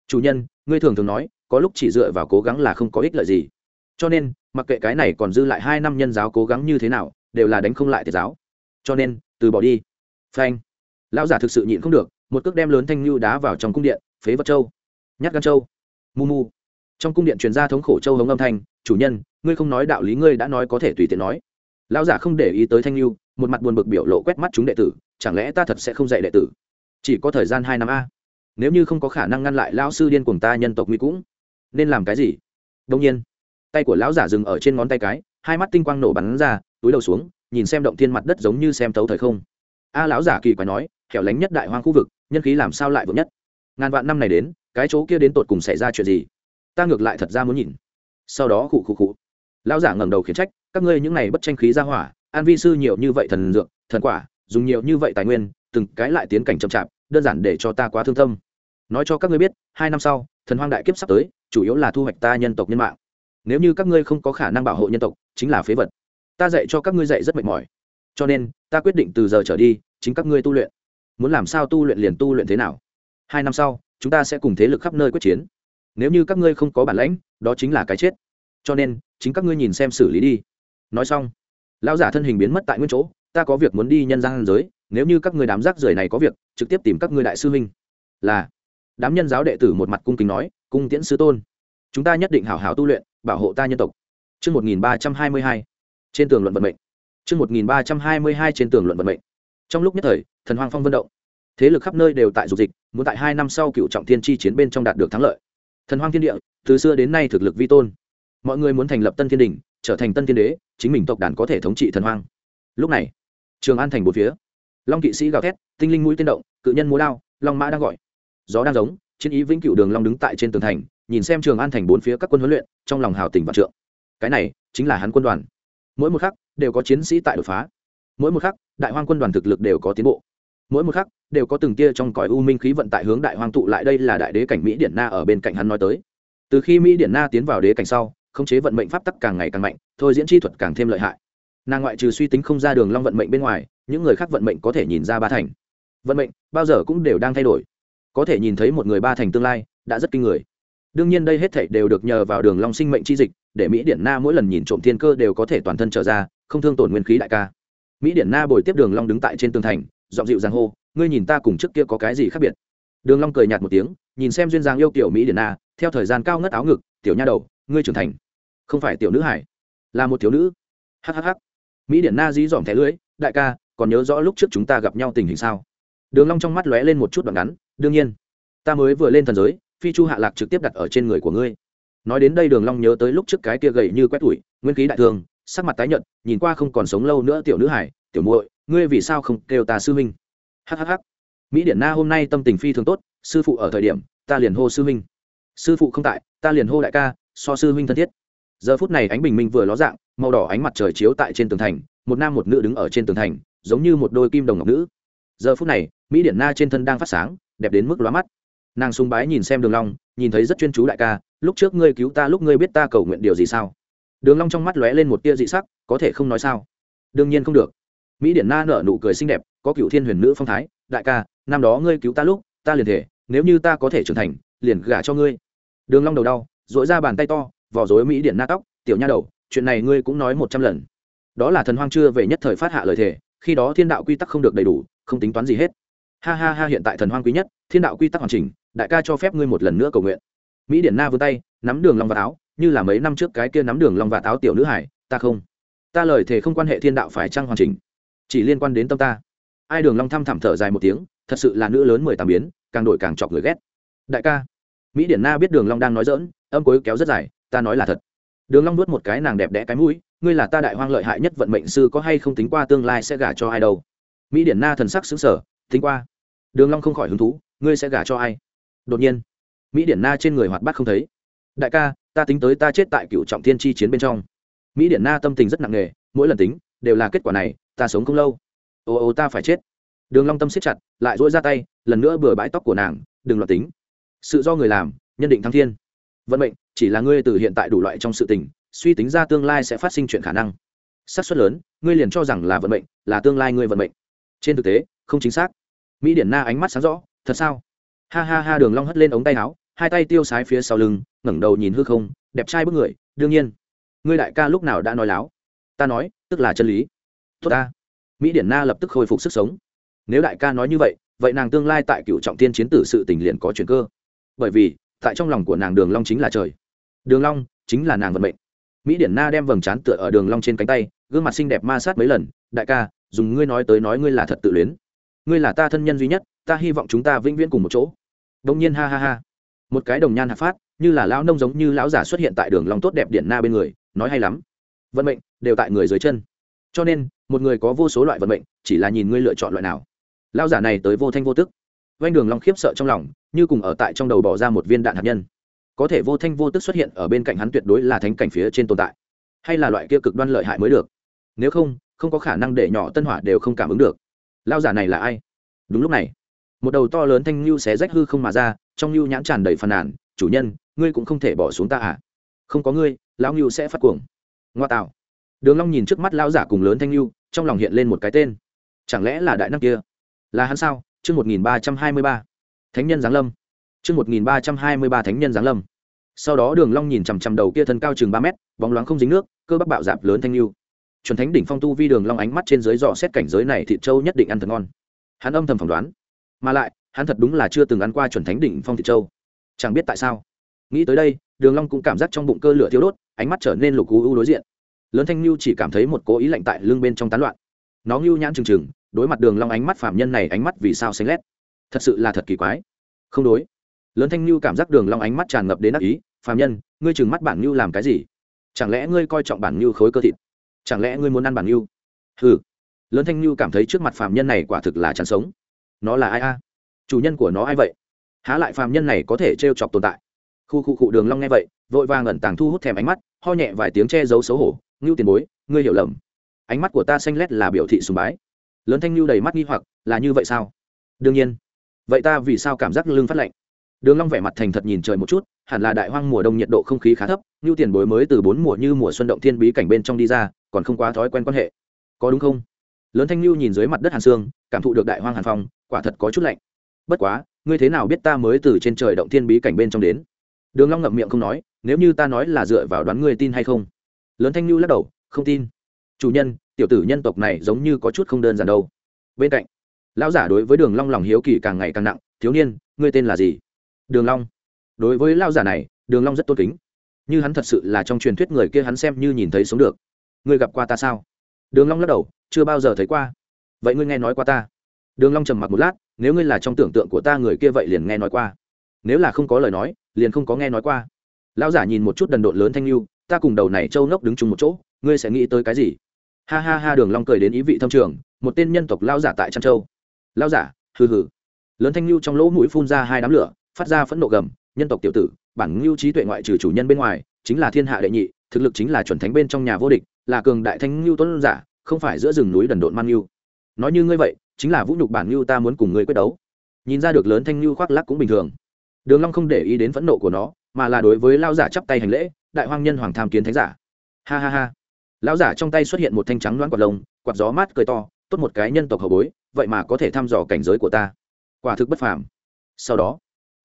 Chủ nhân, ngươi thường thường nói, có lúc chỉ dựa vào cố gắng là không có ích lợi gì. Cho nên, mặc kệ cái này còn dư lại hai năm nhân giáo cố gắng như thế nào, đều là đánh không lại tiệt giáo. Cho nên, từ bỏ đi. Phanh. Lão giả thực sự nhịn không được, một cước đem lớn thanh lưu đá vào trong cung điện, phế vật châu. Nhát gan châu. Mu mu. Trong cung điện truyền ra thống khổ châu hống âm thanh, chủ nhân, ngươi không nói đạo lý ngươi đã nói có thể tùy tiện nói. Lão giả không để ý tới thanh lưu, một mặt buồn bực biểu lộ quét mắt chúng đệ tử, chẳng lẽ ta thật sẽ không dạy đệ tử? Chỉ có thời gian hai năm a. Nếu như không có khả năng ngăn lại lão sư điên cuồng ta nhân tộc nguy cũng, nên làm cái gì? Đông nhiên, tay của lão giả dừng ở trên ngón tay cái, hai mắt tinh quang nổ bắn ra, túi đầu xuống, nhìn xem động thiên mặt đất giống như xem tấu thời không. A lão giả kỳ quái nói, hẻo lánh nhất đại hoang khu vực, nhân khí làm sao lại vững nhất? Ngàn vạn năm này đến, cái chỗ kia đến tột cùng xảy ra chuyện gì? Ta ngược lại thật ra muốn nhìn. Sau đó khụ khụ khụ. Lão giả ngẩng đầu khiển trách, các ngươi những này bất tranh khí ra hỏa, an vi sư nhiều như vậy thần dược, thần quả, dùng nhiều như vậy tài nguyên từng cái lại tiến cảnh chậm chạp, đơn giản để cho ta quá thương tâm. Nói cho các ngươi biết, hai năm sau, thần hoang đại kiếp sắp tới, chủ yếu là thu hoạch ta nhân tộc nhân mạng. Nếu như các ngươi không có khả năng bảo hộ nhân tộc, chính là phế vật. Ta dạy cho các ngươi dạy rất mệt mỏi. Cho nên, ta quyết định từ giờ trở đi, chính các ngươi tu luyện. Muốn làm sao tu luyện liền tu luyện thế nào? Hai năm sau, chúng ta sẽ cùng thế lực khắp nơi quyết chiến. Nếu như các ngươi không có bản lãnh, đó chính là cái chết. Cho nên, chính các ngươi nhìn xem xử lý đi. Nói xong, lão giả thân hình biến mất tại nguyên chỗ, ta có việc muốn đi nhân gian giới nếu như các ngươi đám rác rưởi này có việc trực tiếp tìm các ngươi đại sư huynh là đám nhân giáo đệ tử một mặt cung kính nói cung tiễn sư tôn chúng ta nhất định hảo hảo tu luyện bảo hộ ta nhân tộc Chương 1322. Trên tường luận vận mệnh. Chương 1322 trên tường luận vận mệnh. Trong lúc nhất thời, thần hoang phong vận động. Thế lực khắp nơi đều tại dục dịch, muốn tại hai năm sau cựu trọng thiên chi chiến bên trong đạt được thắng lợi. Thần hoang thiên địa, từ xưa đến nay thực lực vi tôn. Mọi người muốn thành lập Tân Thiên đỉnh, trở thành Tân Thiên đế, chính mình tộc đàn có thể thống trị thần hoang. Lúc này, Trường An thành bốn phía, Long kỵ sĩ gào thét, tinh linh mũi tiên động, cự nhân múa đao, long mã đang gọi. Gió đang giống, chiến ý vĩnh cửu đường long đứng tại trên tường thành, nhìn xem Trường An thành bốn phía các quân huấn luyện, trong lòng hào tình vạn trượng. Cái này chính là hắn quân đoàn. Mỗi một khắc đều có chiến sĩ tại đột phá. Mỗi một khắc đại hoang quân đoàn thực lực đều có tiến bộ. Mỗi một khắc đều có từng tia trong cõi u minh khí vận tại hướng đại hoang tụ lại đây là đại đế cảnh mỹ điển na ở bên cạnh hắn nói tới. Từ khi mỹ điển na tiến vào đế cảnh sau khống chế vận mệnh pháp tắc càng ngày càng mạnh thôi diễn chi thuật càng thêm lợi hại. Nàng ngoại trừ suy tính không ra đường long vận mệnh bên ngoài những người khác vận mệnh có thể nhìn ra ba thành. Vận mệnh, bao giờ cũng đều đang thay đổi. Có thể nhìn thấy một người ba thành tương lai, đã rất kinh người. Đương nhiên đây hết thảy đều được nhờ vào đường long sinh mệnh chi dịch, để mỹ điển na mỗi lần nhìn trộm thiên cơ đều có thể toàn thân trở ra, không thương tổn nguyên khí đại ca. Mỹ điển na bồi tiếp đường long đứng tại trên tường thành, giọng dịu dàng hô, ngươi nhìn ta cùng trước kia có cái gì khác biệt? Đường long cười nhạt một tiếng, nhìn xem duyên dáng yêu kiểu mỹ điển na, theo thời gian cao ngất áo ngực, tiểu nha đầu, ngươi trưởng thành. Không phải tiểu nữ hải, là một thiếu nữ. Hhh mỹ điển na dí dỏm thẻ lưới đại ca còn nhớ rõ lúc trước chúng ta gặp nhau tình hình sao? Đường long trong mắt lóe lên một chút đoạn ngắn, đương nhiên, ta mới vừa lên thần giới, phi chu hạ lạc trực tiếp đặt ở trên người của ngươi. Nói đến đây đường long nhớ tới lúc trước cái kia gầy như quét tuổi nguyên khí đại thường, sắc mặt tái nhợt, nhìn qua không còn sống lâu nữa tiểu nữ hải, tiểu muội, ngươi vì sao không kêu ta sư huynh? Hhh mỹ điển na hôm nay tâm tình phi thường tốt, sư phụ ở thời điểm, ta liền hô sư huynh. Sư phụ không tại, ta liền hô đại ca, so sư huynh thân thiết. Giờ phút này ánh bình minh vừa ló dạng, màu đỏ ánh mặt trời chiếu tại trên tường thành, một nam một nữ đứng ở trên tường thành giống như một đôi kim đồng ngọc nữ. Giờ phút này, mỹ điển na trên thân đang phát sáng, đẹp đến mức lóa mắt. Nàng sung bái nhìn xem đường long, nhìn thấy rất chuyên chú đại ca, lúc trước ngươi cứu ta, lúc ngươi biết ta cầu nguyện điều gì sao? Đường long trong mắt lóe lên một tia dị sắc, có thể không nói sao? Đương nhiên không được. Mỹ điển na nở nụ cười xinh đẹp, có cựu thiên huyền nữ phong thái, đại ca, năm đó ngươi cứu ta lúc, ta liền thể, nếu như ta có thể trưởng thành, liền gả cho ngươi. Đường long đầu đau, duỗi ra bàn tay to, vò rối mỹ điển na tóc, tiểu nha đầu, chuyện này ngươi cũng nói một trăm lần. Đó là thần hoang chưa về nhất thời phát hạ lời thề khi đó thiên đạo quy tắc không được đầy đủ không tính toán gì hết. Ha ha ha hiện tại thần hoang quý nhất thiên đạo quy tắc hoàn chỉnh đại ca cho phép ngươi một lần nữa cầu nguyện. Mỹ điển na vươn tay nắm đường long và táo, như là mấy năm trước cái kia nắm đường long và táo tiểu nữ hải ta không. Ta lời thề không quan hệ thiên đạo phải trăng hoàn chỉnh? Chỉ liên quan đến tâm ta. Ai đường long thăm thẳm thở dài một tiếng thật sự là nữ lớn mười tám biến càng đổi càng chọc người ghét. Đại ca. Mỹ điển na biết đường long đang nói dỡn âm cuối kéo rất dài ta nói là thật. Đường long nuốt một cái nàng đẹp đẽ cái mũi ngươi là ta đại hoang lợi hại nhất vận mệnh sư, có hay không tính qua tương lai sẽ gả cho ai đâu? Mỹ điển na thần sắc sững sờ, tính qua. Đường long không khỏi hứng thú, ngươi sẽ gả cho ai? Đột nhiên, mỹ điển na trên người hoạt bát không thấy. Đại ca, ta tính tới ta chết tại cựu trọng thiên chi chiến bên trong. Mỹ điển na tâm tình rất nặng nề, mỗi lần tính, đều là kết quả này, ta sống không lâu. Ô ô, ta phải chết. Đường long tâm siết chặt, lại duỗi ra tay, lần nữa bừa bãi tóc của nàng, đừng loạn tính. Sự do người làm, nhân định thăng thiên. Vận mệnh, chỉ là ngươi từ hiện tại đủ loại trong sự tình suy tính ra tương lai sẽ phát sinh chuyện khả năng. Xác suất lớn, ngươi liền cho rằng là vận mệnh, là tương lai ngươi vận mệnh. Trên thực tế, không chính xác. Mỹ điển na ánh mắt sáng rõ, thật sao? Ha ha ha, đường long hất lên ống tay áo, hai tay tiêu sái phía sau lưng, ngẩng đầu nhìn hư không, đẹp trai bức người, đương nhiên, ngươi đại ca lúc nào đã nói láo? Ta nói, tức là chân lý. Tốt ta. Mỹ điển na lập tức khôi phục sức sống. Nếu đại ca nói như vậy vậy nàng tương lai tại cựu trọng tiên chiến tử sự tình liền có chuyện cơ. Bởi vì, tại trong lòng của nàng đường long chính là trời. Đường long chính là nàng vận mệnh mỹ điển na đem vầng trán tựa ở đường long trên cánh tay, gương mặt xinh đẹp ma sát mấy lần, đại ca, dùng ngươi nói tới nói ngươi là thật tự luyến. Ngươi là ta thân nhân duy nhất, ta hy vọng chúng ta vĩnh viễn cùng một chỗ. Đông nhiên ha ha ha. Một cái đồng nhan hạ phát, như là lão nông giống như lão giả xuất hiện tại đường long tốt đẹp điển na bên người, nói hay lắm. Vận mệnh đều tại người dưới chân. Cho nên, một người có vô số loại vận mệnh, chỉ là nhìn ngươi lựa chọn loại nào. Lão giả này tới vô thanh vô tức. Vanh đường long khiếp sợ trong lòng, như cùng ở tại trong đầu bỏ ra một viên đạn hạt nhân có thể vô thanh vô tức xuất hiện ở bên cạnh hắn tuyệt đối là thánh cảnh phía trên tồn tại. Hay là loại kia cực đoan lợi hại mới được. Nếu không không có khả năng để nhỏ tân hỏa đều không cảm ứng được. Lão giả này là ai? Đúng lúc này, một đầu to lớn thanh lưu xé rách hư không mà ra, trong lưu nhãn tràn đầy phàn nàn. Chủ nhân, ngươi cũng không thể bỏ xuống ta à? Không có ngươi, lão lưu sẽ phát cuồng. Ngoa tạo. Đường long nhìn trước mắt lão giả cùng lớn thanh lưu, trong lòng hiện lên một cái tên. Chẳng lẽ là đại năng kia? Là hắn sao? Chương một nghìn ba trăm hai mươi ba. Thánh nhân giáng lâm chương một nghìn ba trăm hai mươi ba thánh nhân giáng lâm. Sau đó đường long nhìn chằm chằm đầu kia thân cao chừng ba mét, bóng loáng không dính nước, cơ bắp bạo dạp lớn thanh lưu. Chuẩn thánh đỉnh phong tu vi đường long ánh mắt trên dưới dò xét cảnh giới này thịt châu nhất định ăn thật ngon. Hắn âm thầm phỏng đoán. Mà lại, hắn thật đúng là chưa từng ăn qua chuẩn thánh đỉnh phong thịt châu chẳng biết tại sao. Nghĩ tới đây, đường long cũng cảm giác trong bụng cơ lửa thiêu đốt, ánh mắt trở nên lục u u đối diện. Lớn thanh lưu chỉ cảm thấy một cố ý lạnh tại lưng bên trong tán loạn. Nó ngưu nhãn trừng trừng, đối mặt đường long ánh mắt phàm nhân này ánh mắt vì sao xanh lét. Thật sự là thật kỳ quái. Không đối lớn thanh lưu cảm giác đường long ánh mắt tràn ngập đến ác ý, phạm nhân, ngươi chừng mắt bản lưu làm cái gì? Chẳng lẽ ngươi coi trọng bản lưu khối cơ thịt? Chẳng lẽ ngươi muốn ăn bản lưu hừ. Lớn thanh lưu cảm thấy trước mặt phạm nhân này quả thực là chán sống. Nó là ai a? Chủ nhân của nó ai vậy? Há lại phạm nhân này có thể trêu chọc tồn tại? Khu khu cụ đường long nghe vậy, vội vàng ẩn tàng thu hút thèm ánh mắt, ho nhẹ vài tiếng che giấu xấu hổ, ngưu tiền bối, ngươi hiểu lầm. Ánh mắt của ta xanh lét là biểu thị sùng bái. Lớn thanh lưu đầy mắt nghi hoặc, là như vậy sao? Đương nhiên. Vậy ta vì sao cảm giác lưng phát lạnh? Đường long vẻ mặt thành thật nhìn trời một chút, hẳn là đại hoang mùa đông nhiệt độ không khí khá thấp ngưu tiền bối mới từ bốn mùa như mùa xuân động thiên bí cảnh bên trong đi ra, còn không quá thói quen quan hệ. Có đúng không? Lớn thanh lưu nhìn dưới mặt đất hàn sương, cảm thụ được đại hoang hàn phong, quả thật có chút lạnh. Bất quá, ngươi thế nào biết ta mới từ trên trời động thiên bí cảnh bên trong đến? Đường long ngậm miệng không nói, nếu như ta nói là dựa vào đoán ngươi tin hay không? Lớn thanh lưu lắc đầu, không tin. Chủ nhân, tiểu tử nhân tộc này giống như có chút không đơn giản đâu. Bên cạnh, lão giả đối với đường long lòng hiếu kỳ càng ngày càng nặng, thiếu niên, ngươi tên là gì? Đường long. Đối với lão giả này, đường long rất tôn kính. Như hắn thật sự là trong truyền thuyết người kia hắn xem như nhìn thấy sống được. Ngươi gặp qua ta sao? Đường long lắc đầu, chưa bao giờ thấy qua. Vậy ngươi nghe nói qua ta? Đường long trầm mặc một lát, nếu ngươi là trong tưởng tượng của ta người kia vậy liền nghe nói qua. Nếu là không có lời nói, liền không có nghe nói qua. Lão giả nhìn một chút đần độn lớn thanh lưu, ta cùng đầu này châu ngốc đứng chung một chỗ, ngươi sẽ nghĩ tới cái gì? Ha ha ha, đường long cười đến ý vị thâm trường, một tên nhân tộc lão giả tại trăn châu. Lão giả, hừ hừ. Lớn thanh lưu trong lỗ mũi phun ra hai đám lửa phát ra phẫn nộ gầm, nhân tộc tiểu tử, bản lưu trí tuệ ngoại trừ chủ nhân bên ngoài, chính là thiên hạ đệ nhị, thực lực chính là chuẩn thánh bên trong nhà vô địch, là cường đại thanh lưu tuấn giả, không phải giữa rừng núi đần độn man lưu nói như ngươi vậy, chính là vũ nhục bản lưu ta muốn cùng ngươi quyết đấu. Nhìn ra được lớn thanh lưu khoác lác cũng bình thường. Đường long không để ý đến phẫn nộ của nó, mà là đối với lão giả chắp tay hành lễ, đại hoang nhân hoàng tham kiến thánh giả. Ha ha ha. Lão giả trong tay xuất hiện một thanh trắng loãng quạt lông, quạt gió mát cười to, tốt một cái nhân tộc hậu bối, vậy mà có thể thăm dò cảnh giới của ta. Quả thực bất phàm. Sau đó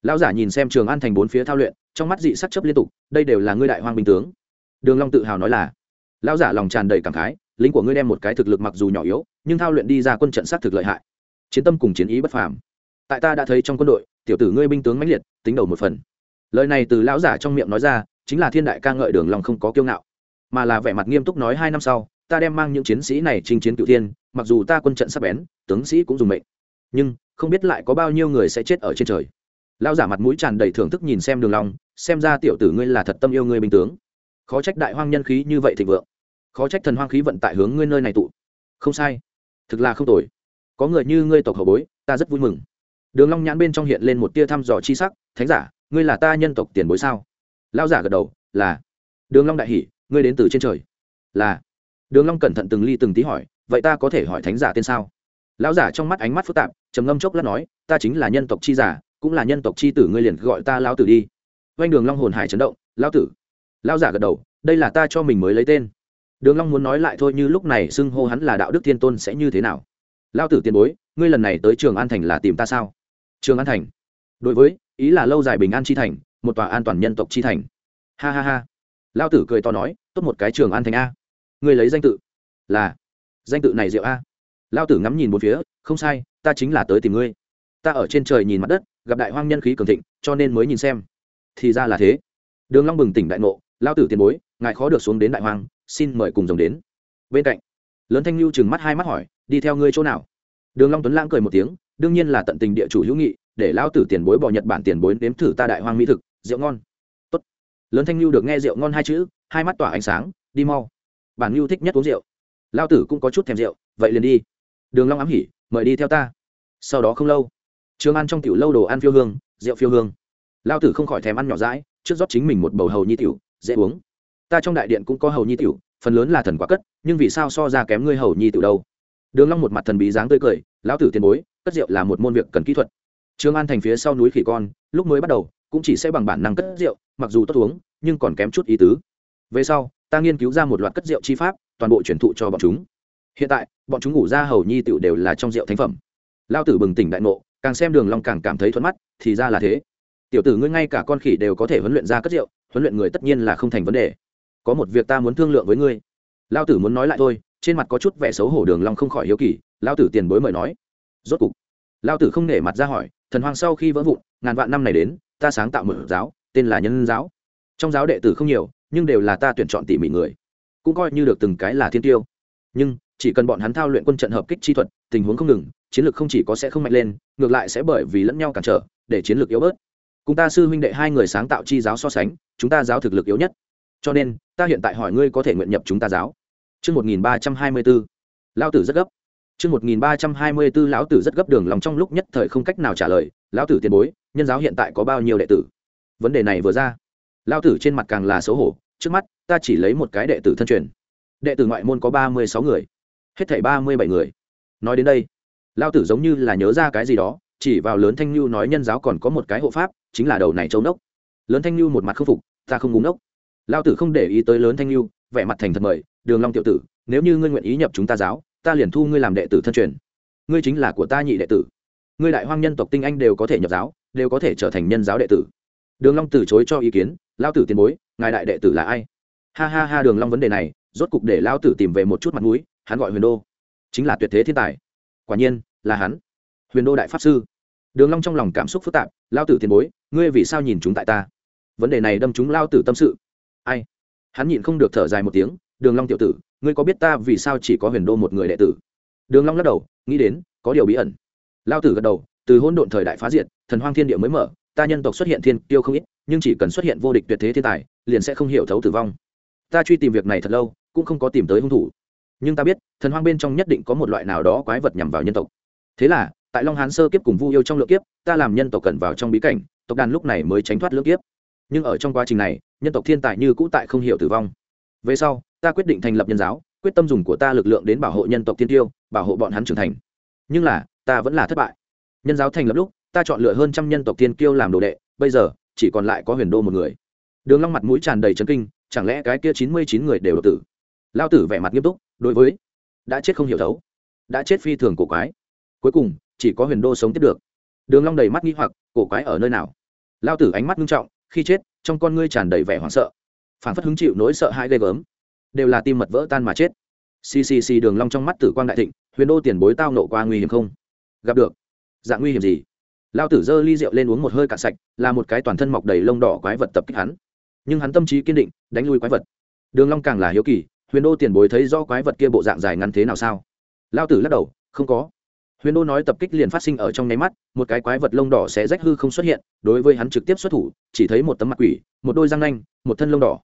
lão giả nhìn xem trường an thành bốn phía thao luyện, trong mắt dị sắc chấp liên tục, đây đều là ngươi đại hoang binh tướng. Đường long tự hào nói là, lão giả lòng tràn đầy cảm khái, lính của ngươi đem một cái thực lực mặc dù nhỏ yếu, nhưng thao luyện đi ra quân trận sát thực lợi hại. Chiến tâm cùng chiến ý bất phàm. Tại ta đã thấy trong quân đội, tiểu tử ngươi binh tướng mãnh liệt, tính đầu một phần. Lời này từ lão giả trong miệng nói ra, chính là thiên đại ca ngợi đường long không có kiêu ngạo, mà là vẻ mặt nghiêm túc nói hai năm sau, ta đem mang những chiến sĩ này chinh chiến cựu thiên, mặc dù ta quân trận sắp bén, tướng sĩ cũng dùng mệnh. Nhưng, không biết lại có bao nhiêu người sẽ chết ở trên trời lão giả mặt mũi tràn đầy thưởng thức nhìn xem đường long, xem ra tiểu tử ngươi là thật tâm yêu ngươi binh tướng. Khó trách đại hoang nhân khí như vậy thịnh vượng. Khó trách thần hoang khí vận tại hướng ngươi nơi này tụ. Không sai. Thực là không tồi. Có người như ngươi tộc hậu bối, ta rất vui mừng. Đường long nhãn bên trong hiện lên một tia thăm dò chi sắc, thánh giả, ngươi là ta nhân tộc tiền bối sao? Lão giả gật đầu, là. Đường long đại hỉ, ngươi đến từ trên trời. Là. Đường long cẩn thận từng ly từng tí hỏi, vậy ta có thể hỏi thánh giả tên sao? Lão giả trong mắt ánh mắt phức tạp, trầm ngâm chốc lát nói, ta chính là nhân tộc chi giả cũng là nhân tộc chi tử, ngươi liền gọi ta lão tử đi. Vanh đường long hồn hải chấn động, lão tử. Lão giả gật đầu, đây là ta cho mình mới lấy tên. Đường long muốn nói lại thôi, như lúc này xưng hô hắn là đạo đức thiên tôn sẽ như thế nào? Lão tử tiền bối, ngươi lần này tới trường an thành là tìm ta sao? Trường an thành. Đối với, ý là lâu dài bình an chi thành, một tòa an toàn nhân tộc chi thành. Ha ha ha. Lao tử cười to nói, tốt một cái trường an thành a. Ngươi lấy danh tự là, danh tự này diệu a. Lao tử ngắm nhìn một phía, không sai, ta chính là tới tìm ngươi. Ta ở trên trời nhìn mặt đất gặp đại hoang nhân khí cường thịnh, cho nên mới nhìn xem. Thì ra là thế. Đường long bừng tỉnh đại ngộ lao tử tiền bối, ngài khó được xuống đến đại hoang, xin mời cùng rồng đến. Bên cạnh, lớn thanh lưu chừng mắt hai mắt hỏi, đi theo ngươi chỗ nào? Đường long tuấn lãng cười một tiếng, đương nhiên là tận tình địa chủ hữu nghị, để lao tử tiền bối bỏ nhật bản tiền bối nếm thử ta đại hoang mỹ thực, rượu ngon. Tốt. Lớn thanh lưu được nghe rượu ngon hai chữ, hai mắt tỏa ánh sáng, đi mau. Bản lưu thích nhất uống rượu. Lao tử cũng có chút thèm rượu, vậy liền đi. Đường long ám hỉ, mời đi theo ta. Sau đó không lâu trường ăn trong tiểu lâu đồ ăn phiêu hương, rượu phiêu hương. Lao tử không khỏi thèm ăn nhỏ dãi, trước rót chính mình một bầu hầu nhi tiểu, dễ uống. Ta trong đại điện cũng có hầu nhi tiểu, phần lớn là thần quả cất, nhưng vì sao so ra kém ngươi hầu nhi tiểu đâu? Đường long một mặt thần bí dáng tươi cười, lão tử tiền bối, cất rượu là một môn việc cần kỹ thuật. Trường an thành phía sau núi khỉ con, lúc mới bắt đầu, cũng chỉ sẽ bằng bản năng cất rượu, mặc dù tốt uống, nhưng còn kém chút ý tứ. Về sau, ta nghiên cứu ra một loạt cất rượu chi pháp, toàn bộ truyền thụ cho bọn chúng. Hiện tại, bọn chúng ngủ ra hầu nhi tiểu đều là trong rượu thánh phẩm. Lao tử bừng tỉnh đại ngộ càng xem đường long càng cảm thấy thuận mắt, thì ra là thế. Tiểu tử ngươi ngay cả con khỉ đều có thể huấn luyện ra cất rượu, huấn luyện người tất nhiên là không thành vấn đề. Có một việc ta muốn thương lượng với ngươi. Lao tử muốn nói lại thôi, trên mặt có chút vẻ xấu hổ đường long không khỏi hiếu kỳ lao tử tiền bối mời nói. Rốt cục lao tử không nể mặt ra hỏi, thần hoàng sau khi vỡ vụn, ngàn vạn năm này đến, ta sáng tạo một giáo, tên là nhân giáo. Trong giáo đệ tử không nhiều, nhưng đều là ta tuyển chọn tỉ mỉ người. Cũng coi như được từng cái là thiên tiêu. Nhưng, chỉ cần bọn hắn thao luyện quân trận hợp kích chi thuật, tình huống không ngừng chiến lược không chỉ có sẽ không mạnh lên ngược lại sẽ bởi vì lẫn nhau cản trở để chiến lược yếu bớt cùng ta sư huynh đệ hai người sáng tạo chi giáo so sánh chúng ta giáo thực lực yếu nhất cho nên ta hiện tại hỏi ngươi có thể nguyện nhập chúng ta giáo Trước 1324, Lão tử rất gấp. Trước 1324 lão tử rất gấp đường lòng trong lúc nhất thời không cách nào trả lời, lão tử tiền bối, nhân giáo hiện tại có bao nhiêu đệ tử? Vấn đề này vừa ra, lão tử trên mặt càng là xấu hổ, trước mắt ta chỉ lấy một cái đệ tử thân truyền. Đệ tử ngoại môn có ba mươi sáu người, hết thảy ba mươi bảy người. Nói đến đây, lão tử giống như là nhớ ra cái gì đó, chỉ vào lớn thanh lưu nói nhân giáo còn có một cái hộ pháp, chính là đầu này châu nốc. Lớn thanh lưu một mặt khâm phục, ta không ngúng nốc. Lão tử không để ý tới lớn thanh lưu, vẻ mặt thành thật mời, đường long tiểu tử, nếu như ngươi nguyện ý nhập chúng ta giáo, ta liền thu ngươi làm đệ tử thân truyền. Ngươi chính là của ta nhị đệ tử. Ngươi đại hoang nhân tộc tinh anh đều có thể nhập giáo đều có thể trở thành nhân giáo đệ tử. Đường long từ chối cho ý kiến lao tử tiền bối ngài đại đệ tử là ai? Ha ha ha đường long vấn đề này rốt cục để lao tử tìm về một chút mặt mũi hắn gọi huyền đô. Chính là tuyệt thế thiên tài quả nhiên, là hắn. Huyền đô đại pháp sư. Đường long trong lòng cảm xúc phức tạp lao tử tiền bối, ngươi vì sao nhìn chúng tại ta? Vấn đề này đâm chúng lao tử tâm sự. Ai? Hắn nhịn không được thở dài một tiếng, đường long tiểu tử, ngươi có biết ta vì sao chỉ có huyền đô một người đệ tử? Đường long lắc đầu, nghĩ đến, có điều bí ẩn. Lao tử gật đầu, từ hỗn độn thời đại phá diệt, thần hoang thiên địa mới mở, ta nhân tộc xuất hiện thiên tiêu không ít, nhưng chỉ cần xuất hiện vô địch tuyệt thế thiên tài, liền sẽ không hiểu thấu tử vong. Ta truy tìm việc này thật lâu, cũng không có tìm tới hung thủ nhưng ta biết, thần hoang bên trong nhất định có một loại nào đó quái vật nhằm vào nhân tộc. Thế là, tại long hán sơ kiếp cùng vu yêu trong lượng kiếp, ta làm nhân tộc cần vào trong bí cảnh, tộc đàn lúc này mới tránh thoát lượng kiếp. Nhưng ở trong quá trình này, nhân tộc thiên tài như cũ tại không hiểu tử vong. Về sau, ta quyết định thành lập nhân giáo, quyết tâm dùng của ta lực lượng đến bảo hộ nhân tộc tiên tiêu, bảo hộ bọn hắn trưởng thành. Nhưng là, ta vẫn là thất bại. Nhân giáo thành lập lúc, ta chọn lựa hơn trăm nhân tộc tiên kiêu làm đồ đệ, bây giờ, chỉ còn lại có huyền đô một người. Đường long mặt mũi tràn đầy chấn kinh, chẳng lẽ cái kia chín mươi chín người đều đột tử? Lao tử vẻ mặt nghiêm túc đối với, đã chết không hiểu thấu, đã chết phi thường cổ quái. Cuối cùng, chỉ có huyền đô sống tiếp được. Đường long đầy mắt nghi hoặc, cổ quái ở nơi nào? Lao tử ánh mắt nghiêm trọng, khi chết, trong con ngươi tràn đầy vẻ hoảng sợ. Phản phất hứng chịu nỗi sợ hãi ghê gớm. Đều là tim mật vỡ tan mà chết. Ccc đường long trong mắt tử quang đại thịnh, huyền đô tiền bối tao nộ qua nguy hiểm không? Gặp được. Dạng nguy hiểm gì? Lao tử dơ ly rượu lên uống một hơi cạn sạch, là một cái toàn thân mọc đầy lông đỏ quái vật tập kích hắn. Nhưng hắn tâm trí kiên định, đánh lui quái vật. Đường long càng là hiếu kỳ huyền đô tiền bối thấy do quái vật kia bộ dạng dài ngắn thế nào sao? Lao tử lắc đầu, không có. Huyền đô nói tập kích liền phát sinh ở trong nháy mắt, một cái quái vật lông đỏ sẽ rách hư không xuất hiện, đối với hắn trực tiếp xuất thủ, chỉ thấy một tấm mặt quỷ, một đôi răng nanh, một thân lông đỏ.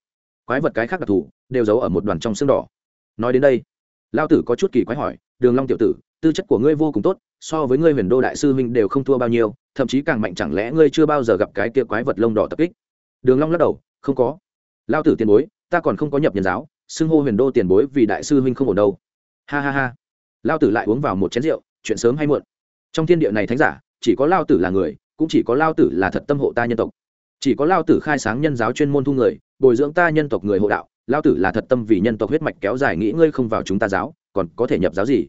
Quái vật cái khác đặc thù, đều giấu ở một đoàn trong xương đỏ. Nói đến đây lao tử có chút kỳ quái hỏi, đường long tiểu tử, tư chất của ngươi vô cùng tốt, so với ngươi huyền đô đại sư huynh đều không thua bao nhiêu, thậm chí càng mạnh chẳng lẽ ngươi chưa bao giờ gặp cái kia quái vật lông đỏ tập kích? Đường long lắc đầu, không có. Lao tử tiền bối, ta còn không có nhập nhân giáo xưng hô huyền đô tiền bối vì đại sư huynh không ổn đâu. Ha ha ha. Lao tử lại uống vào một chén rượu, chuyện sớm hay muộn. Trong thiên địa này thánh giả, chỉ có lao tử là người, cũng chỉ có lao tử là thật tâm hộ ta nhân tộc. Chỉ có lao tử khai sáng nhân giáo chuyên môn thu người, bồi dưỡng ta nhân tộc người hộ đạo, lao tử là thật tâm vì nhân tộc huyết mạch kéo dài, nghĩ ngươi không vào chúng ta giáo, còn có thể nhập giáo gì?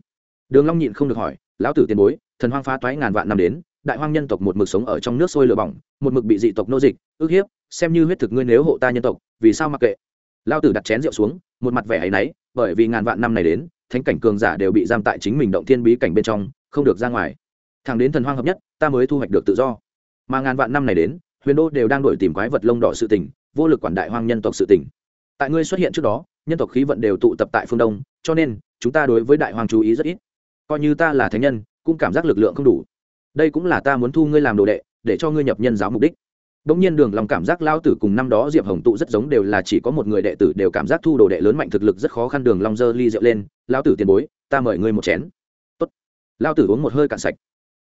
Đường long nhịn không được hỏi, lão tử tiền bối, thần hoang phá toái ngàn vạn năm đến, đại hoang nhân tộc một mực sống ở trong nước sôi lửa bỏng, một mực bị dị tộc nô dịch, ức hiếp, xem như huyết thực ngươi nếu hộ ta nhân tộc, vì sao mặc kệ? Lao tử đặt chén rượu xuống một mặt vẻ ấy náy bởi vì ngàn vạn năm này đến thánh cảnh cường giả đều bị giam tại chính mình động thiên bí cảnh bên trong không được ra ngoài. Thẳng đến thần hoang hợp nhất ta mới thu hoạch được tự do. Mà ngàn vạn năm này đến huyền đô đều đang đổi tìm quái vật lông đỏ sự tỉnh, vô lực quản đại hoang nhân tộc sự tỉnh. tại ngươi xuất hiện trước đó nhân tộc khí vận đều tụ tập tại phương đông cho nên chúng ta đối với đại hoàng chú ý rất ít. Coi như ta là thánh nhân cũng cảm giác lực lượng không đủ. Đây cũng là ta muốn thu ngươi làm đồ đệ để cho ngươi nhập nhân giáo mục đích. Đống nhiên Đường Long cảm giác lao tử cùng năm đó Diệp Hồng tụ rất giống đều là chỉ có một người đệ tử đều cảm giác thu đồ đệ lớn mạnh thực lực rất khó khăn Đường Long giơ ly rượu lên, lão tử tiền bối, ta mời ngươi một chén. Tốt. Lão tử uống một hơi cạn sạch.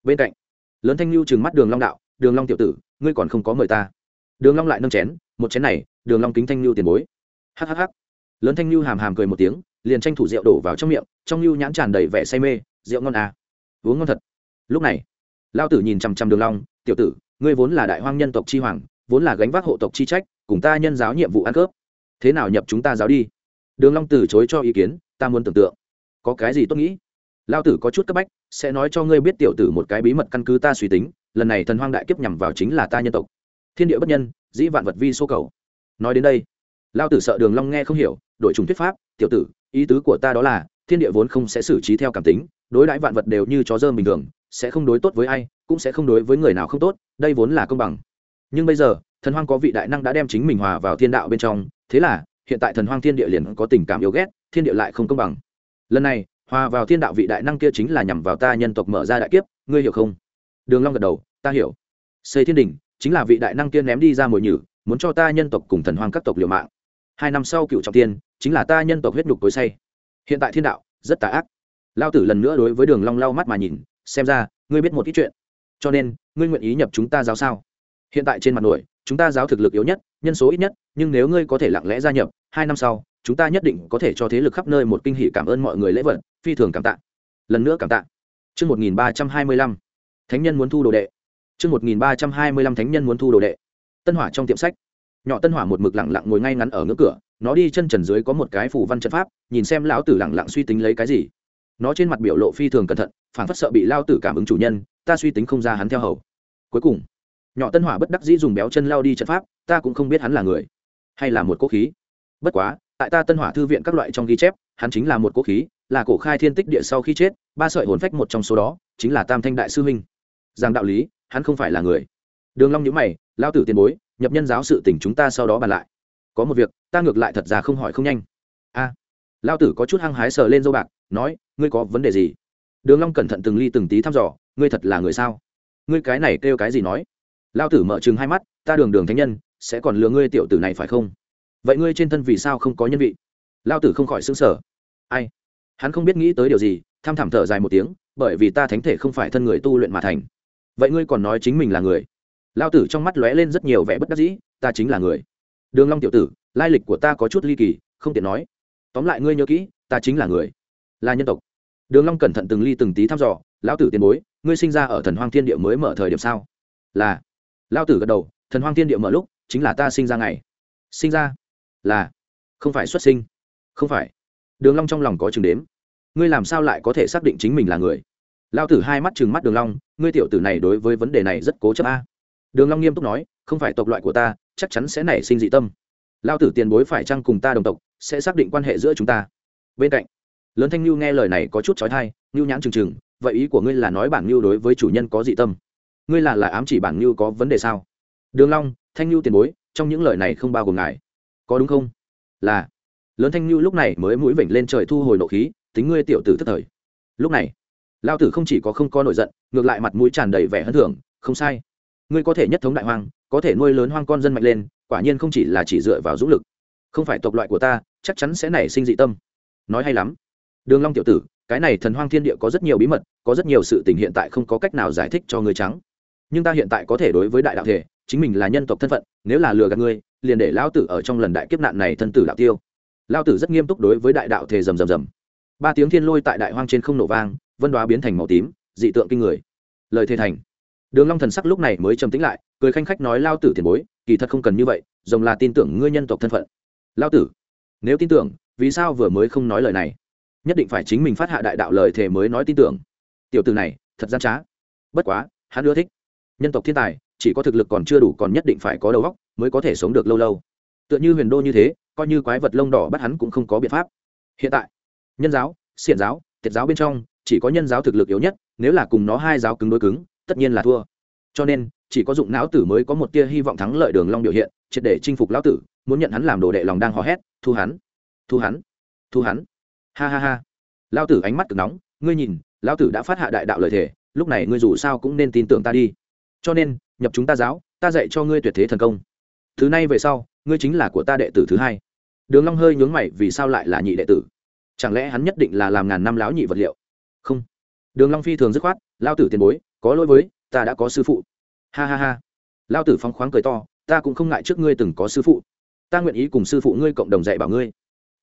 Bên cạnh, Lớn Thanh Nưu trừng mắt Đường Long đạo, Đường Long tiểu tử, ngươi còn không có mời ta. Đường Long lại nâng chén, một chén này, Đường Long kính Thanh Nưu tiền bối hhh lớn thanh lưu hàm hàm cười một tiếng liền tranh thủ rượu đổ vào trong miệng trong lưu nhãn tràn đầy vẻ say mê rượu ngon à uống ngon thật lúc này lao tử nhìn chằm chằm đường long tiểu tử ngươi vốn là đại hoang nhân tộc chi hoàng, vốn là gánh vác hộ tộc chi trách, cùng ta nhân giáo nhiệm vụ ăn cướp. Thế nào nhập chúng ta giáo đi? Đường long từ chối cho ý kiến, ta muốn tưởng tượng. Có cái gì tốt nghĩ? Lao tử có chút cấp bách, sẽ nói cho ngươi biết tiểu tử một cái bí mật căn cứ ta suy tính, lần này thần hoang đại kiếp nhằm vào chính là ta nhân tộc. Thiên địa bất nhân, dĩ vạn vật vi số cầu. Nói đến đây lao tử sợ đường long nghe không hiểu, đổi trùng thuyết pháp, tiểu tử, ý tứ của ta đó là, thiên địa vốn không sẽ xử trí theo cảm tính, đối đãi vạn vật đều như chó dơm bình thường sẽ không đối tốt với ai, cũng sẽ không đối với người nào không tốt, đây vốn là công bằng. Nhưng bây giờ, thần hoang có vị đại năng đã đem chính mình hòa vào thiên đạo bên trong, thế là, hiện tại thần hoang thiên địa liền có tình cảm yêu ghét, thiên địa lại không công bằng. Lần này, hòa vào thiên đạo vị đại năng kia chính là nhằm vào ta nhân tộc mở ra đại kiếp, ngươi hiểu không? Đường long gật đầu, ta hiểu. Xây thiên đình, chính là vị đại năng kia ném đi ra mồi nhử, muốn cho ta nhân tộc cùng thần hoang các tộc liều mạng. Hai năm sau cựu trọng tiên, chính là ta nhân tộc huyết nhục tối say. Hiện tại thiên đạo, rất tà ác. Lao tử lần nữa đối với đường long lau mắt mà nhìn xem ra, ngươi biết một ít chuyện. Cho nên, ngươi nguyện ý nhập chúng ta giáo sao? Hiện tại trên mặt nổi, chúng ta giáo thực lực yếu nhất, nhân số ít nhất, nhưng nếu ngươi có thể lặng lẽ gia nhập, hai năm sau, chúng ta nhất định có thể cho thế lực khắp nơi một kinh hỷ cảm ơn mọi người lễ vật, phi thường cảm tạ. Lần nữa cảm tạ. Chương một nghìn ba trăm hai mươi lăm. Thánh nhân muốn thu đồ đệ. Chương một nghìn ba trăm hai mươi lăm thánh nhân muốn thu đồ đệ. Tân hỏa trong tiệm sách. Nhỏ tân hỏa một mực lặng lặng ngồi ngay ngắn ở ngưỡng cửa, nó đi chân trần dưới có một cái phủ văn trận pháp, nhìn xem lão tử lặng lặng suy tính lấy cái gì. Nó trên mặt biểu lộ phi thường cẩn thận phản phất sợ bị lao tử cảm ứng chủ nhân ta suy tính không ra hắn theo hầu. Cuối cùng nhỏ tân hỏa bất đắc dĩ dùng béo chân lao đi trận pháp ta cũng không biết hắn là người hay là một cố khí. Bất quá tại ta tân hỏa thư viện các loại trong ghi chép hắn chính là một cố khí là cổ khai thiên tích địa sau khi chết ba sợi hồn phách một trong số đó chính là tam thanh đại sư huynh rằng đạo lý hắn không phải là người. Đường long nhíu mày lao tử tiền bối nhập nhân giáo sự tình chúng ta sau đó bàn lại. Có một việc ta ngược lại thật ra không hỏi không nhanh. A à, lao tử có chút hăng hái sờ lên dâu bạc nói ngươi có vấn đề gì? Đường long cẩn thận từng ly từng tí thăm dò, ngươi thật là người sao? Ngươi cái này kêu cái gì nói? Lao tử mở chừng hai mắt, ta đường đường thánh nhân, sẽ còn lừa ngươi tiểu tử này phải không? Vậy ngươi trên thân vì sao không có nhân vị? Lao tử không khỏi sững sờ. ai? Hắn không biết nghĩ tới điều gì, tham thảm thở dài một tiếng, bởi vì ta thánh thể không phải thân người tu luyện mà thành. Vậy ngươi còn nói chính mình là người? Lao tử trong mắt lóe lên rất nhiều vẻ bất đắc dĩ, ta chính là người. Đường long tiểu tử, lai lịch của ta có chút ly kỳ, không tiện nói. Tóm lại ngươi nhớ kỹ, ta chính là người, là nhân tộc đường long cẩn thận từng ly từng tí thăm dò, lão tử tiền bối, ngươi sinh ra ở thần hoang thiên địa mới mở thời điểm sao? Là. Lão tử gật đầu, thần hoang thiên địa mở lúc, chính là ta sinh ra ngày. Sinh ra? Là. Không phải xuất sinh. Không phải. Đường long trong lòng có chừng đếm. Ngươi làm sao lại có thể xác định chính mình là người? Lão tử hai mắt chừng mắt đường long, ngươi tiểu tử này đối với vấn đề này rất cố chấp a. Đường long nghiêm túc nói, không phải tộc loại của ta, chắc chắn sẽ nảy sinh dị tâm. Lão tử tiền bối phải chăng cùng ta đồng tộc, sẽ xác định quan hệ giữa chúng ta? Bên cạnh lớn thanh lưu nghe lời này có chút chói tai lưu nhãn trừng trừng. vậy ý của ngươi là nói bản lưu đối với chủ nhân có dị tâm? Ngươi là là ám chỉ bản lưu có vấn đề sao? Đường long, thanh lưu tiền bối, trong những lời này không bao gồm ngài. Có đúng không? Là. Lớn thanh lưu lúc này mới mũi vểnh lên trời thu hồi nộ khí, tính ngươi tiểu tử thất thời. Lúc này, lao tử không chỉ có không có nổi giận, ngược lại mặt mũi tràn đầy vẻ hân thưởng, không sai. Ngươi có thể nhất thống đại hoang, có thể nuôi lớn hoang con dân mạnh lên, quả nhiên không chỉ là chỉ dựa vào dũng lực. Không phải tộc loại của ta, chắc chắn sẽ nảy sinh dị tâm. Nói hay lắm đường long tiểu tử, cái này thần hoang thiên địa có rất nhiều bí mật, có rất nhiều sự tình hiện tại không có cách nào giải thích cho ngươi trắng. Nhưng ta hiện tại có thể đối với đại đạo thể, chính mình là nhân tộc thân phận, nếu là lừa gạt ngươi, liền để lão tử ở trong lần đại kiếp nạn này thân tử đạo tiêu. Lão tử rất nghiêm túc đối với đại đạo thể rầm rầm rầm. Ba tiếng thiên lôi tại đại hoang trên không nổ vang, vân đoá biến thành màu tím, dị tượng kinh người. Lời thề thành. Đường long thần sắc lúc này mới trầm tĩnh lại, cười khanh khách nói lao tử tiền bối, kỳ thật không cần như vậy, rồng là tin tưởng ngươi nhân tộc thân phận. Lao tử, nếu tin tưởng, vì sao vừa mới không nói lời này? Nhất định phải chính mình phát hạ đại đạo lời thề mới nói tin tưởng. Tiểu tử này, thật gian trá. Bất quá, hắn ưa thích. Nhân tộc thiên tài, chỉ có thực lực còn chưa đủ còn nhất định phải có đầu óc mới có thể sống được lâu lâu. Tựa như huyền đô như thế, coi như quái vật lông đỏ bắt hắn cũng không có biện pháp. Hiện tại, nhân giáo, xiển giáo, tiệt giáo bên trong, chỉ có nhân giáo thực lực yếu nhất, nếu là cùng nó hai giáo cứng đối cứng, tất nhiên là thua. Cho nên, chỉ có dụng não tử mới có một tia hy vọng thắng lợi đường long biểu hiện, triệt để chinh phục lão tử, muốn nhận hắn làm đồ đệ lòng đang hò hét, thu hắn thu hắn thu hắn ha ha ha. Lão tử ánh mắt cực nóng ngươi nhìn lão tử đã phát hạ đại đạo lời thề, lúc này ngươi dù sao cũng nên tin tưởng ta đi. Cho nên nhập chúng ta giáo ta dạy cho ngươi tuyệt thế thần công. Thứ này về sau ngươi chính là của ta đệ tử thứ hai. Đường long hơi nhướng mày vì sao lại là nhị đệ tử? Chẳng lẽ hắn nhất định là làm ngàn năm lão nhị vật liệu? Không. Đường long phi thường dứt khoát lao tử tiền bối có lỗi với ta đã có sư phụ. Ha ha ha. Lao tử phóng khoáng cười to ta cũng không ngại trước ngươi từng có sư phụ. Ta nguyện ý cùng sư phụ ngươi cộng đồng dạy bảo ngươi.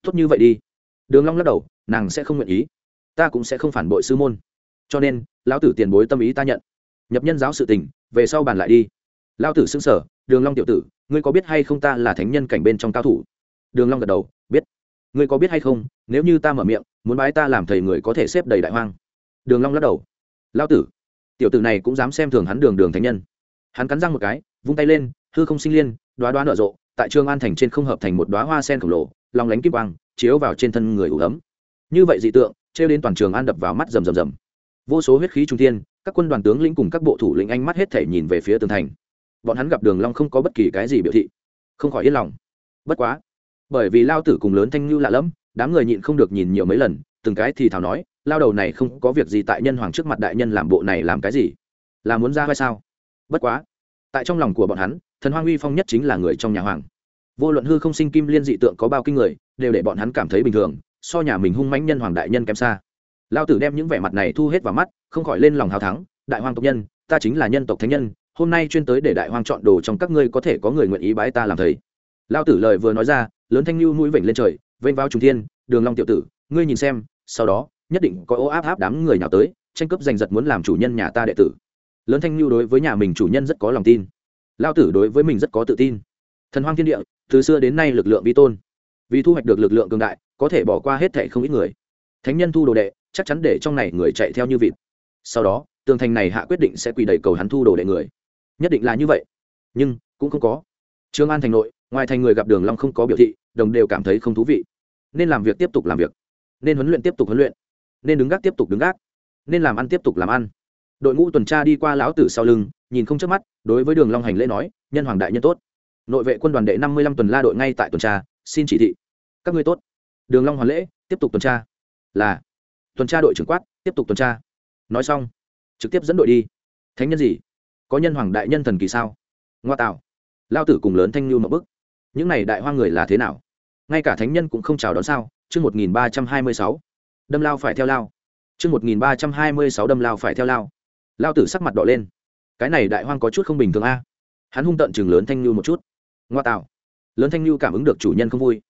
Tốt như vậy đi đường long lắc đầu, nàng sẽ không nguyện ý. Ta cũng sẽ không phản bội sư môn. Cho nên, lão tử tiền bối tâm ý ta nhận. Nhập nhân giáo sự tình, về sau bàn lại đi. Lão tử xưng sở, đường long tiểu tử, ngươi có biết hay không ta là thánh nhân cảnh bên trong cao thủ? Đường long gật đầu, biết. Ngươi có biết hay không, nếu như ta mở miệng, muốn bái ta làm thầy người có thể xếp đầy đại hoang. Đường long lắc đầu. Lão tử, tiểu tử này cũng dám xem thường hắn đường đường thánh nhân. Hắn cắn răng một cái, vung tay lên, hư không sinh liên đoá đoá nở rộ, tại trường an thành trên không hợp thành một đoá hoa sen khổng lồ lòng lánh kim quang, chiếu vào trên thân người ủ ấm. Như vậy dị tượng, trêu đến toàn trường an đập vào mắt rầm rầm rầm. Vô số huyết khí trung thiên, các quân đoàn tướng lĩnh cùng các bộ thủ lĩnh ánh mắt hết thể nhìn về phía tường thành. Bọn hắn gặp đường long không có bất kỳ cái gì biểu thị, không khỏi yên lòng. Bất quá, bởi vì lao tử cùng lớn thanh lưu lạ lẫm, đám người nhịn không được nhìn nhiều mấy lần, từng cái thì thảo nói, lao đầu này không có việc gì tại nhân hoàng trước mặt đại nhân làm bộ này làm cái gì? Là muốn ra hay sao? Bất quá, tại trong lòng của bọn hắn, thần hoang uy phong nhất chính là người trong nhà hoàng vô luận hư không sinh kim liên dị tượng có bao kinh người, đều để bọn hắn cảm thấy bình thường, so nhà mình hung mãnh nhân hoàng đại nhân kém xa. Lao tử đem những vẻ mặt này thu hết vào mắt, không khỏi lên lòng hào thắng, đại hoàng tộc nhân, ta chính là nhân tộc thánh nhân, hôm nay chuyên tới để đại hoàng chọn đồ trong các ngươi có thể có người nguyện ý bái ta làm thầy. Lao tử lời vừa nói ra, lớn thanh lưu mũi vểnh lên trời, vênh vào trung thiên, đường long tiểu tử, ngươi nhìn xem, sau đó, nhất định có ô áp áp đám người nào tới, tranh cướp giành giật muốn làm chủ nhân nhà ta đệ tử. Lớn thanh lưu đối với nhà mình chủ nhân rất có lòng tin. Lao tử đối với mình rất có tự tin thần hoang thiên địa, từ xưa đến nay lực lượng vi tôn. Vì thu hoạch được lực lượng cường đại, có thể bỏ qua hết thệ không ít người. Thánh nhân thu đồ đệ, chắc chắn để trong này người chạy theo như vịt. Sau đó, tường thành này hạ quyết định sẽ quỳ đầy cầu hắn thu đồ đệ người. Nhất định là như vậy. Nhưng, cũng không có. Trương an thành nội, ngoài thành người gặp đường long không có biểu thị, đồng đều cảm thấy không thú vị. Nên làm việc tiếp tục làm việc. Nên huấn luyện tiếp tục huấn luyện. Nên đứng gác tiếp tục đứng gác. Nên làm ăn tiếp tục làm ăn. Đội ngũ tuần tra đi qua lão tử sau lưng, nhìn không chớp mắt, đối với đường long hành lễ nói, nhân hoàng đại nhân tốt nội vệ quân đoàn đệ năm mươi lăm tuần la đội ngay tại tuần tra, xin chỉ thị. Các ngươi tốt. Đường long hoàn lễ, tiếp tục tuần tra. Là. Tuần tra đội trưởng quát, tiếp tục tuần tra. Nói xong, trực tiếp dẫn đội đi. Thánh nhân gì? Có nhân hoàng đại nhân thần kỳ sao? Ngoa tạo. Lao tử cùng lớn thanh lưu một bức. Những này đại hoa người là thế nào? Ngay cả thánh nhân cũng không chào đón sao? Chương một nghìn ba trăm hai mươi sáu. Đâm lao phải theo lao. Chương một nghìn ba trăm hai mươi sáu đâm lao phải theo lao. Lao tử sắc mặt đỏ lên. Cái này đại hoang có chút không bình thường a. Hắn hung tận chừng lớn thanh lưu một chút ngoa tạo. Lớn thanh lưu cảm ứng được chủ nhân không vui.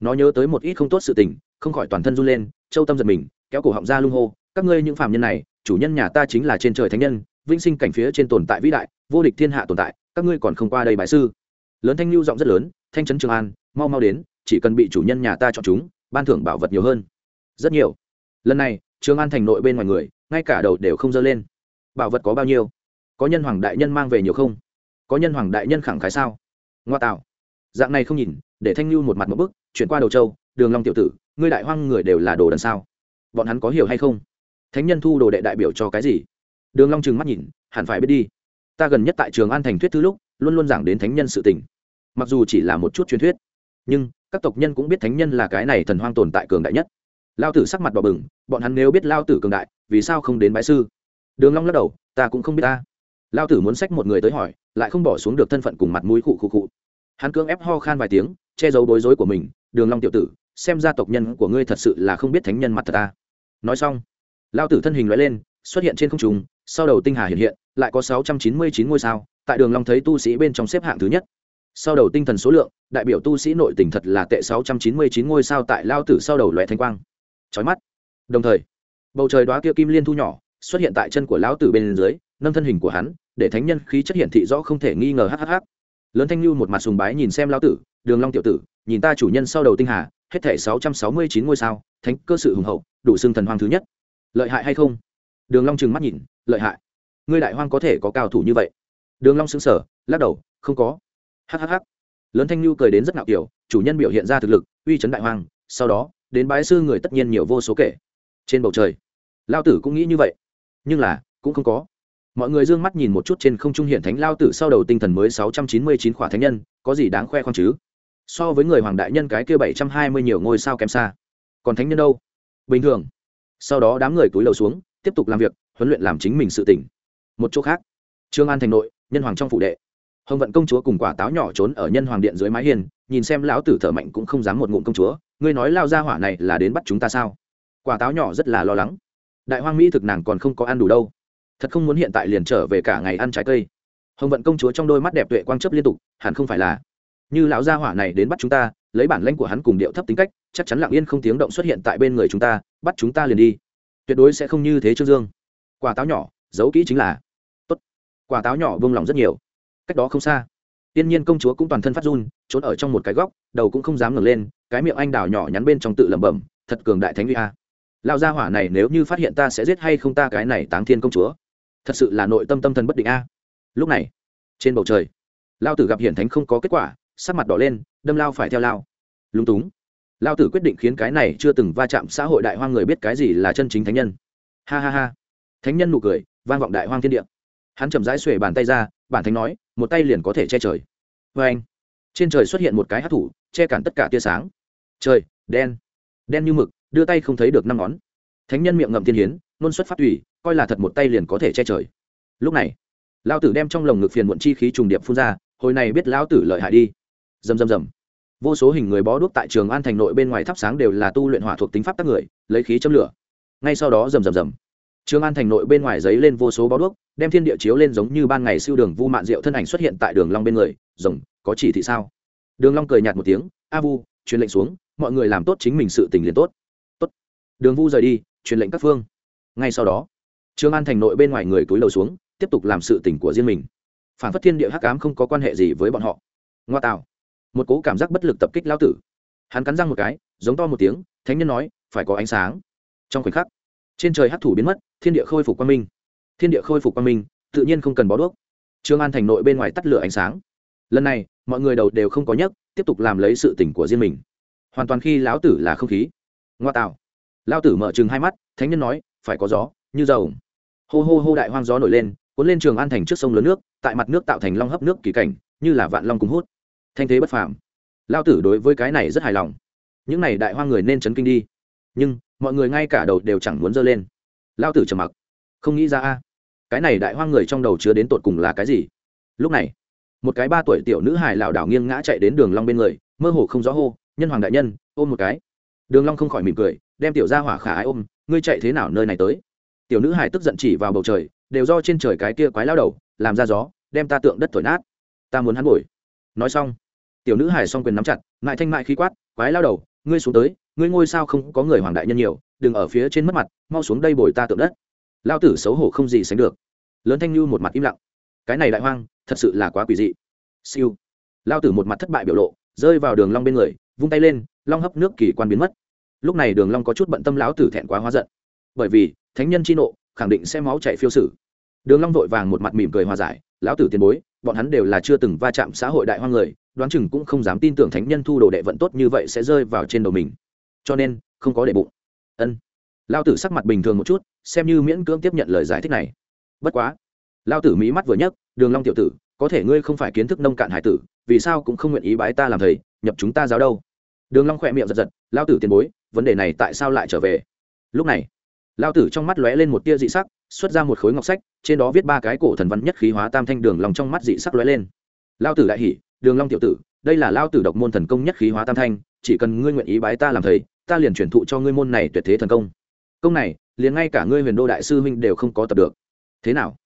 Nó nhớ tới một ít không tốt sự tình, không khỏi toàn thân run lên, châu tâm giật mình, kéo cổ họng ra lung hô, các ngươi những phạm nhân này, chủ nhân nhà ta chính là trên trời thánh nhân vinh sinh cảnh phía trên tồn tại vĩ đại, vô địch thiên hạ tồn tại, các ngươi còn không qua đây bài sư. Lớn thanh lưu giọng rất lớn, thanh trấn trường an, mau mau đến, chỉ cần bị chủ nhân nhà ta chọn chúng, ban thưởng bảo vật nhiều hơn. Rất nhiều. Lần này, trường an thành nội bên ngoài người, ngay cả đầu đều không dơ lên. Bảo vật có bao nhiêu? Có nhân hoàng đại nhân mang về nhiều không? Có nhân hoàng đại nhân khẳng khái sao? Ngoa tạo dạng này không nhìn, để thanh lưu một mặt một bức, chuyển qua đầu châu đường long tiểu tử, ngươi đại hoang người đều là đồ đần sao? Bọn hắn có hiểu hay không? Thánh nhân thu đồ đệ đại biểu cho cái gì? Đường long trừng mắt nhìn, hẳn phải biết đi. Ta gần nhất tại trường an thành thuyết thư lúc, luôn luôn giảng đến thánh nhân sự tình. Mặc dù chỉ là một chút truyền thuyết, nhưng các tộc nhân cũng biết thánh nhân là cái này thần hoang tồn tại cường đại nhất. Lao tử sắc mặt đỏ bừng, bọn hắn nếu biết lao tử cường đại, vì sao không đến bái sư? Đường long lắc đầu, ta cũng không biết ta lao tử muốn xách một người tới hỏi, lại không bỏ xuống được thân phận cùng mặt mũi khụ khụ khụ. Hắn cưỡng ép ho khan vài tiếng, che giấu bối rối của mình, đường long tiểu tử, xem ra tộc nhân của ngươi thật sự là không biết thánh nhân mặt thật ta nói xong, lao tử thân hình lóe lên, xuất hiện trên không trung, sau đầu tinh hà hiện hiện, lại có sáu trăm chín mươi chín ngôi sao, tại đường long thấy tu sĩ bên trong xếp hạng thứ nhất. Sau đầu tinh thần số lượng, đại biểu tu sĩ nội tình thật là tệ sáu trăm chín mươi chín ngôi sao tại lao tử sau đầu lóe thanh quang. Chói mắt. Đồng thời, bầu trời đóa kia kim liên thu nhỏ xuất hiện tại chân của lão tử bên dưới nâng thân hình của hắn, để thánh nhân khí chất hiện thị rõ không thể nghi ngờ hhh lớn thanh lưu một mặt sùng bái nhìn xem lão tử, đường long tiểu tử, nhìn ta chủ nhân sau đầu tinh hà, hết thể sáu trăm sáu mươi chín ngôi sao, thánh cơ sự hùng hậu, đủ xương thần hoàng thứ nhất. Lợi hại hay không? Đường long trừng mắt nhìn, lợi hại. Ngươi đại hoang có thể có cao thủ như vậy? Đường long sững sờ, lắc đầu, không có. Hhh lớn thanh lưu cười đến rất ngạo kiểu, chủ nhân biểu hiện ra thực lực, uy chấn đại hoang, sau đó, đến bái sư người tất nhiên nhiều vô số kể. Trên bầu trời lao tử cũng nghĩ như vậy, nhưng là, cũng không có mọi người d ư ơ n g mắt nhìn một chút trên không trung hiện thánh lao tử sau đầu tinh thần mới sáu trăm chín mươi chín khỏa thánh nhân, có gì đáng khoe khoang chứ? So với người hoàng đại nhân cái kia bảy trăm hai mươi nhiều ngôi sao kém xa. Còn thánh nhân đâu? Bình thường. Sau đó đám người túi lầu xuống, tiếp tục làm việc, huấn luyện làm chính mình sự tỉnh. Một chỗ khác. Trương an thành nội, nhân hoàng trong phụ đệ. Hồng vận công chúa cùng quả táo nhỏ trốn ở nhân hoàng điện dưới mái hiên, nhìn xem lão tử thở mạnh cũng không dám một ngụm công chúa, ngươi nói lao ra hỏa này là đến bắt chúng ta sao? Quả táo nhỏ rất là lo lắng. Đại hoang mỹ thực nàng còn không có ăn đủ đâu thật không muốn hiện tại liền trở về cả ngày ăn trái cây. Hồng vận công chúa trong đôi mắt đẹp tuệ quang chấp liên tục, hẳn không phải là, như lão gia hỏa này đến bắt chúng ta, lấy bản lãnh của hắn cùng điệu thấp tính cách, chắc chắn lặng yên không tiếng động xuất hiện tại bên người chúng ta, bắt chúng ta liền đi. Tuyệt đối sẽ không như thế trương dương. Quả táo nhỏ, giấu kỹ chính là, tốt. Quả táo nhỏ buông lòng rất nhiều. Cách đó không xa, tiên nhiên công chúa cũng toàn thân phát run, trốn ở trong một cái góc, đầu cũng không dám ngẩng lên, cái miệng anh đào nhỏ nhắn bên trong tự lẩm bẩm, thật cường đại thánh uy a. Lão gia hỏa này nếu như phát hiện ta sẽ giết hay không ta cái này táng thiên công chúa? Thật sự là nội tâm tâm thần bất định a. Lúc này, trên bầu trời, lao tử gặp hiển thánh không có kết quả, sắc mặt đỏ lên, đâm lao phải theo lao. Lúng túng. Lao tử quyết định khiến cái này chưa từng va chạm xã hội đại hoang người biết cái gì là chân chính thánh nhân. Ha ha ha. Thánh nhân nụ cười, vang vọng đại hoang thiên địa. Hắn chậm rãi xuể bàn tay ra, bản thánh nói, một tay liền có thể che trời. Vê anh. Trên trời xuất hiện một cái hát thủ, che cản tất cả tia sáng. Trời, đen. Đen như mực, đưa tay không thấy được năm ngón. Thánh nhân miệng ngậm thiên hiến nôn xuất phát thủy coi là thật một tay liền có thể che trời. Lúc này lao tử đem trong lồng ngực phiền muộn chi khí trùng điệp phun ra, hồi này biết lão tử lợi hại đi. Dầm dầm dầm vô số hình người bó đuốc tại trường an thành nội bên ngoài thắp sáng đều là tu luyện hỏa thuộc tính pháp tác người, lấy khí châm lửa. Ngay sau đó rầm rầm rầm. Trường an thành nội bên ngoài giấy lên vô số bó đuốc, đem thiên địa chiếu lên giống như ban ngày siêu đường vu mạn diệu thân ảnh xuất hiện tại đường long bên người, rồng, có chỉ thị sao? Đường long cười nhạt một tiếng, a vu, truyền lệnh xuống, mọi người làm tốt chính mình sự tình liền tốt. Tốt. Đường vu rời đi, truyền lệnh các phương. Ngay sau đó Trương an thành nội bên ngoài người túi lầu xuống, tiếp tục làm sự tình của riêng mình. Phản phất thiên địa hắc ám không có quan hệ gì với bọn họ. Ngoa tạo. Một cố cảm giác bất lực tập kích lão tử. Hắn cắn răng một cái, giống to một tiếng, thánh nhân nói, phải có ánh sáng. Trong khoảnh khắc, trên trời hắc thủ biến mất, thiên địa khôi phục quang minh. Thiên địa khôi phục quang minh, tự nhiên không cần bó đuốc. Trương an thành nội bên ngoài tắt lửa ánh sáng. Lần này, mọi người đầu đều không có nhấc, tiếp tục làm lấy sự tỉnh của riêng mình. Hoàn toàn khi lão tử là không khí. Ngoa tạo. Lão tử mở chừng hai mắt, thánh nhân nói, phải có gió, như dầu hô hô hô đại hoang gió nổi lên cuốn lên trường an thành trước sông lớn nước tại mặt nước tạo thành long hấp nước kỳ cảnh như là vạn long cùng hút thanh thế bất phàm lao tử đối với cái này rất hài lòng những này đại hoang người nên chấn kinh đi nhưng mọi người ngay cả đầu đều chẳng muốn dơ lên lao tử trầm mặc không nghĩ ra a cái này đại hoang người trong đầu chứa đến tột cùng là cái gì lúc này một cái ba tuổi tiểu nữ hài lảo đảo nghiêng ngã chạy đến đường long bên người mơ hồ không rõ hô nhân hoàng đại nhân ôm một cái đường long không khỏi mỉm cười đem tiểu gia hỏa khả ái ôm ngươi chạy thế nào nơi này tới tiểu nữ hải tức giận chỉ vào bầu trời, đều do trên trời cái kia quái lao đầu, làm ra gió, đem ta tượng đất thổi nát. Ta muốn hắn bồi nói xong, tiểu nữ hải s o n g quyền nắm chặt ngại thanh mại khí quát, quái lao đầu, ngươi xuống tới, ngươi ngôi sao không có người hoàng đại nhân nhiều, đừng ở phía trên mất mặt, mau xuống đây bồi ta tượng đất. Lao tử xấu hổ không gì sánh được. Lớn thanh lưu một mặt im lặng. Cái này đại hoang, thật sự là quá quỷ dị. Siêu. Lao tử một mặt thất bại biểu lộ, rơi vào đường long bên người, vung tay lên, long hấp nước kỳ quan biến mất. Lúc này đường long có chút bận tâm lão tử thẹn quá hóa giận. Bởi vì thánh nhân chi nộ, khẳng định sẽ máu chạy phiêu sử. Đường long vội vàng một mặt mỉm cười hòa giải, lão tử tiền bối, bọn hắn đều là chưa từng va chạm xã hội đại hoang người, đoán chừng cũng không dám tin tưởng thánh nhân thu đồ đệ vận tốt như vậy sẽ rơi vào trên đầu mình. Cho nên, không có để bụng. Ân. Lao tử sắc mặt bình thường một chút, xem như miễn cưỡng tiếp nhận lời giải thích này. Bất quá. Lao tử mỹ mắt vừa nhấc, đường long tiểu tử, có thể ngươi không phải kiến thức nông cạn hải tử, vì sao cũng không nguyện ý bái ta làm thầy, nhập chúng ta giáo đâu? Đường long khoẹt miệng giật giật lao tử tiền bối, vấn đề này tại sao lại trở về? Lúc này lao tử trong mắt lóe lên một tia dị sắc, xuất ra một khối ngọc sách, trên đó viết ba cái cổ thần văn nhất khí hóa tam thanh đường lòng trong mắt dị sắc lóe lên. Lao tử đại hỉ, đường long tiểu tử, đây là lao tử độc môn thần công nhất khí hóa tam thanh, chỉ cần ngươi nguyện ý bái ta làm thầy, ta liền chuyển thụ cho ngươi môn này tuyệt thế thần công. Công này, liền ngay cả ngươi huyền đô đại sư huynh đều không có tập được. Thế nào?